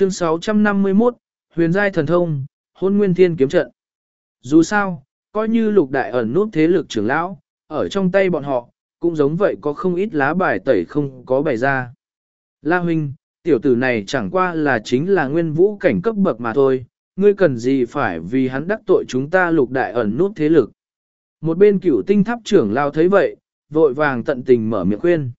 Chương 651, Huyền giai thần thông, Hôn Nguyên Thiên kiếm trận. Dù sao, coi như lục đại ẩn nút thế lực trưởng lão, ở trong tay bọn họ, cũng giống vậy có không ít lá bài tẩy không có bày ra. La huynh, tiểu tử này chẳng qua là chính là nguyên vũ cảnh cấp bậc mà thôi, ngươi cần gì phải vì hắn đắc tội chúng ta lục đại ẩn nút thế lực. Một bên cửu tinh tháp trưởng lao thấy vậy, vội vàng tận tình mở miệng khuyên.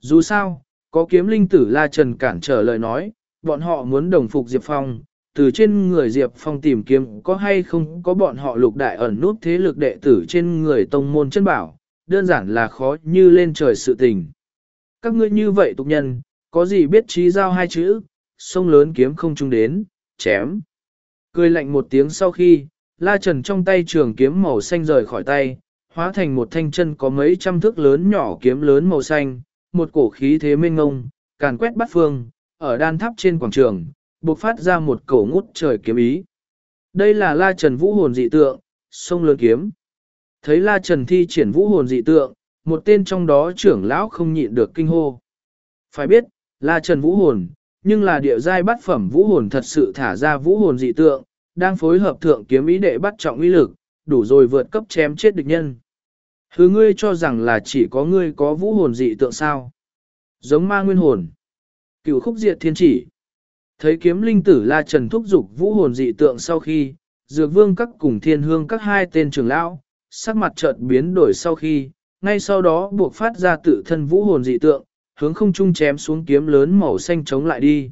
Dù sao, có kiếm linh tử La Trần cản trở lời nói, bọn họ muốn đồng phục Diệp Phong, từ trên người Diệp Phong tìm kiếm có hay không có bọn họ lục đại ẩn nút thế lực đệ tử trên người tông môn chân bảo, đơn giản là khó như lên trời sự tình. Các ngươi như vậy tục nhân, có gì biết trí giao hai chữ, sông lớn kiếm không chung đến, chém. Cười lạnh một tiếng sau khi, la trần trong tay trường kiếm màu xanh rời khỏi tay, hóa thành một thanh chân có mấy trăm thước lớn nhỏ kiếm lớn màu xanh, một cổ khí thế mênh ngông, càn quét bắt phương, ở đan tháp trên quảng trường, bộc phát ra một cổ ngút trời kiếm ý. Đây là la trần vũ hồn dị tượng, sông lớn kiếm. Thấy la trần thi triển vũ hồn dị tượng, một tên trong đó trưởng lão không nhịn được kinh hô. Phải biết, la trần vũ hồn, nhưng là địa giai bắt phẩm vũ hồn thật sự thả ra vũ hồn dị tượng, đang phối hợp thượng kiếm ý đệ bắt trọng uy lực, đủ rồi vượt cấp chém chết địch nhân. Hứ ngươi cho rằng là chỉ có ngươi có vũ hồn dị tượng sao? Giống ma nguyên hồn. Cựu khúc diệt thiên chỉ. Thấy kiếm linh tử la trần thúc dục vũ hồn dị tượng sau khi, dược vương các cùng thiên hương các hai tên trưởng lão, sắc mặt chợt biến đổi sau khi, ngay sau đó buộc phát ra tự thân vũ hồn dị tượng, hướng không trung chém xuống kiếm lớn màu xanh chống lại đi.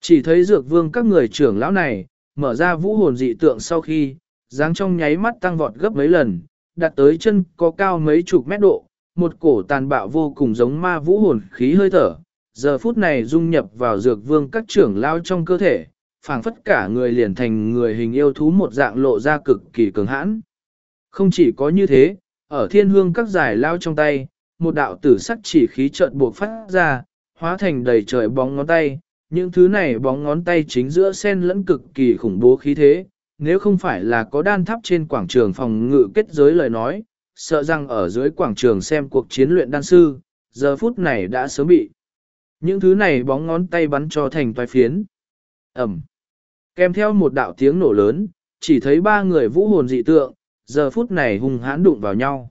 Chỉ thấy dược vương các người trưởng lão này, mở ra vũ hồn dị tượng sau khi, dáng trong nháy mắt tăng vọt gấp mấy lần, đặt tới chân có cao mấy chục mét độ, một cổ tàn bạo vô cùng giống ma vũ hồn khí hơi thở, giờ phút này dung nhập vào dược vương các trưởng lao trong cơ thể, phảng phất cả người liền thành người hình yêu thú một dạng lộ ra cực kỳ cường hãn. Không chỉ có như thế, ở thiên hương các giải lao trong tay, một đạo tử sắc chỉ khí chợt buộc phát ra, hóa thành đầy trời bóng ngón tay, những thứ này bóng ngón tay chính giữa sen lẫn cực kỳ khủng bố khí thế, nếu không phải là có đan tháp trên quảng trường phòng ngự kết giới lời nói, sợ rằng ở dưới quảng trường xem cuộc chiến luyện đan sư, giờ phút này đã sớm bị. Những thứ này bóng ngón tay bắn cho thành toái phiến. Ẩm. Kèm theo một đạo tiếng nổ lớn, chỉ thấy ba người vũ hồn dị tượng, giờ phút này hùng hãn đụng vào nhau.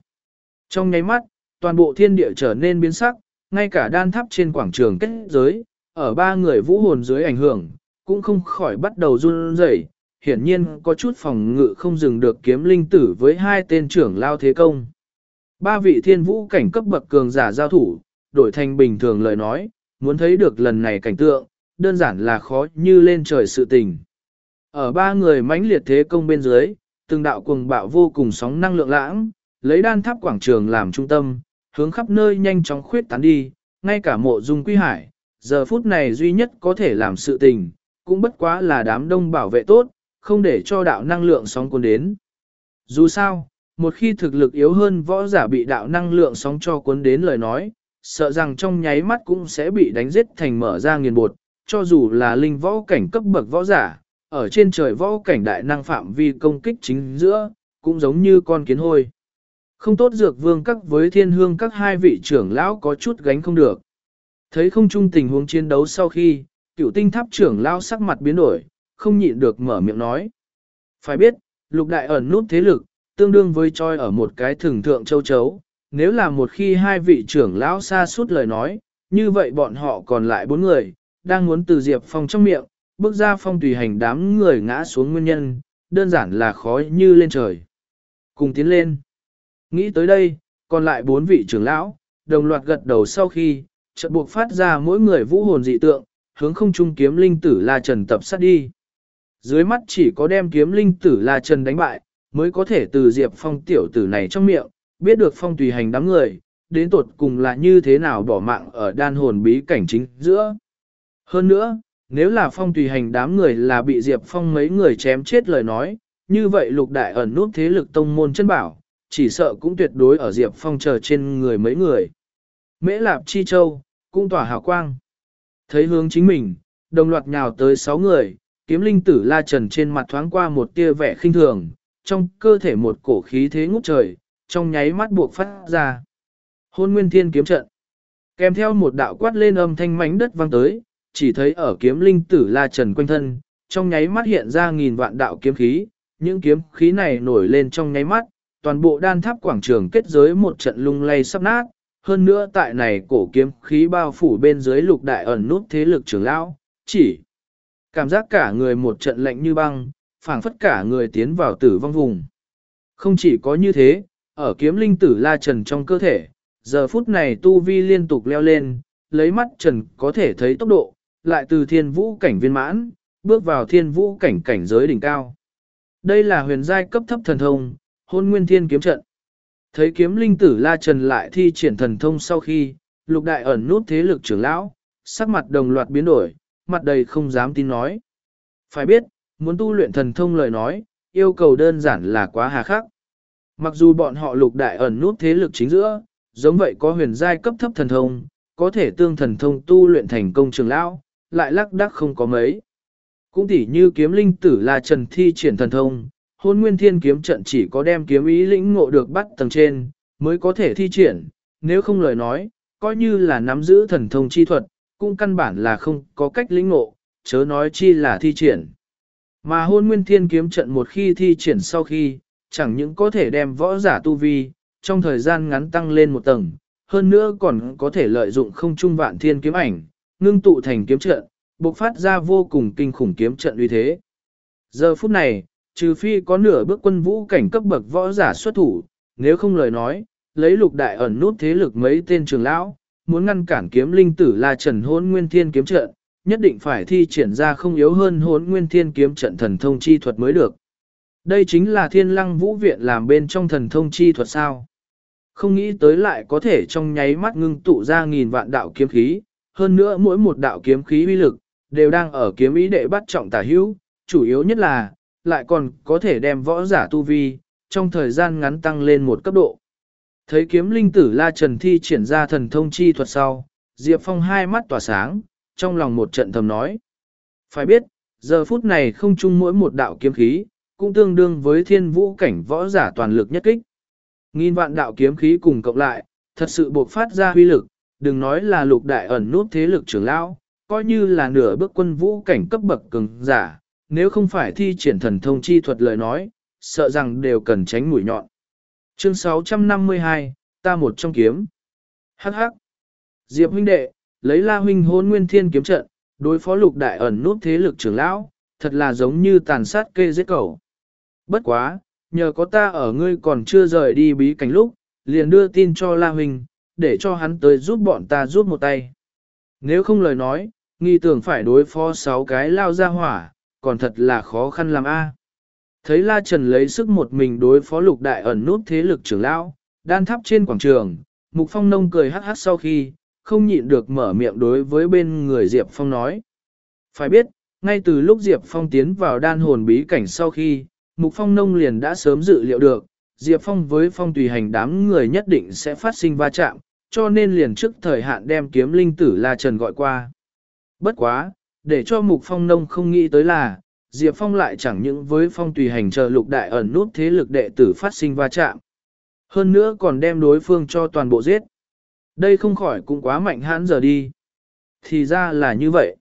Trong nháy mắt, toàn bộ thiên địa trở nên biến sắc, ngay cả đan tháp trên quảng trường kết giới, ở ba người vũ hồn dưới ảnh hưởng, cũng không khỏi bắt đầu run rẩy. hiển nhiên có chút phòng ngự không dừng được kiếm linh tử với hai tên trưởng lao thế công. Ba vị thiên vũ cảnh cấp bậc cường giả giao thủ, đổi thành bình thường lời nói, muốn thấy được lần này cảnh tượng, đơn giản là khó như lên trời sự tình. Ở ba người mãnh liệt thế công bên dưới, từng đạo cuồng bạo vô cùng sóng năng lượng lãng, lấy đan tháp quảng trường làm trung tâm, hướng khắp nơi nhanh chóng khuyết tán đi, ngay cả mộ dung quy hải, giờ phút này duy nhất có thể làm sự tình, cũng bất quá là đám đông bảo vệ tốt, không để cho đạo năng lượng sóng cuốn đến. Dù sao, một khi thực lực yếu hơn võ giả bị đạo năng lượng sóng cho cuốn đến lời nói, sợ rằng trong nháy mắt cũng sẽ bị đánh giết thành mở ra nghiền bột, cho dù là linh võ cảnh cấp bậc võ giả, ở trên trời võ cảnh đại năng phạm vi công kích chính giữa, cũng giống như con kiến hôi. Không tốt dược vương các với thiên hương các hai vị trưởng lão có chút gánh không được. Thấy không chung tình huống chiến đấu sau khi, cựu tinh tháp trưởng lão sắc mặt biến đổi, không nhịn được mở miệng nói. Phải biết, lục đại ẩn nút thế lực, tương đương với choi ở một cái thường thượng châu chấu. Nếu là một khi hai vị trưởng lão xa suốt lời nói, như vậy bọn họ còn lại bốn người, đang muốn từ Diệp Phong trong miệng, bước ra phong tùy hành đám người ngã xuống nguyên nhân, đơn giản là khó như lên trời. Cùng tiến lên. Nghĩ tới đây, còn lại bốn vị trưởng lão, đồng loạt gật đầu sau khi, chợt buộc phát ra mỗi người vũ hồn dị tượng, hướng không trung kiếm linh tử La Trần tập sát đi. Dưới mắt chỉ có đem kiếm linh tử La Trần đánh bại, mới có thể từ Diệp Phong tiểu tử này trong miệng, biết được Phong tùy hành đám người, đến tột cùng là như thế nào bỏ mạng ở đan hồn bí cảnh chính giữa. Hơn nữa, nếu là Phong tùy hành đám người là bị Diệp Phong mấy người chém chết lời nói, như vậy lục đại ẩn nút thế lực tông môn chân bảo, chỉ sợ cũng tuyệt đối ở Diệp Phong chờ trên người mấy người. Mễ Lạp Chi Châu, cũng tỏa hào quang. Thấy hướng chính mình, đồng loạt nhào tới 6 người, kiếm linh tử la trần trên mặt thoáng qua một tia vẻ khinh thường, trong cơ thể một cổ khí thế ngút trời, trong nháy mắt buộc phát ra. Hôn nguyên thiên kiếm trận. Kèm theo một đạo quát lên âm thanh mảnh đất vang tới, chỉ thấy ở kiếm linh tử la trần quanh thân, trong nháy mắt hiện ra nghìn vạn đạo kiếm khí, những kiếm khí này nổi lên trong nháy mắt, toàn bộ đan tháp quảng trường kết giới một trận lung lay sắp nát, hơn nữa tại này cổ kiếm khí bao phủ bên dưới lục đại ẩn nút thế lực trưởng lão, chỉ cảm giác cả người một trận lạnh như băng, phảng phất cả người tiến vào tử vong vùng. Không chỉ có như thế, ở kiếm linh tử la trần trong cơ thể, giờ phút này tu vi liên tục leo lên, lấy mắt trần có thể thấy tốc độ, lại từ thiên vũ cảnh viên mãn, bước vào thiên vũ cảnh cảnh giới đỉnh cao. Đây là huyền giai cấp thấp thần thông, hôn nguyên thiên kiếm trận. Thấy kiếm linh tử la trần lại thi triển thần thông sau khi, lục đại ẩn nút thế lực trưởng lão, sắc mặt đồng loạt biến đổi, mặt đầy không dám tin nói. Phải biết, muốn tu luyện thần thông lời nói, yêu cầu đơn giản là quá hà khắc. Mặc dù bọn họ lục đại ẩn nút thế lực chính giữa, giống vậy có huyền giai cấp thấp thần thông, có thể tương thần thông tu luyện thành công trường lão, lại lắc đắc không có mấy. Cũng tỉ như kiếm linh tử là trần thi triển thần thông, hôn nguyên thiên kiếm trận chỉ có đem kiếm ý lĩnh ngộ được bắt tầng trên, mới có thể thi triển, nếu không lời nói, coi như là nắm giữ thần thông chi thuật, cũng căn bản là không có cách lĩnh ngộ, chớ nói chi là thi triển. Mà hôn nguyên thiên kiếm trận một khi thi triển sau khi, chẳng những có thể đem võ giả tu vi, trong thời gian ngắn tăng lên một tầng, hơn nữa còn có thể lợi dụng không trung vạn thiên kiếm ảnh, ngưng tụ thành kiếm trận, bộc phát ra vô cùng kinh khủng kiếm trận uy thế. Giờ phút này, trừ phi có nửa bước quân vũ cảnh cấp bậc võ giả xuất thủ, nếu không lời nói, lấy lục đại ẩn nút thế lực mấy tên trường lão, muốn ngăn cản kiếm linh tử là trần hôn nguyên thiên kiếm trận, nhất định phải thi triển ra không yếu hơn hốn nguyên thiên kiếm trận thần thông chi thuật mới được. Đây chính là thiên lăng vũ viện làm bên trong thần thông chi thuật sao. Không nghĩ tới lại có thể trong nháy mắt ngưng tụ ra nghìn vạn đạo kiếm khí, hơn nữa mỗi một đạo kiếm khí uy lực, đều đang ở kiếm ý đệ bắt trọng tả hữu, chủ yếu nhất là, lại còn có thể đem võ giả tu vi, trong thời gian ngắn tăng lên một cấp độ. Thấy kiếm linh tử La Trần thi triển ra thần thông chi thuật sau, Diệp Phong hai mắt tỏa sáng, trong lòng một trận thầm nói. Phải biết, giờ phút này không chung mỗi một đạo kiếm khí, cũng tương đương với thiên vũ cảnh võ giả toàn lực nhất kích. Nghìn vạn đạo kiếm khí cùng cộng lại, thật sự bộc phát ra huy lực, đừng nói là lục đại ẩn nút thế lực trưởng lão, coi như là nửa bước quân vũ cảnh cấp bậc cường giả, nếu không phải thi triển thần thông chi thuật lời nói, sợ rằng đều cần tránh mũi nhọn. Chương 652, ta một trong kiếm. Hắc hắc. Diệp huynh đệ, lấy la huynh hôn nguyên thiên kiếm trận, đối phó lục đại ẩn nút thế lực trưởng lão, thật là giống như tàn sát kê giết cầu. Bất quá, nhờ có ta ở ngươi còn chưa rời đi bí cảnh lúc, liền đưa tin cho la huynh, để cho hắn tới giúp bọn ta giúp một tay. Nếu không lời nói, nghi tưởng phải đối phó sáu cái lao ra hỏa, còn thật là khó khăn làm a. À. Thấy La Trần lấy sức một mình đối phó lục đại ẩn nút thế lực trưởng lão, đan tháp trên quảng trường, Mục Phong nông cười hát hát sau khi, không nhịn được mở miệng đối với bên người Diệp Phong nói. Phải biết, ngay từ lúc Diệp Phong tiến vào đan hồn bí cảnh sau khi, Mục Phong nông liền đã sớm dự liệu được, Diệp Phong với Phong tùy hành đám người nhất định sẽ phát sinh va chạm, cho nên liền trước thời hạn đem kiếm linh tử La Trần gọi qua. Bất quá, để cho Mục Phong nông không nghĩ tới là, Diệp Phong lại chẳng những với Phong tùy hành chờ lục đại ẩn nút thế lực đệ tử phát sinh va chạm. Hơn nữa còn đem đối phương cho toàn bộ giết. Đây không khỏi cũng quá mạnh hãn giờ đi. Thì ra là như vậy.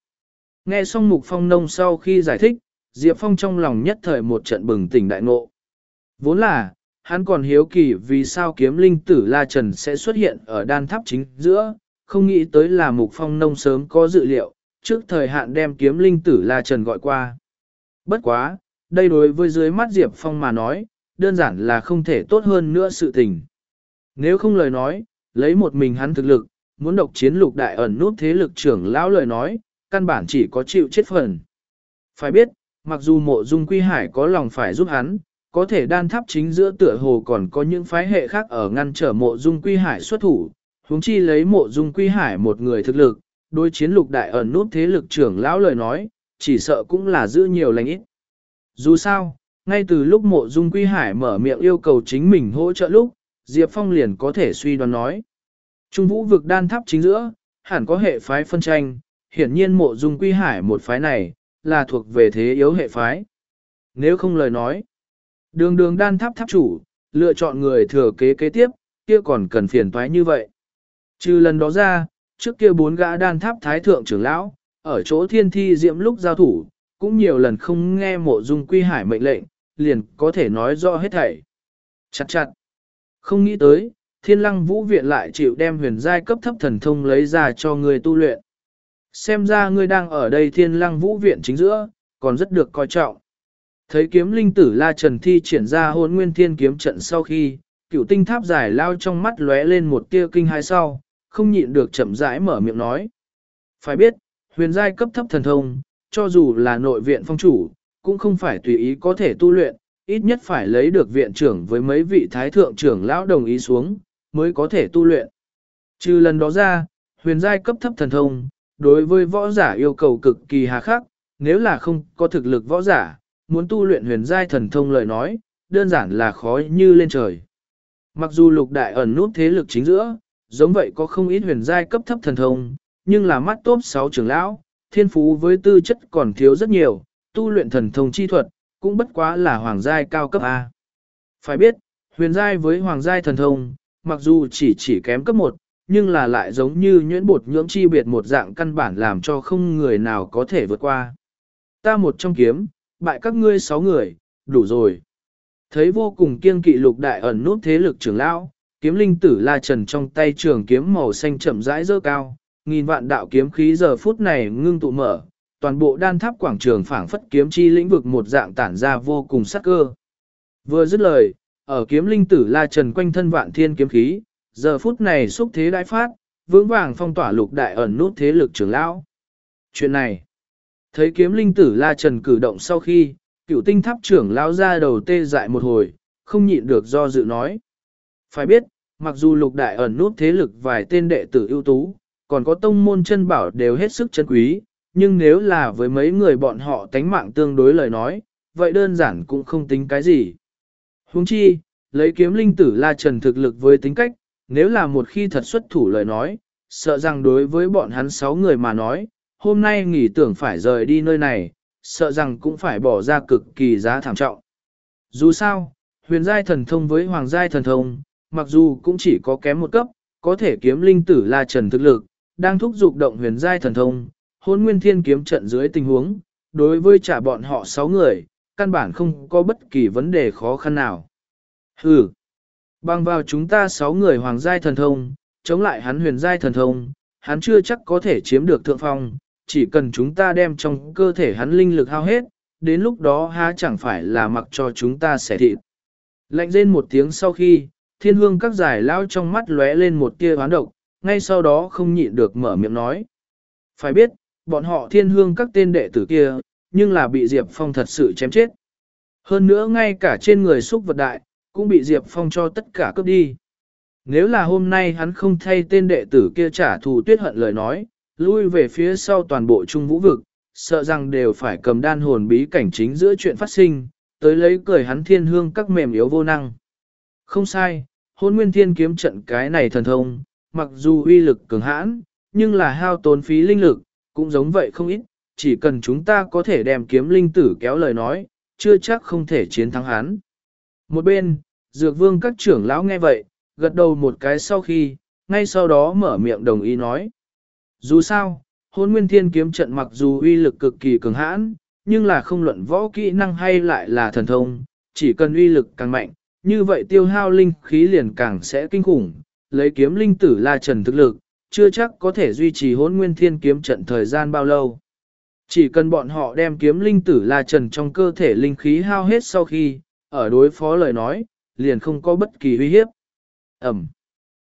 Nghe xong Mục Phong nông sau khi giải thích, Diệp Phong trong lòng nhất thời một trận bừng tỉnh đại ngộ. Vốn là, hắn còn hiếu kỳ vì sao kiếm linh tử La Trần sẽ xuất hiện ở đan tháp chính giữa, không nghĩ tới là Mục Phong nông sớm có dự liệu, trước thời hạn đem kiếm linh tử La Trần gọi qua. Bất quá, đây đối với dưới mắt Diệp Phong mà nói, đơn giản là không thể tốt hơn nữa sự tình. Nếu không lời nói, lấy một mình hắn thực lực, muốn độc chiến lục đại ẩn nút thế lực trưởng lão lời nói, căn bản chỉ có chịu chết phần. Phải biết, mặc dù mộ dung quy hải có lòng phải giúp hắn, có thể đan tháp chính giữa tựa hồ còn có những phái hệ khác ở ngăn trở mộ dung quy hải xuất thủ, huống chi lấy mộ dung quy hải một người thực lực, đối chiến lục đại ẩn nút thế lực trưởng lão lời nói, chỉ sợ cũng là giữ nhiều lành ít. Dù sao, ngay từ lúc mộ dung quy hải mở miệng yêu cầu chính mình hỗ trợ lúc, Diệp Phong liền có thể suy đoán nói. Trung vũ vực đan tháp chính giữa, hẳn có hệ phái phân tranh, hiển nhiên mộ dung quy hải một phái này, là thuộc về thế yếu hệ phái. Nếu không lời nói, đường đường đan tháp tháp chủ, lựa chọn người thừa kế kế tiếp, kia còn cần phiền toái như vậy. Trừ lần đó ra, trước kia bốn gã đan tháp thái thượng trưởng lão, ở chỗ thiên thi diễm lúc giao thủ, cũng nhiều lần không nghe mộ dung quy hải mệnh lệnh, liền có thể nói rõ hết thảy. Chặt chặt. Không nghĩ tới, thiên lăng vũ viện lại chịu đem huyền giai cấp thấp thần thông lấy ra cho người tu luyện. Xem ra ngươi đang ở đây thiên lăng vũ viện chính giữa, còn rất được coi trọng. Thấy kiếm linh tử la trần thi triển ra hôn nguyên thiên kiếm trận sau khi, cựu tinh tháp giải lao trong mắt lóe lên một tia kinh hai sau, không nhịn được chậm rãi mở miệng nói. Phải biết, huyền giai cấp thấp thần thông, cho dù là nội viện phong chủ, cũng không phải tùy ý có thể tu luyện, ít nhất phải lấy được viện trưởng với mấy vị thái thượng trưởng lão đồng ý xuống, mới có thể tu luyện. Trừ lần đó ra, huyền giai cấp thấp thần thông, đối với võ giả yêu cầu cực kỳ hà khắc, nếu là không có thực lực võ giả, muốn tu luyện huyền giai thần thông lời nói, đơn giản là khó như lên trời. Mặc dù lục đại ẩn nút thế lực chính giữa, giống vậy có không ít huyền giai cấp thấp thần thông, nhưng là mắt top 6 trưởng lão, thiên phú với tư chất còn thiếu rất nhiều, tu luyện thần thông chi thuật, cũng bất quá là hoàng giai cao cấp A. Phải biết, huyền giai với hoàng giai thần thông, mặc dù chỉ chỉ kém cấp 1, nhưng là lại giống như nhuyễn bột nhưỡng chi biệt một dạng căn bản làm cho không người nào có thể vượt qua. Ta một trong kiếm, bại các ngươi sáu người, đủ rồi. Thấy vô cùng kiên kỵ lục đại ẩn nút thế lực trưởng lão, kiếm linh tử la trần trong tay trường kiếm màu xanh chậm rãi dơ cao, nghìn vạn đạo kiếm khí giờ phút này ngưng tụ mở, toàn bộ đan tháp quảng trường phảng phất kiếm chi lĩnh vực một dạng tản ra vô cùng sắc cơ. Vừa dứt lời, ở kiếm linh tử la trần quanh thân vạn thiên kiếm khí, giờ phút này xúc thế đại phát, vững vàng phong tỏa lục đại ẩn nút thế lực trưởng lão. Chuyện này, thấy kiếm linh tử la trần cử động sau khi, cựu tinh tháp trưởng lão ra đầu tê dại một hồi, không nhịn được do dự nói. Phải biết, mặc dù lục đại ẩn nút thế lực vài tên đệ tử ưu tú, còn có tông môn chân bảo đều hết sức chân quý, nhưng nếu là với mấy người bọn họ tánh mạng tương đối lời nói, vậy đơn giản cũng không tính cái gì. Huống chi, lấy kiếm linh tử la trần thực lực với tính cách, nếu là một khi thật xuất thủ lời nói, sợ rằng đối với bọn hắn sáu người mà nói, hôm nay nghỉ tưởng phải rời đi nơi này, sợ rằng cũng phải bỏ ra cực kỳ giá thảm trọng. Dù sao, huyền giai thần thông với hoàng giai thần thông, mặc dù cũng chỉ có kém một cấp, có thể kiếm linh tử la trần thực lực, đang thúc giục động huyền giai thần thông, hôn nguyên thiên kiếm trận dưới tình huống, đối với trả bọn họ sáu người, căn bản không có bất kỳ vấn đề khó khăn nào. Hừ, bằng vào chúng ta sáu người hoàng giai thần thông, chống lại hắn huyền giai thần thông, hắn chưa chắc có thể chiếm được thượng phong, chỉ cần chúng ta đem trong cơ thể hắn linh lực hao hết, đến lúc đó há chẳng phải là mặc cho chúng ta xẻ thịt. Lạnh rên một tiếng sau khi, thiên hương các giải lao trong mắt lóe lên một tia hoán độc, ngay sau đó không nhịn được mở miệng nói. Phải biết, bọn họ thiên hương các tên đệ tử kia, nhưng là bị Diệp Phong thật sự chém chết. Hơn nữa ngay cả trên người xúc vật đại, cũng bị Diệp Phong cho tất cả cướp đi. Nếu là hôm nay hắn không thay tên đệ tử kia trả thù tuyết hận lời nói, lui về phía sau toàn bộ trung vũ vực, sợ rằng đều phải cầm đan hồn bí cảnh chính giữa chuyện phát sinh, tới lấy cười hắn thiên hương các mềm yếu vô năng. Không sai, hôn nguyên thiên kiếm trận cái này thần thông, mặc dù uy lực cường hãn, nhưng là hao tốn phí linh lực, cũng giống vậy không ít, chỉ cần chúng ta có thể đem kiếm linh tử kéo lời nói, chưa chắc không thể chiến thắng hắn. Một bên, dược vương các trưởng lão nghe vậy, gật đầu một cái sau khi, ngay sau đó mở miệng đồng ý nói. Dù sao, hôn nguyên thiên kiếm trận mặc dù uy lực cực kỳ cường hãn, nhưng là không luận võ kỹ năng hay lại là thần thông, chỉ cần uy lực càng mạnh, như vậy tiêu hao linh khí liền càng sẽ kinh khủng, lấy kiếm linh tử la trần thực lực, chưa chắc có thể duy trì hôn nguyên thiên kiếm trận thời gian bao lâu. Chỉ cần bọn họ đem kiếm linh tử la trần trong cơ thể linh khí hao hết sau khi, ở đối phó lời nói, liền không có bất kỳ uy hiếp. Ẩm.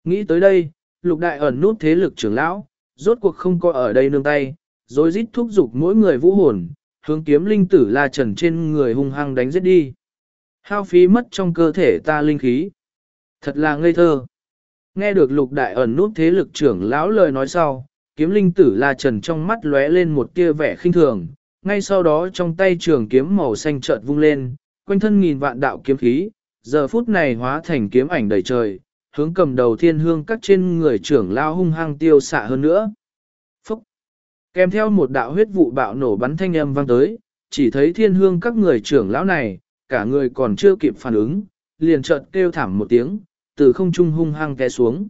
Nghĩ tới đây, lục đại ẩn nút thế lực trưởng lão, rốt cuộc không có ở đây nương tay, rồi rít thúc giục mỗi người vũ hồn, hướng kiếm linh tử la trần trên người hung hăng đánh giết đi. Hao phí mất trong cơ thể ta linh khí. Thật là ngây thơ. Nghe được lục đại ẩn nút thế lực trưởng lão lời nói sau, kiếm linh tử la trần trong mắt lóe lên một tia vẻ khinh thường, ngay sau đó trong tay trường kiếm màu xanh chợt vung lên, quanh thân nghìn vạn đạo kiếm khí, giờ phút này hóa thành kiếm ảnh đầy trời, hướng cầm đầu thiên hương các trên người trưởng lao hung hăng tiêu xạ hơn nữa. Phúc! Kèm theo một đạo huyết vụ bạo nổ bắn thanh âm vang tới, chỉ thấy thiên hương các người trưởng lão này, cả người còn chưa kịp phản ứng, liền chợt kêu thảm một tiếng, từ không trung hung hăng té xuống.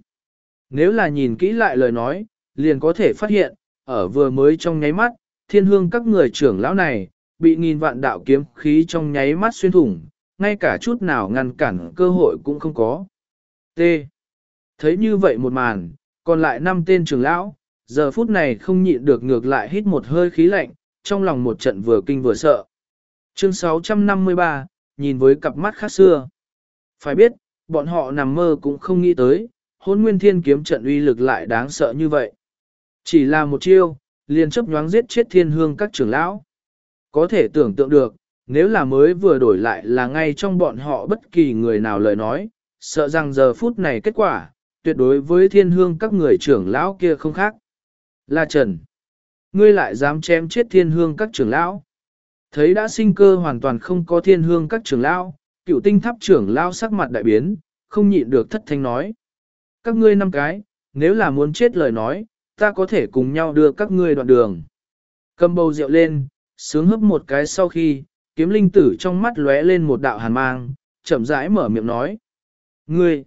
Nếu là nhìn kỹ lại lời nói, liền có thể phát hiện, ở vừa mới trong nháy mắt, thiên hương các người trưởng lão này, bị nghìn vạn đạo kiếm khí trong nháy mắt xuyên thủng, ngay cả chút nào ngăn cản cơ hội cũng không có. T. Thấy như vậy một màn, còn lại năm tên trưởng lão, giờ phút này không nhịn được ngược lại hít một hơi khí lạnh, trong lòng một trận vừa kinh vừa sợ. Chương 653, nhìn với cặp mắt khác xưa. Phải biết, bọn họ nằm mơ cũng không nghĩ tới, hôn nguyên thiên kiếm trận uy lực lại đáng sợ như vậy. Chỉ là một chiêu, liền chấp nhoáng giết chết thiên hương các trưởng lão. Có thể tưởng tượng được, nếu là mới vừa đổi lại là ngay trong bọn họ bất kỳ người nào lời nói, sợ rằng giờ phút này kết quả, tuyệt đối với thiên hương các người trưởng lão kia không khác. La Trần, ngươi lại dám chém chết thiên hương các trưởng lão. Thấy đã sinh cơ hoàn toàn không có thiên hương các trưởng lão, cựu tinh tháp trưởng lão sắc mặt đại biến, không nhịn được thất thanh nói. Các ngươi năm cái, nếu là muốn chết lời nói, ta có thể cùng nhau đưa các ngươi đoạn đường. Cầm bầu rượu lên, sướng hấp một cái sau khi, kiếm linh tử trong mắt lóe lên một đạo hàn mang, chậm rãi mở miệng nói. Ngươi!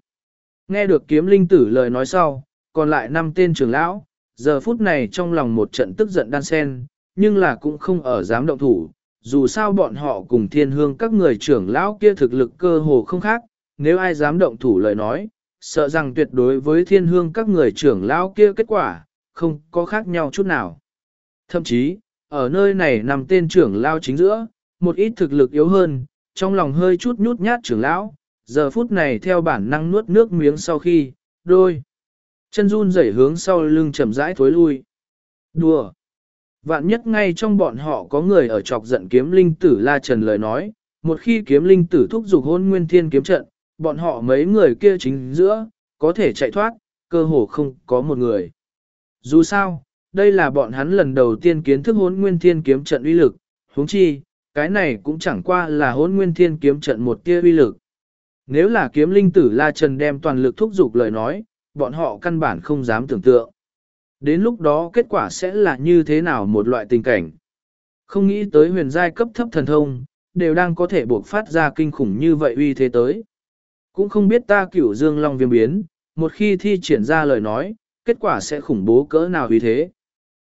Nghe được kiếm linh tử lời nói sau, còn lại năm tên trưởng lão, giờ phút này trong lòng một trận tức giận đan sen, nhưng là cũng không ở dám động thủ, dù sao bọn họ cùng thiên hương các người trưởng lão kia thực lực cơ hồ không khác, nếu ai dám động thủ lời nói, sợ rằng tuyệt đối với thiên hương các người trưởng lão kia kết quả, không có khác nhau chút nào. Thậm chí, ở nơi này nằm tên trưởng lão chính giữa, một ít thực lực yếu hơn, trong lòng hơi chút nhút nhát trưởng lão, giờ phút này theo bản năng nuốt nước miếng sau khi, đôi. Chân run rẩy hướng sau lưng chậm rãi thối lui. Đùa! Vạn nhất ngay trong bọn họ có người ở chọc giận kiếm linh tử La Trần lời nói, một khi kiếm linh tử thúc giục hôn nguyên thiên kiếm trận, bọn họ mấy người kia chính giữa, có thể chạy thoát, cơ hồ không có một người. Dù sao, đây là bọn hắn lần đầu tiên kiến thức hôn nguyên thiên kiếm trận uy lực, huống chi, cái này cũng chẳng qua là hôn nguyên thiên kiếm trận một tia uy lực. Nếu là kiếm linh tử La Trần đem toàn lực thúc giục lời nói, bọn họ căn bản không dám tưởng tượng. Đến lúc đó kết quả sẽ là như thế nào một loại tình cảnh. Không nghĩ tới huyền giai cấp thấp thần thông, đều đang có thể buộc phát ra kinh khủng như vậy uy thế tới. Cũng không biết ta cửu dương long viêm biến, một khi thi triển ra lời nói, kết quả sẽ khủng bố cỡ nào uy thế.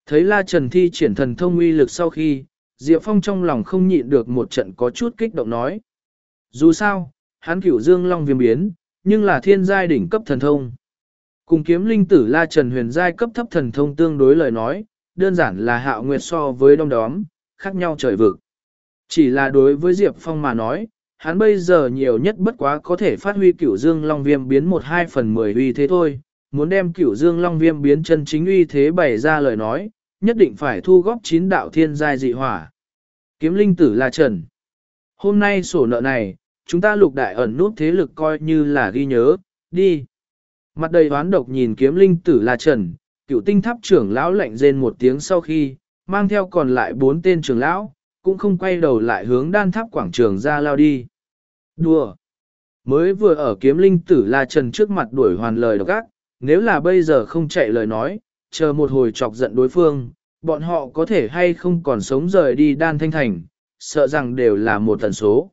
Thấy La Trần thi triển thần thông uy lực sau khi, Diệp Phong trong lòng không nhịn được một trận có chút kích động nói. Dù sao, hắn cửu dương long viêm biến, nhưng là thiên giai đỉnh cấp thần thông. Cùng kiếm linh tử la trần huyền giai cấp thấp thần thông tương đối lời nói, đơn giản là hạo nguyệt so với đông đóm, khác nhau trời vực. Chỉ là đối với Diệp Phong mà nói, hắn bây giờ nhiều nhất bất quá có thể phát huy cửu dương long viêm biến một hai phần mười uy thế thôi. Muốn đem cửu dương long viêm biến chân chính uy thế bày ra lời nói, nhất định phải thu góp chín đạo thiên giai dị hỏa. Kiếm linh tử là trần. Hôm nay sổ nợ này, chúng ta lục đại ẩn nút thế lực coi như là ghi nhớ, đi. Mặt đầy oán độc nhìn kiếm linh tử là trần, cựu tinh tháp trưởng lão lạnh rên một tiếng sau khi, mang theo còn lại bốn tên trưởng lão, cũng không quay đầu lại hướng đan tháp quảng trường ra lao đi. Đùa! Mới vừa ở kiếm linh tử là trần trước mặt đuổi hoàn lời độc ác, nếu là bây giờ không chạy lời nói, chờ một hồi chọc giận đối phương, bọn họ có thể hay không còn sống rời đi đan thanh thành, sợ rằng đều là một tần số.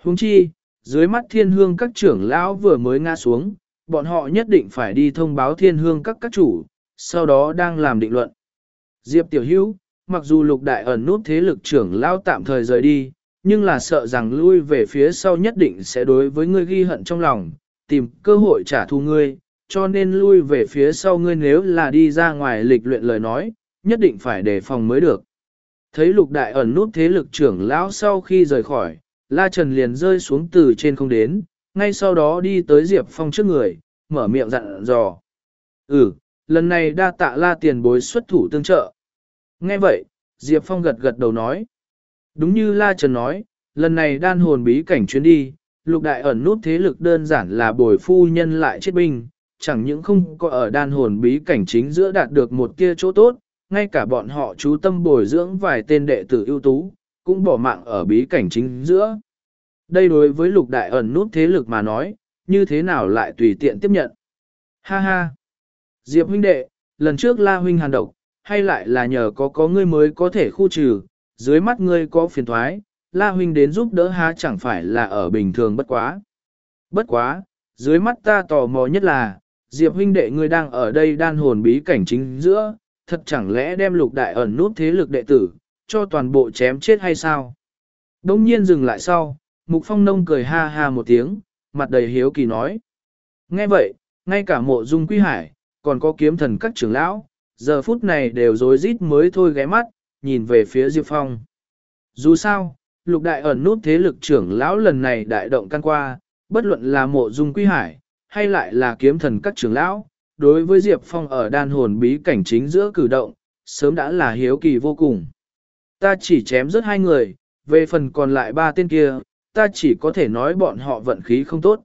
Huống chi, dưới mắt thiên hương các trưởng lão vừa mới ngã xuống, bọn họ nhất định phải đi thông báo thiên hương các các chủ, sau đó đang làm định luận. Diệp Tiểu Hữu, mặc dù lục đại ẩn nút thế lực trưởng lão tạm thời rời đi, nhưng là sợ rằng lui về phía sau nhất định sẽ đối với ngươi ghi hận trong lòng, tìm cơ hội trả thù ngươi, cho nên lui về phía sau ngươi nếu là đi ra ngoài lịch luyện lời nói, nhất định phải đề phòng mới được. Thấy lục đại ẩn nút thế lực trưởng lão sau khi rời khỏi, La Trần liền rơi xuống từ trên không đến, ngay sau đó đi tới Diệp Phong trước người, mở miệng dặn dò. Ừ, lần này đa tạ La tiền bối xuất thủ tương trợ. Nghe vậy, Diệp Phong gật gật đầu nói. Đúng như La Trần nói, lần này đan hồn bí cảnh chuyến đi, lục đại ẩn nút thế lực đơn giản là bồi phu nhân lại chết binh, chẳng những không có ở đan hồn bí cảnh chính giữa đạt được một tia chỗ tốt, ngay cả bọn họ chú tâm bồi dưỡng vài tên đệ tử ưu tú, cũng bỏ mạng ở bí cảnh chính giữa. Đây đối với lục đại ẩn nút thế lực mà nói, như thế nào lại tùy tiện tiếp nhận. Ha ha! Diệp huynh đệ, lần trước la huynh hàn độc, hay lại là nhờ có có ngươi mới có thể khu trừ, dưới mắt ngươi có phiền thoái, la huynh đến giúp đỡ há chẳng phải là ở bình thường bất quá. Bất quá, dưới mắt ta tò mò nhất là, Diệp huynh đệ ngươi đang ở đây đan hồn bí cảnh chính giữa, thật chẳng lẽ đem lục đại ẩn nút thế lực đệ tử, cho toàn bộ chém chết hay sao? Đông nhiên dừng lại sau, Mục Phong Nông cười ha ha một tiếng, mặt đầy hiếu kỳ nói. Nghe vậy, ngay cả mộ dung quy hải, còn có kiếm thần các trưởng lão, giờ phút này đều rối rít mới thôi ghé mắt, nhìn về phía Diệp Phong. Dù sao, lục đại ẩn nút thế lực trưởng lão lần này đại động căn qua, bất luận là mộ dung quy hải, hay lại là kiếm thần các trưởng lão, đối với Diệp Phong ở đan hồn bí cảnh chính giữa cử động, sớm đã là hiếu kỳ vô cùng. Ta chỉ chém rớt hai người, về phần còn lại ba tên kia, ta chỉ có thể nói bọn họ vận khí không tốt.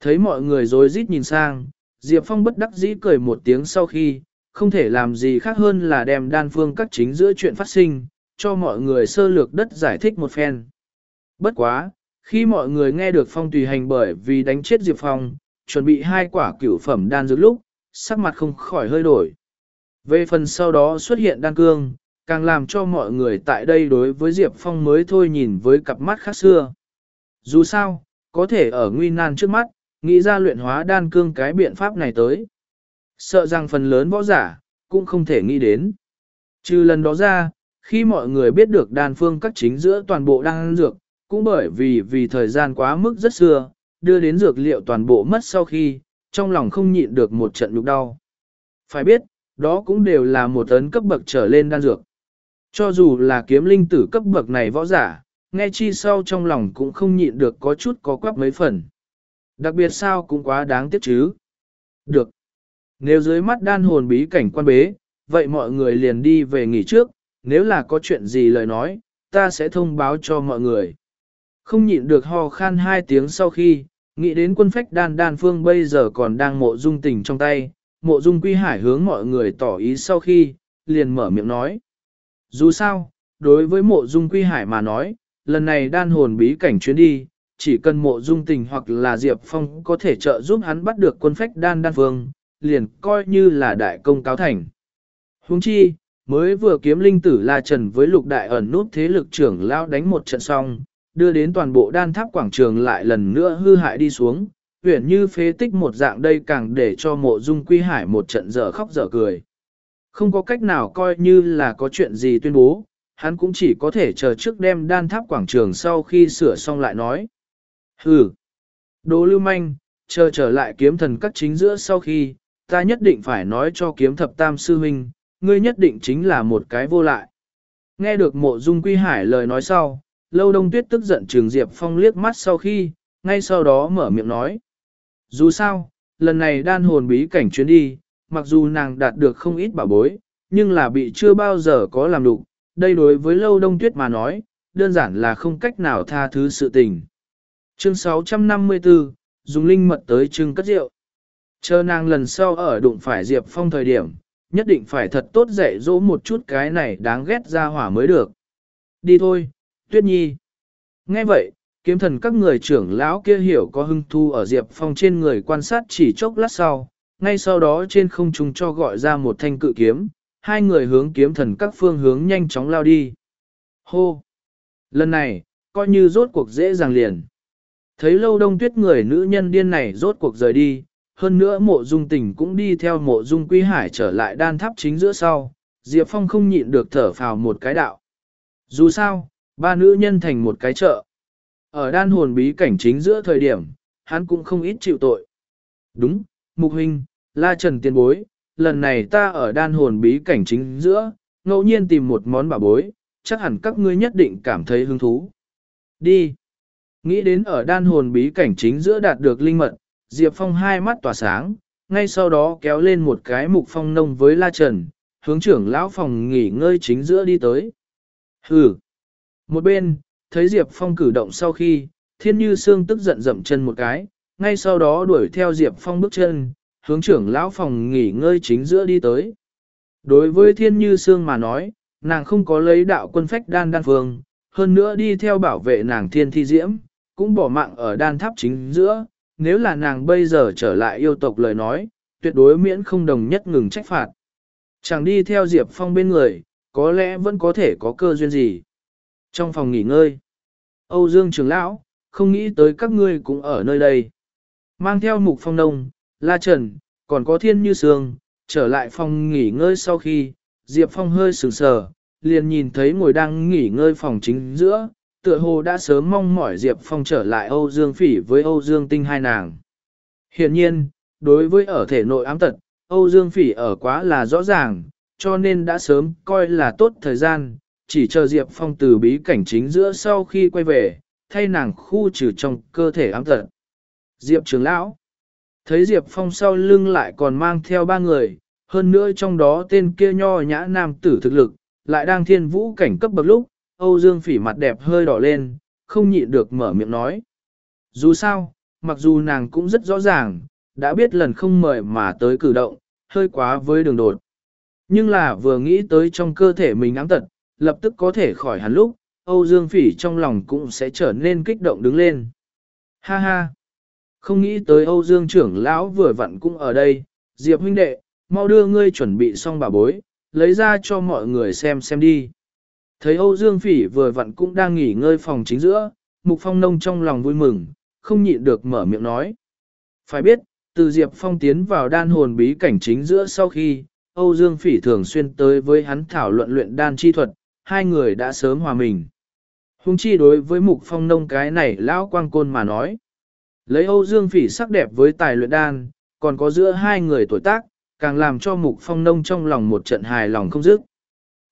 Thấy mọi người rối rít nhìn sang, Diệp Phong bất đắc dĩ cười một tiếng sau khi, không thể làm gì khác hơn là đem đan phương các chính giữa chuyện phát sinh, cho mọi người sơ lược đất giải thích một phen. Bất quá, khi mọi người nghe được Phong tùy hành bởi vì đánh chết Diệp Phong, chuẩn bị hai quả cửu phẩm đan dược lúc, sắc mặt không khỏi hơi đổi. Về phần sau đó xuất hiện đan cương, càng làm cho mọi người tại đây đối với Diệp Phong mới thôi nhìn với cặp mắt khác xưa. Dù sao, có thể ở nguy nan trước mắt, nghĩ ra luyện hóa đan cương cái biện pháp này tới. Sợ rằng phần lớn võ giả, cũng không thể nghĩ đến. Trừ lần đó ra, khi mọi người biết được đan phương các chính giữa toàn bộ đan dược, cũng bởi vì vì thời gian quá mức rất xưa, đưa đến dược liệu toàn bộ mất sau khi, trong lòng không nhịn được một trận nhục đau. Phải biết, đó cũng đều là một tấn cấp bậc trở lên đan dược. Cho dù là kiếm linh tử cấp bậc này võ giả, nghe chi sau trong lòng cũng không nhịn được có chút có quắp mấy phần. Đặc biệt sao cũng quá đáng tiếc chứ. Được. Nếu dưới mắt đan hồn bí cảnh quan bế, vậy mọi người liền đi về nghỉ trước, nếu là có chuyện gì lời nói, ta sẽ thông báo cho mọi người. Không nhịn được ho khan hai tiếng sau khi, nghĩ đến quân phách đan đan phương bây giờ còn đang mộ dung tình trong tay, mộ dung quy hải hướng mọi người tỏ ý sau khi, liền mở miệng nói. Dù sao, đối với mộ dung quy hải mà nói, lần này đan hồn bí cảnh chuyến đi, chỉ cần mộ dung tình hoặc là Diệp Phong có thể trợ giúp hắn bắt được quân phách đan đan phương, liền coi như là đại công cáo thành. Huống chi, mới vừa kiếm linh tử La Trần với lục đại ẩn nút thế lực trưởng lao đánh một trận xong, đưa đến toàn bộ đan tháp quảng trường lại lần nữa hư hại đi xuống, huyển như phế tích một dạng đây càng để cho mộ dung quy hải một trận dở khóc dở cười. Không có cách nào coi như là có chuyện gì tuyên bố, hắn cũng chỉ có thể chờ trước đem đan tháp quảng trường sau khi sửa xong lại nói. Hừ! Đồ lưu manh, chờ trở lại kiếm thần các chính giữa sau khi, ta nhất định phải nói cho kiếm thập tam sư huynh, ngươi nhất định chính là một cái vô lại. Nghe được mộ dung quy hải lời nói sau, lâu đông tuyết tức giận trường Diệp Phong liếc mắt sau khi, ngay sau đó mở miệng nói. Dù sao, lần này đan hồn bí cảnh chuyến đi, mặc dù nàng đạt được không ít bảo bối, nhưng là bị chưa bao giờ có làm đụng. Đây đối với lâu đông tuyết mà nói, đơn giản là không cách nào tha thứ sự tình. Chương 654, dùng linh mật tới trưng cất rượu. Chờ nàng lần sau ở đụng phải Diệp Phong thời điểm, nhất định phải thật tốt dạy dỗ một chút cái này đáng ghét ra hỏa mới được. Đi thôi, Tuyết Nhi. Nghe vậy, kiếm thần các người trưởng lão kia hiểu có hưng thu ở Diệp Phong trên người quan sát chỉ chốc lát sau, ngay sau đó trên không trung cho gọi ra một thanh cự kiếm, hai người hướng kiếm thần các phương hướng nhanh chóng lao đi. Hô! Lần này, coi như rốt cuộc dễ dàng liền. Thấy lâu đông tuyết người nữ nhân điên này rốt cuộc rời đi, hơn nữa mộ dung tình cũng đi theo mộ dung Quý hải trở lại đan tháp chính giữa sau, Diệp Phong không nhịn được thở phào một cái đạo. Dù sao, ba nữ nhân thành một cái chợ. Ở đan hồn bí cảnh chính giữa thời điểm, hắn cũng không ít chịu tội. Đúng, Mục Huynh, La Trần tiên bối, lần này ta ở đan hồn bí cảnh chính giữa, ngẫu nhiên tìm một món bảo bối, chắc hẳn các ngươi nhất định cảm thấy hứng thú. Đi. Nghĩ đến ở đan hồn bí cảnh chính giữa đạt được linh mật, Diệp Phong hai mắt tỏa sáng, ngay sau đó kéo lên một cái mục phong nông với La Trần, hướng trưởng lão phòng nghỉ ngơi chính giữa đi tới. Hừ. Một bên, thấy Diệp Phong cử động sau khi, thiên như xương tức giận dậm chân một cái, ngay sau đó đuổi theo Diệp Phong bước chân, hướng trưởng lão phòng nghỉ ngơi chính giữa đi tới. Đối với thiên như xương mà nói, nàng không có lấy đạo quân phách đan đan phương, hơn nữa đi theo bảo vệ nàng thiên thi diễm, cũng bỏ mạng ở đan tháp chính giữa, nếu là nàng bây giờ trở lại yêu tộc lời nói, tuyệt đối miễn không đồng nhất ngừng trách phạt. Chẳng đi theo Diệp Phong bên người, có lẽ vẫn có thể có cơ duyên gì. Trong phòng nghỉ ngơi, Âu Dương trưởng lão, không nghĩ tới các ngươi cũng ở nơi đây. Mang theo mục phong nông, La Trần, còn có thiên như sương, trở lại phòng nghỉ ngơi sau khi, Diệp Phong hơi sừng sờ, liền nhìn thấy ngồi đang nghỉ ngơi phòng chính giữa, tựa hồ đã sớm mong mỏi Diệp Phong trở lại Âu Dương Phỉ với Âu Dương Tinh hai nàng. Hiện nhiên, đối với ở thể nội ám tật, Âu Dương Phỉ ở quá là rõ ràng, cho nên đã sớm coi là tốt thời gian, chỉ chờ Diệp Phong từ bí cảnh chính giữa sau khi quay về, thay nàng khu trừ trong cơ thể ám tật. Diệp trưởng lão thấy Diệp Phong sau lưng lại còn mang theo ba người, hơn nữa trong đó tên kia nho nhã nam tử thực lực, lại đang thiên vũ cảnh cấp bậc lúc, Âu Dương Phỉ mặt đẹp hơi đỏ lên, không nhịn được mở miệng nói. Dù sao, mặc dù nàng cũng rất rõ ràng, đã biết lần không mời mà tới cử động, hơi quá với đường đột. Nhưng là vừa nghĩ tới trong cơ thể mình ám tật, lập tức có thể khỏi hẳn lúc, Âu Dương Phỉ trong lòng cũng sẽ trở nên kích động đứng lên. Ha ha! Không nghĩ tới Âu Dương trưởng lão vừa vặn cũng ở đây, Diệp huynh đệ, mau đưa ngươi chuẩn bị xong bà bối, lấy ra cho mọi người xem xem đi. Thấy Âu Dương Phỉ vừa vặn cũng đang nghỉ ngơi phòng chính giữa, Mục Phong Nông trong lòng vui mừng, không nhịn được mở miệng nói. Phải biết, từ Diệp Phong tiến vào đan hồn bí cảnh chính giữa sau khi, Âu Dương Phỉ thường xuyên tới với hắn thảo luận luyện đan chi thuật, hai người đã sớm hòa mình. Hùng chi đối với Mục Phong Nông cái này lão quang côn mà nói. Lấy Âu Dương Phỉ sắc đẹp với tài luyện đan, còn có giữa hai người tuổi tác, càng làm cho Mục Phong Nông trong lòng một trận hài lòng không dứt.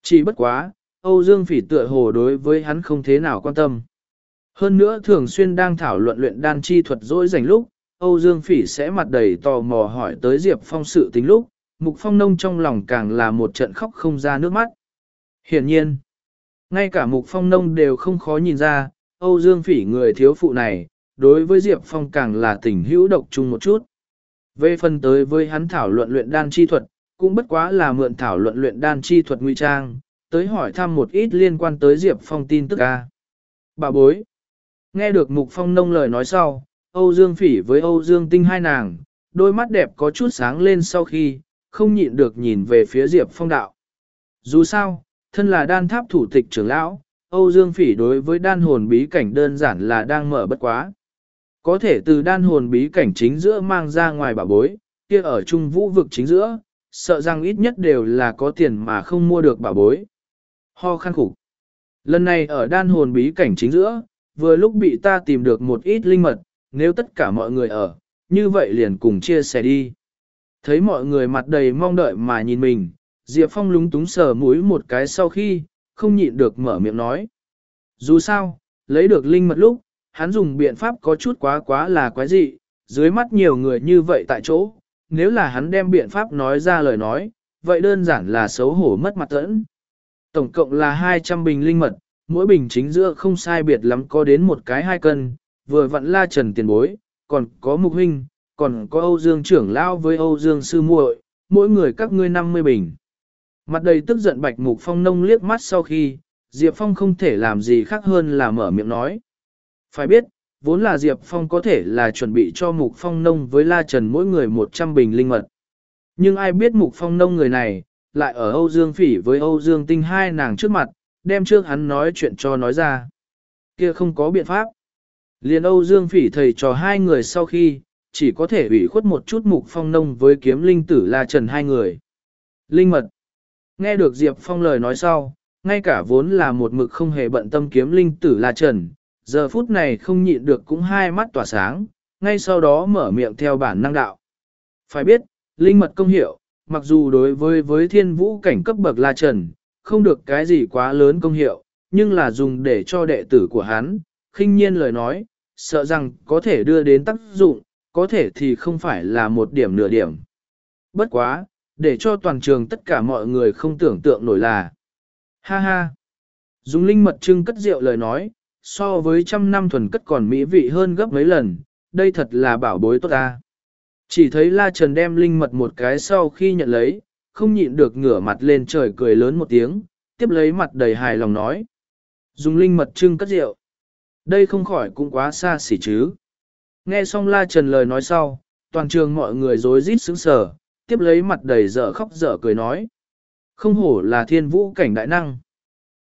Chỉ bất quá, Âu Dương Phỉ tựa hồ đối với hắn không thế nào quan tâm. Hơn nữa thường xuyên đang thảo luận luyện đan chi thuật dỗi dành lúc, Âu Dương Phỉ sẽ mặt đầy tò mò hỏi tới Diệp Phong sự tính lúc, Mục Phong Nông trong lòng càng là một trận khóc không ra nước mắt. Hiển nhiên, ngay cả Mục Phong Nông đều không khó nhìn ra, Âu Dương Phỉ người thiếu phụ này, đối với Diệp Phong càng là tình hữu độc chung một chút. Về phần tới với hắn thảo luận luyện đan chi thuật, cũng bất quá là mượn thảo luận luyện đan chi thuật nguy trang, tới hỏi thăm một ít liên quan tới Diệp Phong tin tức ca. Bà bối. Nghe được Mục Phong nông lời nói sau, Âu Dương Phỉ với Âu Dương Tinh hai nàng, đôi mắt đẹp có chút sáng lên sau khi, không nhịn được nhìn về phía Diệp Phong đạo. Dù sao, thân là đan tháp thủ tịch trưởng lão, Âu Dương Phỉ đối với đan hồn bí cảnh đơn giản là đang mở bất quá. Có thể từ đan hồn bí cảnh chính giữa mang ra ngoài bà bối, kia ở trung vũ vực chính giữa, sợ rằng ít nhất đều là có tiền mà không mua được bà bối. Ho khăn khủng. Lần này ở đan hồn bí cảnh chính giữa, vừa lúc bị ta tìm được một ít linh mật, nếu tất cả mọi người ở, như vậy liền cùng chia sẻ đi. Thấy mọi người mặt đầy mong đợi mà nhìn mình, Diệp Phong lúng túng sờ mũi một cái sau khi, không nhịn được mở miệng nói. Dù sao, lấy được linh mật lúc, hắn dùng biện pháp có chút quá quá là quái dị, dưới mắt nhiều người như vậy tại chỗ, nếu là hắn đem biện pháp nói ra lời nói, vậy đơn giản là xấu hổ mất mặt tẫn. Tổng cộng là 200 bình linh mật, mỗi bình chính giữa không sai biệt lắm có đến một cái hai cân, vừa vặn la trần tiền bối, còn có mục huynh, còn có Âu Dương trưởng lao với Âu Dương sư muội, mỗi người các ngươi 50 bình. Mặt đầy tức giận bạch mục phong nông liếc mắt sau khi, Diệp Phong không thể làm gì khác hơn là mở miệng nói. Phải biết, vốn là Diệp Phong có thể là chuẩn bị cho Mục Phong Nông với La Trần mỗi người 100 bình linh mật. Nhưng ai biết Mục Phong Nông người này, lại ở Âu Dương Phỉ với Âu Dương Tinh hai nàng trước mặt, đem trước hắn nói chuyện cho nói ra. Kia không có biện pháp. Liền Âu Dương Phỉ thầy trò hai người sau khi, chỉ có thể ủy khuất một chút Mục Phong Nông với kiếm linh tử La Trần hai người. Linh mật. Nghe được Diệp Phong lời nói sau, ngay cả vốn là một mực không hề bận tâm kiếm linh tử La Trần, giờ phút này không nhịn được cũng hai mắt tỏa sáng, ngay sau đó mở miệng theo bản năng đạo. Phải biết, linh mật công hiệu, mặc dù đối với với thiên vũ cảnh cấp bậc La Trần, không được cái gì quá lớn công hiệu, nhưng là dùng để cho đệ tử của hắn, khinh nhiên lời nói, sợ rằng có thể đưa đến tác dụng, có thể thì không phải là một điểm nửa điểm. Bất quá, để cho toàn trường tất cả mọi người không tưởng tượng nổi là. Ha ha! Dùng linh mật trưng cất rượu lời nói, so với trăm năm thuần cất còn mỹ vị hơn gấp mấy lần, đây thật là bảo bối tốt ta. Chỉ thấy La Trần đem linh mật một cái sau khi nhận lấy, không nhịn được ngửa mặt lên trời cười lớn một tiếng, tiếp lấy mặt đầy hài lòng nói. Dùng linh mật trưng cất rượu. Đây không khỏi cũng quá xa xỉ chứ. Nghe xong La Trần lời nói sau, toàn trường mọi người rối rít sững sờ, tiếp lấy mặt đầy dở khóc dở cười nói. Không hổ là thiên vũ cảnh đại năng.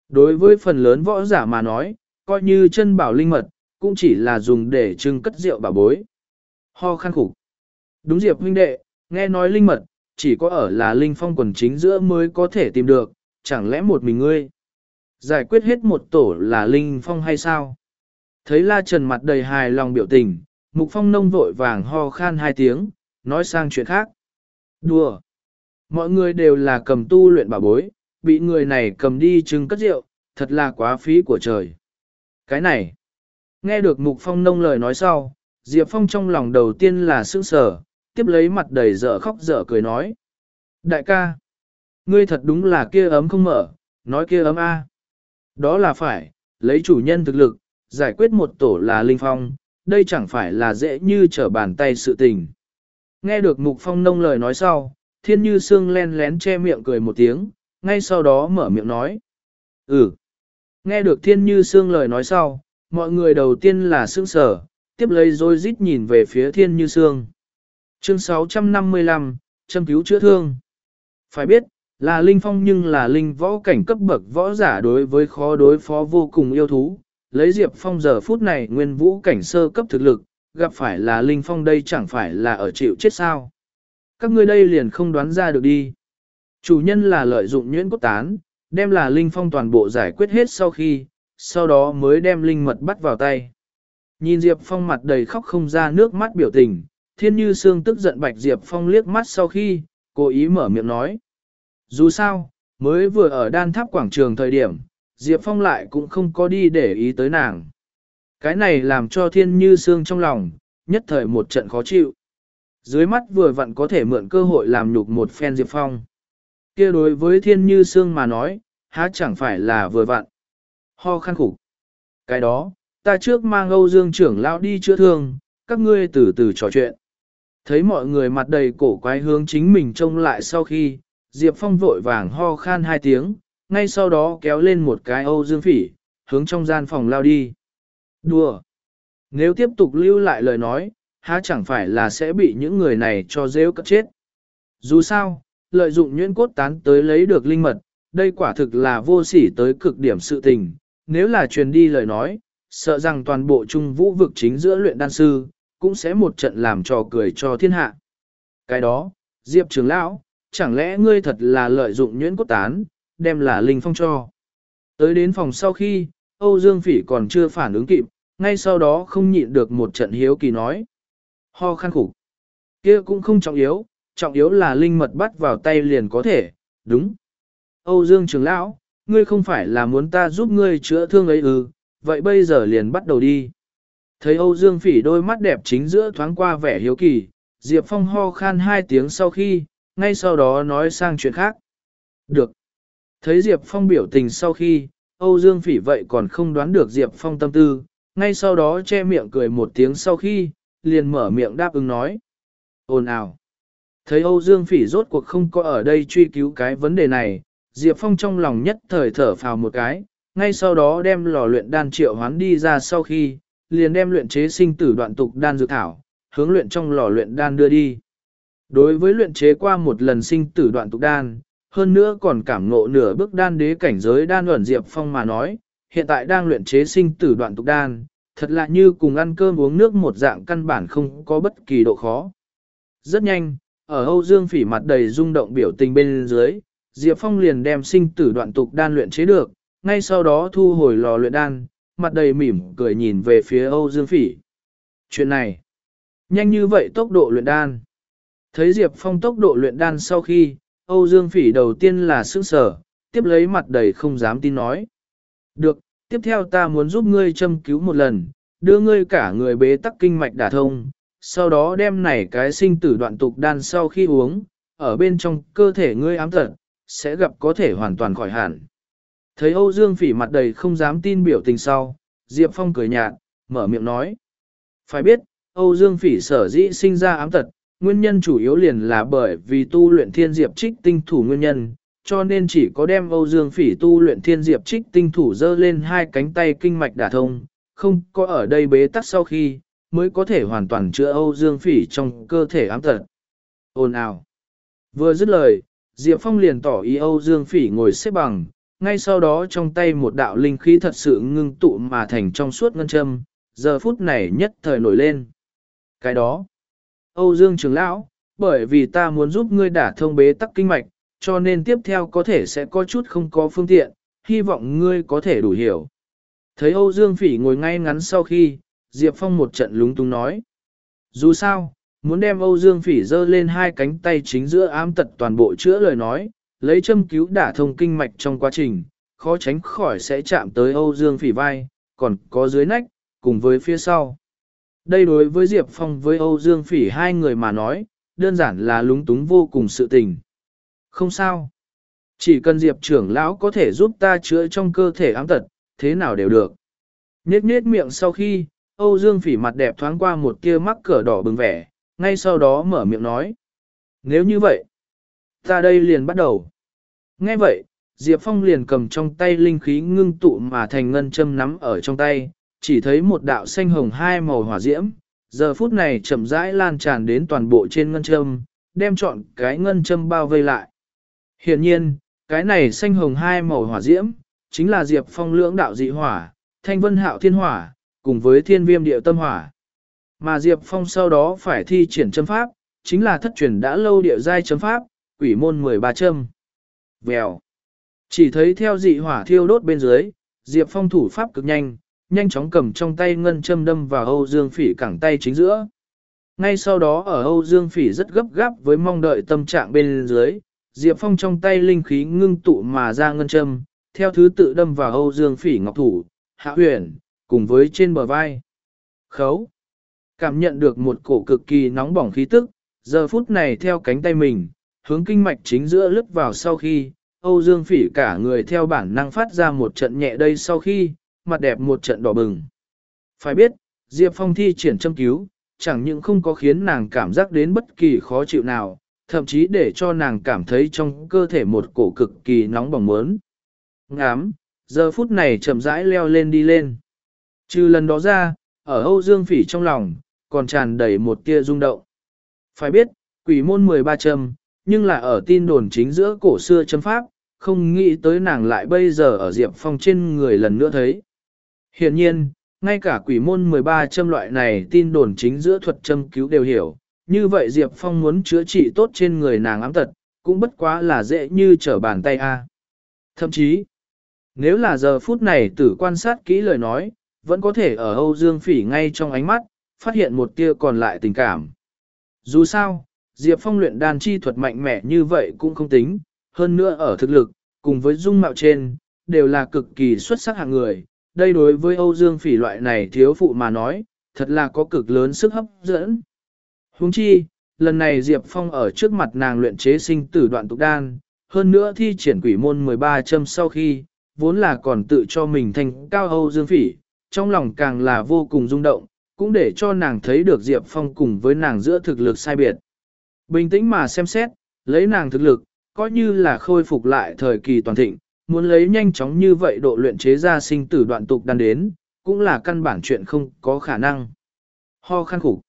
Đối với phần lớn võ giả mà nói, coi như chân bảo linh mật, cũng chỉ là dùng để trưng cất rượu bảo bối. Ho khăn khủng. Đúng Diệp huynh đệ, nghe nói linh mật, chỉ có ở là linh phong quần chính giữa mới có thể tìm được, chẳng lẽ một mình ngươi. Giải quyết hết một tổ là linh phong hay sao? Thấy la trần mặt đầy hài lòng biểu tình, mục phong nông vội vàng ho khan hai tiếng, nói sang chuyện khác. Đùa! Mọi người đều là cầm tu luyện bảo bối, bị người này cầm đi trưng cất rượu, thật là quá phí của trời. Cái này! Nghe được mục phong nông lời nói sau, Diệp Phong trong lòng đầu tiên là sững sờ, tiếp lấy mặt đầy dở khóc dở cười nói. Đại ca! Ngươi thật đúng là kia ấm không mở, nói kia ấm A. Đó là phải, lấy chủ nhân thực lực, giải quyết một tổ là linh phong, đây chẳng phải là dễ như trở bàn tay sự tình. Nghe được mục phong nông lời nói sau, thiên như Sương len lén che miệng cười một tiếng, ngay sau đó mở miệng nói. Ừ. Nghe được thiên như Sương lời nói sau, mọi người đầu tiên là sương sở, tiếp lấy rồi rít nhìn về phía thiên như Sương. Chương 655, châm cứu chữa thương. Phải biết, là linh phong nhưng là linh võ cảnh cấp bậc võ giả đối với khó đối phó vô cùng yêu thú. Lấy Diệp Phong giờ phút này nguyên vũ cảnh sơ cấp thực lực, gặp phải là linh phong đây chẳng phải là ở chịu chết sao. Các ngươi đây liền không đoán ra được đi. Chủ nhân là lợi dụng nhuyễn cốt tán, đem là linh phong toàn bộ giải quyết hết sau khi, sau đó mới đem linh mật bắt vào tay. Nhìn Diệp Phong mặt đầy khóc không ra nước mắt biểu tình, thiên như xương tức giận bạch Diệp Phong liếc mắt sau khi, cố ý mở miệng nói. Dù sao, mới vừa ở đan tháp quảng trường thời điểm, Diệp Phong lại cũng không có đi để ý tới nàng. Cái này làm cho thiên như xương trong lòng, nhất thời một trận khó chịu. Dưới mắt vừa vặn có thể mượn cơ hội làm nhục một phen Diệp Phong. kia đối với thiên như xương mà nói, há chẳng phải là vừa vặn. Ho khăn khủng. Cái đó, ta trước mang Âu Dương trưởng lão đi chữa thương, các ngươi từ từ trò chuyện. Thấy mọi người mặt đầy cổ quái hướng chính mình trông lại sau khi, Diệp Phong vội vàng ho khan hai tiếng, ngay sau đó kéo lên một cái Âu Dương phỉ, hướng trong gian phòng lao đi. Đùa! Nếu tiếp tục lưu lại lời nói, há chẳng phải là sẽ bị những người này cho rêu cất chết. Dù sao, lợi dụng nhuyễn cốt tán tới lấy được linh mật, đây quả thực là vô sỉ tới cực điểm sự tình. Nếu là truyền đi lời nói, sợ rằng toàn bộ trung vũ vực chính giữa luyện đan sư, cũng sẽ một trận làm trò cười cho thiên hạ. Cái đó, Diệp trưởng lão, chẳng lẽ ngươi thật là lợi dụng nhuyễn cốt tán, đem là linh phong cho. Tới đến phòng sau khi, Âu Dương Phỉ còn chưa phản ứng kịp, ngay sau đó không nhịn được một trận hiếu kỳ nói. Ho khăn khủng. kia cũng không trọng yếu, trọng yếu là linh mật bắt vào tay liền có thể, đúng. Âu Dương trưởng lão, ngươi không phải là muốn ta giúp ngươi chữa thương ấy ư, vậy bây giờ liền bắt đầu đi. Thấy Âu Dương Phỉ đôi mắt đẹp chính giữa thoáng qua vẻ hiếu kỳ, Diệp Phong ho khan hai tiếng sau khi, ngay sau đó nói sang chuyện khác. Được. Thấy Diệp Phong biểu tình sau khi, Âu Dương Phỉ vậy còn không đoán được Diệp Phong tâm tư, ngay sau đó che miệng cười một tiếng sau khi, liền mở miệng đáp ứng nói. Ồn ào. Thấy Âu Dương Phỉ rốt cuộc không có ở đây truy cứu cái vấn đề này, Diệp Phong trong lòng nhất thời thở phào một cái, ngay sau đó đem lò luyện đan triệu hoán đi ra sau khi, liền đem luyện chế sinh tử đoạn tục đan dược thảo, hướng luyện trong lò luyện đan đưa đi. Đối với luyện chế qua một lần sinh tử đoạn tục đan, hơn nữa còn cảm ngộ nửa bước đan đế cảnh giới đan luận Diệp Phong mà nói, hiện tại đang luyện chế sinh tử đoạn tục đan, thật là như cùng ăn cơm uống nước một dạng căn bản không có bất kỳ độ khó. Rất nhanh, ở Âu Dương Phỉ mặt đầy rung động biểu tình bên dưới, Diệp Phong liền đem sinh tử đoạn tục đan luyện chế được, ngay sau đó thu hồi lò luyện đan, mặt đầy mỉm cười nhìn về phía Âu Dương Phỉ. Chuyện này, nhanh như vậy tốc độ luyện đan. Thấy Diệp Phong tốc độ luyện đan sau khi, Âu Dương Phỉ đầu tiên là sững sở, tiếp lấy mặt đầy không dám tin nói. Được, tiếp theo ta muốn giúp ngươi châm cứu một lần, đưa ngươi cả người bế tắc kinh mạch đả thông, sau đó đem này cái sinh tử đoạn tục đan sau khi uống, ở bên trong cơ thể ngươi ám tật, sẽ gặp có thể hoàn toàn khỏi hẳn. Thấy Âu Dương Phỉ mặt đầy không dám tin biểu tình sau, Diệp Phong cười nhạt, mở miệng nói. Phải biết, Âu Dương Phỉ sở dĩ sinh ra ám tật, nguyên nhân chủ yếu liền là bởi vì tu luyện thiên diệp trích tinh thủ nguyên nhân, cho nên chỉ có đem Âu Dương Phỉ tu luyện thiên diệp trích tinh thủ dơ lên hai cánh tay kinh mạch đả thông, không có ở đây bế tắc sau khi, mới có thể hoàn toàn chữa Âu Dương Phỉ trong cơ thể ám tật. Ôn ào. Vừa dứt lời, Diệp Phong liền tỏ ý Âu Dương Phỉ ngồi xếp bằng, ngay sau đó trong tay một đạo linh khí thật sự ngưng tụ mà thành trong suốt ngân châm, giờ phút này nhất thời nổi lên. Cái đó, Âu Dương trưởng lão, bởi vì ta muốn giúp ngươi đả thông bế tắc kinh mạch, cho nên tiếp theo có thể sẽ có chút không có phương tiện, hy vọng ngươi có thể đủ hiểu. Thấy Âu Dương Phỉ ngồi ngay ngắn sau khi, Diệp Phong một trận lúng túng nói. Dù sao, muốn đem Âu Dương Phỉ dơ lên hai cánh tay chính giữa ám tật toàn bộ chữa lời nói, lấy châm cứu đả thông kinh mạch trong quá trình, khó tránh khỏi sẽ chạm tới Âu Dương Phỉ vai, còn có dưới nách, cùng với phía sau. Đây đối với Diệp Phong với Âu Dương Phỉ hai người mà nói, đơn giản là lúng túng vô cùng sự tình. Không sao. Chỉ cần Diệp trưởng lão có thể giúp ta chữa trong cơ thể ám tật, thế nào đều được. Nhết nhết miệng sau khi, Âu Dương Phỉ mặt đẹp thoáng qua một tia mắc cỡ đỏ bừng vẻ, ngay sau đó mở miệng nói. Nếu như vậy, ta đây liền bắt đầu. Nghe vậy, Diệp Phong liền cầm trong tay linh khí ngưng tụ mà thành ngân châm nắm ở trong tay, chỉ thấy một đạo xanh hồng hai màu hỏa diễm, giờ phút này chậm rãi lan tràn đến toàn bộ trên ngân châm, đem trọn cái ngân châm bao vây lại. Hiện nhiên, cái này xanh hồng hai màu hỏa diễm, chính là Diệp Phong lưỡng đạo dị hỏa, thanh vân hạo thiên hỏa, cùng với thiên viêm địa tâm hỏa. Mà Diệp Phong sau đó phải thi triển châm pháp, chính là thất truyền đã lâu địa giai châm pháp, quỷ môn 13 châm. Vèo. Chỉ thấy theo dị hỏa thiêu đốt bên dưới, Diệp Phong thủ pháp cực nhanh, nhanh chóng cầm trong tay ngân châm đâm vào Âu Dương Phỉ cẳng tay chính giữa. Ngay sau đó ở Âu Dương Phỉ rất gấp gáp với mong đợi tâm trạng bên dưới, Diệp Phong trong tay linh khí ngưng tụ mà ra ngân châm, theo thứ tự đâm vào Âu Dương Phỉ ngọc thủ, hạ huyền, cùng với trên bờ vai. Khấu. Cảm nhận được một cổ cực kỳ nóng bỏng khí tức, giờ phút này theo cánh tay mình, hướng kinh mạch chính giữa lướt vào sau khi, Âu Dương Phỉ cả người theo bản năng phát ra một trận nhẹ đây sau khi, mặt đẹp một trận đỏ bừng. Phải biết, Diệp Phong thi triển châm cứu, chẳng những không có khiến nàng cảm giác đến bất kỳ khó chịu nào, thậm chí để cho nàng cảm thấy trong cơ thể một cổ cực kỳ nóng bỏng mớn. Ngám, giờ phút này chậm rãi leo lên đi lên. Trừ lần đó ra, ở Âu Dương Phỉ trong lòng, còn tràn đầy một tia rung động. Phải biết, quỷ môn 13 châm, nhưng là ở tin đồn chính giữa cổ xưa châm pháp, không nghĩ tới nàng lại bây giờ ở Diệp Phong trên người lần nữa thấy. Hiện nhiên, ngay cả quỷ môn 13 châm loại này tin đồn chính giữa thuật châm cứu đều hiểu, như vậy Diệp Phong muốn chữa trị tốt trên người nàng ám tật, cũng bất quá là dễ như trở bàn tay a. Thậm chí, nếu là giờ phút này tử quan sát kỹ lời nói, vẫn có thể ở Âu Dương Phỉ ngay trong ánh mắt, phát hiện một tia còn lại tình cảm. Dù sao, Diệp Phong luyện đàn chi thuật mạnh mẽ như vậy cũng không tính, hơn nữa ở thực lực, cùng với dung mạo trên, đều là cực kỳ xuất sắc hạng người. Đây đối với Âu Dương Phỉ loại này thiếu phụ mà nói, thật là có cực lớn sức hấp dẫn. Huống chi, lần này Diệp Phong ở trước mặt nàng luyện chế sinh tử đoạn tục đan, hơn nữa thi triển quỷ môn 13 châm sau khi, vốn là còn tự cho mình thành cao Âu Dương Phỉ, trong lòng càng là vô cùng rung động, cũng để cho nàng thấy được Diệp Phong cùng với nàng giữa thực lực sai biệt. Bình tĩnh mà xem xét, lấy nàng thực lực, coi như là khôi phục lại thời kỳ toàn thịnh, muốn lấy nhanh chóng như vậy độ luyện chế ra sinh tử đoạn tục đan đến, cũng là căn bản chuyện không có khả năng. Ho khăn khủng.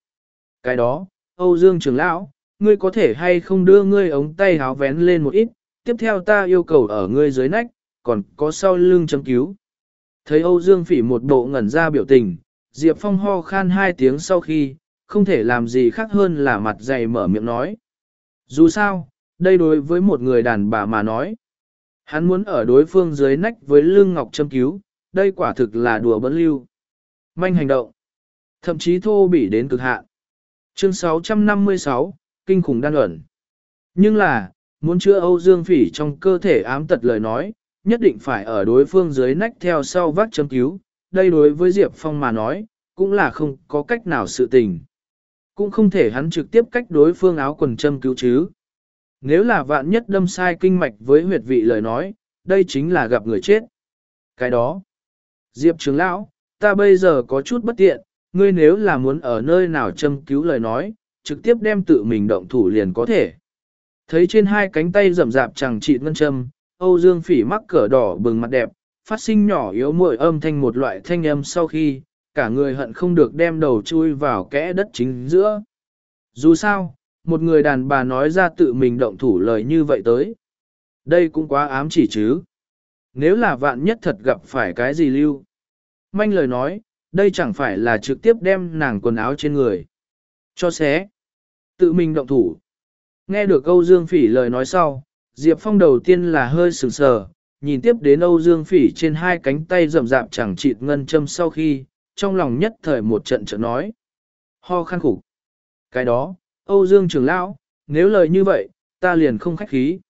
Cái đó, Âu Dương trưởng lão, ngươi có thể hay không đưa ngươi ống tay háo vén lên một ít, tiếp theo ta yêu cầu ở ngươi dưới nách, còn có sau lưng chấm cứu. Thấy Âu Dương phỉ một bộ ngẩn ra biểu tình, Diệp Phong ho khan hai tiếng sau khi, không thể làm gì khác hơn là mặt dày mở miệng nói. Dù sao, đây đối với một người đàn bà mà nói. Hắn muốn ở đối phương dưới nách với lương ngọc châm cứu, đây quả thực là đùa bẩn lưu. Manh hành động. Thậm chí thô bỉ đến cực hạn. Chương 656, Kinh khủng đan ẩn. Nhưng là, muốn chữa Âu Dương Phỉ trong cơ thể ám tật lời nói, nhất định phải ở đối phương dưới nách theo sau vác châm cứu. Đây đối với Diệp Phong mà nói, cũng là không có cách nào sự tình. Cũng không thể hắn trực tiếp cách đối phương áo quần châm cứu chứ. Nếu là vạn nhất đâm sai kinh mạch với huyệt vị lời nói, đây chính là gặp người chết. Cái đó, Diệp trưởng lão, ta bây giờ có chút bất tiện, ngươi nếu là muốn ở nơi nào châm cứu lời nói, trực tiếp đem tự mình động thủ liền có thể. Thấy trên hai cánh tay rậm rạp chẳng trị ngân châm, Âu Dương phỉ mắc cỡ đỏ bừng mặt đẹp, phát sinh nhỏ yếu muội âm thanh một loại thanh âm sau khi, cả người hận không được đem đầu chui vào kẽ đất chính giữa. Dù sao, một người đàn bà nói ra tự mình động thủ lời như vậy tới. Đây cũng quá ám chỉ chứ. Nếu là vạn nhất thật gặp phải cái gì lưu. Manh lời nói, đây chẳng phải là trực tiếp đem nàng quần áo trên người. Cho xé. Tự mình động thủ. Nghe được Âu Dương Phỉ lời nói sau, Diệp Phong đầu tiên là hơi sừng sờ, nhìn tiếp đến Âu Dương Phỉ trên hai cánh tay rậm rạp chẳng chịt ngân châm sau khi, trong lòng nhất thời một trận trận nói. Ho khăn khủng. Cái đó, Âu Dương trưởng lão, nếu lời như vậy, ta liền không khách khí.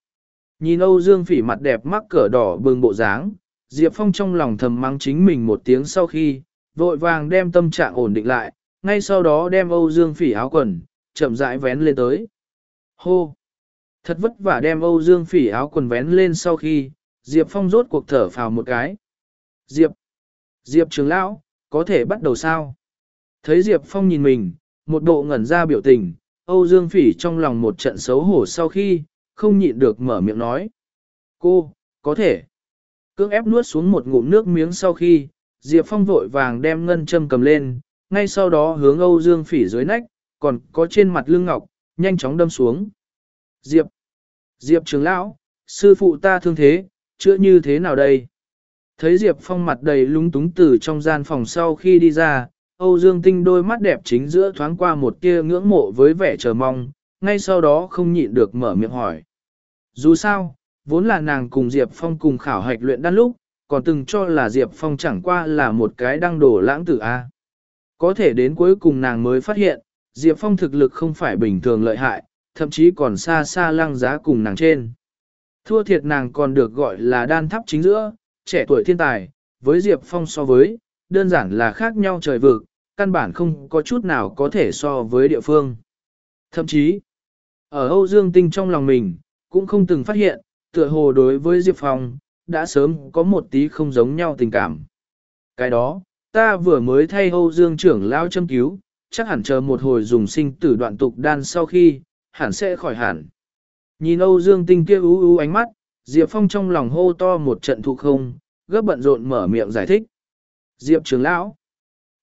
Nhìn Âu Dương Phỉ mặt đẹp mắc cỡ đỏ bừng bộ dáng, Diệp Phong trong lòng thầm mắng chính mình một tiếng sau khi, vội vàng đem tâm trạng ổn định lại, ngay sau đó đem Âu Dương Phỉ áo quần, chậm rãi vén lên tới. Hô! Thật vất vả đem Âu Dương Phỉ áo quần vén lên sau khi, Diệp Phong rốt cuộc thở phào một cái. Diệp! Diệp trưởng lão, có thể bắt đầu sao? Thấy Diệp Phong nhìn mình, một bộ ngẩn ra biểu tình, Âu Dương Phỉ trong lòng một trận xấu hổ sau khi, không nhịn được mở miệng nói. Cô, có thể. Cưỡng ép nuốt xuống một ngụm nước miếng sau khi, Diệp Phong vội vàng đem ngân châm cầm lên, ngay sau đó hướng Âu Dương Phỉ dưới nách, còn có trên mặt lưng ngọc, nhanh chóng đâm xuống. Diệp, Diệp trưởng lão, sư phụ ta thương thế, chữa như thế nào đây? Thấy Diệp Phong mặt đầy lúng túng từ trong gian phòng sau khi đi ra, Âu Dương Tinh đôi mắt đẹp chính giữa thoáng qua một tia ngưỡng mộ với vẻ chờ mong, ngay sau đó không nhịn được mở miệng hỏi. Dù sao, vốn là nàng cùng Diệp Phong cùng khảo hạch luyện đan lúc, còn từng cho là Diệp Phong chẳng qua là một cái đăng đổ lãng tử A. Có thể đến cuối cùng nàng mới phát hiện, Diệp Phong thực lực không phải bình thường lợi hại, thậm chí còn xa xa lăng giá cùng nàng trên. Thua thiệt nàng còn được gọi là đan thắp chính giữa, trẻ tuổi thiên tài, với Diệp Phong so với, đơn giản là khác nhau trời vực, căn bản không có chút nào có thể so với địa phương. Thậm chí, ở Âu Dương Tinh trong lòng mình, cũng không từng phát hiện, tựa hồ đối với Diệp Phong, đã sớm có một tí không giống nhau tình cảm. Cái đó, ta vừa mới thay Âu Dương trưởng lao châm cứu, chắc hẳn chờ một hồi dùng sinh tử đoạn tục đan sau khi, hẳn sẽ khỏi hẳn. Nhìn Âu Dương Tinh kia ú ú ánh mắt, Diệp Phong trong lòng hô to một trận thụ không, gấp bận rộn mở miệng giải thích. Diệp trưởng lão,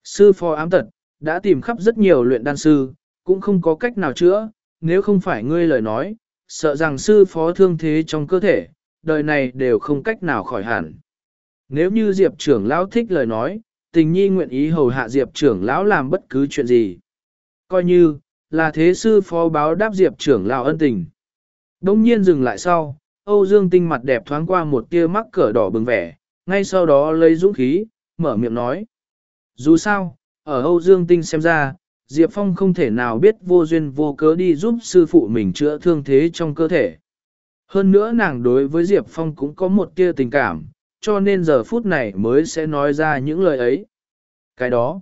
sư phó ám tật, đã tìm khắp rất nhiều luyện đan sư, cũng không có cách nào chữa, nếu không phải ngươi lời nói, sợ rằng sư phó thương thế trong cơ thể, đời này đều không cách nào khỏi hẳn. Nếu như Diệp trưởng lão thích lời nói, tình nhi nguyện ý hầu hạ Diệp trưởng lão làm bất cứ chuyện gì. Coi như, là thế sư phó báo đáp Diệp trưởng lão ân tình. Đông nhiên dừng lại sau, Âu Dương Tinh mặt đẹp thoáng qua một tia mắc cỡ đỏ bừng vẻ, ngay sau đó lấy dũng khí, mở miệng nói. Dù sao, ở Âu Dương Tinh xem ra, Diệp Phong không thể nào biết vô duyên vô cớ đi giúp sư phụ mình chữa thương thế trong cơ thể. Hơn nữa nàng đối với Diệp Phong cũng có một tia tình cảm, cho nên giờ phút này mới sẽ nói ra những lời ấy. Cái đó,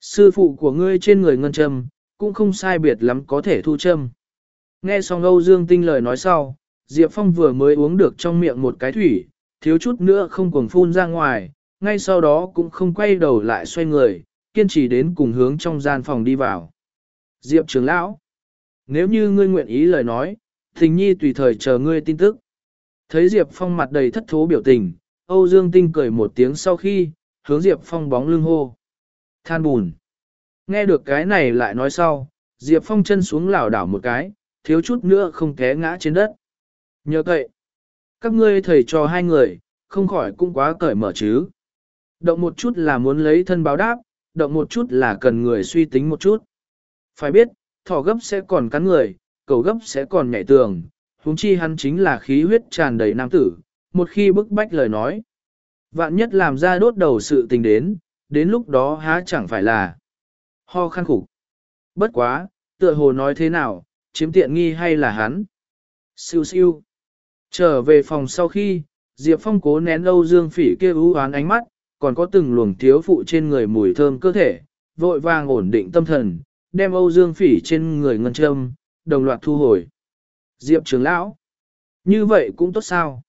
sư phụ của ngươi trên người ngân châm, cũng không sai biệt lắm có thể thu châm. Nghe xong Âu Dương Tinh lời nói sau, Diệp Phong vừa mới uống được trong miệng một cái thủy, thiếu chút nữa không cuồng phun ra ngoài, ngay sau đó cũng không quay đầu lại xoay người, kiên trì đến cùng hướng trong gian phòng đi vào. Diệp trưởng lão, nếu như ngươi nguyện ý lời nói, tình nhi tùy thời chờ ngươi tin tức. Thấy Diệp Phong mặt đầy thất thố biểu tình, Âu Dương Tinh cười một tiếng sau khi, hướng Diệp Phong bóng lưng hô. Than bùn. Nghe được cái này lại nói sau, Diệp Phong chân xuống lảo đảo một cái, thiếu chút nữa không té ngã trên đất. Nhờ vậy, các ngươi thầy cho hai người, không khỏi cũng quá cởi mở chứ. Động một chút là muốn lấy thân báo đáp, động một chút là cần người suy tính một chút. Phải biết, thỏ gấp sẽ còn cắn người, cầu gấp sẽ còn nhảy tường, huống chi hắn chính là khí huyết tràn đầy nam tử, một khi bức bách lời nói. Vạn nhất làm ra đốt đầu sự tình đến, đến lúc đó há chẳng phải là ho khăn khủng. Bất quá, tựa hồ nói thế nào, chiếm tiện nghi hay là hắn. Siêu siêu. Trở về phòng sau khi, Diệp Phong cố nén Âu Dương Phỉ kia ưu oán ánh mắt, còn có từng luồng thiếu phụ trên người mùi thơm cơ thể, vội vàng ổn định tâm thần, đem Âu Dương Phỉ trên người ngân châm, đồng loạt thu hồi. Diệp trưởng lão, như vậy cũng tốt sao?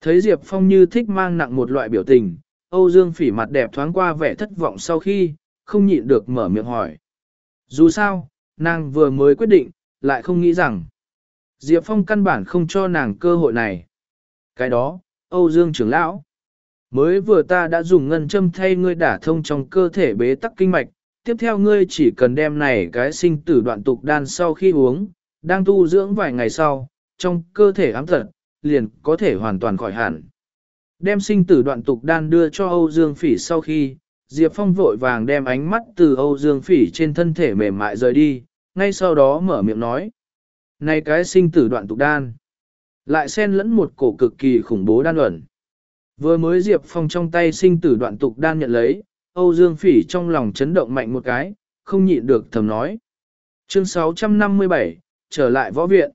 Thấy Diệp Phong như thích mang nặng một loại biểu tình, Âu Dương Phỉ mặt đẹp thoáng qua vẻ thất vọng sau khi, không nhịn được mở miệng hỏi. Dù sao, nàng vừa mới quyết định, lại không nghĩ rằng Diệp Phong căn bản không cho nàng cơ hội này. Cái đó, Âu Dương trưởng lão. Mới vừa ta đã dùng ngân châm thay ngươi đả thông trong cơ thể bế tắc kinh mạch, tiếp theo ngươi chỉ cần đem này cái sinh tử đoạn tục đan sau khi uống, đang tu dưỡng vài ngày sau, trong cơ thể ám tật, liền có thể hoàn toàn khỏi hẳn. Đem sinh tử đoạn tục đan đưa cho Âu Dương Phỉ sau khi, Diệp Phong vội vàng đem ánh mắt từ Âu Dương Phỉ trên thân thể mềm mại rời đi, ngay sau đó mở miệng nói. Này cái sinh tử đoạn tục đan. Lại xen lẫn một cổ cực kỳ khủng bố đan ẩn. Vừa mới Diệp Phong trong tay sinh tử đoạn tục đan nhận lấy, Âu Dương Phỉ trong lòng chấn động mạnh một cái, không nhịn được thầm nói. Chương 657, trở lại võ viện.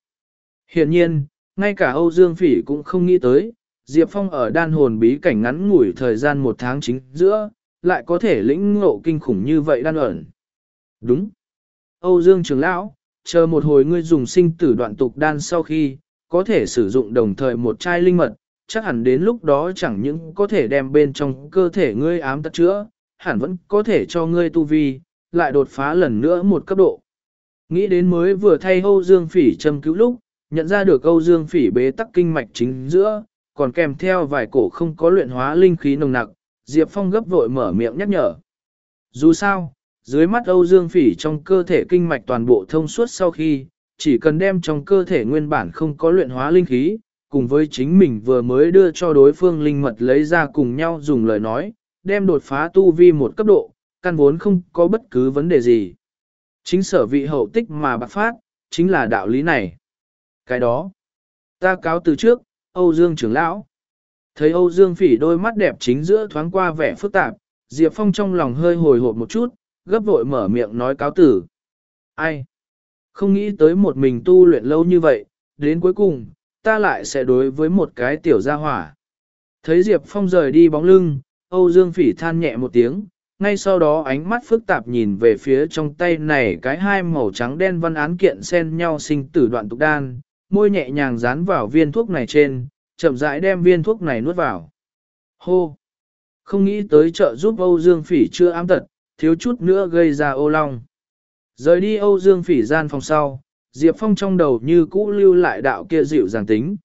hiển nhiên, ngay cả Âu Dương Phỉ cũng không nghĩ tới, Diệp Phong ở đan hồn bí cảnh ngắn ngủi thời gian một tháng chính giữa, lại có thể lĩnh ngộ kinh khủng như vậy đan ẩn. Đúng. Âu Dương trưởng lão, chờ một hồi ngươi dùng sinh tử đoạn tục đan sau khi, có thể sử dụng đồng thời một chai linh mật, chắc hẳn đến lúc đó chẳng những có thể đem bên trong cơ thể ngươi ám tật chữa, hẳn vẫn có thể cho ngươi tu vi, lại đột phá lần nữa một cấp độ. Nghĩ đến mới vừa thay Âu Dương Phỉ châm cứu lúc, nhận ra được Âu Dương Phỉ bế tắc kinh mạch chính giữa, còn kèm theo vài cổ không có luyện hóa linh khí nồng nặc, Diệp Phong gấp vội mở miệng nhắc nhở. Dù sao, dưới mắt Âu Dương Phỉ trong cơ thể kinh mạch toàn bộ thông suốt sau khi, chỉ cần đem trong cơ thể nguyên bản không có luyện hóa linh khí, cùng với chính mình vừa mới đưa cho đối phương linh mật lấy ra cùng nhau dùng lời nói, đem đột phá tu vi một cấp độ, căn vốn không có bất cứ vấn đề gì. Chính sở vị hậu tích mà bạc phát, chính là đạo lý này. Cái đó, ta cáo từ trước, Âu Dương trưởng lão. Thấy Âu Dương phỉ đôi mắt đẹp chính giữa thoáng qua vẻ phức tạp, Diệp Phong trong lòng hơi hồi hộp một chút, gấp vội mở miệng nói cáo tử. Ai? Không nghĩ tới một mình tu luyện lâu như vậy, đến cuối cùng, ta lại sẽ đối với một cái tiểu gia hỏa. Thấy Diệp Phong rời đi bóng lưng, Âu Dương Phỉ than nhẹ một tiếng, ngay sau đó ánh mắt phức tạp nhìn về phía trong tay này cái hai màu trắng đen văn án kiện xen nhau sinh tử đoạn tục đan, môi nhẹ nhàng dán vào viên thuốc này trên, chậm rãi đem viên thuốc này nuốt vào. Hô! Không nghĩ tới trợ giúp Âu Dương Phỉ chưa ám tật, thiếu chút nữa gây ra ô long. Rời đi Âu Dương Phỉ gian phòng sau, Diệp Phong trong đầu như cũ lưu lại đạo kia dịu dàng tính.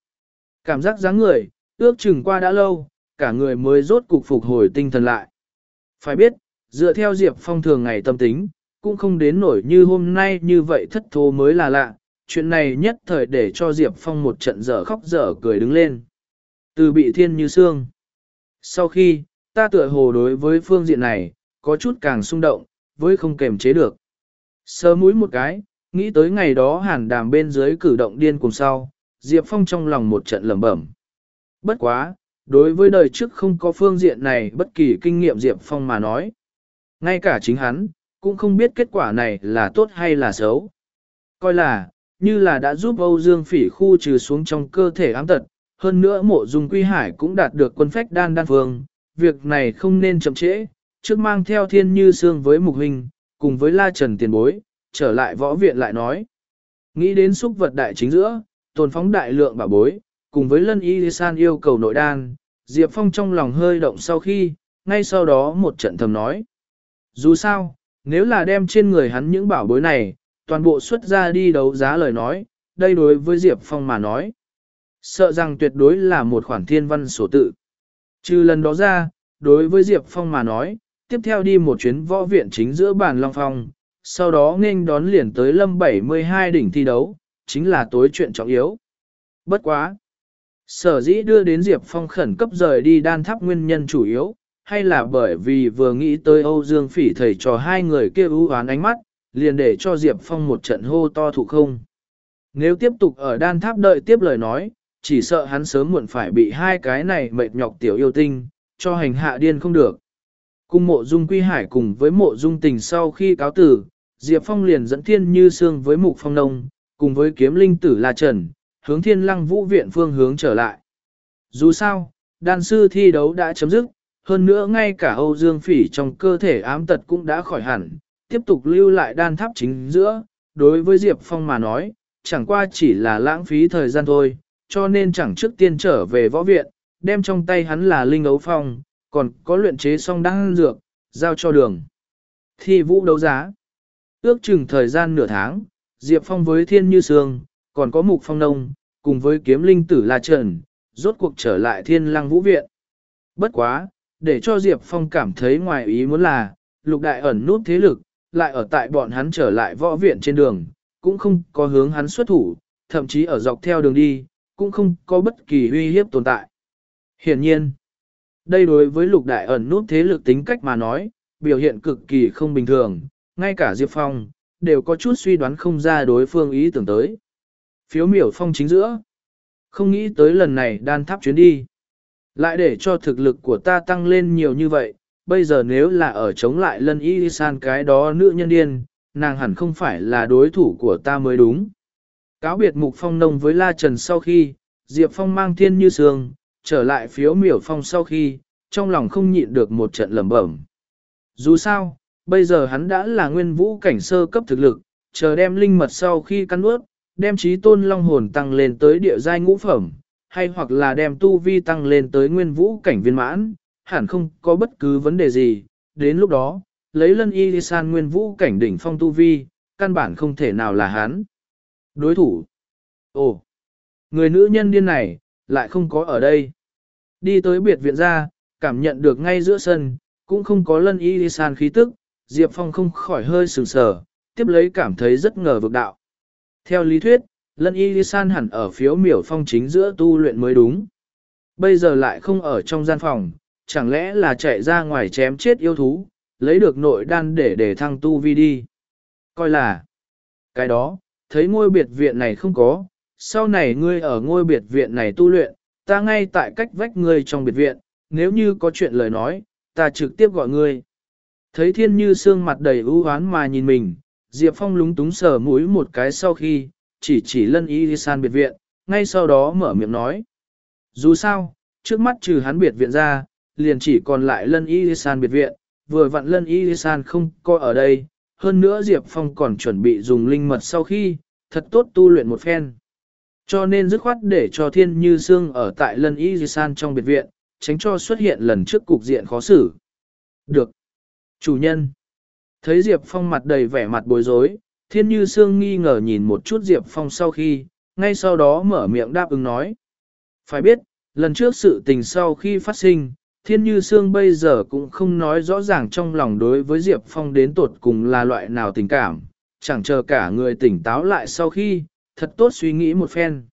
Cảm giác dáng người, ước chừng qua đã lâu, cả người mới rốt cục phục hồi tinh thần lại. Phải biết, dựa theo Diệp Phong thường ngày tâm tính, cũng không đến nổi như hôm nay như vậy thất thố mới là lạ, chuyện này nhất thời để cho Diệp Phong một trận dở khóc dở cười đứng lên. Từ bị thiên như xương. Sau khi, ta tựa hồ đối với phương diện này, có chút càng xung động, với không kềm chế được. Sơ mũi một cái, nghĩ tới ngày đó hàn đàm bên dưới cử động điên cùng sau, Diệp Phong trong lòng một trận lẩm bẩm. Bất quá, đối với đời trước không có phương diện này bất kỳ kinh nghiệm Diệp Phong mà nói. Ngay cả chính hắn, cũng không biết kết quả này là tốt hay là xấu. Coi là, như là đã giúp Âu Dương Phỉ khu trừ xuống trong cơ thể ám tật, hơn nữa mộ dung quy hải cũng đạt được quân phách đan đan phương, việc này không nên chậm trễ, trước mang theo thiên như xương với mục hình, cùng với la trần tiền bối, trở lại võ viện lại nói. Nghĩ đến xúc vật đại chính giữa, tồn phóng đại lượng bảo bối, cùng với lân y san yêu cầu nội đan, Diệp Phong trong lòng hơi động sau khi, ngay sau đó một trận thầm nói. Dù sao, nếu là đem trên người hắn những bảo bối này, toàn bộ xuất ra đi đấu giá lời nói, đây đối với Diệp Phong mà nói. Sợ rằng tuyệt đối là một khoản thiên văn sổ tự. Trừ lần đó ra, đối với Diệp Phong mà nói, tiếp theo đi một chuyến võ viện chính giữa bàn Long Phong, sau đó nghênh đón liền tới lâm 72 đỉnh thi đấu, chính là tối chuyện trọng yếu. Bất quá! Sở dĩ đưa đến Diệp Phong khẩn cấp rời đi đan tháp nguyên nhân chủ yếu, hay là bởi vì vừa nghĩ tới Âu Dương Phỉ thầy trò hai người kia ưu oán ánh mắt, liền để cho Diệp Phong một trận hô to thụ không. Nếu tiếp tục ở đan tháp đợi tiếp lời nói, chỉ sợ hắn sớm muộn phải bị hai cái này mệt nhọc tiểu yêu tinh, cho hành hạ điên không được. Cung mộ dung quy hải cùng với mộ dung tình sau khi cáo tử, Diệp Phong liền dẫn thiên như sương với mục phong nông, cùng với kiếm linh tử La Trần, hướng thiên lăng vũ viện phương hướng trở lại. Dù sao, đan sư thi đấu đã chấm dứt, hơn nữa ngay cả Âu Dương Phỉ trong cơ thể ám tật cũng đã khỏi hẳn, tiếp tục lưu lại đan tháp chính giữa, đối với Diệp Phong mà nói, chẳng qua chỉ là lãng phí thời gian thôi, cho nên chẳng trước tiên trở về võ viện, đem trong tay hắn là linh ấu phong, còn có luyện chế xong đan dược, giao cho đường. Thi vũ đấu giá. Ước chừng thời gian nửa tháng, Diệp Phong với Thiên Như Sương, còn có Mục Phong Nông, cùng với kiếm linh tử La Trần, rốt cuộc trở lại Thiên Lăng Vũ Viện. Bất quá, để cho Diệp Phong cảm thấy ngoài ý muốn là, lục đại ẩn nút thế lực, lại ở tại bọn hắn trở lại võ viện trên đường, cũng không có hướng hắn xuất thủ, thậm chí ở dọc theo đường đi, cũng không có bất kỳ uy hiếp tồn tại. Hiển nhiên, đây đối với lục đại ẩn nút thế lực tính cách mà nói, biểu hiện cực kỳ không bình thường, ngay cả Diệp Phong, đều có chút suy đoán không ra đối phương ý tưởng tới. Phiếu miểu phong chính giữa. Không nghĩ tới lần này đan tháp chuyến đi. Lại để cho thực lực của ta tăng lên nhiều như vậy, bây giờ nếu là ở chống lại lân y san cái đó nữ nhân điên, nàng hẳn không phải là đối thủ của ta mới đúng. Cáo biệt mục phong nông với La Trần sau khi, Diệp Phong mang thiên như sương, trở lại phiếu miểu phong sau khi, trong lòng không nhịn được một trận lẩm bẩm. Dù sao, bây giờ hắn đã là nguyên vũ cảnh sơ cấp thực lực, chờ đem linh mật sau khi cắn nuốt, đem trí tôn long hồn tăng lên tới địa giai ngũ phẩm, hay hoặc là đem tu vi tăng lên tới nguyên vũ cảnh viên mãn, hẳn không có bất cứ vấn đề gì. Đến lúc đó, lấy lân y san nguyên vũ cảnh đỉnh phong tu vi, căn bản không thể nào là hắn. Đối thủ. Ồ, người nữ nhân điên này, lại không có ở đây. Đi tới biệt viện ra, cảm nhận được ngay giữa sân, cũng không có lân y san khí tức, Diệp Phong không khỏi hơi sừng sờ, tiếp lấy cảm thấy rất ngờ vực đạo. Theo lý thuyết, lân y san hẳn ở phiếu miểu phong chính giữa tu luyện mới đúng. Bây giờ lại không ở trong gian phòng, chẳng lẽ là chạy ra ngoài chém chết yêu thú, lấy được nội đan để để thăng tu vi đi. Coi là, cái đó, thấy ngôi biệt viện này không có, sau này ngươi ở ngôi biệt viện này tu luyện, ta ngay tại cách vách ngươi trong biệt viện, nếu như có chuyện lời nói, ta trực tiếp gọi ngươi. Thấy thiên như xương mặt đầy ưu hoán mà nhìn mình, Diệp Phong lúng túng sờ mũi một cái sau khi, chỉ chỉ lân y san biệt viện, ngay sau đó mở miệng nói. Dù sao, trước mắt trừ hắn biệt viện ra, liền chỉ còn lại lân y san biệt viện, vừa vặn lân y san không có ở đây, hơn nữa Diệp Phong còn chuẩn bị dùng linh mật sau khi, thật tốt tu luyện một phen. Cho nên dứt khoát để cho thiên như xương ở tại lân y san trong biệt viện, tránh cho xuất hiện lần trước cục diện khó xử. Được. Chủ nhân. Thấy Diệp Phong mặt đầy vẻ mặt bối rối, thiên như sương nghi ngờ nhìn một chút Diệp Phong sau khi, ngay sau đó mở miệng đáp ứng nói. Phải biết, lần trước sự tình sau khi phát sinh, thiên như sương bây giờ cũng không nói rõ ràng trong lòng đối với Diệp Phong đến tột cùng là loại nào tình cảm, chẳng chờ cả người tỉnh táo lại sau khi, thật tốt suy nghĩ một phen.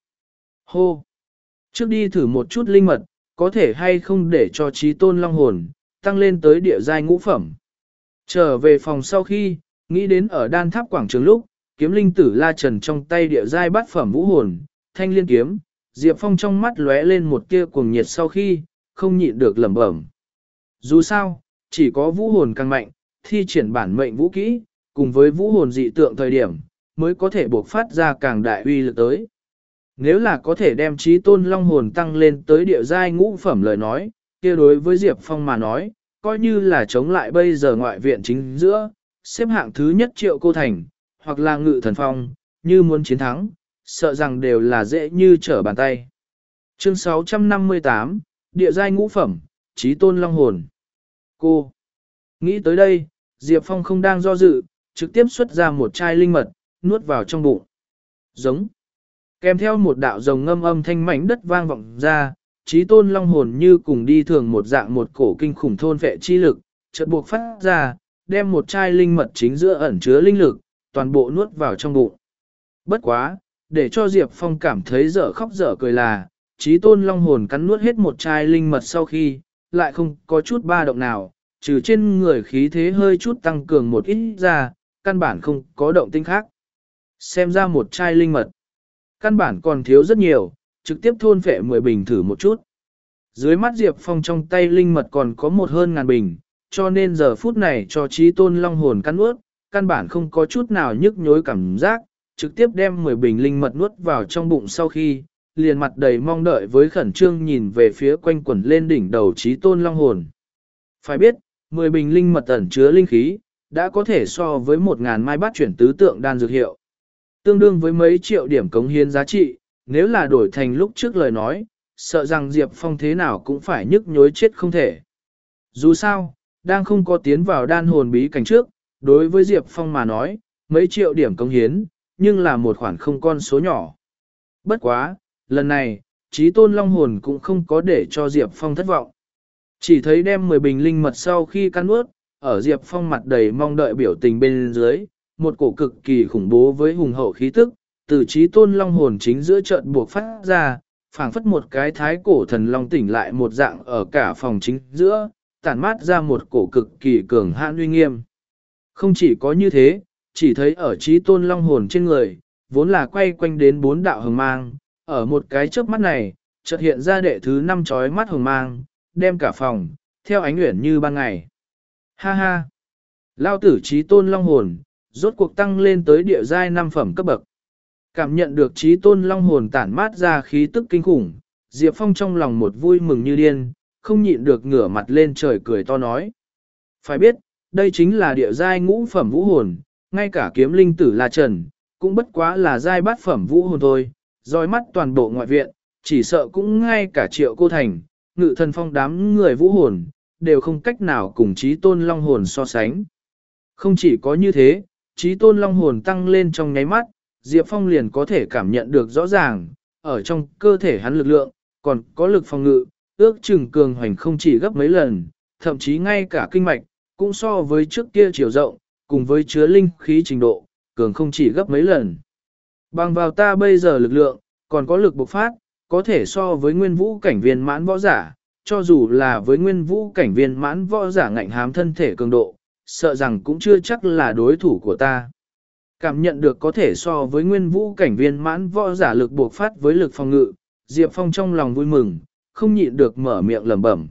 Hô! Trước đi thử một chút linh mật, có thể hay không để cho trí tôn long hồn, tăng lên tới địa giai ngũ phẩm. Trở về phòng sau khi, nghĩ đến ở đan tháp quảng trường lúc, kiếm linh tử la trần trong tay địa giai bát phẩm vũ hồn, thanh liên kiếm, Diệp Phong trong mắt lóe lên một tia cuồng nhiệt sau khi, không nhịn được lẩm bẩm. Dù sao, chỉ có vũ hồn càng mạnh, thi triển bản mệnh vũ kỹ, cùng với vũ hồn dị tượng thời điểm, mới có thể buộc phát ra càng đại uy lực tới. Nếu là có thể đem trí tôn long hồn tăng lên tới địa giai ngũ phẩm lời nói, kia đối với Diệp Phong mà nói, coi như là chống lại bây giờ ngoại viện chính giữa, xếp hạng thứ nhất triệu cô thành, hoặc là ngự thần phong, như muốn chiến thắng, sợ rằng đều là dễ như trở bàn tay. Chương 658, Địa giai ngũ phẩm, trí tôn long hồn. Cô. Nghĩ tới đây, Diệp Phong không đang do dự, trực tiếp xuất ra một chai linh mật, nuốt vào trong bụng. Giống. Kèm theo một đạo rồng ngâm âm thanh mảnh đất vang vọng ra, trí tôn long hồn như cùng đi thường một dạng một cổ kinh khủng thôn vệ chi lực, chợt buộc phát ra, đem một chai linh mật chính giữa ẩn chứa linh lực, toàn bộ nuốt vào trong bụng. Bất quá, để cho Diệp Phong cảm thấy dở khóc dở cười là, trí tôn long hồn cắn nuốt hết một chai linh mật sau khi, lại không có chút ba động nào, trừ trên người khí thế hơi chút tăng cường một ít ra, căn bản không có động tinh khác. Xem ra một chai linh mật, căn bản còn thiếu rất nhiều, trực tiếp thôn phệ 10 bình thử một chút. Dưới mắt Diệp Phong trong tay linh mật còn có một hơn ngàn bình, cho nên giờ phút này cho trí tôn long hồn cắn nuốt, căn bản không có chút nào nhức nhối cảm giác, trực tiếp đem 10 bình linh mật nuốt vào trong bụng sau khi, liền mặt đầy mong đợi với khẩn trương nhìn về phía quanh quẩn lên đỉnh đầu trí tôn long hồn. Phải biết, 10 bình linh mật ẩn chứa linh khí, đã có thể so với 1.000 mai bát chuyển tứ tượng đan dược hiệu. Tương đương với mấy triệu điểm cống hiến giá trị, nếu là đổi thành lúc trước lời nói, sợ rằng Diệp Phong thế nào cũng phải nhức nhối chết không thể. Dù sao, đang không có tiến vào đan hồn bí cảnh trước, đối với Diệp Phong mà nói, mấy triệu điểm công hiến, nhưng là một khoản không con số nhỏ. Bất quá, lần này, trí tôn long hồn cũng không có để cho Diệp Phong thất vọng. Chỉ thấy đem 10 bình linh mật sau khi căn ướt, ở Diệp Phong mặt đầy mong đợi biểu tình bên dưới, một cổ cực kỳ khủng bố với hùng hậu khí tức, từ trí tôn long hồn chính giữa trận buộc phát ra, phảng phất một cái thái cổ thần long tỉnh lại một dạng ở cả phòng chính giữa, tản mát ra một cổ cực kỳ cường hãn uy nghiêm. Không chỉ có như thế, chỉ thấy ở trí tôn long hồn trên người, vốn là quay quanh đến bốn đạo hồng mang, ở một cái chớp mắt này, chợt hiện ra đệ thứ năm chói mắt hồng mang, đem cả phòng, theo ánh nguyện như ban ngày. Ha ha! Lao tử trí tôn long hồn, rốt cuộc tăng lên tới địa giai năm phẩm cấp bậc. Cảm nhận được trí tôn long hồn tản mát ra khí tức kinh khủng, Diệp Phong trong lòng một vui mừng như điên, không nhịn được ngửa mặt lên trời cười to nói. Phải biết, đây chính là địa giai ngũ phẩm vũ hồn, ngay cả kiếm linh tử La Trần, cũng bất quá là giai bát phẩm vũ hồn thôi, dòi mắt toàn bộ ngoại viện, chỉ sợ cũng ngay cả triệu cô thành, ngự thần phong đám người vũ hồn, đều không cách nào cùng trí tôn long hồn so sánh. Không chỉ có như thế, trí tôn long hồn tăng lên trong nháy mắt, Diệp Phong liền có thể cảm nhận được rõ ràng, ở trong cơ thể hắn lực lượng, còn có lực phòng ngự, ước chừng cường hoành không chỉ gấp mấy lần, thậm chí ngay cả kinh mạch, cũng so với trước kia chiều rộng, cùng với chứa linh khí trình độ, cường không chỉ gấp mấy lần. Bằng vào ta bây giờ lực lượng, còn có lực bộc phát, có thể so với nguyên vũ cảnh viên mãn võ giả, cho dù là với nguyên vũ cảnh viên mãn võ giả ngạnh hám thân thể cường độ, sợ rằng cũng chưa chắc là đối thủ của ta. Cảm nhận được có thể so với nguyên vũ cảnh viên mãn võ giả lực buộc phát với lực phòng ngự, Diệp Phong trong lòng vui mừng, không nhịn được mở miệng lẩm bẩm.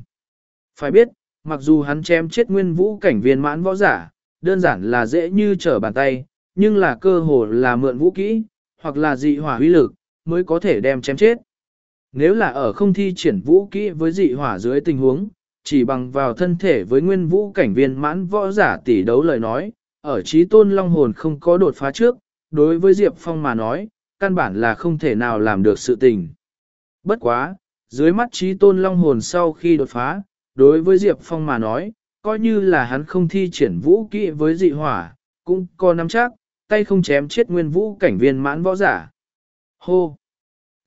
Phải biết, mặc dù hắn chém chết nguyên vũ cảnh viên mãn võ giả, đơn giản là dễ như trở bàn tay, nhưng là cơ hồ là mượn vũ kỹ, hoặc là dị hỏa huy lực, mới có thể đem chém chết. Nếu là ở không thi triển vũ kỹ với dị hỏa dưới tình huống, chỉ bằng vào thân thể với nguyên vũ cảnh viên mãn võ giả tỷ đấu lời nói, ở trí tôn long hồn không có đột phá trước, đối với Diệp Phong mà nói, căn bản là không thể nào làm được sự tình. Bất quá, dưới mắt trí tôn long hồn sau khi đột phá, đối với Diệp Phong mà nói, coi như là hắn không thi triển vũ kỹ với dị hỏa, cũng có nắm chắc, tay không chém chết nguyên vũ cảnh viên mãn võ giả. Hô!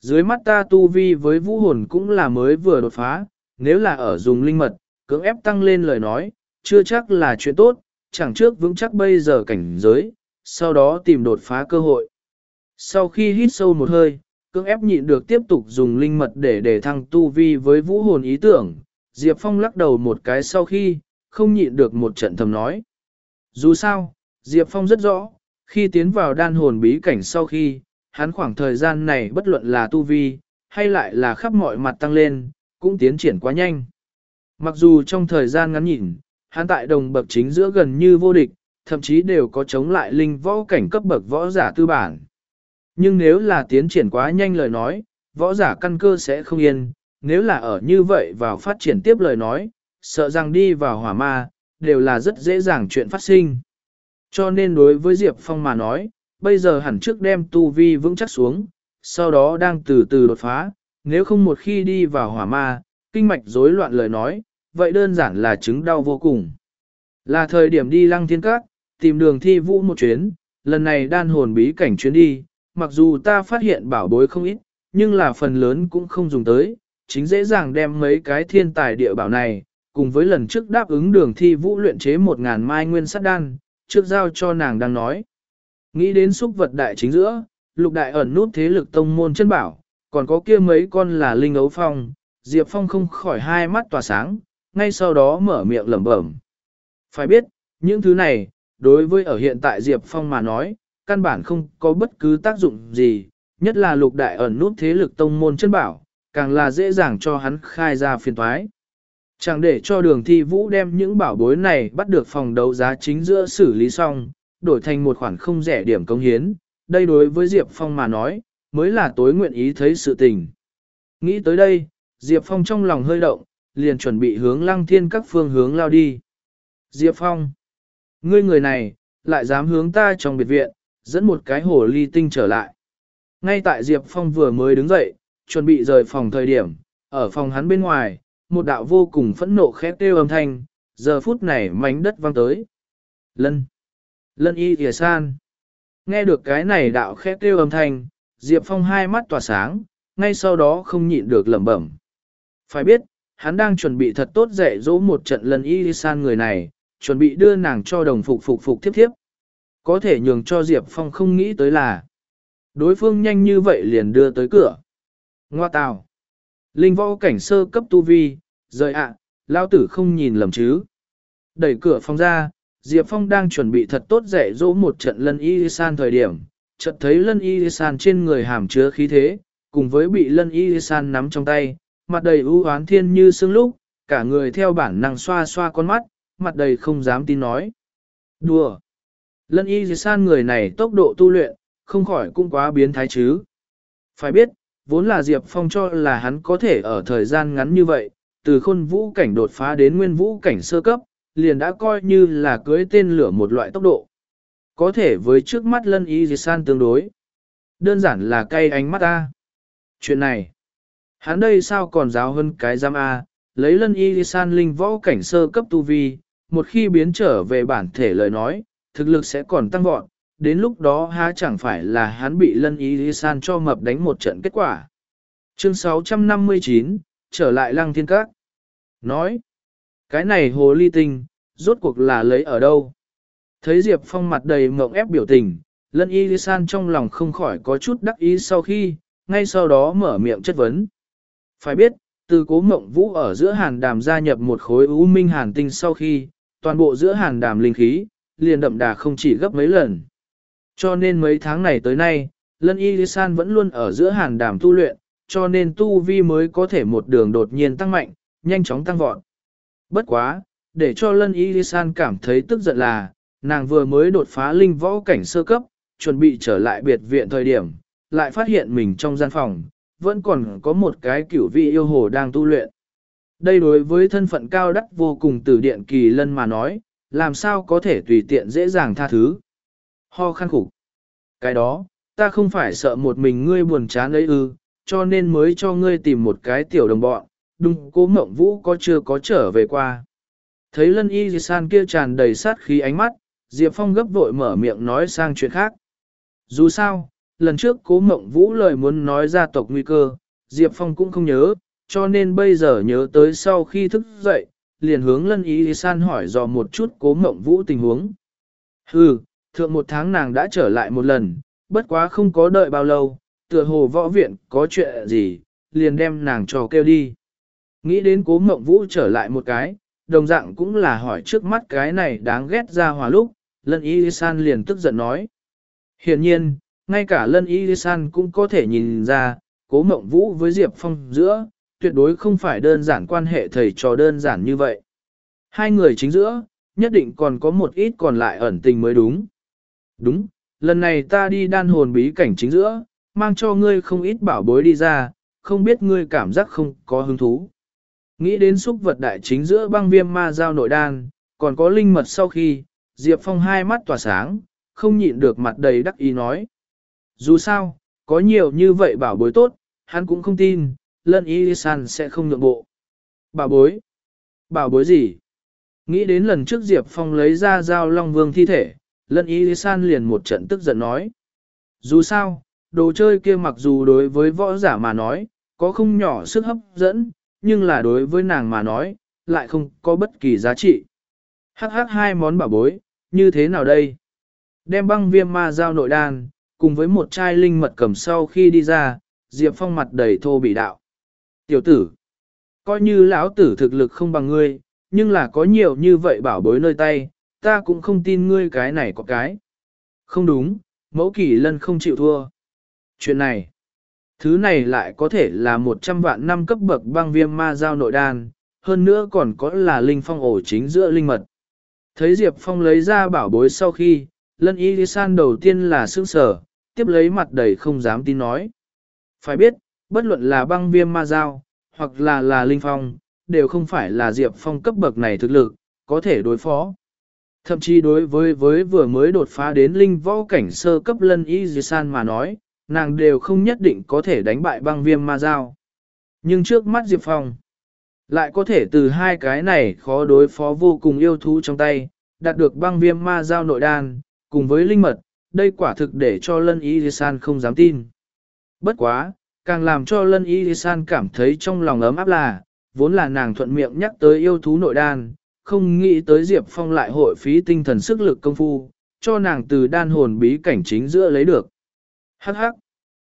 Dưới mắt ta tu vi với vũ hồn cũng là mới vừa đột phá, nếu là ở dùng linh mật, cưỡng ép tăng lên lời nói, chưa chắc là chuyện tốt, chẳng trước vững chắc bây giờ cảnh giới, sau đó tìm đột phá cơ hội. Sau khi hít sâu một hơi, cưỡng ép nhịn được tiếp tục dùng linh mật để để thăng tu vi với vũ hồn ý tưởng, Diệp Phong lắc đầu một cái sau khi, không nhịn được một trận thầm nói. Dù sao, Diệp Phong rất rõ, khi tiến vào đan hồn bí cảnh sau khi, hắn khoảng thời gian này bất luận là tu vi, hay lại là khắp mọi mặt tăng lên, cũng tiến triển quá nhanh. Mặc dù trong thời gian ngắn nhìn, hắn tại đồng bậc chính giữa gần như vô địch, thậm chí đều có chống lại linh võ cảnh cấp bậc võ giả tư bản. Nhưng nếu là tiến triển quá nhanh lời nói, võ giả căn cơ sẽ không yên, nếu là ở như vậy vào phát triển tiếp lời nói, sợ rằng đi vào hỏa ma, đều là rất dễ dàng chuyện phát sinh. Cho nên đối với Diệp Phong mà nói, bây giờ hẳn trước đem tu vi vững chắc xuống, sau đó đang từ từ đột phá, nếu không một khi đi vào hỏa ma, kinh mạch rối loạn lời nói, vậy đơn giản là chứng đau vô cùng. Là thời điểm đi lăng thiên các, tìm đường thi vũ một chuyến, lần này đan hồn bí cảnh chuyến đi, mặc dù ta phát hiện bảo bối không ít, nhưng là phần lớn cũng không dùng tới, chính dễ dàng đem mấy cái thiên tài địa bảo này, cùng với lần trước đáp ứng đường thi vũ luyện chế một ngàn mai nguyên sắt đan, trước giao cho nàng đang nói. Nghĩ đến xúc vật đại chính giữa, lục đại ẩn nút thế lực tông môn chân bảo, còn có kia mấy con là linh ấu phong, Diệp Phong không khỏi hai mắt tỏa sáng, ngay sau đó mở miệng lẩm bẩm. Phải biết, những thứ này, đối với ở hiện tại Diệp Phong mà nói, căn bản không có bất cứ tác dụng gì, nhất là lục đại ẩn nút thế lực tông môn chân bảo, càng là dễ dàng cho hắn khai ra phiền thoái. Chẳng để cho đường thi vũ đem những bảo bối này bắt được phòng đấu giá chính giữa xử lý xong, đổi thành một khoản không rẻ điểm công hiến, đây đối với Diệp Phong mà nói, mới là tối nguyện ý thấy sự tình. Nghĩ tới đây, Diệp Phong trong lòng hơi động, liền chuẩn bị hướng lăng thiên các phương hướng lao đi. Diệp Phong, ngươi người này, lại dám hướng ta trong biệt viện, dẫn một cái hồ ly tinh trở lại. Ngay tại Diệp Phong vừa mới đứng dậy, chuẩn bị rời phòng thời điểm, ở phòng hắn bên ngoài, một đạo vô cùng phẫn nộ khét kêu âm thanh, giờ phút này mảnh đất vang tới. Lân! Lân y thìa san! Nghe được cái này đạo khét kêu âm thanh, Diệp Phong hai mắt tỏa sáng, ngay sau đó không nhịn được lẩm bẩm. Phải biết, hắn đang chuẩn bị thật tốt dạy dỗ một trận lân y san người này, chuẩn bị đưa nàng cho đồng phục phục phục tiếp tiếp. Có thể nhường cho Diệp Phong không nghĩ tới là đối phương nhanh như vậy liền đưa tới cửa. Ngoa tào. Linh võ cảnh sơ cấp tu vi, rời ạ, lao tử không nhìn lầm chứ. Đẩy cửa phòng ra, Diệp Phong đang chuẩn bị thật tốt dạy dỗ một trận lân y san thời điểm, chợt thấy lân y san trên người hàm chứa khí thế, cùng với bị lân y san nắm trong tay, mặt đầy ưu oán thiên như sương lúc, cả người theo bản năng xoa xoa con mắt, mặt đầy không dám tin nói. Đùa! Lân y san người này tốc độ tu luyện, không khỏi cũng quá biến thái chứ. Phải biết, vốn là Diệp Phong cho là hắn có thể ở thời gian ngắn như vậy, từ khôn vũ cảnh đột phá đến nguyên vũ cảnh sơ cấp, liền đã coi như là cưới tên lửa một loại tốc độ. Có thể với trước mắt lân y san tương đối. Đơn giản là cay ánh mắt ta. Chuyện này, hắn đây sao còn giáo hơn cái giam A, lấy lân y san linh võ cảnh sơ cấp tu vi, một khi biến trở về bản thể lời nói, thực lực sẽ còn tăng vọt, đến lúc đó há chẳng phải là hắn bị lân y san cho mập đánh một trận kết quả. Chương 659, trở lại lăng thiên các. Nói, cái này hồ ly tinh, rốt cuộc là lấy ở đâu? Thấy Diệp Phong mặt đầy mộng ép biểu tình, lân y san trong lòng không khỏi có chút đắc ý sau khi, ngay sau đó mở miệng chất vấn. Phải biết, từ cố mộng vũ ở giữa hàn đàm gia nhập một khối ưu minh hàn tinh sau khi, toàn bộ giữa hàn đàm linh khí, liền đậm đà không chỉ gấp mấy lần. Cho nên mấy tháng này tới nay, lân y san vẫn luôn ở giữa hàn đàm tu luyện, cho nên tu vi mới có thể một đường đột nhiên tăng mạnh, nhanh chóng tăng vọt. Bất quá, để cho lân y san cảm thấy tức giận là, nàng vừa mới đột phá linh võ cảnh sơ cấp, chuẩn bị trở lại biệt viện thời điểm, lại phát hiện mình trong gian phòng, vẫn còn có một cái cửu vị yêu hồ đang tu luyện. Đây đối với thân phận cao đắt vô cùng từ điện kỳ lân mà nói, làm sao có thể tùy tiện dễ dàng tha thứ. Ho khăn khủng. Cái đó, ta không phải sợ một mình ngươi buồn chán ấy ư, cho nên mới cho ngươi tìm một cái tiểu đồng bọn, đúng cố mộng vũ có chưa có trở về qua. Thấy lân y san kia tràn đầy sát khí ánh mắt, Diệp Phong gấp vội mở miệng nói sang chuyện khác. Dù sao, lần trước cố mộng vũ lời muốn nói gia tộc nguy cơ, Diệp Phong cũng không nhớ, cho nên bây giờ nhớ tới sau khi thức dậy, liền hướng lân ý san hỏi dò một chút cố mộng vũ tình huống. Hừ, thượng một tháng nàng đã trở lại một lần, bất quá không có đợi bao lâu, tựa hồ võ viện có chuyện gì, liền đem nàng cho kêu đi. Nghĩ đến cố mộng vũ trở lại một cái, đồng dạng cũng là hỏi trước mắt cái này đáng ghét ra hòa lúc, lân y san liền tức giận nói. Hiển nhiên, ngay cả lân y san cũng có thể nhìn ra, cố mộng vũ với Diệp Phong giữa, tuyệt đối không phải đơn giản quan hệ thầy trò đơn giản như vậy. Hai người chính giữa, nhất định còn có một ít còn lại ẩn tình mới đúng. Đúng, lần này ta đi đan hồn bí cảnh chính giữa, mang cho ngươi không ít bảo bối đi ra, không biết ngươi cảm giác không có hứng thú. Nghĩ đến xúc vật đại chính giữa băng viêm ma giao nội đan, còn có linh mật sau khi, Diệp Phong hai mắt tỏa sáng, không nhịn được mặt đầy đắc ý nói. Dù sao, có nhiều như vậy bảo bối tốt, hắn cũng không tin, lân y san sẽ không nhượng bộ. Bảo bối? Bảo bối gì? Nghĩ đến lần trước Diệp Phong lấy ra dao Long Vương thi thể, lân y san liền một trận tức giận nói. Dù sao, đồ chơi kia mặc dù đối với võ giả mà nói, có không nhỏ sức hấp dẫn, nhưng là đối với nàng mà nói, lại không có bất kỳ giá trị. Hắc hắc hai món bảo bối, như thế nào đây? Đem băng viêm ma giao nội đan, cùng với một chai linh mật cầm sau khi đi ra, Diệp Phong mặt đầy thô bị đạo. Tiểu tử, coi như lão tử thực lực không bằng ngươi, nhưng là có nhiều như vậy bảo bối nơi tay, ta cũng không tin ngươi cái này có cái. Không đúng, mẫu kỳ lân không chịu thua. Chuyện này, thứ này lại có thể là 100 vạn năm cấp bậc băng viêm ma giao nội đan, hơn nữa còn có là linh phong ổ chính giữa linh mật. Thấy Diệp Phong lấy ra bảo bối sau khi, lân y san đầu tiên là sững sở, tiếp lấy mặt đầy không dám tin nói. Phải biết, bất luận là băng viêm ma giao, hoặc là là linh phong, đều không phải là Diệp Phong cấp bậc này thực lực, có thể đối phó. Thậm chí đối với với vừa mới đột phá đến linh võ cảnh sơ cấp lân y san mà nói, nàng đều không nhất định có thể đánh bại băng viêm ma giao. Nhưng trước mắt Diệp Phong, lại có thể từ hai cái này khó đối phó vô cùng yêu thú trong tay, đạt được băng viêm ma giao nội đan, cùng với linh mật, đây quả thực để cho lân y san không dám tin. Bất quá, càng làm cho lân y san cảm thấy trong lòng ấm áp là, vốn là nàng thuận miệng nhắc tới yêu thú nội đan, không nghĩ tới Diệp Phong lại hội phí tinh thần sức lực công phu, cho nàng từ đan hồn bí cảnh chính giữa lấy được. Hắc hắc.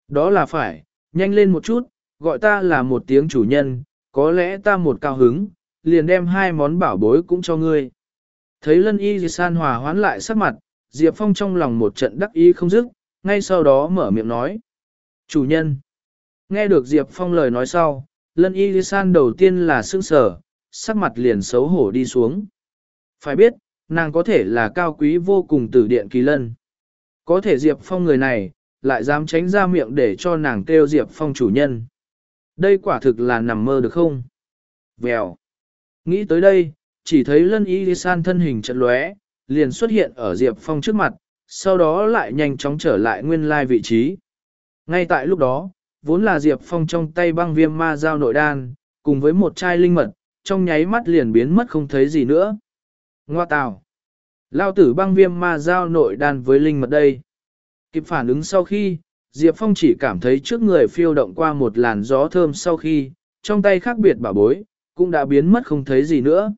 Đó là phải, nhanh lên một chút, gọi ta là một tiếng chủ nhân, có lẽ ta một cao hứng, liền đem hai món bảo bối cũng cho ngươi. Thấy lân y san hòa hoán lại sắc mặt, Diệp Phong trong lòng một trận đắc ý không dứt, ngay sau đó mở miệng nói. Chủ nhân. Nghe được Diệp Phong lời nói sau, lân y san đầu tiên là sương sở, sắc mặt liền xấu hổ đi xuống. Phải biết, nàng có thể là cao quý vô cùng tử điện kỳ lân. Có thể Diệp Phong người này, lại dám tránh ra miệng để cho nàng kêu Diệp Phong chủ nhân. Đây quả thực là nằm mơ được không? Vèo. Nghĩ tới đây, chỉ thấy lân y san thân hình trận lóe, liền xuất hiện ở Diệp Phong trước mặt, sau đó lại nhanh chóng trở lại nguyên lai vị trí. Ngay tại lúc đó, vốn là Diệp Phong trong tay băng viêm ma giao nội đan, cùng với một chai linh mật, trong nháy mắt liền biến mất không thấy gì nữa. Ngoa tào! Lao tử băng viêm ma giao nội đan với linh mật đây. Kịp phản ứng sau khi, Diệp Phong chỉ cảm thấy trước người phiêu động qua một làn gió thơm sau khi, trong tay khác biệt bảo bối, cũng đã biến mất không thấy gì nữa.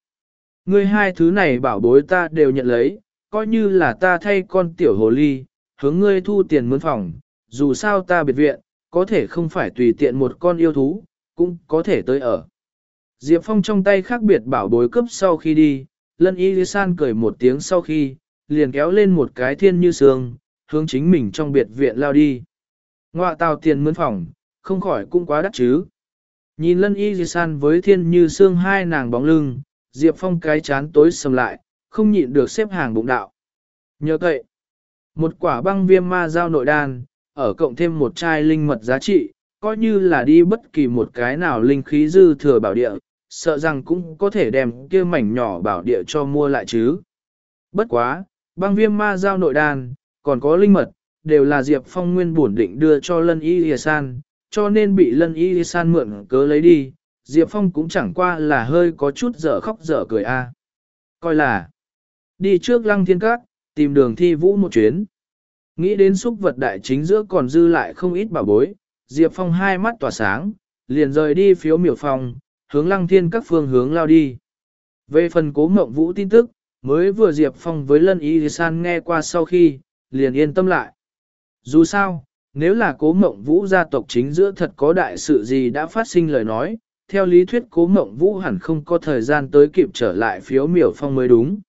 Ngươi hai thứ này bảo bối ta đều nhận lấy, coi như là ta thay con tiểu hồ ly, hướng ngươi thu tiền mướn phòng, dù sao ta biệt viện, có thể không phải tùy tiện một con yêu thú, cũng có thể tới ở. Diệp Phong trong tay khác biệt bảo bối cấp sau khi đi, lân y san cười một tiếng sau khi, liền kéo lên một cái thiên như sương, hướng chính mình trong biệt viện lao đi. Ngoạ tàu tiền mướn phòng, không khỏi cũng quá đắt chứ. Nhìn lân y san với thiên như sương hai nàng bóng lưng, Diệp Phong cái chán tối sầm lại, không nhịn được xếp hàng bụng đạo. Nhờ cậy, một quả băng viêm ma giao nội đan, ở cộng thêm một chai linh mật giá trị, coi như là đi bất kỳ một cái nào linh khí dư thừa bảo địa, sợ rằng cũng có thể đem kia mảnh nhỏ bảo địa cho mua lại chứ. Bất quá, băng viêm ma giao nội đan, còn có linh mật, đều là Diệp Phong nguyên bổn định đưa cho lân y lìa san, cho nên bị lân y lìa san mượn cớ lấy đi, Diệp Phong cũng chẳng qua là hơi có chút dở khóc dở cười a. Coi là, đi trước lăng thiên các, tìm đường thi vũ một chuyến. Nghĩ đến xúc vật đại chính giữa còn dư lại không ít bảo bối, Diệp Phong hai mắt tỏa sáng, liền rời đi phiếu miểu phòng, hướng lăng thiên các phương hướng lao đi. Về phần cố mộng vũ tin tức, mới vừa Diệp Phong với lân y san nghe qua sau khi, liền yên tâm lại. Dù sao, nếu là cố mộng vũ gia tộc chính giữa thật có đại sự gì đã phát sinh lời nói, theo lý thuyết cố mộng vũ hẳn không có thời gian tới kịp trở lại phiếu miểu phong mới đúng.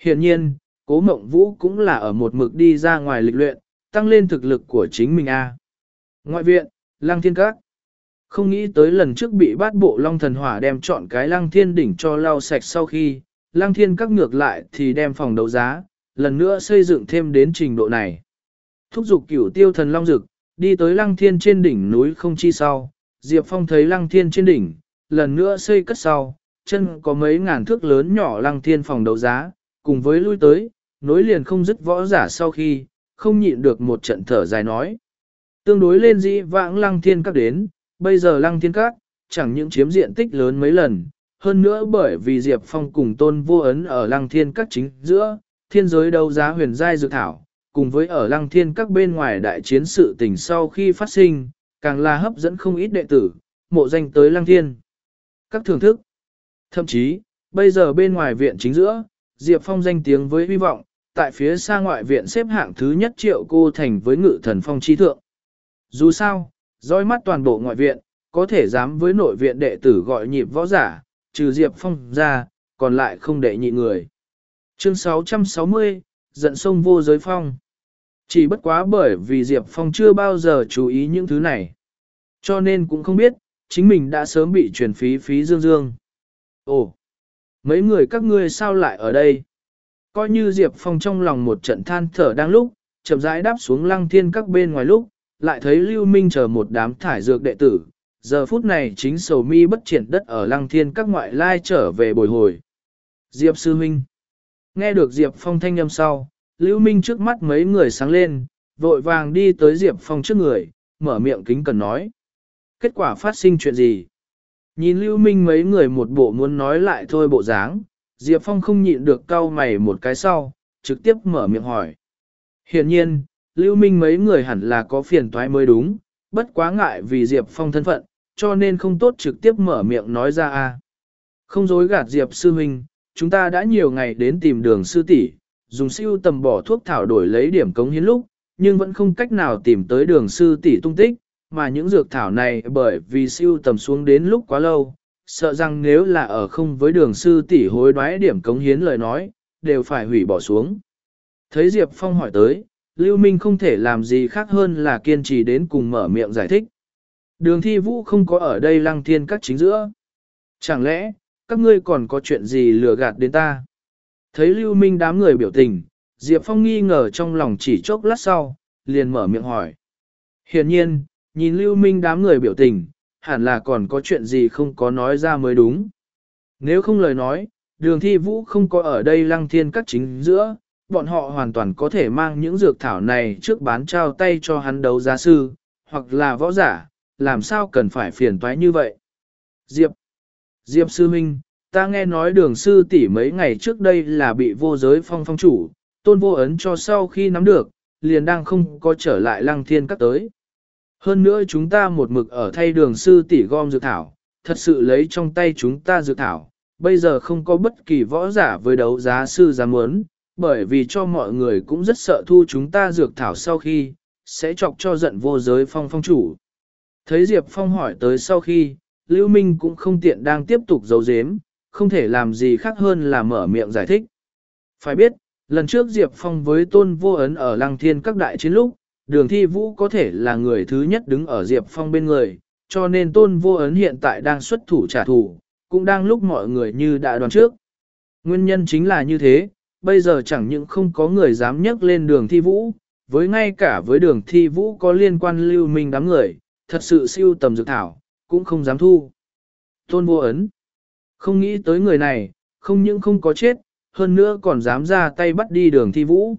Hiện nhiên, cố mộng vũ cũng là ở một mực đi ra ngoài lịch luyện, tăng lên thực lực của chính mình a. Ngoại viện, Lăng Thiên Các. Không nghĩ tới lần trước bị bát bộ Long Thần Hỏa đem chọn cái Lăng Thiên đỉnh cho lau sạch sau khi, Lăng Thiên Các ngược lại thì đem phòng đấu giá, lần nữa xây dựng thêm đến trình độ này. Thúc giục cửu tiêu thần Long Dực, đi tới Lăng Thiên trên đỉnh núi không chi sau, Diệp Phong thấy Lăng Thiên trên đỉnh, lần nữa xây cất sau, chân có mấy ngàn thước lớn nhỏ Lăng Thiên phòng đấu giá, cùng với lui tới, nối liền không dứt võ giả sau khi, không nhịn được một trận thở dài nói. Tương đối lên dĩ vãng lăng thiên các đến, bây giờ lăng thiên các, chẳng những chiếm diện tích lớn mấy lần, hơn nữa bởi vì Diệp Phong cùng tôn vô ấn ở lăng thiên các chính giữa, thiên giới đấu giá huyền giai dự thảo, cùng với ở lăng thiên các bên ngoài đại chiến sự tình sau khi phát sinh, càng là hấp dẫn không ít đệ tử, mộ danh tới lăng thiên. Các thưởng thức, thậm chí, bây giờ bên ngoài viện chính giữa, Diệp Phong danh tiếng với hy vọng, tại phía xa ngoại viện xếp hạng thứ nhất triệu cô thành với ngự thần phong trí thượng. Dù sao, dõi mắt toàn bộ ngoại viện, có thể dám với nội viện đệ tử gọi nhịp võ giả, trừ Diệp Phong ra, còn lại không đệ nhị người. Chương 660, giận sông vô giới phong. Chỉ bất quá bởi vì Diệp Phong chưa bao giờ chú ý những thứ này. Cho nên cũng không biết, chính mình đã sớm bị truyền phí phí dương dương. Ồ, mấy người các ngươi sao lại ở đây? Coi như Diệp Phong trong lòng một trận than thở đang lúc, chậm rãi đáp xuống lăng thiên các bên ngoài lúc, lại thấy Lưu Minh chờ một đám thải dược đệ tử, giờ phút này chính sầu mi bất triển đất ở lăng thiên các ngoại lai trở về bồi hồi. Diệp Sư Minh Nghe được Diệp Phong thanh âm sau, Lưu Minh trước mắt mấy người sáng lên, vội vàng đi tới Diệp Phong trước người, mở miệng kính cần nói. Kết quả phát sinh chuyện gì? Nhìn Lưu Minh mấy người một bộ muốn nói lại thôi bộ dáng, Diệp Phong không nhịn được cau mày một cái sau, trực tiếp mở miệng hỏi. Hiện nhiên, Lưu Minh mấy người hẳn là có phiền toái mới đúng, bất quá ngại vì Diệp Phong thân phận, cho nên không tốt trực tiếp mở miệng nói ra a. Không dối gạt Diệp sư huynh, chúng ta đã nhiều ngày đến tìm đường sư tỷ, dùng siêu tầm bỏ thuốc thảo đổi lấy điểm cống hiến lúc, nhưng vẫn không cách nào tìm tới đường sư tỷ tung tích, mà những dược thảo này bởi vì siêu tầm xuống đến lúc quá lâu, sợ rằng nếu là ở không với đường sư tỷ hối đoái điểm cống hiến lời nói, đều phải hủy bỏ xuống. Thấy Diệp Phong hỏi tới, Lưu Minh không thể làm gì khác hơn là kiên trì đến cùng mở miệng giải thích. Đường thi vũ không có ở đây lăng thiên các chính giữa. Chẳng lẽ, các ngươi còn có chuyện gì lừa gạt đến ta? Thấy Lưu Minh đám người biểu tình, Diệp Phong nghi ngờ trong lòng chỉ chốc lát sau, liền mở miệng hỏi. Hiển nhiên, nhìn Lưu Minh đám người biểu tình, hẳn là còn có chuyện gì không có nói ra mới đúng. Nếu không lời nói, đường thi vũ không có ở đây lăng thiên các chính giữa, bọn họ hoàn toàn có thể mang những dược thảo này trước bán trao tay cho hắn đấu giá sư, hoặc là võ giả, làm sao cần phải phiền toái như vậy. Diệp Diệp Sư Minh, ta nghe nói đường sư tỷ mấy ngày trước đây là bị vô giới phong phong chủ, tôn vô ấn cho sau khi nắm được, liền đang không có trở lại lăng thiên các tới. Hơn nữa chúng ta một mực ở thay đường sư tỷ gom dược thảo, thật sự lấy trong tay chúng ta dược thảo, bây giờ không có bất kỳ võ giả với đấu giá sư dám muốn, bởi vì cho mọi người cũng rất sợ thu chúng ta dược thảo sau khi, sẽ chọc cho giận vô giới phong phong chủ. Thấy Diệp Phong hỏi tới sau khi, Lưu Minh cũng không tiện đang tiếp tục giấu giếm, không thể làm gì khác hơn là mở miệng giải thích. Phải biết, lần trước Diệp Phong với Tôn Vô Ấn ở Lăng Thiên các đại chiến lúc, đường thi vũ có thể là người thứ nhất đứng ở Diệp Phong bên người, cho nên Tôn Vô Ấn hiện tại đang xuất thủ trả thù, cũng đang lúc mọi người như đã đoán trước. Nguyên nhân chính là như thế, bây giờ chẳng những không có người dám nhắc lên đường thi vũ, với ngay cả với đường thi vũ có liên quan lưu minh đám người, thật sự siêu tầm dược thảo, cũng không dám thu. Tôn vô ấn, không nghĩ tới người này, không những không có chết, hơn nữa còn dám ra tay bắt đi đường thi vũ.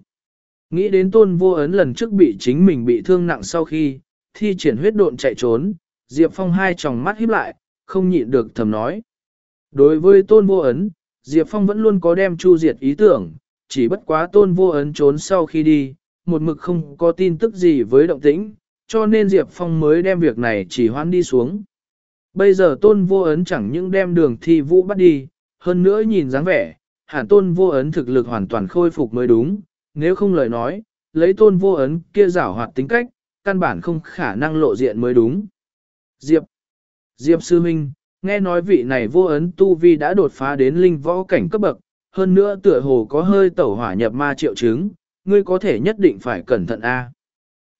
Nghĩ đến tôn vô ấn lần trước bị chính mình bị thương nặng sau khi, thi triển huyết độn chạy trốn, Diệp Phong hai tròng mắt híp lại, không nhịn được thầm nói. Đối với tôn vô ấn, Diệp Phong vẫn luôn có đem chu diệt ý tưởng, chỉ bất quá tôn vô ấn trốn sau khi đi, một mực không có tin tức gì với động tĩnh, cho nên Diệp Phong mới đem việc này chỉ hoãn đi xuống. Bây giờ tôn vô ấn chẳng những đem đường thi vũ bắt đi, hơn nữa nhìn dáng vẻ, hẳn tôn vô ấn thực lực hoàn toàn khôi phục mới đúng, nếu không lời nói, lấy tôn vô ấn kia giảo hoạt tính cách, căn bản không khả năng lộ diện mới đúng. Diệp Diệp Sư Minh, nghe nói vị này vô ấn tu vi đã đột phá đến linh võ cảnh cấp bậc, hơn nữa tựa hồ có hơi tẩu hỏa nhập ma triệu chứng, ngươi có thể nhất định phải cẩn thận a.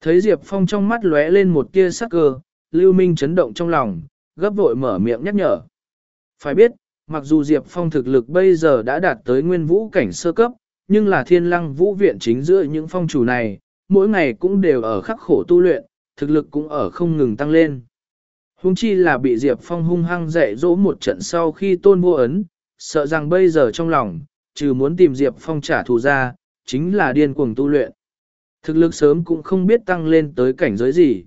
Thấy Diệp Phong trong mắt lóe lên một tia sắc cơ, Lưu Minh chấn động trong lòng, gấp vội mở miệng nhắc nhở. Phải biết, mặc dù Diệp Phong thực lực bây giờ đã đạt tới nguyên vũ cảnh sơ cấp, nhưng là thiên lăng vũ viện chính giữa những phong chủ này, mỗi ngày cũng đều ở khắc khổ tu luyện, thực lực cũng ở không ngừng tăng lên. Hùng chi là bị Diệp Phong hung hăng dạy dỗ một trận sau khi tôn vô ấn, sợ rằng bây giờ trong lòng, trừ muốn tìm Diệp Phong trả thù ra, chính là điên cuồng tu luyện. Thực lực sớm cũng không biết tăng lên tới cảnh giới gì.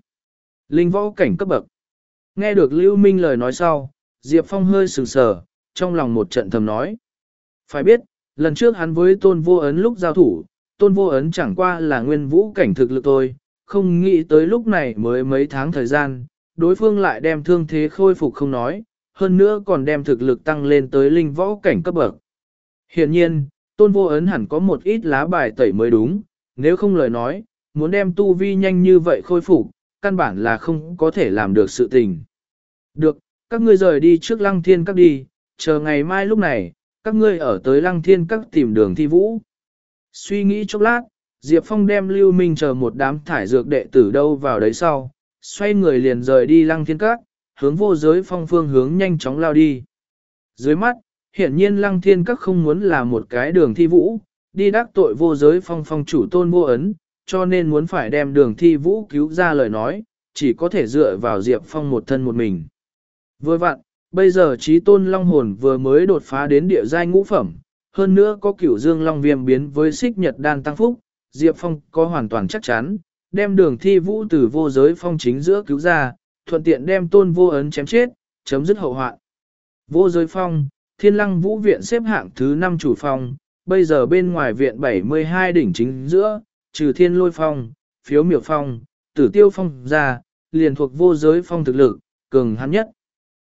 Linh võ cảnh cấp bậc. Nghe được Lưu Minh lời nói sau, Diệp Phong hơi sừng sờ, trong lòng một trận thầm nói. Phải biết, lần trước hắn với tôn vô ấn lúc giao thủ, tôn vô ấn chẳng qua là nguyên vũ cảnh thực lực thôi, không nghĩ tới lúc này mới mấy tháng thời gian, đối phương lại đem thương thế khôi phục không nói, hơn nữa còn đem thực lực tăng lên tới linh võ cảnh cấp bậc. Hiện nhiên, tôn vô ấn hẳn có một ít lá bài tẩy mới đúng, nếu không lời nói, muốn đem tu vi nhanh như vậy khôi phục, căn bản là không có thể làm được sự tình. Được, các ngươi rời đi trước lăng thiên các đi, chờ ngày mai lúc này, các ngươi ở tới lăng thiên các tìm đường thi vũ. Suy nghĩ chốc lát, Diệp Phong đem Lưu Minh chờ một đám thải dược đệ tử đâu vào đấy sau, xoay người liền rời đi lăng thiên các, hướng vô giới phong phương hướng nhanh chóng lao đi. Dưới mắt, hiển nhiên lăng thiên các không muốn là một cái đường thi vũ, đi đắc tội vô giới phong phong chủ tôn vô ấn, cho nên muốn phải đem đường thi vũ cứu ra lời nói, chỉ có thể dựa vào Diệp Phong một thân một mình. Vừa vặn, bây giờ trí tôn long hồn vừa mới đột phá đến địa giai ngũ phẩm, hơn nữa có cửu dương long viêm biến với xích nhật đan tăng phúc, Diệp Phong có hoàn toàn chắc chắn, đem đường thi vũ từ vô giới phong chính giữa cứu ra, thuận tiện đem tôn vô ấn chém chết, chấm dứt hậu hoạn. Vô giới phong, thiên lăng vũ viện xếp hạng thứ 5 chủ phong, bây giờ bên ngoài viện 72 đỉnh chính giữa, trừ thiên lôi phong, phiếu miểu phong, tử tiêu phong ra, liền thuộc vô giới phong thực lực, cường hắn nhất.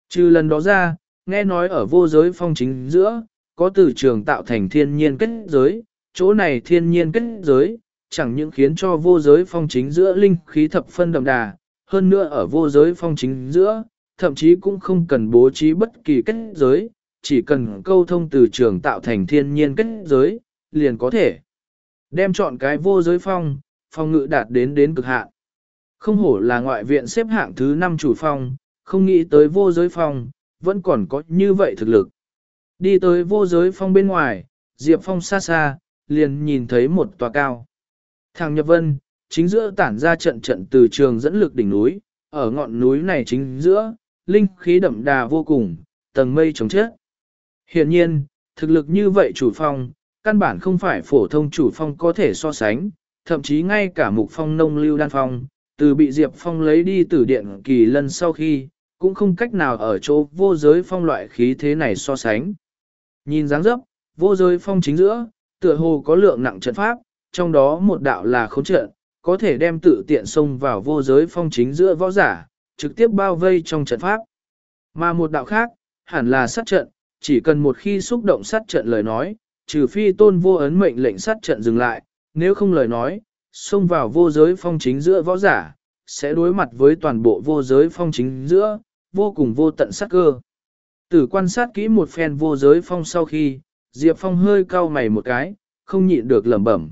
Trừ lần đó ra, nghe nói ở vô giới phong chính giữa, có từ trường tạo thành thiên nhiên kết giới, chỗ này thiên nhiên kết giới, chẳng những khiến cho vô giới phong chính giữa linh khí thập phân đậm đà, hơn nữa ở vô giới phong chính giữa, thậm chí cũng không cần bố trí bất kỳ kết giới, chỉ cần câu thông từ trường tạo thành thiên nhiên kết giới, liền có thể đem chọn cái vô giới phong, phong ngự đạt đến đến cực hạn. Không hổ là ngoại viện xếp hạng thứ 5 chủ phong, không nghĩ tới vô giới phong, vẫn còn có như vậy thực lực. Đi tới vô giới phong bên ngoài, Diệp Phong xa xa, liền nhìn thấy một tòa cao. Thằng Nhập Vân, chính giữa tản ra trận trận từ trường dẫn lực đỉnh núi, ở ngọn núi này chính giữa, linh khí đậm đà vô cùng, tầng mây chống chết. Hiện nhiên, thực lực như vậy chủ phong, căn bản không phải phổ thông chủ phong có thể so sánh, thậm chí ngay cả mục phong nông lưu đan phong, từ bị Diệp Phong lấy đi từ điện kỳ lân sau khi, cũng không cách nào ở chỗ vô giới phong loại khí thế này so sánh. Nhìn dáng dấp, vô giới phong chính giữa, tựa hồ có lượng nặng trận pháp, trong đó một đạo là khốn trận, có thể đem tự tiện xông vào vô giới phong chính giữa võ giả, trực tiếp bao vây trong trận pháp. Mà một đạo khác, hẳn là sát trận, chỉ cần một khi xúc động sát trận lời nói, trừ phi tôn vô ấn mệnh lệnh sát trận dừng lại, nếu không lời nói, xông vào vô giới phong chính giữa võ giả, sẽ đối mặt với toàn bộ vô giới phong chính giữa, vô cùng vô tận sát cơ. Tử quan sát kỹ một phen vô giới phong sau khi, Diệp Phong hơi cau mày một cái, không nhịn được lẩm bẩm.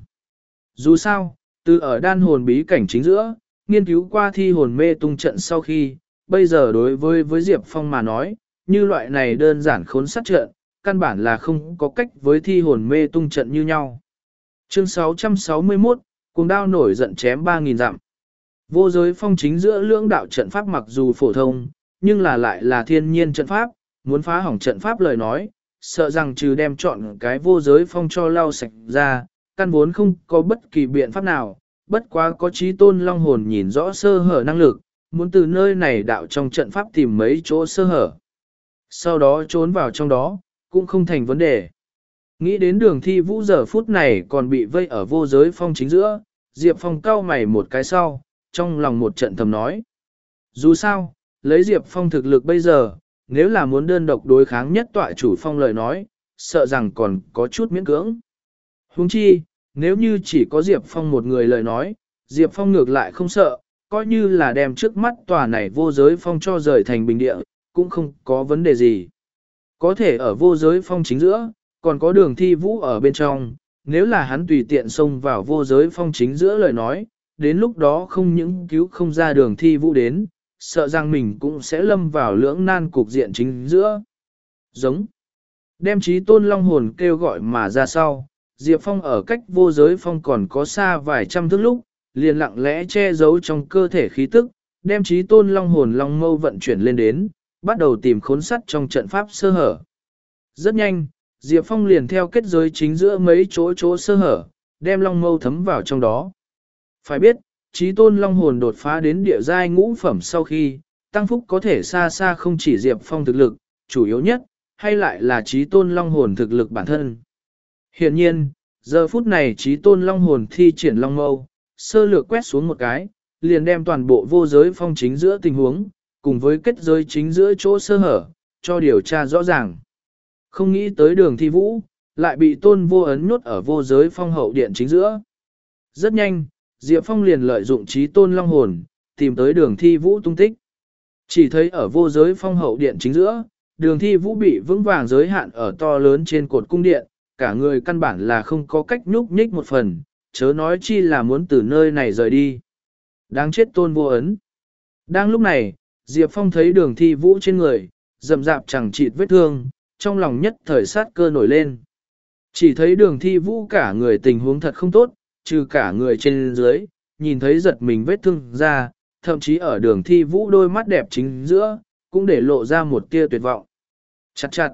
Dù sao, từ ở đan hồn bí cảnh chính giữa, nghiên cứu qua thi hồn mê tung trận sau khi, bây giờ đối với với Diệp Phong mà nói, như loại này đơn giản khốn sát trận, căn bản là không có cách với thi hồn mê tung trận như nhau. Chương 661, cùng đao nổi giận chém 3.000 dặm. Vô giới phong chính giữa lưỡng đạo trận pháp mặc dù phổ thông, nhưng là lại là thiên nhiên trận pháp, muốn phá hỏng trận pháp lời nói, sợ rằng trừ đem chọn cái vô giới phong cho lau sạch ra, căn vốn không có bất kỳ biện pháp nào, bất quá có trí tôn long hồn nhìn rõ sơ hở năng lực, muốn từ nơi này đạo trong trận pháp tìm mấy chỗ sơ hở. Sau đó trốn vào trong đó, cũng không thành vấn đề. Nghĩ đến đường thi vũ giờ phút này còn bị vây ở vô giới phong chính giữa, Diệp Phong cau mày một cái sau, trong lòng một trận thầm nói. Dù sao, lấy Diệp Phong thực lực bây giờ, nếu là muốn đơn độc đối kháng nhất tọa chủ phong lời nói, sợ rằng còn có chút miễn cưỡng. Huống chi, nếu như chỉ có Diệp Phong một người lời nói, Diệp Phong ngược lại không sợ, coi như là đem trước mắt tòa này vô giới phong cho rời thành bình địa, cũng không có vấn đề gì. Có thể ở vô giới phong chính giữa, còn có đường thi vũ ở bên trong, nếu là hắn tùy tiện xông vào vô giới phong chính giữa lời nói, đến lúc đó không những cứu không ra đường thi vũ đến, sợ rằng mình cũng sẽ lâm vào lưỡng nan cục diện chính giữa. Giống. Đem trí tôn long hồn kêu gọi mà ra sau, Diệp Phong ở cách vô giới phong còn có xa vài trăm thước lúc, liền lặng lẽ che giấu trong cơ thể khí tức, đem trí tôn long hồn long mâu vận chuyển lên đến, bắt đầu tìm khốn sắt trong trận pháp sơ hở. Rất nhanh, Diệp Phong liền theo kết giới chính giữa mấy chỗ chỗ sơ hở, đem long mâu thấm vào trong đó. Phải biết, trí tôn long hồn đột phá đến địa giai ngũ phẩm sau khi, tăng phúc có thể xa xa không chỉ Diệp Phong thực lực, chủ yếu nhất, hay lại là trí tôn long hồn thực lực bản thân. Hiện nhiên, giờ phút này trí tôn long hồn thi triển long mâu, sơ lược quét xuống một cái, liền đem toàn bộ vô giới phong chính giữa tình huống, cùng với kết giới chính giữa chỗ sơ hở, cho điều tra rõ ràng. Không nghĩ tới đường thi vũ, lại bị tôn vô ấn nhốt ở vô giới phong hậu điện chính giữa. Rất nhanh, Diệp Phong liền lợi dụng trí tôn long hồn, tìm tới đường thi vũ tung tích. Chỉ thấy ở vô giới phong hậu điện chính giữa, đường thi vũ bị vững vàng giới hạn ở to lớn trên cột cung điện, cả người căn bản là không có cách nhúc nhích một phần, chớ nói chi là muốn từ nơi này rời đi. Đáng chết tôn vô ấn. Đang lúc này, Diệp Phong thấy đường thi vũ trên người, rậm rạp chẳng chịt vết thương, trong lòng nhất thời sát cơ nổi lên. Chỉ thấy đường thi vũ cả người tình huống thật không tốt, trừ cả người trên dưới, nhìn thấy giật mình vết thương ra, thậm chí ở đường thi vũ đôi mắt đẹp chính giữa, cũng để lộ ra một tia tuyệt vọng. Chặt chặt.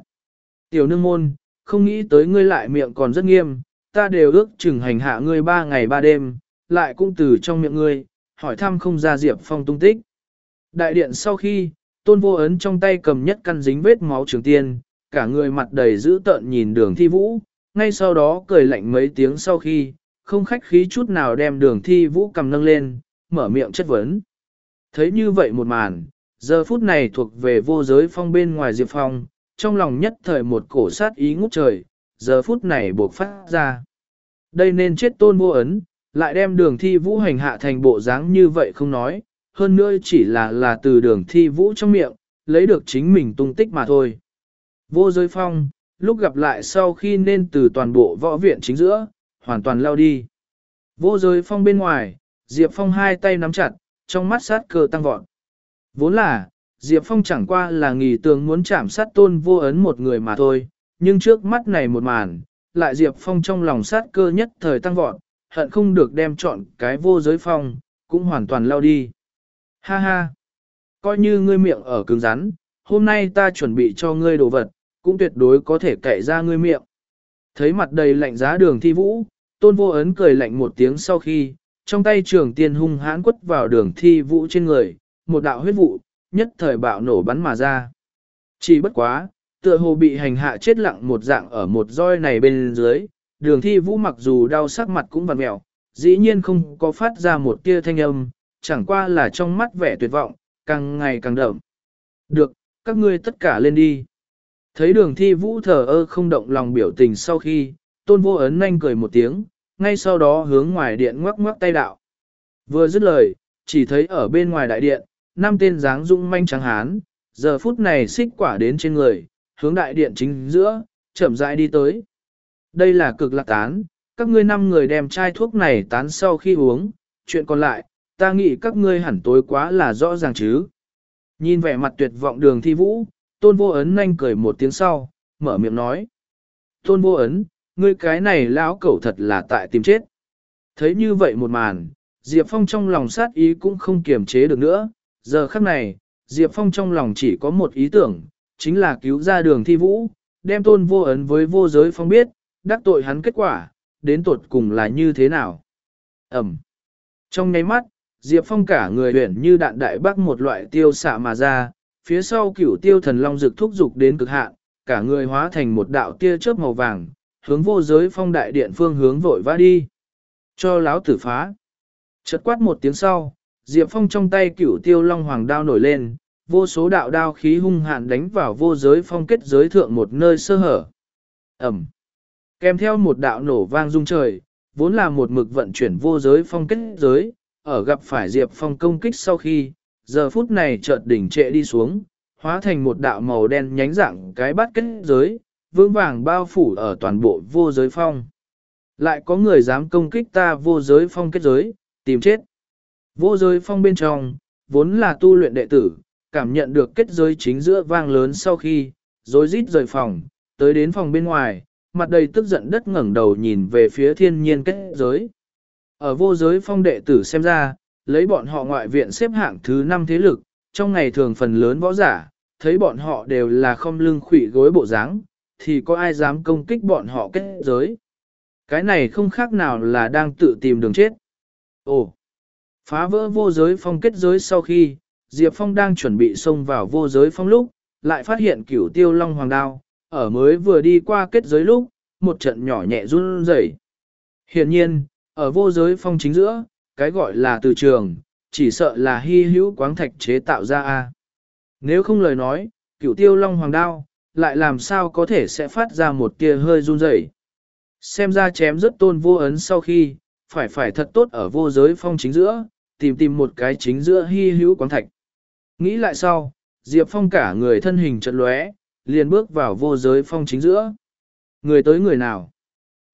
Tiểu nương môn, không nghĩ tới ngươi lại miệng còn rất nghiêm, ta đều ước chừng hành hạ ngươi ba ngày ba đêm, lại cũng từ trong miệng ngươi, hỏi thăm không ra Diệp Phong tung tích. Đại điện sau khi, tôn vô ấn trong tay cầm nhất căn dính vết máu trường tiên, cả người mặt đầy dữ tợn nhìn đường thi vũ, ngay sau đó cười lạnh mấy tiếng sau khi, không khách khí chút nào đem đường thi vũ cầm nâng lên, mở miệng chất vấn. Thấy như vậy một màn, giờ phút này thuộc về vô giới phong bên ngoài Diệp Phong, trong lòng nhất thời một cổ sát ý ngút trời, giờ phút này buộc phát ra. Đây nên chết tôn vô ấn, lại đem đường thi vũ hành hạ thành bộ dáng như vậy không nói, hơn nữa chỉ là là từ đường thi vũ trong miệng, lấy được chính mình tung tích mà thôi. Vô giới phong, lúc gặp lại sau khi nên từ toàn bộ võ viện chính giữa, hoàn toàn lao đi. Vô giới phong bên ngoài, Diệp Phong hai tay nắm chặt, trong mắt sát cơ tăng vọt. Vốn là, Diệp Phong chẳng qua là nghỉ tường muốn chạm sát tôn vô ấn một người mà thôi, nhưng trước mắt này một màn, lại Diệp Phong trong lòng sát cơ nhất thời tăng vọt, hận không được đem chọn cái vô giới phong, cũng hoàn toàn lao đi. Ha ha! Coi như ngươi miệng ở cứng rắn, hôm nay ta chuẩn bị cho ngươi đồ vật, cũng tuyệt đối có thể cậy ra ngươi miệng. Thấy mặt đầy lạnh giá đường thi vũ, tôn vô ấn cười lạnh một tiếng sau khi, trong tay trường tiên hung hãn quất vào đường thi vũ trên người, một đạo huyết vụ, nhất thời bạo nổ bắn mà ra. Chỉ bất quá, tựa hồ bị hành hạ chết lặng một dạng ở một roi này bên dưới, đường thi vũ mặc dù đau sắc mặt cũng vằn mẹo, dĩ nhiên không có phát ra một tia thanh âm, chẳng qua là trong mắt vẻ tuyệt vọng, càng ngày càng đậm. Được, các ngươi tất cả lên đi. Thấy đường thi vũ thờ ơ không động lòng biểu tình sau khi, tôn vô ấn nhanh cười một tiếng, ngay sau đó hướng ngoài điện ngoắc ngoắc tay đạo. Vừa dứt lời, chỉ thấy ở bên ngoài đại điện, năm tên dáng dung manh trắng hán, giờ phút này xích quả đến trên người, hướng đại điện chính giữa, chậm rãi đi tới. Đây là cực lạc tán, các ngươi năm người đem chai thuốc này tán sau khi uống, chuyện còn lại, ta nghĩ các ngươi hẳn tối quá là rõ ràng chứ. Nhìn vẻ mặt tuyệt vọng đường thi vũ, tôn vô ấn nhanh cười một tiếng sau, mở miệng nói. Tôn vô ấn, ngươi cái này lão cẩu thật là tại tìm chết. Thấy như vậy một màn, Diệp Phong trong lòng sát ý cũng không kiềm chế được nữa, giờ khắc này, Diệp Phong trong lòng chỉ có một ý tưởng, chính là cứu ra đường thi vũ, đem tôn vô ấn với vô giới phong biết, đắc tội hắn kết quả, đến tột cùng là như thế nào. Ẩm. Trong nháy mắt, Diệp Phong cả người huyển như đạn đại bác một loại tiêu xạ mà ra, phía sau cửu tiêu thần long rực thúc dục đến cực hạn, cả người hóa thành một đạo tia chớp màu vàng, hướng vô giới phong đại điện phương hướng vội vã đi. Cho láo tử phá. Chợt quát một tiếng sau, Diệp Phong trong tay cửu tiêu long hoàng đao nổi lên, vô số đạo đao khí hung hạn đánh vào vô giới phong kết giới thượng một nơi sơ hở. Ẩm. Kèm theo một đạo nổ vang rung trời, vốn là một mực vận chuyển vô giới phong kết giới, ở gặp phải Diệp Phong công kích sau khi, giờ phút này chợt đỉnh trệ đi xuống, hóa thành một đạo màu đen nhánh dạng cái bát kết giới, vững vàng bao phủ ở toàn bộ vô giới phong. Lại có người dám công kích ta vô giới phong kết giới, tìm chết. Vô giới phong bên trong, vốn là tu luyện đệ tử, cảm nhận được kết giới chính giữa vang lớn sau khi, rối rít rời phòng, tới đến phòng bên ngoài, mặt đầy tức giận đất ngẩng đầu nhìn về phía thiên nhiên kết giới. Ở vô giới phong đệ tử xem ra, lấy bọn họ ngoại viện xếp hạng thứ 5 thế lực, trong ngày thường phần lớn võ giả, thấy bọn họ đều là không lưng khủy gối bộ dáng, thì có ai dám công kích bọn họ kết giới. Cái này không khác nào là đang tự tìm đường chết. Ồ! Phá vỡ vô giới phong kết giới sau khi, Diệp Phong đang chuẩn bị xông vào vô giới phong lúc, lại phát hiện cửu tiêu long hoàng đao, ở mới vừa đi qua kết giới lúc, một trận nhỏ nhẹ run rẩy. Hiện nhiên, ở vô giới phong chính giữa, cái gọi là từ trường, chỉ sợ là hy hữu quáng thạch chế tạo ra a. Nếu không lời nói, cửu tiêu long hoàng đao, lại làm sao có thể sẽ phát ra một tia hơi run rẩy. Xem ra chém rất tôn vô ấn sau khi, phải phải thật tốt ở vô giới phong chính giữa, tìm tìm một cái chính giữa hy hữu quáng thạch. Nghĩ lại sau, Diệp Phong cả người thân hình chợt lóe, liền bước vào vô giới phong chính giữa. Người tới người nào?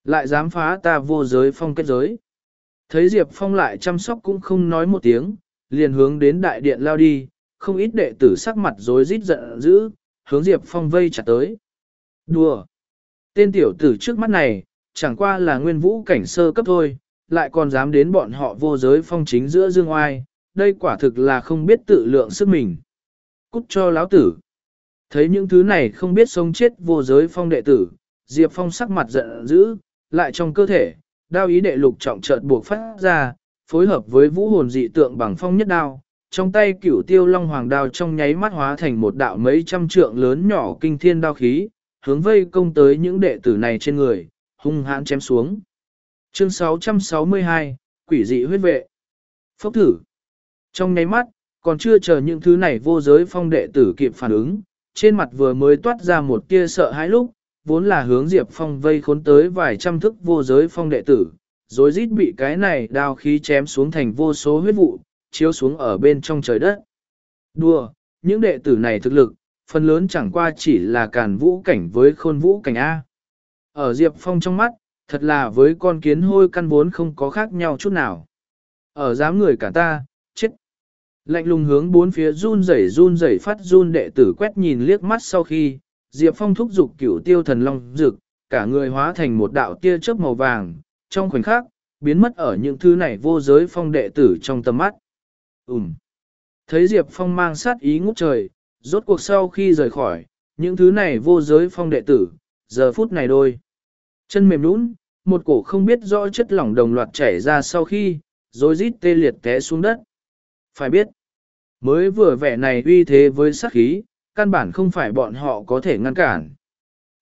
Lại dám phá ta vô giới phong kết giới. Thấy Diệp Phong lại chăm sóc cũng không nói một tiếng, liền hướng đến đại điện lao đi, không ít đệ tử sắc mặt rối rít giận dữ, hướng Diệp Phong vây chặt tới. Đùa! Tên tiểu tử trước mắt này, chẳng qua là nguyên vũ cảnh sơ cấp thôi, lại còn dám đến bọn họ vô giới phong chính giữa dương oai, đây quả thực là không biết tự lượng sức mình. Cút cho lão tử! Thấy những thứ này không biết sống chết vô giới phong đệ tử, Diệp Phong sắc mặt giận dữ, lại trong cơ thể, đao ý đệ lục trọng chợt buộc phát ra, phối hợp với vũ hồn dị tượng bằng phong nhất đao, trong tay cửu tiêu long hoàng đao trong nháy mắt hóa thành một đạo mấy trăm trượng lớn nhỏ kinh thiên đao khí, hướng vây công tới những đệ tử này trên người, hung hãn chém xuống. Chương 662, Quỷ dị huyết vệ. Phốc thử. Trong nháy mắt, còn chưa chờ những thứ này vô giới phong đệ tử kịp phản ứng, trên mặt vừa mới toát ra một tia sợ hãi lúc, vốn là hướng Diệp Phong vây khốn tới vài trăm thức vô giới phong đệ tử, rồi rít bị cái này đao khí chém xuống thành vô số huyết vụ, chiếu xuống ở bên trong trời đất. Đùa, những đệ tử này thực lực, phần lớn chẳng qua chỉ là càn vũ cảnh với khôn vũ cảnh A. Ở Diệp Phong trong mắt, thật là với con kiến hôi căn vốn không có khác nhau chút nào. Ở dám người cả ta, chết. Lạnh lùng hướng bốn phía run rẩy run rẩy phát run đệ tử quét nhìn liếc mắt sau khi, Diệp Phong thúc giục cửu tiêu thần long rực, cả người hóa thành một đạo tia chớp màu vàng, trong khoảnh khắc, biến mất ở những thứ này vô giới phong đệ tử trong tầm mắt. Ừm. Thấy Diệp Phong mang sát ý ngút trời, rốt cuộc sau khi rời khỏi, những thứ này vô giới phong đệ tử, giờ phút này đôi. Chân mềm nũng, một cổ không biết rõ chất lỏng đồng loạt chảy ra sau khi, rồi rít tê liệt té xuống đất. Phải biết, mới vừa vẻ này uy thế với sát khí, căn bản không phải bọn họ có thể ngăn cản.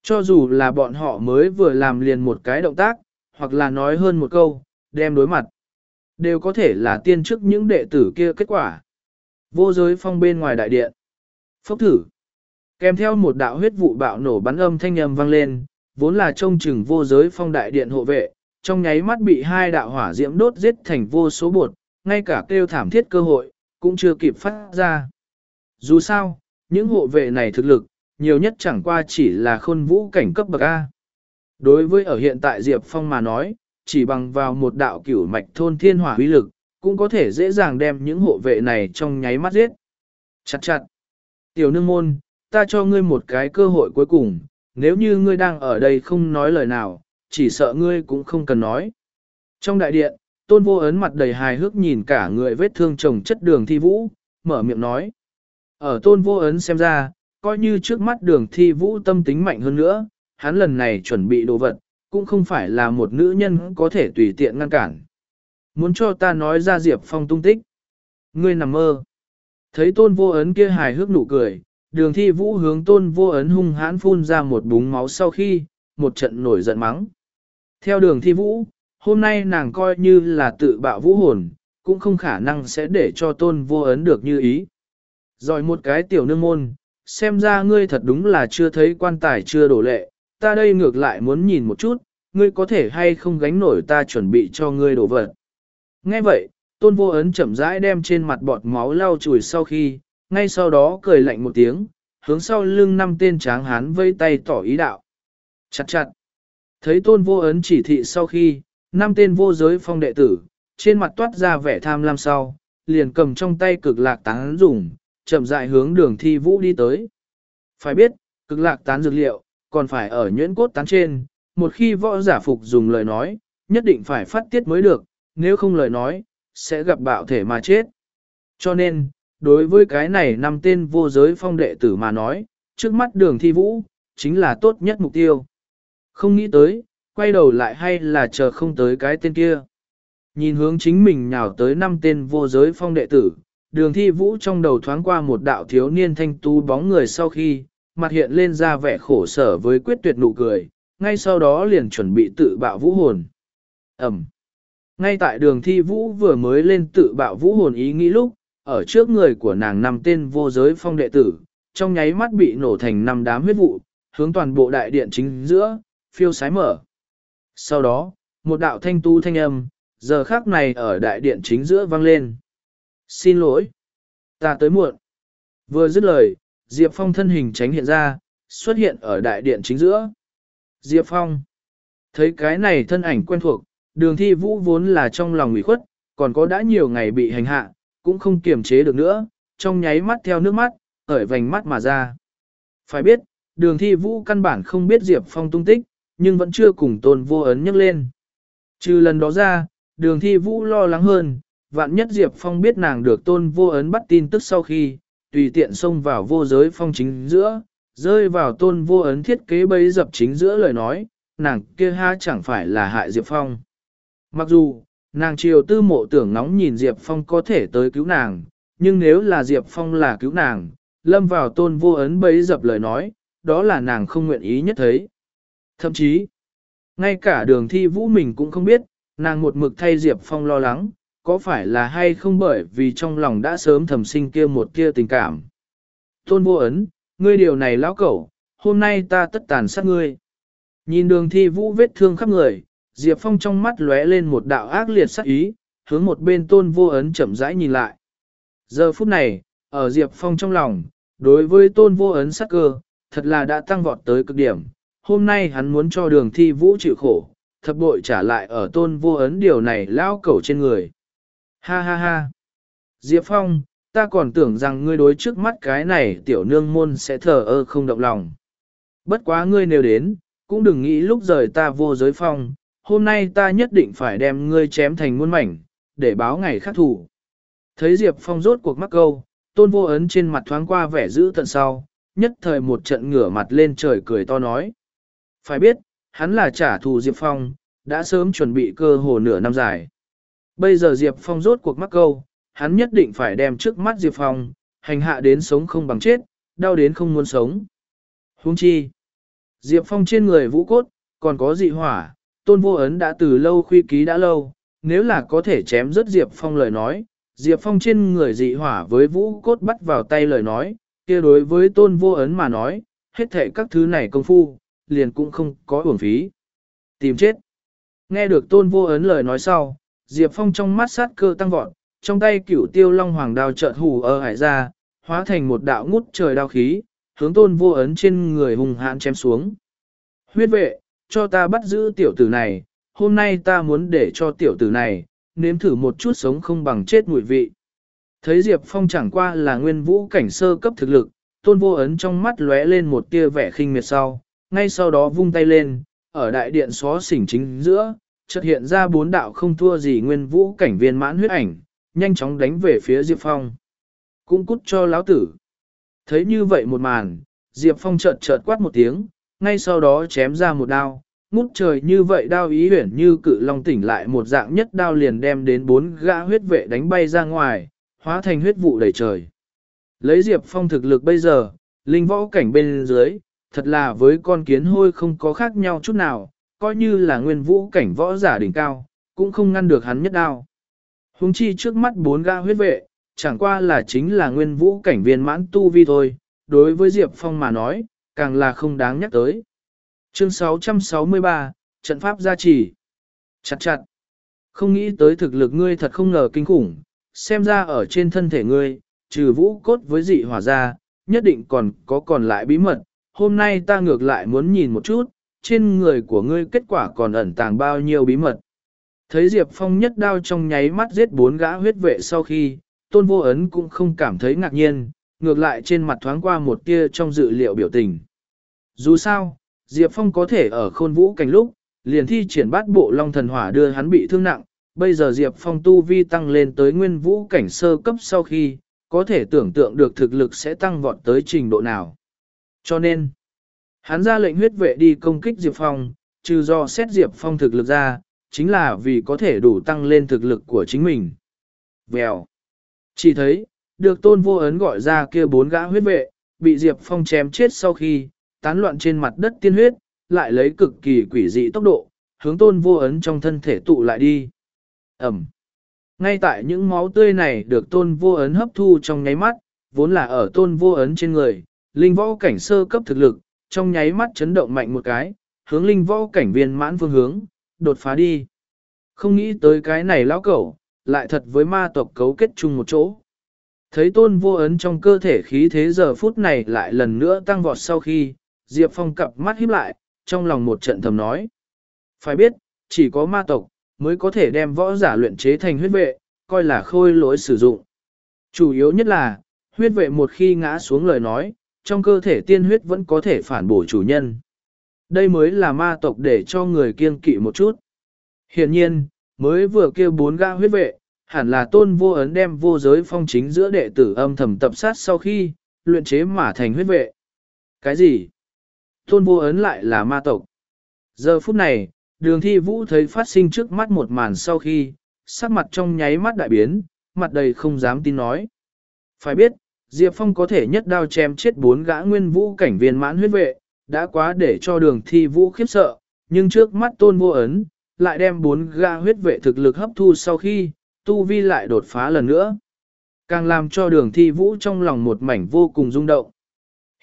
Cho dù là bọn họ mới vừa làm liền một cái động tác, hoặc là nói hơn một câu, đem đối mặt, đều có thể là tiên chức những đệ tử kia kết quả. Vô giới phong bên ngoài đại điện. Phốc thử. Kèm theo một đạo huyết vụ bạo nổ bắn âm thanh âm vang lên, vốn là trông chừng vô giới phong đại điện hộ vệ, trong nháy mắt bị hai đạo hỏa diễm đốt giết thành vô số bột, ngay cả kêu thảm thiết cơ hội, cũng chưa kịp phát ra. Dù sao, những hộ vệ này thực lực, nhiều nhất chẳng qua chỉ là khôn vũ cảnh cấp bậc A. Đối với ở hiện tại Diệp Phong mà nói, chỉ bằng vào một đạo cửu mạch thôn thiên hỏa uy lực, cũng có thể dễ dàng đem những hộ vệ này trong nháy mắt giết. Chặt chặt. Tiểu nương môn, ta cho ngươi một cái cơ hội cuối cùng, nếu như ngươi đang ở đây không nói lời nào, chỉ sợ ngươi cũng không cần nói. Trong đại điện, tôn vô ấn mặt đầy hài hước nhìn cả người vết thương chồng chất đường thi vũ, mở miệng nói. Ở tôn vô ấn xem ra, coi như trước mắt đường thi vũ tâm tính mạnh hơn nữa, hắn lần này chuẩn bị đồ vật, cũng không phải là một nữ nhân có thể tùy tiện ngăn cản. Muốn cho ta nói ra Diệp Phong tung tích. Ngươi nằm mơ. Thấy tôn vô ấn kia hài hước nụ cười, đường thi vũ hướng tôn vô ấn hung hãn phun ra một búng máu sau khi, một trận nổi giận mắng. Theo đường thi vũ, hôm nay nàng coi như là tự bạo vũ hồn, cũng không khả năng sẽ để cho tôn vô ấn được như ý. Rồi một cái tiểu nương môn, xem ra ngươi thật đúng là chưa thấy quan tài chưa đổ lệ, ta đây ngược lại muốn nhìn một chút, ngươi có thể hay không gánh nổi ta chuẩn bị cho ngươi đổ vật. Nghe vậy, tôn vô ấn chậm rãi đem trên mặt bọt máu lau chùi sau khi, ngay sau đó cười lạnh một tiếng, hướng sau lưng năm tên tráng hán vây tay tỏ ý đạo. Chặt chặt. Thấy tôn vô ấn chỉ thị sau khi, năm tên vô giới phong đệ tử, trên mặt toát ra vẻ tham lam sau, liền cầm trong tay cực lạc tán dùng, chậm rãi hướng đường thi vũ đi tới. Phải biết, cực lạc tán dược liệu, còn phải ở nhuyễn cốt tán trên, một khi võ giả phục dùng lời nói, nhất định phải phát tiết mới được, nếu không lời nói, sẽ gặp bạo thể mà chết. Cho nên, đối với cái này năm tên vô giới phong đệ tử mà nói, trước mắt đường thi vũ, chính là tốt nhất mục tiêu. Không nghĩ tới, quay đầu lại hay là chờ không tới cái tên kia. Nhìn hướng chính mình nhào tới năm tên vô giới phong đệ tử, đường thi vũ trong đầu thoáng qua một đạo thiếu niên thanh tu bóng người sau khi, mặt hiện lên ra vẻ khổ sở với quyết tuyệt nụ cười, ngay sau đó liền chuẩn bị tự bạo vũ hồn. Ẩm. Ngay tại đường thi vũ vừa mới lên tự bạo vũ hồn ý nghĩ lúc, ở trước người của nàng nằm tên vô giới phong đệ tử, trong nháy mắt bị nổ thành năm đám huyết vụ, hướng toàn bộ đại điện chính giữa, phiêu sái mở. Sau đó, một đạo thanh tu thanh âm, giờ khác này ở đại điện chính giữa vang lên. Xin lỗi. Ta tới muộn. Vừa dứt lời, Diệp Phong thân hình tránh hiện ra, xuất hiện ở đại điện chính giữa. Diệp Phong. Thấy cái này thân ảnh quen thuộc, đường thi vũ vốn là trong lòng ủy khuất, còn có đã nhiều ngày bị hành hạ, cũng không kiềm chế được nữa, trong nháy mắt theo nước mắt, ở vành mắt mà ra. Phải biết, đường thi vũ căn bản không biết Diệp Phong tung tích, nhưng vẫn chưa cùng tôn vô ấn nhắc lên. Trừ lần đó ra, đường thi vũ lo lắng hơn, vạn nhất Diệp Phong biết nàng được tôn vô ấn bắt tin tức sau khi, tùy tiện xông vào vô giới phong chính giữa, rơi vào tôn vô ấn thiết kế bấy dập chính giữa lời nói, nàng kia ha chẳng phải là hại Diệp Phong. Mặc dù, nàng triều tư mộ tưởng nóng nhìn Diệp Phong có thể tới cứu nàng, nhưng nếu là Diệp Phong là cứu nàng, lâm vào tôn vô ấn bấy dập lời nói, đó là nàng không nguyện ý nhất thấy. Thậm chí, ngay cả đường thi vũ mình cũng không biết, nàng một mực thay Diệp Phong lo lắng, có phải là hay không bởi vì trong lòng đã sớm thầm sinh kia một kia tình cảm. Tôn vô ấn, ngươi điều này lão cẩu, hôm nay ta tất tàn sát ngươi. Nhìn đường thi vũ vết thương khắp người, Diệp Phong trong mắt lóe lên một đạo ác liệt sát ý, hướng một bên tôn vô ấn chậm rãi nhìn lại. Giờ phút này, ở Diệp Phong trong lòng, đối với tôn vô ấn sắc cơ, thật là đã tăng vọt tới cực điểm. Hôm nay hắn muốn cho đường thi vũ chịu khổ, thập bội trả lại ở tôn vô ấn điều này lao cẩu trên người. Ha ha ha. Diệp Phong, ta còn tưởng rằng ngươi đối trước mắt cái này tiểu nương môn sẽ thờ ơ không động lòng. Bất quá ngươi nếu đến, cũng đừng nghĩ lúc rời ta vô giới phong, hôm nay ta nhất định phải đem ngươi chém thành muôn mảnh, để báo ngày khắc thủ. Thấy Diệp Phong rốt cuộc mắc câu, tôn vô ấn trên mặt thoáng qua vẻ giữ tận sau, nhất thời một trận ngửa mặt lên trời cười to nói. Phải biết, hắn là trả thù Diệp Phong, đã sớm chuẩn bị cơ hồ nửa năm dài. Bây giờ Diệp Phong rốt cuộc mắc câu, hắn nhất định phải đem trước mắt Diệp Phong, hành hạ đến sống không bằng chết, đau đến không muốn sống. Huống chi, Diệp Phong trên người vũ cốt, còn có dị hỏa, tôn vô ấn đã từ lâu khuy ký đã lâu, nếu là có thể chém rớt Diệp Phong lời nói, Diệp Phong trên người dị hỏa với vũ cốt bắt vào tay lời nói, kia đối với tôn vô ấn mà nói, hết thệ các thứ này công phu, liền cũng không có uổng phí. Tìm chết. Nghe được tôn vô ấn lời nói sau, Diệp Phong trong mắt sát cơ tăng vọt, trong tay cửu tiêu long hoàng đao chợt hù ở hải ra, hóa thành một đạo ngút trời đao khí, hướng tôn vô ấn trên người hùng hãn chém xuống. Huyết vệ, cho ta bắt giữ tiểu tử này, hôm nay ta muốn để cho tiểu tử này, nếm thử một chút sống không bằng chết mùi vị. Thấy Diệp Phong chẳng qua là nguyên vũ cảnh sơ cấp thực lực, tôn vô ấn trong mắt lóe lên một tia vẻ khinh miệt sau, ngay sau đó vung tay lên, ở đại điện xó xỉnh chính giữa, chợt hiện ra bốn đạo không thua gì nguyên vũ cảnh viên mãn huyết ảnh, nhanh chóng đánh về phía Diệp Phong. Cũng cút cho lão tử. Thấy như vậy một màn, Diệp Phong chợt chợt quát một tiếng, ngay sau đó chém ra một đao, ngút trời như vậy đao ý huyển như cự long tỉnh lại một dạng nhất đao liền đem đến bốn gã huyết vệ đánh bay ra ngoài, hóa thành huyết vụ đầy trời. Lấy Diệp Phong thực lực bây giờ, linh võ cảnh bên dưới, thật là với con kiến hôi không có khác nhau chút nào, coi như là nguyên vũ cảnh võ giả đỉnh cao, cũng không ngăn được hắn nhất đao. Hùng chi trước mắt bốn gã huyết vệ, chẳng qua là chính là nguyên vũ cảnh viên mãn tu vi thôi, đối với Diệp Phong mà nói, càng là không đáng nhắc tới. Chương 663, Trận Pháp gia trì. Chặt chặt. Không nghĩ tới thực lực ngươi thật không ngờ kinh khủng, xem ra ở trên thân thể ngươi, trừ vũ cốt với dị hỏa ra, nhất định còn có còn lại bí mật. Hôm nay ta ngược lại muốn nhìn một chút, trên người của ngươi kết quả còn ẩn tàng bao nhiêu bí mật. Thấy Diệp Phong nhất đao trong nháy mắt giết bốn gã huyết vệ sau khi, tôn vô ấn cũng không cảm thấy ngạc nhiên, ngược lại trên mặt thoáng qua một tia trong dự liệu biểu tình. Dù sao, Diệp Phong có thể ở khôn vũ cảnh lúc, liền thi triển bát bộ long thần hỏa đưa hắn bị thương nặng, bây giờ Diệp Phong tu vi tăng lên tới nguyên vũ cảnh sơ cấp sau khi, có thể tưởng tượng được thực lực sẽ tăng vọt tới trình độ nào. Cho nên, hắn ra lệnh huyết vệ đi công kích Diệp Phong, trừ do xét Diệp Phong thực lực ra, chính là vì có thể đủ tăng lên thực lực của chính mình. Vèo. Chỉ thấy, được tôn vô ấn gọi ra kia bốn gã huyết vệ, bị Diệp Phong chém chết sau khi, tán loạn trên mặt đất tiên huyết, lại lấy cực kỳ quỷ dị tốc độ, hướng tôn vô ấn trong thân thể tụ lại đi. Ẩm. Ngay tại những máu tươi này được tôn vô ấn hấp thu trong nháy mắt, vốn là ở tôn vô ấn trên người, linh võ cảnh sơ cấp thực lực, trong nháy mắt chấn động mạnh một cái, hướng linh võ cảnh viên mãn phương hướng, đột phá đi. Không nghĩ tới cái này lão cẩu, lại thật với ma tộc cấu kết chung một chỗ. Thấy tôn vô ấn trong cơ thể khí thế giờ phút này lại lần nữa tăng vọt sau khi, Diệp Phong cặp mắt híp lại, trong lòng một trận thầm nói. Phải biết, chỉ có ma tộc, mới có thể đem võ giả luyện chế thành huyết vệ, coi là khôi lỗi sử dụng. Chủ yếu nhất là, huyết vệ một khi ngã xuống lời nói, trong cơ thể tiên huyết vẫn có thể phản bổ chủ nhân. Đây mới là ma tộc để cho người kiên kỵ một chút. Hiện nhiên, mới vừa kêu bốn gã huyết vệ, hẳn là tôn vô ấn đem vô giới phong chính giữa đệ tử âm thầm tập sát sau khi, luyện chế mà thành huyết vệ. Cái gì? Tôn vô ấn lại là ma tộc. Giờ phút này, đường thi vũ thấy phát sinh trước mắt một màn sau khi, sắc mặt trong nháy mắt đại biến, mặt đầy không dám tin nói. Phải biết, Diệp Phong có thể nhất đao chém chết bốn gã nguyên vũ cảnh viên mãn huyết vệ, đã quá để cho đường thi vũ khiếp sợ, nhưng trước mắt tôn vô ấn, lại đem bốn gã huyết vệ thực lực hấp thu sau khi, tu vi lại đột phá lần nữa. Càng làm cho đường thi vũ trong lòng một mảnh vô cùng rung động.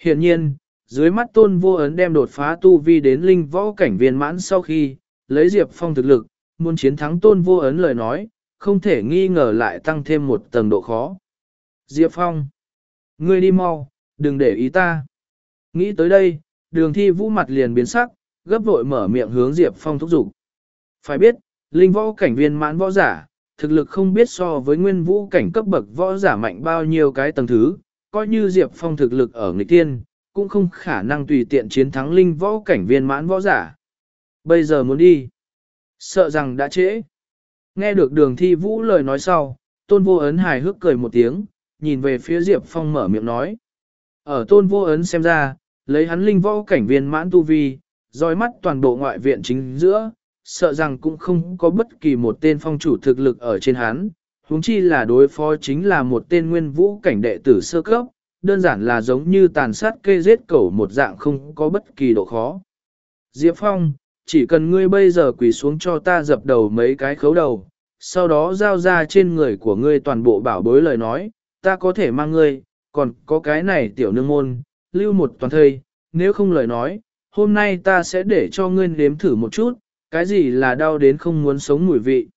Hiện nhiên, dưới mắt tôn vô ấn đem đột phá tu vi đến linh võ cảnh viên mãn sau khi, lấy Diệp Phong thực lực, muốn chiến thắng tôn vô ấn lời nói, không thể nghi ngờ lại tăng thêm một tầng độ khó. Diệp Phong, ngươi đi mau, đừng để ý ta. Nghĩ tới đây, đường thi vũ mặt liền biến sắc, gấp vội mở miệng hướng Diệp Phong thúc giục. Phải biết, linh võ cảnh viên mãn võ giả, thực lực không biết so với nguyên vũ cảnh cấp bậc võ giả mạnh bao nhiêu cái tầng thứ, coi như Diệp Phong thực lực ở nghịch tiên, cũng không khả năng tùy tiện chiến thắng linh võ cảnh viên mãn võ giả. Bây giờ muốn đi, sợ rằng đã trễ. Nghe được đường thi vũ lời nói sau, tôn vô ấn hài hước cười một tiếng, nhìn về phía Diệp Phong mở miệng nói. Ở tôn vô ấn xem ra, lấy hắn linh võ cảnh viên mãn tu vi, dõi mắt toàn bộ ngoại viện chính giữa, sợ rằng cũng không có bất kỳ một tên phong chủ thực lực ở trên hắn, huống chi là đối phó chính là một tên nguyên vũ cảnh đệ tử sơ cấp, đơn giản là giống như tàn sát kê giết cẩu một dạng không có bất kỳ độ khó. Diệp Phong, chỉ cần ngươi bây giờ quỳ xuống cho ta dập đầu mấy cái khấu đầu, sau đó giao ra trên người của ngươi toàn bộ bảo bối lời nói, ta có thể mang ngươi, còn có cái này tiểu nương môn, lưu một toàn thây, nếu không lời nói, hôm nay ta sẽ để cho ngươi nếm thử một chút, cái gì là đau đến không muốn sống mùi vị.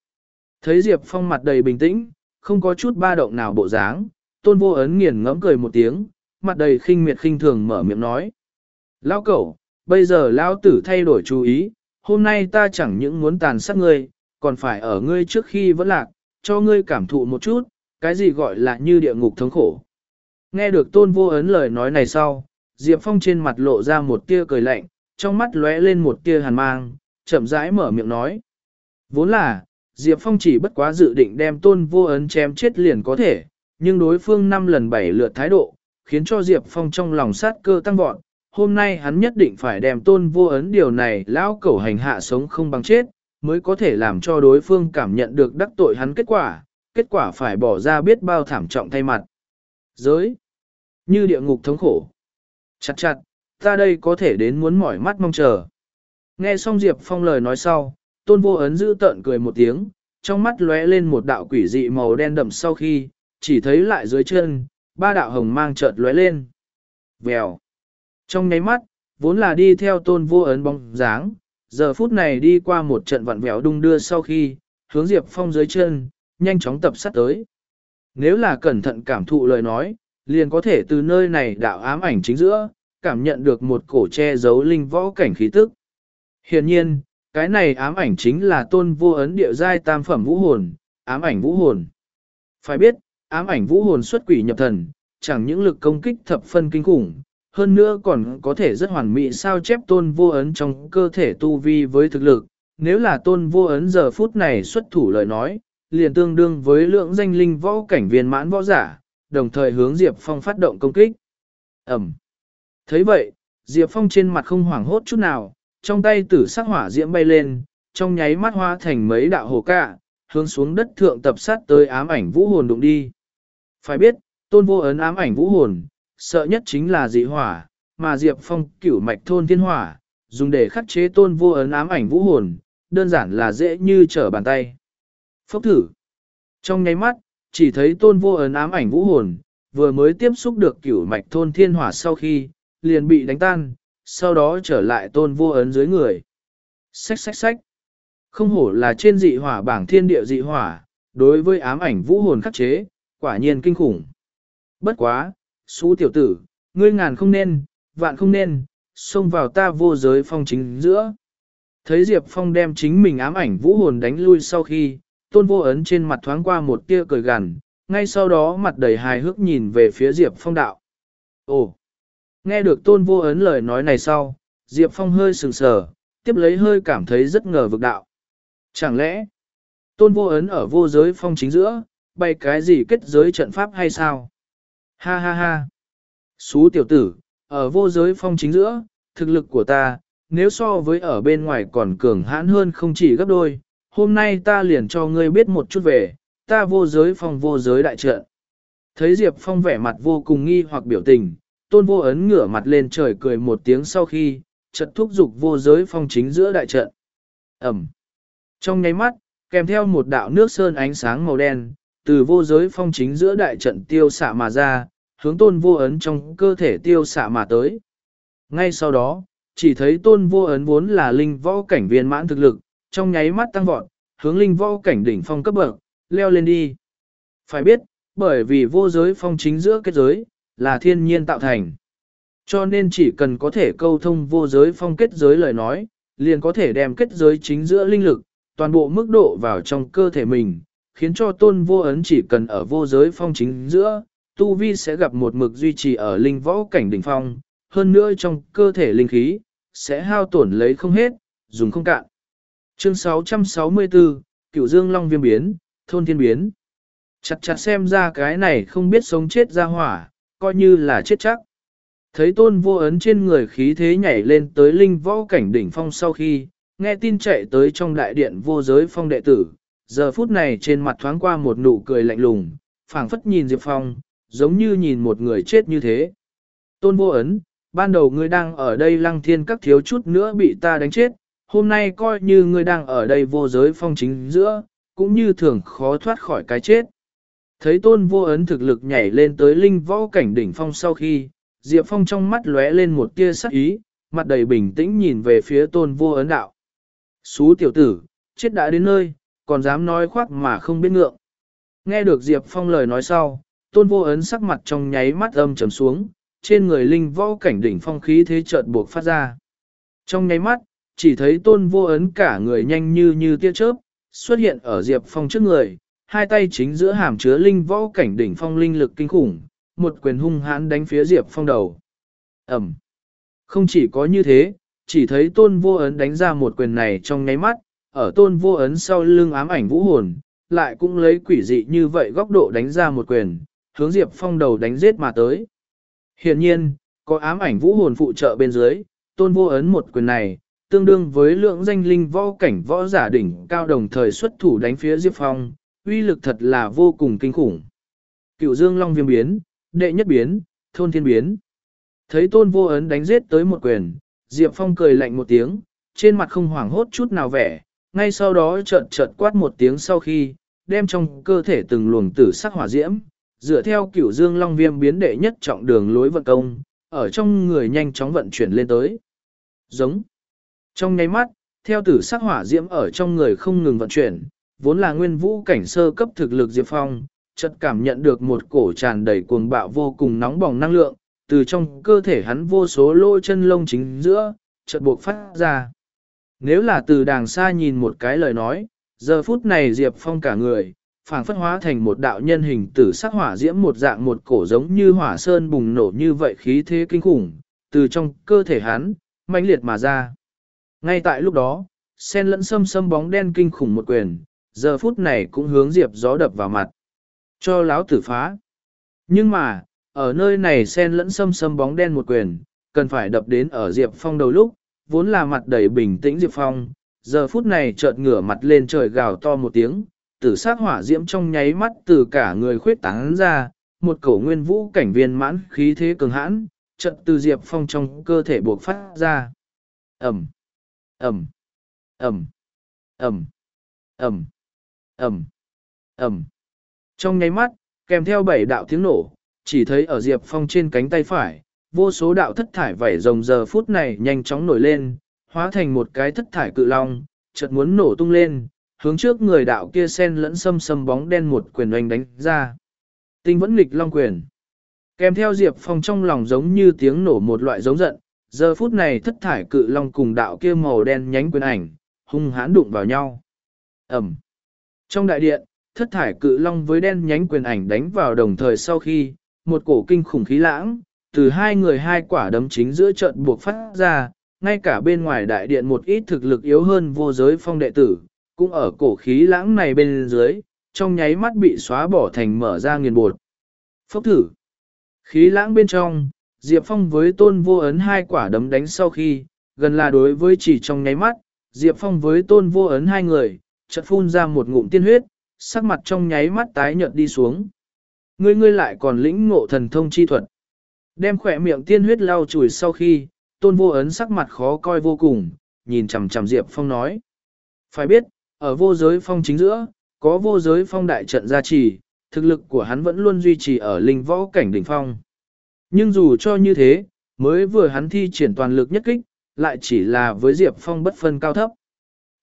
Thấy Diệp Phong mặt đầy bình tĩnh, không có chút ba động nào bộ dáng, tôn vô ấn nghiền ngẫm cười một tiếng, mặt đầy khinh miệt khinh thường mở miệng nói. Lão cẩu, bây giờ lão tử thay đổi chú ý, hôm nay ta chẳng những muốn tàn sát ngươi, còn phải ở ngươi trước khi vẫn lạc, cho ngươi cảm thụ một chút, cái gì gọi là như địa ngục thống khổ. Nghe được tôn vô ấn lời nói này sau, Diệp Phong trên mặt lộ ra một tia cười lạnh, trong mắt lóe lên một tia hàn mang, chậm rãi mở miệng nói. Vốn là, Diệp Phong chỉ bất quá dự định đem tôn vô ấn chém chết liền có thể, nhưng đối phương năm lần bảy lượt thái độ, khiến cho Diệp Phong trong lòng sát cơ tăng vọt. Hôm nay hắn nhất định phải đem tôn vô ấn điều này lão cẩu hành hạ sống không bằng chết, mới có thể làm cho đối phương cảm nhận được đắc tội hắn kết quả, kết quả phải bỏ ra biết bao thảm trọng thay mặt. Giới, như địa ngục thống khổ. Chặt chặt, ta đây có thể đến muốn mỏi mắt mong chờ. Nghe xong Diệp Phong lời nói sau, tôn vô ấn giữ tợn cười một tiếng, trong mắt lóe lên một đạo quỷ dị màu đen đậm sau khi, chỉ thấy lại dưới chân, ba đạo hồng mang chợt lóe lên. Vèo. Trong nháy mắt, vốn là đi theo tôn vô ấn bóng dáng, giờ phút này đi qua một trận vặn vẹo đung đưa sau khi, hướng Diệp Phong dưới chân, nhanh chóng tập sát tới. Nếu là cẩn thận cảm thụ lời nói, liền có thể từ nơi này đạo ám ảnh chính giữa, cảm nhận được một cổ che giấu linh võ cảnh khí tức. Hiện nhiên, cái này ám ảnh chính là tôn vô ấn địa giai tam phẩm vũ hồn, ám ảnh vũ hồn. Phải biết, ám ảnh vũ hồn xuất quỷ nhập thần, chẳng những lực công kích thập phân kinh khủng, hơn nữa còn có thể rất hoàn mỹ sao chép tôn vô ấn trong cơ thể tu vi với thực lực. Nếu là tôn vô ấn giờ phút này xuất thủ lời nói, liền tương đương với lượng danh linh võ cảnh viên mãn võ giả, đồng thời hướng Diệp Phong phát động công kích. Ẩm. thấy vậy, Diệp Phong trên mặt không hoảng hốt chút nào, trong tay tử sắc hỏa diễm bay lên, trong nháy mắt hoa thành mấy đạo hồ cạ, hướng xuống đất thượng tập sát tới ám ảnh vũ hồn đụng đi. Phải biết, tôn vô ấn ám ảnh vũ hồn, sợ nhất chính là dị hỏa, mà Diệp Phong cửu mạch thôn thiên hỏa, dùng để khắc chế tôn vô ấn ám ảnh vũ hồn, đơn giản là dễ như trở bàn tay. Phốc thử. Trong nháy mắt, chỉ thấy tôn vô ấn ám ảnh vũ hồn, vừa mới tiếp xúc được cửu mạch thôn thiên hỏa sau khi, liền bị đánh tan, sau đó trở lại tôn vô ấn dưới người. Xách xách xách. Không hổ là trên dị hỏa bảng thiên địa dị hỏa, đối với ám ảnh vũ hồn khắc chế, quả nhiên kinh khủng. Bất quá, xú tiểu tử, ngươi ngàn không nên, vạn không nên, xông vào ta vô giới phong chính giữa. Thấy Diệp Phong đem chính mình ám ảnh vũ hồn đánh lui sau khi, tôn vô ấn trên mặt thoáng qua một tia cười gằn, ngay sau đó mặt đầy hài hước nhìn về phía Diệp Phong đạo. Ồ! Nghe được tôn vô ấn lời nói này sau, Diệp Phong hơi sừng sờ, tiếp lấy hơi cảm thấy rất ngờ vực đạo. Chẳng lẽ, tôn vô ấn ở vô giới phong chính giữa, bày cái gì kết giới trận pháp hay sao? Ha ha ha! Xú tiểu tử, ở vô giới phong chính giữa, thực lực của ta, nếu so với ở bên ngoài còn cường hãn hơn không chỉ gấp đôi, hôm nay ta liền cho ngươi biết một chút về, ta vô giới phong vô giới đại trận. Thấy Diệp Phong vẻ mặt vô cùng nghi hoặc biểu tình, tôn vô ấn ngửa mặt lên trời cười một tiếng sau khi, trận thúc dục vô giới phong chính giữa đại trận. Ẩm. Trong nháy mắt, kèm theo một đạo nước sơn ánh sáng màu đen, từ vô giới phong chính giữa đại trận tiêu xạ mà ra, hướng tôn vô ấn trong cơ thể tiêu xạ mà tới. Ngay sau đó, chỉ thấy tôn vô ấn vốn là linh võ cảnh viên mãn thực lực, trong nháy mắt tăng vọt, hướng linh võ cảnh đỉnh phong cấp bậc, leo lên đi. Phải biết, bởi vì vô giới phong chính giữa kết giới, là thiên nhiên tạo thành. Cho nên chỉ cần có thể câu thông vô giới phong kết giới lời nói, liền có thể đem kết giới chính giữa linh lực, toàn bộ mức độ vào trong cơ thể mình, khiến cho tôn vô ấn chỉ cần ở vô giới phong chính giữa, tu vi sẽ gặp một mực duy trì ở linh võ cảnh đỉnh phong, hơn nữa trong cơ thể linh khí, sẽ hao tổn lấy không hết, dùng không cạn. Chương 664, Cựu Dương Long Viêm Biến, Thôn Thiên Biến. Chặt chặt xem ra cái này không biết sống chết ra hỏa, coi như là chết chắc. Thấy tôn vô ấn trên người khí thế nhảy lên tới linh võ cảnh đỉnh phong sau khi, nghe tin chạy tới trong đại điện vô giới phong đệ tử, giờ phút này trên mặt thoáng qua một nụ cười lạnh lùng, phảng phất nhìn Diệp Phong, giống như nhìn một người chết như thế. Tôn vô ấn, ban đầu ngươi đang ở đây lăng thiên các thiếu chút nữa bị ta đánh chết, hôm nay coi như ngươi đang ở đây vô giới phong chính giữa, cũng như thường khó thoát khỏi cái chết. Thấy tôn vô ấn thực lực nhảy lên tới linh võ cảnh đỉnh phong sau khi, Diệp Phong trong mắt lóe lên một tia sắc ý, mặt đầy bình tĩnh nhìn về phía tôn vô ấn đạo. Xú tiểu tử, chết đã đến nơi, còn dám nói khoác mà không biết ngượng. Nghe được Diệp Phong lời nói sau, tôn vô ấn sắc mặt trong nháy mắt âm trầm xuống, trên người linh võ cảnh đỉnh phong khí thế chợt buộc phát ra. Trong nháy mắt, chỉ thấy tôn vô ấn cả người nhanh như như tia chớp, xuất hiện ở Diệp Phong trước người, hai tay chính giữa hàm chứa linh võ cảnh đỉnh phong linh lực kinh khủng, một quyền hung hãn đánh phía Diệp Phong đầu. Ẩm. Không chỉ có như thế, chỉ thấy tôn vô ấn đánh ra một quyền này trong nháy mắt, ở tôn vô ấn sau lưng ám ảnh vũ hồn, lại cũng lấy quỷ dị như vậy góc độ đánh ra một quyền, hướng Diệp Phong đầu đánh giết mà tới. Hiện nhiên, có ám ảnh vũ hồn phụ trợ bên dưới, tôn vô ấn một quyền này, tương đương với lượng danh linh võ cảnh võ giả đỉnh cao đồng thời xuất thủ đánh phía Diệp Phong, uy lực thật là vô cùng kinh khủng. Cựu Dương Long viêm biến, đệ nhất biến, thôn thiên biến. Thấy tôn vô ấn đánh giết tới một quyền, Diệp Phong cười lạnh một tiếng, trên mặt không hoảng hốt chút nào vẻ, ngay sau đó chợt chợt quát một tiếng sau khi, đem trong cơ thể từng luồng tử sắc hỏa diễm, dựa theo cửu dương long viêm biến đệ nhất trọng đường lối vận công, ở trong người nhanh chóng vận chuyển lên tới. Giống. Trong nháy mắt, theo tử sắc hỏa diễm ở trong người không ngừng vận chuyển, vốn là nguyên vũ cảnh sơ cấp thực lực Diệp Phong, chợt cảm nhận được một cổ tràn đầy cuồng bạo vô cùng nóng bỏng năng lượng, từ trong cơ thể hắn vô số lỗ chân lông chính giữa, chợt buộc phát ra. Nếu là từ đàng xa nhìn một cái lời nói, giờ phút này Diệp Phong cả người, phảng phất hóa thành một đạo nhân hình tử sắc hỏa diễm một dạng một cổ giống như hỏa sơn bùng nổ như vậy khí thế kinh khủng, từ trong cơ thể hắn, mãnh liệt mà ra. Ngay tại lúc đó, sen lẫn sâm sâm bóng đen kinh khủng một quyền, giờ phút này cũng hướng Diệp gió đập vào mặt. Cho láo tử phá. Nhưng mà, ở nơi này sen lẫn sâm sâm bóng đen một quyền, cần phải đập đến ở Diệp Phong đầu lúc, vốn là mặt đầy bình tĩnh Diệp Phong, giờ phút này chợt ngửa mặt lên trời gào to một tiếng, tử sát hỏa diễm trong nháy mắt từ cả người khuyết tán ra, một cổ nguyên vũ cảnh viên mãn khí thế cường hãn, chợt từ Diệp Phong trong cơ thể buộc phát ra. Ẩm, ầm, ầm, ầm, ầm, ầm, ầm. Trong nháy mắt, kèm theo bảy đạo tiếng nổ, chỉ thấy ở Diệp Phong trên cánh tay phải, vô số đạo thất thải vảy rồng giờ phút này nhanh chóng nổi lên, hóa thành một cái thất thải cự long, chợt muốn nổ tung lên, hướng trước người đạo kia sen lẫn xâm xâm bóng đen một quyền oanh đánh ra. Tinh vẫn nghịch long quyền. Kèm theo Diệp Phong trong lòng giống như tiếng nổ một loại giống giận, giờ phút này thất thải cự long cùng đạo kia màu đen nhánh quyền ảnh, hung hãn đụng vào nhau. Ẩm. Trong đại điện, thất thải cự long với đen nhánh quyền ảnh đánh vào đồng thời sau khi, một cổ kinh khủng khí lãng, từ hai người hai quả đấm chính giữa trận buộc phát ra, ngay cả bên ngoài đại điện một ít thực lực yếu hơn vô giới phong đệ tử, cũng ở cổ khí lãng này bên dưới, trong nháy mắt bị xóa bỏ thành mở ra nghiền bột. Phốc thử. Khí lãng bên trong, Diệp Phong với tôn vô ấn hai quả đấm đánh sau khi, gần là đối với chỉ trong nháy mắt, Diệp Phong với tôn vô ấn hai người, chợt phun ra một ngụm tiên huyết, sắc mặt trong nháy mắt tái nhợt đi xuống. Ngươi ngươi lại còn lĩnh ngộ thần thông chi thuật. Đem khỏe miệng tiên huyết lau chùi sau khi, tôn vô ấn sắc mặt khó coi vô cùng, nhìn chằm chằm Diệp Phong nói. Phải biết, ở vô giới phong chính giữa, có vô giới phong đại trận gia trì, thực lực của hắn vẫn luôn duy trì ở linh võ cảnh đỉnh phong. Nhưng dù cho như thế, mới vừa hắn thi triển toàn lực nhất kích, lại chỉ là với Diệp Phong bất phân cao thấp.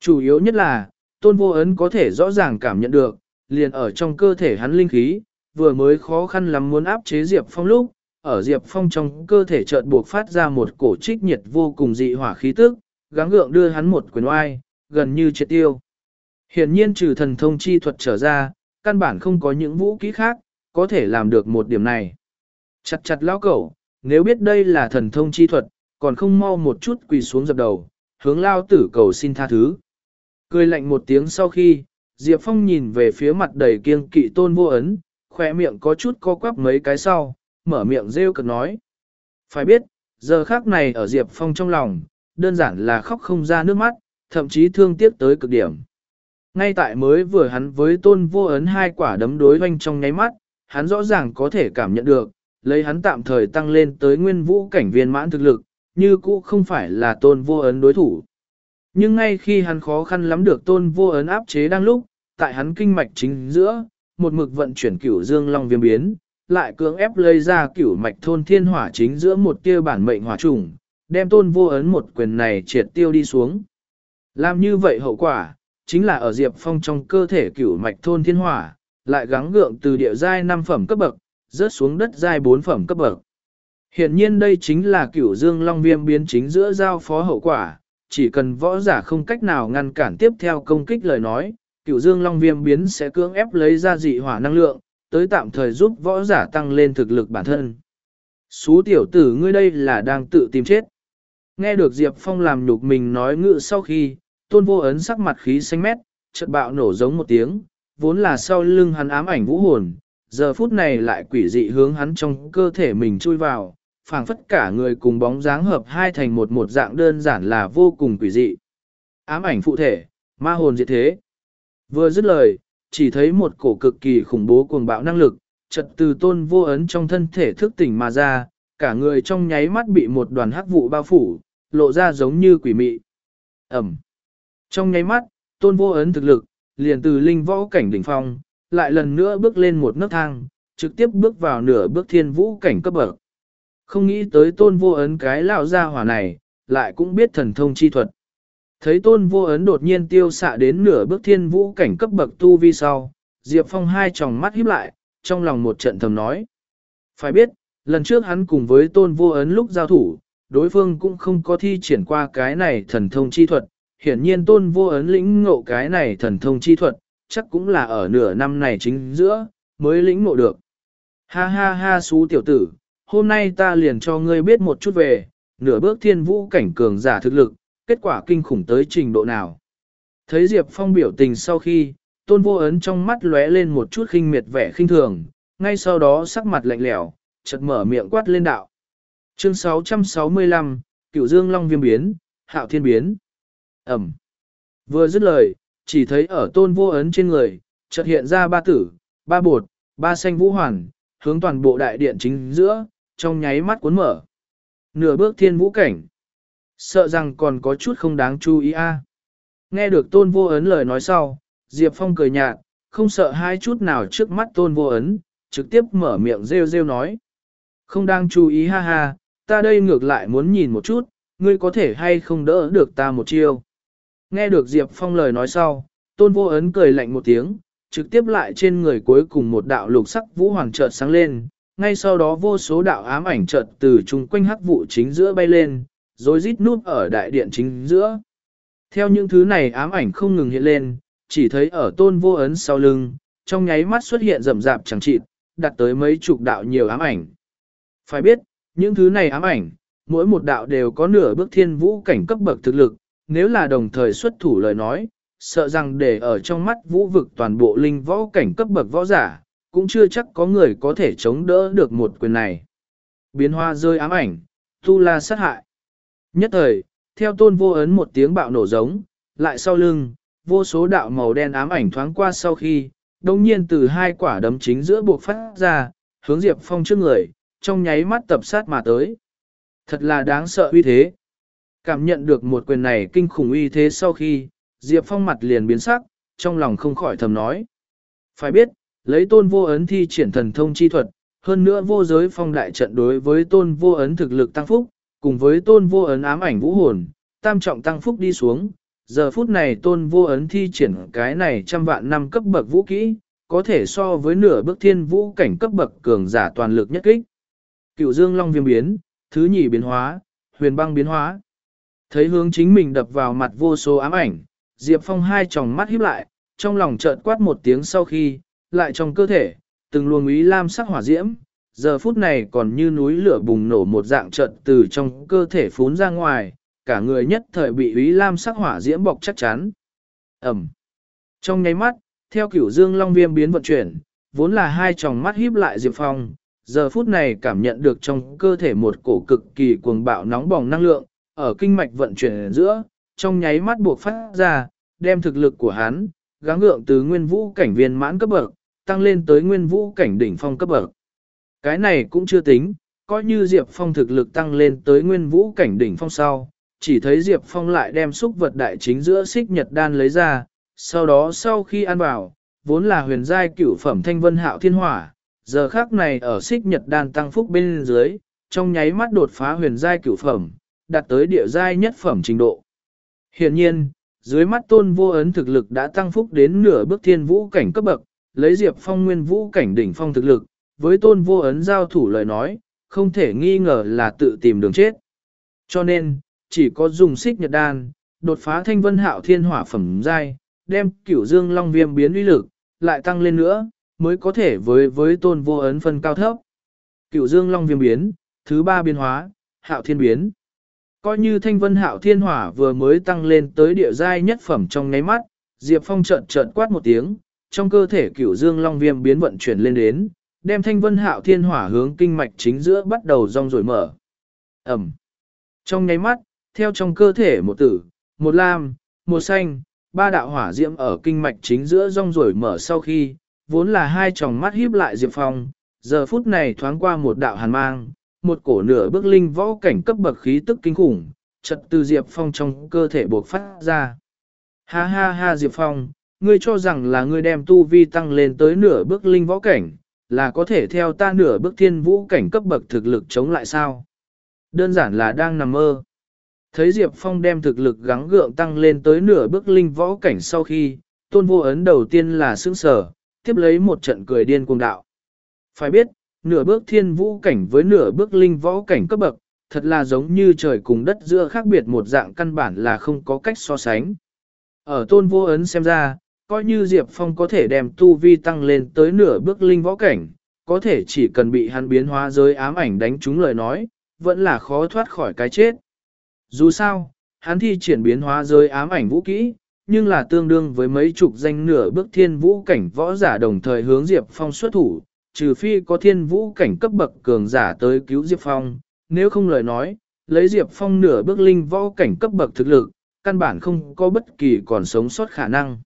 Chủ yếu nhất là, tôn vô ấn có thể rõ ràng cảm nhận được, liền ở trong cơ thể hắn linh khí, vừa mới khó khăn lắm muốn áp chế Diệp Phong lúc, ở Diệp Phong trong cơ thể chợt buộc phát ra một cổ trích nhiệt vô cùng dị hỏa khí tức, gắng gượng đưa hắn một quyền oai, gần như triệt tiêu. Hiển nhiên trừ thần thông chi thuật trở ra, căn bản không có những vũ khí khác, có thể làm được một điểm này. Chặt chặt lão cẩu, nếu biết đây là thần thông chi thuật, còn không mau một chút quỳ xuống dập đầu, hướng lao tử cầu xin tha thứ. Cười lạnh một tiếng sau khi, Diệp Phong nhìn về phía mặt đầy kiêng kỵ tôn vô ấn, khỏe miệng có chút co quắp mấy cái sau, mở miệng rêu cực nói. Phải biết, giờ khác này ở Diệp Phong trong lòng, đơn giản là khóc không ra nước mắt, thậm chí thương tiếc tới cực điểm. Ngay tại mới vừa hắn với tôn vô ấn hai quả đấm đối hoanh trong nháy mắt, hắn rõ ràng có thể cảm nhận được, lấy hắn tạm thời tăng lên tới nguyên vũ cảnh viên mãn thực lực, như cũ không phải là tôn vô ấn đối thủ. Nhưng ngay khi hắn khó khăn lắm được tôn vô ấn áp chế đang lúc, tại hắn kinh mạch chính giữa, một mực vận chuyển cửu dương long viêm biến, lại cưỡng ép lấy ra cửu mạch thôn thiên hỏa chính giữa một tia bản mệnh hỏa trùng, đem tôn vô ấn một quyền này triệt tiêu đi xuống. Làm như vậy hậu quả, chính là ở Diệp Phong trong cơ thể cửu mạch thôn thiên hỏa, lại gắng gượng từ địa giai 5 phẩm cấp bậc, rớt xuống đất giai bốn phẩm cấp bậc. Hiện nhiên đây chính là cửu dương long viêm biến chính giữa giao phó hậu quả, chỉ cần võ giả không cách nào ngăn cản tiếp theo công kích lời nói, cửu dương long viêm biến sẽ cưỡng ép lấy ra dị hỏa năng lượng, tới tạm thời giúp võ giả tăng lên thực lực bản thân. Xú tiểu tử ngươi đây là đang tự tìm chết. Nghe được Diệp Phong làm nhục mình nói ngự sau khi, tôn vô ấn sắc mặt khí xanh mét, chợt bạo nổ giống một tiếng, vốn là sau lưng hắn ám ảnh vũ hồn, giờ phút này lại quỷ dị hướng hắn trong cơ thể mình chui vào, phảng phất cả người cùng bóng dáng hợp hai thành một một dạng đơn giản là vô cùng quỷ dị. Ám ảnh phụ thể, ma hồn diệt thế. Vừa dứt lời, chỉ thấy một cổ cực kỳ khủng bố cuồng bạo năng lực, chật từ tôn vô ấn trong thân thể thức tỉnh mà ra, cả người trong nháy mắt bị một đoàn hắc vụ bao phủ, lộ ra giống như quỷ mị. Ẩm. Trong nháy mắt, tôn vô ấn thực lực, liền từ linh võ cảnh đỉnh phong, lại lần nữa bước lên một nấc thang, trực tiếp bước vào nửa bước thiên vũ cảnh cấp bậc. Không nghĩ tới tôn vô ấn cái lão gia hỏa này, lại cũng biết thần thông chi thuật. Thấy tôn vô ấn đột nhiên tiêu xạ đến nửa bước thiên vũ cảnh cấp bậc tu vi sau, Diệp Phong hai tròng mắt híp lại, trong lòng một trận thầm nói. Phải biết, lần trước hắn cùng với tôn vô ấn lúc giao thủ, đối phương cũng không có thi triển qua cái này thần thông chi thuật, hiển nhiên tôn vô ấn lĩnh ngộ cái này thần thông chi thuật, chắc cũng là ở nửa năm này chính giữa, mới lĩnh ngộ được. Ha ha ha xú tiểu tử, hôm nay ta liền cho ngươi biết một chút về, nửa bước thiên vũ cảnh cường giả thực lực, kết quả kinh khủng tới trình độ nào. Thấy Diệp Phong biểu tình sau khi, tôn vô ấn trong mắt lóe lên một chút khinh miệt vẻ khinh thường, ngay sau đó sắc mặt lạnh lẽo, chợt mở miệng quát lên đạo. Chương 665, Cửu Dương Long Viêm biến, Hạo Thiên biến. Ẩm. Vừa dứt lời, chỉ thấy ở tôn vô ấn trên người, chợt hiện ra ba tử, ba bột, ba xanh vũ hoàn, hướng toàn bộ đại điện chính giữa, trong nháy mắt cuốn mở. Nửa bước thiên vũ cảnh. Sợ rằng còn có chút không đáng chú ý a. Nghe được tôn vô ấn lời nói sau, Diệp Phong cười nhạt, không sợ hai chút nào trước mắt tôn vô ấn, trực tiếp mở miệng rêu rêu nói. Không đang chú ý ha ha, ta đây ngược lại muốn nhìn một chút, ngươi có thể hay không đỡ được ta một chiêu. Nghe được Diệp Phong lời nói sau, tôn vô ấn cười lạnh một tiếng, trực tiếp lại trên người cuối cùng một đạo lục sắc vũ hoàng chợt sáng lên, ngay sau đó vô số đạo ám ảnh chợt từ chung quanh hắc vụ chính giữa bay lên, rồi rít núp ở đại điện chính giữa. Theo những thứ này ám ảnh không ngừng hiện lên, chỉ thấy ở tôn vô ấn sau lưng, trong nháy mắt xuất hiện rầm rạp chẳng chịt, đặt tới mấy chục đạo nhiều ám ảnh. Phải biết, những thứ này ám ảnh, mỗi một đạo đều có nửa bước thiên vũ cảnh cấp bậc thực lực, nếu là đồng thời xuất thủ lời nói, sợ rằng để ở trong mắt vũ vực toàn bộ linh võ cảnh cấp bậc võ giả, cũng chưa chắc có người có thể chống đỡ được một quyền này. Biến hoa rơi ám ảnh, tu la sát hại. Nhất thời, theo tôn vô ấn một tiếng bạo nổ giống, lại sau lưng, vô số đạo màu đen ám ảnh thoáng qua sau khi, đồng nhiên từ hai quả đấm chính giữa buộc phát ra, hướng Diệp Phong trước người, trong nháy mắt tập sát mà tới. Thật là đáng sợ uy thế. Cảm nhận được một quyền này kinh khủng uy thế sau khi, Diệp Phong mặt liền biến sắc, trong lòng không khỏi thầm nói. Phải biết, lấy tôn vô ấn thi triển thần thông chi thuật, hơn nữa vô giới phong đại trận đối với tôn vô ấn thực lực tăng phúc, cùng với tôn vô ấn ám ảnh vũ hồn, tam trọng tăng phúc đi xuống. Giờ phút này tôn vô ấn thi triển cái này trăm vạn năm cấp bậc vũ kỹ, có thể so với nửa bước thiên vũ cảnh cấp bậc cường giả toàn lực nhất kích. Cựu dương long viêm biến, thứ nhị biến hóa, huyền băng biến hóa. Thấy hướng chính mình đập vào mặt vô số ám ảnh, Diệp Phong hai tròng mắt híp lại, trong lòng chợt quát một tiếng sau khi, lại trong cơ thể, từng luồng ý lam sắc hỏa diễm, giờ phút này còn như núi lửa bùng nổ một dạng trận từ trong cơ thể phún ra ngoài, cả người nhất thời bị ý lam sắc hỏa diễm bọc chắc chắn. Ẩm. Trong nháy mắt, theo kiểu dương long viêm biến vận chuyển, vốn là hai tròng mắt híp lại Diệp Phong, giờ phút này cảm nhận được trong cơ thể một cổ cực kỳ cuồng bạo nóng bỏng năng lượng, ở kinh mạch vận chuyển giữa, trong nháy mắt buộc phát ra, đem thực lực của hắn, gắng gượng từ nguyên vũ cảnh viên mãn cấp bậc, tăng lên tới nguyên vũ cảnh đỉnh phong cấp bậc. Cái này cũng chưa tính, coi như Diệp Phong thực lực tăng lên tới nguyên vũ cảnh đỉnh phong sau, chỉ thấy Diệp Phong lại đem xúc vật đại chính giữa xích nhật đan lấy ra, sau đó sau khi ăn vào, vốn là huyền giai cửu phẩm thanh vân hạo thiên hỏa, giờ khác này ở xích nhật đan tăng phúc bên dưới, trong nháy mắt đột phá huyền giai cửu phẩm, đạt tới địa giai nhất phẩm trình độ. Hiện nhiên, dưới mắt tôn vô ấn thực lực đã tăng phúc đến nửa bước thiên vũ cảnh cấp bậc, lấy Diệp Phong nguyên vũ cảnh đỉnh phong thực lực, với tôn vô ấn giao thủ lời nói, không thể nghi ngờ là tự tìm đường chết. Cho nên, chỉ có dùng xích nhật đan, đột phá thanh vân hạo thiên hỏa phẩm giai, đem cửu dương long viêm biến uy lực, lại tăng lên nữa, mới có thể với với tôn vô ấn phân cao thấp. Cửu dương long viêm biến, thứ ba biến hóa, hạo thiên biến. Coi như thanh vân hạo thiên hỏa vừa mới tăng lên tới địa giai nhất phẩm trong ngáy mắt, Diệp Phong trợn trợn quát một tiếng, trong cơ thể cửu dương long viêm biến vận chuyển lên đến, đem thanh vân hạo thiên hỏa hướng kinh mạch chính giữa bắt đầu rong rồi mở. Ẩm. Trong nháy mắt, theo trong cơ thể một tử, một lam, một xanh, ba đạo hỏa diễm ở kinh mạch chính giữa rong rồi mở sau khi, vốn là hai tròng mắt híp lại Diệp Phong, giờ phút này thoáng qua một đạo hàn mang, một cổ nửa bước linh võ cảnh cấp bậc khí tức kinh khủng, chật từ Diệp Phong trong cơ thể buộc phát ra. Ha ha ha Diệp Phong, ngươi cho rằng là ngươi đem tu vi tăng lên tới nửa bước linh võ cảnh, là có thể theo ta nửa bước thiên vũ cảnh cấp bậc thực lực chống lại sao? Đơn giản là đang nằm mơ. Thấy Diệp Phong đem thực lực gắng gượng tăng lên tới nửa bước linh võ cảnh sau khi, tôn vô ấn đầu tiên là sững sở, tiếp lấy một trận cười điên cuồng đạo. Phải biết, nửa bước thiên vũ cảnh với nửa bước linh võ cảnh cấp bậc, thật là giống như trời cùng đất giữa khác biệt một dạng căn bản là không có cách so sánh. Ở tôn vô ấn xem ra, coi như Diệp Phong có thể đem tu vi tăng lên tới nửa bước linh võ cảnh, có thể chỉ cần bị hắn biến hóa giới ám ảnh đánh trúng lời nói, vẫn là khó thoát khỏi cái chết. Dù sao, hắn thi triển biến hóa giới ám ảnh vũ kỹ, nhưng là tương đương với mấy chục danh nửa bước thiên vũ cảnh võ giả đồng thời hướng Diệp Phong xuất thủ, trừ phi có thiên vũ cảnh cấp bậc cường giả tới cứu Diệp Phong, nếu không lời nói, lấy Diệp Phong nửa bước linh võ cảnh cấp bậc thực lực, căn bản không có bất kỳ còn sống sót khả năng.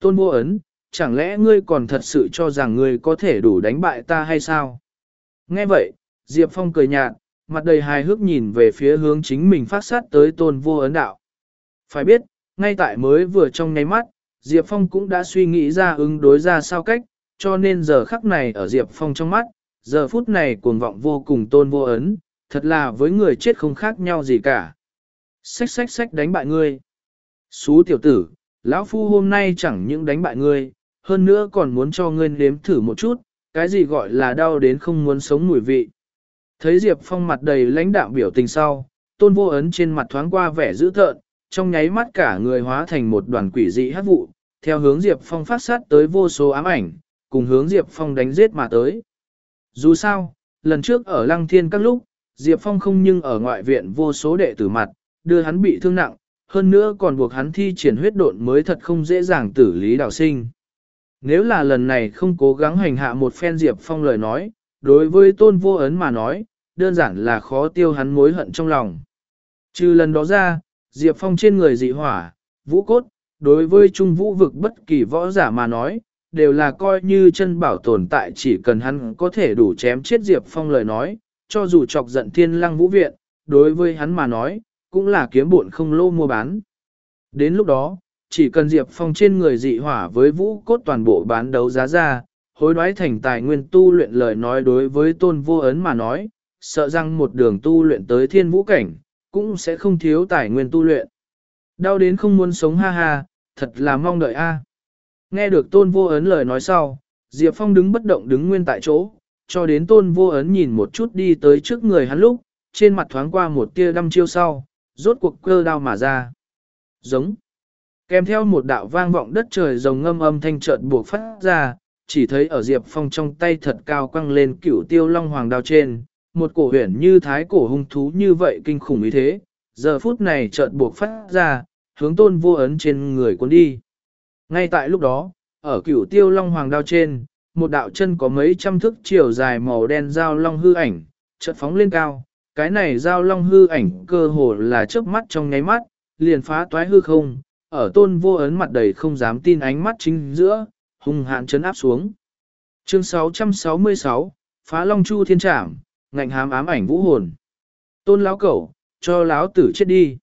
Tôn vô ấn, chẳng lẽ ngươi còn thật sự cho rằng ngươi có thể đủ đánh bại ta hay sao? Nghe vậy, Diệp Phong cười nhạt, mặt đầy hài hước nhìn về phía hướng chính mình phát sát tới tôn vô ấn đạo. Phải biết, ngay tại mới vừa trong nháy mắt, Diệp Phong cũng đã suy nghĩ ra ứng đối ra sao cách, cho nên giờ khắc này ở Diệp Phong trong mắt, giờ phút này cuồng vọng vô cùng tôn vô ấn, thật là với người chết không khác nhau gì cả. Xách xách xách đánh bại ngươi. Xú tiểu tử, lão phu hôm nay chẳng những đánh bại ngươi, hơn nữa còn muốn cho ngươi nếm thử một chút, cái gì gọi là đau đến không muốn sống mùi vị. Thấy Diệp Phong mặt đầy lãnh đạm biểu tình sau, tôn vô ấn trên mặt thoáng qua vẻ dữ tợn, trong nháy mắt cả người hóa thành một đoàn quỷ dị hát vụ, theo hướng Diệp Phong phát sát tới vô số ám ảnh, cùng hướng Diệp Phong đánh giết mà tới. Dù sao, lần trước ở Lăng Thiên các lúc, Diệp Phong không nhưng ở ngoại viện vô số đệ tử mặt, đưa hắn bị thương nặng, hơn nữa còn buộc hắn thi triển huyết độn mới thật không dễ dàng tử lý đạo sinh. Nếu là lần này không cố gắng hành hạ một phen Diệp Phong lời nói, đối với tôn vô ấn mà nói, đơn giản là khó tiêu hắn mối hận trong lòng. Trừ lần đó ra, Diệp Phong trên người dị hỏa, vũ cốt, đối với trung vũ vực bất kỳ võ giả mà nói, đều là coi như chân bảo tồn tại chỉ cần hắn có thể đủ chém chết Diệp Phong lời nói, cho dù chọc giận thiên lăng vũ viện, đối với hắn mà nói, cũng là kiếm buồn không lô mua bán. Đến lúc đó, chỉ cần Diệp Phong trên người dị hỏa với vũ cốt toàn bộ bán đấu giá ra, hối đoái thành tài nguyên tu luyện lời nói đối với tôn vô ấn mà nói, sợ rằng một đường tu luyện tới thiên vũ cảnh, cũng sẽ không thiếu tài nguyên tu luyện. Đau đến không muốn sống ha ha, thật là mong đợi a. Nghe được tôn vô ấn lời nói sau, Diệp Phong đứng bất động đứng nguyên tại chỗ, cho đến tôn vô ấn nhìn một chút đi tới trước người hắn lúc, trên mặt thoáng qua một tia đăm chiêu sau, rốt cuộc cơ đao mà ra. Giống. Kèm theo một đạo vang vọng đất trời rồng ngâm âm thanh chợt buộc phát ra, chỉ thấy ở Diệp Phong trong tay thật cao quăng lên cửu tiêu long hoàng đao trên, một cổ huyền như thái cổ hung thú như vậy kinh khủng ý thế, giờ phút này chợt buộc phát ra, hướng tôn vô ấn trên người cuốn đi. Ngay tại lúc đó, ở cửu tiêu long hoàng đao trên, một đạo chân có mấy trăm thước chiều dài màu đen dao long hư ảnh, chợt phóng lên cao, cái này dao long hư ảnh cơ hồ là chớp mắt trong nháy mắt, liền phá toái hư không, ở tôn vô ấn mặt đầy không dám tin ánh mắt chính giữa, hung hạn chấn áp xuống. Chương 666, Phá Long Chu Thiên Trảm, ngạnh hám ám ảnh vũ hồn. Tôn lão cẩu, cho lão tử chết đi.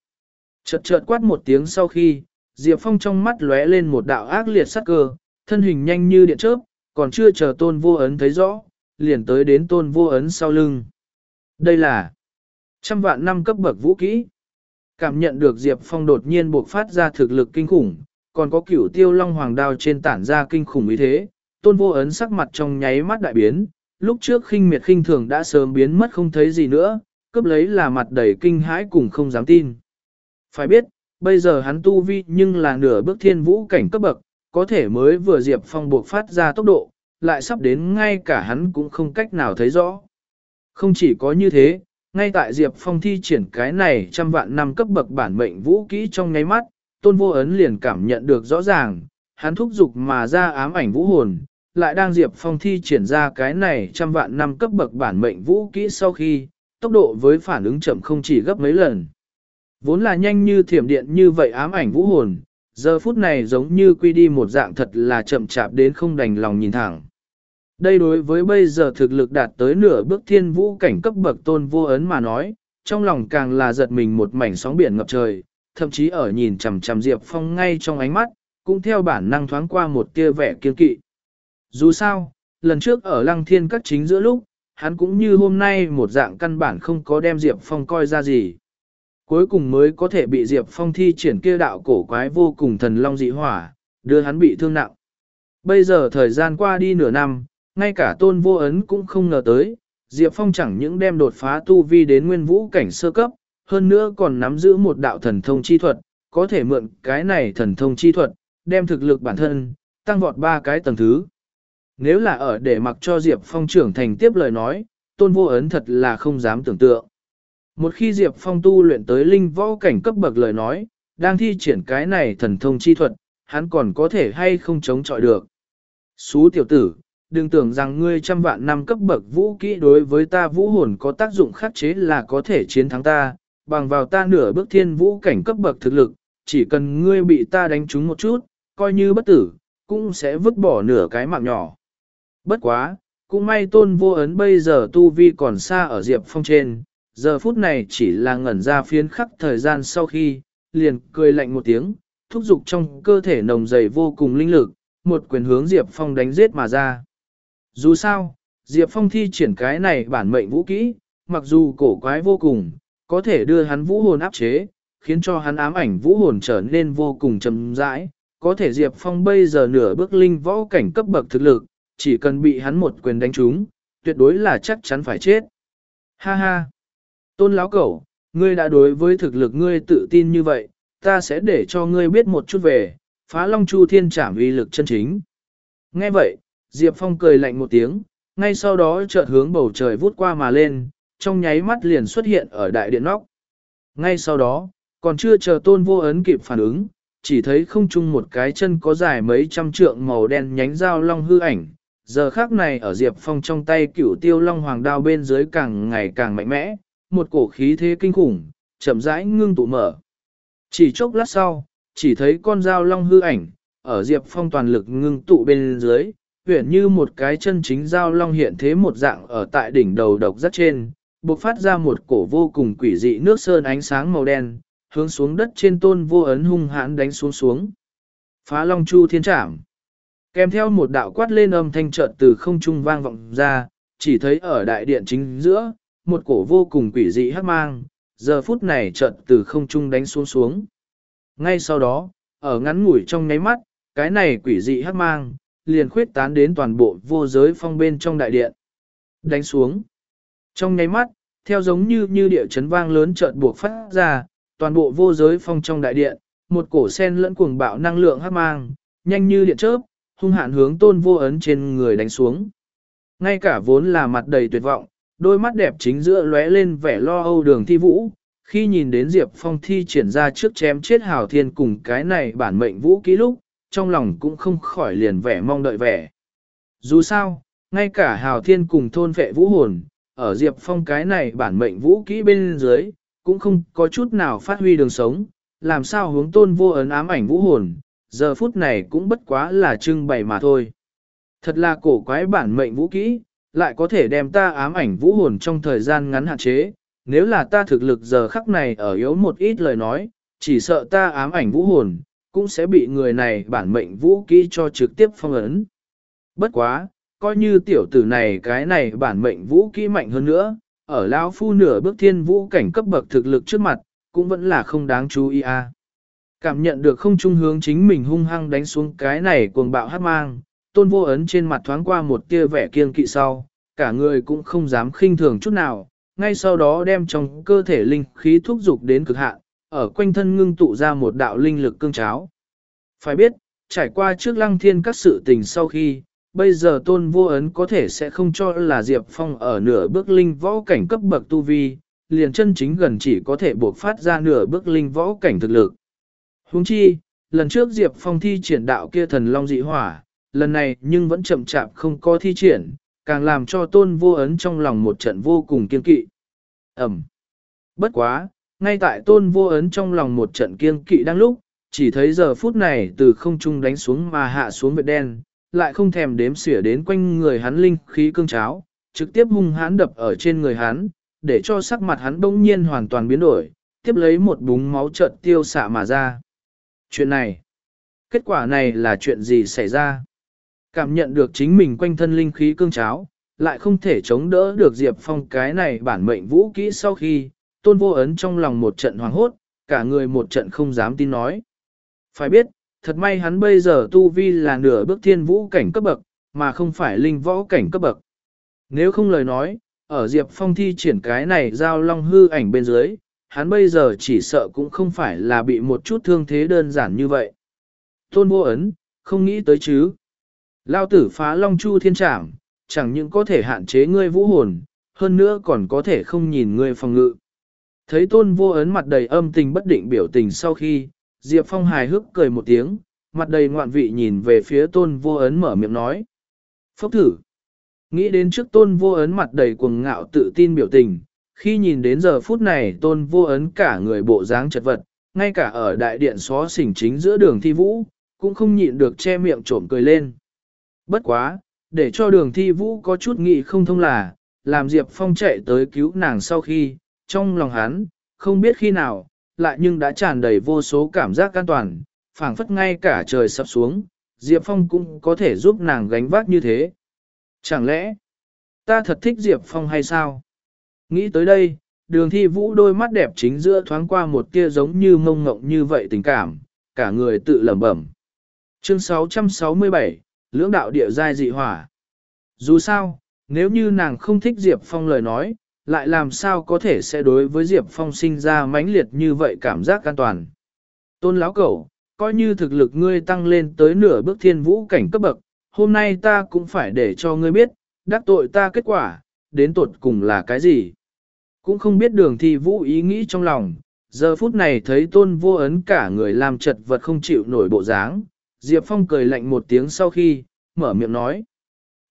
Chợt chợt quát một tiếng sau khi, Diệp Phong trong mắt lóe lên một đạo ác liệt sắc cơ, thân hình nhanh như điện chớp, còn chưa chờ tôn vô ấn thấy rõ, liền tới đến tôn vô ấn sau lưng. Đây là trăm vạn năm cấp bậc vũ kỹ. Cảm nhận được Diệp Phong đột nhiên buộc phát ra thực lực kinh khủng, còn có cửu tiêu long hoàng đao trên tản ra kinh khủng ý thế, tôn vô ấn sắc mặt trong nháy mắt đại biến, lúc trước khinh miệt khinh thường đã sớm biến mất không thấy gì nữa, cướp lấy là mặt đầy kinh hãi cùng không dám tin. Phải biết, bây giờ hắn tu vi nhưng là nửa bước thiên vũ cảnh cấp bậc, có thể mới vừa Diệp Phong buộc phát ra tốc độ, lại sắp đến ngay cả hắn cũng không cách nào thấy rõ. Không chỉ có như thế, ngay tại Diệp Phong thi triển cái này trăm vạn năm cấp bậc bản mệnh vũ kỹ trong nháy mắt, tôn vô ấn liền cảm nhận được rõ ràng, hắn thúc giục mà ra ám ảnh vũ hồn, lại đang Diệp Phong thi triển ra cái này trăm vạn năm cấp bậc bản mệnh vũ kỹ sau khi, tốc độ với phản ứng chậm không chỉ gấp mấy lần. Vốn là nhanh như thiểm điện như vậy ám ảnh vũ hồn, giờ phút này giống như quy đi một dạng thật là chậm chạp đến không đành lòng nhìn thẳng. Đây đối với bây giờ thực lực đạt tới nửa bước thiên vũ cảnh cấp bậc tôn vô ấn mà nói, trong lòng càng là giật mình một mảnh sóng biển ngập trời, thậm chí ở nhìn chằm chằm Diệp Phong ngay trong ánh mắt, cũng theo bản năng thoáng qua một tia vẻ kiên kỵ. Dù sao, lần trước ở lăng thiên các chính giữa lúc, hắn cũng như hôm nay một dạng căn bản không có đem Diệp Phong coi ra gì. Cuối cùng mới có thể bị Diệp Phong thi triển kia đạo cổ quái vô cùng thần long dị hỏa, đưa hắn bị thương nặng. Bây giờ thời gian qua đi nửa năm, ngay cả tôn vô ấn cũng không ngờ tới, Diệp Phong chẳng những đem đột phá tu vi đến nguyên vũ cảnh sơ cấp, hơn nữa còn nắm giữ một đạo thần thông chi thuật, có thể mượn cái này thần thông chi thuật, đem thực lực bản thân, tăng vọt ba cái tầng thứ. Nếu là ở để mặc cho Diệp Phong trưởng thành tiếp lời nói, tôn vô ấn thật là không dám tưởng tượng. Một khi Diệp Phong tu luyện tới linh võ cảnh cấp bậc lời nói, đang thi triển cái này thần thông chi thuật, hắn còn có thể hay không chống chọi được. Xú tiểu tử, đừng tưởng rằng ngươi trăm vạn năm cấp bậc vũ kỹ đối với ta vũ hồn có tác dụng khắc chế là có thể chiến thắng ta, bằng vào ta nửa bước thiên vũ cảnh cấp bậc thực lực, chỉ cần ngươi bị ta đánh trúng một chút, coi như bất tử, cũng sẽ vứt bỏ nửa cái mạng nhỏ. Bất quá, cũng may tôn vô ấn bây giờ tu vi còn xa ở Diệp Phong trên, giờ phút này chỉ là ngẩn ra phiến khắc thời gian sau khi, liền cười lạnh một tiếng, thúc giục trong cơ thể nồng dày vô cùng linh lực, một quyền hướng Diệp Phong đánh giết mà ra. Dù sao, Diệp Phong thi triển cái này bản mệnh vũ kỹ, mặc dù cổ quái vô cùng, có thể đưa hắn vũ hồn áp chế, khiến cho hắn ám ảnh vũ hồn trở nên vô cùng chậm rãi. Có thể Diệp Phong bây giờ nửa bước linh võ cảnh cấp bậc thực lực, chỉ cần bị hắn một quyền đánh trúng, tuyệt đối là chắc chắn phải chết. Ha ha! Tôn láo cẩu, ngươi đã đối với thực lực ngươi tự tin như vậy, ta sẽ để cho ngươi biết một chút về, phá long chu thiên trảm uy lực chân chính. Nghe vậy, Diệp Phong cười lạnh một tiếng, ngay sau đó chợt hướng bầu trời vút qua mà lên, trong nháy mắt liền xuất hiện ở đại điện nóc. Ngay sau đó, còn chưa chờ tôn vô ấn kịp phản ứng, chỉ thấy không chung một cái chân có dài mấy trăm trượng màu đen nhánh dao long hư ảnh. Giờ khác này ở Diệp Phong trong tay cửu tiêu long hoàng đao bên dưới càng ngày càng mạnh mẽ, một cổ khí thế kinh khủng, chậm rãi ngưng tụ mở. Chỉ chốc lát sau, chỉ thấy con dao long hư ảnh, ở Diệp Phong toàn lực ngưng tụ bên dưới, huyện như một cái chân chính dao long hiện thế một dạng ở tại đỉnh đầu độc rất trên, bộc phát ra một cổ vô cùng quỷ dị nước sơn ánh sáng màu đen, hướng xuống đất trên tôn vô ấn hung hãn đánh xuống xuống. Phá long chu thiên trảm. Kèm theo một đạo quát lên âm thanh trợt từ không trung vang vọng ra, chỉ thấy ở đại điện chính giữa, một cổ vô cùng quỷ dị hắc mang, giờ phút này chợt từ không trung đánh xuống xuống. Ngay sau đó, ở ngắn ngủi trong nháy mắt, cái này quỷ dị hắc mang, liền khuyết tán đến toàn bộ vô giới phong bên trong đại điện. Đánh xuống. Trong nháy mắt, theo giống như như địa chấn vang lớn chợt buộc phát ra, toàn bộ vô giới phong trong đại điện, một cổ sen lẫn cuồng bạo năng lượng hắc mang, nhanh như điện chớp, hung hạn hướng tôn vô ấn trên người đánh xuống. Ngay cả vốn là mặt đầy tuyệt vọng, đôi mắt đẹp chính giữa lóe lên vẻ lo âu đường thi vũ, khi nhìn đến Diệp Phong thi triển ra trước chém chết Hào Thiên cùng cái này bản mệnh vũ ký lúc, trong lòng cũng không khỏi liền vẻ mong đợi vẻ. Dù sao, ngay cả Hào Thiên cùng thôn vệ vũ hồn, ở Diệp Phong cái này bản mệnh vũ kỹ bên dưới, cũng không có chút nào phát huy đường sống, làm sao hướng tôn vô ấn ám ảnh vũ hồn, giờ phút này cũng bất quá là trưng bày mà thôi. Thật là cổ quái bản mệnh vũ kỹ, lại có thể đem ta ám ảnh vũ hồn trong thời gian ngắn hạn chế, nếu là ta thực lực giờ khắc này ở yếu một ít lời nói, chỉ sợ ta ám ảnh vũ hồn, cũng sẽ bị người này bản mệnh vũ kỹ cho trực tiếp phong ấn. Bất quá, coi như tiểu tử này cái này bản mệnh vũ kỹ mạnh hơn nữa, ở lão phu nửa bước thiên vũ cảnh cấp bậc thực lực trước mặt, cũng vẫn là không đáng chú ý a. Cảm nhận được không trung hướng chính mình hung hăng đánh xuống cái này cuồng bạo hát mang, tôn vô ấn trên mặt thoáng qua một tia vẻ kiên kỵ sau, cả người cũng không dám khinh thường chút nào, ngay sau đó đem trong cơ thể linh khí thúc dục đến cực hạn, ở quanh thân ngưng tụ ra một đạo linh lực cương cháo. Phải biết, trải qua trước lăng thiên các sự tình sau khi, bây giờ tôn vô ấn có thể sẽ không cho là Diệp Phong ở nửa bước linh võ cảnh cấp bậc tu vi, liền chân chính gần chỉ có thể buộc phát ra nửa bước linh võ cảnh thực lực. Huống chi, lần trước Diệp Phong thi triển đạo kia thần long dị hỏa, lần này nhưng vẫn chậm chạp không có thi triển, càng làm cho tôn vô ấn trong lòng một trận vô cùng kiên kỵ. Ẩm. Bất quá, ngay tại tôn vô ấn trong lòng một trận kiên kỵ đang lúc, chỉ thấy giờ phút này từ không trung đánh xuống mà hạ xuống vệt đen, lại không thèm đếm xỉa đến quanh người hắn linh khí cương cháo, trực tiếp hung hãn đập ở trên người hắn, để cho sắc mặt hắn bỗng nhiên hoàn toàn biến đổi, tiếp lấy một búng máu trợn tiêu xạ mà ra. Chuyện này, kết quả này là chuyện gì xảy ra? Cảm nhận được chính mình quanh thân linh khí cương cháo, lại không thể chống đỡ được Diệp Phong cái này bản mệnh vũ kỹ sau khi, tôn vô ấn trong lòng một trận hoàng hốt, cả người một trận không dám tin nói. Phải biết, thật may hắn bây giờ tu vi là nửa bước thiên vũ cảnh cấp bậc, mà không phải linh võ cảnh cấp bậc. Nếu không lời nói, ở Diệp Phong thi triển cái này giao long hư ảnh bên dưới, hắn bây giờ chỉ sợ cũng không phải là bị một chút thương thế đơn giản như vậy. Tôn vô ấn, không nghĩ tới chứ. Lao tử phá long chu thiên trảm, chẳng những có thể hạn chế ngươi vũ hồn, hơn nữa còn có thể không nhìn ngươi phòng ngự. Thấy tôn vô ấn mặt đầy âm tình bất định biểu tình sau khi, Diệp Phong hài hước cười một tiếng, mặt đầy ngoạn vị nhìn về phía tôn vô ấn mở miệng nói. Phốc thử. Nghĩ đến trước tôn vô ấn mặt đầy cuồng ngạo tự tin biểu tình, khi nhìn đến giờ phút này tôn vô ấn cả người bộ dáng chật vật, ngay cả ở đại điện xó xỉnh chính giữa đường thi vũ, cũng không nhịn được che miệng trộm cười lên. Bất quá, để cho đường thi vũ có chút nghị không thông là, làm Diệp Phong chạy tới cứu nàng sau khi, trong lòng hắn, không biết khi nào, lại nhưng đã tràn đầy vô số cảm giác an toàn, phảng phất ngay cả trời sắp xuống, Diệp Phong cũng có thể giúp nàng gánh vác như thế. Chẳng lẽ, ta thật thích Diệp Phong hay sao? Nghĩ tới đây, đường thi vũ đôi mắt đẹp chính giữa thoáng qua một tia giống như mông ngộng như vậy tình cảm, cả người tự lẩm bẩm. Chương 667, lưỡng đạo địa giai dị hỏa. Dù sao, nếu như nàng không thích Diệp Phong lời nói, lại làm sao có thể sẽ đối với Diệp Phong sinh ra mãnh liệt như vậy cảm giác an toàn. Tôn lão cẩu, coi như thực lực ngươi tăng lên tới nửa bước thiên vũ cảnh cấp bậc, hôm nay ta cũng phải để cho ngươi biết, đắc tội ta kết quả, đến tột cùng là cái gì. Cũng không biết đường thi vũ ý nghĩ trong lòng, giờ phút này thấy tôn vô ấn cả người làm chật vật không chịu nổi bộ dáng, Diệp Phong cười lạnh một tiếng sau khi, mở miệng nói.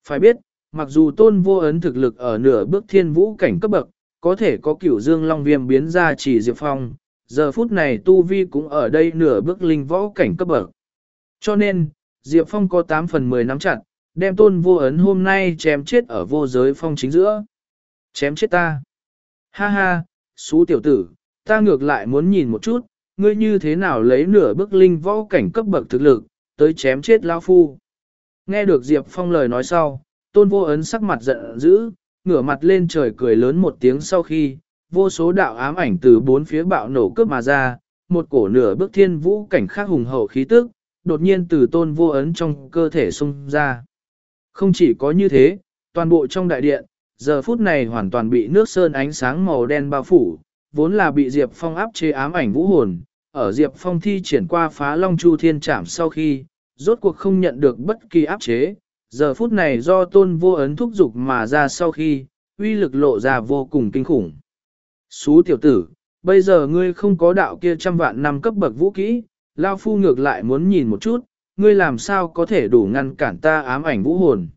Phải biết, mặc dù tôn vô ấn thực lực ở nửa bước thiên vũ cảnh cấp bậc, có thể có cửu dương long viêm biến ra chỉ Diệp Phong, giờ phút này tu vi cũng ở đây nửa bước linh võ cảnh cấp bậc. Cho nên, Diệp Phong có 8 phần 10 nắm chặt, đem tôn vô ấn hôm nay chém chết ở vô giới phong chính giữa. Chém chết ta. Ha ha, xú tiểu tử, ta ngược lại muốn nhìn một chút, ngươi như thế nào lấy nửa bước linh võ cảnh cấp bậc thực lực, tới chém chết lão phu. Nghe được Diệp Phong lời nói sau, tôn vô ấn sắc mặt giận dữ, ngửa mặt lên trời cười lớn một tiếng sau khi, vô số đạo ám ảnh từ bốn phía bạo nổ cướp mà ra, một cổ nửa bước thiên vũ cảnh khác hùng hậu khí tức, đột nhiên từ tôn vô ấn trong cơ thể xung ra. Không chỉ có như thế, toàn bộ trong đại điện, giờ phút này hoàn toàn bị nước sơn ánh sáng màu đen bao phủ, vốn là bị Diệp Phong áp chế ám ảnh vũ hồn, ở Diệp Phong thi triển qua phá Long Chu Thiên Trảm sau khi, rốt cuộc không nhận được bất kỳ áp chế, giờ phút này do tôn vô ấn thúc dục mà ra sau khi, uy lực lộ ra vô cùng kinh khủng. Xú tiểu tử, bây giờ ngươi không có đạo kia trăm vạn năm cấp bậc vũ kỹ, Lao Phu ngược lại muốn nhìn một chút, ngươi làm sao có thể đủ ngăn cản ta ám ảnh vũ hồn.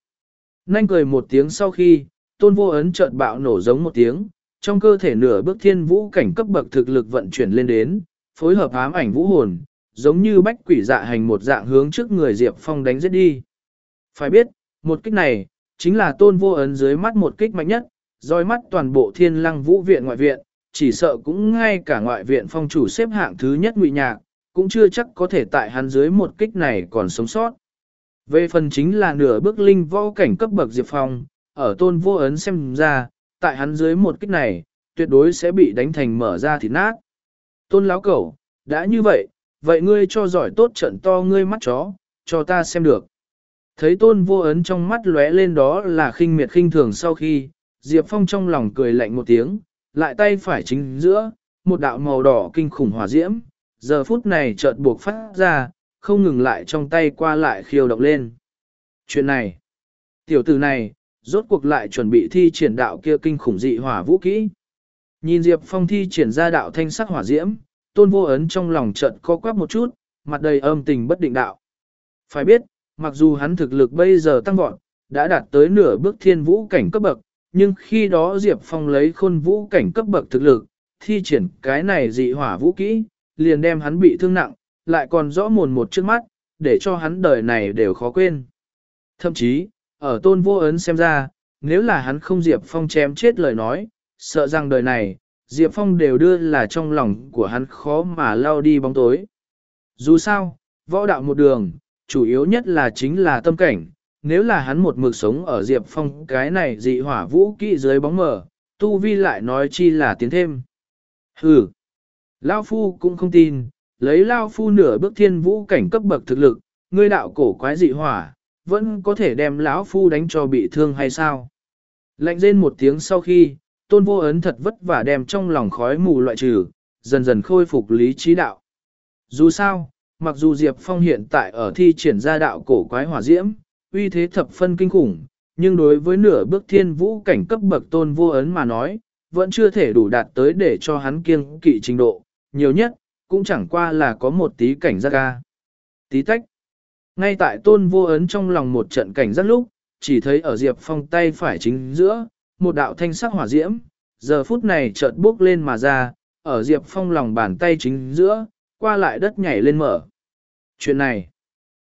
Nanh cười một tiếng sau khi, tôn vô ấn chợt bạo nổ giống một tiếng, trong cơ thể nửa bước thiên vũ cảnh cấp bậc thực lực vận chuyển lên đến, phối hợp ám ảnh vũ hồn, giống như bách quỷ dạ hành một dạng hướng trước người Diệp Phong đánh giết đi. Phải biết, một kích này, chính là tôn vô ấn dưới mắt một kích mạnh nhất, roi mắt toàn bộ thiên lăng vũ viện ngoại viện, chỉ sợ cũng ngay cả ngoại viện phong chủ xếp hạng thứ nhất ngụy nhạc, cũng chưa chắc có thể tại hắn dưới một kích này còn sống sót. Về phần chính là nửa bước linh võ cảnh cấp bậc Diệp Phong, ở tôn vô ấn xem ra, tại hắn dưới một kích này, tuyệt đối sẽ bị đánh thành mở ra thịt nát. Tôn láo cẩu, đã như vậy, vậy ngươi cho giỏi tốt trận to ngươi mắt chó, cho ta xem được. Thấy tôn vô ấn trong mắt lóe lên đó là khinh miệt khinh thường sau khi, Diệp Phong trong lòng cười lạnh một tiếng, lại tay phải chính giữa, một đạo màu đỏ kinh khủng hỏa diễm, giờ phút này chợt buộc phát ra, không ngừng lại trong tay qua lại khiêu động lên. Chuyện này, tiểu tử này, rốt cuộc lại chuẩn bị thi triển đạo kia kinh khủng dị hỏa vũ kỹ. Nhìn Diệp Phong thi triển ra đạo thanh sắc hỏa diễm, tôn vô ấn trong lòng chợt co quắp một chút, mặt đầy âm tình bất định đạo. Phải biết, mặc dù hắn thực lực bây giờ tăng vọt, đã đạt tới nửa bước thiên vũ cảnh cấp bậc, nhưng khi đó Diệp Phong lấy khôn vũ cảnh cấp bậc thực lực, thi triển cái này dị hỏa vũ kỹ, liền đem hắn bị thương nặng, lại còn rõ mồn một trước mắt, để cho hắn đời này đều khó quên. Thậm chí, ở tôn vô ấn xem ra, nếu là hắn không Diệp Phong chém chết lời nói, sợ rằng đời này, Diệp Phong đều đưa là trong lòng của hắn khó mà lao đi bóng tối. Dù sao, võ đạo một đường, chủ yếu nhất là chính là tâm cảnh, nếu là hắn một mực sống ở Diệp Phong cái này dị hỏa vũ kỹ dưới bóng mờ, tu vi lại nói chi là tiến thêm. Hừ, Lao Phu cũng không tin, lấy Lao Phu nửa bước thiên vũ cảnh cấp bậc thực lực, ngươi đạo cổ quái dị hỏa, vẫn có thể đem lão Phu đánh cho bị thương hay sao? Lạnh rên một tiếng sau khi, tôn vô ấn thật vất vả đem trong lòng khói mù loại trừ, dần dần khôi phục lý trí đạo. Dù sao, mặc dù Diệp Phong hiện tại ở thi triển ra đạo cổ quái hỏa diễm, uy thế thập phân kinh khủng, nhưng đối với nửa bước thiên vũ cảnh cấp bậc tôn vô ấn mà nói, vẫn chưa thể đủ đạt tới để cho hắn kiêng kỵ trình độ, nhiều nhất, cũng chẳng qua là có một tí cảnh giác ca. Tí tách. Ngay tại tôn vô ấn trong lòng một trận cảnh giác lúc, chỉ thấy ở Diệp Phong tay phải chính giữa, một đạo thanh sắc hỏa diễm, giờ phút này chợt bước lên mà ra, ở Diệp Phong lòng bàn tay chính giữa, qua lại đất nhảy lên mở. Chuyện này,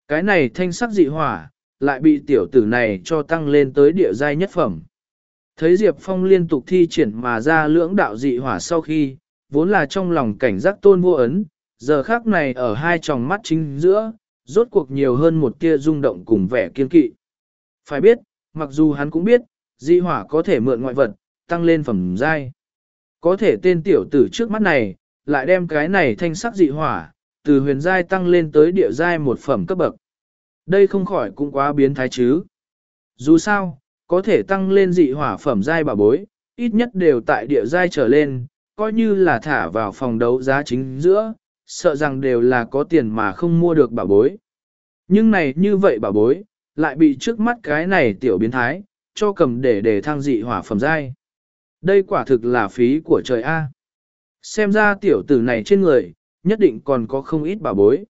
cái này thanh sắc dị hỏa, lại bị tiểu tử này cho tăng lên tới địa giai nhất phẩm. Thấy Diệp Phong liên tục thi triển mà ra lưỡng đạo dị hỏa sau khi, vốn là trong lòng cảnh giác tôn vô ấn, giờ khác này ở hai tròng mắt chính giữa, rốt cuộc nhiều hơn một tia rung động cùng vẻ kiên kỵ. Phải biết, mặc dù hắn cũng biết, dị hỏa có thể mượn ngoại vật, tăng lên phẩm giai. Có thể tên tiểu tử trước mắt này, lại đem cái này thanh sắc dị hỏa, từ huyền giai tăng lên tới địa giai một phẩm cấp bậc. Đây không khỏi cũng quá biến thái chứ. Dù sao, có thể tăng lên dị hỏa phẩm giai bà bối, ít nhất đều tại địa giai trở lên, coi như là thả vào phòng đấu giá chính giữa, sợ rằng đều là có tiền mà không mua được bà bối. Nhưng này như vậy bà bối, lại bị trước mắt cái này tiểu biến thái, cho cầm để để thăng dị hỏa phẩm giai. Đây quả thực là phí của trời A. Xem ra tiểu tử này trên người, nhất định còn có không ít bảo bối.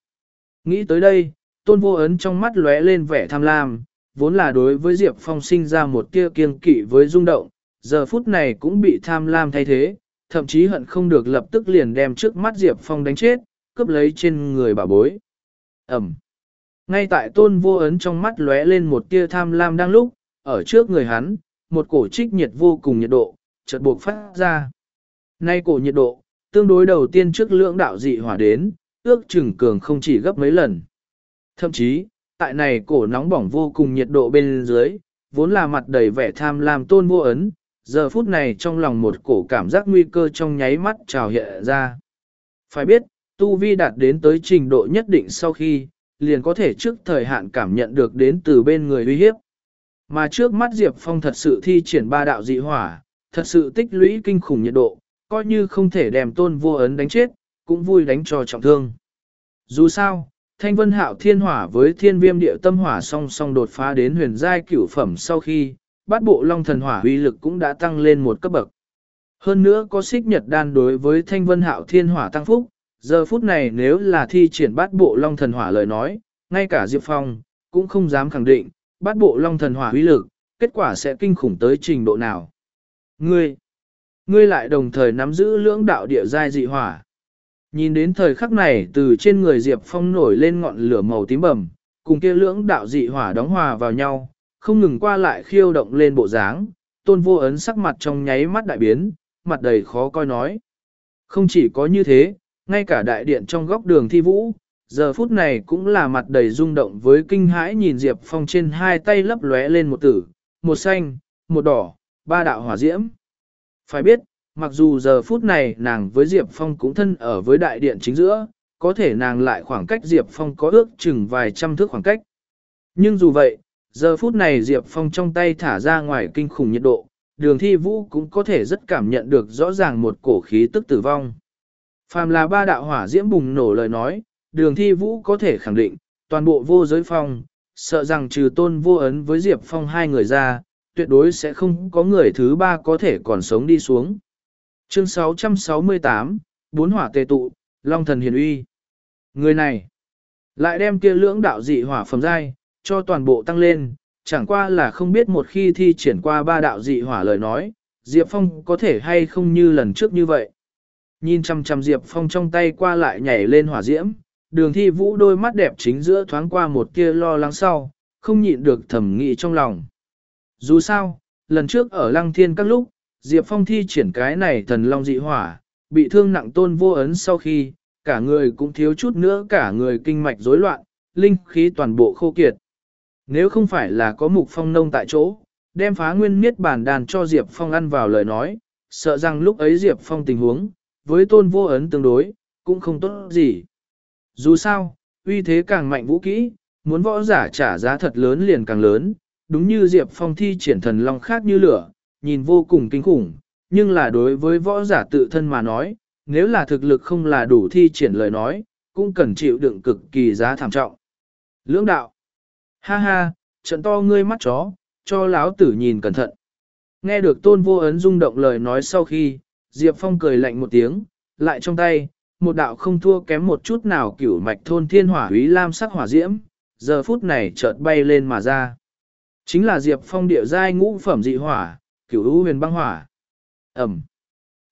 Nghĩ tới đây, tôn vô ấn trong mắt lóe lên vẻ tham lam, vốn là đối với Diệp Phong sinh ra một tia kiêng kỵ với rung động, giờ phút này cũng bị tham lam thay thế, thậm chí hận không được lập tức liền đem trước mắt Diệp Phong đánh chết, cướp lấy trên người bà bối. Ẩm. Ngay tại tôn vô ấn trong mắt lóe lên một tia tham lam đang lúc, ở trước người hắn, một cổ trích nhiệt vô cùng nhiệt độ, chợt buộc phát ra. Nay cổ nhiệt độ, tương đối đầu tiên trước lưỡng đạo dị hỏa đến, ước chừng cường không chỉ gấp mấy lần. Thậm chí, tại này cổ nóng bỏng vô cùng nhiệt độ bên dưới, vốn là mặt đầy vẻ tham lam tôn vô ấn, giờ phút này trong lòng một cổ cảm giác nguy cơ trong nháy mắt trào hiện ra. Phải biết, tu vi đạt đến tới trình độ nhất định sau khi, liền có thể trước thời hạn cảm nhận được đến từ bên người uy hiếp. Mà trước mắt Diệp Phong thật sự thi triển ba đạo dị hỏa, thật sự tích lũy kinh khủng nhiệt độ, coi như không thể đem tôn vô ấn đánh chết, cũng vui đánh cho trọng thương. Dù sao, thanh vân hạo thiên hỏa với thiên viêm địa tâm hỏa song song đột phá đến huyền giai cửu phẩm sau khi, bát bộ long thần hỏa uy lực cũng đã tăng lên một cấp bậc. Hơn nữa có xích nhật đan đối với thanh vân hạo thiên hỏa tăng phúc, giờ phút này nếu là thi triển bát bộ long thần hỏa lời nói, ngay cả Diệp Phong, cũng không dám khẳng định, bát bộ long thần hỏa uy lực, kết quả sẽ kinh khủng tới trình độ nào. Ngươi, ngươi lại đồng thời nắm giữ lưỡng đạo địa giai dị hỏa. Nhìn đến thời khắc này từ trên người Diệp Phong nổi lên ngọn lửa màu tím bầm, cùng kia lưỡng đạo dị hỏa đóng hòa vào nhau, không ngừng qua lại khiêu động lên bộ dáng, tôn vô ấn sắc mặt trong nháy mắt đại biến, mặt đầy khó coi nói. Không chỉ có như thế, ngay cả đại điện trong góc đường thi vũ, giờ phút này cũng là mặt đầy rung động với kinh hãi nhìn Diệp Phong trên hai tay lấp lóe lên một tử, một xanh, một đỏ, ba đạo hỏa diễm. Phải biết, mặc dù giờ phút này nàng với Diệp Phong cũng thân ở với đại điện chính giữa, có thể nàng lại khoảng cách Diệp Phong có ước chừng vài trăm thước khoảng cách. Nhưng dù vậy, giờ phút này Diệp Phong trong tay thả ra ngoài kinh khủng nhiệt độ, đường thi vũ cũng có thể rất cảm nhận được rõ ràng một cổ khí tức tử vong. Phàm là ba đạo hỏa diễm bùng nổ lời nói, đường thi vũ có thể khẳng định, toàn bộ vô giới phong, sợ rằng trừ tôn vô ấn với Diệp Phong hai người ra, tuyệt đối sẽ không có người thứ ba có thể còn sống đi xuống. Chương 668, Bốn hỏa tề tụ, Long thần hiền uy. Người này, lại đem kia lưỡng đạo dị hỏa phẩm giai, cho toàn bộ tăng lên, chẳng qua là không biết một khi thi triển qua ba đạo dị hỏa lời nói, Diệp Phong có thể hay không như lần trước như vậy. Nhìn chăm chăm Diệp Phong trong tay qua lại nhảy lên hỏa diễm, đường thi vũ đôi mắt đẹp chính giữa thoáng qua một kia lo lắng sau, không nhịn được thẩm nghị trong lòng. Dù sao, lần trước ở lăng thiên các lúc, Diệp Phong thi triển cái này thần long dị hỏa, bị thương nặng tôn vô ấn sau khi, cả người cũng thiếu chút nữa cả người kinh mạch rối loạn, linh khí toàn bộ khô kiệt. Nếu không phải là có mục phong nông tại chỗ, đem phá nguyên miết bản đàn cho Diệp Phong ăn vào lời nói, sợ rằng lúc ấy Diệp Phong tình huống, với tôn vô ấn tương đối, cũng không tốt gì. Dù sao, uy thế càng mạnh vũ kỹ, muốn võ giả trả giá thật lớn liền càng lớn, đúng như Diệp Phong thi triển thần long khác như lửa, nhìn vô cùng kinh khủng, nhưng là đối với võ giả tự thân mà nói, nếu là thực lực không là đủ thi triển lời nói, cũng cần chịu đựng cực kỳ giá thảm trọng. Lưỡng đạo. Ha ha, trận to ngươi mắt chó, cho láo tử nhìn cẩn thận. Nghe được tôn vô ấn rung động lời nói sau khi, Diệp Phong cười lạnh một tiếng, lại trong tay, một đạo không thua kém một chút nào cửu mạch thôn thiên hỏa úy lam sắc hỏa diễm, giờ phút này chợt bay lên mà ra. Chính là Diệp Phong địa giai ngũ phẩm dị hỏa, cửu u huyền băng hỏa. Ẩm.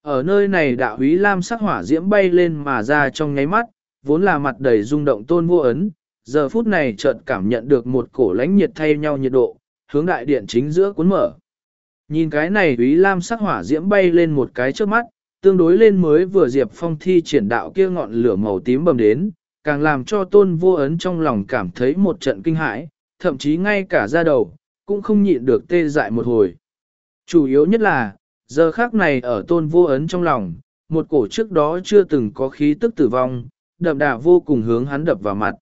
Ở nơi này đạo úy lam sắc hỏa diễm bay lên mà ra trong nháy mắt, vốn là mặt đầy rung động tôn vô ấn, giờ phút này chợt cảm nhận được một cổ lãnh nhiệt thay nhau nhiệt độ, hướng đại điện chính giữa cuốn mở. Nhìn cái này úy lam sắc hỏa diễm bay lên một cái trước mắt, tương đối lên mới vừa Diệp Phong thi triển đạo kia ngọn lửa màu tím bầm đến, càng làm cho tôn vô ấn trong lòng cảm thấy một trận kinh hãi, thậm chí ngay cả ra đầu, cũng không nhịn được tê dại một hồi. Chủ yếu nhất là, giờ khác này ở tôn vô ấn trong lòng, một cổ trước đó chưa từng có khí tức tử vong, đậm đà vô cùng hướng hắn đập vào mặt.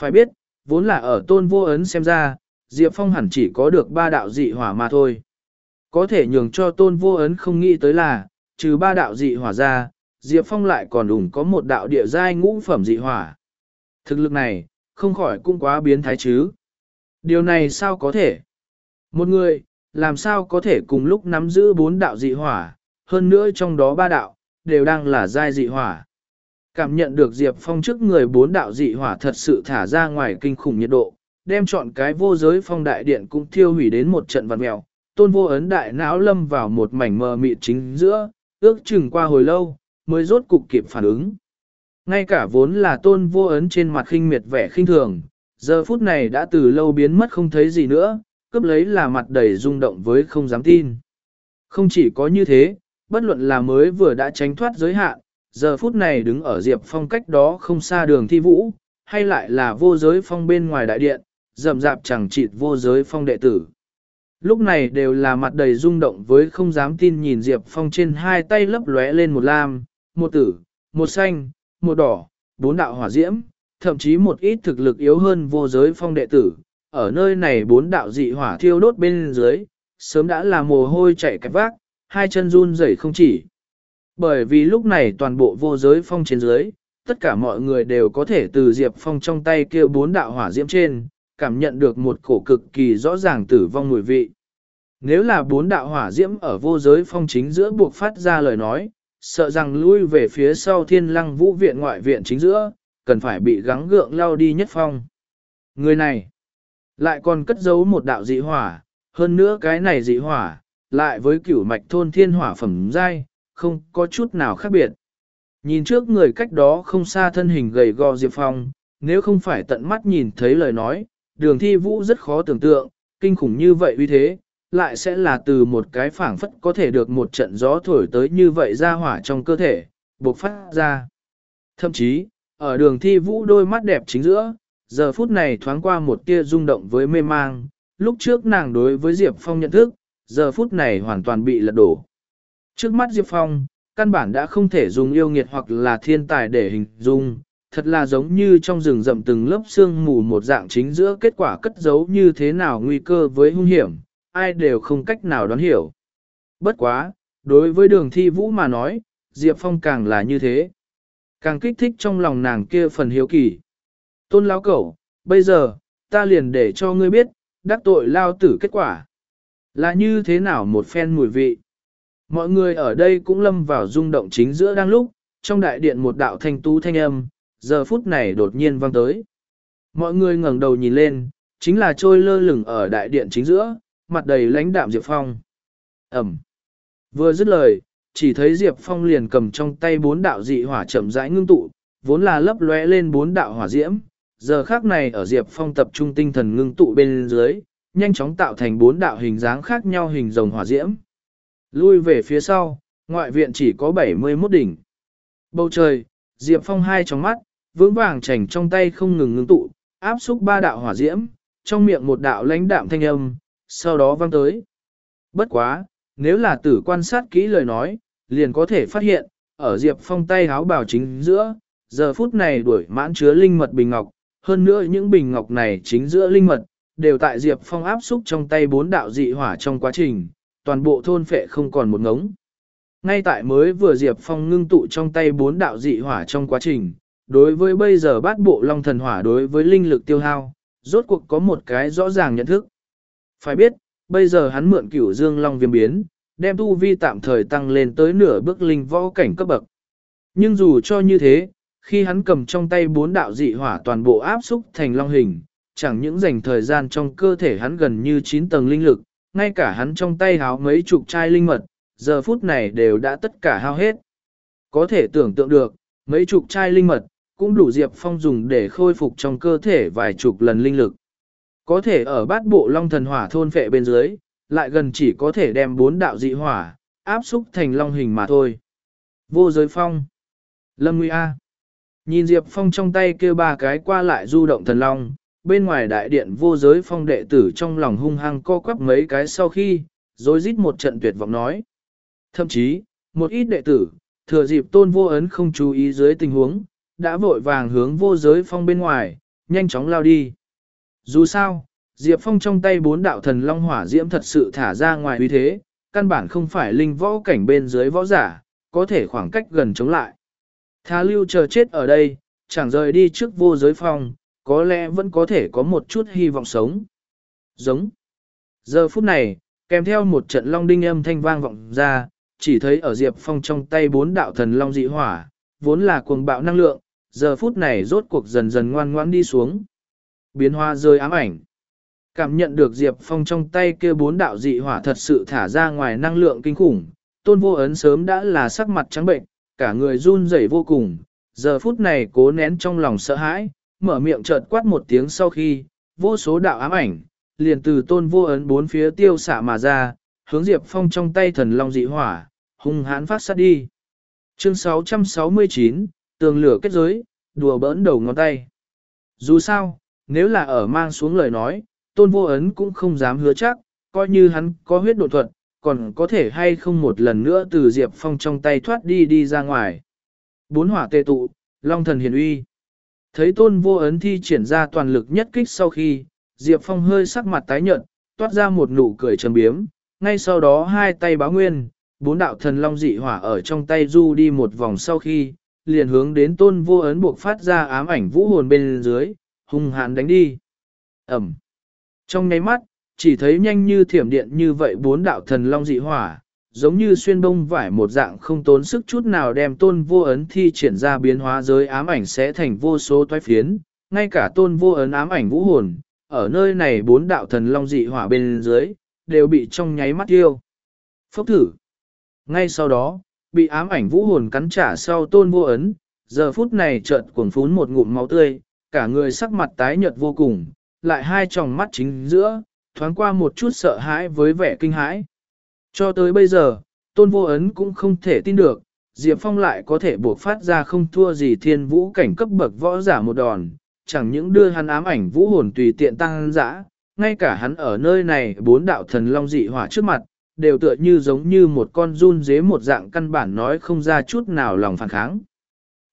Phải biết, vốn là ở tôn vô ấn xem ra, Diệp Phong hẳn chỉ có được ba đạo dị hỏa mà thôi. Có thể nhường cho tôn vô ấn không nghĩ tới là, trừ ba đạo dị hỏa ra, Diệp Phong lại còn đủng có một đạo địa giai ngũ phẩm dị hỏa. Thực lực này, không khỏi cũng quá biến thái chứ. Điều này sao có thể? Một người, làm sao có thể cùng lúc nắm giữ bốn đạo dị hỏa, hơn nữa trong đó ba đạo, đều đang là giai dị hỏa. Cảm nhận được Diệp Phong trước người bốn đạo dị hỏa thật sự thả ra ngoài kinh khủng nhiệt độ, đem chọn cái vô giới phong đại điện cũng thiêu hủy đến một trận vật mèo, tôn vô ấn đại não lâm vào một mảnh mờ mịt chính giữa, ước chừng qua hồi lâu, mới rốt cục kịp phản ứng. Ngay cả vốn là tôn vô ấn trên mặt khinh miệt vẻ khinh thường, giờ phút này đã từ lâu biến mất không thấy gì nữa, cướp lấy là mặt đầy rung động với không dám tin. Không chỉ có như thế, bất luận là mới vừa đã tránh thoát giới hạn, giờ phút này đứng ở Diệp Phong cách đó không xa đường thi vũ, hay lại là vô giới phong bên ngoài đại điện, rậm rạp chẳng chịt vô giới phong đệ tử. Lúc này đều là mặt đầy rung động với không dám tin nhìn Diệp Phong trên hai tay lấp lóe lên một lam, một tử, một xanh, một đỏ, bốn đạo hỏa diễm, thậm chí một ít thực lực yếu hơn vô giới phong đệ tử. Ở nơi này bốn đạo dị hỏa thiêu đốt bên dưới, sớm đã là mồ hôi chảy cái vác, hai chân run rẩy không chỉ. Bởi vì lúc này toàn bộ vô giới phong trên dưới, tất cả mọi người đều có thể từ Diệp Phong trong tay kia bốn đạo hỏa diễm trên, cảm nhận được một cổ cực kỳ rõ ràng tử vong mùi vị. Nếu là bốn đạo hỏa diễm ở vô giới phong chính giữa buộc phát ra lời nói, sợ rằng lui về phía sau thiên lăng vũ viện ngoại viện chính giữa, cần phải bị gắng gượng lao đi nhất phong. Người này, lại còn cất giấu một đạo dị hỏa, hơn nữa cái này dị hỏa, lại với cửu mạch thôn thiên hỏa phẩm giai, không có chút nào khác biệt. Nhìn trước người cách đó không xa thân hình gầy gò Diệp Phong, nếu không phải tận mắt nhìn thấy lời nói, đường thi vũ rất khó tưởng tượng, kinh khủng như vậy uy thế, lại sẽ là từ một cái phảng phất có thể được một trận gió thổi tới như vậy ra hỏa trong cơ thể, buộc phát ra. Thậm chí, ở đường thi vũ đôi mắt đẹp chính giữa, giờ phút này thoáng qua một tia rung động với mê mang, lúc trước nàng đối với Diệp Phong nhận thức, giờ phút này hoàn toàn bị lật đổ. Trước mắt Diệp Phong, căn bản đã không thể dùng yêu nghiệt hoặc là thiên tài để hình dung, thật là giống như trong rừng rậm từng lớp xương mù một dạng chính giữa kết quả cất giấu như thế nào nguy cơ với hung hiểm, ai đều không cách nào đoán hiểu. Bất quá, đối với đường thi vũ mà nói, Diệp Phong càng là như thế. Càng kích thích trong lòng nàng kia phần hiếu kỳ. Tôn lão cẩu, bây giờ, ta liền để cho ngươi biết, đắc tội lao tử kết quả. Là như thế nào một phen mùi vị. Mọi người ở đây cũng lâm vào rung động chính giữa đang lúc, trong đại điện một đạo thanh tú thanh âm, giờ phút này đột nhiên vang tới. Mọi người ngẩng đầu nhìn lên, chính là trôi lơ lửng ở đại điện chính giữa, mặt đầy lãnh đạm Diệp Phong. Ẩm. Vừa dứt lời, chỉ thấy Diệp Phong liền cầm trong tay bốn đạo dị hỏa chậm rãi ngưng tụ, vốn là lấp lóe lên bốn đạo hỏa diễm, giờ khác này ở Diệp Phong tập trung tinh thần ngưng tụ bên dưới, nhanh chóng tạo thành bốn đạo hình dáng khác nhau hình rồng hỏa diễm. Lui về phía sau, ngoại viện chỉ có 71 đỉnh. Bầu trời, Diệp Phong hai trong mắt, vững vàng chảnh trong tay không ngừng ngưng tụ, áp xúc ba đạo hỏa diễm, trong miệng một đạo lãnh đạm thanh âm, sau đó vang tới. Bất quá, nếu là tử quan sát kỹ lời nói, liền có thể phát hiện, ở Diệp Phong tay háo bảo chính giữa, giờ phút này đuổi mãn chứa linh mật bình ngọc, hơn nữa những bình ngọc này chính giữa linh mật, đều tại Diệp Phong áp xúc trong tay bốn đạo dị hỏa trong quá trình, toàn bộ thôn phệ không còn một ngống. Ngay tại mới vừa Diệp Phong ngưng tụ trong tay bốn đạo dị hỏa trong quá trình, đối với bây giờ bát bộ long thần hỏa đối với linh lực tiêu hao, rốt cuộc có một cái rõ ràng nhận thức. Phải biết, bây giờ hắn mượn cửu dương long viêm biến, đem tu vi tạm thời tăng lên tới nửa bước linh võ cảnh cấp bậc. Nhưng dù cho như thế, khi hắn cầm trong tay bốn đạo dị hỏa toàn bộ áp xúc thành long hình, chẳng những dành thời gian trong cơ thể hắn gần như 9 tầng linh lực, ngay cả hắn trong tay háo mấy chục chai linh mật, giờ phút này đều đã tất cả hao hết. Có thể tưởng tượng được, mấy chục chai linh mật, cũng đủ Diệp Phong dùng để khôi phục trong cơ thể vài chục lần linh lực. Có thể ở bát bộ long thần hỏa thôn phệ bên dưới, lại gần chỉ có thể đem bốn đạo dị hỏa, áp xúc thành long hình mà thôi. Vô giới phong. Lâm Nguy A. Nhìn Diệp Phong trong tay kêu ba cái qua lại du động thần long, bên ngoài đại điện vô giới phong đệ tử trong lòng hung hăng co quắp mấy cái sau khi, rồi rít một trận tuyệt vọng nói. Thậm chí, một ít đệ tử, thừa dịp tôn vô ấn không chú ý dưới tình huống, đã vội vàng hướng vô giới phong bên ngoài, nhanh chóng lao đi. Dù sao, Diệp Phong trong tay bốn đạo thần long hỏa diễm thật sự thả ra ngoài uy thế, căn bản không phải linh võ cảnh bên dưới võ giả, có thể khoảng cách gần chống lại. thá lưu chờ chết ở đây, chẳng rời đi trước vô giới phong, có lẽ vẫn có thể có một chút hy vọng sống. Giống. Giờ phút này, kèm theo một trận long đinh âm thanh vang vọng ra, chỉ thấy ở Diệp Phong trong tay bốn đạo thần long dị hỏa, vốn là cuồng bạo năng lượng, giờ phút này rốt cuộc dần dần ngoan ngoãn đi xuống. Biến hoa rơi ám ảnh. Cảm nhận được Diệp Phong trong tay kia bốn đạo dị hỏa thật sự thả ra ngoài năng lượng kinh khủng, tôn vô ấn sớm đã là sắc mặt trắng bệnh, cả người run rẩy vô cùng, giờ phút này cố nén trong lòng sợ hãi, mở miệng chợt quát một tiếng sau khi, vô số đạo ám ảnh, liền từ tôn vô ấn bốn phía tiêu xạ mà ra, hướng Diệp Phong trong tay thần long dị hỏa, hung hãn phát sát đi. Chương 669, tường lửa kết giới, đùa bỡn đầu ngón tay. Dù sao, nếu là ở mang xuống lời nói, tôn vô ấn cũng không dám hứa chắc, coi như hắn có huyết độ thuật, còn có thể hay không một lần nữa từ Diệp Phong trong tay thoát đi đi ra ngoài. Bốn hỏa tê tụ, long thần hiền uy. Thấy tôn vô ấn thi triển ra toàn lực nhất kích sau khi, Diệp Phong hơi sắc mặt tái nhợt, toát ra một nụ cười trầm biếm, ngay sau đó hai tay báo nguyên, bốn đạo thần long dị hỏa ở trong tay du đi một vòng sau khi, liền hướng đến tôn vô ấn buộc phát ra ám ảnh vũ hồn bên dưới, hung hãn đánh đi. Ẩm. Trong nháy mắt, chỉ thấy nhanh như thiểm điện như vậy bốn đạo thần long dị hỏa, giống như xuyên bông vải một dạng không tốn sức chút nào đem tôn vô ấn thi triển ra biến hóa giới ám ảnh sẽ thành vô số toái phiến, ngay cả tôn vô ấn ám ảnh vũ hồn, ở nơi này bốn đạo thần long dị hỏa bên dưới, đều bị trong nháy mắt tiêu. Phốc thử. Ngay sau đó, bị ám ảnh vũ hồn cắn trả sau tôn vô ấn, giờ phút này chợt cuồng phún một ngụm máu tươi, cả người sắc mặt tái nhợt vô cùng, lại hai tròng mắt chính giữa, thoáng qua một chút sợ hãi với vẻ kinh hãi. Cho tới bây giờ, tôn vô ấn cũng không thể tin được, Diệp Phong lại có thể buộc phát ra không thua gì thiên vũ cảnh cấp bậc võ giả một đòn, chẳng những đưa hắn ám ảnh vũ hồn tùy tiện tăng dã, ngay cả hắn ở nơi này bốn đạo thần long dị hỏa trước mặt, đều tựa như giống như một con run dế một dạng căn bản nói không ra chút nào lòng phản kháng.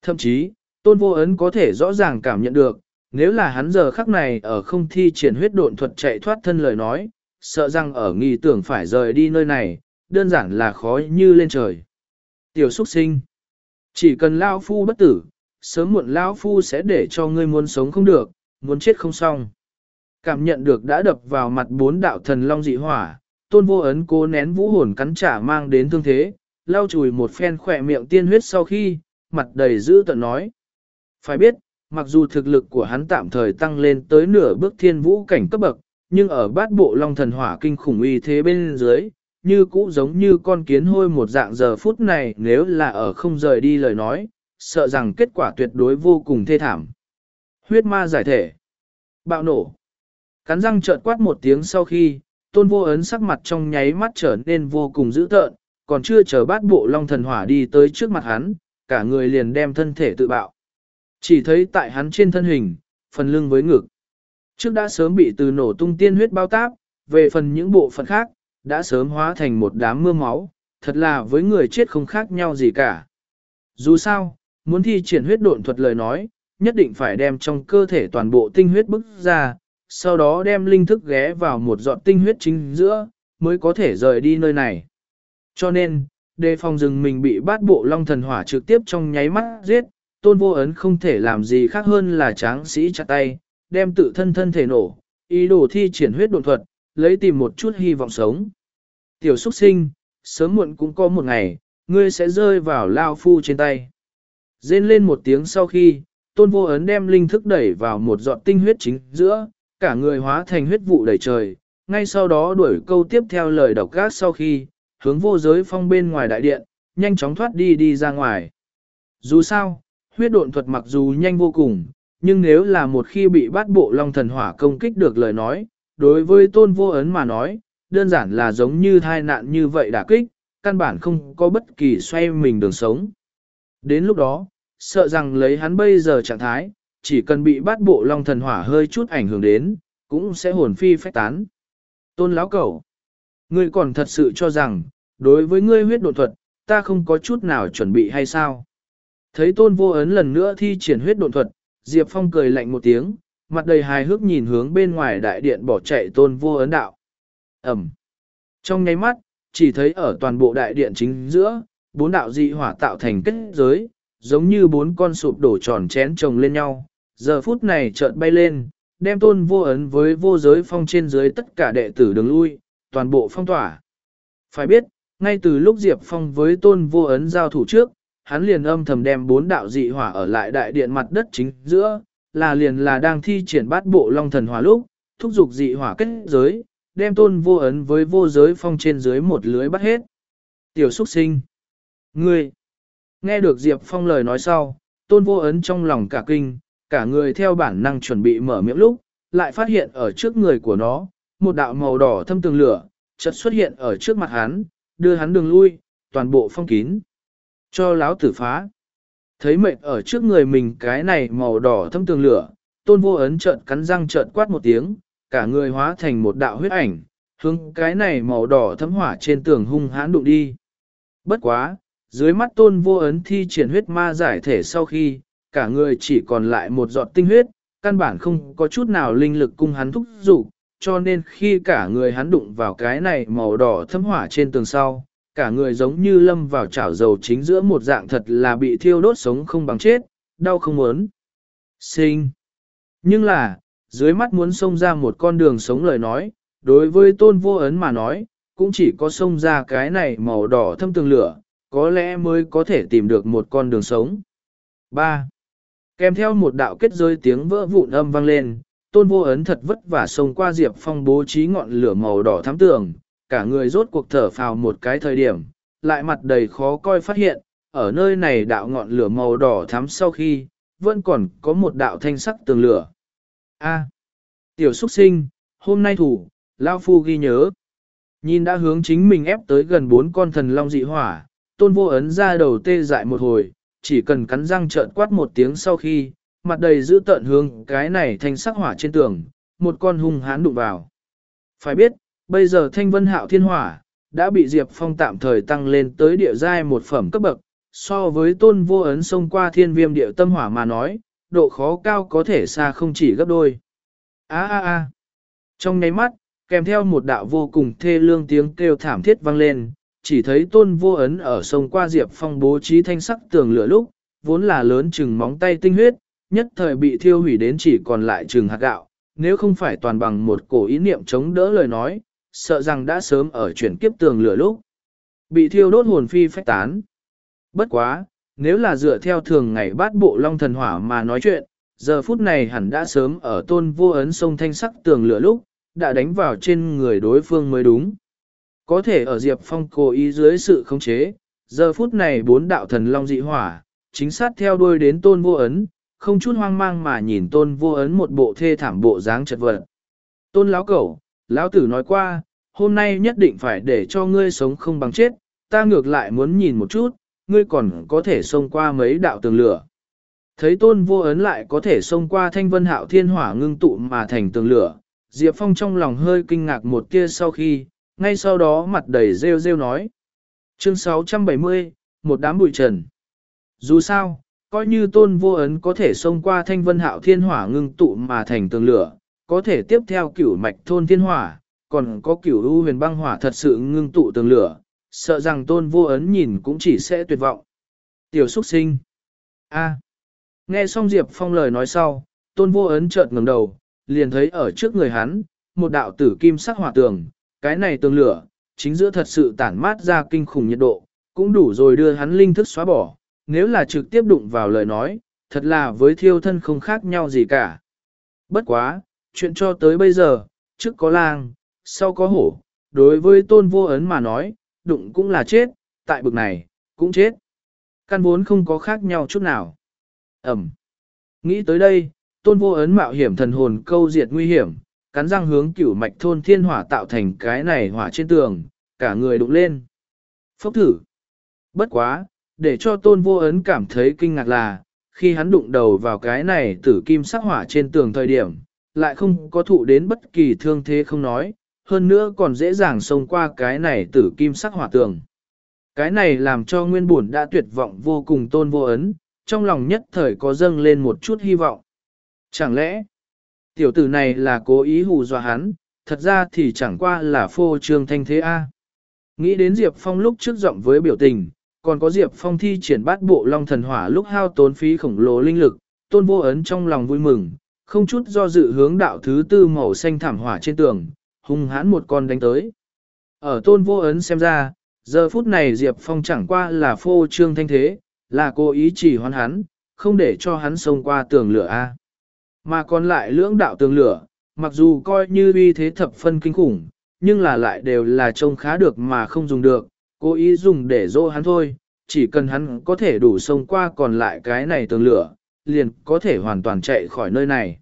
Thậm chí, tôn vô ấn có thể rõ ràng cảm nhận được, nếu là hắn giờ khắc này ở không thi triển huyết độn thuật chạy thoát thân lời nói, sợ rằng ở nghi tưởng phải rời đi nơi này, đơn giản là khó như lên trời. Tiểu xuất sinh, chỉ cần Lao Phu bất tử, sớm muộn Lao Phu sẽ để cho ngươi muốn sống không được, muốn chết không xong. Cảm nhận được đã đập vào mặt bốn đạo thần long dị hỏa, tôn vô ấn cố nén vũ hồn cắn trả mang đến thương thế, lau chùi một phen khỏe miệng tiên huyết sau khi, mặt đầy dữ tận nói. Phải biết, mặc dù thực lực của hắn tạm thời tăng lên tới nửa bước thiên vũ cảnh cấp bậc, nhưng ở bát bộ long thần hỏa kinh khủng uy thế bên dưới, như cũ giống như con kiến hôi một dạng giờ phút này nếu là ở không rời đi lời nói, sợ rằng kết quả tuyệt đối vô cùng thê thảm. Huyết ma giải thể. Bạo nổ. Cắn răng trợn quát một tiếng sau khi, tôn vô ấn sắc mặt trong nháy mắt trở nên vô cùng dữ tợn, còn chưa chờ bát bộ long thần hỏa đi tới trước mặt hắn, cả người liền đem thân thể tự bạo. Chỉ thấy tại hắn trên thân hình, phần lưng với ngực. Trước đã sớm bị từ nổ tung tiên huyết bao táp, về phần những bộ phận khác, đã sớm hóa thành một đám mưa máu, thật là với người chết không khác nhau gì cả. Dù sao, muốn thi triển huyết độn thuật lời nói, nhất định phải đem trong cơ thể toàn bộ tinh huyết bức ra, sau đó đem linh thức ghé vào một giọt tinh huyết chính giữa, mới có thể rời đi nơi này. Cho nên, đề phòng rừng mình bị bát bộ long thần hỏa trực tiếp trong nháy mắt giết, tôn vô ấn không thể làm gì khác hơn là tráng sĩ chặt tay, đem tự thân thân thể nổ, ý đồ thi triển huyết độn thuật, lấy tìm một chút hy vọng sống. Tiểu xuất sinh, sớm muộn cũng có một ngày, ngươi sẽ rơi vào lao phu trên tay. Rên lên một tiếng sau khi, tôn vô ấn đem linh thức đẩy vào một giọt tinh huyết chính giữa, cả người hóa thành huyết vụ đầy trời, ngay sau đó đuổi câu tiếp theo lời độc gác sau khi, hướng vô giới phong bên ngoài đại điện, nhanh chóng thoát đi đi ra ngoài. Dù sao, huyết độn thuật mặc dù nhanh vô cùng, nhưng nếu là một khi bị bát bộ long thần hỏa công kích được lời nói, đối với tôn vô ấn mà nói, đơn giản là giống như thai nạn như vậy đả kích, căn bản không có bất kỳ xoay mình đường sống. Đến lúc đó, sợ rằng lấy hắn bây giờ trạng thái, chỉ cần bị bát bộ long thần hỏa hơi chút ảnh hưởng đến, cũng sẽ hồn phi phách tán. Tôn lão cẩu, ngươi còn thật sự cho rằng, đối với ngươi huyết độ thuật, ta không có chút nào chuẩn bị hay sao? Thấy tôn vô ấn lần nữa thi triển huyết độn thuật, Diệp Phong cười lạnh một tiếng, mặt đầy hài hước nhìn hướng bên ngoài đại điện bỏ chạy tôn vô ấn đạo. Ẩm. Trong nháy mắt, chỉ thấy ở toàn bộ đại điện chính giữa, bốn đạo dị hỏa tạo thành kết giới, giống như bốn con sụp đổ tròn chén chồng lên nhau. Giờ phút này chợt bay lên, đem tôn vô ấn với vô giới phong trên dưới tất cả đệ tử đường lui, toàn bộ phong tỏa. Phải biết, ngay từ lúc Diệp Phong với tôn vô ấn giao thủ trước, hắn liền âm thầm đem bốn đạo dị hỏa ở lại đại điện mặt đất chính giữa, là liền là đang thi triển bát bộ long thần hỏa lúc, thúc giục dị hỏa kết giới, đem tôn vô ấn với vô giới phong trên dưới một lưới bắt hết. Tiểu xuất sinh. Ngươi. Nghe được Diệp Phong lời nói sau, tôn vô ấn trong lòng cả kinh, cả người theo bản năng chuẩn bị mở miệng lúc, lại phát hiện ở trước người của nó, một đạo màu đỏ thâm tường lửa, chợt xuất hiện ở trước mặt hắn, đưa hắn đường lui, toàn bộ phong kín. Cho láo tử phá. Thấy mệt ở trước người mình cái này màu đỏ thâm tường lửa, tôn vô ấn trợn cắn răng trợn quát một tiếng, cả người hóa thành một đạo huyết ảnh, hướng cái này màu đỏ thấm hỏa trên tường hung hãn đụng đi. Bất quá, dưới mắt tôn vô ấn thi triển huyết ma giải thể sau khi, cả người chỉ còn lại một giọt tinh huyết, căn bản không có chút nào linh lực cung hắn thúc dục cho nên khi cả người hắn đụng vào cái này màu đỏ thấm hỏa trên tường sau, cả người giống như lâm vào chảo dầu chính giữa một dạng thật là bị thiêu đốt sống không bằng chết, đau không muốn. Sinh. Nhưng là, dưới mắt muốn xông ra một con đường sống lời nói, đối với tôn vô ấn mà nói, cũng chỉ có xông ra cái này màu đỏ thâm tường lửa, có lẽ mới có thể tìm được một con đường sống. 3. Kèm theo một đạo kết rơi tiếng vỡ vụn âm vang lên, tôn vô ấn thật vất vả xông qua Diệp Phong bố trí ngọn lửa màu đỏ thắm tường, cả người rốt cuộc thở phào một cái thời điểm, lại mặt đầy khó coi phát hiện, ở nơi này đạo ngọn lửa màu đỏ thắm sau khi, vẫn còn có một đạo thanh sắc tường lửa. A. tiểu xuất sinh, hôm nay thủ, Lao Phu ghi nhớ. Nhìn đã hướng chính mình ép tới gần bốn con thần long dị hỏa, tôn vô ấn ra đầu tê dại một hồi, chỉ cần cắn răng trợn quát một tiếng sau khi, mặt đầy giữ tợn hướng cái này thanh sắc hỏa trên tường, một con hung hán đụng vào. Phải biết, bây giờ thanh vân hạo thiên hỏa, đã bị Diệp Phong tạm thời tăng lên tới địa giai một phẩm cấp bậc, so với tôn vô ấn xông qua thiên viêm địa tâm hỏa mà nói, độ khó cao có thể xa không chỉ gấp đôi. Á á á! Trong nháy mắt, kèm theo một đạo vô cùng thê lương tiếng kêu thảm thiết vang lên, chỉ thấy tôn vô ấn ở sông qua Diệp Phong bố trí thanh sắc tường lửa lúc, vốn là lớn chừng móng tay tinh huyết, nhất thời bị thiêu hủy đến chỉ còn lại chừng hạt gạo, nếu không phải toàn bằng một cổ ý niệm chống đỡ lời nói, sợ rằng đã sớm ở chuyển kiếp tường lửa lúc. Bị thiêu đốt hồn phi phách tán. Bất quá, nếu là dựa theo thường ngày bát bộ long thần hỏa mà nói chuyện, giờ phút này hẳn đã sớm ở tôn vô ấn sông thanh sắc tường lửa lúc, đã đánh vào trên người đối phương mới đúng. Có thể ở Diệp Phong cố ý dưới sự khống chế, giờ phút này bốn đạo thần long dị hỏa, chính sát theo đuôi đến tôn vô ấn, không chút hoang mang mà nhìn tôn vô ấn một bộ thê thảm bộ dáng chật vật. Tôn lão cẩu, lão tử nói qua, hôm nay nhất định phải để cho ngươi sống không bằng chết, ta ngược lại muốn nhìn một chút, ngươi còn có thể xông qua mấy đạo tường lửa. Thấy tôn vô ấn lại có thể xông qua thanh vân hạo thiên hỏa ngưng tụ mà thành tường lửa, Diệp Phong trong lòng hơi kinh ngạc một tia sau khi, ngay sau đó mặt đầy rêu rêu nói. Chương 670, một đám bụi trần. Dù sao, coi như tôn vô ấn có thể xông qua thanh vân hạo thiên hỏa ngưng tụ mà thành tường lửa, có thể tiếp theo cửu mạch thôn thiên hỏa, còn có cửu u huyền băng hỏa thật sự ngưng tụ tường lửa, sợ rằng tôn vô ấn nhìn cũng chỉ sẽ tuyệt vọng. Tiểu xuất sinh. A. Nghe xong Diệp Phong lời nói sau, tôn vô ấn chợt ngẩng đầu, liền thấy ở trước người hắn, một đạo tử kim sắc hỏa tường, cái này tường lửa, chính giữa thật sự tản mát ra kinh khủng nhiệt độ, cũng đủ rồi đưa hắn linh thức xóa bỏ, nếu là trực tiếp đụng vào lời nói, thật là với thiêu thân không khác nhau gì cả. Bất quá, chuyện cho tới bây giờ, trước có lang, sau có hổ, đối với tôn vô ấn mà nói, đụng cũng là chết, tại bực này, cũng chết. Căn vốn không có khác nhau chút nào. Ẩm. Nghĩ tới đây, tôn vô ấn mạo hiểm thần hồn câu diệt nguy hiểm, cắn răng hướng cửu mạch thôn thiên hỏa tạo thành cái này hỏa trên tường, cả người đụng lên. Phốc thử. Bất quá, để cho tôn vô ấn cảm thấy kinh ngạc là, khi hắn đụng đầu vào cái này tử kim sắc hỏa trên tường thời điểm, lại không có thụ đến bất kỳ thương thế không nói, hơn nữa còn dễ dàng xông qua cái này tử kim sắc hỏa tường. Cái này làm cho nguyên buồn đã tuyệt vọng vô cùng tôn vô ấn, trong lòng nhất thời có dâng lên một chút hy vọng. Chẳng lẽ, tiểu tử này là cố ý hù dọa hắn, thật ra thì chẳng qua là phô trương thanh thế A. Nghĩ đến Diệp Phong lúc trước giọng với biểu tình, còn có Diệp Phong thi triển bát bộ long thần hỏa lúc hao tốn phí khổng lồ linh lực, tôn vô ấn trong lòng vui mừng, không chút do dự hướng đạo thứ tư màu xanh thảm hỏa trên tường, hung hãn một con đánh tới. Ở tôn vô ấn xem ra, giờ phút này Diệp Phong chẳng qua là phô trương thanh thế, là cố ý chỉ hoán hắn, không để cho hắn xông qua tường lửa A. Mà còn lại lưỡng đạo tường lửa, mặc dù coi như uy thế thập phân kinh khủng, nhưng là lại đều là trông khá được mà không dùng được, cố ý dùng để dỗ hắn thôi, chỉ cần hắn có thể đủ xông qua còn lại cái này tường lửa, liền có thể hoàn toàn chạy khỏi nơi này.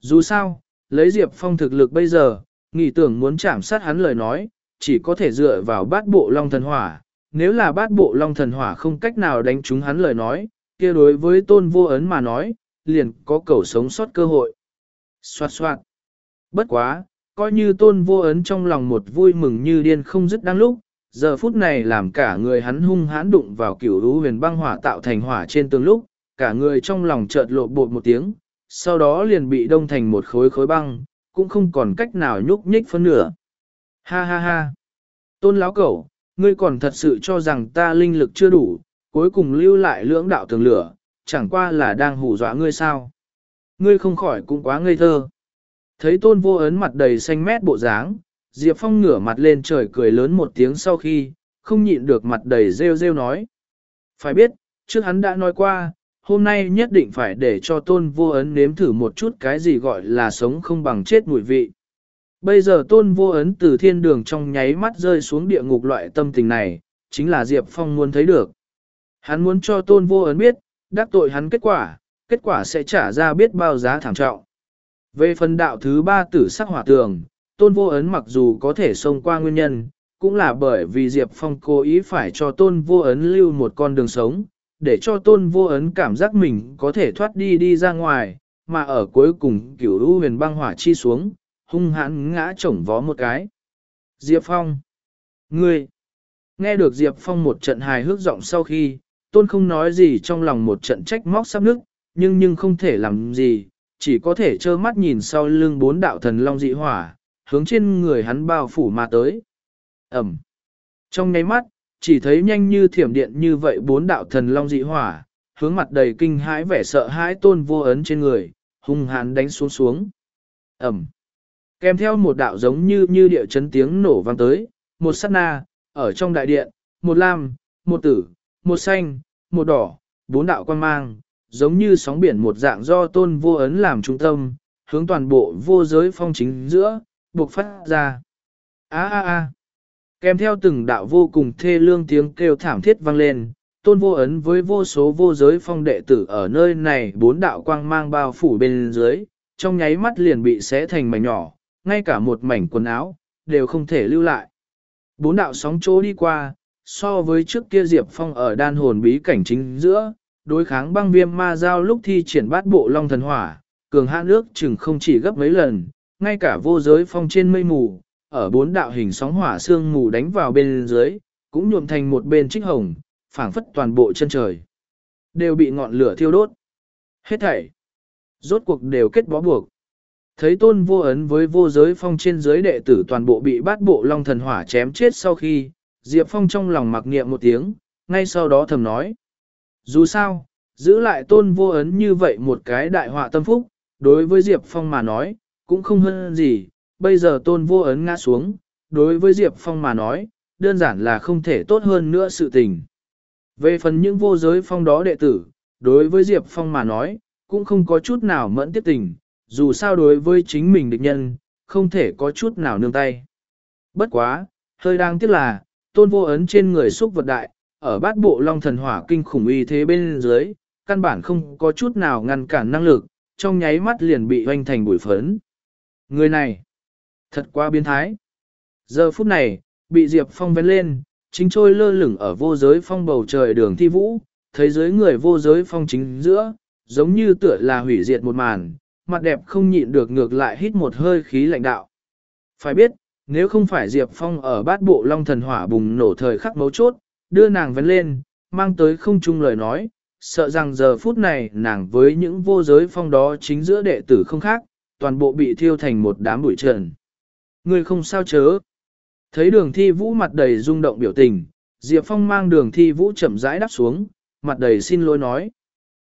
Dù sao, lấy Diệp Phong thực lực bây giờ, nghĩ tưởng muốn chạm sát hắn lời nói, chỉ có thể dựa vào bát bộ long thần hỏa. Nếu là bát bộ long thần hỏa không cách nào đánh trúng hắn lời nói, kia đối với tôn vô ấn mà nói, liền có cầu sống sót cơ hội. Xoạt xoạt. Bất quá, coi như tôn vô ấn trong lòng một vui mừng như điên không dứt đang lúc, giờ phút này làm cả người hắn hung hãn đụng vào kiểu lũ huyền băng hỏa tạo thành hỏa trên tường lúc, cả người trong lòng chợt lộ bột một tiếng, sau đó liền bị đông thành một khối khối băng, cũng không còn cách nào nhúc nhích phân nửa. Ha ha ha! Tôn láo cẩu, ngươi còn thật sự cho rằng ta linh lực chưa đủ, cuối cùng lưu lại lưỡng đạo tường lửa, chẳng qua là đang hù dọa ngươi sao. Ngươi không khỏi cũng quá ngây thơ. Thấy tôn vô ấn mặt đầy xanh mét bộ dáng, Diệp Phong ngửa mặt lên trời cười lớn một tiếng sau khi, không nhịn được mặt đầy rêu rêu nói. Phải biết, trước hắn đã nói qua, hôm nay nhất định phải để cho tôn vô ấn nếm thử một chút cái gì gọi là sống không bằng chết mùi vị. Bây giờ tôn vô ấn từ thiên đường trong nháy mắt rơi xuống địa ngục loại tâm tình này, chính là Diệp Phong muốn thấy được. Hắn muốn cho tôn vô ấn biết, đắc tội hắn kết quả, kết quả sẽ trả ra biết bao giá thảm trọng. Về phần đạo thứ ba tử sắc hỏa tường, tôn vô ấn mặc dù có thể xông qua nguyên nhân, cũng là bởi vì Diệp Phong cố ý phải cho tôn vô ấn lưu một con đường sống, để cho tôn vô ấn cảm giác mình có thể thoát đi đi ra ngoài, mà ở cuối cùng cửu u huyền băng hỏa chi xuống, hung hãn ngã chổng vó một cái. Diệp Phong! Ngươi! Nghe được Diệp Phong một trận hài hước giọng sau khi, tôn không nói gì trong lòng một trận trách móc sắp nước, nhưng nhưng không thể làm gì, chỉ có thể trơ mắt nhìn sau lưng bốn đạo thần long dị hỏa, hướng trên người hắn bao phủ mà tới. Ẩm! Trong nháy mắt, chỉ thấy nhanh như thiểm điện như vậy bốn đạo thần long dị hỏa, hướng mặt đầy kinh hãi vẻ sợ hãi tôn vô ấn trên người, hung hãn đánh xuống xuống. Ẩm! Kèm theo một đạo giống như như địa chấn tiếng nổ vang tới, một sát na, ở trong đại điện, một lam, một tử, một xanh, một đỏ, bốn đạo quan mang, giống như sóng biển một dạng do tôn vô ấn làm trung tâm, hướng toàn bộ vô giới phong chính giữa, buộc phát ra. Á á á! Kèm theo từng đạo vô cùng thê lương tiếng kêu thảm thiết vang lên, tôn vô ấn với vô số vô giới phong đệ tử ở nơi này bốn đạo quang mang bao phủ bên dưới, trong nháy mắt liền bị xé thành mảnh nhỏ, ngay cả một mảnh quần áo, đều không thể lưu lại. Bốn đạo sóng chỗ đi qua, so với trước kia Diệp Phong ở đan hồn bí cảnh chính giữa, đối kháng băng viêm ma giao lúc thi triển bát bộ long thần hỏa, cường hạ nước chừng không chỉ gấp mấy lần, ngay cả vô giới phong trên mây mù, ở bốn đạo hình sóng hỏa xương mù đánh vào bên dưới, cũng nhuộm thành một bên trích hồng, phảng phất toàn bộ chân trời. Đều bị ngọn lửa thiêu đốt. Hết thảy. Rốt cuộc đều kết bó buộc. Thấy tôn vô ấn với vô giới phong trên giới đệ tử toàn bộ bị bát bộ long thần hỏa chém chết sau khi, Diệp Phong trong lòng mặc niệm một tiếng, ngay sau đó thầm nói. Dù sao, giữ lại tôn vô ấn như vậy một cái đại họa tâm phúc, đối với Diệp Phong mà nói, cũng không hơn gì, bây giờ tôn vô ấn ngã xuống, đối với Diệp Phong mà nói, đơn giản là không thể tốt hơn nữa sự tình. Về phần những vô giới phong đó đệ tử, đối với Diệp Phong mà nói, cũng không có chút nào mẫn tiếp tình, dù sao đối với chính mình địch nhân, không thể có chút nào nương tay. Bất quá, hơi đáng tiếc là, tôn vô ấn trên người xúc vật đại, ở bát bộ long thần hỏa kinh khủng uy thế bên dưới, căn bản không có chút nào ngăn cản năng lực, trong nháy mắt liền bị hoanh thành bụi phấn. Người này, thật quá biến thái. Giờ phút này, bị Diệp Phong vén lên, chính trôi lơ lửng ở vô giới phong bầu trời đường thi vũ, thấy giới người vô giới phong chính giữa, giống như tựa là hủy diệt một màn, mặt đẹp không nhịn được ngược lại hít một hơi khí lạnh đạo. Phải biết, nếu không phải Diệp Phong ở bát bộ long thần hỏa bùng nổ thời khắc mấu chốt, đưa nàng vấn lên, mang tới không chung lời nói, sợ rằng giờ phút này nàng với những vô giới phong đó chính giữa đệ tử không khác, toàn bộ bị thiêu thành một đám bụi trần. Người không sao chớ. Thấy đường thi vũ mặt đầy rung động biểu tình, Diệp Phong mang đường thi vũ chậm rãi đáp xuống, mặt đầy xin lỗi nói.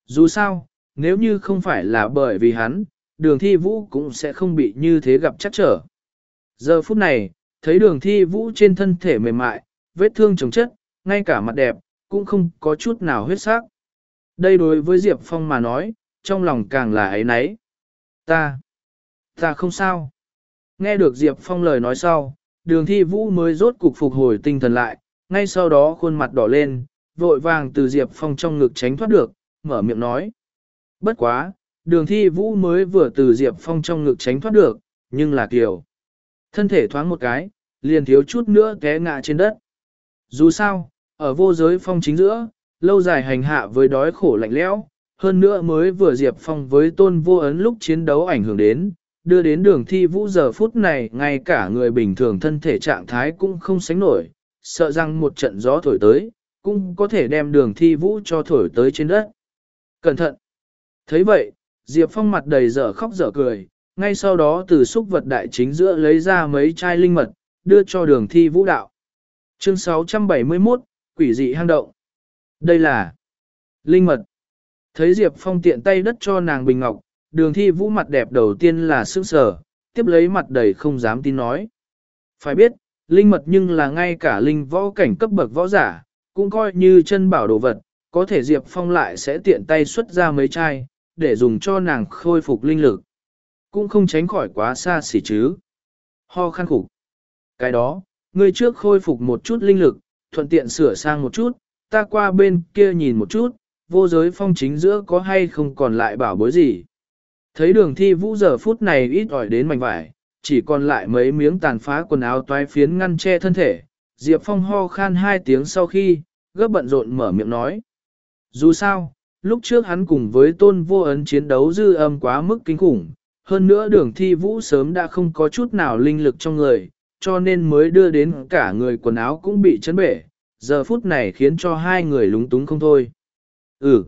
Dù sao, nếu như không phải là bởi vì hắn, đường thi vũ cũng sẽ không bị như thế gặp chắc trở. Giờ phút này, thấy đường thi vũ trên thân thể mềm mại, vết thương chống chất, ngay cả mặt đẹp, cũng không có chút nào huyết sắc. Đây đối với Diệp Phong mà nói, trong lòng càng là ấy nấy. Ta, ta không sao. Nghe được Diệp Phong lời nói sau, đường thi vũ mới rốt cục phục hồi tinh thần lại, ngay sau đó khuôn mặt đỏ lên, vội vàng từ Diệp Phong trong ngực tránh thoát được, mở miệng nói. Bất quá, đường thi vũ mới vừa từ Diệp Phong trong ngực tránh thoát được, nhưng là kiểu. Thân thể thoáng một cái, liền thiếu chút nữa té ngã trên đất. Dù sao, ở vô giới phong chính giữa, lâu dài hành hạ với đói khổ lạnh lẽo, hơn nữa mới vừa Diệp Phong với tôn vô ấn lúc chiến đấu ảnh hưởng đến, đưa đến đường thi vũ giờ phút này ngay cả người bình thường thân thể trạng thái cũng không sánh nổi, sợ rằng một trận gió thổi tới, cũng có thể đem đường thi vũ cho thổi tới trên đất. Cẩn thận! thấy vậy, Diệp Phong mặt đầy dở khóc dở cười, ngay sau đó từ xúc vật đại chính giữa lấy ra mấy chai linh mật, đưa cho đường thi vũ đạo. Chương 671, Quỷ dị hang động. Đây là Linh mật. Thấy Diệp Phong tiện tay đất cho nàng bình ngọc, đường thi vũ mặt đẹp đầu tiên là sững sờ, tiếp lấy mặt đầy không dám tin nói. Phải biết, linh mật nhưng là ngay cả linh võ cảnh cấp bậc võ giả, cũng coi như chân bảo đồ vật, có thể Diệp Phong lại sẽ tiện tay xuất ra mấy chai, để dùng cho nàng khôi phục linh lực. Cũng không tránh khỏi quá xa xỉ chứ. Ho khăn khủng. Cái đó, ngươi trước khôi phục một chút linh lực, thuận tiện sửa sang một chút, ta qua bên kia nhìn một chút, vô giới phong chính giữa có hay không còn lại bảo bối gì. Thấy đường thi vũ giờ phút này ít ỏi đến mảnh vải, chỉ còn lại mấy miếng tàn phá quần áo toái phiến ngăn che thân thể. Diệp Phong ho khan hai tiếng sau khi, gấp bận rộn mở miệng nói. Dù sao, lúc trước hắn cùng với tôn vô ấn chiến đấu dư âm quá mức kinh khủng, hơn nữa đường thi vũ sớm đã không có chút nào linh lực trong người, cho nên mới đưa đến cả người quần áo cũng bị chấn bể, giờ phút này khiến cho hai người lúng túng không thôi. Ừ,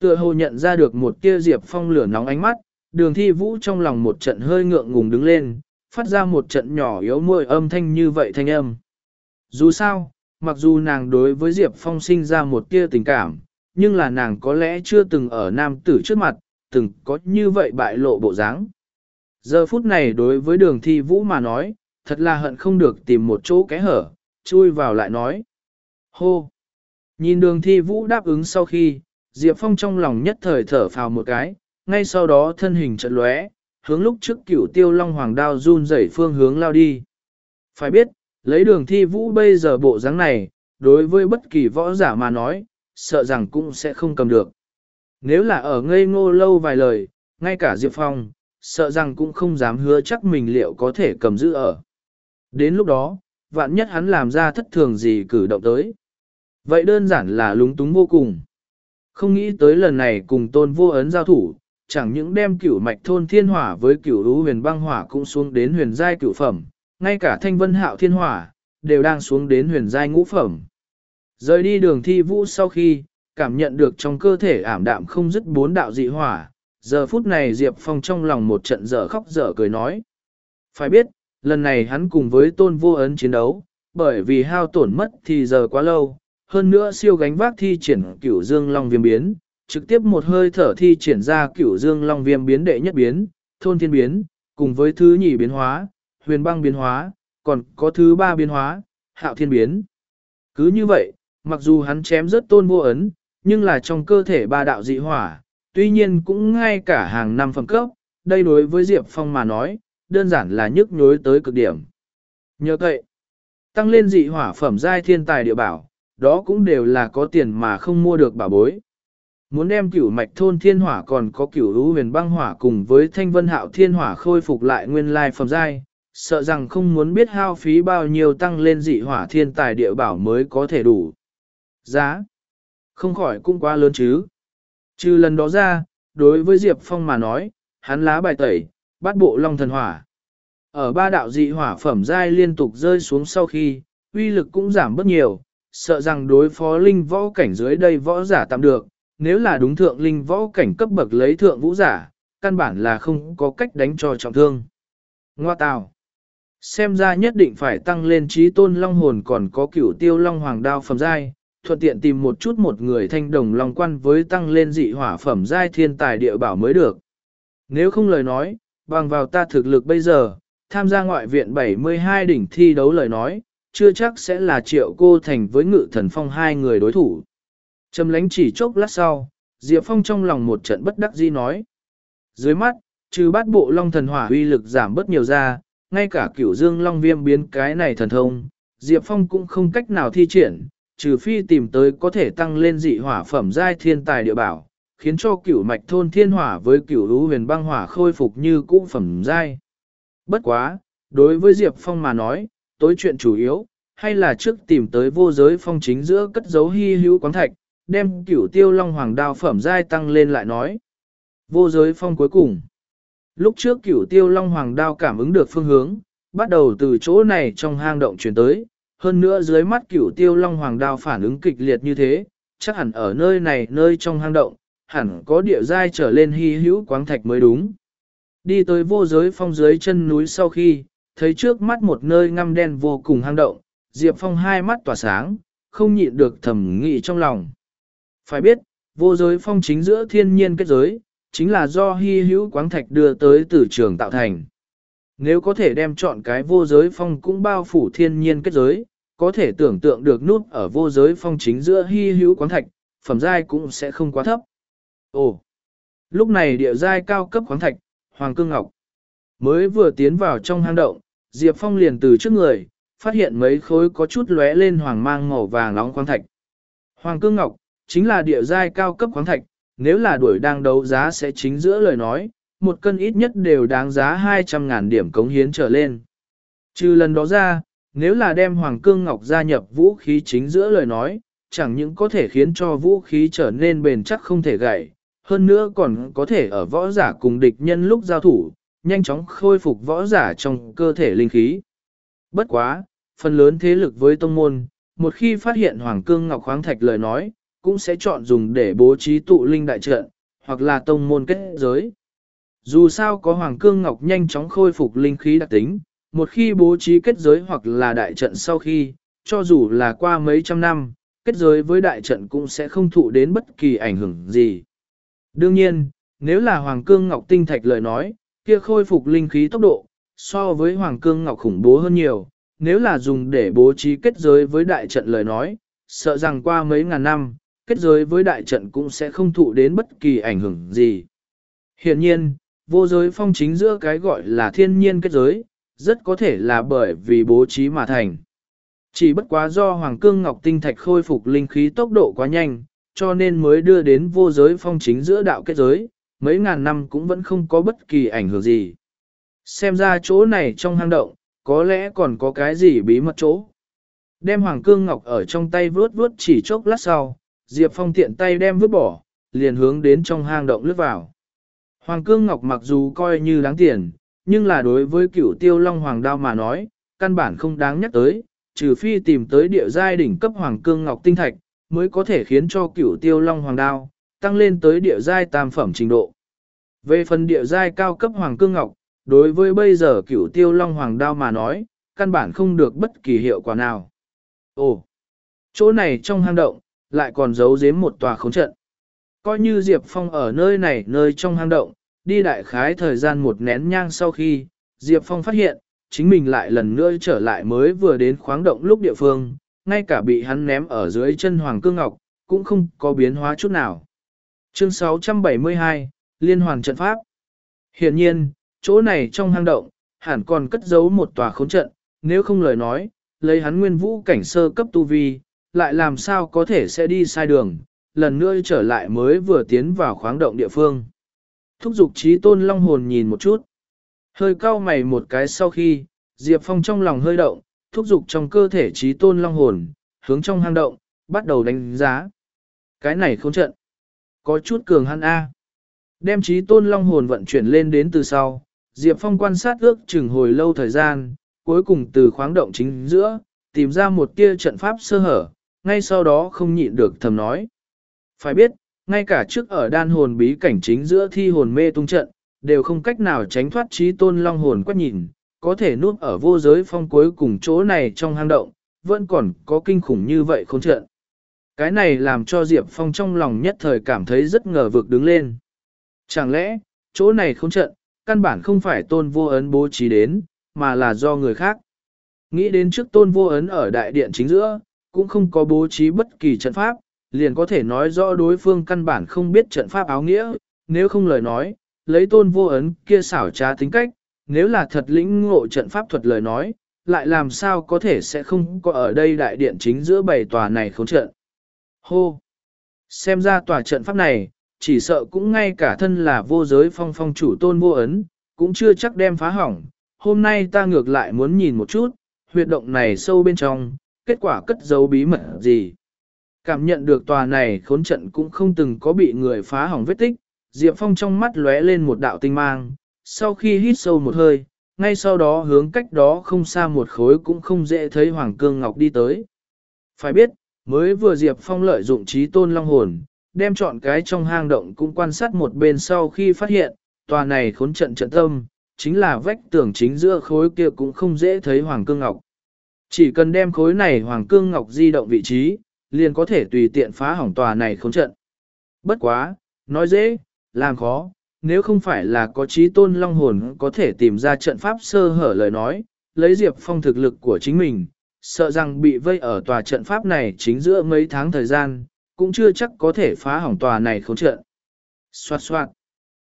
tựa hồ nhận ra được một tia Diệp Phong lửa nóng ánh mắt, đường thi vũ trong lòng một trận hơi ngượng ngùng đứng lên, phát ra một trận nhỏ yếu môi âm thanh như vậy thanh âm. Dù sao, mặc dù nàng đối với Diệp Phong sinh ra một tia tình cảm, nhưng là nàng có lẽ chưa từng ở nam tử trước mặt, từng có như vậy bại lộ bộ dáng. Giờ phút này đối với đường thi vũ mà nói, thật là hận không được tìm một chỗ kẽ hở, chui vào lại nói. Hô! Nhìn đường thi vũ đáp ứng sau khi, Diệp Phong trong lòng nhất thời thở phào một cái, ngay sau đó thân hình trận lóe, hướng lúc trước cửu tiêu long hoàng đao run rẩy phương hướng lao đi. Phải biết, lấy đường thi vũ bây giờ bộ dáng này, đối với bất kỳ võ giả mà nói, sợ rằng cũng sẽ không cầm được. Nếu là ở ngây ngô lâu vài lời, ngay cả Diệp Phong, sợ rằng cũng không dám hứa chắc mình liệu có thể cầm giữ ở. Đến lúc đó, vạn nhất hắn làm ra thất thường gì cử động tới. Vậy đơn giản là lúng túng vô cùng. Không nghĩ tới lần này cùng tôn vô ấn giao thủ, chẳng những đem cửu mạch thôn thiên hỏa với cửu lũ huyền băng hỏa cũng xuống đến huyền giai cửu phẩm, ngay cả thanh vân hạo thiên hỏa, đều đang xuống đến huyền giai ngũ phẩm. Rời đi đường thi vũ sau khi, cảm nhận được trong cơ thể ảm đạm không dứt bốn đạo dị hỏa, giờ phút này Diệp Phong trong lòng một trận dở khóc dở cười nói. Phải biết, lần này hắn cùng với tôn vô ấn chiến đấu, bởi vì hao tổn mất thì giờ quá lâu, hơn nữa siêu gánh vác thi triển cửu dương long viêm biến, trực tiếp một hơi thở thi triển ra cửu dương long viêm biến đệ nhất biến, thôn thiên biến, cùng với thứ nhì biến hóa, huyền băng biến hóa, còn có thứ ba biến hóa, hạo thiên biến. Cứ như vậy, mặc dù hắn chém rất tôn vô ấn, nhưng là trong cơ thể ba đạo dị hỏa, tuy nhiên cũng ngay cả hàng năm phẩm cấp, đây đối với Diệp Phong mà nói, đơn giản là nhức nhối tới cực điểm. Nhờ vậy, tăng lên dị hỏa phẩm giai thiên tài địa bảo, đó cũng đều là có tiền mà không mua được bảo bối. Muốn đem cửu mạch thôn thiên hỏa còn có cửu lũ huyền băng hỏa cùng với thanh vân hạo thiên hỏa khôi phục lại nguyên lai phẩm giai, sợ rằng không muốn biết hao phí bao nhiêu tăng lên dị hỏa thiên tài địa bảo mới có thể đủ. Giá không khỏi cũng quá lớn chứ. Trừ lần đó ra, đối với Diệp Phong mà nói, hắn lá bài tẩy, bắt bộ long thần hỏa. Ở ba đạo dị hỏa phẩm giai liên tục rơi xuống sau khi, uy lực cũng giảm bớt nhiều, sợ rằng đối phó linh võ cảnh dưới đây võ giả tạm được, nếu là đúng thượng linh võ cảnh cấp bậc lấy thượng vũ giả, căn bản là không có cách đánh cho trọng thương. Ngoa tào. Xem ra nhất định phải tăng lên trí tôn long hồn còn có cửu tiêu long hoàng đao phẩm giai, thuận tiện tìm một chút một người thanh đồng long quan với tăng lên dị hỏa phẩm giai thiên tài địa bảo mới được. Nếu không lời nói, bằng vào ta thực lực bây giờ, tham gia ngoại viện 72 đỉnh thi đấu lời nói, chưa chắc sẽ là triệu cô thành với ngự thần phong hai người đối thủ. Trầm lánh chỉ chốc lát sau, Diệp Phong trong lòng một trận bất đắc dĩ nói. Dưới mắt, trừ bát bộ long thần hỏa uy lực giảm bớt nhiều ra, ngay cả cửu dương long viêm biến cái này thần thông, Diệp Phong cũng không cách nào thi triển, trừ phi tìm tới có thể tăng lên dị hỏa phẩm giai thiên tài địa bảo, khiến cho cửu mạch thôn thiên hỏa với cửu lũ huyền băng hỏa khôi phục như cũ phẩm giai. Bất quá, đối với Diệp Phong mà nói, tối chuyện chủ yếu, hay là trước tìm tới vô giới phong chính giữa cất dấu hy hữu quán thạch, đem cửu tiêu long hoàng đao phẩm giai tăng lên lại nói. Vô giới phong cuối cùng. Lúc trước cửu tiêu long hoàng đao cảm ứng được phương hướng, bắt đầu từ chỗ này trong hang động chuyển tới, hơn nữa dưới mắt cửu tiêu long hoàng đao phản ứng kịch liệt như thế, chắc hẳn ở nơi này nơi trong hang động, hẳn có địa giai trở lên hy hữu quáng thạch mới đúng. Đi tới vô giới phong dưới chân núi sau khi, thấy trước mắt một nơi ngăm đen vô cùng hang động, Diệp Phong hai mắt tỏa sáng, không nhịn được thầm nghĩ trong lòng. Phải biết, vô giới phong chính giữa thiên nhiên kết giới, chính là do hy hữu quáng thạch đưa tới từ trường tạo thành. Nếu có thể đem chọn cái vô giới phong cũng bao phủ thiên nhiên kết giới, có thể tưởng tượng được nút ở vô giới phong chính giữa hy hữu quán thạch, phẩm giai cũng sẽ không quá thấp. Ồ! Lúc này địa giai cao cấp khoáng thạch, Hoàng Cương Ngọc. Mới vừa tiến vào trong hang động, Diệp Phong liền từ trước người, phát hiện mấy khối có chút lóe lên hoàng mang màu vàng nóng khoáng thạch. Hoàng Cương Ngọc, chính là địa giai cao cấp khoáng thạch, nếu là đuổi đang đấu giá sẽ chính giữa lời nói, một cân ít nhất đều đáng giá 200.000 điểm cống hiến trở lên. Trừ lần đó ra, nếu là đem Hoàng Cương Ngọc gia nhập vũ khí chính giữa lời nói, chẳng những có thể khiến cho vũ khí trở nên bền chắc không thể gãy, hơn nữa còn có thể ở võ giả cùng địch nhân lúc giao thủ, nhanh chóng khôi phục võ giả trong cơ thể linh khí. Bất quá, phần lớn thế lực với tông môn, một khi phát hiện Hoàng Cương Ngọc khoáng thạch lời nói, cũng sẽ chọn dùng để bố trí tụ linh đại trận, hoặc là tông môn kết giới. Dù sao có Hoàng Cương Ngọc nhanh chóng khôi phục linh khí đặc tính, một khi bố trí kết giới hoặc là đại trận sau khi, cho dù là qua mấy trăm năm, kết giới với đại trận cũng sẽ không thụ đến bất kỳ ảnh hưởng gì. Đương nhiên, nếu là Hoàng Cương Ngọc tinh thạch lời nói, kia khôi phục linh khí tốc độ, so với Hoàng Cương Ngọc khủng bố hơn nhiều, nếu là dùng để bố trí kết giới với đại trận lời nói, sợ rằng qua mấy ngàn năm, kết giới với đại trận cũng sẽ không thụ đến bất kỳ ảnh hưởng gì. Hiện nhiên, vô giới phong chính giữa cái gọi là thiên nhiên kết giới, rất có thể là bởi vì bố trí mà thành. Chỉ bất quá do Hoàng Cương Ngọc Tinh Thạch khôi phục linh khí tốc độ quá nhanh, cho nên mới đưa đến vô giới phong chính giữa đạo kết giới, mấy ngàn năm cũng vẫn không có bất kỳ ảnh hưởng gì. Xem ra chỗ này trong hang động, có lẽ còn có cái gì bí mật chỗ. Đem Hoàng Cương Ngọc ở trong tay vướt vướt chỉ chốc lát sau, Diệp Phong tiện tay đem vứt bỏ, liền hướng đến trong hang động lướt vào. Hoàng Cương Ngọc mặc dù coi như đáng tiền, nhưng là đối với cửu tiêu long hoàng đao mà nói, căn bản không đáng nhắc tới, trừ phi tìm tới địa giai đỉnh cấp Hoàng Cương Ngọc tinh thạch, mới có thể khiến cho cửu tiêu long hoàng đao, tăng lên tới địa giai tam phẩm trình độ. Về phần địa giai cao cấp Hoàng Cương Ngọc, đối với bây giờ cửu tiêu long hoàng đao mà nói, căn bản không được bất kỳ hiệu quả nào. Ồ, chỗ này trong hang động, lại còn giấu giếm một tòa khống trận. Coi như Diệp Phong ở nơi này nơi trong hang động, đi đại khái thời gian một nén nhang sau khi, Diệp Phong phát hiện, chính mình lại lần nữa trở lại mới vừa đến khoáng động lúc địa phương, ngay cả bị hắn ném ở dưới chân Hoàng Cương Ngọc, cũng không có biến hóa chút nào. Chương 672, Liên hoàn trận pháp. Hiện nhiên, chỗ này trong hang động, hẳn còn cất giấu một tòa khốn trận, nếu không lời nói, lấy hắn nguyên vũ cảnh sơ cấp tu vi, lại làm sao có thể sẽ đi sai đường, lần nữa trở lại mới vừa tiến vào khoáng động địa phương. Thúc dục trí tôn long hồn nhìn một chút. Hơi cau mày một cái sau khi, Diệp Phong trong lòng hơi động, thúc dục trong cơ thể trí tôn long hồn, hướng trong hang động, bắt đầu đánh giá. Cái này không trận. Có chút cường hắn A. Đem trí tôn long hồn vận chuyển lên đến từ sau, Diệp Phong quan sát ước chừng hồi lâu thời gian, cuối cùng từ khoáng động chính giữa, tìm ra một tia trận pháp sơ hở, ngay sau đó không nhịn được thầm nói. Phải biết, ngay cả trước ở đan hồn bí cảnh chính giữa thi hồn mê tung trận, đều không cách nào tránh thoát trí tôn long hồn quét nhìn, có thể nuốt ở vô giới phong cuối cùng chỗ này trong hang động, vẫn còn có kinh khủng như vậy không trận. Cái này làm cho Diệp Phong trong lòng nhất thời cảm thấy rất ngờ vực đứng lên. Chẳng lẽ, chỗ này không trận, căn bản không phải tôn vô ấn bố trí đến, mà là do người khác. Nghĩ đến trước tôn vô ấn ở đại điện chính giữa, cũng không có bố trí bất kỳ trận pháp, liền có thể nói rõ đối phương căn bản không biết trận pháp áo nghĩa, nếu không lời nói, lấy tôn vô ấn kia xảo trá tính cách, nếu là thật lĩnh ngộ trận pháp thuật lời nói, lại làm sao có thể sẽ không có ở đây đại điện chính giữa bảy tòa này khốn trận. Hô! Xem ra tòa trận pháp này, chỉ sợ cũng ngay cả thân là vô giới phong phong chủ tôn vô ấn, cũng chưa chắc đem phá hỏng. Hôm nay ta ngược lại muốn nhìn một chút, huyệt động này sâu bên trong, kết quả cất giấu bí mật gì. Cảm nhận được tòa này khốn trận cũng không từng có bị người phá hỏng vết tích, Diệp Phong trong mắt lóe lên một đạo tinh mang, sau khi hít sâu một hơi, ngay sau đó hướng cách đó không xa một khối cũng không dễ thấy Hoàng Cương Ngọc đi tới. Phải biết, mới vừa Diệp Phong lợi dụng trí tôn long hồn, đem chọn cái trong hang động cũng quan sát một bên sau khi phát hiện, tòa này khốn trận trận tâm, chính là vách tường chính giữa khối kia cũng không dễ thấy Hoàng Cương Ngọc. Chỉ cần đem khối này hoàng cương ngọc di động vị trí, liền có thể tùy tiện phá hỏng tòa này không trận. Bất quá, nói dễ, làm khó, nếu không phải là có trí tôn long hồn có thể tìm ra trận pháp sơ hở lời nói, lấy Diệp Phong thực lực của chính mình, sợ rằng bị vây ở tòa trận pháp này chính giữa mấy tháng thời gian, cũng chưa chắc có thể phá hỏng tòa này khốn trận. Xoạt xoạt.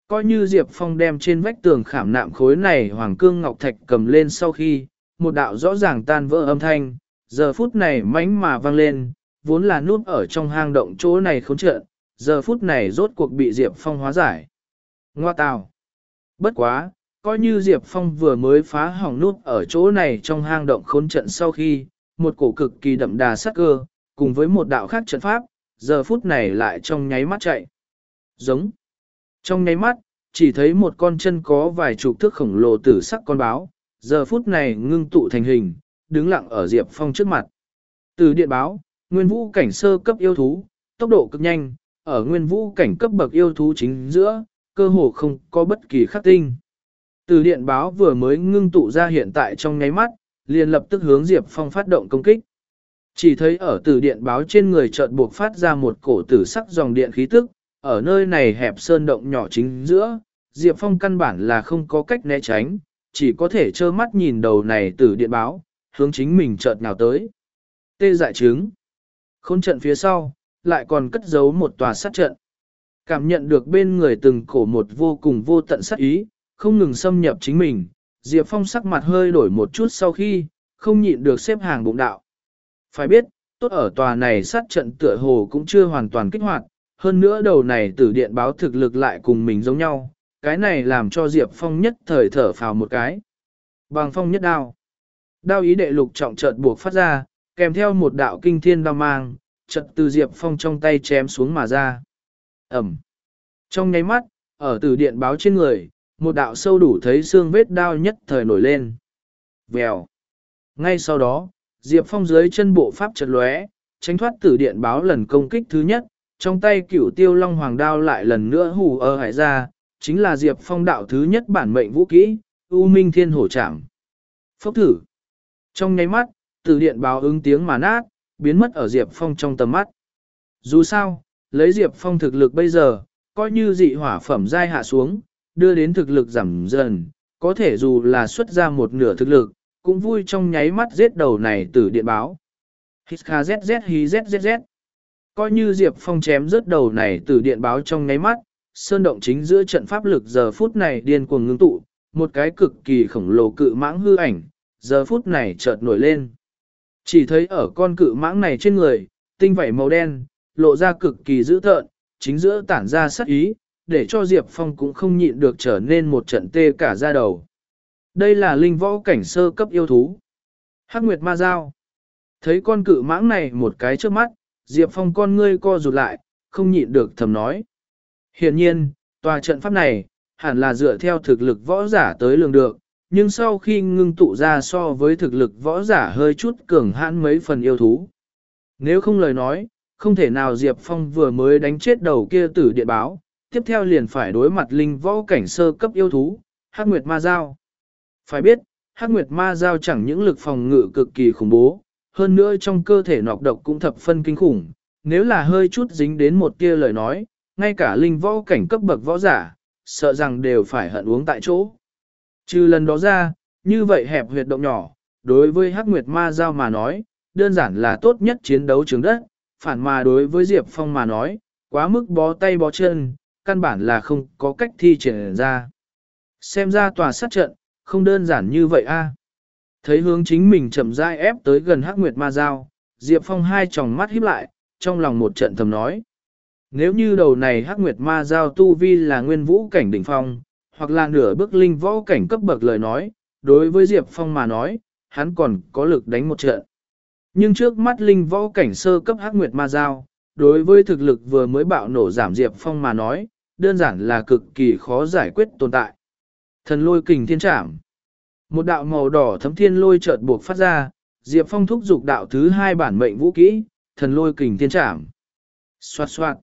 Coi như Diệp Phong đem trên vách tường khảm nạm khối này hoàng cương ngọc thạch cầm lên sau khi, một đạo rõ ràng tan vỡ âm thanh, giờ phút này mánh mà vang lên, vốn là nút ở trong hang động chỗ này khốn trận, giờ phút này rốt cuộc bị Diệp Phong hóa giải. Ngoa tào. Bất quá, coi như Diệp Phong vừa mới phá hỏng nút ở chỗ này trong hang động khốn trận sau khi, một cổ cực kỳ đậm đà sắc cơ, cùng với một đạo khác trận pháp, giờ phút này lại trong nháy mắt chạy. Giống. Trong nháy mắt, chỉ thấy một con chân có vài chục thước khổng lồ tử sắc con báo, giờ phút này ngưng tụ thành hình, đứng lặng ở Diệp Phong trước mặt. Từ điện báo, nguyên vũ cảnh sơ cấp yêu thú, tốc độ cực nhanh, ở nguyên vũ cảnh cấp bậc yêu thú chính giữa, cơ hồ không có bất kỳ khắc tinh. Từ điện báo vừa mới ngưng tụ ra hiện tại trong nháy mắt, liền lập tức hướng Diệp Phong phát động công kích. Chỉ thấy ở từ điện báo trên người chợt buộc phát ra một cổ tử sắc dòng điện khí tức, ở nơi này hẹp sơn động nhỏ chính giữa, Diệp Phong căn bản là không có cách né tránh, chỉ có thể trơ mắt nhìn đầu này từ điện báo, hướng chính mình chợt nào tới. Tê dại trứng. Khốn trận phía sau, lại còn cất giấu một tòa sát trận. Cảm nhận được bên người từng cổ một vô cùng vô tận sát ý, không ngừng xâm nhập chính mình, Diệp Phong sắc mặt hơi đổi một chút sau khi, không nhịn được xếp hàng bụng đạo. Phải biết, tốt ở tòa này sát trận tựa hồ cũng chưa hoàn toàn kích hoạt, hơn nữa đầu này tử điện báo thực lực lại cùng mình giống nhau, cái này làm cho Diệp Phong nhất thời thở phào một cái. Bằng phong nhất đao. Đao ý đệ lục trọng chợt buộc phát ra, kèm theo một đạo kinh thiên đao mang, chợt từ Diệp Phong trong tay chém xuống mà ra. Ẩm. Trong nháy mắt, ở tử điện báo trên người, một đạo sâu đủ thấy xương vết đao nhất thời nổi lên. Vèo. Ngay sau đó, Diệp Phong dưới chân bộ pháp chật lóe, tránh thoát tử điện báo lần công kích thứ nhất, trong tay cửu tiêu long hoàng đao lại lần nữa hù ơ hải ra, chính là Diệp Phong đạo thứ nhất bản mệnh vũ kỹ, U Minh Thiên Hổ Trảm. Phốc thử. Trong nháy mắt, tử điện báo ứng tiếng mà nát, biến mất ở Diệp Phong trong tầm mắt. Dù sao, lấy Diệp Phong thực lực bây giờ, coi như dị hỏa phẩm giai hạ xuống, đưa đến thực lực giảm dần, có thể dù là xuất ra một nửa thực lực, cũng vui trong nháy mắt giết đầu này từ điện báo. Hít kha zz hí zzz. Coi như Diệp Phong chém rớt đầu này từ điện báo trong nháy mắt, sơn động chính giữa trận pháp lực giờ phút này điên cuồng ngưng tụ, một cái cực kỳ khổng lồ cự mãng hư ảnh, giờ phút này chợt nổi lên. Chỉ thấy ở con cự mãng này trên người, tinh vảy màu đen, lộ ra cực kỳ dữ thợn, chính giữa tản ra sắc ý, để cho Diệp Phong cũng không nhịn được trở nên một trận tê cả da đầu. Đây là linh võ cảnh sơ cấp yêu thú. Hắc Nguyệt Ma Giao. Thấy con cự mãng này một cái trước mắt, Diệp Phong con ngươi co rụt lại, không nhịn được thầm nói. Hiện nhiên, tòa trận pháp này, hẳn là dựa theo thực lực võ giả tới lường được, nhưng sau khi ngưng tụ ra so với thực lực võ giả hơi chút cường hãn mấy phần yêu thú. Nếu không lời nói, không thể nào Diệp Phong vừa mới đánh chết đầu kia tử điện báo, tiếp theo liền phải đối mặt linh võ cảnh sơ cấp yêu thú, Hắc Nguyệt Ma Giao. Phải biết, Hắc Nguyệt Ma Giao chẳng những lực phòng ngự cực kỳ khủng bố, hơn nữa trong cơ thể nọc độc cũng thập phân kinh khủng, nếu là hơi chút dính đến một tia lời nói, ngay cả linh võ cảnh cấp bậc võ giả, sợ rằng đều phải hận uống tại chỗ. Trừ lần đó ra, như vậy hẹp huyệt động nhỏ, đối với Hắc Nguyệt Ma Giao mà nói, đơn giản là tốt nhất chiến đấu trường đất, phản mà đối với Diệp Phong mà nói, quá mức bó tay bó chân, căn bản là không có cách thi triển ra. Xem ra tòa sát trận, không đơn giản như vậy a. Thấy hướng chính mình chậm rãi ép tới gần Hắc Nguyệt Ma Giao, Diệp Phong hai tròng mắt híp lại, trong lòng một trận thầm nói. Nếu như đầu này Hắc Nguyệt Ma Giao tu vi là nguyên vũ cảnh đỉnh phong, hoặc là nửa bước linh võ cảnh cấp bậc lời nói, đối với Diệp Phong mà nói, hắn còn có lực đánh một trận. Nhưng trước mắt linh võ cảnh sơ cấp Hắc Nguyệt Ma Giao, đối với thực lực vừa mới bạo nổ giảm Diệp Phong mà nói, đơn giản là cực kỳ khó giải quyết tồn tại. Thần lôi kình thiên trảm. Một đạo màu đỏ thấm thiên lôi chợt buộc phát ra, Diệp Phong thúc dục đạo thứ hai bản mệnh vũ kỹ, thần lôi kình thiên trảm. Xoạt xoạt.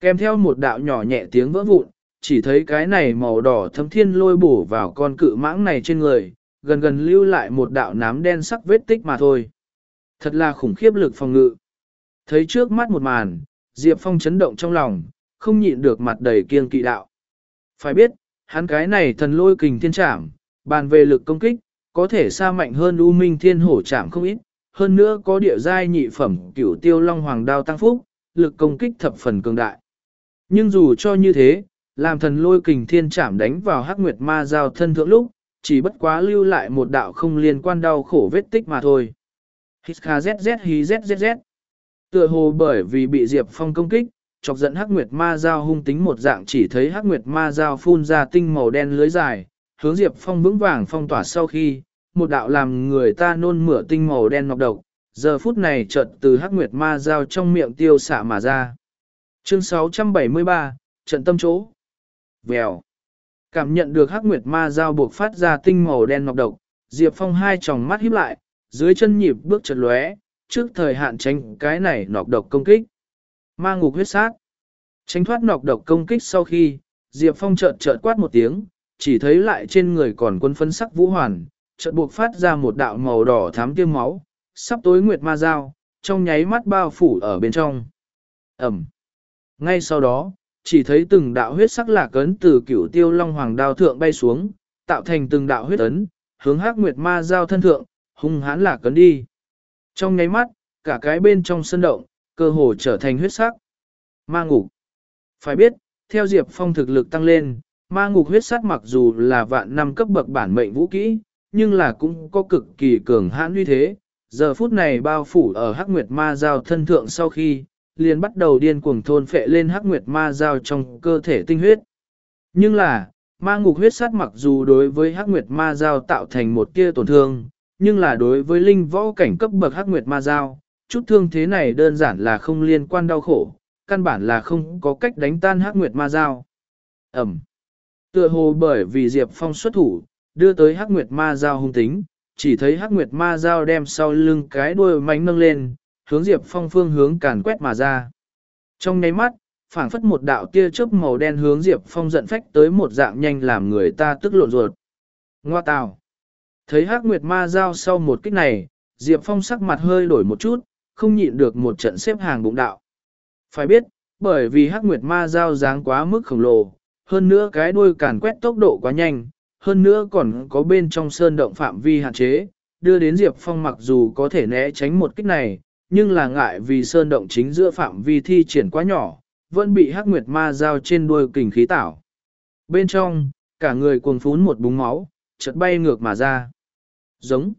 Kèm theo một đạo nhỏ nhẹ tiếng vỡ vụn, chỉ thấy cái này màu đỏ thấm thiên lôi bổ vào con cự mãng này trên người, gần gần lưu lại một đạo nám đen sắc vết tích mà thôi. Thật là khủng khiếp lực phòng ngự. Thấy trước mắt một màn, Diệp Phong chấn động trong lòng, không nhịn được mặt đầy kiêng kỵ đạo. Phải biết, hắn cái này thần lôi kình thiên trảm, bàn về lực công kích, có thể xa mạnh hơn U Minh Thiên Hổ trảm không ít, hơn nữa có địa giai nhị phẩm cửu tiêu long hoàng đao tăng phúc, lực công kích thập phần cường đại. Nhưng dù cho như thế, làm thần lôi kình thiên chạm đánh vào hắc nguyệt ma giao thân thượng lúc, chỉ bất quá lưu lại một đạo không liên quan đau khổ vết tích mà thôi. Hít kha zz hí zzz. Tựa hồ bởi vì bị Diệp Phong công kích, chọc giận hắc nguyệt ma giao hung tính một dạng chỉ thấy hắc nguyệt ma giao phun ra tinh màu đen lưới dài, hướng Diệp Phong vững vàng phong tỏa sau khi, một đạo làm người ta nôn mửa tinh màu đen ngọc độc, giờ phút này chợt từ hắc nguyệt ma giao trong miệng tiêu xạ mà ra. Chương 673, trận tâm chỗ. Vèo. Cảm nhận được hắc nguyệt ma dao buộc phát ra tinh màu đen ngọc độc, Diệp Phong hai tròng mắt híp lại, dưới chân nhịp bước chật lóe, trước thời hạn tránh cái này nọc độc công kích. Ma ngục huyết sát. Tránh thoát nọc độc công kích sau khi, Diệp Phong chợt chợt quát một tiếng, chỉ thấy lại trên người còn quân phấn sắc vũ hoàn, chợt buộc phát ra một đạo màu đỏ thám tiêm máu, sắp tối nguyệt ma dao, trong nháy mắt bao phủ ở bên trong. Ẩm. Ngay sau đó, chỉ thấy từng đạo huyết sắc lạc ấn từ cửu tiêu long hoàng đao thượng bay xuống, tạo thành từng đạo huyết ấn, hướng hắc nguyệt ma giao thân thượng, hung hãn lạc ấn đi. Trong nháy mắt, cả cái bên trong sân động, cơ hồ trở thành huyết sắc. Ma ngục. Phải biết, theo Diệp Phong thực lực tăng lên, ma ngục huyết sắc mặc dù là vạn năm cấp bậc bản mệnh vũ kỹ, nhưng là cũng có cực kỳ cường hãn uy thế. Giờ phút này bao phủ ở hắc nguyệt ma giao thân thượng sau khi, liền bắt đầu điên cuồng thôn phệ lên hắc nguyệt ma giao trong cơ thể tinh huyết. Nhưng là, ma ngục huyết sát mặc dù đối với hắc nguyệt ma giao tạo thành một tia tổn thương, nhưng là đối với linh võ cảnh cấp bậc hắc nguyệt ma giao, chút thương thế này đơn giản là không liên quan đau khổ, căn bản là không có cách đánh tan hắc nguyệt ma giao. Ẩm. Tựa hồ bởi vì Diệp Phong xuất thủ, đưa tới hắc nguyệt ma giao hung tính, chỉ thấy hắc nguyệt ma giao đem sau lưng cái đuôi mánh nâng lên, hướng Diệp Phong phương hướng càn quét mà ra. Trong nháy mắt, phảng phất một đạo tia chớp màu đen hướng Diệp Phong giận phách tới một dạng nhanh làm người ta tức lộn ruột. Ngoa tào. Thấy hắc nguyệt ma giao sau một kích này, Diệp Phong sắc mặt hơi đổi một chút, không nhịn được một trận xếp hàng bụng đạo. Phải biết, bởi vì hắc nguyệt ma giao dáng quá mức khổng lồ, hơn nữa cái đuôi càn quét tốc độ quá nhanh, hơn nữa còn có bên trong sơn động phạm vi hạn chế, đưa đến Diệp Phong mặc dù có thể né tránh một kích này, nhưng là ngại vì sơn động chính giữa phạm vi thi triển quá nhỏ, vẫn bị hắc nguyệt ma giao trên đuôi kình khí tảo. Bên trong, cả người cuồng phún một búng máu, chợt bay ngược mà ra. Giống.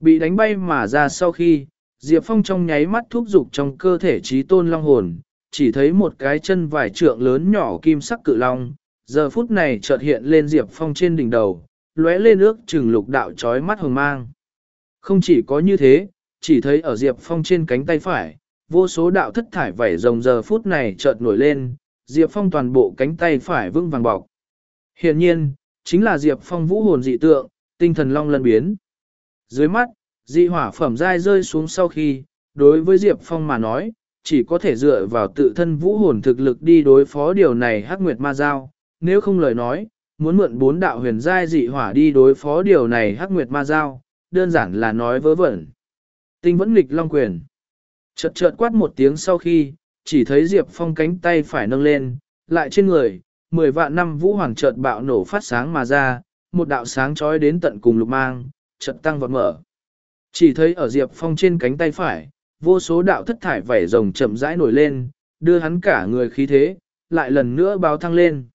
Bị đánh bay mà ra sau khi, Diệp Phong trong nháy mắt thúc dục trong cơ thể trí tôn long hồn, chỉ thấy một cái chân vải trượng lớn nhỏ kim sắc cự long, giờ phút này chợt hiện lên Diệp Phong trên đỉnh đầu, lóe lên ước chừng lục đạo chói mắt hồng mang. Không chỉ có như thế, chỉ thấy ở Diệp Phong trên cánh tay phải, vô số đạo thất thải vảy rồng giờ phút này chợt nổi lên, Diệp Phong toàn bộ cánh tay phải vững vàng bọc. Hiện nhiên, chính là Diệp Phong vũ hồn dị tượng, tinh thần long lân biến. Dưới mắt, dị hỏa phẩm dai rơi xuống sau khi, đối với Diệp Phong mà nói, chỉ có thể dựa vào tự thân vũ hồn thực lực đi đối phó điều này hắc nguyệt ma giao, nếu không lời nói, muốn mượn bốn đạo huyền giai dị hỏa đi đối phó điều này hắc nguyệt ma giao, đơn giản là nói vớ vẩn. Tinh vẫn nghịch long quyền. Chợt chợt quát một tiếng sau khi, chỉ thấy Diệp Phong cánh tay phải nâng lên, lại trên người, mười vạn năm vũ hoàng chợt bạo nổ phát sáng mà ra, một đạo sáng chói đến tận cùng lục mang, chợt tăng vọt mở. Chỉ thấy ở Diệp Phong trên cánh tay phải, vô số đạo thất thải vảy rồng chậm rãi nổi lên, đưa hắn cả người khí thế, lại lần nữa bao thăng lên.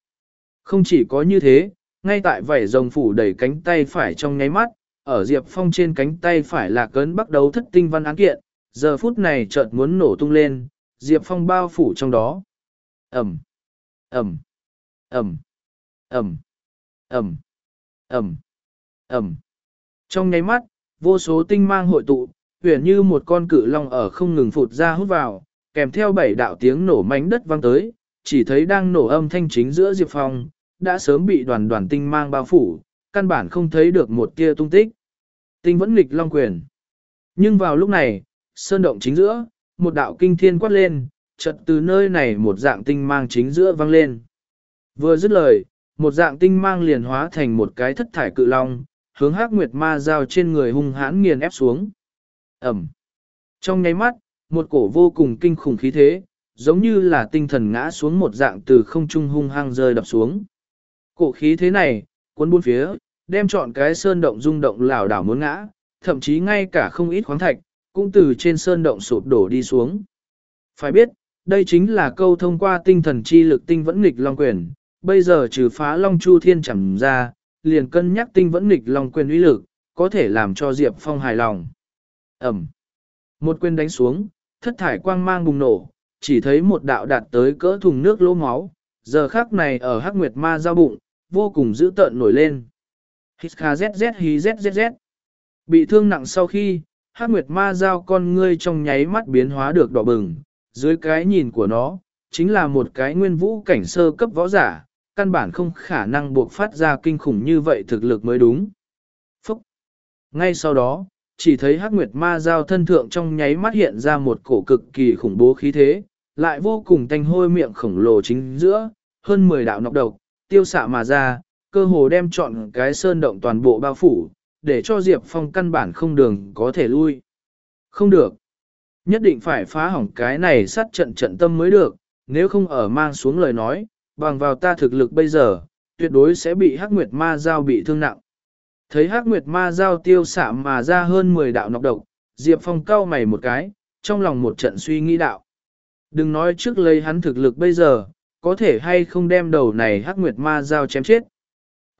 Không chỉ có như thế, ngay tại vảy rồng phủ đầy cánh tay phải trong nháy mắt, ở Diệp Phong trên cánh tay phải là cấn bắt đầu thất tinh văn án kiện, giờ phút này chợt muốn nổ tung lên, Diệp Phong bao phủ trong đó. Ẩm, Ẩm, Ẩm, Ẩm, Ẩm, Ẩm, Ẩm. Trong nháy mắt, vô số tinh mang hội tụ, huyền như một con cự long ở không ngừng phụt ra hút vào, kèm theo bảy đạo tiếng nổ mánh đất vang tới, chỉ thấy đang nổ âm thanh chính giữa Diệp Phong, đã sớm bị đoàn đoàn tinh mang bao phủ, căn bản không thấy được một tia tung tích. Tinh vẫn nghịch long quyền. Nhưng vào lúc này, sơn động chính giữa, một đạo kinh thiên quát lên, chợt từ nơi này một dạng tinh mang chính giữa vang lên. Vừa dứt lời, một dạng tinh mang liền hóa thành một cái thất thải cự long, hướng hắc nguyệt ma giao trên người hung hãn nghiền ép xuống. Ẩm. Trong nháy mắt, một cổ vô cùng kinh khủng khí thế, giống như là tinh thần ngã xuống một dạng từ không trung hung hăng rơi đập xuống. Cổ khí thế này, cuốn buôn phía, đem chọn cái sơn động rung động lảo đảo muốn ngã, thậm chí ngay cả không ít khoáng thạch, cũng từ trên sơn động sụp đổ đi xuống. Phải biết, đây chính là câu thông qua tinh thần chi lực tinh vẫn nghịch long quyền, bây giờ trừ phá long chu thiên chẳng ra, liền cân nhắc tinh vẫn nghịch long quyền uy lực, có thể làm cho Diệp Phong hài lòng. Ẩm. Một quyền đánh xuống, thất thải quang mang bùng nổ, chỉ thấy một đạo đạt tới cỡ thùng nước lỗ máu, giờ khắc này ở hắc nguyệt ma giao bụng, vô cùng dữ tợn nổi lên. Hít. Bị thương nặng sau khi, hắc nguyệt ma giao con ngươi trong nháy mắt biến hóa được đỏ bừng, dưới cái nhìn của nó, chính là một cái nguyên vũ cảnh sơ cấp võ giả, căn bản không khả năng buộc phát ra kinh khủng như vậy thực lực mới đúng. Phúc! Ngay sau đó, chỉ thấy hắc nguyệt ma giao thân thượng trong nháy mắt hiện ra một cổ cực kỳ khủng bố khí thế, lại vô cùng tanh hôi miệng khổng lồ chính giữa, hơn 10 đạo nọc độc, tiêu xạ mà ra, cơ hồ đem chọn cái sơn động toàn bộ bao phủ, để cho Diệp Phong căn bản không đường có thể lui. Không được. Nhất định phải phá hỏng cái này sát trận trận tâm mới được, nếu không ở mang xuống lời nói, bằng vào ta thực lực bây giờ, tuyệt đối sẽ bị hắc nguyệt ma giao bị thương nặng. Thấy hắc nguyệt ma giao tiêu xả mà ra hơn 10 đạo nọc độc, Diệp Phong cau mày một cái, trong lòng một trận suy nghĩ đạo. Đừng nói trước lấy hắn thực lực bây giờ, có thể hay không đem đầu này hắc nguyệt ma giao chém chết.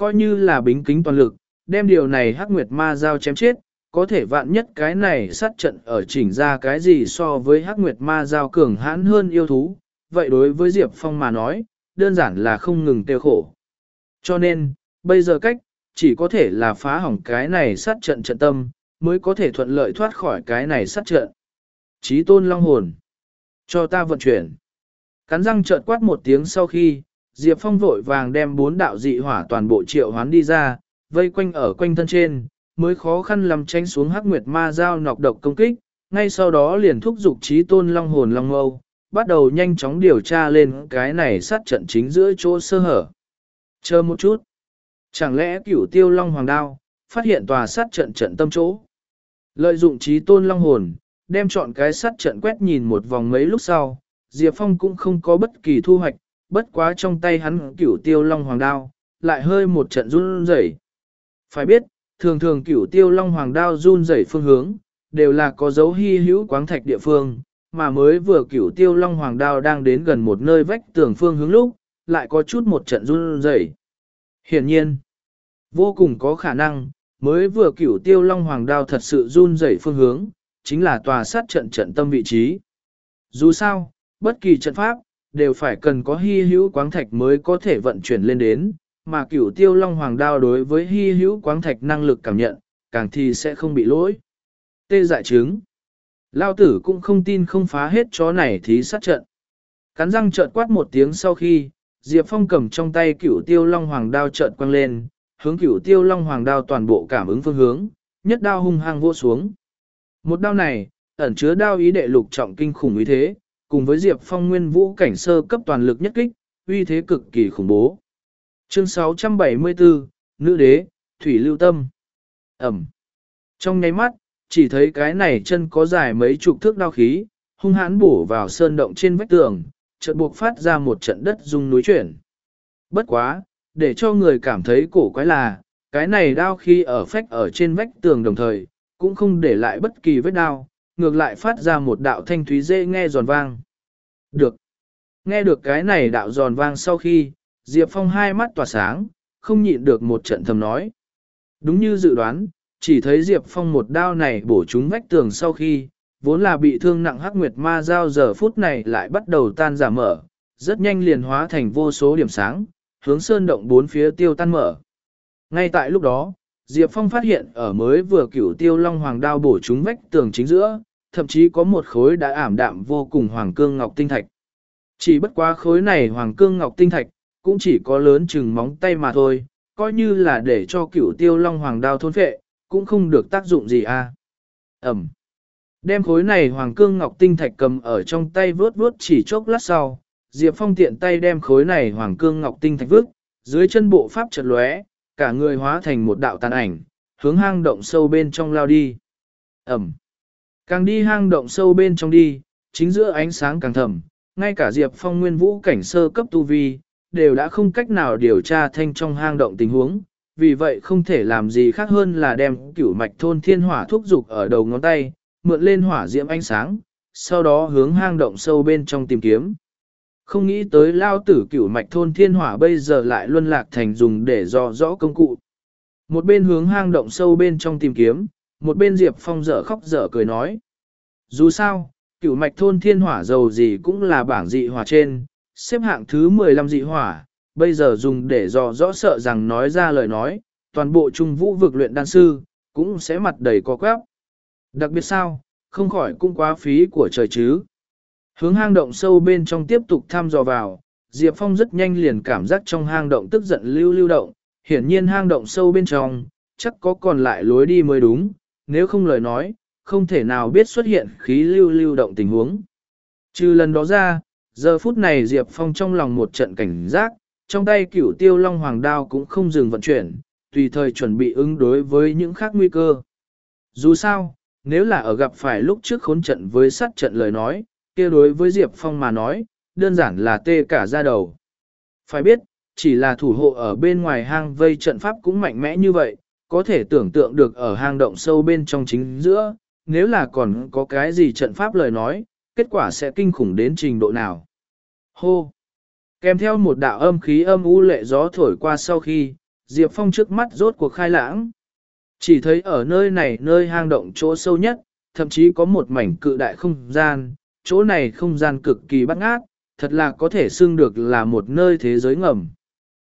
Coi như là bính kính toàn lực, đem điều này hắc nguyệt ma giao chém chết, có thể vạn nhất cái này sát trận ở chỉnh ra cái gì so với hắc nguyệt ma giao cường hãn hơn yêu thú, vậy đối với Diệp Phong mà nói, đơn giản là không ngừng tiêu khổ. Cho nên, bây giờ cách, chỉ có thể là phá hỏng cái này sát trận trận tâm, mới có thể thuận lợi thoát khỏi cái này sát trận. Chí tôn long hồn. Cho ta vận chuyển. Cắn răng trợn quát một tiếng sau khi, Diệp Phong vội vàng đem bốn đạo dị hỏa toàn bộ triệu hoán đi ra, vây quanh ở quanh thân trên, mới khó khăn lắm tránh xuống hắc nguyệt ma giao nọc độc công kích, ngay sau đó liền thúc giục trí tôn long hồn long mâu, bắt đầu nhanh chóng điều tra lên cái này sát trận chính giữa chỗ sơ hở. Chờ một chút. Chẳng lẽ cửu tiêu long hoàng đao, phát hiện tòa sát trận trận tâm chỗ. Lợi dụng trí tôn long hồn, đem chọn cái sát trận quét nhìn một vòng mấy lúc sau, Diệp Phong cũng không có bất kỳ thu hoạch, bất quá trong tay hắn cửu tiêu long hoàng đao, lại hơi một trận run rẩy. Phải biết, thường thường cửu tiêu long hoàng đao run rẩy phương hướng, đều là có dấu hy hữu quáng thạch địa phương, mà mới vừa cửu tiêu long hoàng đao đang đến gần một nơi vách tường phương hướng lúc, lại có chút một trận run rẩy. Hiển nhiên, vô cùng có khả năng, mới vừa cửu tiêu long hoàng đao thật sự run rẩy phương hướng, chính là tòa sát trận trận tâm vị trí. Dù sao, bất kỳ trận pháp, đều phải cần có hy hữu quáng thạch mới có thể vận chuyển lên đến, mà cửu tiêu long hoàng đao đối với hy hữu quáng thạch năng lực cảm nhận, càng thì sẽ không bị lỗi. Tê dại trứng. Lao tử cũng không tin không phá hết chó này thí sát trận. Cắn răng trợn quát một tiếng sau khi, Diệp Phong cầm trong tay cửu tiêu long hoàng đao trợn quăng lên, hướng cửu tiêu long hoàng đao toàn bộ cảm ứng phương hướng, nhất đao hung hăng vô xuống. Một đao này, ẩn chứa đao ý đệ lục trọng kinh khủng ý thế, cùng với Diệp Phong nguyên vũ cảnh sơ cấp toàn lực nhất kích, uy thế cực kỳ khủng bố. Chương 674, Nữ đế, Thủy Lưu Tâm. Ẩm. Trong nháy mắt, chỉ thấy cái này chân có dài mấy chục thước đao khí, hung hãn bổ vào sơn động trên vách tường, chợt buộc phát ra một trận đất rung núi chuyển. Bất quá, để cho người cảm thấy cổ quái là, cái này đao khi ở phách ở trên vách tường đồng thời, cũng không để lại bất kỳ vết đao, ngược lại phát ra một đạo thanh thúy dễ nghe giòn vang. Được. Nghe được cái này đạo giòn vang sau khi, Diệp Phong hai mắt tỏa sáng, không nhịn được một trận thầm nói. Đúng như dự đoán, chỉ thấy Diệp Phong một đao này bổ trúng vách tường sau khi, vốn là bị thương nặng hắc nguyệt ma dao giờ phút này lại bắt đầu tan giả mở, rất nhanh liền hóa thành vô số điểm sáng, hướng sơn động bốn phía tiêu tan mở. Ngay tại lúc đó, Diệp Phong phát hiện ở mới vừa cửu tiêu long hoàng đao bổ trúng vách tường chính giữa, thậm chí có một khối đã ảm đạm vô cùng hoàng cương ngọc tinh thạch. Chỉ bất quá khối này hoàng cương ngọc tinh thạch, cũng chỉ có lớn chừng móng tay mà thôi, coi như là để cho cửu tiêu long hoàng đao thôn phệ, cũng không được tác dụng gì à. Ẩm. Đem khối này hoàng cương ngọc tinh thạch cầm ở trong tay vớt vớt chỉ chốc lát sau, Diệp Phong tiện tay đem khối này hoàng cương ngọc tinh thạch vứt, dưới chân bộ pháp chợt lóe, cả người hóa thành một đạo tàn ảnh, hướng hang động sâu bên trong lao đi. Ẩm. Càng đi hang động sâu bên trong đi, chính giữa ánh sáng càng thầm, ngay cả Diệp Phong nguyên vũ cảnh sơ cấp tu vi, đều đã không cách nào điều tra thanh trong hang động tình huống, vì vậy không thể làm gì khác hơn là đem cửu mạch thôn thiên hỏa thúc dục ở đầu ngón tay, mượn lên hỏa diễm ánh sáng, sau đó hướng hang động sâu bên trong tìm kiếm. Không nghĩ tới lao tử cửu mạch thôn thiên hỏa bây giờ lại luân lạc thành dùng để dò rõ công cụ. Một bên hướng hang động sâu bên trong tìm kiếm, một bên Diệp Phong dở khóc dở cười nói. Dù sao, cửu mạch thôn thiên hỏa dầu gì cũng là bảng dị hỏa trên, xếp hạng thứ 15 dị hỏa, bây giờ dùng để dò rõ sợ rằng nói ra lời nói, toàn bộ trung vũ vực luyện đan sư, cũng sẽ mặt đầy có quép. Đặc biệt sao, không khỏi cũng quá phí của trời chứ. Hướng hang động sâu bên trong tiếp tục thăm dò vào, Diệp Phong rất nhanh liền cảm giác trong hang động tức giận lưu lưu động, hiển nhiên hang động sâu bên trong, chắc có còn lại lối đi mới đúng, nếu không lời nói, không thể nào biết xuất hiện khí lưu lưu động tình huống. Trừ lần đó ra, giờ phút này Diệp Phong trong lòng một trận cảnh giác, trong tay cửu tiêu long hoàng đao cũng không dừng vận chuyển, tùy thời chuẩn bị ứng đối với những khác nguy cơ. Dù sao, nếu là ở gặp phải lúc trước khốn trận với sát trận lời nói, kia đối với Diệp Phong mà nói, đơn giản là tê cả ra đầu. Phải biết, chỉ là thủ hộ ở bên ngoài hang vây trận pháp cũng mạnh mẽ như vậy, có thể tưởng tượng được ở hang động sâu bên trong chính giữa, nếu là còn có cái gì trận pháp lời nói, kết quả sẽ kinh khủng đến trình độ nào. Hô! Kèm theo một đạo âm khí âm u lệ gió thổi qua sau khi, Diệp Phong trước mắt rốt cuộc khai lãng. Chỉ thấy ở nơi này nơi hang động chỗ sâu nhất, thậm chí có một mảnh cự đại không gian, chỗ này không gian cực kỳ bắt ngát, thật là có thể xưng được là một nơi thế giới ngầm.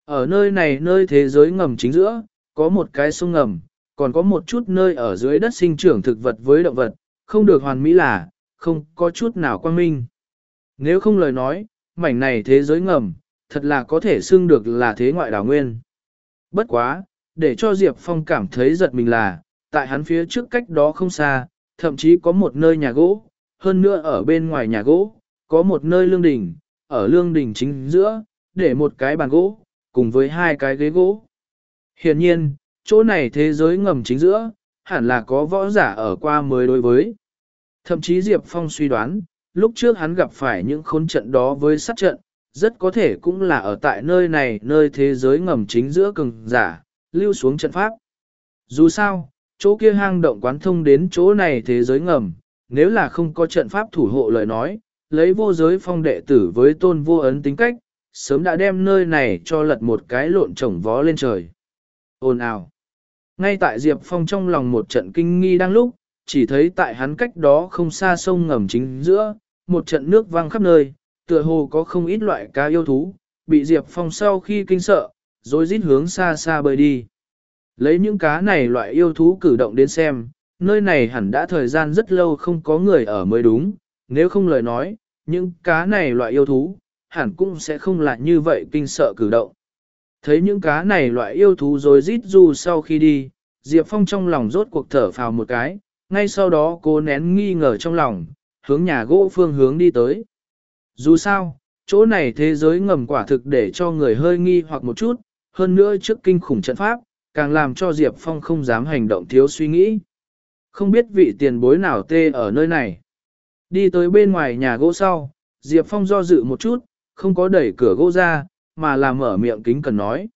Ở nơi này nơi thế giới ngầm chính giữa, có một cái sông ngầm, còn có một chút nơi ở dưới đất sinh trưởng thực vật với động vật, không được hoàn mỹ là, không có chút nào quan minh. Nếu không lời nói, mảnh này thế giới ngầm, thật là có thể xưng được là thế ngoại đảo nguyên. Bất quá, để cho Diệp Phong cảm thấy giật mình là, tại hắn phía trước cách đó không xa, thậm chí có một nơi nhà gỗ, hơn nữa ở bên ngoài nhà gỗ, có một nơi lương đình, ở lương đình chính giữa, để một cái bàn gỗ, cùng với hai cái ghế gỗ. Hiện nhiên, chỗ này thế giới ngầm chính giữa, hẳn là có võ giả ở qua mới đối với. Thậm chí Diệp Phong suy đoán, lúc trước hắn gặp phải những khốn trận đó với sát trận, rất có thể cũng là ở tại nơi này nơi thế giới ngầm chính giữa cường giả, lưu xuống trận pháp. Dù sao, chỗ kia hang động quán thông đến chỗ này thế giới ngầm, nếu là không có trận pháp thủ hộ lời nói, lấy vô giới phong đệ tử với tôn vô ấn tính cách, sớm đã đem nơi này cho lật một cái lộn trồng vó lên trời. Ồn ào! Ngay tại Diệp Phong trong lòng một trận kinh nghi đang lúc, chỉ thấy tại hắn cách đó không xa sông ngầm chính giữa, một trận nước văng khắp nơi, tựa hồ có không ít loại cá yêu thú, bị Diệp Phong sau khi kinh sợ, rồi rít hướng xa xa bơi đi. Lấy những cá này loại yêu thú cử động đến xem, nơi này hẳn đã thời gian rất lâu không có người ở mới đúng, nếu không lời nói, những cá này loại yêu thú, hẳn cũng sẽ không lại như vậy kinh sợ cử động. Thấy những cá này loại yêu thú rồi rít du sau khi đi, Diệp Phong trong lòng rốt cuộc thở phào một cái, ngay sau đó cô nén nghi ngờ trong lòng, hướng nhà gỗ phương hướng đi tới. Dù sao, chỗ này thế giới ngầm quả thực để cho người hơi nghi hoặc một chút, hơn nữa trước kinh khủng trận pháp, càng làm cho Diệp Phong không dám hành động thiếu suy nghĩ. Không biết vị tiền bối nào tê ở nơi này. Đi tới bên ngoài nhà gỗ sau, Diệp Phong do dự một chút, không có đẩy cửa gỗ ra, mà là mở miệng kính cần nói.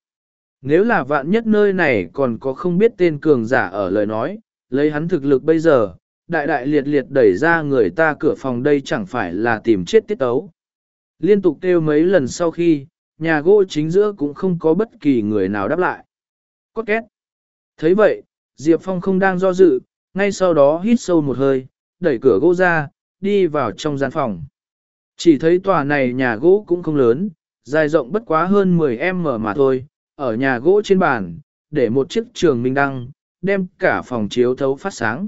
Nếu là vạn nhất nơi này còn có không biết tên cường giả ở lời nói, lấy hắn thực lực bây giờ, đại đại liệt liệt đẩy ra người ta cửa phòng đây chẳng phải là tìm chết tiết tấu. Liên tục kêu mấy lần sau khi, nhà gỗ chính giữa cũng không có bất kỳ người nào đáp lại. Cốt két. thấy vậy, Diệp Phong không đang do dự, ngay sau đó hít sâu một hơi, đẩy cửa gỗ ra, đi vào trong gian phòng. Chỉ thấy tòa này nhà gỗ cũng không lớn, dài rộng bất quá hơn 10m mà thôi, ở nhà gỗ trên bàn, để một chiếc trường minh đăng, đem cả phòng chiếu thấu phát sáng.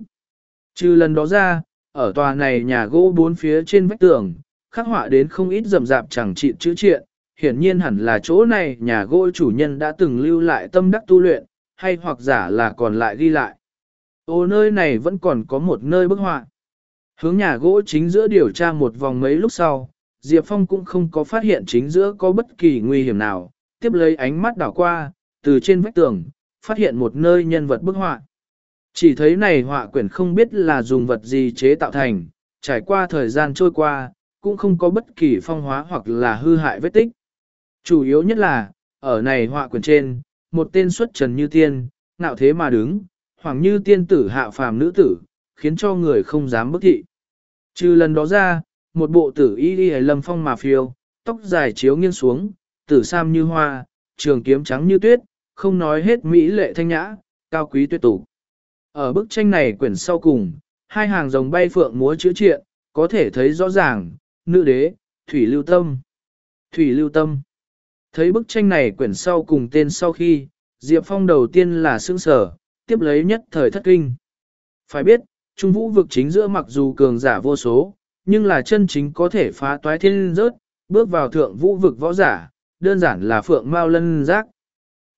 Trừ lần đó ra, ở tòa này nhà gỗ bốn phía trên vách tường, khắc họa đến không ít rầm rạp chẳng trị chữ triện, hiển nhiên hẳn là chỗ này nhà gỗ chủ nhân đã từng lưu lại tâm đắc tu luyện, hay hoặc giả là còn lại ghi lại. Ô nơi này vẫn còn có một nơi bức họa. Hướng nhà gỗ chính giữa điều tra một vòng mấy lúc sau, Diệp Phong cũng không có phát hiện chính giữa có bất kỳ nguy hiểm nào, tiếp lấy ánh mắt đảo qua, từ trên vách tường, phát hiện một nơi nhân vật bức họa. Chỉ thấy này họa quyển không biết là dùng vật gì chế tạo thành, trải qua thời gian trôi qua, cũng không có bất kỳ phong hóa hoặc là hư hại vết tích. Chủ yếu nhất là, ở này họa quyển trên, một tên xuất trần như tiên, nạo thế mà đứng, hoàng như tiên tử hạ phàm nữ tử, khiến cho người không dám bức thị. Trừ lần đó ra, một bộ tử y đi lâm phong mà phiêu, tóc dài chiếu nghiêng xuống, tử sam như hoa, trường kiếm trắng như tuyết, không nói hết mỹ lệ thanh nhã, cao quý tuyệt tục. Ở bức tranh này quyển sau cùng, hai hàng rồng bay phượng múa chữ triện, có thể thấy rõ ràng, nữ đế, thủy lưu tâm. Thủy lưu tâm. Thấy bức tranh này quyển sau cùng tên sau khi, Diệp Phong đầu tiên là sương sở, tiếp lấy nhất thời thất kinh. Phải biết, Trung vũ vực chính giữa mặc dù cường giả vô số, nhưng là chân chính có thể phá toái thiên rớt, bước vào thượng vũ vực võ giả, đơn giản là phượng mao lân giác.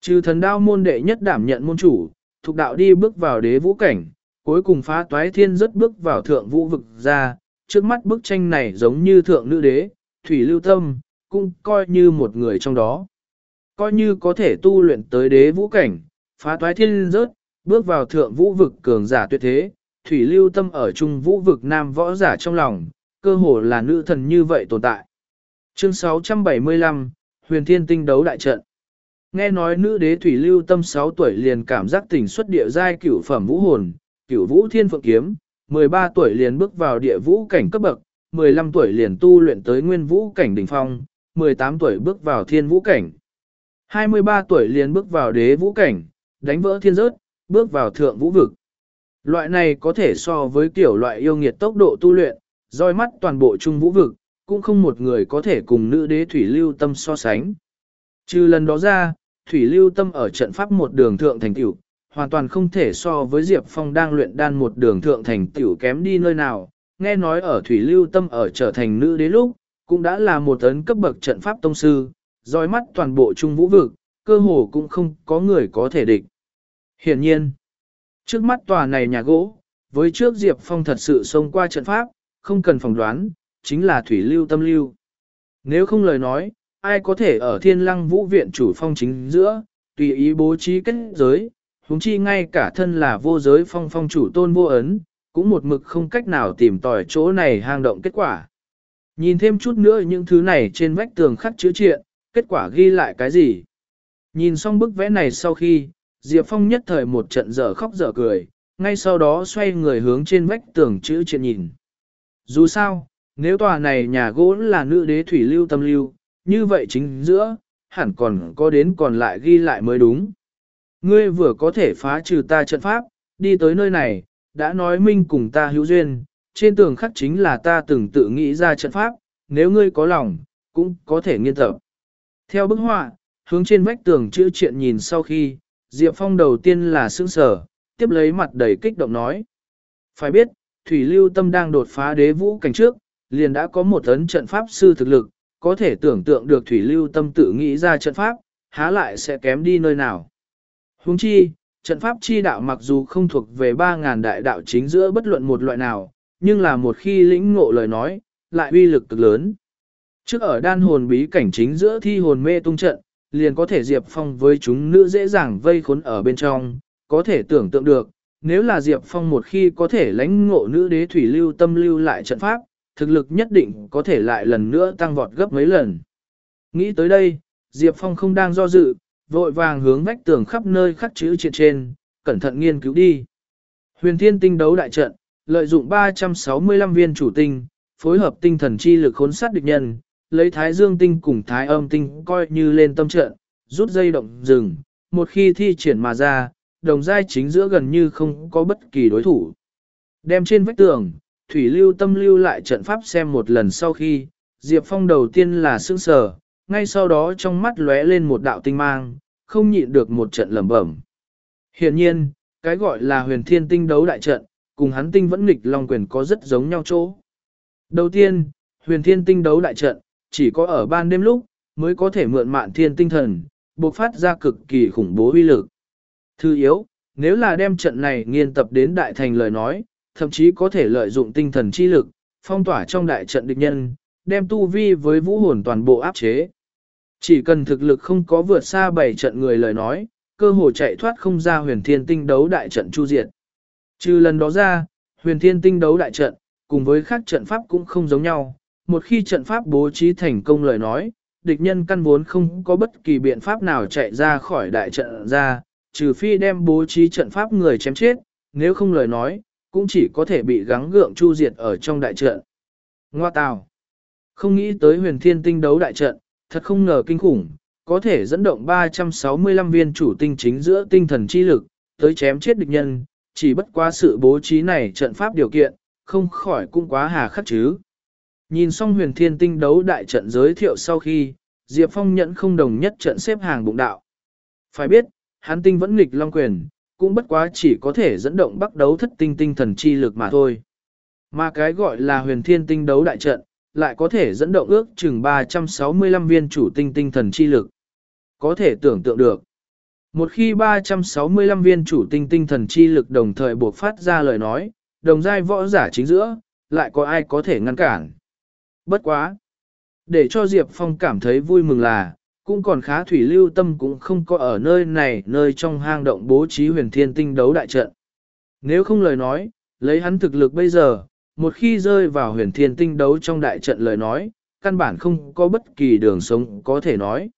Trừ thần đao môn đệ nhất đảm nhận môn chủ, thuộc đạo đi bước vào đế vũ cảnh, cuối cùng phá toái thiên rớt bước vào thượng vũ vực ra, trước mắt bức tranh này giống như thượng nữ đế, thủy lưu tâm, cũng coi như một người trong đó. Coi như có thể tu luyện tới đế vũ cảnh, phá toái thiên rớt, bước vào thượng vũ vực cường giả tuyệt thế, thủy lưu tâm ở trung vũ vực nam võ giả trong lòng, cơ hồ là nữ thần như vậy tồn tại. Chương 675, Huyền Thiên Tinh đấu đại trận. Nghe nói nữ đế thủy lưu tâm 6 tuổi liền cảm giác tỉnh xuất địa giai cửu phẩm vũ hồn, cửu vũ thiên phượng kiếm, 13 tuổi liền bước vào địa vũ cảnh cấp bậc, 15 tuổi liền tu luyện tới nguyên vũ cảnh đỉnh phong, 18 tuổi bước vào thiên vũ cảnh. 23 tuổi liền bước vào đế vũ cảnh, đánh vỡ thiên rớt, bước vào thượng vũ vực. Loại này có thể so với kiểu loại yêu nghiệt tốc độ tu luyện, roi mắt toàn bộ trung vũ vực, cũng không một người có thể cùng nữ đế Thủy Lưu Tâm so sánh. Trừ lần đó ra, Thủy Lưu Tâm ở trận pháp một đường thượng thành tiểu, hoàn toàn không thể so với Diệp Phong đang luyện đan một đường thượng thành tiểu kém đi nơi nào. Nghe nói ở Thủy Lưu Tâm ở trở thành nữ đế lúc, cũng đã là một tấn cấp bậc trận pháp tông sư, roi mắt toàn bộ trung vũ vực, cơ hồ cũng không có người có thể địch. Hiển nhiên, trước mắt tòa này nhà gỗ, với trước Diệp Phong thật sự xông qua trận pháp, không cần phỏng đoán, chính là thủy lưu tâm lưu. Nếu không lời nói, ai có thể ở thiên lăng vũ viện chủ phong chính giữa, tùy ý bố trí kết giới, huống chi ngay cả thân là vô giới phong phong chủ tôn vô ấn, cũng một mực không cách nào tìm tòi chỗ này hang động kết quả. Nhìn thêm chút nữa những thứ này trên vách tường khắc chữ triện, kết quả ghi lại cái gì? Nhìn xong bức vẽ này sau khi, Diệp Phong nhất thời một trận dở khóc dở cười, ngay sau đó xoay người hướng trên vách tường chữ triện nhìn. Dù sao, nếu tòa này nhà gỗ là nữ đế thủy lưu tâm lưu, như vậy chính giữa, hẳn còn có đến còn lại ghi lại mới đúng. Ngươi vừa có thể phá trừ ta trận pháp, đi tới nơi này, đã nói minh cùng ta hữu duyên, trên tường khắc chính là ta từng tự nghĩ ra trận pháp, nếu ngươi có lòng, cũng có thể nghiên tập. Theo bức họa, hướng trên vách tường chữ triện nhìn sau khi, Diệp Phong đầu tiên là sững sở, tiếp lấy mặt đầy kích động nói. Phải biết, Thủy Lưu Tâm đang đột phá đế vũ cảnh trước, liền đã có một ấn trận pháp sư thực lực, có thể tưởng tượng được Thủy Lưu Tâm tự nghĩ ra trận pháp, há lại sẽ kém đi nơi nào. Huống chi, trận pháp chi đạo mặc dù không thuộc về 3.000 đại đạo chính giữa bất luận một loại nào, nhưng là một khi lĩnh ngộ lời nói, lại uy lực cực lớn. Trước ở đan hồn bí cảnh chính giữa thi hồn mê tung trận, liền có thể Diệp Phong với chúng nữ dễ dàng vây khốn ở bên trong, có thể tưởng tượng được, nếu là Diệp Phong một khi có thể lãnh ngộ nữ đế thủy lưu tâm lưu lại trận pháp, thực lực nhất định có thể lại lần nữa tăng vọt gấp mấy lần. Nghĩ tới đây, Diệp Phong không đang do dự, vội vàng hướng vách tường khắp nơi khắc chữ trên trên, cẩn thận nghiên cứu đi. Huyền Thiên Tinh đấu đại trận, lợi dụng 365 viên chủ tinh, phối hợp tinh thần chi lực khốn sát địch nhân, lấy Thái Dương tinh cùng Thái Âm tinh coi như lên tâm trận, rút dây động rừng, một khi thi triển mà ra, đồng giai chính giữa gần như không có bất kỳ đối thủ. Đem trên vách tường, Thủy Lưu tâm lưu lại trận pháp xem một lần sau khi, Diệp Phong đầu tiên là sững sờ, ngay sau đó trong mắt lóe lên một đạo tinh mang, không nhịn được một trận lẩm bẩm. Hiện nhiên, cái gọi là huyền thiên tinh đấu đại trận, cùng hắn tinh vẫn nghịch long quyền có rất giống nhau chỗ. Đầu tiên, huyền thiên tinh đấu đại trận, chỉ có ở ban đêm lúc, mới có thể mượn mạn thiên tinh thần, bộc phát ra cực kỳ khủng bố uy lực. Thứ yếu, nếu là đem trận này nghiên tập đến đại thành lời nói, thậm chí có thể lợi dụng tinh thần chi lực, phong tỏa trong đại trận địch nhân, đem tu vi với vũ hồn toàn bộ áp chế. Chỉ cần thực lực không có vượt xa bảy trận người lời nói, cơ hội chạy thoát không ra huyền thiên tinh đấu đại trận chu diệt. Trừ lần đó ra, huyền thiên tinh đấu đại trận, cùng với các trận pháp cũng không giống nhau. Một khi trận pháp bố trí thành công lời nói, địch nhân căn vốn không có bất kỳ biện pháp nào chạy ra khỏi đại trận ra, trừ phi đem bố trí trận pháp người chém chết, nếu không lời nói, cũng chỉ có thể bị gắng gượng chu diệt ở trong đại trận. Ngoa tào. Không nghĩ tới huyền thiên tinh đấu đại trận, thật không ngờ kinh khủng, có thể dẫn động 365 viên chủ tinh chính giữa tinh thần chi lực, tới chém chết địch nhân, chỉ bất quá sự bố trí này trận pháp điều kiện, không khỏi cũng quá hà khắc chứ. Nhìn xong huyền thiên tinh đấu đại trận giới thiệu sau khi, Diệp Phong nhận không đồng nhất trận xếp hàng bụng đạo. Phải biết, hắn tinh vẫn nghịch long quyền, cũng bất quá chỉ có thể dẫn động bắt đấu thất tinh tinh thần chi lực mà thôi. Mà cái gọi là huyền thiên tinh đấu đại trận, lại có thể dẫn động ước chừng 365 viên chủ tinh tinh thần chi lực. Có thể tưởng tượng được. Một khi 365 viên chủ tinh tinh thần chi lực đồng thời buộc phát ra lời nói, đồng giai võ giả chính giữa, lại có ai có thể ngăn cản. Bất quá. Để cho Diệp Phong cảm thấy vui mừng là, cũng còn khá thủy lưu tâm cũng không có ở nơi này nơi trong hang động bố trí huyền thiên tinh đấu đại trận. Nếu không lời nói, lấy hắn thực lực bây giờ, một khi rơi vào huyền thiên tinh đấu trong đại trận lời nói, căn bản không có bất kỳ đường sống có thể nói.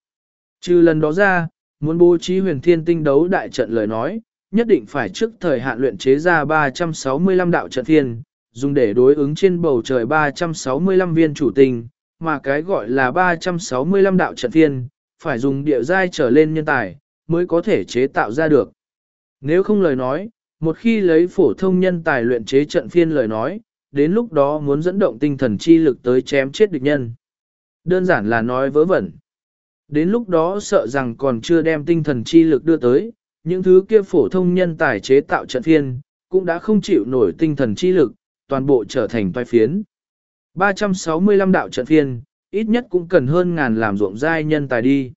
Trừ lần đó ra, muốn bố trí huyền thiên tinh đấu đại trận lời nói, nhất định phải trước thời hạn luyện chế ra 365 đạo trận thiên dùng để đối ứng trên bầu trời 365 viên chủ tinh, mà cái gọi là 365 đạo trận thiên phải dùng địa giai trở lên nhân tài, mới có thể chế tạo ra được. Nếu không lời nói, một khi lấy phổ thông nhân tài luyện chế trận phiên lời nói, đến lúc đó muốn dẫn động tinh thần chi lực tới chém chết địch nhân. Đơn giản là nói vớ vẩn. Đến lúc đó sợ rằng còn chưa đem tinh thần chi lực đưa tới, những thứ kia phổ thông nhân tài chế tạo trận phiên, cũng đã không chịu nổi tinh thần chi lực, toàn bộ trở thành toai phiến. 365 đạo trận phiên, ít nhất cũng cần hơn ngàn làm ruộng giai nhân tài đi.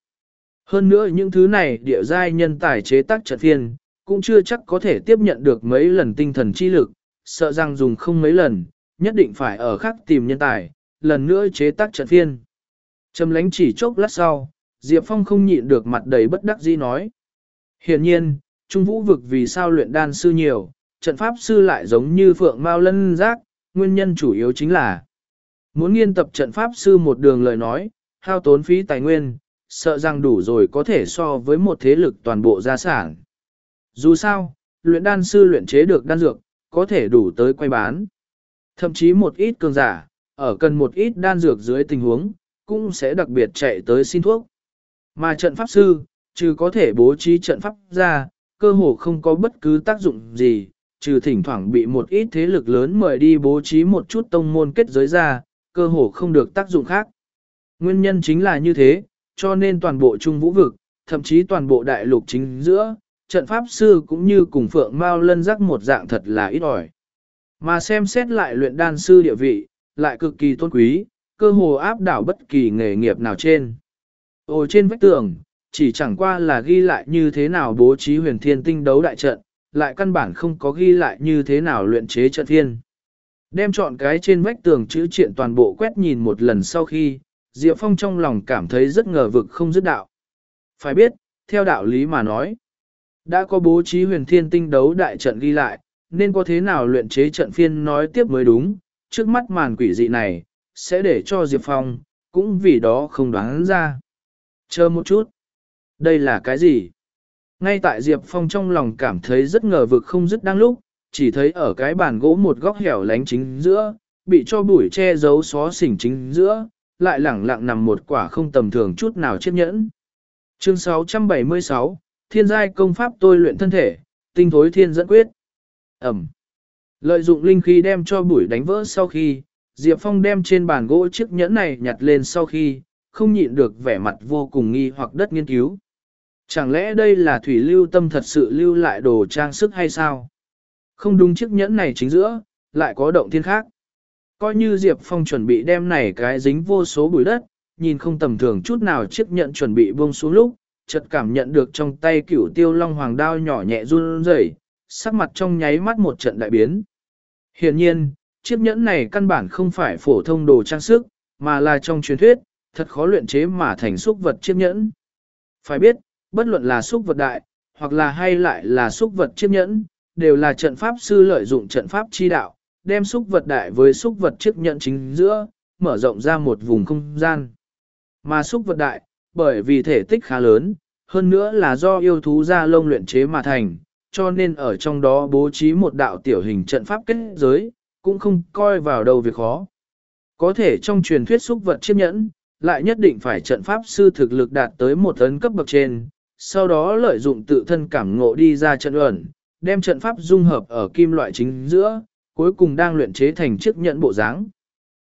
Hơn nữa những thứ này địa giai nhân tài chế tác trận phiên, cũng chưa chắc có thể tiếp nhận được mấy lần tinh thần chi lực, sợ rằng dùng không mấy lần, nhất định phải ở khác tìm nhân tài, lần nữa chế tác trận phiên. Trầm lánh chỉ chốc lát sau, Diệp Phong không nhịn được mặt đầy bất đắc dĩ nói. Hiện nhiên, Trung Vũ vực vì sao luyện đan sư nhiều, trận pháp sư lại giống như phượng mao lân giác, nguyên nhân chủ yếu chính là muốn nghiên tập trận pháp sư một đường lời nói, hao tốn phí tài nguyên, sợ rằng đủ rồi có thể so với một thế lực toàn bộ gia sản. Dù sao, luyện đan sư luyện chế được đan dược, có thể đủ tới quay bán. Thậm chí một ít cường giả, ở cần một ít đan dược dưới tình huống, cũng sẽ đặc biệt chạy tới xin thuốc. Mà trận pháp sư, trừ có thể bố trí trận pháp ra, cơ hồ không có bất cứ tác dụng gì, trừ thỉnh thoảng bị một ít thế lực lớn mời đi bố trí một chút tông môn kết giới ra, cơ hồ không được tác dụng khác. Nguyên nhân chính là như thế, cho nên toàn bộ trung vũ vực, thậm chí toàn bộ đại lục chính giữa, trận pháp sư cũng như cùng phượng mao lân rắc một dạng thật là ít ỏi. Mà xem xét lại luyện đan sư địa vị, lại cực kỳ tôn quý, cơ hồ áp đảo bất kỳ nghề nghiệp nào trên. Ồ trên vách tường, chỉ chẳng qua là ghi lại như thế nào bố trí huyền thiên tinh đấu đại trận, lại căn bản không có ghi lại như thế nào luyện chế trận thiên. Đem chọn cái trên vách tường chữ triện toàn bộ quét nhìn một lần sau khi, Diệp Phong trong lòng cảm thấy rất ngờ vực không dứt đạo. Phải biết, theo đạo lý mà nói, đã có bố trí huyền thiên tinh đấu đại trận ghi lại, nên có thế nào luyện chế trận phiên nói tiếp mới đúng, trước mắt màn quỷ dị này, sẽ để cho Diệp Phong, cũng vì đó không đoán ra. Chờ một chút. Đây là cái gì? Ngay tại Diệp Phong trong lòng cảm thấy rất ngờ vực không dứt đang lúc, chỉ thấy ở cái bàn gỗ một góc hẻo lánh chính giữa, bị cho bụi che giấu xó xỉnh chính giữa, lại lẳng lặng nằm một quả không tầm thường chút nào chiếc nhẫn. Chương 676, Thiên giai công pháp tôi luyện thân thể, tinh thối thiên dẫn quyết. Ẩm. Lợi dụng linh khí đem cho bụi đánh vỡ sau khi, Diệp Phong đem trên bàn gỗ chiếc nhẫn này nhặt lên sau khi, không nhịn được vẻ mặt vô cùng nghi hoặc đất nghiên cứu. Chẳng lẽ đây là thủy lưu tâm thật sự lưu lại đồ trang sức hay sao? Không đúng chiếc nhẫn này chính giữa, lại có động thiên khác. Coi như Diệp Phong chuẩn bị đem này cái dính vô số bụi đất, nhìn không tầm thường chút nào chiếc nhẫn chuẩn bị buông xuống lúc, chợt cảm nhận được trong tay cửu tiêu long hoàng đao nhỏ nhẹ run rẩy, sắc mặt trong nháy mắt một trận đại biến. Hiển nhiên, chiếc nhẫn này căn bản không phải phổ thông đồ trang sức, mà là trong truyền thuyết, thật khó luyện chế mà thành xúc vật chiếc nhẫn. Phải biết, bất luận là xúc vật đại, hoặc là hay lại là xúc vật chiếc nhẫn, đều là trận pháp sư lợi dụng trận pháp chi đạo, đem xúc vật đại với xúc vật chiếc nhẫn chính giữa, mở rộng ra một vùng không gian. Mà xúc vật đại, bởi vì thể tích khá lớn, hơn nữa là do yêu thú ra lông luyện chế mà thành, cho nên ở trong đó bố trí một đạo tiểu hình trận pháp kết giới, cũng không coi vào đầu việc khó. Có thể trong truyền thuyết xúc vật chiếc nhẫn, lại nhất định phải trận pháp sư thực lực đạt tới một tấn cấp bậc trên, sau đó lợi dụng tự thân cảm ngộ đi ra trận ẩn, đem trận pháp dung hợp ở kim loại chính giữa, cuối cùng đang luyện chế thành chiếc nhẫn bộ dáng.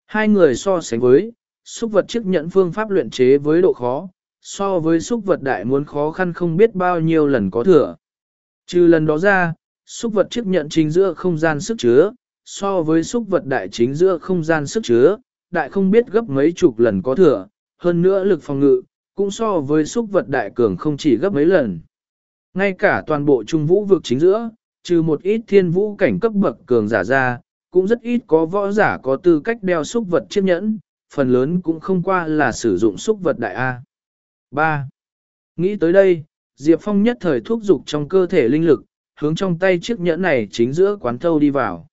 Hai người so sánh với, xúc vật chiếc nhẫn phương pháp luyện chế với độ khó, so với xúc vật đại muốn khó khăn không biết bao nhiêu lần có thừa. Trừ lần đó ra, xúc vật chiếc nhẫn chính giữa không gian sức chứa, so với xúc vật đại chính giữa không gian sức chứa, đại không biết gấp mấy chục lần có thừa, hơn nữa lực phòng ngự, cũng so với xúc vật đại cường không chỉ gấp mấy lần. Ngay cả toàn bộ trung vũ vực chính giữa, trừ một ít thiên vũ cảnh cấp bậc cường giả ra, cũng rất ít có võ giả có tư cách đeo xúc vật chiếc nhẫn, phần lớn cũng không qua là sử dụng xúc vật đại A. 3. Nghĩ tới đây, Diệp Phong nhất thời thúc dục trong cơ thể linh lực, hướng trong tay chiếc nhẫn này chính giữa quán thâu đi vào.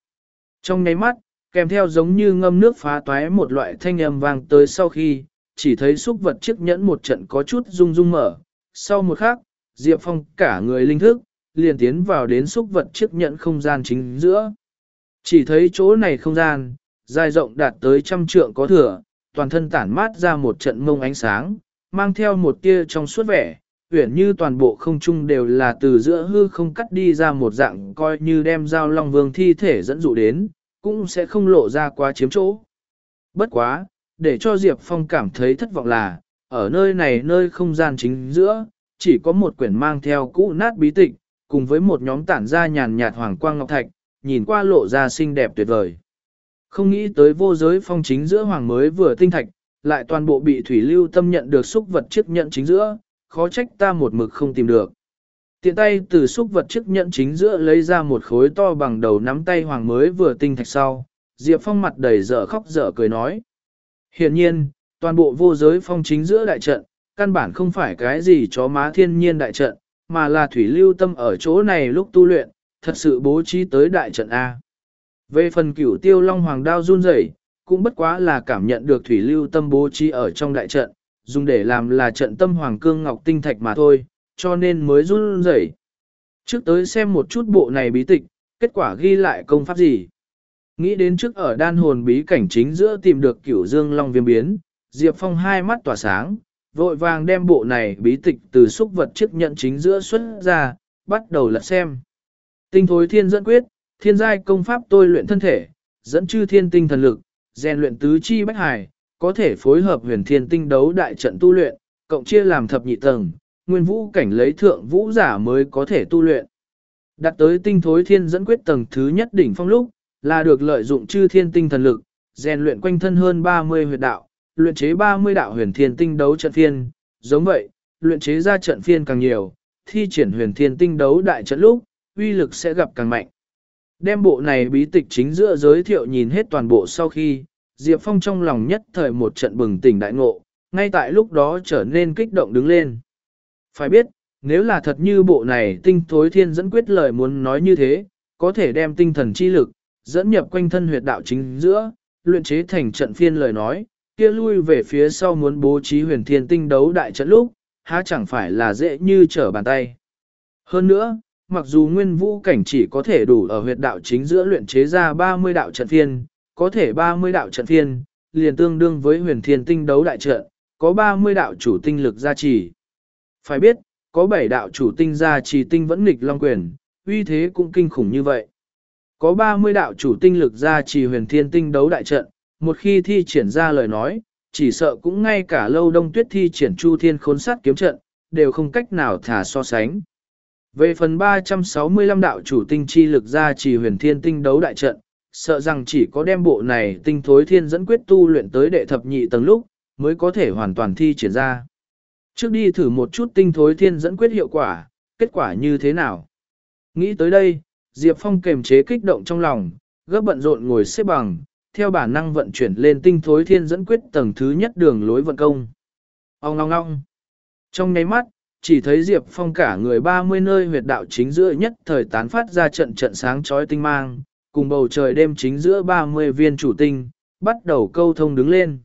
Trong nháy mắt, kèm theo giống như ngâm nước phá toái một loại thanh âm vang tới sau khi, chỉ thấy xúc vật chiếc nhẫn một trận có chút rung rung mở. Sau một khắc, Diệp Phong cả người linh thức, liền tiến vào đến xúc vật chiếc nhẫn không gian chính giữa. Chỉ thấy chỗ này không gian, dài rộng đạt tới trăm trượng có thừa, toàn thân tản mát ra một trận mông ánh sáng, mang theo một tia trong suốt vẻ, uyển như toàn bộ không trung đều là từ giữa hư không cắt đi ra một dạng coi như đem giao long vương thi thể dẫn dụ đến, cũng sẽ không lộ ra quá chiếm chỗ. Bất quá, để cho Diệp Phong cảm thấy thất vọng là, ở nơi này nơi không gian chính giữa, chỉ có một quyển mang theo cũ nát bí tịch, cùng với một nhóm tản ra nhàn nhạt hoàng quang ngọc thạch, nhìn qua lộ ra xinh đẹp tuyệt vời. Không nghĩ tới vô giới phong chính giữa hoàng mới vừa tinh thạch, lại toàn bộ bị thủy lưu tâm nhận được xúc vật chiếc nhận chính giữa, khó trách ta một mực không tìm được. Tiện tay từ xúc vật chiếc nhận chính giữa lấy ra một khối to bằng đầu nắm tay hoàng mới vừa tinh thạch sau, Diệp Phong mặt đầy dở khóc dở cười nói. Hiện nhiên, toàn bộ vô giới phong chính giữa đại trận, căn bản không phải cái gì chó má thiên nhiên đại trận, mà là thủy lưu tâm ở chỗ này lúc tu luyện, thật sự bố trí tới đại trận A. Về phần cửu tiêu long hoàng đao run rẩy, cũng bất quá là cảm nhận được thủy lưu tâm bố trí ở trong đại trận, dùng để làm là trận tâm hoàng cương ngọc tinh thạch mà thôi, cho nên mới run rẩy. Trước tới xem một chút bộ này bí tịch, kết quả ghi lại công pháp gì. Nghĩ đến trước ở đan hồn bí cảnh chính giữa tìm được cửu dương long viêm biến, Diệp Phong hai mắt tỏa sáng, vội vàng đem bộ này bí tịch từ xúc vật chiếc nhận chính giữa xuất ra, bắt đầu lật xem. Tinh thối thiên dẫn quyết, thiên giai công pháp tôi luyện thân thể, dẫn chư thiên tinh thần lực, rèn luyện tứ chi bách hải, có thể phối hợp huyền thiên tinh đấu đại trận tu luyện, cộng chia làm thập nhị tầng, nguyên vũ cảnh lấy thượng vũ giả mới có thể tu luyện. Đặt tới tinh thối thiên dẫn quyết tầng thứ nhất đỉnh phong lúc, là được lợi dụng chư thiên tinh thần lực, rèn luyện quanh thân hơn 30 huyệt đạo, luyện chế 30 đạo huyền thiên tinh đấu trận phiên, giống vậy, luyện chế ra trận phiên càng nhiều, thi triển huyền thiên tinh đấu đại trận lúc, uy lực sẽ gặp càng mạnh. Đem bộ này bí tịch chính giữa giới thiệu nhìn hết toàn bộ sau khi, Diệp Phong trong lòng nhất thời một trận bừng tỉnh đại ngộ, ngay tại lúc đó trở nên kích động đứng lên. Phải biết, nếu là thật như bộ này tinh thối thiên dẫn quyết lời muốn nói như thế, có thể đem tinh thần chi lực, dẫn nhập quanh thân huyệt đạo chính giữa, luyện chế thành trận phiên lời nói, kia lui về phía sau muốn bố trí huyền thiên tinh đấu đại trận lúc, há chẳng phải là dễ như trở bàn tay. Hơn nữa, mặc dù nguyên vũ cảnh chỉ có thể đủ ở huyệt đạo chính giữa luyện chế ra 30 đạo trận phiên, có thể 30 đạo trận phiên, liền tương đương với huyền thiên tinh đấu đại trận, có 30 đạo chủ tinh lực gia trì. Phải biết, có 7 đạo chủ tinh gia trì tinh vẫn nghịch long quyền, uy thế cũng kinh khủng như vậy. Có 30 đạo chủ tinh lực ra trì huyền thiên tinh đấu đại trận, một khi thi triển ra lời nói, chỉ sợ cũng ngay cả lâu đông tuyết thi triển chu thiên khốn sát kiếm trận, đều không cách nào thả so sánh. Về phần 365 đạo chủ tinh chi lực ra chỉ huyền thiên tinh đấu đại trận, sợ rằng chỉ có đem bộ này tinh thối thiên dẫn quyết tu luyện tới đệ thập nhị tầng lúc, mới có thể hoàn toàn thi triển ra. Trước đi thử một chút tinh thối thiên dẫn quyết hiệu quả, kết quả như thế nào? Nghĩ tới đây, Diệp Phong kềm chế kích động trong lòng, gấp bận rộn ngồi xếp bằng, theo bản năng vận chuyển lên tinh thối thiên dẫn quyết tầng thứ nhất đường lối vận công. Ông ngong ngong. Trong nháy mắt, chỉ thấy Diệp Phong cả người 30 nơi huyệt đạo chính giữa nhất thời tán phát ra trận trận sáng chói tinh mang, cùng bầu trời đêm chính giữa 30 viên chủ tinh, bắt đầu câu thông đứng lên.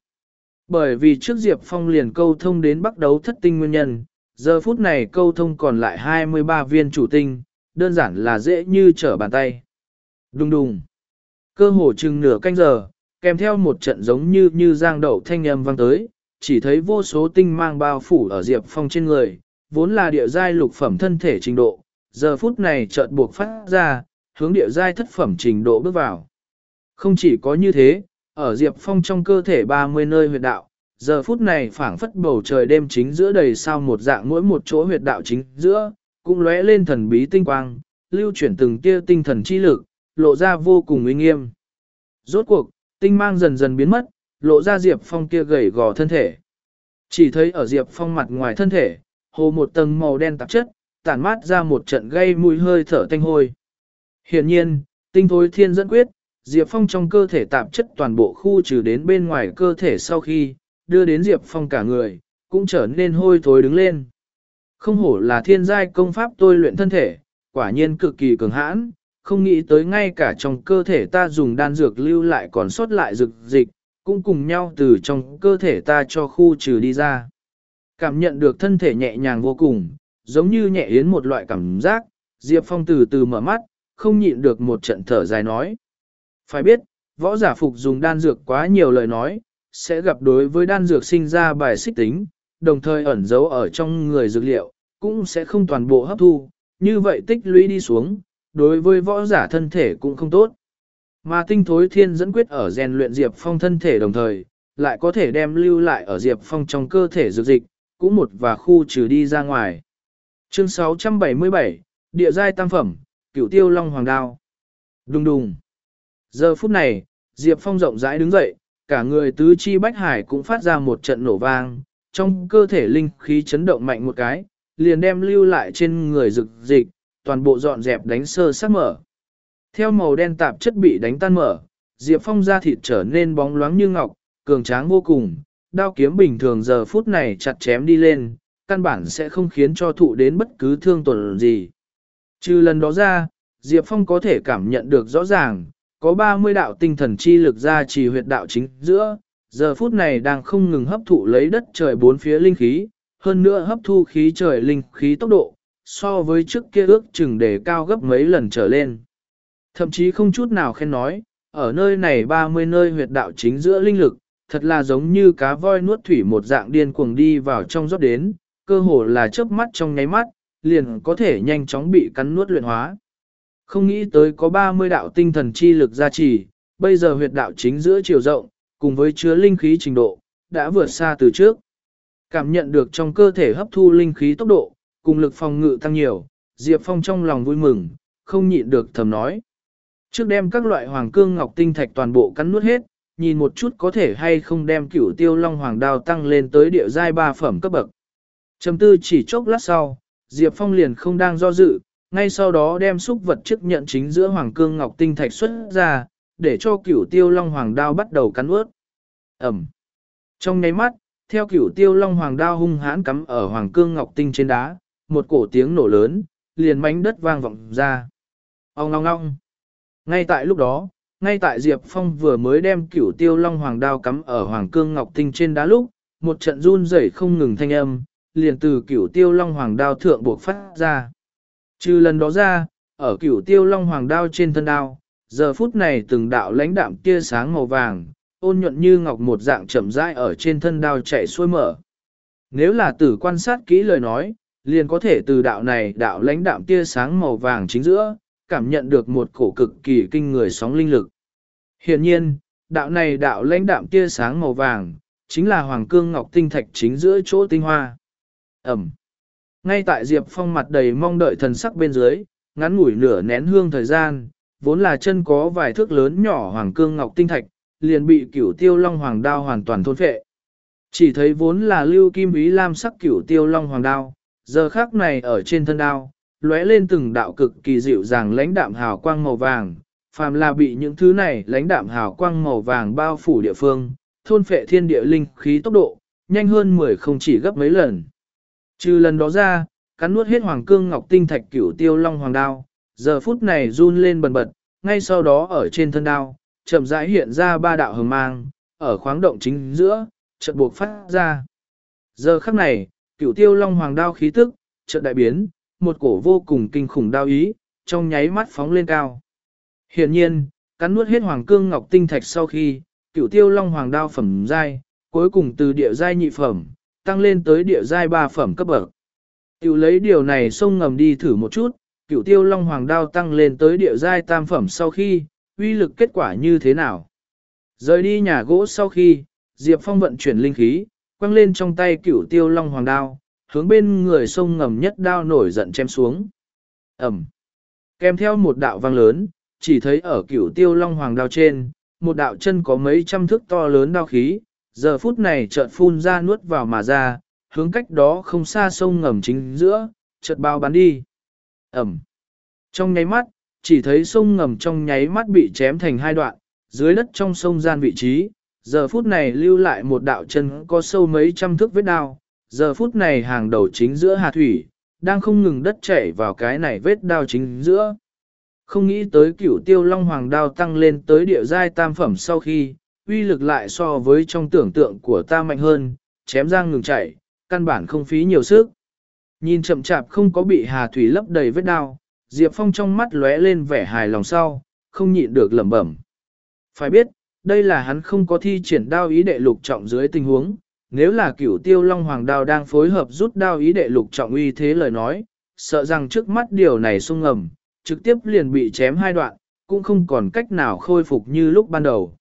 Bởi vì trước Diệp Phong liền câu thông đến bắt đấu thất tinh nguyên nhân, giờ phút này câu thông còn lại 23 viên chủ tinh, đơn giản là dễ như trở bàn tay. Đùng đùng. Cơ hồ chừng nửa canh giờ, kèm theo một trận giống như như giang đậu thanh âm vang tới, chỉ thấy vô số tinh mang bao phủ ở Diệp Phong trên người, vốn là địa giai lục phẩm thân thể trình độ, giờ phút này chợt buộc phát ra, hướng địa giai thất phẩm trình độ bước vào. Không chỉ có như thế, ở Diệp Phong trong cơ thể 30 nơi huyệt đạo, giờ phút này phảng phất bầu trời đêm chính giữa đầy sao một dạng mỗi một chỗ huyệt đạo chính giữa, cũng lóe lên thần bí tinh quang, lưu chuyển từng tia tinh thần chi lực, lộ ra vô cùng uy nghiêm. Rốt cuộc, tinh mang dần dần biến mất, lộ ra Diệp Phong kia gầy gò thân thể. Chỉ thấy ở Diệp Phong mặt ngoài thân thể, hồ một tầng màu đen tạp chất, tản mát ra một trận gây mùi hơi thở tanh hôi. Hiện nhiên, tinh thối thiên dẫn quyết, Diệp Phong trong cơ thể tạp chất toàn bộ khu trừ đến bên ngoài cơ thể sau khi, đưa đến Diệp Phong cả người, cũng trở nên hôi thối đứng lên. Không hổ là thiên giai công pháp tôi luyện thân thể, quả nhiên cực kỳ cường hãn, không nghĩ tới ngay cả trong cơ thể ta dùng đan dược lưu lại còn sót lại dược dịch, cũng cùng nhau từ trong cơ thể ta cho khu trừ đi ra. Cảm nhận được thân thể nhẹ nhàng vô cùng, giống như nhẹ yến một loại cảm giác, Diệp Phong từ từ mở mắt, không nhịn được một trận thở dài nói. Phải biết, võ giả phục dùng đan dược quá nhiều lời nói, sẽ gặp đối với đan dược sinh ra bài xích tính, đồng thời ẩn giấu ở trong người dược liệu, cũng sẽ không toàn bộ hấp thu, như vậy tích lũy đi xuống, đối với võ giả thân thể cũng không tốt. Mà tinh thối thiên dẫn quyết ở rèn luyện Diệp Phong thân thể đồng thời, lại có thể đem lưu lại ở Diệp Phong trong cơ thể dược dịch, cũng một và khu trừ đi ra ngoài. Chương 677, Địa giai tam phẩm, Cửu Tiêu Long Hoàng Đao. Đùng đùng. Giờ phút này, Diệp Phong rộng rãi đứng dậy, cả người tứ chi bách hải cũng phát ra một trận nổ vang, trong cơ thể linh khí chấn động mạnh một cái, liền đem lưu lại trên người rực dịch, toàn bộ dọn dẹp đánh sơ sát mở. Theo màu đen tạp chất bị đánh tan mở, Diệp Phong da thịt trở nên bóng loáng như ngọc, cường tráng vô cùng, đao kiếm bình thường giờ phút này chặt chém đi lên, căn bản sẽ không khiến cho thụ đến bất cứ thương tổn gì. Trừ lần đó ra, Diệp Phong có thể cảm nhận được rõ ràng, có 30 đạo tinh thần chi lực ra trì huyệt đạo chính giữa, giờ phút này đang không ngừng hấp thụ lấy đất trời bốn phía linh khí, hơn nữa hấp thu khí trời linh khí tốc độ, so với trước kia ước chừng để cao gấp mấy lần trở lên. Thậm chí không chút nào khen nói, ở nơi này 30 nơi huyệt đạo chính giữa linh lực, thật là giống như cá voi nuốt thủy một dạng điên cuồng đi vào trong rót đến, cơ hồ là chớp mắt trong nháy mắt, liền có thể nhanh chóng bị cắn nuốt luyện hóa. Không nghĩ tới có 30 đạo tinh thần chi lực gia trì, bây giờ huyệt đạo chính giữa chiều rộng, cùng với chứa linh khí trình độ, đã vượt xa từ trước. Cảm nhận được trong cơ thể hấp thu linh khí tốc độ, cùng lực phòng ngự tăng nhiều, Diệp Phong trong lòng vui mừng, không nhịn được thầm nói. Trước đem các loại hoàng cương ngọc tinh thạch toàn bộ cắn nuốt hết, nhìn một chút có thể hay không đem cửu tiêu long hoàng đao tăng lên tới địa giai ba phẩm cấp bậc. Trầm tư chỉ chốc lát sau, Diệp Phong liền không đang do dự, ngay sau đó đem xúc vật chức nhận chính giữa hoàng cương ngọc tinh thạch xuất ra, để cho cửu tiêu long hoàng đao bắt đầu cắn ướt. Ẩm. Trong nháy mắt, theo cửu tiêu long hoàng đao hung hãn cắm ở hoàng cương ngọc tinh trên đá, một cổ tiếng nổ lớn, liền mánh đất vang vọng ra. Ông ngong ngong. Ngay tại lúc đó, ngay tại Diệp Phong vừa mới đem cửu tiêu long hoàng đao cắm ở hoàng cương ngọc tinh trên đá lúc, một trận run rẩy không ngừng thanh âm, liền từ cửu tiêu long hoàng đao thượng buộc phát ra. Trừ lần đó ra, ở cửu tiêu long hoàng đao trên thân đao, giờ phút này từng đạo lãnh đạm tia sáng màu vàng, ôn nhuận như ngọc một dạng chậm rãi ở trên thân đao chạy xuôi mở. Nếu là tử quan sát kỹ lời nói, liền có thể từ đạo này đạo lãnh đạm tia sáng màu vàng chính giữa, cảm nhận được một cổ cực kỳ kinh người sóng linh lực. Hiện nhiên, đạo này đạo lãnh đạm tia sáng màu vàng, chính là hoàng cương ngọc tinh thạch chính giữa chỗ tinh hoa. Ẩm. Ngay tại Diệp Phong mặt đầy mong đợi thần sắc bên dưới, ngắn ngủi nửa nén hương thời gian, vốn là chân có vài thước lớn nhỏ hoàng cương ngọc tinh thạch, liền bị cửu tiêu long hoàng đao hoàn toàn thôn phệ. Chỉ thấy vốn là lưu kim ý lam sắc cửu tiêu long hoàng đao, giờ khác này ở trên thân đao, lóe lên từng đạo cực kỳ dịu dàng lãnh đạm hào quang màu vàng, phàm là bị những thứ này lãnh đạm hào quang màu vàng bao phủ địa phương, thôn phệ thiên địa linh khí tốc độ, nhanh hơn 10 không chỉ gấp mấy lần. Trừ lần đó ra, cắn nuốt hết hoàng cương ngọc tinh thạch cửu tiêu long hoàng đao, giờ phút này run lên bần bật, ngay sau đó ở trên thân đao, chậm rãi hiện ra ba đạo hồng mang, ở khoáng động chính giữa, chợt buộc phát ra. Giờ khắc này, cửu tiêu long hoàng đao khí tức, chợt đại biến, một cổ vô cùng kinh khủng đao ý, trong nháy mắt phóng lên cao. Hiện nhiên, cắn nuốt hết hoàng cương ngọc tinh thạch sau khi, cửu tiêu long hoàng đao phẩm giai, cuối cùng từ địa giai nhị phẩm, tăng lên tới địa giai ba phẩm cấp bậc. Tiểu lấy điều này xông ngầm đi thử một chút, cửu tiêu long hoàng đao tăng lên tới địa giai tam phẩm sau khi, uy lực kết quả như thế nào. Rời đi nhà gỗ sau khi, Diệp Phong vận chuyển linh khí, quăng lên trong tay cửu tiêu long hoàng đao, hướng bên người sông ngầm nhất đao nổi giận chém xuống. Ẩm. Kèm theo một đạo vang lớn, chỉ thấy ở cửu tiêu long hoàng đao trên, một đạo chân có mấy trăm thước to lớn đao khí, giờ phút này chợt phun ra nuốt vào mà ra, hướng cách đó không xa sông ngầm chính giữa, chợt bao bắn đi. Ẩm. Trong nháy mắt, chỉ thấy sông ngầm trong nháy mắt bị chém thành hai đoạn, dưới đất trong sông gian vị trí, giờ phút này lưu lại một đạo chân có sâu mấy trăm thước vết đao, giờ phút này hàng đầu chính giữa hà thủy, đang không ngừng đất chảy vào cái này vết đao chính giữa. Không nghĩ tới cửu tiêu long hoàng đao tăng lên tới địa giai tam phẩm sau khi, uy lực lại so với trong tưởng tượng của ta mạnh hơn, chém giang ngừng chảy, căn bản không phí nhiều sức. Nhìn chậm chạp không có bị hà thủy lấp đầy vết đau, Diệp Phong trong mắt lóe lên vẻ hài lòng sau, không nhịn được lẩm bẩm. Phải biết, đây là hắn không có thi triển đao ý đệ lục trọng dưới tình huống, nếu là cửu tiêu long hoàng đao đang phối hợp rút đao ý đệ lục trọng uy thế lời nói, sợ rằng trước mắt điều này sung ngầm, trực tiếp liền bị chém hai đoạn, cũng không còn cách nào khôi phục như lúc ban đầu.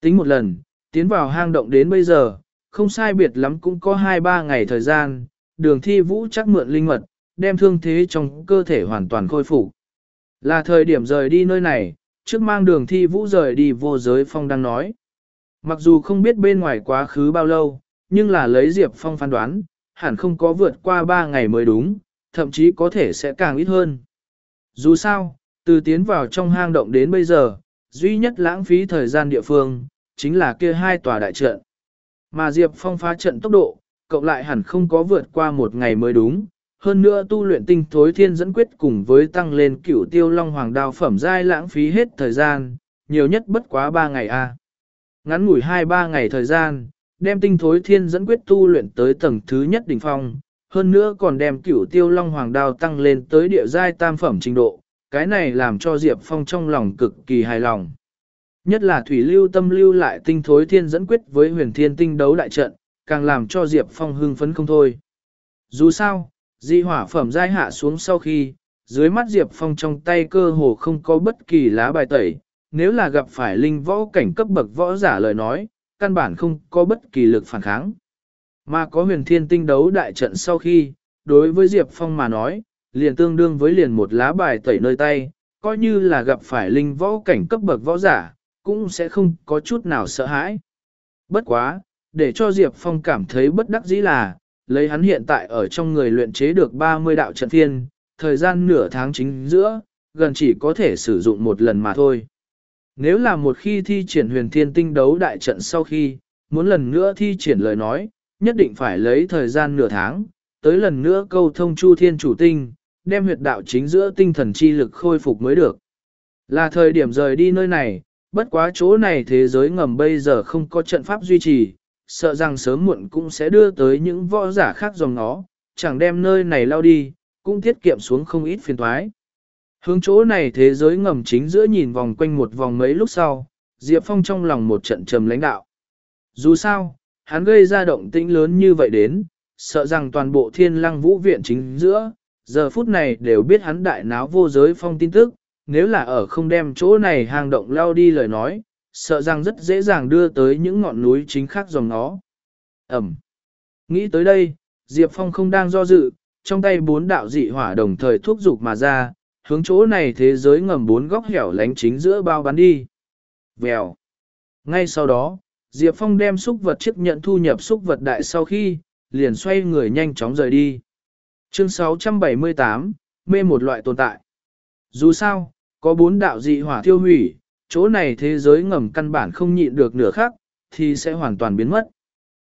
Tính một lần, tiến vào hang động đến bây giờ, không sai biệt lắm cũng có 2-3 ngày thời gian, đường thi vũ chắc mượn linh mật, đem thương thế trong cơ thể hoàn toàn khôi phục. Là thời điểm rời đi nơi này, trước mang đường thi vũ rời đi vô giới phong đang nói. Mặc dù không biết bên ngoài quá khứ bao lâu, nhưng là lấy Diệp Phong phán đoán, hẳn không có vượt qua 3 ngày mới đúng, thậm chí có thể sẽ càng ít hơn. Dù sao, từ tiến vào trong hang động đến bây giờ, duy nhất lãng phí thời gian địa phương, chính là kia hai tòa đại trận. Mà Diệp Phong phá trận tốc độ, cộng lại hẳn không có vượt qua một ngày mới đúng. Hơn nữa tu luyện tinh thối thiên dẫn quyết cùng với tăng lên cửu tiêu long hoàng đao phẩm giai lãng phí hết thời gian, nhiều nhất bất quá 3 ngày a. Ngắn ngủi 2-3 ngày thời gian, đem tinh thối thiên dẫn quyết tu luyện tới tầng thứ nhất đỉnh phong, hơn nữa còn đem cửu tiêu long hoàng đao tăng lên tới địa giai tam phẩm trình độ, cái này làm cho Diệp Phong trong lòng cực kỳ hài lòng. Nhất là thủy lưu tâm lưu lại tinh thối thiên dẫn quyết với huyền thiên tinh đấu đại trận, càng làm cho Diệp Phong hưng phấn không thôi. Dù sao, di hỏa phẩm giai hạ xuống sau khi, dưới mắt Diệp Phong trong tay cơ hồ không có bất kỳ lá bài tẩy, nếu là gặp phải linh võ cảnh cấp bậc võ giả lời nói, căn bản không có bất kỳ lực phản kháng. Mà có huyền thiên tinh đấu đại trận sau khi, đối với Diệp Phong mà nói, liền tương đương với liền một lá bài tẩy nơi tay, coi như là gặp phải linh võ cảnh cấp bậc võ giả, cũng sẽ không có chút nào sợ hãi. Bất quá, để cho Diệp Phong cảm thấy bất đắc dĩ là, lấy hắn hiện tại ở trong người luyện chế được 30 đạo trận phiên, thời gian nửa tháng chính giữa, gần chỉ có thể sử dụng một lần mà thôi. Nếu là một khi thi triển huyền thiên tinh đấu đại trận sau khi, muốn lần nữa thi triển lời nói, nhất định phải lấy thời gian nửa tháng, tới lần nữa câu thông chu thiên chủ tinh, đem huyệt đạo chính giữa tinh thần chi lực khôi phục mới được. Là thời điểm rời đi nơi này, bất quá chỗ này thế giới ngầm bây giờ không có trận pháp duy trì, sợ rằng sớm muộn cũng sẽ đưa tới những võ giả khác dòng nó, chẳng đem nơi này lao đi, cũng tiết kiệm xuống không ít phiền thoái. Hướng chỗ này thế giới ngầm chính giữa nhìn vòng quanh một vòng mấy lúc sau, Diệp Phong trong lòng một trận trầm lãnh đạo. Dù sao, hắn gây ra động tĩnh lớn như vậy đến, sợ rằng toàn bộ thiên lăng vũ viện chính giữa, giờ phút này đều biết hắn đại náo vô giới phong tin tức, nếu là ở không đem chỗ này hang động lao đi lời nói, sợ rằng rất dễ dàng đưa tới những ngọn núi chính khác dòng nó. Ẩm. Nghĩ tới đây, Diệp Phong không đang do dự, trong tay bốn đạo dị hỏa đồng thời thúc dục mà ra, hướng chỗ này thế giới ngầm bốn góc hẻo lánh chính giữa bao bắn đi. Vèo. Ngay sau đó, Diệp Phong đem xúc vật chiếc nhận thu nhập xúc vật đại sau khi, liền xoay người nhanh chóng rời đi. Chương 678, mê một loại tồn tại. Dù sao, có bốn đạo dị hỏa thiêu hủy, chỗ này thế giới ngầm căn bản không nhịn được nửa khắc, thì sẽ hoàn toàn biến mất.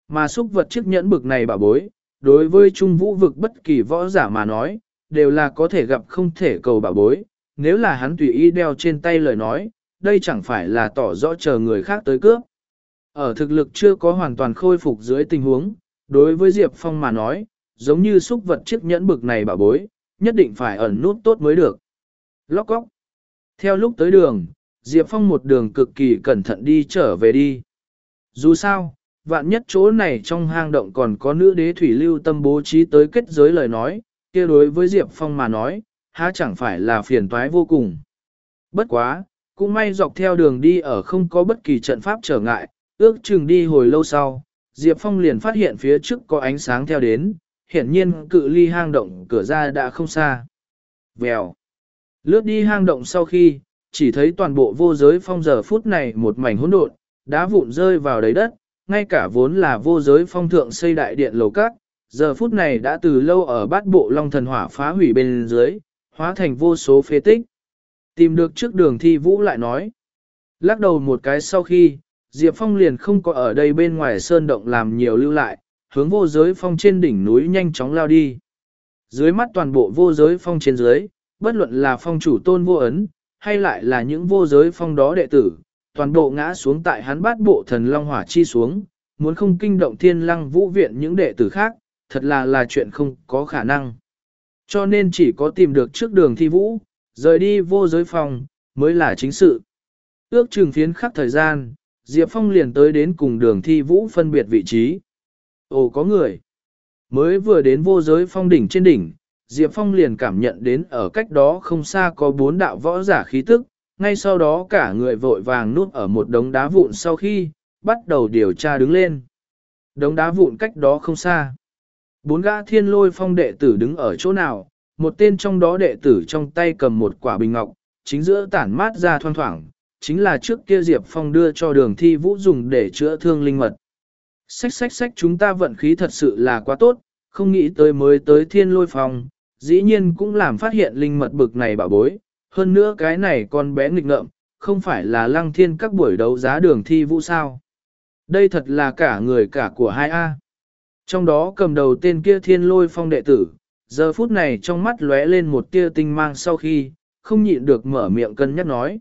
Mà xúc vật chiếc nhẫn bực này bảo bối, đối với trung vũ vực bất kỳ võ giả mà nói, đều là có thể gặp không thể cầu bảo bối, nếu là hắn tùy ý đeo trên tay lời nói, đây chẳng phải là tỏ rõ chờ người khác tới cướp. Ở thực lực chưa có hoàn toàn khôi phục dưới tình huống, đối với Diệp Phong mà nói, giống như xúc vật chiếc nhẫn bực này bảo bối, nhất định phải ẩn nút tốt mới được. Lóc góc. Theo lúc tới đường, Diệp Phong một đường cực kỳ cẩn thận đi trở về đi. Dù sao, vạn nhất chỗ này trong hang động còn có nữ đế thủy lưu tâm bố trí tới kết giới lời nói, kia đối với Diệp Phong mà nói, há chẳng phải là phiền toái vô cùng. Bất quá, cũng may dọc theo đường đi ở không có bất kỳ trận pháp trở ngại, ước chừng đi hồi lâu sau, Diệp Phong liền phát hiện phía trước có ánh sáng theo đến, hiển nhiên cự ly hang động cửa ra đã không xa. Vèo. Lướt đi hang động sau khi, chỉ thấy toàn bộ vô giới phong giờ phút này một mảnh hỗn độn, đá vụn rơi vào đầy đất, ngay cả vốn là vô giới phong thượng xây đại điện lầu các, giờ phút này đã từ lâu ở bát bộ long thần hỏa phá hủy bên dưới, hóa thành vô số phế tích. Tìm được trước đường thi vũ lại nói. Lắc đầu một cái sau khi, Diệp Phong liền không có ở đây bên ngoài sơn động làm nhiều lưu lại, hướng vô giới phong trên đỉnh núi nhanh chóng lao đi. Dưới mắt toàn bộ vô giới phong trên dưới, bất luận là phong chủ tôn vô ấn, hay lại là những vô giới phong đó đệ tử, toàn bộ ngã xuống tại hắn bát bộ thần long hỏa chi xuống, muốn không kinh động thiên lăng vũ viện những đệ tử khác, thật là là chuyện không có khả năng. Cho nên chỉ có tìm được trước đường thi vũ, rời đi vô giới phong, mới là chính sự. Ước chừng phiến khắc thời gian, Diệp Phong liền tới đến cùng đường thi vũ phân biệt vị trí. Ồ có người. Mới vừa đến vô giới phong đỉnh trên đỉnh, Diệp Phong liền cảm nhận đến ở cách đó không xa có bốn đạo võ giả khí tức, ngay sau đó cả người vội vàng núp ở một đống đá vụn sau khi, bắt đầu điều tra đứng lên. Đống đá vụn cách đó không xa. Bốn gã thiên lôi phong đệ tử đứng ở chỗ nào, một tên trong đó đệ tử trong tay cầm một quả bình ngọc, chính giữa tản mát ra thoang thoảng, chính là trước kia Diệp Phong đưa cho đường thi vũ dùng để chữa thương linh mật. Xách xách xách chúng ta vận khí thật sự là quá tốt, không nghĩ tới mới tới thiên lôi phong, dĩ nhiên cũng làm phát hiện linh mật bực này bảo bối, hơn nữa cái này con bé nghịch ngợm, không phải là lăng thiên các buổi đấu giá đường thi vũ sao. Đây thật là cả người cả của hai a Trong đó cầm đầu tên kia thiên lôi phong đệ tử, giờ phút này trong mắt lóe lên một tia tinh mang sau khi, không nhịn được mở miệng cân nhắc nói.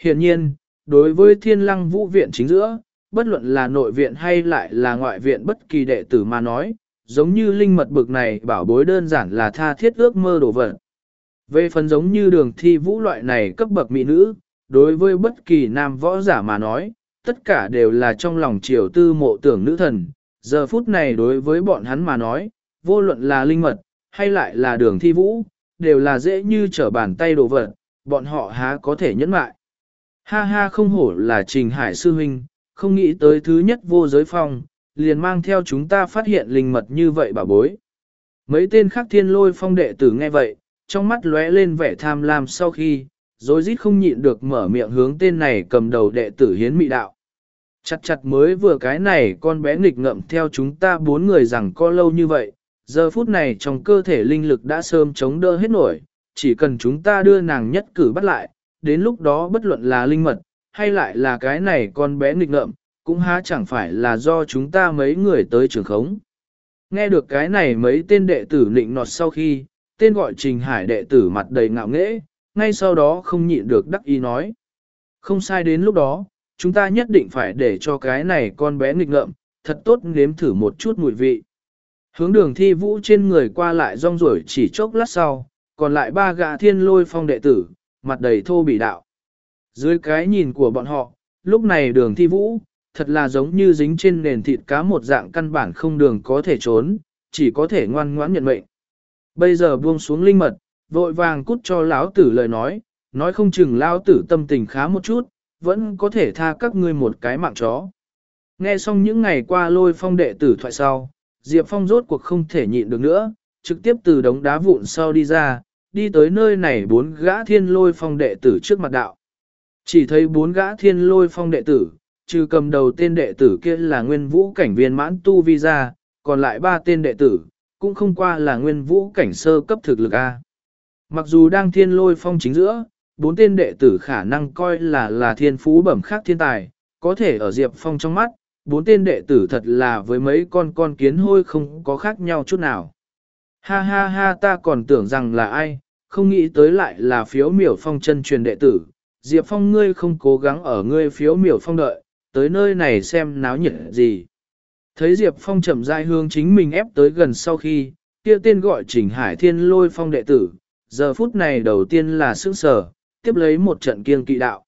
Hiện nhiên, đối với thiên lăng vũ viện chính giữa, bất luận là nội viện hay lại là ngoại viện bất kỳ đệ tử mà nói, giống như linh mật bực này bảo bối đơn giản là tha thiết ước mơ đổ vật. Về phần giống như đường thi vũ loại này cấp bậc mỹ nữ, đối với bất kỳ nam võ giả mà nói, tất cả đều là trong lòng triều tư mộ tưởng nữ thần. Giờ phút này đối với bọn hắn mà nói, vô luận là linh mật, hay lại là đường thi vũ, đều là dễ như trở bàn tay đồ vật, bọn họ há có thể nhẫn mại. Ha ha không hổ là trình hải sư huynh, không nghĩ tới thứ nhất vô giới phong, liền mang theo chúng ta phát hiện linh mật như vậy bà bối. Mấy tên khác thiên lôi phong đệ tử nghe vậy, trong mắt lóe lên vẻ tham lam sau khi, rồi rít không nhịn được mở miệng hướng tên này cầm đầu đệ tử hiến mị đạo. Chặt chặt mới vừa cái này con bé nghịch ngậm theo chúng ta bốn người rằng có lâu như vậy, giờ phút này trong cơ thể linh lực đã sớm chống đỡ hết nổi, chỉ cần chúng ta đưa nàng nhất cử bắt lại, đến lúc đó bất luận là linh mật, hay lại là cái này con bé nghịch ngợm, cũng há chẳng phải là do chúng ta mấy người tới trường khống. Nghe được cái này mấy tên đệ tử nịnh nọt sau khi, tên gọi Trình Hải đệ tử mặt đầy ngạo nghễ, ngay sau đó không nhịn được đắc ý nói. Không sai đến lúc đó, chúng ta nhất định phải để cho cái này con bé nghịch ngợm, thật tốt nếm thử một chút mùi vị. Hướng đường thi vũ trên người qua lại rong rổi chỉ chốc lát sau, còn lại ba gã thiên lôi phong đệ tử, mặt đầy thô bị đạo. Dưới cái nhìn của bọn họ, lúc này đường thi vũ, thật là giống như dính trên nền thịt cá một dạng căn bản không đường có thể trốn, chỉ có thể ngoan ngoãn nhận mệnh. Bây giờ buông xuống linh mật, vội vàng cút cho lão tử lời nói, nói không chừng lão tử tâm tình khá một chút, vẫn có thể tha các ngươi một cái mạng chó. Nghe xong những ngày qua lôi phong đệ tử thoại sau, Diệp Phong rốt cuộc không thể nhịn được nữa, trực tiếp từ đống đá vụn sau đi ra, đi tới nơi này bốn gã thiên lôi phong đệ tử trước mặt đạo. Chỉ thấy bốn gã thiên lôi phong đệ tử, trừ cầm đầu tên đệ tử kia là nguyên vũ cảnh viên mãn tu vi ra, còn lại ba tên đệ tử, cũng không qua là nguyên vũ cảnh sơ cấp thực lực A. Mặc dù đang thiên lôi phong chính giữa, bốn tên đệ tử khả năng coi là là thiên phú bẩm khác thiên tài, có thể ở Diệp Phong trong mắt, bốn tên đệ tử thật là với mấy con con kiến hôi không có khác nhau chút nào. Ha ha ha ta còn tưởng rằng là ai, không nghĩ tới lại là phiếu miểu phong chân truyền đệ tử. Diệp Phong ngươi không cố gắng ở ngươi phiếu miểu phong đợi, tới nơi này xem náo nhiệt gì. Thấy Diệp Phong chậm rãi hướng chính mình ép tới gần sau khi, kia tên gọi Trình Hải Thiên lôi phong đệ tử, giờ phút này đầu tiên là sững sở, tiếp lấy một trận kiên kỵ đạo.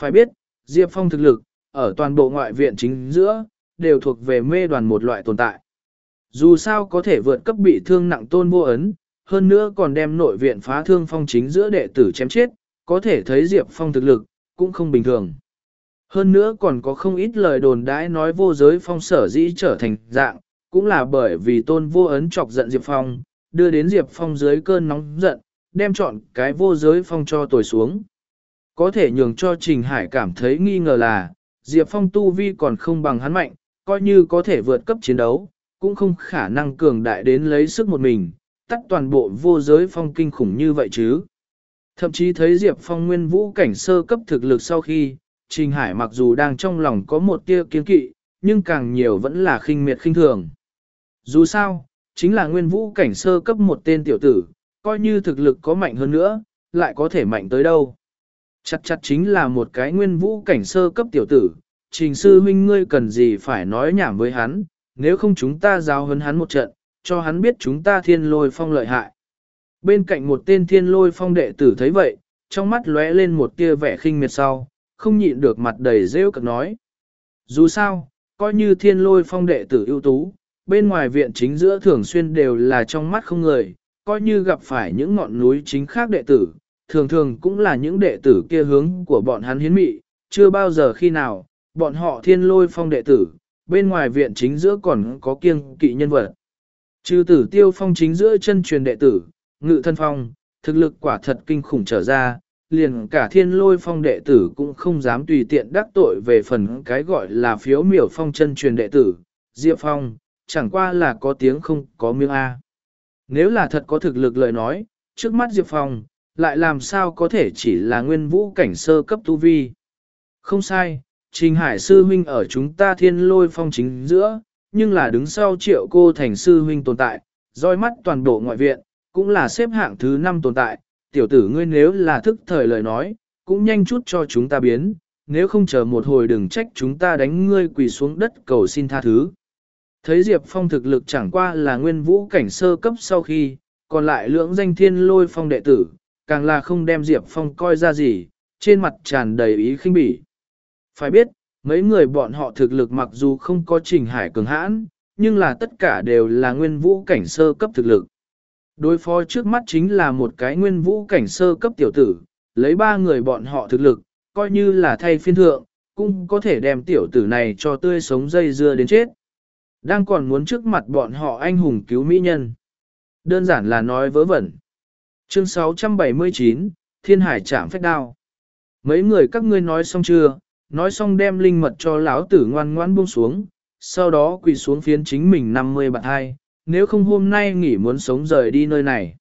Phải biết, Diệp Phong thực lực, ở toàn bộ ngoại viện chính giữa, đều thuộc về mê đoàn một loại tồn tại. Dù sao có thể vượt cấp bị thương nặng tôn vô ấn, hơn nữa còn đem nội viện phá thương phong chính giữa đệ tử chém chết, có thể thấy Diệp Phong thực lực, cũng không bình thường. Hơn nữa còn có không ít lời đồn đãi nói vô giới phong sở dĩ trở thành dạng, cũng là bởi vì tôn vô ấn chọc giận Diệp Phong, đưa đến Diệp Phong dưới cơn nóng giận, đem chọn cái vô giới phong cho tồi xuống. Có thể nhường cho Trình Hải cảm thấy nghi ngờ là, Diệp Phong tu vi còn không bằng hắn mạnh, coi như có thể vượt cấp chiến đấu, cũng không khả năng cường đại đến lấy sức một mình, tắt toàn bộ vô giới phong kinh khủng như vậy chứ. Thậm chí thấy Diệp Phong nguyên vũ cảnh sơ cấp thực lực sau khi, Trình Hải mặc dù đang trong lòng có một tia kiên kỵ, nhưng càng nhiều vẫn là khinh miệt khinh thường. Dù sao, chính là nguyên vũ cảnh sơ cấp một tên tiểu tử, coi như thực lực có mạnh hơn nữa, lại có thể mạnh tới đâu. Chặt chặt chính là một cái nguyên vũ cảnh sơ cấp tiểu tử, trình sư huynh ngươi cần gì phải nói nhảm với hắn, nếu không chúng ta giáo hấn hắn một trận, cho hắn biết chúng ta thiên lôi phong lợi hại. Bên cạnh một tên thiên lôi phong đệ tử thấy vậy, trong mắt lóe lên một tia vẻ khinh miệt sau, không nhịn được mặt đầy rêu cực nói. Dù sao, coi như thiên lôi phong đệ tử ưu tú, bên ngoài viện chính giữa thường xuyên đều là trong mắt không người, coi như gặp phải những ngọn núi chính khác đệ tử, thường thường cũng là những đệ tử kia hướng của bọn hắn hiến mị, chưa bao giờ khi nào, bọn họ thiên lôi phong đệ tử, bên ngoài viện chính giữa còn có kiêng kỵ nhân vật. Trừ tử tiêu phong chính giữa chân truyền đệ tử, ngự thân phong, thực lực quả thật kinh khủng trở ra, liền cả thiên lôi phong đệ tử cũng không dám tùy tiện đắc tội về phần cái gọi là phiếu miểu phong chân truyền đệ tử, Diệp Phong, chẳng qua là có tiếng không có miếng A. Nếu là thật có thực lực lời nói, trước mắt Diệp Phong, lại làm sao có thể chỉ là nguyên vũ cảnh sơ cấp tu vi. Không sai, Trình Hải sư huynh ở chúng ta thiên lôi phong chính giữa, nhưng là đứng sau triệu cô thành sư huynh tồn tại, roi mắt toàn bộ ngoại viện, cũng là xếp hạng thứ 5 tồn tại, tiểu tử ngươi nếu là thức thời lời nói, cũng nhanh chút cho chúng ta biến, nếu không chờ một hồi đừng trách chúng ta đánh ngươi quỳ xuống đất cầu xin tha thứ. Thấy Diệp Phong thực lực chẳng qua là nguyên vũ cảnh sơ cấp sau khi, còn lại lưỡng danh thiên lôi phong đệ tử, càng là không đem Diệp Phong coi ra gì, trên mặt tràn đầy ý khinh bỉ. Phải biết, mấy người bọn họ thực lực mặc dù không có trình hải cường hãn, nhưng là tất cả đều là nguyên vũ cảnh sơ cấp thực lực. Đối phó trước mắt chính là một cái nguyên vũ cảnh sơ cấp tiểu tử, lấy ba người bọn họ thực lực, coi như là thay phiên thượng, cũng có thể đem tiểu tử này cho tươi sống dây dưa đến chết. Đang còn muốn trước mặt bọn họ anh hùng cứu mỹ nhân. Đơn giản là nói vớ vẩn. Chương 679, Thiên Hải chạm phách đao. Mấy người các ngươi nói xong chưa, nói xong đem linh mật cho lão tử ngoan ngoan buông xuống, sau đó quỳ xuống phiến chính mình 50 bạn hai, nếu không hôm nay nghỉ muốn sống rời đi nơi này.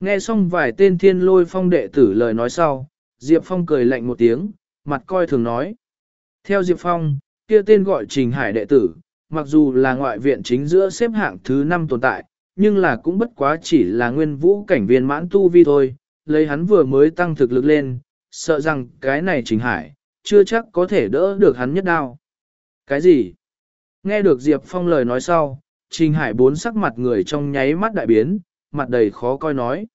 Nghe xong vài tên thiên lôi phong đệ tử lời nói sau, Diệp Phong cười lạnh một tiếng, mặt coi thường nói. Theo Diệp Phong, kia tên gọi Trình Hải đệ tử, mặc dù là ngoại viện chính giữa xếp hạng thứ 5 tồn tại, nhưng là cũng bất quá chỉ là nguyên vũ cảnh viên mãn tu vi thôi, lấy hắn vừa mới tăng thực lực lên, sợ rằng cái này Trình Hải, chưa chắc có thể đỡ được hắn nhất đao. Cái gì? Nghe được Diệp Phong lời nói sau, Trình Hải bốn sắc mặt người trong nháy mắt đại biến, mặt đầy khó coi nói.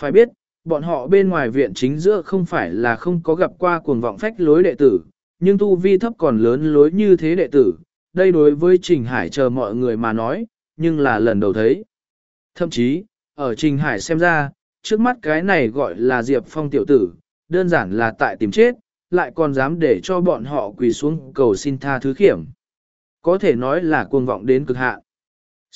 Phải biết, bọn họ bên ngoài viện chính giữa không phải là không có gặp qua cuồng vọng phách lối đệ tử, nhưng tu vi thấp còn lớn lối như thế đệ tử, đây đối với Trình Hải chờ mọi người mà nói, nhưng là lần đầu thấy. Thậm chí, ở Trình Hải xem ra, trước mắt cái này gọi là Diệp Phong tiểu tử, đơn giản là tại tìm chết, lại còn dám để cho bọn họ quỳ xuống cầu xin tha thứ khiểm. Có thể nói là cuồng vọng đến cực hạn.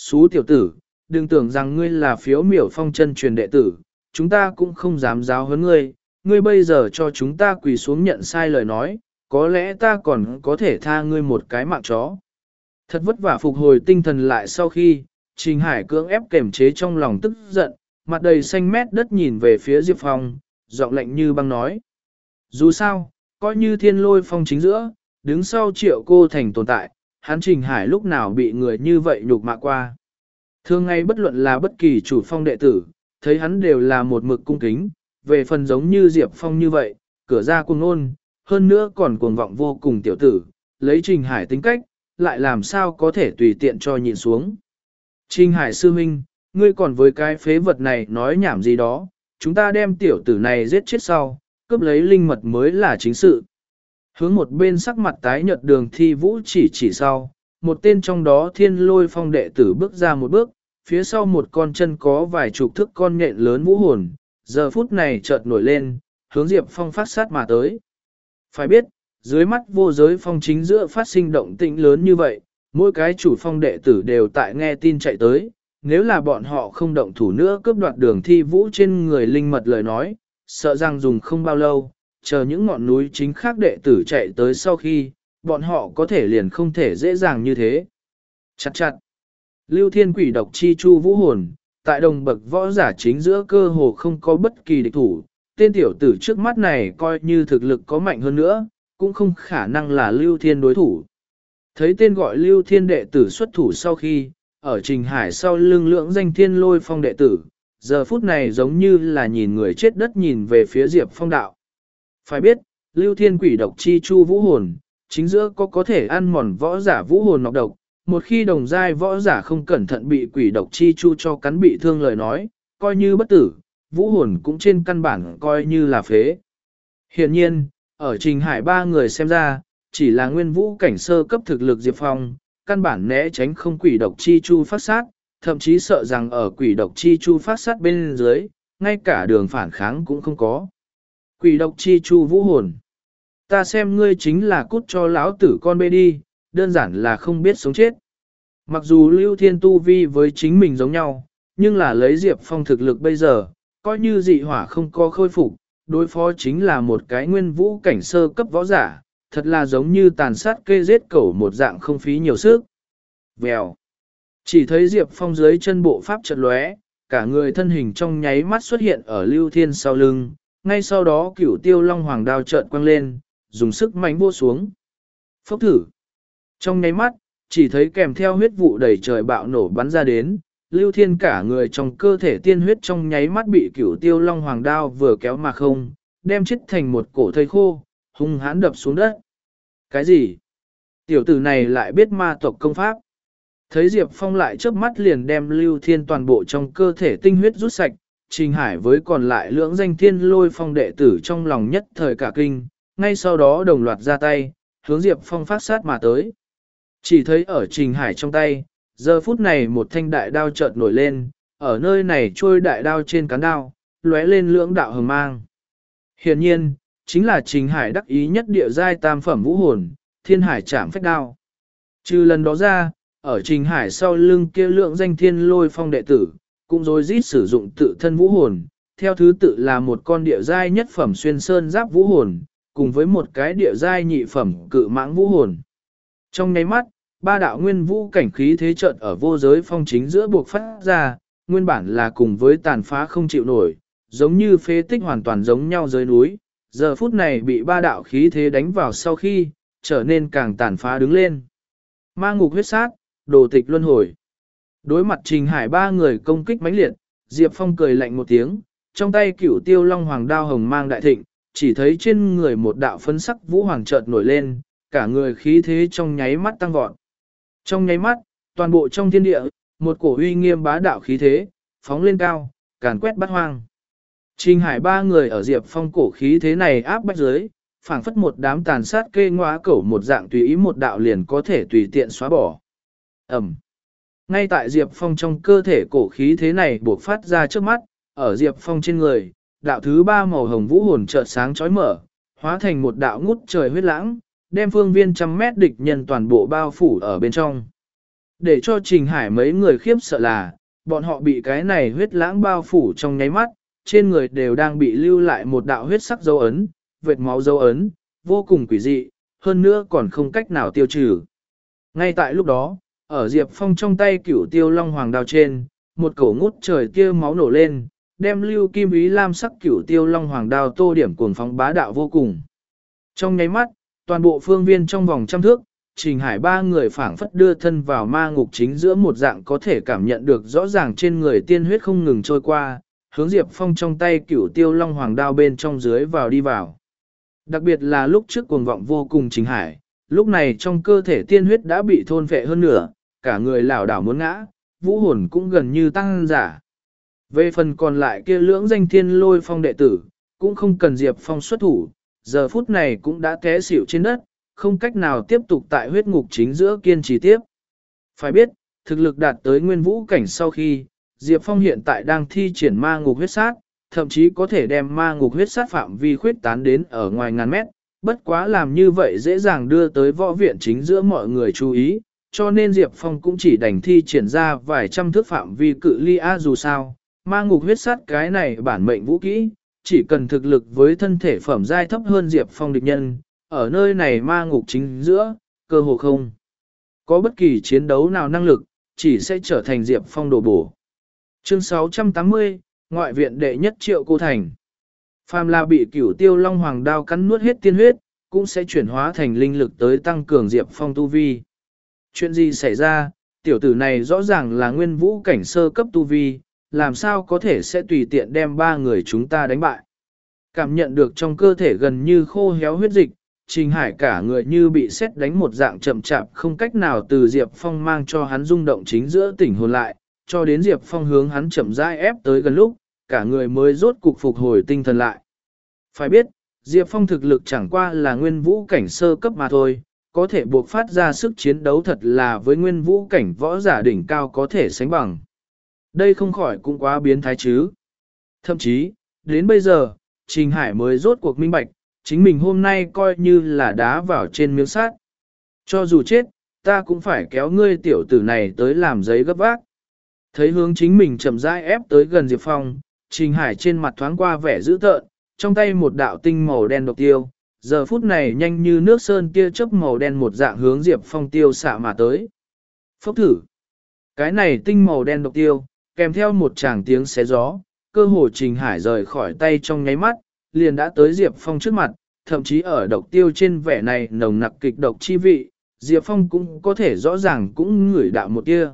Xú tiểu tử, đừng tưởng rằng ngươi là phiếu miểu phong chân truyền đệ tử, chúng ta cũng không dám giáo huấn ngươi, ngươi bây giờ cho chúng ta quỳ xuống nhận sai lời nói, có lẽ ta còn có thể tha ngươi một cái mạng chó. Thật vất vả phục hồi tinh thần lại sau khi, Trình Hải cưỡng ép kềm chế trong lòng tức giận, mặt đầy xanh mét đất nhìn về phía Diệp Phong, giọng lạnh như băng nói. Dù sao, coi như thiên lôi phong chính giữa, đứng sau triệu cô thành tồn tại, hắn Trình Hải lúc nào bị người như vậy nhục mạ qua. Thường ngày bất luận là bất kỳ chủ phong đệ tử, thấy hắn đều là một mực cung kính, về phần giống như Diệp Phong như vậy, cửa ra cuồng ngôn, hơn nữa còn cuồng vọng vô cùng tiểu tử, lấy Trình Hải tính cách, lại làm sao có thể tùy tiện cho nhìn xuống. Trình Hải sư minh, ngươi còn với cái phế vật này nói nhảm gì đó, chúng ta đem tiểu tử này giết chết sau, cướp lấy linh mật mới là chính sự. Hướng một bên sắc mặt tái nhợt đường thi vũ chỉ chỉ sau, một tên trong đó thiên lôi phong đệ tử bước ra một bước, phía sau một con chân có vài chục thước con nhện lớn vũ hồn, giờ phút này chợt nổi lên, hướng Diệp Phong phát sát mà tới. Phải biết, dưới mắt vô giới phong chính giữa phát sinh động tĩnh lớn như vậy, mỗi cái chủ phong đệ tử đều tại nghe tin chạy tới, nếu là bọn họ không động thủ nữa cướp đoạt đường thi vũ trên người linh mật lời nói, sợ rằng dùng không bao lâu, chờ những ngọn núi chính khác đệ tử chạy tới sau khi, bọn họ có thể liền không thể dễ dàng như thế. Chặt chặt. Lưu thiên quỷ độc chi chu vũ hồn, tại đồng bậc võ giả chính giữa cơ hồ không có bất kỳ địch thủ, tên tiểu tử trước mắt này coi như thực lực có mạnh hơn nữa, cũng không khả năng là lưu thiên đối thủ. Thấy tên gọi lưu thiên đệ tử xuất thủ sau khi, ở trình hải sau lưng lưỡng danh thiên lôi phong đệ tử, giờ phút này giống như là nhìn người chết đất nhìn về phía diệp phong đạo. Phải biết, lưu thiên quỷ độc chi chu vũ hồn, chính giữa có có thể ăn mòn võ giả vũ hồn nọc độc, một khi đồng giai võ giả không cẩn thận bị quỷ độc chi chu cho cắn bị thương lời nói, coi như bất tử, vũ hồn cũng trên căn bản coi như là phế. Hiện nhiên, ở trình hải ba người xem ra, chỉ là nguyên vũ cảnh sơ cấp thực lực Diệp Phong, căn bản né tránh không quỷ độc chi chu phát sát, thậm chí sợ rằng ở quỷ độc chi chu phát sát bên dưới, ngay cả đường phản kháng cũng không có. Quỷ độc chi chu vũ hồn. Ta xem ngươi chính là cút cho lão tử con bê đi, đơn giản là không biết sống chết. Mặc dù lưu thiên tu vi với chính mình giống nhau, nhưng là lấy Diệp Phong thực lực bây giờ, coi như dị hỏa không có khôi phục, đối phó chính là một cái nguyên vũ cảnh sơ cấp võ giả, thật là giống như tàn sát kê giết cẩu một dạng không phí nhiều sức. Vèo. Chỉ thấy Diệp Phong dưới chân bộ pháp chật lóe, cả người thân hình trong nháy mắt xuất hiện ở Lưu Thiên sau lưng, ngay sau đó cửu tiêu long hoàng đao chợt quăng lên, dùng sức mạnh vô xuống. Phốc thử. Trong nháy mắt, chỉ thấy kèm theo huyết vụ đầy trời bạo nổ bắn ra đến, Lưu Thiên cả người trong cơ thể tiên huyết trong nháy mắt bị cửu tiêu long hoàng đao vừa kéo mà không, đem chết thành một cổ thây khô, hung hãn đập xuống đất. Cái gì? Tiểu tử này lại biết ma tộc công pháp. Thấy Diệp Phong lại chớp mắt liền đem Lưu Thiên toàn bộ trong cơ thể tinh huyết rút sạch, Trình Hải với còn lại lưỡng danh thiên lôi phong đệ tử trong lòng nhất thời cả kinh, ngay sau đó đồng loạt ra tay, hướng Diệp Phong phát sát mà tới. Chỉ thấy ở Trình Hải trong tay, giờ phút này một thanh đại đao chợt nổi lên, ở nơi này trôi đại đao trên cán đao, lóe lên lưỡng đạo hờ mang. Hiện nhiên, chính là Trình Hải đắc ý nhất địa giai tam phẩm vũ hồn, thiên hải chạm phách đao. Trừ lần đó ra, ở Trình Hải sau lưng kia lượng danh thiên lôi phong đệ tử, cũng rồi rít sử dụng tự thân vũ hồn, theo thứ tự là một con địa giai nhất phẩm xuyên sơn giáp vũ hồn, cùng với một cái địa giai nhị phẩm cự mãng vũ hồn. Trong nháy mắt, ba đạo nguyên vũ cảnh khí thế trận ở vô giới phong chính giữa buộc phát ra, nguyên bản là cùng với tàn phá không chịu nổi, giống như phế tích hoàn toàn giống nhau dưới núi, giờ phút này bị ba đạo khí thế đánh vào sau khi, trở nên càng tàn phá đứng lên. Ma ngục huyết sát, đồ tịch luân hồi. Đối mặt trình hải ba người công kích mãnh liệt, Diệp Phong cười lạnh một tiếng, trong tay cửu tiêu long hoàng đao hồng mang đại thịnh, chỉ thấy trên người một đạo phấn sắc vũ hoàng chợt nổi lên, cả người khí thế trong nháy mắt tăng vọt. Trong nháy mắt, toàn bộ trong thiên địa, một cổ uy nghiêm bá đạo khí thế, phóng lên cao, càn quét bát hoang. Trình hải ba người ở Diệp Phong cổ khí thế này áp bách dưới, phảng phất một đám tàn sát kê ngóa cẩu một dạng tùy ý một đạo liền có thể tùy tiện xóa bỏ. Ẩm. Ngay tại Diệp Phong trong cơ thể cổ khí thế này buộc phát ra trước mắt, ở Diệp Phong trên người, đạo thứ ba màu hồng vũ hồn chợt sáng chói mở, hóa thành một đạo ngút trời huyết lãng, đem phương viên trăm mét địch nhân toàn bộ bao phủ ở bên trong. Để cho Trình Hải mấy người khiếp sợ là, bọn họ bị cái này huyết lãng bao phủ trong nháy mắt, trên người đều đang bị lưu lại một đạo huyết sắc dấu ấn, vệt máu dấu ấn, vô cùng quỷ dị, hơn nữa còn không cách nào tiêu trừ. Ngay tại lúc đó, ở Diệp Phong trong tay cửu tiêu long hoàng đao trên, một cổ ngút trời kia máu nổ lên, đem lưu kim ý lam sắc cửu tiêu long hoàng đao tô điểm cuồng phóng bá đạo vô cùng. Trong nháy mắt, Toàn bộ phương viên trong vòng trăm thước, Trình Hải ba người phảng phất đưa thân vào ma ngục chính giữa một dạng có thể cảm nhận được rõ ràng trên người tiên huyết không ngừng trôi qua, hướng Diệp Phong trong tay cửu tiêu long hoàng đao bên trong dưới vào đi vào. Đặc biệt là lúc trước cuồng vọng vô cùng Trình Hải, lúc này trong cơ thể tiên huyết đã bị thôn phệ hơn nửa, cả người lảo đảo muốn ngã, vũ hồn cũng gần như tăng giả. Về phần còn lại kia lưỡng danh thiên lôi phong đệ tử, cũng không cần Diệp Phong xuất thủ, giờ phút này cũng đã té xỉu trên đất, không cách nào tiếp tục tại huyết ngục chính giữa kiên trì tiếp. Phải biết, thực lực đạt tới nguyên vũ cảnh sau khi, Diệp Phong hiện tại đang thi triển ma ngục huyết sát, thậm chí có thể đem ma ngục huyết sát phạm vi khuyết tán đến ở ngoài ngàn mét, bất quá làm như vậy dễ dàng đưa tới võ viện chính giữa mọi người chú ý, cho nên Diệp Phong cũng chỉ đành thi triển ra vài trăm thước phạm vi cự ly A dù sao, ma ngục huyết sát cái này bản mệnh vũ kỹ, chỉ cần thực lực với thân thể phẩm giai thấp hơn Diệp Phong địch nhân, ở nơi này ma ngục chính giữa, cơ hồ không. Có bất kỳ chiến đấu nào năng lực, chỉ sẽ trở thành Diệp Phong đổ bổ. Chương 680, Ngoại viện đệ nhất triệu cô thành. Phàm là bị cửu tiêu long hoàng đao cắn nuốt hết tiên huyết, cũng sẽ chuyển hóa thành linh lực tới tăng cường Diệp Phong tu vi. Chuyện gì xảy ra, tiểu tử này rõ ràng là nguyên vũ cảnh sơ cấp tu vi, làm sao có thể sẽ tùy tiện đem ba người chúng ta đánh bại. Cảm nhận được trong cơ thể gần như khô héo huyết dịch, Trình Hải cả người như bị xét đánh một dạng chậm chạp không cách nào từ Diệp Phong mang cho hắn rung động chính giữa tỉnh hồn lại, cho đến Diệp Phong hướng hắn chậm rãi ép tới gần lúc, cả người mới rốt cục phục hồi tinh thần lại. Phải biết, Diệp Phong thực lực chẳng qua là nguyên vũ cảnh sơ cấp mà thôi, có thể buộc phát ra sức chiến đấu thật là với nguyên vũ cảnh võ giả đỉnh cao có thể sánh bằng. Đây không khỏi cũng quá biến thái chứ. Thậm chí, đến bây giờ, Trình Hải mới rốt cuộc minh bạch, chính mình hôm nay coi như là đá vào trên miếng sát. Cho dù chết, ta cũng phải kéo ngươi tiểu tử này tới làm giấy gấp vác. Thấy hướng chính mình chậm rãi ép tới gần Diệp Phong, Trình Hải trên mặt thoáng qua vẻ dữ tợn, trong tay một đạo tinh màu đen độc tiêu, giờ phút này nhanh như nước sơn tia chớp màu đen một dạng hướng Diệp Phong tiêu xạ mà tới. Phốc thử. Cái này tinh màu đen độc tiêu, kèm theo một tràng tiếng xé gió, cơ hồ Trình Hải rời khỏi tay trong nháy mắt, liền đã tới Diệp Phong trước mặt, thậm chí ở độc tiêu trên vẻ này nồng nặc kịch độc chi vị, Diệp Phong cũng có thể rõ ràng cũng ngửi đạo một tia.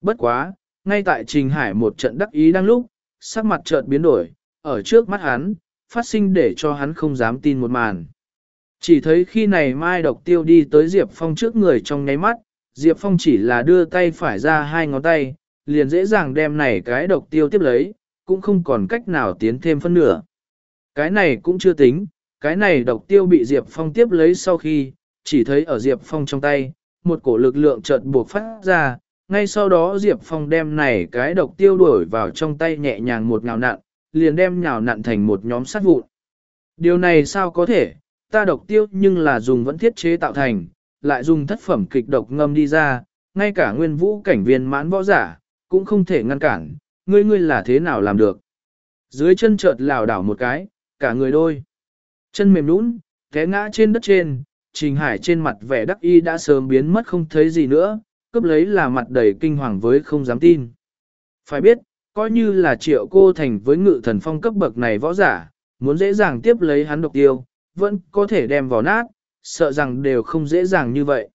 Bất quá, ngay tại Trình Hải một trận đắc ý đang lúc, sắc mặt chợt biến đổi, ở trước mắt hắn, phát sinh để cho hắn không dám tin một màn. Chỉ thấy khi này Mai Độc Tiêu đi tới Diệp Phong trước người trong nháy mắt, Diệp Phong chỉ là đưa tay phải ra hai ngón tay, liền dễ dàng đem này cái độc tiêu tiếp lấy, cũng không còn cách nào tiến thêm phân nửa. Cái này cũng chưa tính, cái này độc tiêu bị Diệp Phong tiếp lấy sau khi, chỉ thấy ở Diệp Phong trong tay, một cổ lực lượng chợt buộc phát ra, ngay sau đó Diệp Phong đem này cái độc tiêu đuổi vào trong tay nhẹ nhàng một nhào nặn, liền đem nhào nặn thành một nhóm sát vụn. Điều này sao có thể, ta độc tiêu nhưng là dùng vẫn thiết chế tạo thành, lại dùng thất phẩm kịch độc ngâm đi ra, ngay cả nguyên vũ cảnh viên mãn võ giả, cũng không thể ngăn cản, ngươi ngươi là thế nào làm được. Dưới chân chợt lảo đảo một cái, cả người đôi. Chân mềm nũng, té ngã trên đất trên, Trình Hải trên mặt vẻ đắc y đã sớm biến mất không thấy gì nữa, cướp lấy là mặt đầy kinh hoàng với không dám tin. Phải biết, coi như là triệu cô thành với ngự thần phong cấp bậc này võ giả, muốn dễ dàng tiếp lấy hắn độc tiêu, vẫn có thể đem vào nát, sợ rằng đều không dễ dàng như vậy.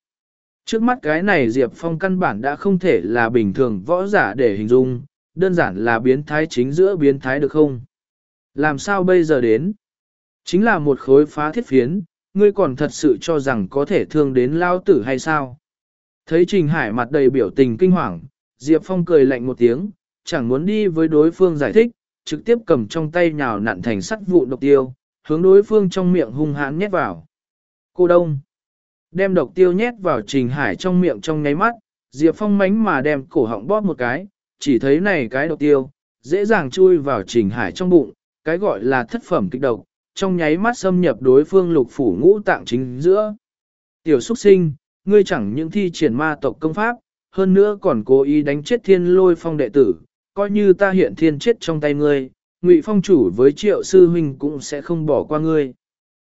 Trước mắt cái này Diệp Phong căn bản đã không thể là bình thường võ giả để hình dung, đơn giản là biến thái chính giữa biến thái được không? Làm sao bây giờ đến? Chính là một khối phá thiết phiến, ngươi còn thật sự cho rằng có thể thương đến lao tử hay sao? Thấy Trình Hải mặt đầy biểu tình kinh hoàng, Diệp Phong cười lạnh một tiếng, chẳng muốn đi với đối phương giải thích, trực tiếp cầm trong tay nhào nặn thành sắt vụn độc tiêu, hướng đối phương trong miệng hung hãn nhét vào. Cô Đông đem độc tiêu nhét vào Trình Hải trong miệng trong nháy mắt, Diệp Phong mánh mà đem cổ họng bóp một cái, chỉ thấy này cái độc tiêu, dễ dàng chui vào Trình Hải trong bụng, cái gọi là thất phẩm kích độc, trong nháy mắt xâm nhập đối phương lục phủ ngũ tạng chính giữa. Tiểu xuất sinh, ngươi chẳng những thi triển ma tộc công pháp, hơn nữa còn cố ý đánh chết thiên lôi phong đệ tử, coi như ta hiện thiên chết trong tay ngươi, ngụy phong chủ với triệu sư huynh cũng sẽ không bỏ qua ngươi.